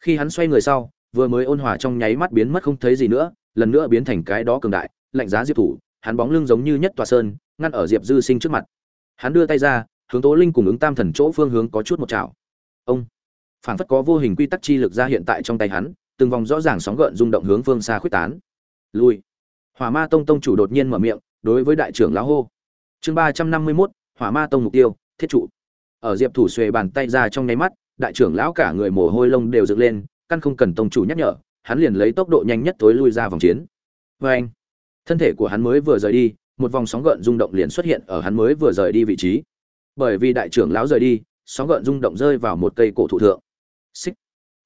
Khi hắn xoay người sau, vừa mới ôn hòa trong nháy mắt biến mất không thấy gì nữa, lần nữa biến thành cái đó cường đại, lạnh giá diệp thủ, hắn bóng lưng giống như nhất tòa sơn, ngăn ở diệp dư sinh trước mặt. Hắn đưa tay ra, hướng tố linh cùng ứng tam thần chỗ phương hướng có chút một chảo. Ông phảng phất có vô hình quy tắc chi lực ra hiện tại trong tay hắn, từng vòng rõ ràng sóng gợn rung động hướng phương xa khuyết tán. Lui. Hỏa ma tông tông chủ đột nhiên mở miệng, đối với đại trưởng lão hô. Chương ba trăm năm mươi mốt, hỏa ma tông mục tiêu, thiết trụ. Ở diệp thủ xuề bàn tay ra trong nháy mắt, đại trưởng lão cả người mồ hôi lông đều dựng lên, căn không cần tông chủ nhắc nhở, hắn liền lấy tốc độ nhanh nhất tối lui ra vòng chiến. Vê anh, thân thể của hắn mới vừa rời đi, một vòng sóng gợn rung động liền xuất hiện ở hắn mới vừa rời đi vị trí. Bởi vì đại trưởng lão rời đi, sóng gợn rung động rơi vào một cây cổ thụ thượng xích.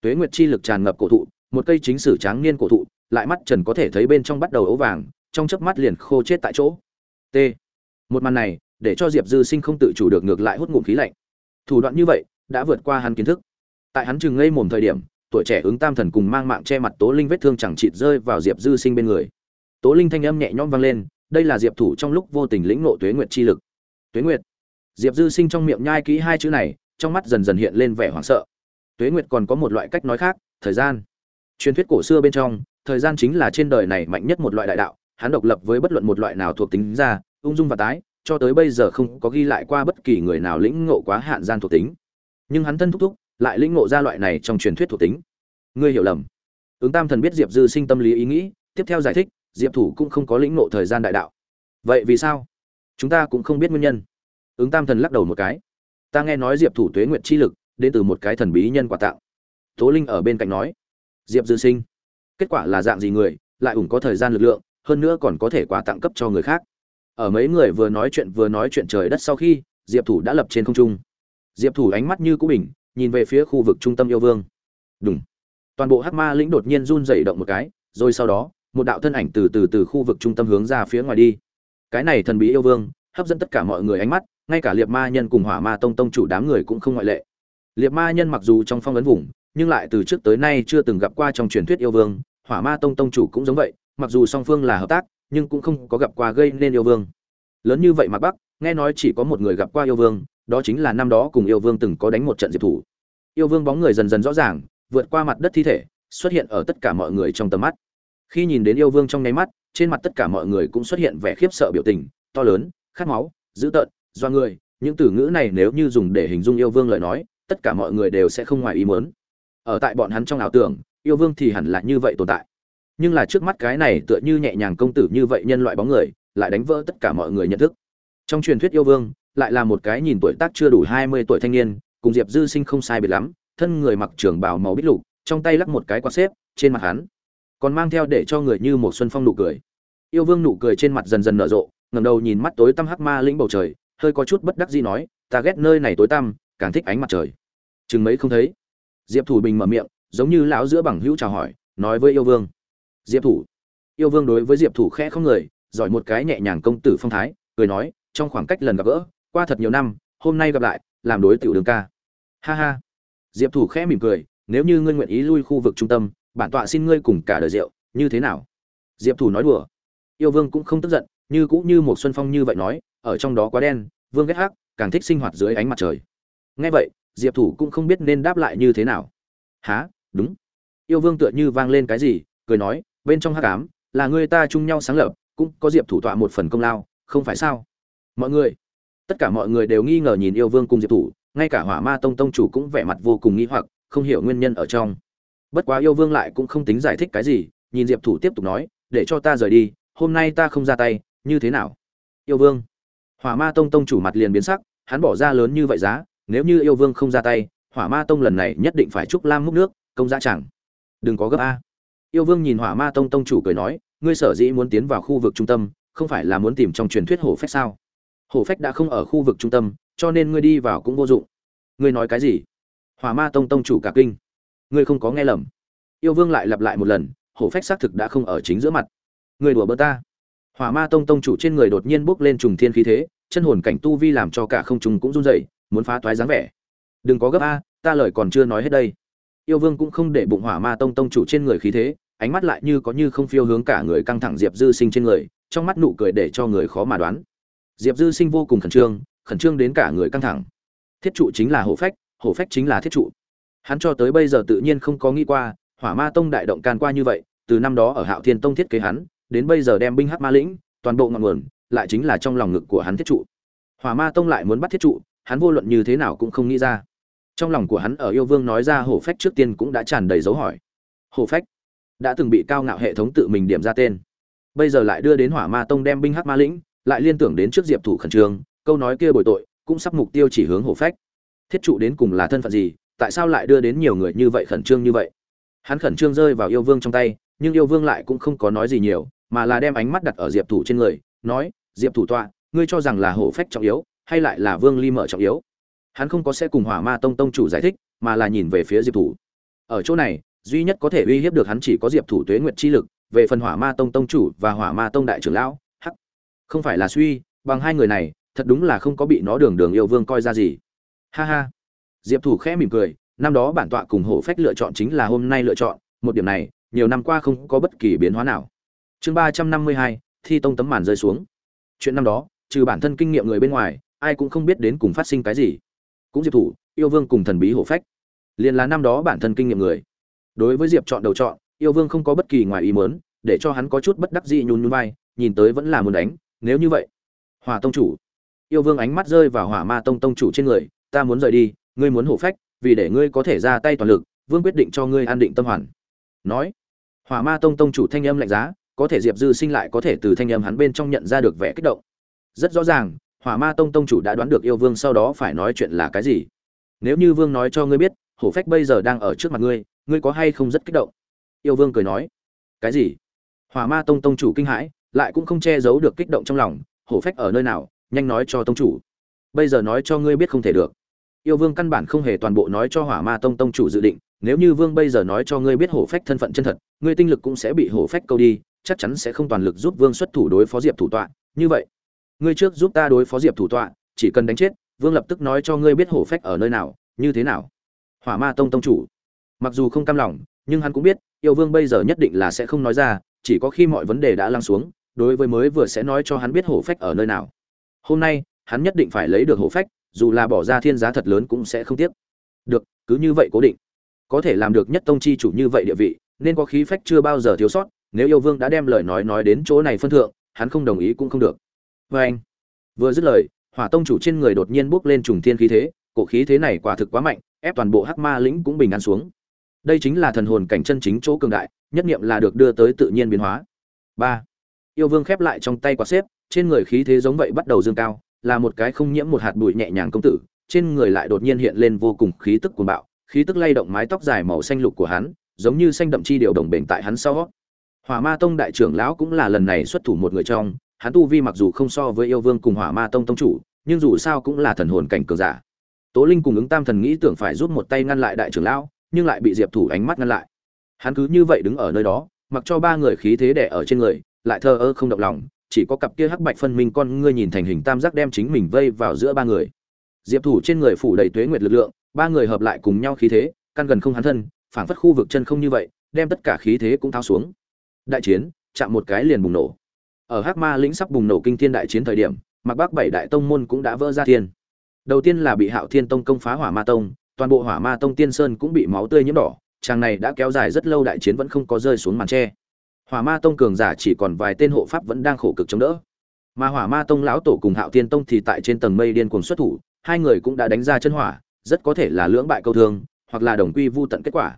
Tuế nguyệt chi lực tràn ngập cổ thụ, một cây chính sử tráng niên cổ thụ, lại mắt trần có thể thấy bên trong bắt đầu ấu vàng, trong chớp mắt liền khô chết tại chỗ. T. Một màn này, để cho diệp dư sinh không tự chủ được ngược lại hút ngụm khí lạnh. Thủ đoạn như vậy, đã vượt qua hắn kiến thức. Tại hắn chừng ngây mồm thời điểm, tuổi trẻ ứng tam thần cùng mang mạng che mặt tố linh vết thương chẳng chịt rơi vào diệp dư sinh bên người. Tố linh thanh âm nhẹ nhõm vang lên, đây là diệp thủ trong lúc vô tình lĩnh nộ tuế nguyệt chi lực. Tuế nguyệt. Diệp dư sinh trong miệng nhai kỹ hai chữ này, trong mắt dần dần hiện lên vẻ hoảng sợ tuế nguyệt còn có một loại cách nói khác, thời gian. Truyền thuyết cổ xưa bên trong, thời gian chính là trên đời này mạnh nhất một loại đại đạo, hắn độc lập với bất luận một loại nào thuộc tính ra, ung dung và tái, cho tới bây giờ không có ghi lại qua bất kỳ người nào lĩnh ngộ quá hạn gian thuộc tính. Nhưng hắn thân thúc thúc, lại lĩnh ngộ ra loại này trong truyền thuyết thuộc tính. Ngươi hiểu lầm. Ứng tam thần biết diệp dư sinh tâm lý ý nghĩ, tiếp theo giải thích, diệp thủ cũng không có lĩnh ngộ thời gian đại đạo. Vậy vì sao? Chúng ta cũng không biết nguyên nhân. Ứng tam thần lắc đầu một cái. Ta nghe nói diệp thủ tuế nguyện chi lực đến từ một cái thần bí nhân quà tặng tố linh ở bên cạnh nói, diệp dư sinh, kết quả là dạng gì người, lại ủng có thời gian lực lượng, hơn nữa còn có thể quà tặng cấp cho người khác. Ở mấy người vừa nói chuyện vừa nói chuyện trời đất sau khi, diệp thủ đã lập trên không trung. Diệp thủ ánh mắt như cũ bình, nhìn về phía khu vực trung tâm yêu vương. Đúng toàn bộ hắc ma lĩnh đột nhiên run dày động một cái, rồi sau đó, một đạo thân ảnh từ từ từ khu vực trung tâm hướng ra phía ngoài đi. Cái này thần bí yêu vương, hấp dẫn tất cả mọi người ánh mắt, ngay cả liệt ma nhân cùng hỏa ma tông tông chủ đám người cũng không ngoại lệ liệt ma nhân mặc dù trong phong ấn vùng, nhưng lại từ trước tới nay chưa từng gặp qua trong truyền thuyết yêu vương, hỏa ma tông tông chủ cũng giống vậy, mặc dù song phương là hợp tác, nhưng cũng không có gặp qua gây nên yêu vương. Lớn như vậy mà bắc, nghe nói chỉ có một người gặp qua yêu vương, đó chính là năm đó cùng yêu vương từng có đánh một trận diệp thủ. Yêu vương bóng người dần dần rõ ràng, vượt qua mặt đất thi thể, xuất hiện ở tất cả mọi người trong tầm mắt. Khi nhìn đến yêu vương trong nháy mắt, trên mặt tất cả mọi người cũng xuất hiện vẻ khiếp sợ biểu tình, to lớn, khát máu, dữ tợn, do người. Những từ ngữ này nếu như dùng để hình dung yêu vương lời nói tất cả mọi người đều sẽ không ngoài ý muốn. Ở tại bọn hắn trong ảo tưởng, yêu vương thì hẳn là như vậy tồn tại. Nhưng là trước mắt cái này tựa như nhẹ nhàng công tử như vậy nhân loại bóng người, lại đánh vỡ tất cả mọi người nhận thức. Trong truyền thuyết yêu vương, lại là một cái nhìn tuổi tác chưa đủ hai mươi tuổi thanh niên, cùng diệp dư sinh không sai biệt lắm, thân người mặc trường bào màu bích lục, trong tay lắc một cái quạt xếp, trên mặt hắn còn mang theo để cho người như một xuân phong nụ cười. Yêu vương nụ cười trên mặt dần dần nở rộ, ngẩng đầu nhìn mắt tối tăm hắc ma lĩnh bầu trời, hơi có chút bất đắc dĩ nói, ta ghét nơi này tối tăm, càng thích ánh mặt trời chừng mấy không thấy. Diệp thủ bình mở miệng, giống như lão giữa bằng hữu chào hỏi, nói với yêu vương. Diệp thủ. Yêu vương đối với diệp thủ khẽ không người, giỏi một cái nhẹ nhàng công tử phong thái, cười nói, trong khoảng cách lần gặp gỡ, qua thật nhiều năm, hôm nay gặp lại, làm đối tiểu đường ca. Ha ha. Diệp thủ khẽ mỉm cười, nếu như ngươi nguyện ý lui khu vực trung tâm, bản tọa xin ngươi cùng cả đời rượu, như thế nào? Diệp thủ nói đùa. Yêu vương cũng không tức giận, như cũng như một xuân phong như vậy nói, ở trong đó quá đen, vương ghét hắc, càng thích sinh hoạt dưới ánh mặt trời. Nghe vậy diệp thủ cũng không biết nên đáp lại như thế nào. Há đúng. Yêu vương tựa như vang lên cái gì, cười nói, bên trong hắc ám, là người ta chung nhau sáng lập, cũng có diệp thủ tọa một phần công lao, không phải sao? Mọi người, tất cả mọi người đều nghi ngờ nhìn yêu vương cùng diệp thủ, ngay cả hỏa ma tông tông chủ cũng vẻ mặt vô cùng nghi hoặc, không hiểu nguyên nhân ở trong. Bất quá yêu vương lại cũng không tính giải thích cái gì, nhìn diệp thủ tiếp tục nói, để cho ta rời đi, hôm nay ta không ra tay, như thế nào? Yêu vương. Hỏa ma tông tông chủ mặt liền biến sắc, hắn bỏ ra lớn như vậy giá nếu như yêu vương không ra tay, hỏa ma tông lần này nhất định phải chúc lam múc nước, công giá chẳng. Đừng có gấp a. Yêu vương nhìn hỏa ma tông tông chủ cười nói, ngươi sở dĩ muốn tiến vào khu vực trung tâm, không phải là muốn tìm trong truyền thuyết hổ phách sao? Hổ phách đã không ở khu vực trung tâm, cho nên ngươi đi vào cũng vô dụng. Ngươi nói cái gì? Hỏa ma tông tông chủ cả kinh. Ngươi không có nghe lầm. Yêu vương lại lặp lại một lần, hổ phách xác thực đã không ở chính giữa mặt. Ngươi đùa bơ ta. Hỏa ma tông tông chủ trên người đột nhiên bốc lên trùng thiên khí thế, chân hồn cảnh tu vi làm cho cả không trùng cũng run rẩy muốn phá toái dáng vẻ. Đừng có gấp a, ta lời còn chưa nói hết đây. Yêu vương cũng không để bụng hỏa ma tông tông chủ trên người khí thế, ánh mắt lại như có như không phiêu hướng cả người căng thẳng diệp dư sinh trên người, trong mắt nụ cười để cho người khó mà đoán. Diệp dư sinh vô cùng khẩn trương khẩn trương đến cả người căng thẳng. Thiết trụ chính là hổ phách hổ phách chính là thiết trụ. Hắn cho tới bây giờ tự nhiên không có nghĩ qua, hỏa ma tông đại động can qua như vậy, từ năm đó ở hạo thiên tông thiết kế hắn, đến bây giờ đem binh hắc ma lĩnh, toàn bộ ngọn nguồn, lại chính là trong lòng ngực của hắn thiết trụ. Hỏa ma tông lại muốn bắt thiết trụ hắn vô luận như thế nào cũng không nghĩ ra. Trong lòng của hắn ở yêu vương nói ra hổ phách trước tiên cũng đã tràn đầy dấu hỏi. Hổ phách đã từng bị cao ngạo hệ thống tự mình điểm ra tên. Bây giờ lại đưa đến hỏa ma tông đem binh hắc ma lĩnh, lại liên tưởng đến trước diệp thủ khẩn trương, câu nói kia bồi tội, cũng sắp mục tiêu chỉ hướng hổ phách. Thiết trụ đến cùng là thân phận gì, tại sao lại đưa đến nhiều người như vậy khẩn trương như vậy? Hắn khẩn trương rơi vào yêu vương trong tay, nhưng yêu vương lại cũng không có nói gì nhiều, mà là đem ánh mắt đặt ở diệp thủ trên người, nói, diệp thủ tọa, ngươi cho rằng là hổ phách trọng yếu hay lại là vương ly mở trọng yếu? Hắn không có sẽ cùng hỏa ma tông tông chủ giải thích, mà là nhìn về phía diệp thủ. Ở chỗ này, duy nhất có thể uy hiếp được hắn chỉ có diệp thủ tuế nguyệt chi lực, về phần hỏa ma tông tông chủ và hỏa ma tông đại trưởng lão, hắc. Không phải là suy, bằng hai người này, thật đúng là không có bị nó đường đường yêu vương coi ra gì. Ha ha. Diệp thủ khẽ mỉm cười, năm đó bản tọa cùng hổ phách lựa chọn chính là hôm nay lựa chọn, một điểm này, nhiều năm qua không có bất kỳ biến hóa nào. Chương ba trăm năm mươi hai, thi tông tấm màn rơi xuống. Chuyện năm đó, trừ bản thân kinh nghiệm người bên ngoài ai cũng không biết đến cùng phát sinh cái gì. Cũng diệp thủ, yêu vương cùng thần bí hổ phách. Liền là năm đó bản thân kinh nghiệm người. Đối với diệp chọn đầu chọn, yêu vương không có bất kỳ ngoài ý mớn để cho hắn có chút bất đắc dĩ nhún nhún vai, nhìn tới vẫn là muốn đánh. Nếu như vậy, hỏa tông chủ. Yêu vương ánh mắt rơi vào hỏa ma tông tông chủ trên người, ta muốn rời đi, ngươi muốn hổ phách, vì để ngươi có thể ra tay toàn lực, vương quyết định cho ngươi an định tâm hoàn. Nói, hỏa ma tông tông chủ thanh âm lạnh giá, có thể diệp dư sinh lại có thể từ thanh âm hắn bên trong nhận ra được vẻ kích động. Rất rõ ràng hỏa ma tông tông chủ đã đoán được yêu vương sau đó phải nói chuyện là cái gì. Nếu như vương nói cho ngươi biết, hổ phách bây giờ đang ở trước mặt ngươi ngươi có hay không rất kích động? Yêu vương cười nói. Cái gì? Hỏa ma tông tông chủ kinh hãi, lại cũng không che giấu được kích động trong lòng. Hổ phách ở nơi nào? Nhanh nói cho tông chủ. Bây giờ nói cho ngươi biết không thể được. Yêu vương căn bản không hề toàn bộ nói cho hỏa ma tông tông chủ dự định. Nếu như vương bây giờ nói cho ngươi biết hổ phách thân phận chân thật, ngươi tinh lực cũng sẽ bị hổ phách câu đi, chắc chắn sẽ không toàn lực giúp vương xuất thủ đối phó diệp thủ tọa. Như vậy ngươi trước giúp ta đối phó diệp thủ tọa, chỉ cần đánh chết, vương lập tức nói cho ngươi biết hổ phách ở nơi nào, như thế nào. Hỏa ma tông tông chủ. Mặc dù không cam lòng, nhưng hắn cũng biết, yêu vương bây giờ nhất định là sẽ không nói ra, chỉ có khi mọi vấn đề đã lăng xuống, đối với mới vừa sẽ nói cho hắn biết hổ phách ở nơi nào. Hôm nay, hắn nhất định phải lấy được hổ phách, dù là bỏ ra thiên giá thật lớn cũng sẽ không tiếc. Được, cứ như vậy cố định. Có thể làm được nhất tông chi chủ như vậy địa vị, nên có khí phách chưa bao giờ thiếu sót, nếu yêu vương đã đem lời nói nói đến chỗ này phân thượng, hắn không đồng ý cũng không được vê anh. Vừa dứt lời, hỏa tông chủ trên người đột nhiên bốc lên trùng thiên khí thế, cổ khí thế này quả thực quá mạnh, ép toàn bộ hắc ma lĩnh cũng bình an xuống. Đây chính là thần hồn cảnh chân chính chỗ cường đại, nhất niệm là được đưa tới tự nhiên biến hóa. Ba. Yêu vương khép lại trong tay quả xếp, trên người khí thế giống vậy bắt đầu dương cao, là một cái không nhiễm một hạt bụi nhẹ nhàng công tử, trên người lại đột nhiên hiện lên vô cùng khí tức cuồng bạo, khí tức lay động mái tóc dài màu xanh lục của hắn, giống như xanh đậm chi điều đồng bền tại hắn sau. Hỏa ma tông đại trưởng lão cũng là lần này xuất thủ một người trong hắn tu vi mặc dù không so với yêu vương cùng hỏa ma tông tông chủ, nhưng dù sao cũng là thần hồn cảnh cường giả. Tố linh cùng ứng tam thần nghĩ tưởng phải giúp một tay ngăn lại đại trưởng lão, nhưng lại bị diệp thủ ánh mắt ngăn lại. Hắn cứ như vậy đứng ở nơi đó, mặc cho ba người khí thế đẻ ở trên người, lại thờ ơ không động lòng, chỉ có cặp kia hắc bạch phân minh con ngươi nhìn thành hình tam giác đem chính mình vây vào giữa ba người. Diệp thủ trên người phủ đầy tuế nguyệt lực lượng, ba người hợp lại cùng nhau khí thế, căn gần không hắn thân, phảng phất khu vực chân không như vậy, đem tất cả khí thế cũng thao xuống. Đại chiến, chạm một cái liền bùng nổ ở hắc ma lĩnh sắp bùng nổ kinh thiên đại chiến thời điểm mặc bắc bảy đại tông môn cũng đã vỡ ra thiên. Đầu tiên là bị hạo thiên tông công phá hỏa ma tông, toàn bộ hỏa ma tông tiên sơn cũng bị máu tươi nhiễm đỏ, chàng này đã kéo dài rất lâu đại chiến vẫn không có rơi xuống màn tre. Hỏa ma tông cường giả chỉ còn vài tên hộ pháp vẫn đang khổ cực chống đỡ. Mà hỏa ma tông lão tổ cùng hạo thiên tông thì tại trên tầng mây điên cuồng xuất thủ, hai người cũng đã đánh ra chân hỏa, rất có thể là lưỡng bại câu thương, hoặc là đồng quy vu tận kết quả.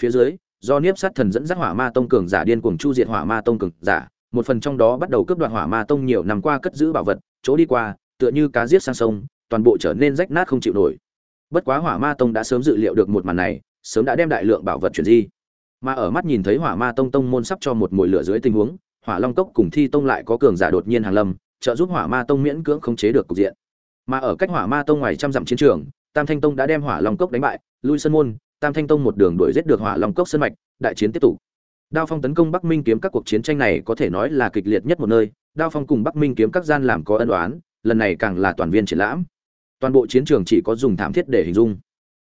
Phía dưới, do niếp sát thần dẫn dắt hỏa ma tông cường giả điên cuồng chu diệt hỏa ma tông cường giả một phần trong đó bắt đầu cướp đoạt hỏa ma tông nhiều năm qua cất giữ bảo vật, chỗ đi qua, tựa như cá giết sang sông, toàn bộ trở nên rách nát không chịu nổi. Bất quá hỏa ma tông đã sớm dự liệu được một màn này, sớm đã đem đại lượng bảo vật chuyển di. Mà ở mắt nhìn thấy hỏa ma tông tông môn sắp cho một mùi lửa dưới tình huống, hỏa long cốc cùng thi tông lại có cường giả đột nhiên hàng lâm, trợ giúp hỏa ma tông miễn cưỡng khống chế được cục diện. Mà ở cách hỏa ma tông ngoài trăm dặm chiến trường, tam thanh tông đã đem hỏa long cốc đánh bại, lui sân môn, tam thanh tông một đường đuổi giết được hỏa long cốc sân mạch, đại chiến tiếp tục đao phong tấn công bắc minh kiếm các cuộc chiến tranh này có thể nói là kịch liệt nhất một nơi đao phong cùng bắc minh kiếm các gian làm có ân oán, lần này càng là toàn viên triển lãm. Toàn bộ chiến trường chỉ có dùng thảm thiết để hình dung.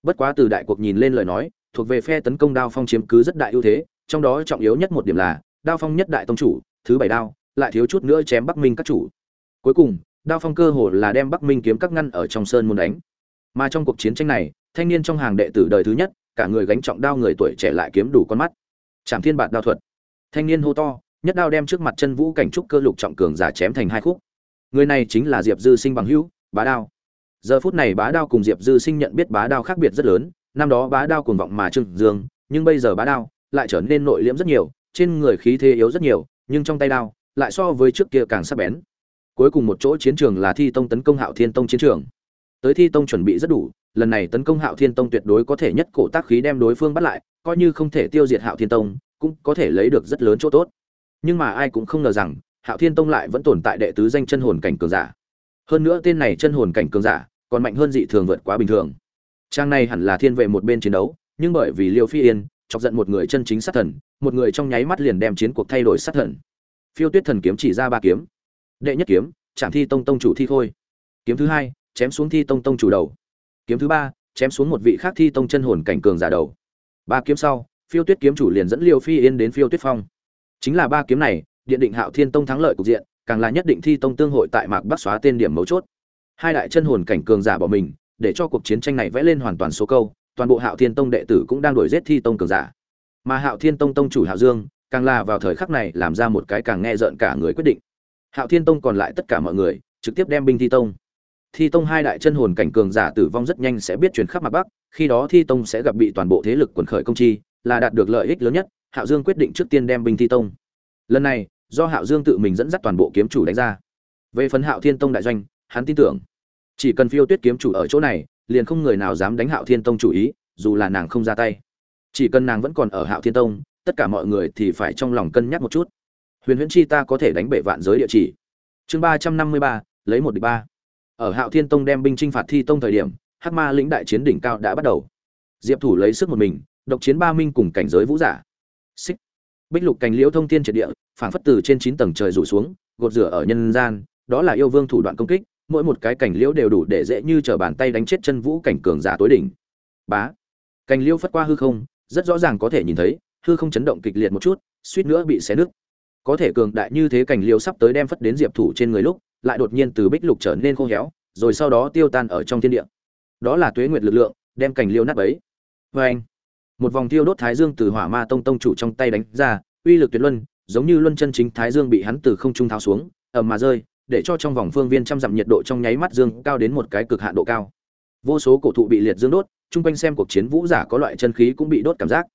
Bất quá từ đại cuộc nhìn lên lời nói thuộc về phe tấn công đao phong chiếm cứ rất đại ưu thế trong đó trọng yếu nhất một điểm là đao phong nhất đại tông chủ thứ bảy đao lại thiếu chút nữa chém bắc minh các chủ. Cuối cùng đao phong cơ hồ là đem bắc minh kiếm các ngăn ở trong sơn môn đánh. Mà trong cuộc chiến tranh này thanh niên trong hàng đệ tử đời thứ nhất cả người gánh trọng đao người tuổi trẻ lại kiếm đủ con mắt trảm thiên bạt đao thuật. Thanh niên hô to, nhất đao đem trước mặt chân vũ cảnh trúc cơ lục trọng cường giả chém thành hai khúc. Người này chính là diệp dư sinh bằng hữu, bá đao. Giờ phút này bá đao cùng diệp dư sinh nhận biết bá đao khác biệt rất lớn, năm đó bá đao cuồng vọng mà trừng dương, nhưng bây giờ bá đao lại trở nên nội liễm rất nhiều, trên người khí thế yếu rất nhiều, nhưng trong tay đao lại so với trước kia càng sắc bén. Cuối cùng một chỗ chiến trường là thi tông tấn công hạo thiên tông chiến trường. Tới thi tông chuẩn bị rất đủ, lần này tấn công hạo thiên tông tuyệt đối có thể nhất cổ tác khí đem đối phương bắt lại coi như không thể tiêu diệt hạo thiên tông, cũng có thể lấy được rất lớn chỗ tốt. Nhưng mà ai cũng không ngờ rằng, hạo thiên tông lại vẫn tồn tại đệ tứ danh chân hồn cảnh cường giả. Hơn nữa tên này chân hồn cảnh cường giả còn mạnh hơn dị thường vượt quá bình thường. Trang này hẳn là thiên vệ một bên chiến đấu, nhưng bởi vì liêu phi yên chọc giận một người chân chính sát thần, một người trong nháy mắt liền đem chiến cuộc thay đổi sát thần. Phiêu tuyết thần kiếm chỉ ra ba kiếm. Đệ nhất kiếm chạm thi tông tông chủ thi khôi. Kiếm thứ hai, chém xuống thi tông tông chủ đầu. Kiếm thứ ba, chém xuống một vị khác thi tông chân hồn cảnh cường giả đầu ba kiếm sau, phiêu tuyết kiếm chủ liền dẫn liêu phi yên đến phiêu tuyết phong. Chính là ba kiếm này, điện định hạo thiên tông thắng lợi cục diện, càng là nhất định thi tông tương hội tại mạc bắc xóa tên điểm mấu chốt. Hai đại chân hồn cảnh cường giả bỏ mình, để cho cuộc chiến tranh này vẽ lên hoàn toàn số câu, toàn bộ hạo thiên tông đệ tử cũng đang đuổi giết thi tông cường giả. Mà hạo thiên tông tông chủ hạo dương, càng là vào thời khắc này làm ra một cái càng nghe rợn cả người quyết định. Hạo thiên tông còn lại tất cả mọi người, trực tiếp đem binh thi tông. Thi tông hai đại chân hồn cảnh cường giả tử vong rất nhanh sẽ biết truyền khắp mặt bắc khi đó thi tông sẽ gặp bị toàn bộ thế lực quần khởi công chi, là đạt được lợi ích lớn nhất, hạo dương quyết định trước tiên đem binh thi tông. Lần này, do hạo dương tự mình dẫn dắt toàn bộ kiếm chủ đánh ra. Về phần hạo thiên tông đại doanh, hắn tin tưởng. Chỉ cần phiêu tuyết kiếm chủ ở chỗ này, liền không người nào dám đánh hạo thiên tông chủ ý, dù là nàng không ra tay. Chỉ cần nàng vẫn còn ở hạo thiên tông, tất cả mọi người thì phải trong lòng cân nhắc một chút. Huyền huyễn chi ta có thể đánh bể vạn giới địa chỉ. Chương ba trăm năm mươi ba, lấy một địch ba. Ở hạo thiên tông đem binh chinh phạt thi tông thời điểm hắc ma lĩnh đại chiến đỉnh cao đã bắt đầu. Diệp thủ lấy sức một mình, độc chiến ba minh cùng cảnh giới vũ giả. Xích. Bích lục cành liễu thông thiên triệt địa, phảng phất từ trên chín tầng trời rủ xuống, gột rửa ở nhân gian, đó là yêu vương thủ đoạn công kích, mỗi một cái cành liễu đều đủ để dễ như trở bàn tay đánh chết chân vũ cảnh cường giả tối đỉnh. Bá. Cành liễu phất qua hư không, rất rõ ràng có thể nhìn thấy, hư không chấn động kịch liệt một chút, suýt nữa bị xé nứt. Có thể cường đại như thế cành liễu sắp tới đem phất đến diệp thủ trên người lúc, lại đột nhiên từ bích lục trở nên khô héo, rồi sau đó tiêu tan ở trong thiên địa đó là tuế nguyệt lực lượng, đem cành liêu nát bấy. Vê anh, một vòng thiêu đốt thái dương từ hỏa ma tông tông chủ trong tay đánh ra, uy lực tuyệt luân, giống như luân chân chính thái dương bị hắn từ không trung tháo xuống, ầm mà rơi, để cho trong vòng phương viên trăm dặm nhiệt độ trong nháy mắt dương cao đến một cái cực hạn độ cao. Vô số cổ thụ bị liệt dương đốt, chung quanh xem cuộc chiến vũ giả có loại chân khí cũng bị đốt cảm giác.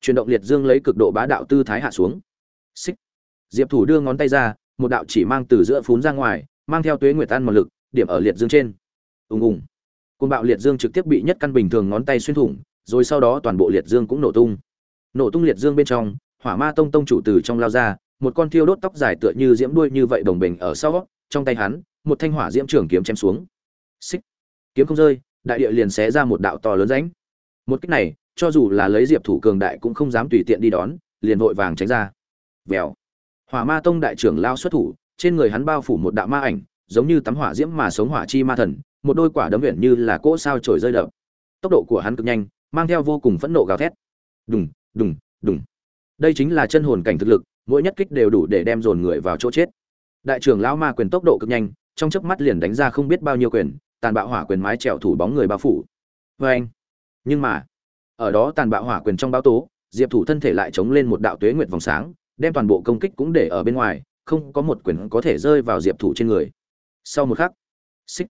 Chuyển động liệt dương lấy cực độ bá đạo tư thái hạ xuống. Xích. Diệp thủ đưa ngón tay ra, một đạo chỉ mang từ giữa phún ra ngoài, mang theo tuế nguyệt tan một lực, điểm ở liệt dương trên. Ùng ùng côn bạo liệt dương trực tiếp bị nhất căn bình thường ngón tay xuyên thủng, rồi sau đó toàn bộ liệt dương cũng nổ tung. Nổ tung liệt dương bên trong, hỏa ma tông tông chủ từ trong lao ra, một con thiêu đốt tóc dài tựa như diễm đuôi như vậy đồng bình ở sau, trong tay hắn, một thanh hỏa diễm trường kiếm chém xuống. Xích. Kiếm không rơi, đại địa liền xé ra một đạo to lớn rãnh. Một cách này, cho dù là lấy diệp thủ cường đại cũng không dám tùy tiện đi đón, liền vội vàng tránh ra. Vèo. Hỏa ma tông đại trưởng lao xuất thủ, trên người hắn bao phủ một đạo ma ảnh, giống như tắm hỏa diễm mà sống hỏa chi ma thần một đôi quả đấm viện như là cỗ sao trổi rơi đập. Tốc độ của hắn cực nhanh, mang theo vô cùng phẫn nộ gào thét. Đùng đùng đùng. Đây chính là chân hồn cảnh thực lực, mỗi nhất kích đều đủ để đem dồn người vào chỗ chết. Đại trưởng lão ma quyền tốc độ cực nhanh, trong chớp mắt liền đánh ra không biết bao nhiêu quyền, tàn bạo hỏa quyền mái trèo thủ bóng người bao phủ. Vê anh. Nhưng mà, ở đó tàn bạo hỏa quyền trong báo tố, diệp thủ thân thể lại chống lên một đạo tuế nguyệt vòng sáng, đem toàn bộ công kích cũng để ở bên ngoài, không có một quyền có thể rơi vào diệp thủ trên người. Sau một khắc, xích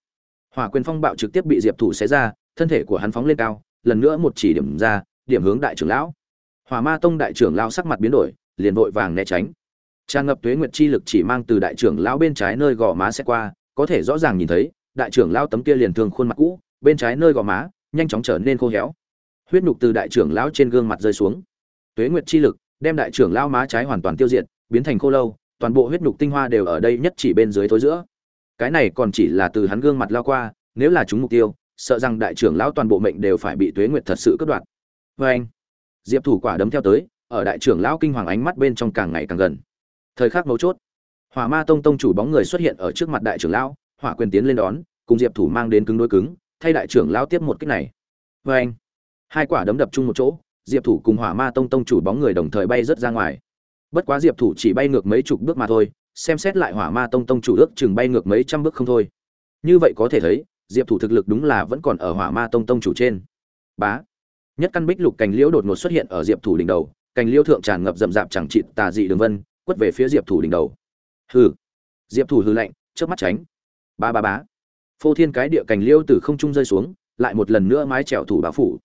hỏa quyền phong bạo trực tiếp bị diệp thủ xé ra, thân thể của hắn phóng lên cao, lần nữa một chỉ điểm ra, điểm hướng đại trưởng lão. Hỏa ma tông đại trưởng lão sắc mặt biến đổi, liền vội vàng né tránh. Tràn ngập tuế nguyệt chi lực chỉ mang từ đại trưởng lão bên trái nơi gò má sẽ qua, có thể rõ ràng nhìn thấy, đại trưởng lão tấm kia liền thường khuôn mặt cũ, bên trái nơi gò má, nhanh chóng trở nên khô héo. Huyết nhục từ đại trưởng lão trên gương mặt rơi xuống. Tuế nguyệt chi lực đem đại trưởng lão má trái hoàn toàn tiêu diệt, biến thành khô lâu, toàn bộ huyết nhục tinh hoa đều ở đây nhất chỉ bên dưới thối giữa cái này còn chỉ là từ hắn gương mặt lao qua, nếu là chúng mục tiêu, sợ rằng đại trưởng lão toàn bộ mệnh đều phải bị tuế nguyệt thật sự cướp đoạt. Vê anh, diệp thủ quả đấm theo tới, ở đại trưởng lão kinh hoàng ánh mắt bên trong càng ngày càng gần. Thời khắc mấu chốt, hỏa ma tông tông chủ bóng người xuất hiện ở trước mặt đại trưởng lão, hỏa quyền tiến lên đón, cùng diệp thủ mang đến cứng đối cứng, thay đại trưởng lão tiếp một kích này. Vê anh, hai quả đấm đập chung một chỗ, diệp thủ cùng hỏa ma tông tông chủ bóng người đồng thời bay rớt ra ngoài. Bất quá diệp thủ chỉ bay ngược mấy chục bước mà thôi xem xét lại hỏa ma tông tông chủ ước chừng bay ngược mấy trăm bước không thôi. Như vậy có thể thấy, diệp thủ thực lực đúng là vẫn còn ở hỏa ma tông tông chủ trên. Bá. Nhất căn bích lục cành liễu đột ngột xuất hiện ở diệp thủ đỉnh đầu, cành liễu thượng tràn ngập rậm rạp chẳng chịt tà dị đường vân, quất về phía diệp thủ đỉnh đầu. Hừ. Diệp thủ hư lạnh trước mắt tránh. Ba ba bá. Phô thiên cái địa cành liễu từ không trung rơi xuống, lại một lần nữa mái trèo thủ bá phủ.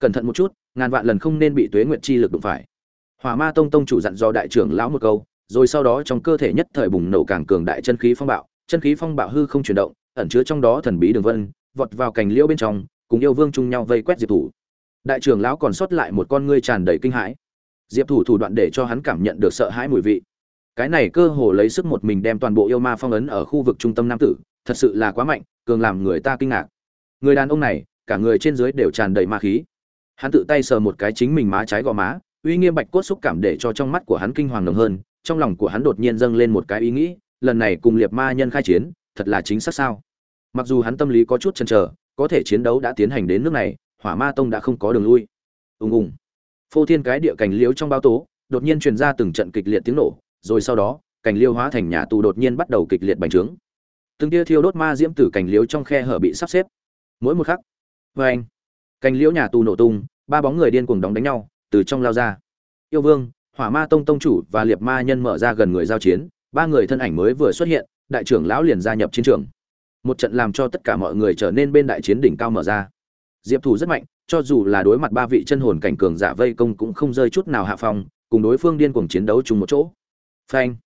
Cẩn thận một chút, ngàn vạn lần không nên bị tuế nguyện chi lực đụng phải. Hỏa ma tông tông chủ dặn dò đại trưởng lão một câu rồi sau đó trong cơ thể nhất thời bùng nổ càng cường đại chân khí phong bạo, chân khí phong bạo hư không chuyển động, ẩn chứa trong đó thần bí đường vân, vọt vào cành liễu bên trong, cùng yêu vương chung nhau vây quét diệp thủ. Đại trưởng lão còn sót lại một con ngươi tràn đầy kinh hãi. Diệp thủ thủ đoạn để cho hắn cảm nhận được sợ hãi mùi vị. Cái này cơ hồ lấy sức một mình đem toàn bộ yêu ma phong ấn ở khu vực trung tâm nam tử, thật sự là quá mạnh, cường làm người ta kinh ngạc. Người đàn ông này, cả người trên dưới đều tràn đầy ma khí. Hắn tự tay sờ một cái chính mình má trái gò má, uy nghiêm bạch cốt xúc cảm để cho trong mắt của hắn kinh hoàng nồng hơn trong lòng của hắn đột nhiên dâng lên một cái ý nghĩ, lần này cùng liệt ma nhân khai chiến, thật là chính xác sao? Mặc dù hắn tâm lý có chút chần chờ, có thể chiến đấu đã tiến hành đến nước này, hỏa ma tông đã không có đường lui. Ùng ùng. Phô thiên cái địa cảnh liếu trong bao tố, đột nhiên truyền ra từng trận kịch liệt tiếng nổ, rồi sau đó, cảnh liêu hóa thành nhà tù đột nhiên bắt đầu kịch liệt bành trướng. Từng tia thiêu đốt ma diễm từ cảnh liếu trong khe hở bị sắp xếp. Mỗi một khắc vê anh liễu nhà tù nổ tung, ba bóng người điên cuồng đóng đánh nhau, từ trong lao ra. Yêu vương hỏa ma tông tông chủ và liệt ma nhân mở ra gần người giao chiến, ba người thân ảnh mới vừa xuất hiện, đại trưởng lão liền gia nhập chiến trường. Một trận làm cho tất cả mọi người trở nên bên đại chiến đỉnh cao mở ra. Diệp thủ rất mạnh, cho dù là đối mặt ba vị chân hồn cảnh cường giả vây công cũng không rơi chút nào hạ phong, cùng đối phương điên cuồng chiến đấu chung một chỗ. Phanh.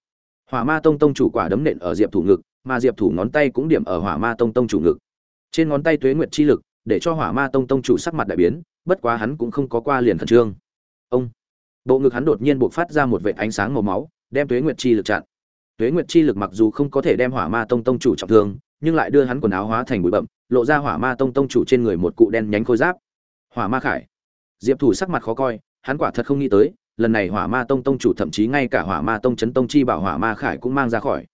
Hỏa ma tông tông chủ quả đấm nện ở diệp thủ ngực, mà diệp thủ ngón tay cũng điểm ở hỏa ma tông tông chủ ngực. Trên ngón tay tuế nguyệt chi lực, để cho hỏa ma tông tông chủ sắc mặt đại biến, bất quá hắn cũng không có qua liền khẩn trương. Ông bộ ngực hắn đột nhiên buộc phát ra một vệ ánh sáng màu máu, đem tuế nguyệt chi lực chặn. Tuế nguyệt chi lực mặc dù không có thể đem hỏa ma tông tông chủ trọng thương, nhưng lại đưa hắn quần áo hóa thành bụi bậm lộ ra hỏa ma tông tông chủ trên người một cụ đen nhánh khôi giáp. Hỏa ma khải. Diệp thủ sắc mặt khó coi, hắn quả thật không nghĩ tới, lần này hỏa ma tông tông chủ thậm chí ngay cả hỏa ma tông chấn tông chi bảo hỏa ma khải cũng mang ra khỏi.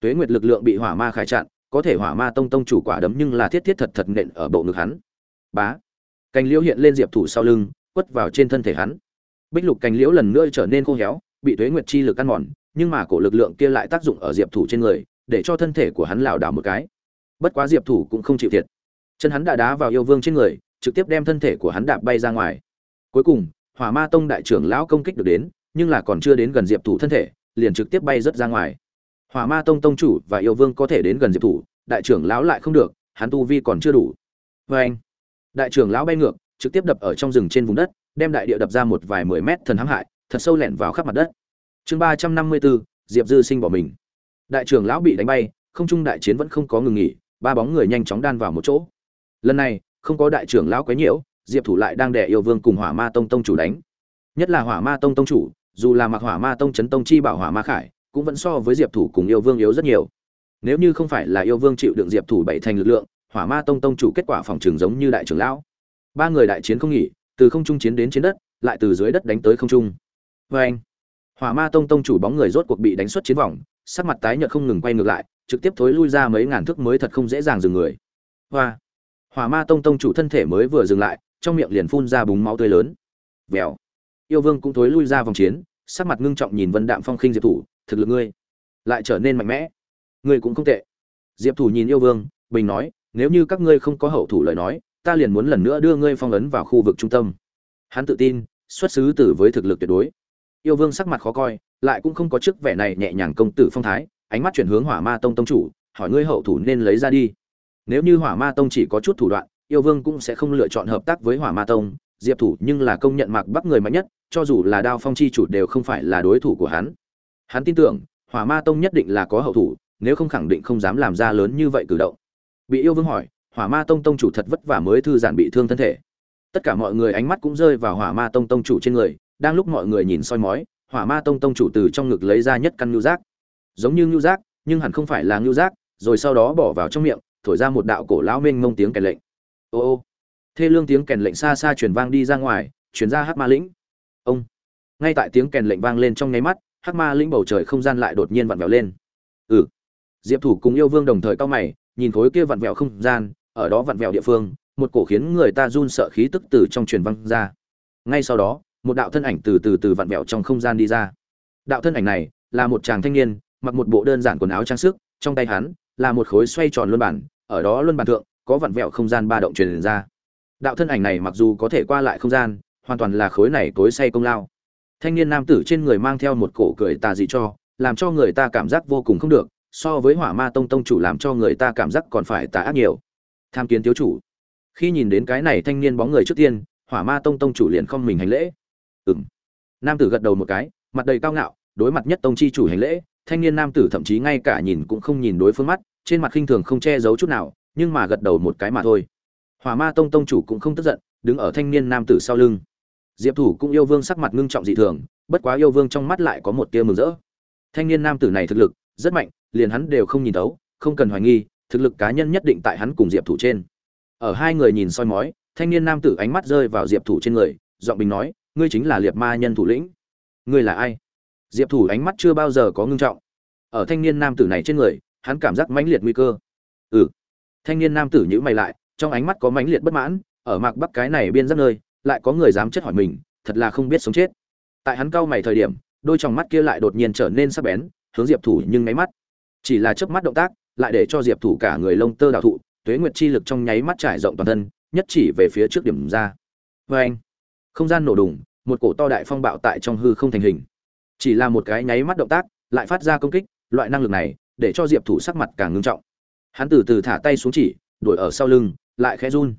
Tuế nguyệt lực lượng bị hỏa ma khải chặn, có thể hỏa ma tông tông chủ quả đấm nhưng là thiết thiết thật thật nện ở bộ ngực hắn. Bá. Cành liễu hiện lên diệp thủ sau lưng, quất vào trên thân thể hắn bích lục cành liễu lần nữa trở nên khô héo, bị thuế nguyệt chi lực ăn mòn, nhưng mà cổ lực lượng kia lại tác dụng ở diệp thủ trên người, để cho thân thể của hắn lảo đảo một cái. Bất quá diệp thủ cũng không chịu thiệt. Chân hắn đã đá vào yêu vương trên người, trực tiếp đem thân thể của hắn đạp bay ra ngoài. Cuối cùng, hỏa ma tông đại trưởng lão công kích được đến, nhưng là còn chưa đến gần diệp thủ thân thể, liền trực tiếp bay rớt ra ngoài. Hỏa ma tông tông chủ và yêu vương có thể đến gần diệp thủ, đại trưởng lão lại không được, hắn tu vi còn chưa đủ. Vê anh đại trưởng lão bay ngược, trực tiếp đập ở trong rừng trên vùng đất đem đại địa đập ra một vài mười mét thần hãm hại, thật sâu lẻn vào khắp mặt đất. Chương ba trăm năm mươi bốn, diệp dư sinh bỏ mình. Đại trưởng lão bị đánh bay, không trung đại chiến vẫn không có ngừng nghỉ, ba bóng người nhanh chóng đan vào một chỗ. Lần này, không có đại trưởng lão quấy nhiễu, diệp thủ lại đang đẻ yêu vương cùng hỏa ma tông tông chủ đánh. Nhất là hỏa ma tông tông chủ, dù là mặc hỏa ma tông chấn tông chi bảo hỏa ma khải, cũng vẫn so với diệp thủ cùng yêu vương yếu rất nhiều. Nếu như không phải là yêu vương chịu đựng diệp thủ bảy thành lực lượng, hỏa ma tông tông chủ kết quả phòng trường giống như đại trưởng lão. Ba người đại chiến không nghỉ từ không trung chiến đến trên đất, lại từ dưới đất đánh tới không trung. Vê anh, hỏa ma tông tông chủ bóng người rốt cuộc bị đánh xuất chiến vòng, sắc mặt tái nhợt không ngừng quay ngược lại, trực tiếp thối lui ra mấy ngàn thước mới thật không dễ dàng dừng người. Hoa, hỏa ma tông tông chủ thân thể mới vừa dừng lại, trong miệng liền phun ra búng máu tươi lớn. Vèo, yêu vương cũng thối lui ra vòng chiến, sắc mặt ngưng trọng nhìn vân đạm phong khinh diệp thủ, thực lực ngươi lại trở nên mạnh mẽ. Ngươi cũng không tệ. Diệp thủ nhìn yêu vương, bình nói, nếu như các ngươi không có hậu thủ lời nói ta liền muốn lần nữa đưa ngươi phong ấn vào khu vực trung tâm. Hắn tự tin, xuất xứ từ với thực lực tuyệt đối. Yêu vương sắc mặt khó coi, lại cũng không có chức vẻ này nhẹ nhàng công tử phong thái, ánh mắt chuyển hướng hỏa ma tông tông chủ, hỏi ngươi hậu thủ nên lấy ra đi. Nếu như hỏa ma tông chỉ có chút thủ đoạn, yêu vương cũng sẽ không lựa chọn hợp tác với hỏa ma tông. Diệp thủ nhưng là công nhận mạc bắc người mạnh nhất, cho dù là đao phong chi chủ đều không phải là đối thủ của hắn. Hắn tin tưởng, hỏa ma tông nhất định là có hậu thủ, nếu không khẳng định không dám làm ra lớn như vậy cử động. Bị yêu vương hỏi hỏa ma tông tông chủ thật vất vả mới thư giãn bị thương thân thể. Tất cả mọi người ánh mắt cũng rơi vào hỏa ma tông tông chủ trên người, đang lúc mọi người nhìn soi mói, hỏa ma tông tông chủ từ trong ngực lấy ra nhất căn ngưu giác. Giống như ngưu giác, nhưng hẳn không phải là ngưu giác, rồi sau đó bỏ vào trong miệng, thổi ra một đạo cổ lão mênh mông tiếng kèn lệnh. Ô ô. Thê lương tiếng kèn lệnh xa xa truyền vang đi ra ngoài, truyền ra hát ma lĩnh. Ông. Ngay tại tiếng kèn lệnh vang lên trong nháy mắt, hắc ma lĩnh bầu trời không gian lại đột nhiên vặn vẹo lên. Ừ. Diệp thủ cùng yêu vương đồng thời cao mày, nhìn khối kia vặn vẹo không gian ở đó vặn vẹo địa phương, một cổ khiến người ta run sợ khí tức từ trong truyền văng ra. Ngay sau đó, một đạo thân ảnh từ từ từ vặn vẹo trong không gian đi ra. Đạo thân ảnh này là một chàng thanh niên, mặc một bộ đơn giản quần áo trang sức, trong tay hắn là một khối xoay tròn luân bản, ở đó luân bản thượng có vặn vẹo không gian ba động truyền ra. Đạo thân ảnh này mặc dù có thể qua lại không gian, hoàn toàn là khối này tối say công lao. Thanh niên nam tử trên người mang theo một cổ cười tà dị cho, làm cho người ta cảm giác vô cùng không được, so với hỏa ma tông tông chủ làm cho người ta cảm giác còn phải tà ác nhiều tham kiến thiếu chủ. Khi nhìn đến cái này thanh niên bóng người trước tiên, hỏa ma tông tông chủ liền không mình hành lễ. Ừng nam tử gật đầu một cái, mặt đầy cao ngạo, đối mặt nhất tông chi chủ hành lễ, thanh niên nam tử thậm chí ngay cả nhìn cũng không nhìn đối phương mắt, trên mặt khinh thường không che giấu chút nào, nhưng mà gật đầu một cái mà thôi. Hỏa ma tông tông chủ cũng không tức giận, đứng ở thanh niên nam tử sau lưng. Diệp thủ cũng yêu vương sắc mặt ngưng trọng dị thường, bất quá yêu vương trong mắt lại có một tia mừng rỡ. Thanh niên nam tử này thực lực rất mạnh, liền hắn đều không nhìn thấu, không cần hoài nghi thực lực cá nhân nhất định tại hắn cùng diệp thủ trên. Ở hai người nhìn soi mói, thanh niên nam tử ánh mắt rơi vào diệp thủ trên người, giọng bình nói, ngươi chính là liệt ma nhân thủ lĩnh. Ngươi là ai? Diệp thủ ánh mắt chưa bao giờ có ngưng trọng. Ở thanh niên nam tử này trên người, hắn cảm giác mãnh liệt nguy cơ. Ừ. Thanh niên nam tử nhữ mày lại, trong ánh mắt có mãnh liệt bất mãn, ở mạc bắc cái này biên giác nơi, lại có người dám chất hỏi mình, thật là không biết sống chết. Tại hắn cau mày thời điểm, đôi tròng mắt kia lại đột nhiên trở nên sắc bén, hướng diệp thủ nhưng nháy mắt. Chỉ là chớp mắt động tác lại để cho diệp thủ cả người lông tơ đào thụ, tuế nguyệt chi lực trong nháy mắt trải rộng toàn thân, nhất chỉ về phía trước điểm ra. Vê anh, không gian nổ đùng, một cổ to đại phong bạo tại trong hư không thành hình. Chỉ là một cái nháy mắt động tác, lại phát ra công kích, loại năng lực này, để cho diệp thủ sắc mặt càng ngưng trọng. Hắn từ từ thả tay xuống chỉ, đuổi ở sau lưng, lại khẽ run.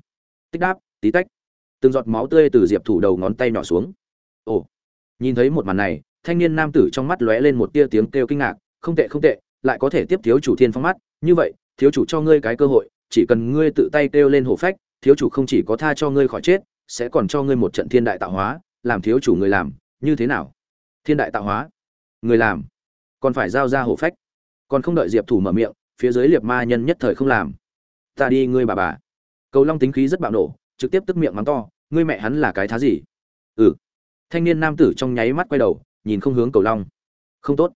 Tích đáp, tí tách. Từng giọt máu tươi từ diệp thủ đầu ngón tay nhỏ xuống. Ồ, nhìn thấy một màn này, thanh niên nam tử trong mắt lóe lên một tia tiếng kêu kinh ngạc, không tệ không tệ, lại có thể tiếp thiếu chủ thiên phong mắt như vậy, thiếu chủ cho ngươi cái cơ hội, chỉ cần ngươi tự tay kêu lên hổ phách, thiếu chủ không chỉ có tha cho ngươi khỏi chết, sẽ còn cho ngươi một trận thiên đại tạo hóa, làm thiếu chủ người làm, như thế nào? Thiên đại tạo hóa, người làm, còn phải giao ra hổ phách. Còn không đợi diệp thủ mở miệng, phía dưới liệt ma nhân nhất thời không làm. Ta đi ngươi bà bà. Cầu long tính khí rất bạo nổ, trực tiếp tức miệng mắng to, ngươi mẹ hắn là cái thá gì? Ừ. Thanh niên nam tử trong nháy mắt quay đầu, nhìn không hướng cầu long. Không tốt.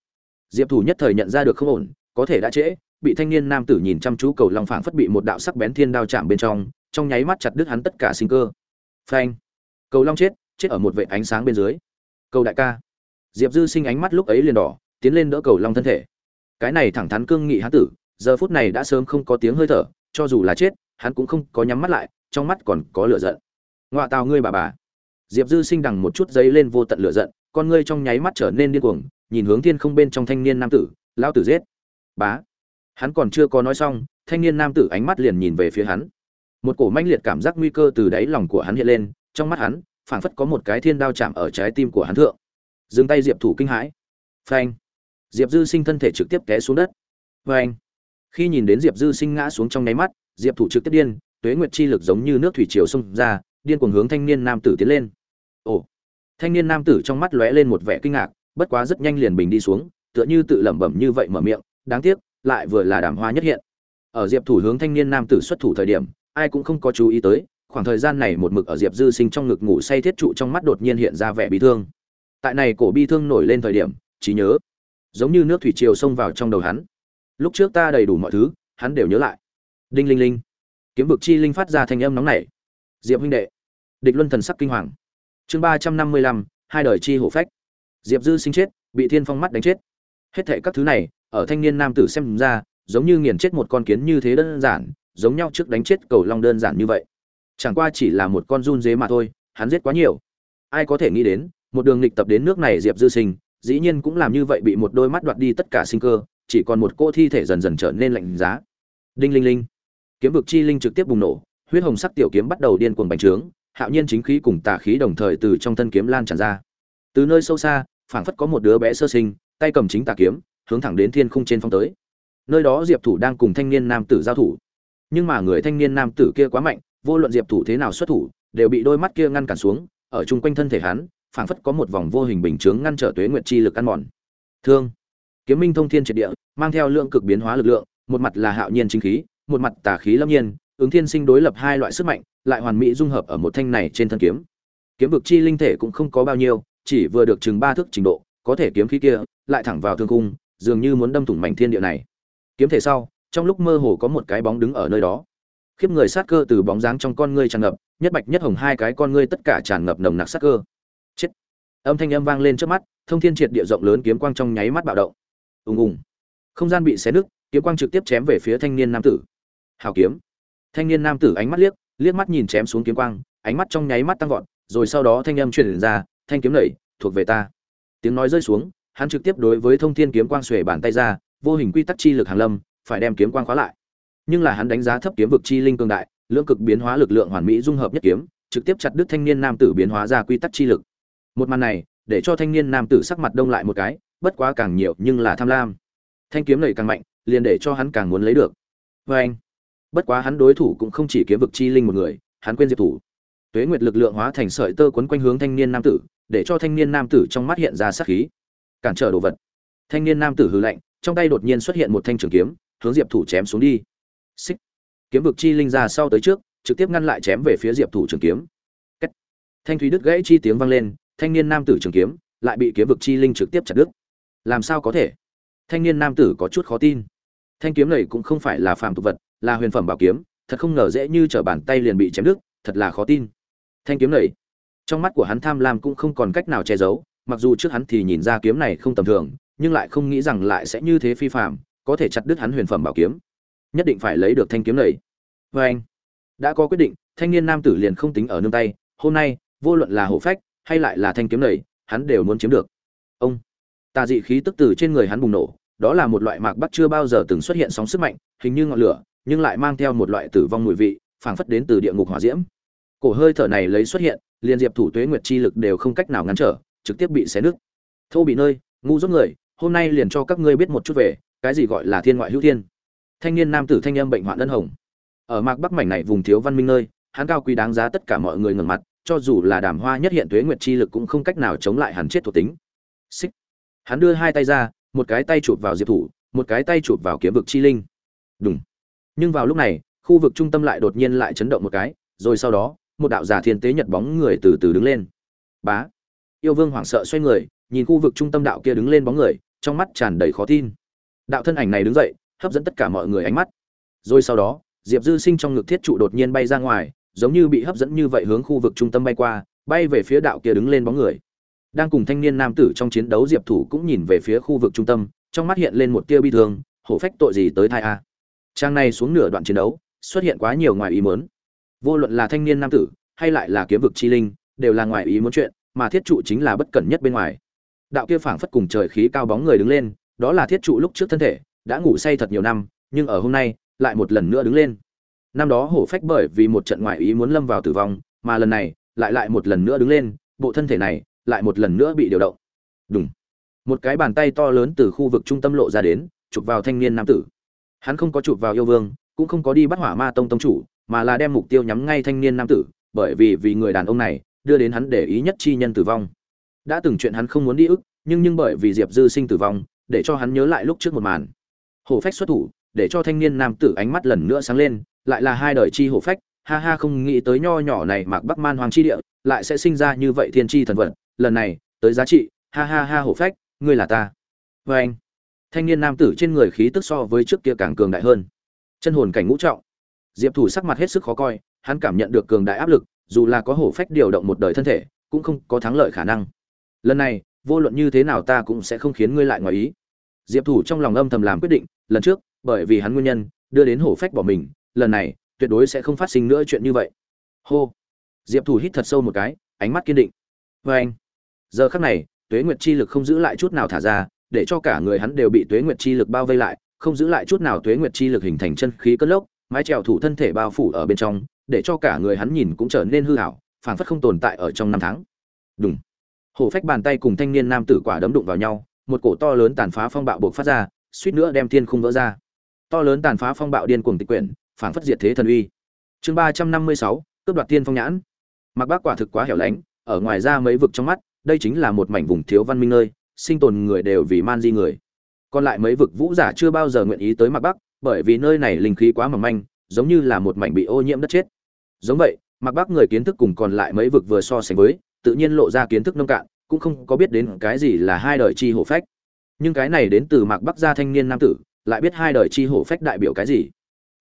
Diệp thủ nhất thời nhận ra được không ổn, có thể đã trễ bị thanh niên nam tử nhìn chăm chú cầu long phảng phất bị một đạo sắc bén thiên đao chạm bên trong trong nháy mắt chặt đứt hắn tất cả sinh cơ. Phanh! Cầu long chết chết ở một vệ ánh sáng bên dưới. Cầu đại ca! Diệp dư sinh ánh mắt lúc ấy liền đỏ, tiến lên đỡ cầu long thân thể. Cái này thẳng thắn cương nghị hán tử, giờ phút này đã sớm không có tiếng hơi thở, cho dù là chết, hắn cũng không có nhắm mắt lại, trong mắt còn có lửa giận. Ngoạ tào ngươi bà bà! Diệp dư sinh đằng một chút giấy lên vô tận lửa giận, con ngươi trong nháy mắt trở nên điên cuồng, nhìn hướng thiên không bên trong thanh niên nam tử lao tử giết. Bá! Hắn còn chưa có nói xong, thanh niên nam tử ánh mắt liền nhìn về phía hắn. Một cổ manh liệt cảm giác nguy cơ từ đáy lòng của hắn hiện lên, trong mắt hắn, phảng phất có một cái thiên đao chạm ở trái tim của hắn thượng. Dừng tay diệp thủ kinh hãi. Phanh. Diệp dư sinh thân thể trực tiếp té xuống đất. Phanh. Khi nhìn đến diệp dư sinh ngã xuống trong nháy mắt, diệp thủ trực tiếp điên, tuế nguyệt chi lực giống như nước thủy triều xông ra, điên cuồng hướng thanh niên nam tử tiến lên. Ồ. Thanh niên nam tử trong mắt lóe lên một vẻ kinh ngạc, bất quá rất nhanh liền bình đi xuống, tựa như tự lẩm bẩm như vậy mở miệng, đáng tiếc lại vừa là đàm hoa nhất hiện. Ở diệp thủ hướng thanh niên nam tử xuất thủ thời điểm, ai cũng không có chú ý tới, khoảng thời gian này một mực ở diệp dư sinh trong ngực ngủ say thiết trụ trong mắt đột nhiên hiện ra vẻ bi thương. Tại này cổ bi thương nổi lên thời điểm, trí nhớ, giống như nước thủy triều xông vào trong đầu hắn. Lúc trước ta đầy đủ mọi thứ, hắn đều nhớ lại. Đinh linh linh, kiếm vực chi linh phát ra thanh âm nóng nảy. Diệp huynh đệ, địch luân thần sắc kinh hoàng. Chương ba trăm năm mươi lăm, hai đời chi hổ phách. Diệp dư sinh chết, bị thiên phong mắt đánh chết. Hết thệ các thứ này ở thanh niên nam tử xem ra, giống như nghiền chết một con kiến như thế đơn giản, giống nhau trước đánh chết cầu long đơn giản như vậy. Chẳng qua chỉ là một con run dế mà thôi, hắn giết quá nhiều. Ai có thể nghĩ đến, một đường nghịch tập đến nước này diệp dư sinh, dĩ nhiên cũng làm như vậy bị một đôi mắt đoạt đi tất cả sinh cơ, chỉ còn một cô thi thể dần dần trở nên lạnh giá. Đinh linh linh. Kiếm vực chi linh trực tiếp bùng nổ, huyết hồng sắc tiểu kiếm bắt đầu điên cuồng bành trướng, hạo nhiên chính khí cùng tà khí đồng thời từ trong thân kiếm lan tràn ra. Từ nơi sâu xa, phảng phất có một đứa bé sơ sinh, tay cầm chính tà kiếm hướng thẳng đến thiên khung trên phong tới. Nơi đó diệp thủ đang cùng thanh niên nam tử giao thủ. Nhưng mà người thanh niên nam tử kia quá mạnh, vô luận diệp thủ thế nào xuất thủ, đều bị đôi mắt kia ngăn cản xuống, ở chung quanh thân thể hắn, phảng phất có một vòng vô hình bình chướng ngăn trở tuế nguyệt chi lực ăn mòn. Thương. Kiếm minh thông thiên triệt địa, mang theo lượng cực biến hóa lực lượng, một mặt là hạo nhiên chính khí, một mặt tà khí lâm nhiên, ứng thiên sinh đối lập hai loại sức mạnh, lại hoàn mỹ dung hợp ở một thanh này trên thân kiếm. Kiếm vực chi linh thể cũng không có bao nhiêu, chỉ vừa được chừng ba thước trình độ, có thể kiếm khí kia, lại thẳng vào thương cung dường như muốn đâm thủng mảnh thiên địa này. Kiếm thể sau, trong lúc mơ hồ có một cái bóng đứng ở nơi đó. Khiếp người sát cơ từ bóng dáng trong con ngươi tràn ngập, nhất bạch nhất hồng hai cái con ngươi tất cả tràn ngập nồng nặc sát cơ. Chết! Âm thanh âm vang lên trước mắt, thông thiên triệt địa rộng lớn kiếm quang trong nháy mắt bạo động. Ùng ùng. Không gian bị xé nứt, kiếm quang trực tiếp chém về phía thanh niên nam tử. Hào kiếm! Thanh niên nam tử ánh mắt liếc liếc mắt nhìn chém xuống kiếm quang, ánh mắt trong nháy mắt tăng vọt, rồi sau đó thanh âm truyền ra, thanh kiếm nảy, thuộc về ta. Tiếng nói rơi xuống hắn trực tiếp đối với thông thiên kiếm quang xuề bàn tay ra, vô hình quy tắc chi lực hàng lâm, phải đem kiếm quang khóa lại. Nhưng là hắn đánh giá thấp kiếm vực chi linh cường đại, lưỡng cực biến hóa lực lượng hoàn mỹ dung hợp nhất kiếm, trực tiếp chặt đứt thanh niên nam tử biến hóa ra quy tắc chi lực. Một màn này, để cho thanh niên nam tử sắc mặt đông lại một cái, bất quá càng nhiều nhưng là tham lam. Thanh kiếm này càng mạnh, liền để cho hắn càng muốn lấy được. Vê anh, bất quá hắn đối thủ cũng không chỉ kiếm vực chi linh một người, hắn quên diệp thủ. Tuế nguyệt lực lượng hóa thành sợi tơ quấn quanh hướng thanh niên nam tử, để cho thanh niên nam tử trong mắt hiện ra sát khí cản trở đồ vật. Thanh niên nam tử hư lạnh, trong tay đột nhiên xuất hiện một thanh trường kiếm, hướng diệp thủ chém xuống đi. Xích. Kiếm vực chi linh ra sau tới trước, trực tiếp ngăn lại chém về phía diệp thủ trường kiếm. Cách. thanh thúy đứt gãy chi tiếng vang lên, thanh niên nam tử trường kiếm lại bị kiếm vực chi linh trực tiếp chặt đứt. Làm sao có thể? Thanh niên nam tử có chút khó tin. Thanh kiếm này cũng không phải là phàm tục vật, là huyền phẩm bảo kiếm, thật không ngờ dễ như trở bàn tay liền bị chém đứt, thật là khó tin. Thanh kiếm này, trong mắt của hắn tham lam cũng không còn cách nào che giấu mặc dù trước hắn thì nhìn ra kiếm này không tầm thường, nhưng lại không nghĩ rằng lại sẽ như thế phi phàm, có thể chặt đứt hắn huyền phẩm bảo kiếm. Nhất định phải lấy được thanh kiếm này. Và anh, đã có quyết định, thanh niên nam tử liền không tính ở nương tay, hôm nay, vô luận là hộ phách, hay lại là thanh kiếm lầy hắn đều muốn chiếm được. Ông, tà dị khí tức từ trên người hắn bùng nổ, đó là một loại mạc bắc chưa bao giờ từng xuất hiện sóng sức mạnh, hình như ngọn lửa, nhưng lại mang theo một loại tử vong mùi vị, phảng phất đến từ địa ngục hỏa diễm. Cổ hơi thở này lấy xuất hiện, liền diệp thủ tuế nguyệt chi lực đều không cách nào ngăn trở trực tiếp bị xé nứt. Thô bị nơi ngu dốt người hôm nay liền cho các ngươi biết một chút về cái gì gọi là thiên ngoại hữu thiên. Thanh niên nam tử thanh âm bệnh hoạn ân hồng. Ở mạc bắc mảnh này vùng thiếu văn minh nơi hắn cao quý đáng giá tất cả mọi người ngẩng mặt cho dù là đàm hoa nhất hiện tuế nguyệt chi lực cũng không cách nào chống lại hắn chết thuộc tính. Xích. Hắn đưa hai tay ra một cái tay chụp vào diệp thủ một cái tay chụp vào kiếm vực chi linh. Đùng, nhưng vào lúc này khu vực trung tâm lại đột nhiên lại chấn động một cái rồi sau đó một đạo giả thiên tế nhật bóng người từ từ đứng lên. Bá yêu vương hoảng sợ xoay người, nhìn khu vực trung tâm đạo kia đứng lên bóng người, trong mắt tràn đầy khó tin. Đạo thân ảnh này đứng dậy, hấp dẫn tất cả mọi người ánh mắt. Rồi sau đó, diệp dư sinh trong ngực thiết trụ đột nhiên bay ra ngoài, giống như bị hấp dẫn như vậy hướng khu vực trung tâm bay qua, bay về phía đạo kia đứng lên bóng người. Đang cùng thanh niên nam tử trong chiến đấu, diệp thủ cũng nhìn về phía khu vực trung tâm, trong mắt hiện lên một tia bi thương, hổ phách tội gì tới thai a. Trang này xuống nửa đoạn chiến đấu, xuất hiện quá nhiều ngoài ý muốn. Vô luận là thanh niên nam tử, hay lại là kiếm vực chi linh, đều là ngoài ý muốn chuyện mà thiết trụ chính là bất cẩn nhất bên ngoài. Đạo kia phảng phất cùng trời khí cao bóng người đứng lên, đó là thiết trụ lúc trước thân thể, đã ngủ say thật nhiều năm, nhưng ở hôm nay, lại một lần nữa đứng lên. Năm đó hổ phách bởi vì một trận ngoại ý muốn lâm vào tử vong, mà lần này, lại lại một lần nữa đứng lên, bộ thân thể này, lại một lần nữa bị điều động. Đúng một cái bàn tay to lớn từ khu vực trung tâm lộ ra đến, chụp vào thanh niên nam tử. Hắn không có chụp vào yêu vương, cũng không có đi bắt hỏa ma tông tông chủ, mà là đem mục tiêu nhắm ngay thanh niên nam tử, bởi vì vì người đàn ông này đưa đến hắn để ý nhất chi nhân tử vong. Đã từng chuyện hắn không muốn đi ức, nhưng nhưng bởi vì diệp dư sinh tử vong, để cho hắn nhớ lại lúc trước một màn. Hổ phách xuất thủ, để cho thanh niên nam tử ánh mắt lần nữa sáng lên, lại là hai đời chi hổ phách, ha ha không nghĩ tới nho nhỏ này mạc bắc man hoàng chi địa, lại sẽ sinh ra như vậy thiên chi thần vật, lần này, tới giá trị, ha ha ha hổ phách, ngươi là ta. Vê anh, thanh niên nam tử trên người khí tức so với trước kia càng cường đại hơn. Chân hồn cảnh ngũ trọng. Diệp thủ sắc mặt hết sức khó coi, hắn cảm nhận được cường đại áp lực dù là có hổ phách điều động một đời thân thể, cũng không có thắng lợi khả năng. Lần này, vô luận như thế nào ta cũng sẽ không khiến ngươi lại ngoài ý. Diệp thủ trong lòng âm thầm làm quyết định, lần trước, bởi vì hắn nguyên nhân, đưa đến hổ phách bỏ mình, lần này, tuyệt đối sẽ không phát sinh nữa chuyện như vậy. Hô. Diệp thủ hít thật sâu một cái, ánh mắt kiên định. Vê anh. Giờ khắc này, tuế nguyệt chi lực không giữ lại chút nào thả ra, để cho cả người hắn đều bị tuế nguyệt chi lực bao vây lại, không giữ lại chút nào tuế nguyệt chi lực hình thành chân khí cất lốc, mái trèo thủ thân thể bao phủ ở bên trong để cho cả người hắn nhìn cũng trở nên hư hảo, phảng phất không tồn tại ở trong năm tháng. Đúng hổ phách bàn tay cùng thanh niên nam tử quả đấm đụng vào nhau, một cổ to lớn tàn phá phong bạo buộc phát ra, suýt nữa đem thiên khung vỡ ra. To lớn tàn phá phong bạo điên cuồng tịch quyển, phảng phất diệt thế thần uy. Chương ba trăm năm mươi sáu, cướp đoạt tiên phong nhãn. Mặc bác quả thực quá hẻo lánh, ở ngoài ra mấy vực trong mắt, đây chính là một mảnh vùng thiếu văn minh nơi, sinh tồn người đều vì man di người. Còn lại mấy vực vũ giả chưa bao giờ nguyện ý tới mặc bắc, bởi vì nơi này linh khí quá mỏng manh giống như là một mảnh bị ô nhiễm đất chết. Giống vậy mặc bắc người kiến thức cùng còn lại mấy vực vừa so sánh với, tự nhiên lộ ra kiến thức nông cạn, cũng không có biết đến cái gì là hai đời chi hổ phách. Nhưng cái này đến từ mạc bắc gia thanh niên nam tử, lại biết hai đời chi hổ phách đại biểu cái gì.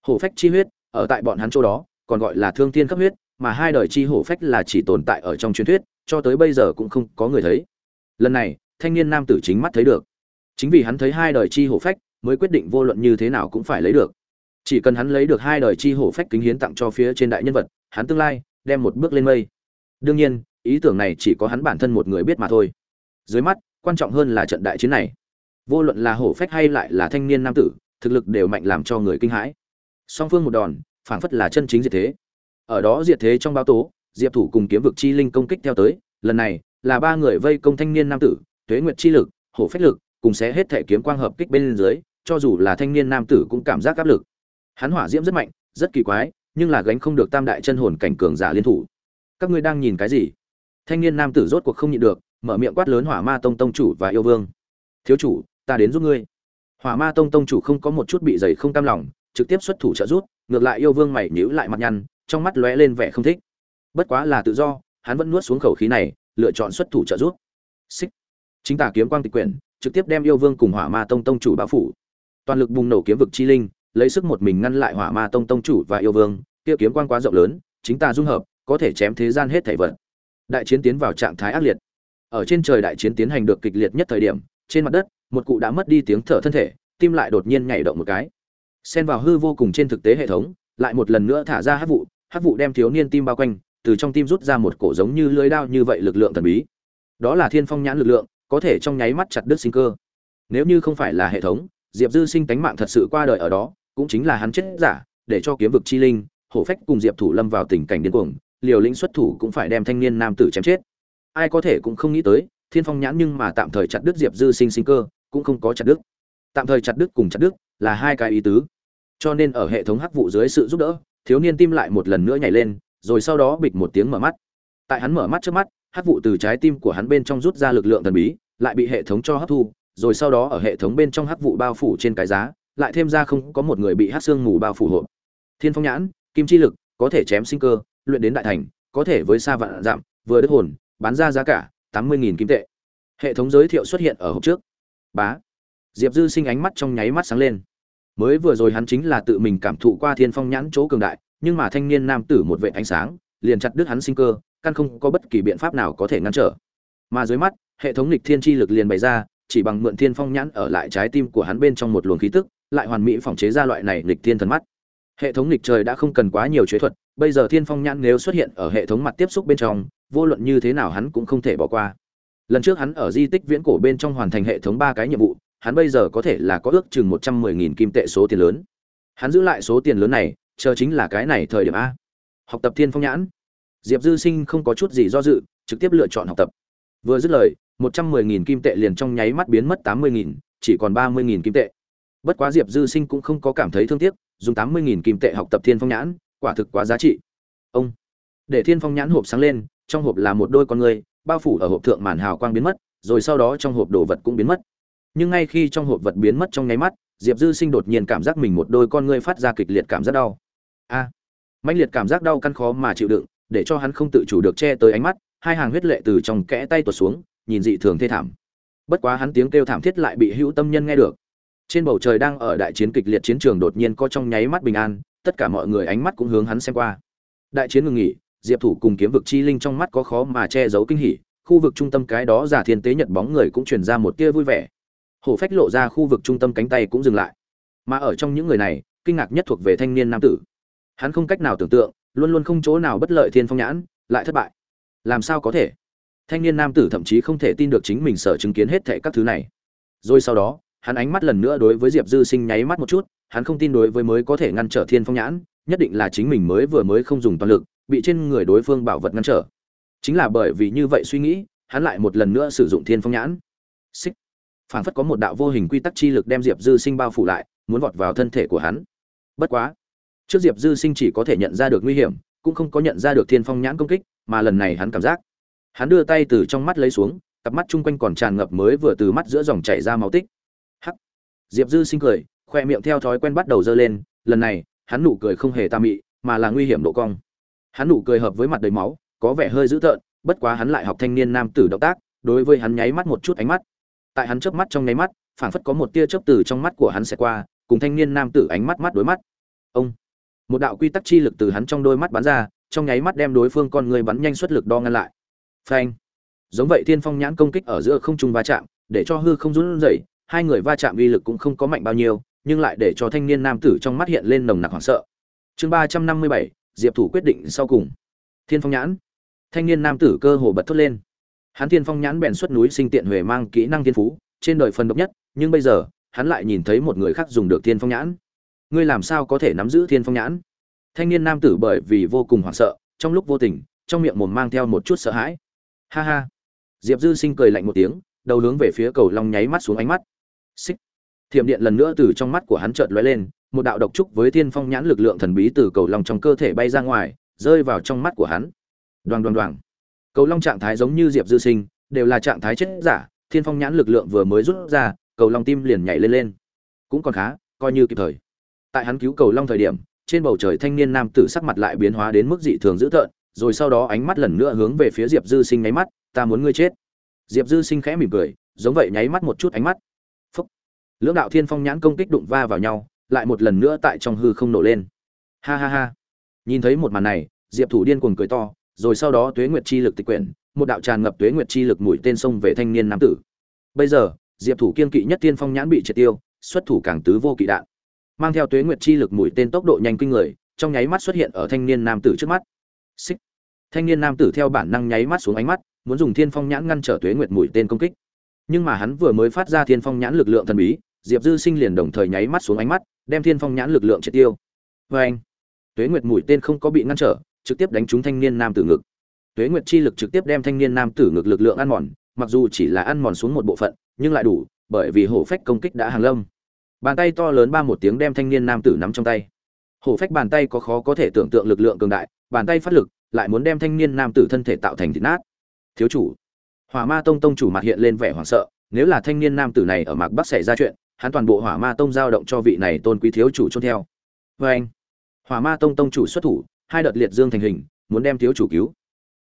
Hổ phách chi huyết, ở tại bọn hắn chỗ đó, còn gọi là thương thiên cấp huyết, mà hai đời chi hổ phách là chỉ tồn tại ở trong truyền thuyết, cho tới bây giờ cũng không có người thấy. Lần này, thanh niên nam tử chính mắt thấy được. Chính vì hắn thấy hai đời chi hổ phách, mới quyết định vô luận như thế nào cũng phải lấy được chỉ cần hắn lấy được hai đời chi hổ phách kính hiến tặng cho phía trên đại nhân vật, hắn tương lai đem một bước lên mây. Đương nhiên, ý tưởng này chỉ có hắn bản thân một người biết mà thôi. Dưới mắt, quan trọng hơn là trận đại chiến này. Vô luận là hổ phách hay lại là thanh niên nam tử, thực lực đều mạnh làm cho người kinh hãi. Song phương một đòn, phảng phất là chân chính diệt thế. Ở đó diệt thế trong báo tố, diệp thủ cùng kiếm vực chi linh công kích theo tới, lần này là ba người vây công thanh niên nam tử, tuế nguyệt chi lực, hổ phách lực, cùng sẽ hết thể kiếm quang hợp kích bên dưới, cho dù là thanh niên nam tử cũng cảm giác áp lực hắn hỏa diễm rất mạnh, rất kỳ quái, nhưng là gánh không được tam đại chân hồn cảnh cường giả liên thủ. Các ngươi đang nhìn cái gì? Thanh niên nam tử rốt cuộc không nhịn được, mở miệng quát lớn hỏa ma tông tông chủ và yêu vương. Thiếu chủ, ta đến giúp ngươi. Hỏa ma tông tông chủ không có một chút bị dày không cam lòng, trực tiếp xuất thủ trợ giúp, ngược lại yêu vương mày nhíu lại mặt nhăn, trong mắt lóe lên vẻ không thích. Bất quá là tự do, hắn vẫn nuốt xuống khẩu khí này, lựa chọn xuất thủ trợ giúp. Xích. Chính tả kiếm quang tịch quyển, trực tiếp đem yêu vương cùng hỏa ma tông tông chủ báo phủ. Toàn lực bùng nổ kiếm vực chi linh lấy sức một mình ngăn lại hỏa ma tông tông chủ và yêu vương, kia kiếm quan quá rộng lớn, chính ta dung hợp, có thể chém thế gian hết thảy vật. Đại chiến tiến vào trạng thái ác liệt. Ở trên trời đại chiến tiến hành được kịch liệt nhất thời điểm, trên mặt đất, một cụ đã mất đi tiếng thở thân thể, tim lại đột nhiên nhảy động một cái. Xen vào hư vô cùng trên thực tế hệ thống, lại một lần nữa thả ra hát vụ, hắc vụ đem thiếu niên tim bao quanh, từ trong tim rút ra một cổ giống như lưới đao như vậy lực lượng thần bí. Đó là thiên phong nhãn lực lượng, có thể trong nháy mắt chặt đứt sinh cơ. Nếu như không phải là hệ thống, diệp dư sinh tánh mạng thật sự qua đời ở đó cũng chính là hắn chết giả, để cho kiếm vực chi linh, hổ phách cùng diệp thủ lâm vào tình cảnh điên cuồng, liều lĩnh xuất thủ cũng phải đem thanh niên nam tử chém chết. Ai có thể cũng không nghĩ tới, thiên phong nhãn nhưng mà tạm thời chặt đứt diệp dư sinh sinh cơ, cũng không có chặt đứt. Tạm thời chặt đứt cùng chặt đứt là hai cái ý tứ. Cho nên ở hệ thống hắc vụ dưới sự giúp đỡ, thiếu niên tim lại một lần nữa nhảy lên, rồi sau đó bịch một tiếng mở mắt. Tại hắn mở mắt trước mắt, hắc vụ từ trái tim của hắn bên trong rút ra lực lượng thần bí, lại bị hệ thống cho hấp thu, rồi sau đó ở hệ thống bên trong hắc vụ bao phủ trên cái giá lại thêm ra không có một người bị hát xương mù bao phủ hộ. Thiên phong nhãn, kim chi lực, có thể chém sinh cơ, luyện đến đại thành, có thể với xa vạn giảm, vừa đứt hồn, bán ra giá cả tám mươi kim tệ. Hệ thống giới thiệu xuất hiện ở hộp trước. Bá. Diệp dư sinh ánh mắt trong nháy mắt sáng lên. Mới vừa rồi hắn chính là tự mình cảm thụ qua thiên phong nhãn chỗ cường đại, nhưng mà thanh niên nam tử một vệ ánh sáng, liền chặt đứt hắn sinh cơ, căn không có bất kỳ biện pháp nào có thể ngăn trở. Mà dưới mắt, hệ thống lịch thiên chi lực liền bày ra, chỉ bằng mượn thiên phong nhãn ở lại trái tim của hắn bên trong một luồng khí tức lại hoàn mỹ phòng chế ra loại này nghịch thiên thần mắt. Hệ thống nghịch trời đã không cần quá nhiều chế thuật, bây giờ thiên phong nhãn nếu xuất hiện ở hệ thống mặt tiếp xúc bên trong, vô luận như thế nào hắn cũng không thể bỏ qua. Lần trước hắn ở di tích viễn cổ bên trong hoàn thành hệ thống ba cái nhiệm vụ, hắn bây giờ có thể là có ước chừng một trăm mười nghìn kim tệ số tiền lớn. Hắn giữ lại số tiền lớn này, chờ chính là cái này thời điểm a. Học tập thiên phong nhãn. Diệp dư sinh không có chút gì do dự, trực tiếp lựa chọn học tập. Vừa dứt lời, một trăm mười nghìn kim tệ liền trong nháy mắt biến mất tám mươi nghìn, chỉ còn ba mươi nghìn kim tệ bất quá diệp dư sinh cũng không có cảm thấy thương tiếc dùng tám mươi nghìn kim tệ học tập thiên phong nhãn quả thực quá giá trị. Ông để thiên phong nhãn hộp sáng lên trong hộp là một đôi con người bao phủ ở hộp thượng màn hào quang biến mất rồi sau đó trong hộp đồ vật cũng biến mất. Nhưng ngay khi trong hộp vật biến mất trong nháy mắt diệp dư sinh đột nhiên cảm giác mình một đôi con ngươi phát ra kịch liệt cảm giác đau. A à, mạnh liệt cảm giác đau căn khó mà chịu đựng để cho hắn không tự chủ được che tới ánh mắt hai hàng huyết lệ từ trong kẽ tay tuột xuống nhìn dị thường thê thảm. Bất quá hắn tiếng kêu thảm thiết lại bị hữu tâm nhân nghe được trên bầu trời đang ở đại chiến kịch liệt chiến trường đột nhiên có trong nháy mắt bình an, tất cả mọi người ánh mắt cũng hướng hắn xem qua. Đại chiến ngừng nghỉ, diệp thủ cùng kiếm vực chi linh trong mắt có khó mà che giấu kinh hỉ, khu vực trung tâm cái đó giả thiên tế nhật bóng người cũng truyền ra một tia vui vẻ. Hổ phách lộ ra khu vực trung tâm cánh tay cũng dừng lại. Mà ở trong những người này, kinh ngạc nhất thuộc về thanh niên nam tử. Hắn không cách nào tưởng tượng, luôn luôn không chỗ nào bất lợi thiên phong nhãn, lại thất bại. Làm sao có thể? Thanh niên nam tử thậm chí không thể tin được chính mình sở chứng kiến hết thệ các thứ này. Rồi sau đó hắn ánh mắt lần nữa đối với diệp dư sinh nháy mắt một chút, hắn không tin đối với mới có thể ngăn trở thiên phong nhãn, nhất định là chính mình mới vừa mới không dùng toàn lực, bị trên người đối phương bảo vật ngăn trở. Chính là bởi vì như vậy suy nghĩ, hắn lại một lần nữa sử dụng thiên phong nhãn. Xích. Phảng phất có một đạo vô hình quy tắc chi lực đem diệp dư sinh bao phủ lại, muốn vọt vào thân thể của hắn. Bất quá, trước diệp dư sinh chỉ có thể nhận ra được nguy hiểm, cũng không có nhận ra được thiên phong nhãn công kích, mà lần này hắn cảm giác, hắn đưa tay từ trong mắt lấy xuống, cặp mắt chung quanh còn tràn ngập mới vừa từ mắt giữa dòng chảy ra máu tích diệp dư sinh cười, khoe miệng theo thói quen bắt đầu dơ lên, lần này, hắn nụ cười không hề tà mị, mà là nguy hiểm độ cong. Hắn nụ cười hợp với mặt đầy máu, có vẻ hơi dữ tợn, bất quá hắn lại học thanh niên nam tử động tác, đối với hắn nháy mắt một chút ánh mắt. Tại hắn chớp mắt trong nháy mắt, phảng phất có một tia chớp từ trong mắt của hắn sẽ qua, cùng thanh niên nam tử ánh mắt mắt đối mắt. Ông! Một đạo quy tắc chi lực từ hắn trong đôi mắt bắn ra, trong nháy mắt đem đối phương con người bắn nhanh xuất lực đo ngăn lại. Phanh! Giống vậy thiên phong nhãn công kích ở giữa không trung va chạm, để cho hư không run rẩy hai người va chạm uy lực cũng không có mạnh bao nhiêu, nhưng lại để cho thanh niên nam tử trong mắt hiện lên nồng nặc hoảng sợ. Chương ba trăm năm mươi bảy, diệp thủ quyết định sau cùng. Thiên phong nhãn. Thanh niên nam tử cơ hồ bật thốt lên. Hắn thiên phong nhãn bèn xuất núi sinh tiện huệ mang kỹ năng thiên phú, trên đời phần độc nhất, nhưng bây giờ, hắn lại nhìn thấy một người khác dùng được thiên phong nhãn. Ngươi làm sao có thể nắm giữ thiên phong nhãn? Thanh niên nam tử bởi vì vô cùng hoảng sợ, trong lúc vô tình, trong miệng mồm mang theo một chút sợ hãi. Ha ha. Diệp dư sinh cười lạnh một tiếng, đầu hướng về phía cầu long nháy mắt xuống ánh mắt xích. Thiểm điện lần nữa từ trong mắt của hắn chợt lóe lên, một đạo độc trúc với thiên phong nhãn lực lượng thần bí từ cầu long trong cơ thể bay ra ngoài, rơi vào trong mắt của hắn. Đoan Đoan đoàn cầu long trạng thái giống như diệp dư sinh, đều là trạng thái chết giả, thiên phong nhãn lực lượng vừa mới rút ra, cầu long tim liền nhảy lên lên. Cũng còn khá, coi như kịp thời. Tại hắn cứu cầu long thời điểm, trên bầu trời thanh niên nam tử sắc mặt lại biến hóa đến mức dị thường dữ tợn, rồi sau đó ánh mắt lần nữa hướng về phía diệp dư sinh nháy mắt, ta muốn ngươi chết. Diệp dư sinh khẽ mỉm cười, giống vậy nháy mắt một chút ánh mắt lưỡng đạo thiên phong nhãn công kích đụng va vào nhau, lại một lần nữa tại trong hư không nổ lên. Ha ha ha. Nhìn thấy một màn này, diệp thủ điên cuồng cười to, rồi sau đó tuế nguyệt chi lực tịch quyển, một đạo tràn ngập tuế nguyệt chi lực mũi tên sông về thanh niên nam tử. Bây giờ, diệp thủ kiên kỵ nhất tiên phong nhãn bị triệt tiêu, xuất thủ càng tứ vô kỵ đạn. Mang theo tuế nguyệt chi lực mũi tên tốc độ nhanh kinh người, trong nháy mắt xuất hiện ở thanh niên nam tử trước mắt. Xích. Thanh niên nam tử theo bản năng nháy mắt xuống ánh mắt, muốn dùng thiên phong nhãn ngăn trở tuế nguyệt mũi tên công kích nhưng mà hắn vừa mới phát ra thiên phong nhãn lực lượng thần bí, diệp dư sinh liền đồng thời nháy mắt xuống ánh mắt, đem thiên phong nhãn lực lượng triệt tiêu. Vê anh, tuế nguyệt mũi tên không có bị ngăn trở, trực tiếp đánh trúng thanh niên nam tử ngực. Tuế nguyệt chi lực trực tiếp đem thanh niên nam tử ngực lực lượng ăn mòn, mặc dù chỉ là ăn mòn xuống một bộ phận, nhưng lại đủ, bởi vì hổ phách công kích đã hàng lâm. Bàn tay to lớn ba một tiếng đem thanh niên nam tử nắm trong tay. Hổ phách bàn tay có khó có thể tưởng tượng lực lượng cường đại, bàn tay phát lực, lại muốn đem thanh niên nam tử thân thể tạo thành thịt nát. Thiếu chủ hỏa ma tông tông chủ mặt hiện lên vẻ hoảng sợ, nếu là thanh niên nam tử này ở mạc bắc xảy ra chuyện, hắn toàn bộ hỏa ma tông giao động cho vị này tôn quý thiếu chủ chôn theo. Vê anh, hỏa ma tông tông chủ xuất thủ, hai đợt liệt dương thành hình, muốn đem thiếu chủ cứu.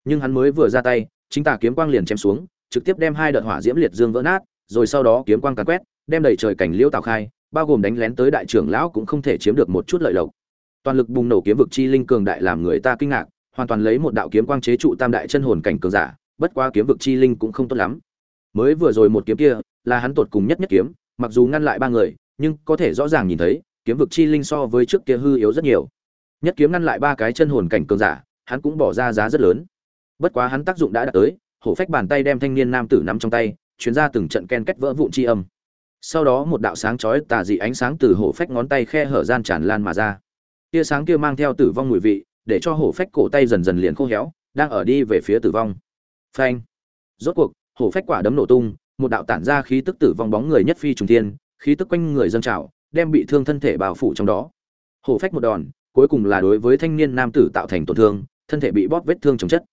Nhưng hắn mới vừa ra tay, chính tà kiếm quang liền chém xuống, trực tiếp đem hai đợt hỏa diễm liệt dương vỡ nát, rồi sau đó kiếm quang càn quét, đem đầy trời cảnh liễu tào khai, bao gồm đánh lén tới đại trưởng lão cũng không thể chiếm được một chút lợi lộc. Toàn lực bùng nổ kiếm vực chi linh cường đại làm người ta kinh ngạc, hoàn toàn lấy một đạo kiếm quang chế trụ tam đại chân hồn cảnh cường giả bất quá kiếm vực chi linh cũng không tốt lắm. Mới vừa rồi một kiếm kia, là hắn tột cùng nhất nhất kiếm, mặc dù ngăn lại ba người, nhưng có thể rõ ràng nhìn thấy, kiếm vực chi linh so với trước kia hư yếu rất nhiều. Nhất kiếm ngăn lại ba cái chân hồn cảnh cường giả, hắn cũng bỏ ra giá rất lớn. Bất quá hắn tác dụng đã đạt tới, hổ phách bàn tay đem thanh niên nam tử nắm trong tay truyền ra từng trận ken kết vỡ vụn chi âm. Sau đó một đạo sáng chói tà dị ánh sáng từ hổ phách ngón tay khe hở gian tràn lan mà ra. Tia sáng kia mang theo tử vong mùi vị, để cho hổ phách cổ tay dần dần liền khô héo, đang ở đi về phía tử vong phanh. Rốt cuộc, hổ phách quả đấm nổ tung, một đạo tản ra khí tức tử vong bóng người nhất phi trùng thiên, khí tức quanh người dâng trào, đem bị thương thân thể bao phủ trong đó. Hổ phách một đòn, cuối cùng là đối với thanh niên nam tử tạo thành tổn thương, thân thể bị bóp vết thương chồng chất.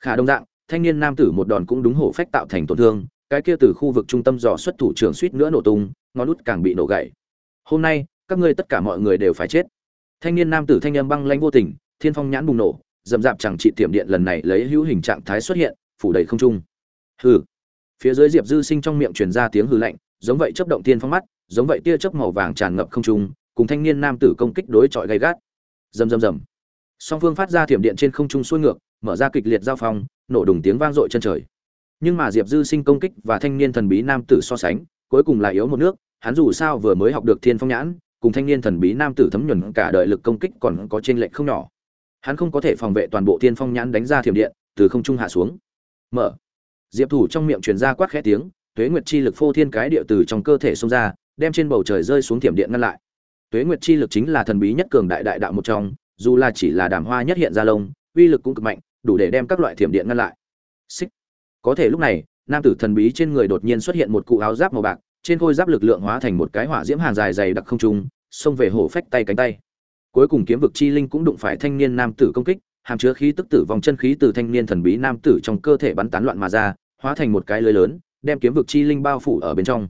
Khả đồng dạng, thanh niên nam tử một đòn cũng đúng hổ phách tạo thành tổn thương, cái kia từ khu vực trung tâm dò xuất thủ trưởng suýt nữa nổ tung, ngón út càng bị nổ gãy. Hôm nay, các ngươi tất cả mọi người đều phải chết. Thanh niên nam tử thanh âm băng lãnh vô tình, thiên phong nhãn bùng nổ dầm dạp chẳng trị tiệm điện lần này lấy hữu hình trạng thái xuất hiện phủ đầy không trung. Hừ. Phía dưới diệp dư sinh trong miệng truyền ra tiếng hư lạnh, giống vậy chấp động tiên phong mắt, giống vậy tia chớp màu vàng tràn ngập không trung, cùng thanh niên nam tử công kích đối chọi gay gắt. Rầm rầm rầm. Song phương phát ra thiểm điện trên không trung xuôi ngược, mở ra kịch liệt giao phong, nổ đùng tiếng vang dội chân trời. Nhưng mà diệp dư sinh công kích và thanh niên thần bí nam tử so sánh, cuối cùng là yếu một nước, hắn dù sao vừa mới học được thiên phong nhãn, cùng thanh niên thần bí nam tử thấm nhuần cả đời lực công kích còn có trên lệch không nhỏ. Hắn không có thể phòng vệ toàn bộ thiên phong nhãn đánh ra thiểm điện, từ không trung hạ xuống mở. Diệp thủ trong miệng truyền ra quát khẽ tiếng, tuế nguyệt chi lực phô thiên cái địa từ trong cơ thể xông ra, đem trên bầu trời rơi xuống thiểm điện ngăn lại. Tuế nguyệt chi lực chính là thần bí nhất cường đại đại đạo một trong, dù là chỉ là đàm hoa nhất hiện ra lông, uy lực cũng cực mạnh, đủ để đem các loại thiểm điện ngăn lại. Xích. Có thể lúc này, nam tử thần bí trên người đột nhiên xuất hiện một cụ áo giáp màu bạc, trên khôi giáp lực lượng hóa thành một cái hỏa diễm hàng dài dày đặc không trung, xông về hổ phách tay cánh tay. Cuối cùng kiếm vực chi linh cũng đụng phải thanh niên nam tử công kích hàm chứa khí tức tử vong chân khí từ thanh niên thần bí nam tử trong cơ thể bắn tán loạn mà ra, hóa thành một cái lưới lớn, đem kiếm vực chi linh bao phủ ở bên trong.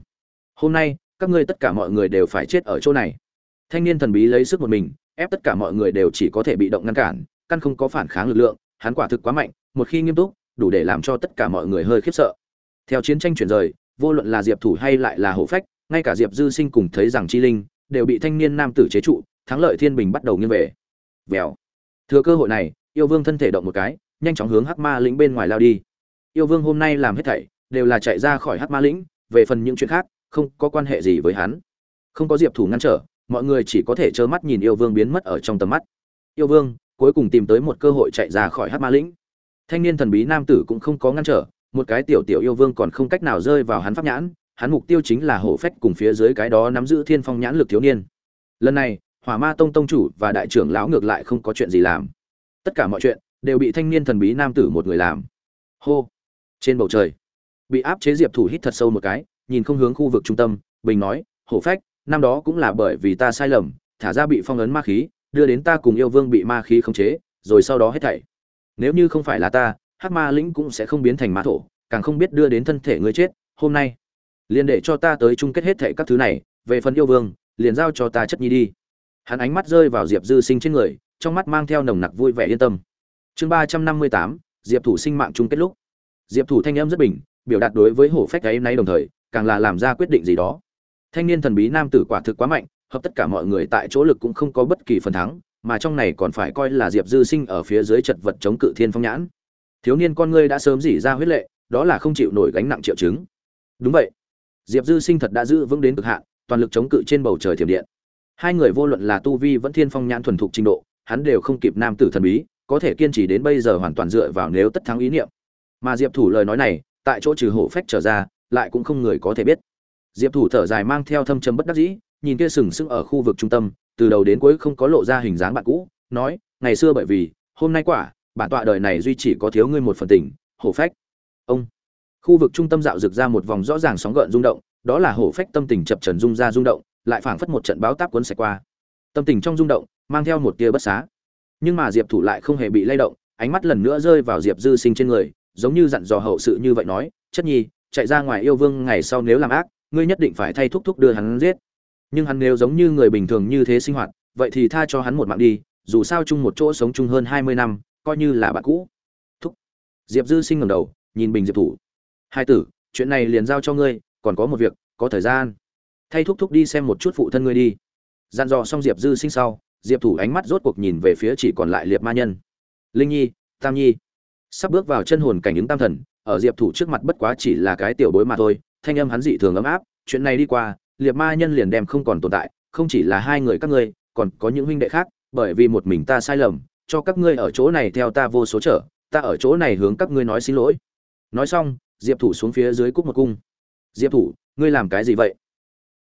Hôm nay, các ngươi tất cả mọi người đều phải chết ở chỗ này. Thanh niên thần bí lấy sức một mình, ép tất cả mọi người đều chỉ có thể bị động ngăn cản, căn không có phản kháng lực lượng, hắn quả thực quá mạnh, một khi nghiêm túc, đủ để làm cho tất cả mọi người hơi khiếp sợ. Theo chiến tranh chuyển rời, vô luận là diệp thủ hay lại là hổ phách, ngay cả diệp dư sinh cùng thấy rằng chi linh, đều bị thanh niên nam tử chế trụ, thắng lợi thiên bình bắt đầu nghiêng về. Vèo. Thừa cơ hội này yêu vương thân thể động một cái, nhanh chóng hướng hắc ma lĩnh bên ngoài lao đi. Yêu vương hôm nay làm hết thảy, đều là chạy ra khỏi hắc ma lĩnh, về phần những chuyện khác, không có quan hệ gì với hắn. Không có diệp thủ ngăn trở, mọi người chỉ có thể trơ mắt nhìn yêu vương biến mất ở trong tầm mắt. Yêu vương, cuối cùng tìm tới một cơ hội chạy ra khỏi hắc ma lĩnh. Thanh niên thần bí nam tử cũng không có ngăn trở, một cái tiểu tiểu yêu vương còn không cách nào rơi vào hắn pháp nhãn, hắn mục tiêu chính là hổ phách cùng phía dưới cái đó nắm giữ thiên phong nhãn lực thiếu niên. Lần này, hỏa ma tông tông chủ và đại trưởng lão ngược lại không có chuyện gì làm tất cả mọi chuyện đều bị thanh niên thần bí nam tử một người làm. Hô! Trên bầu trời, bị áp chế diệp thủ hít thật sâu một cái, nhìn không hướng khu vực trung tâm, bình nói, hổ phách, năm đó cũng là bởi vì ta sai lầm, thả ra bị phong ấn ma khí, đưa đến ta cùng yêu vương bị ma khí khống chế, rồi sau đó hết thảy. Nếu như không phải là ta, hắc ma lĩnh cũng sẽ không biến thành ma thổ, càng không biết đưa đến thân thể ngươi chết, hôm nay, liền để cho ta tới chung kết hết thảy các thứ này, về phần yêu vương, liền giao cho ta chất nhi đi. Hắn ánh mắt rơi vào diệp dư sinh trên người trong mắt mang theo nồng nặc vui vẻ yên tâm. Chương ba trăm năm mươi tám, diệp thủ sinh mạng chung kết lúc. Diệp thủ thanh âm rất bình, biểu đạt đối với hổ phách ấy nay đồng thời, càng là làm ra quyết định gì đó. Thanh niên thần bí nam tử quả thực quá mạnh, hợp tất cả mọi người tại chỗ lực cũng không có bất kỳ phần thắng, mà trong này còn phải coi là diệp dư sinh ở phía dưới chật vật chống cự thiên phong nhãn. Thiếu niên con ngươi đã sớm dỉ ra huyết lệ, đó là không chịu nổi gánh nặng triệu chứng. Đúng vậy. Diệp dư sinh thật đã giữ vững đến cực hạn, toàn lực chống cự trên bầu trời thiểm điện. Hai người vô luận là tu vi vẫn thiên phong nhãn thuần thục trình độ hắn đều không kịp nam tử thần bí, có thể kiên trì đến bây giờ hoàn toàn dựa vào nếu tất thắng ý niệm. Mà diệp thủ lời nói này, tại chỗ trừ hổ phách trở ra, lại cũng không người có thể biết. Diệp thủ thở dài mang theo thâm trầm bất đắc dĩ, nhìn kia sừng sững ở khu vực trung tâm, từ đầu đến cuối không có lộ ra hình dáng bạn cũ, nói, ngày xưa bởi vì, hôm nay quả, bản tọa đời này duy chỉ có thiếu ngươi một phần tình, hổ phách. Ông. Khu vực trung tâm dạo rực ra một vòng rõ ràng sóng gợn rung động, đó là hổ phách tâm tình chập trần rung ra rung động, lại phảng phất một trận báo táp cuốn sạch qua tâm tình trong rung động, mang theo một tia bất xá. Nhưng mà diệp thủ lại không hề bị lay động, ánh mắt lần nữa rơi vào diệp dư sinh trên người, giống như dặn dò hậu sự như vậy nói, chất nhi, chạy ra ngoài yêu vương ngày sau nếu làm ác, ngươi nhất định phải thay thúc thúc đưa hắn giết. Nhưng hắn nếu giống như người bình thường như thế sinh hoạt, vậy thì tha cho hắn một mạng đi, dù sao chung một chỗ sống chung hơn hai mươi năm, coi như là bạn cũ. Thúc. Diệp dư sinh ngầm đầu, nhìn bình diệp thủ. Hai tử, chuyện này liền giao cho ngươi, còn có một việc, có thời gian. Thay thúc thúc đi xem một chút phụ thân ngươi đi gian dò xong diệp dư sinh sau, diệp thủ ánh mắt rốt cuộc nhìn về phía chỉ còn lại liệt ma nhân. Linh nhi, tam nhi. Sắp bước vào chân hồn cảnh ứng tam thần, ở diệp thủ trước mặt bất quá chỉ là cái tiểu bối mà thôi, thanh âm hắn dị thường ấm áp, chuyện này đi qua liệt ma nhân liền đem không còn tồn tại, không chỉ là hai người các ngươi, còn có những huynh đệ khác, bởi vì một mình ta sai lầm, cho các ngươi ở chỗ này theo ta vô số trở, ta ở chỗ này hướng các ngươi nói xin lỗi. Nói xong, diệp thủ xuống phía dưới cúc một cung. Diệp thủ, ngươi làm cái gì vậy?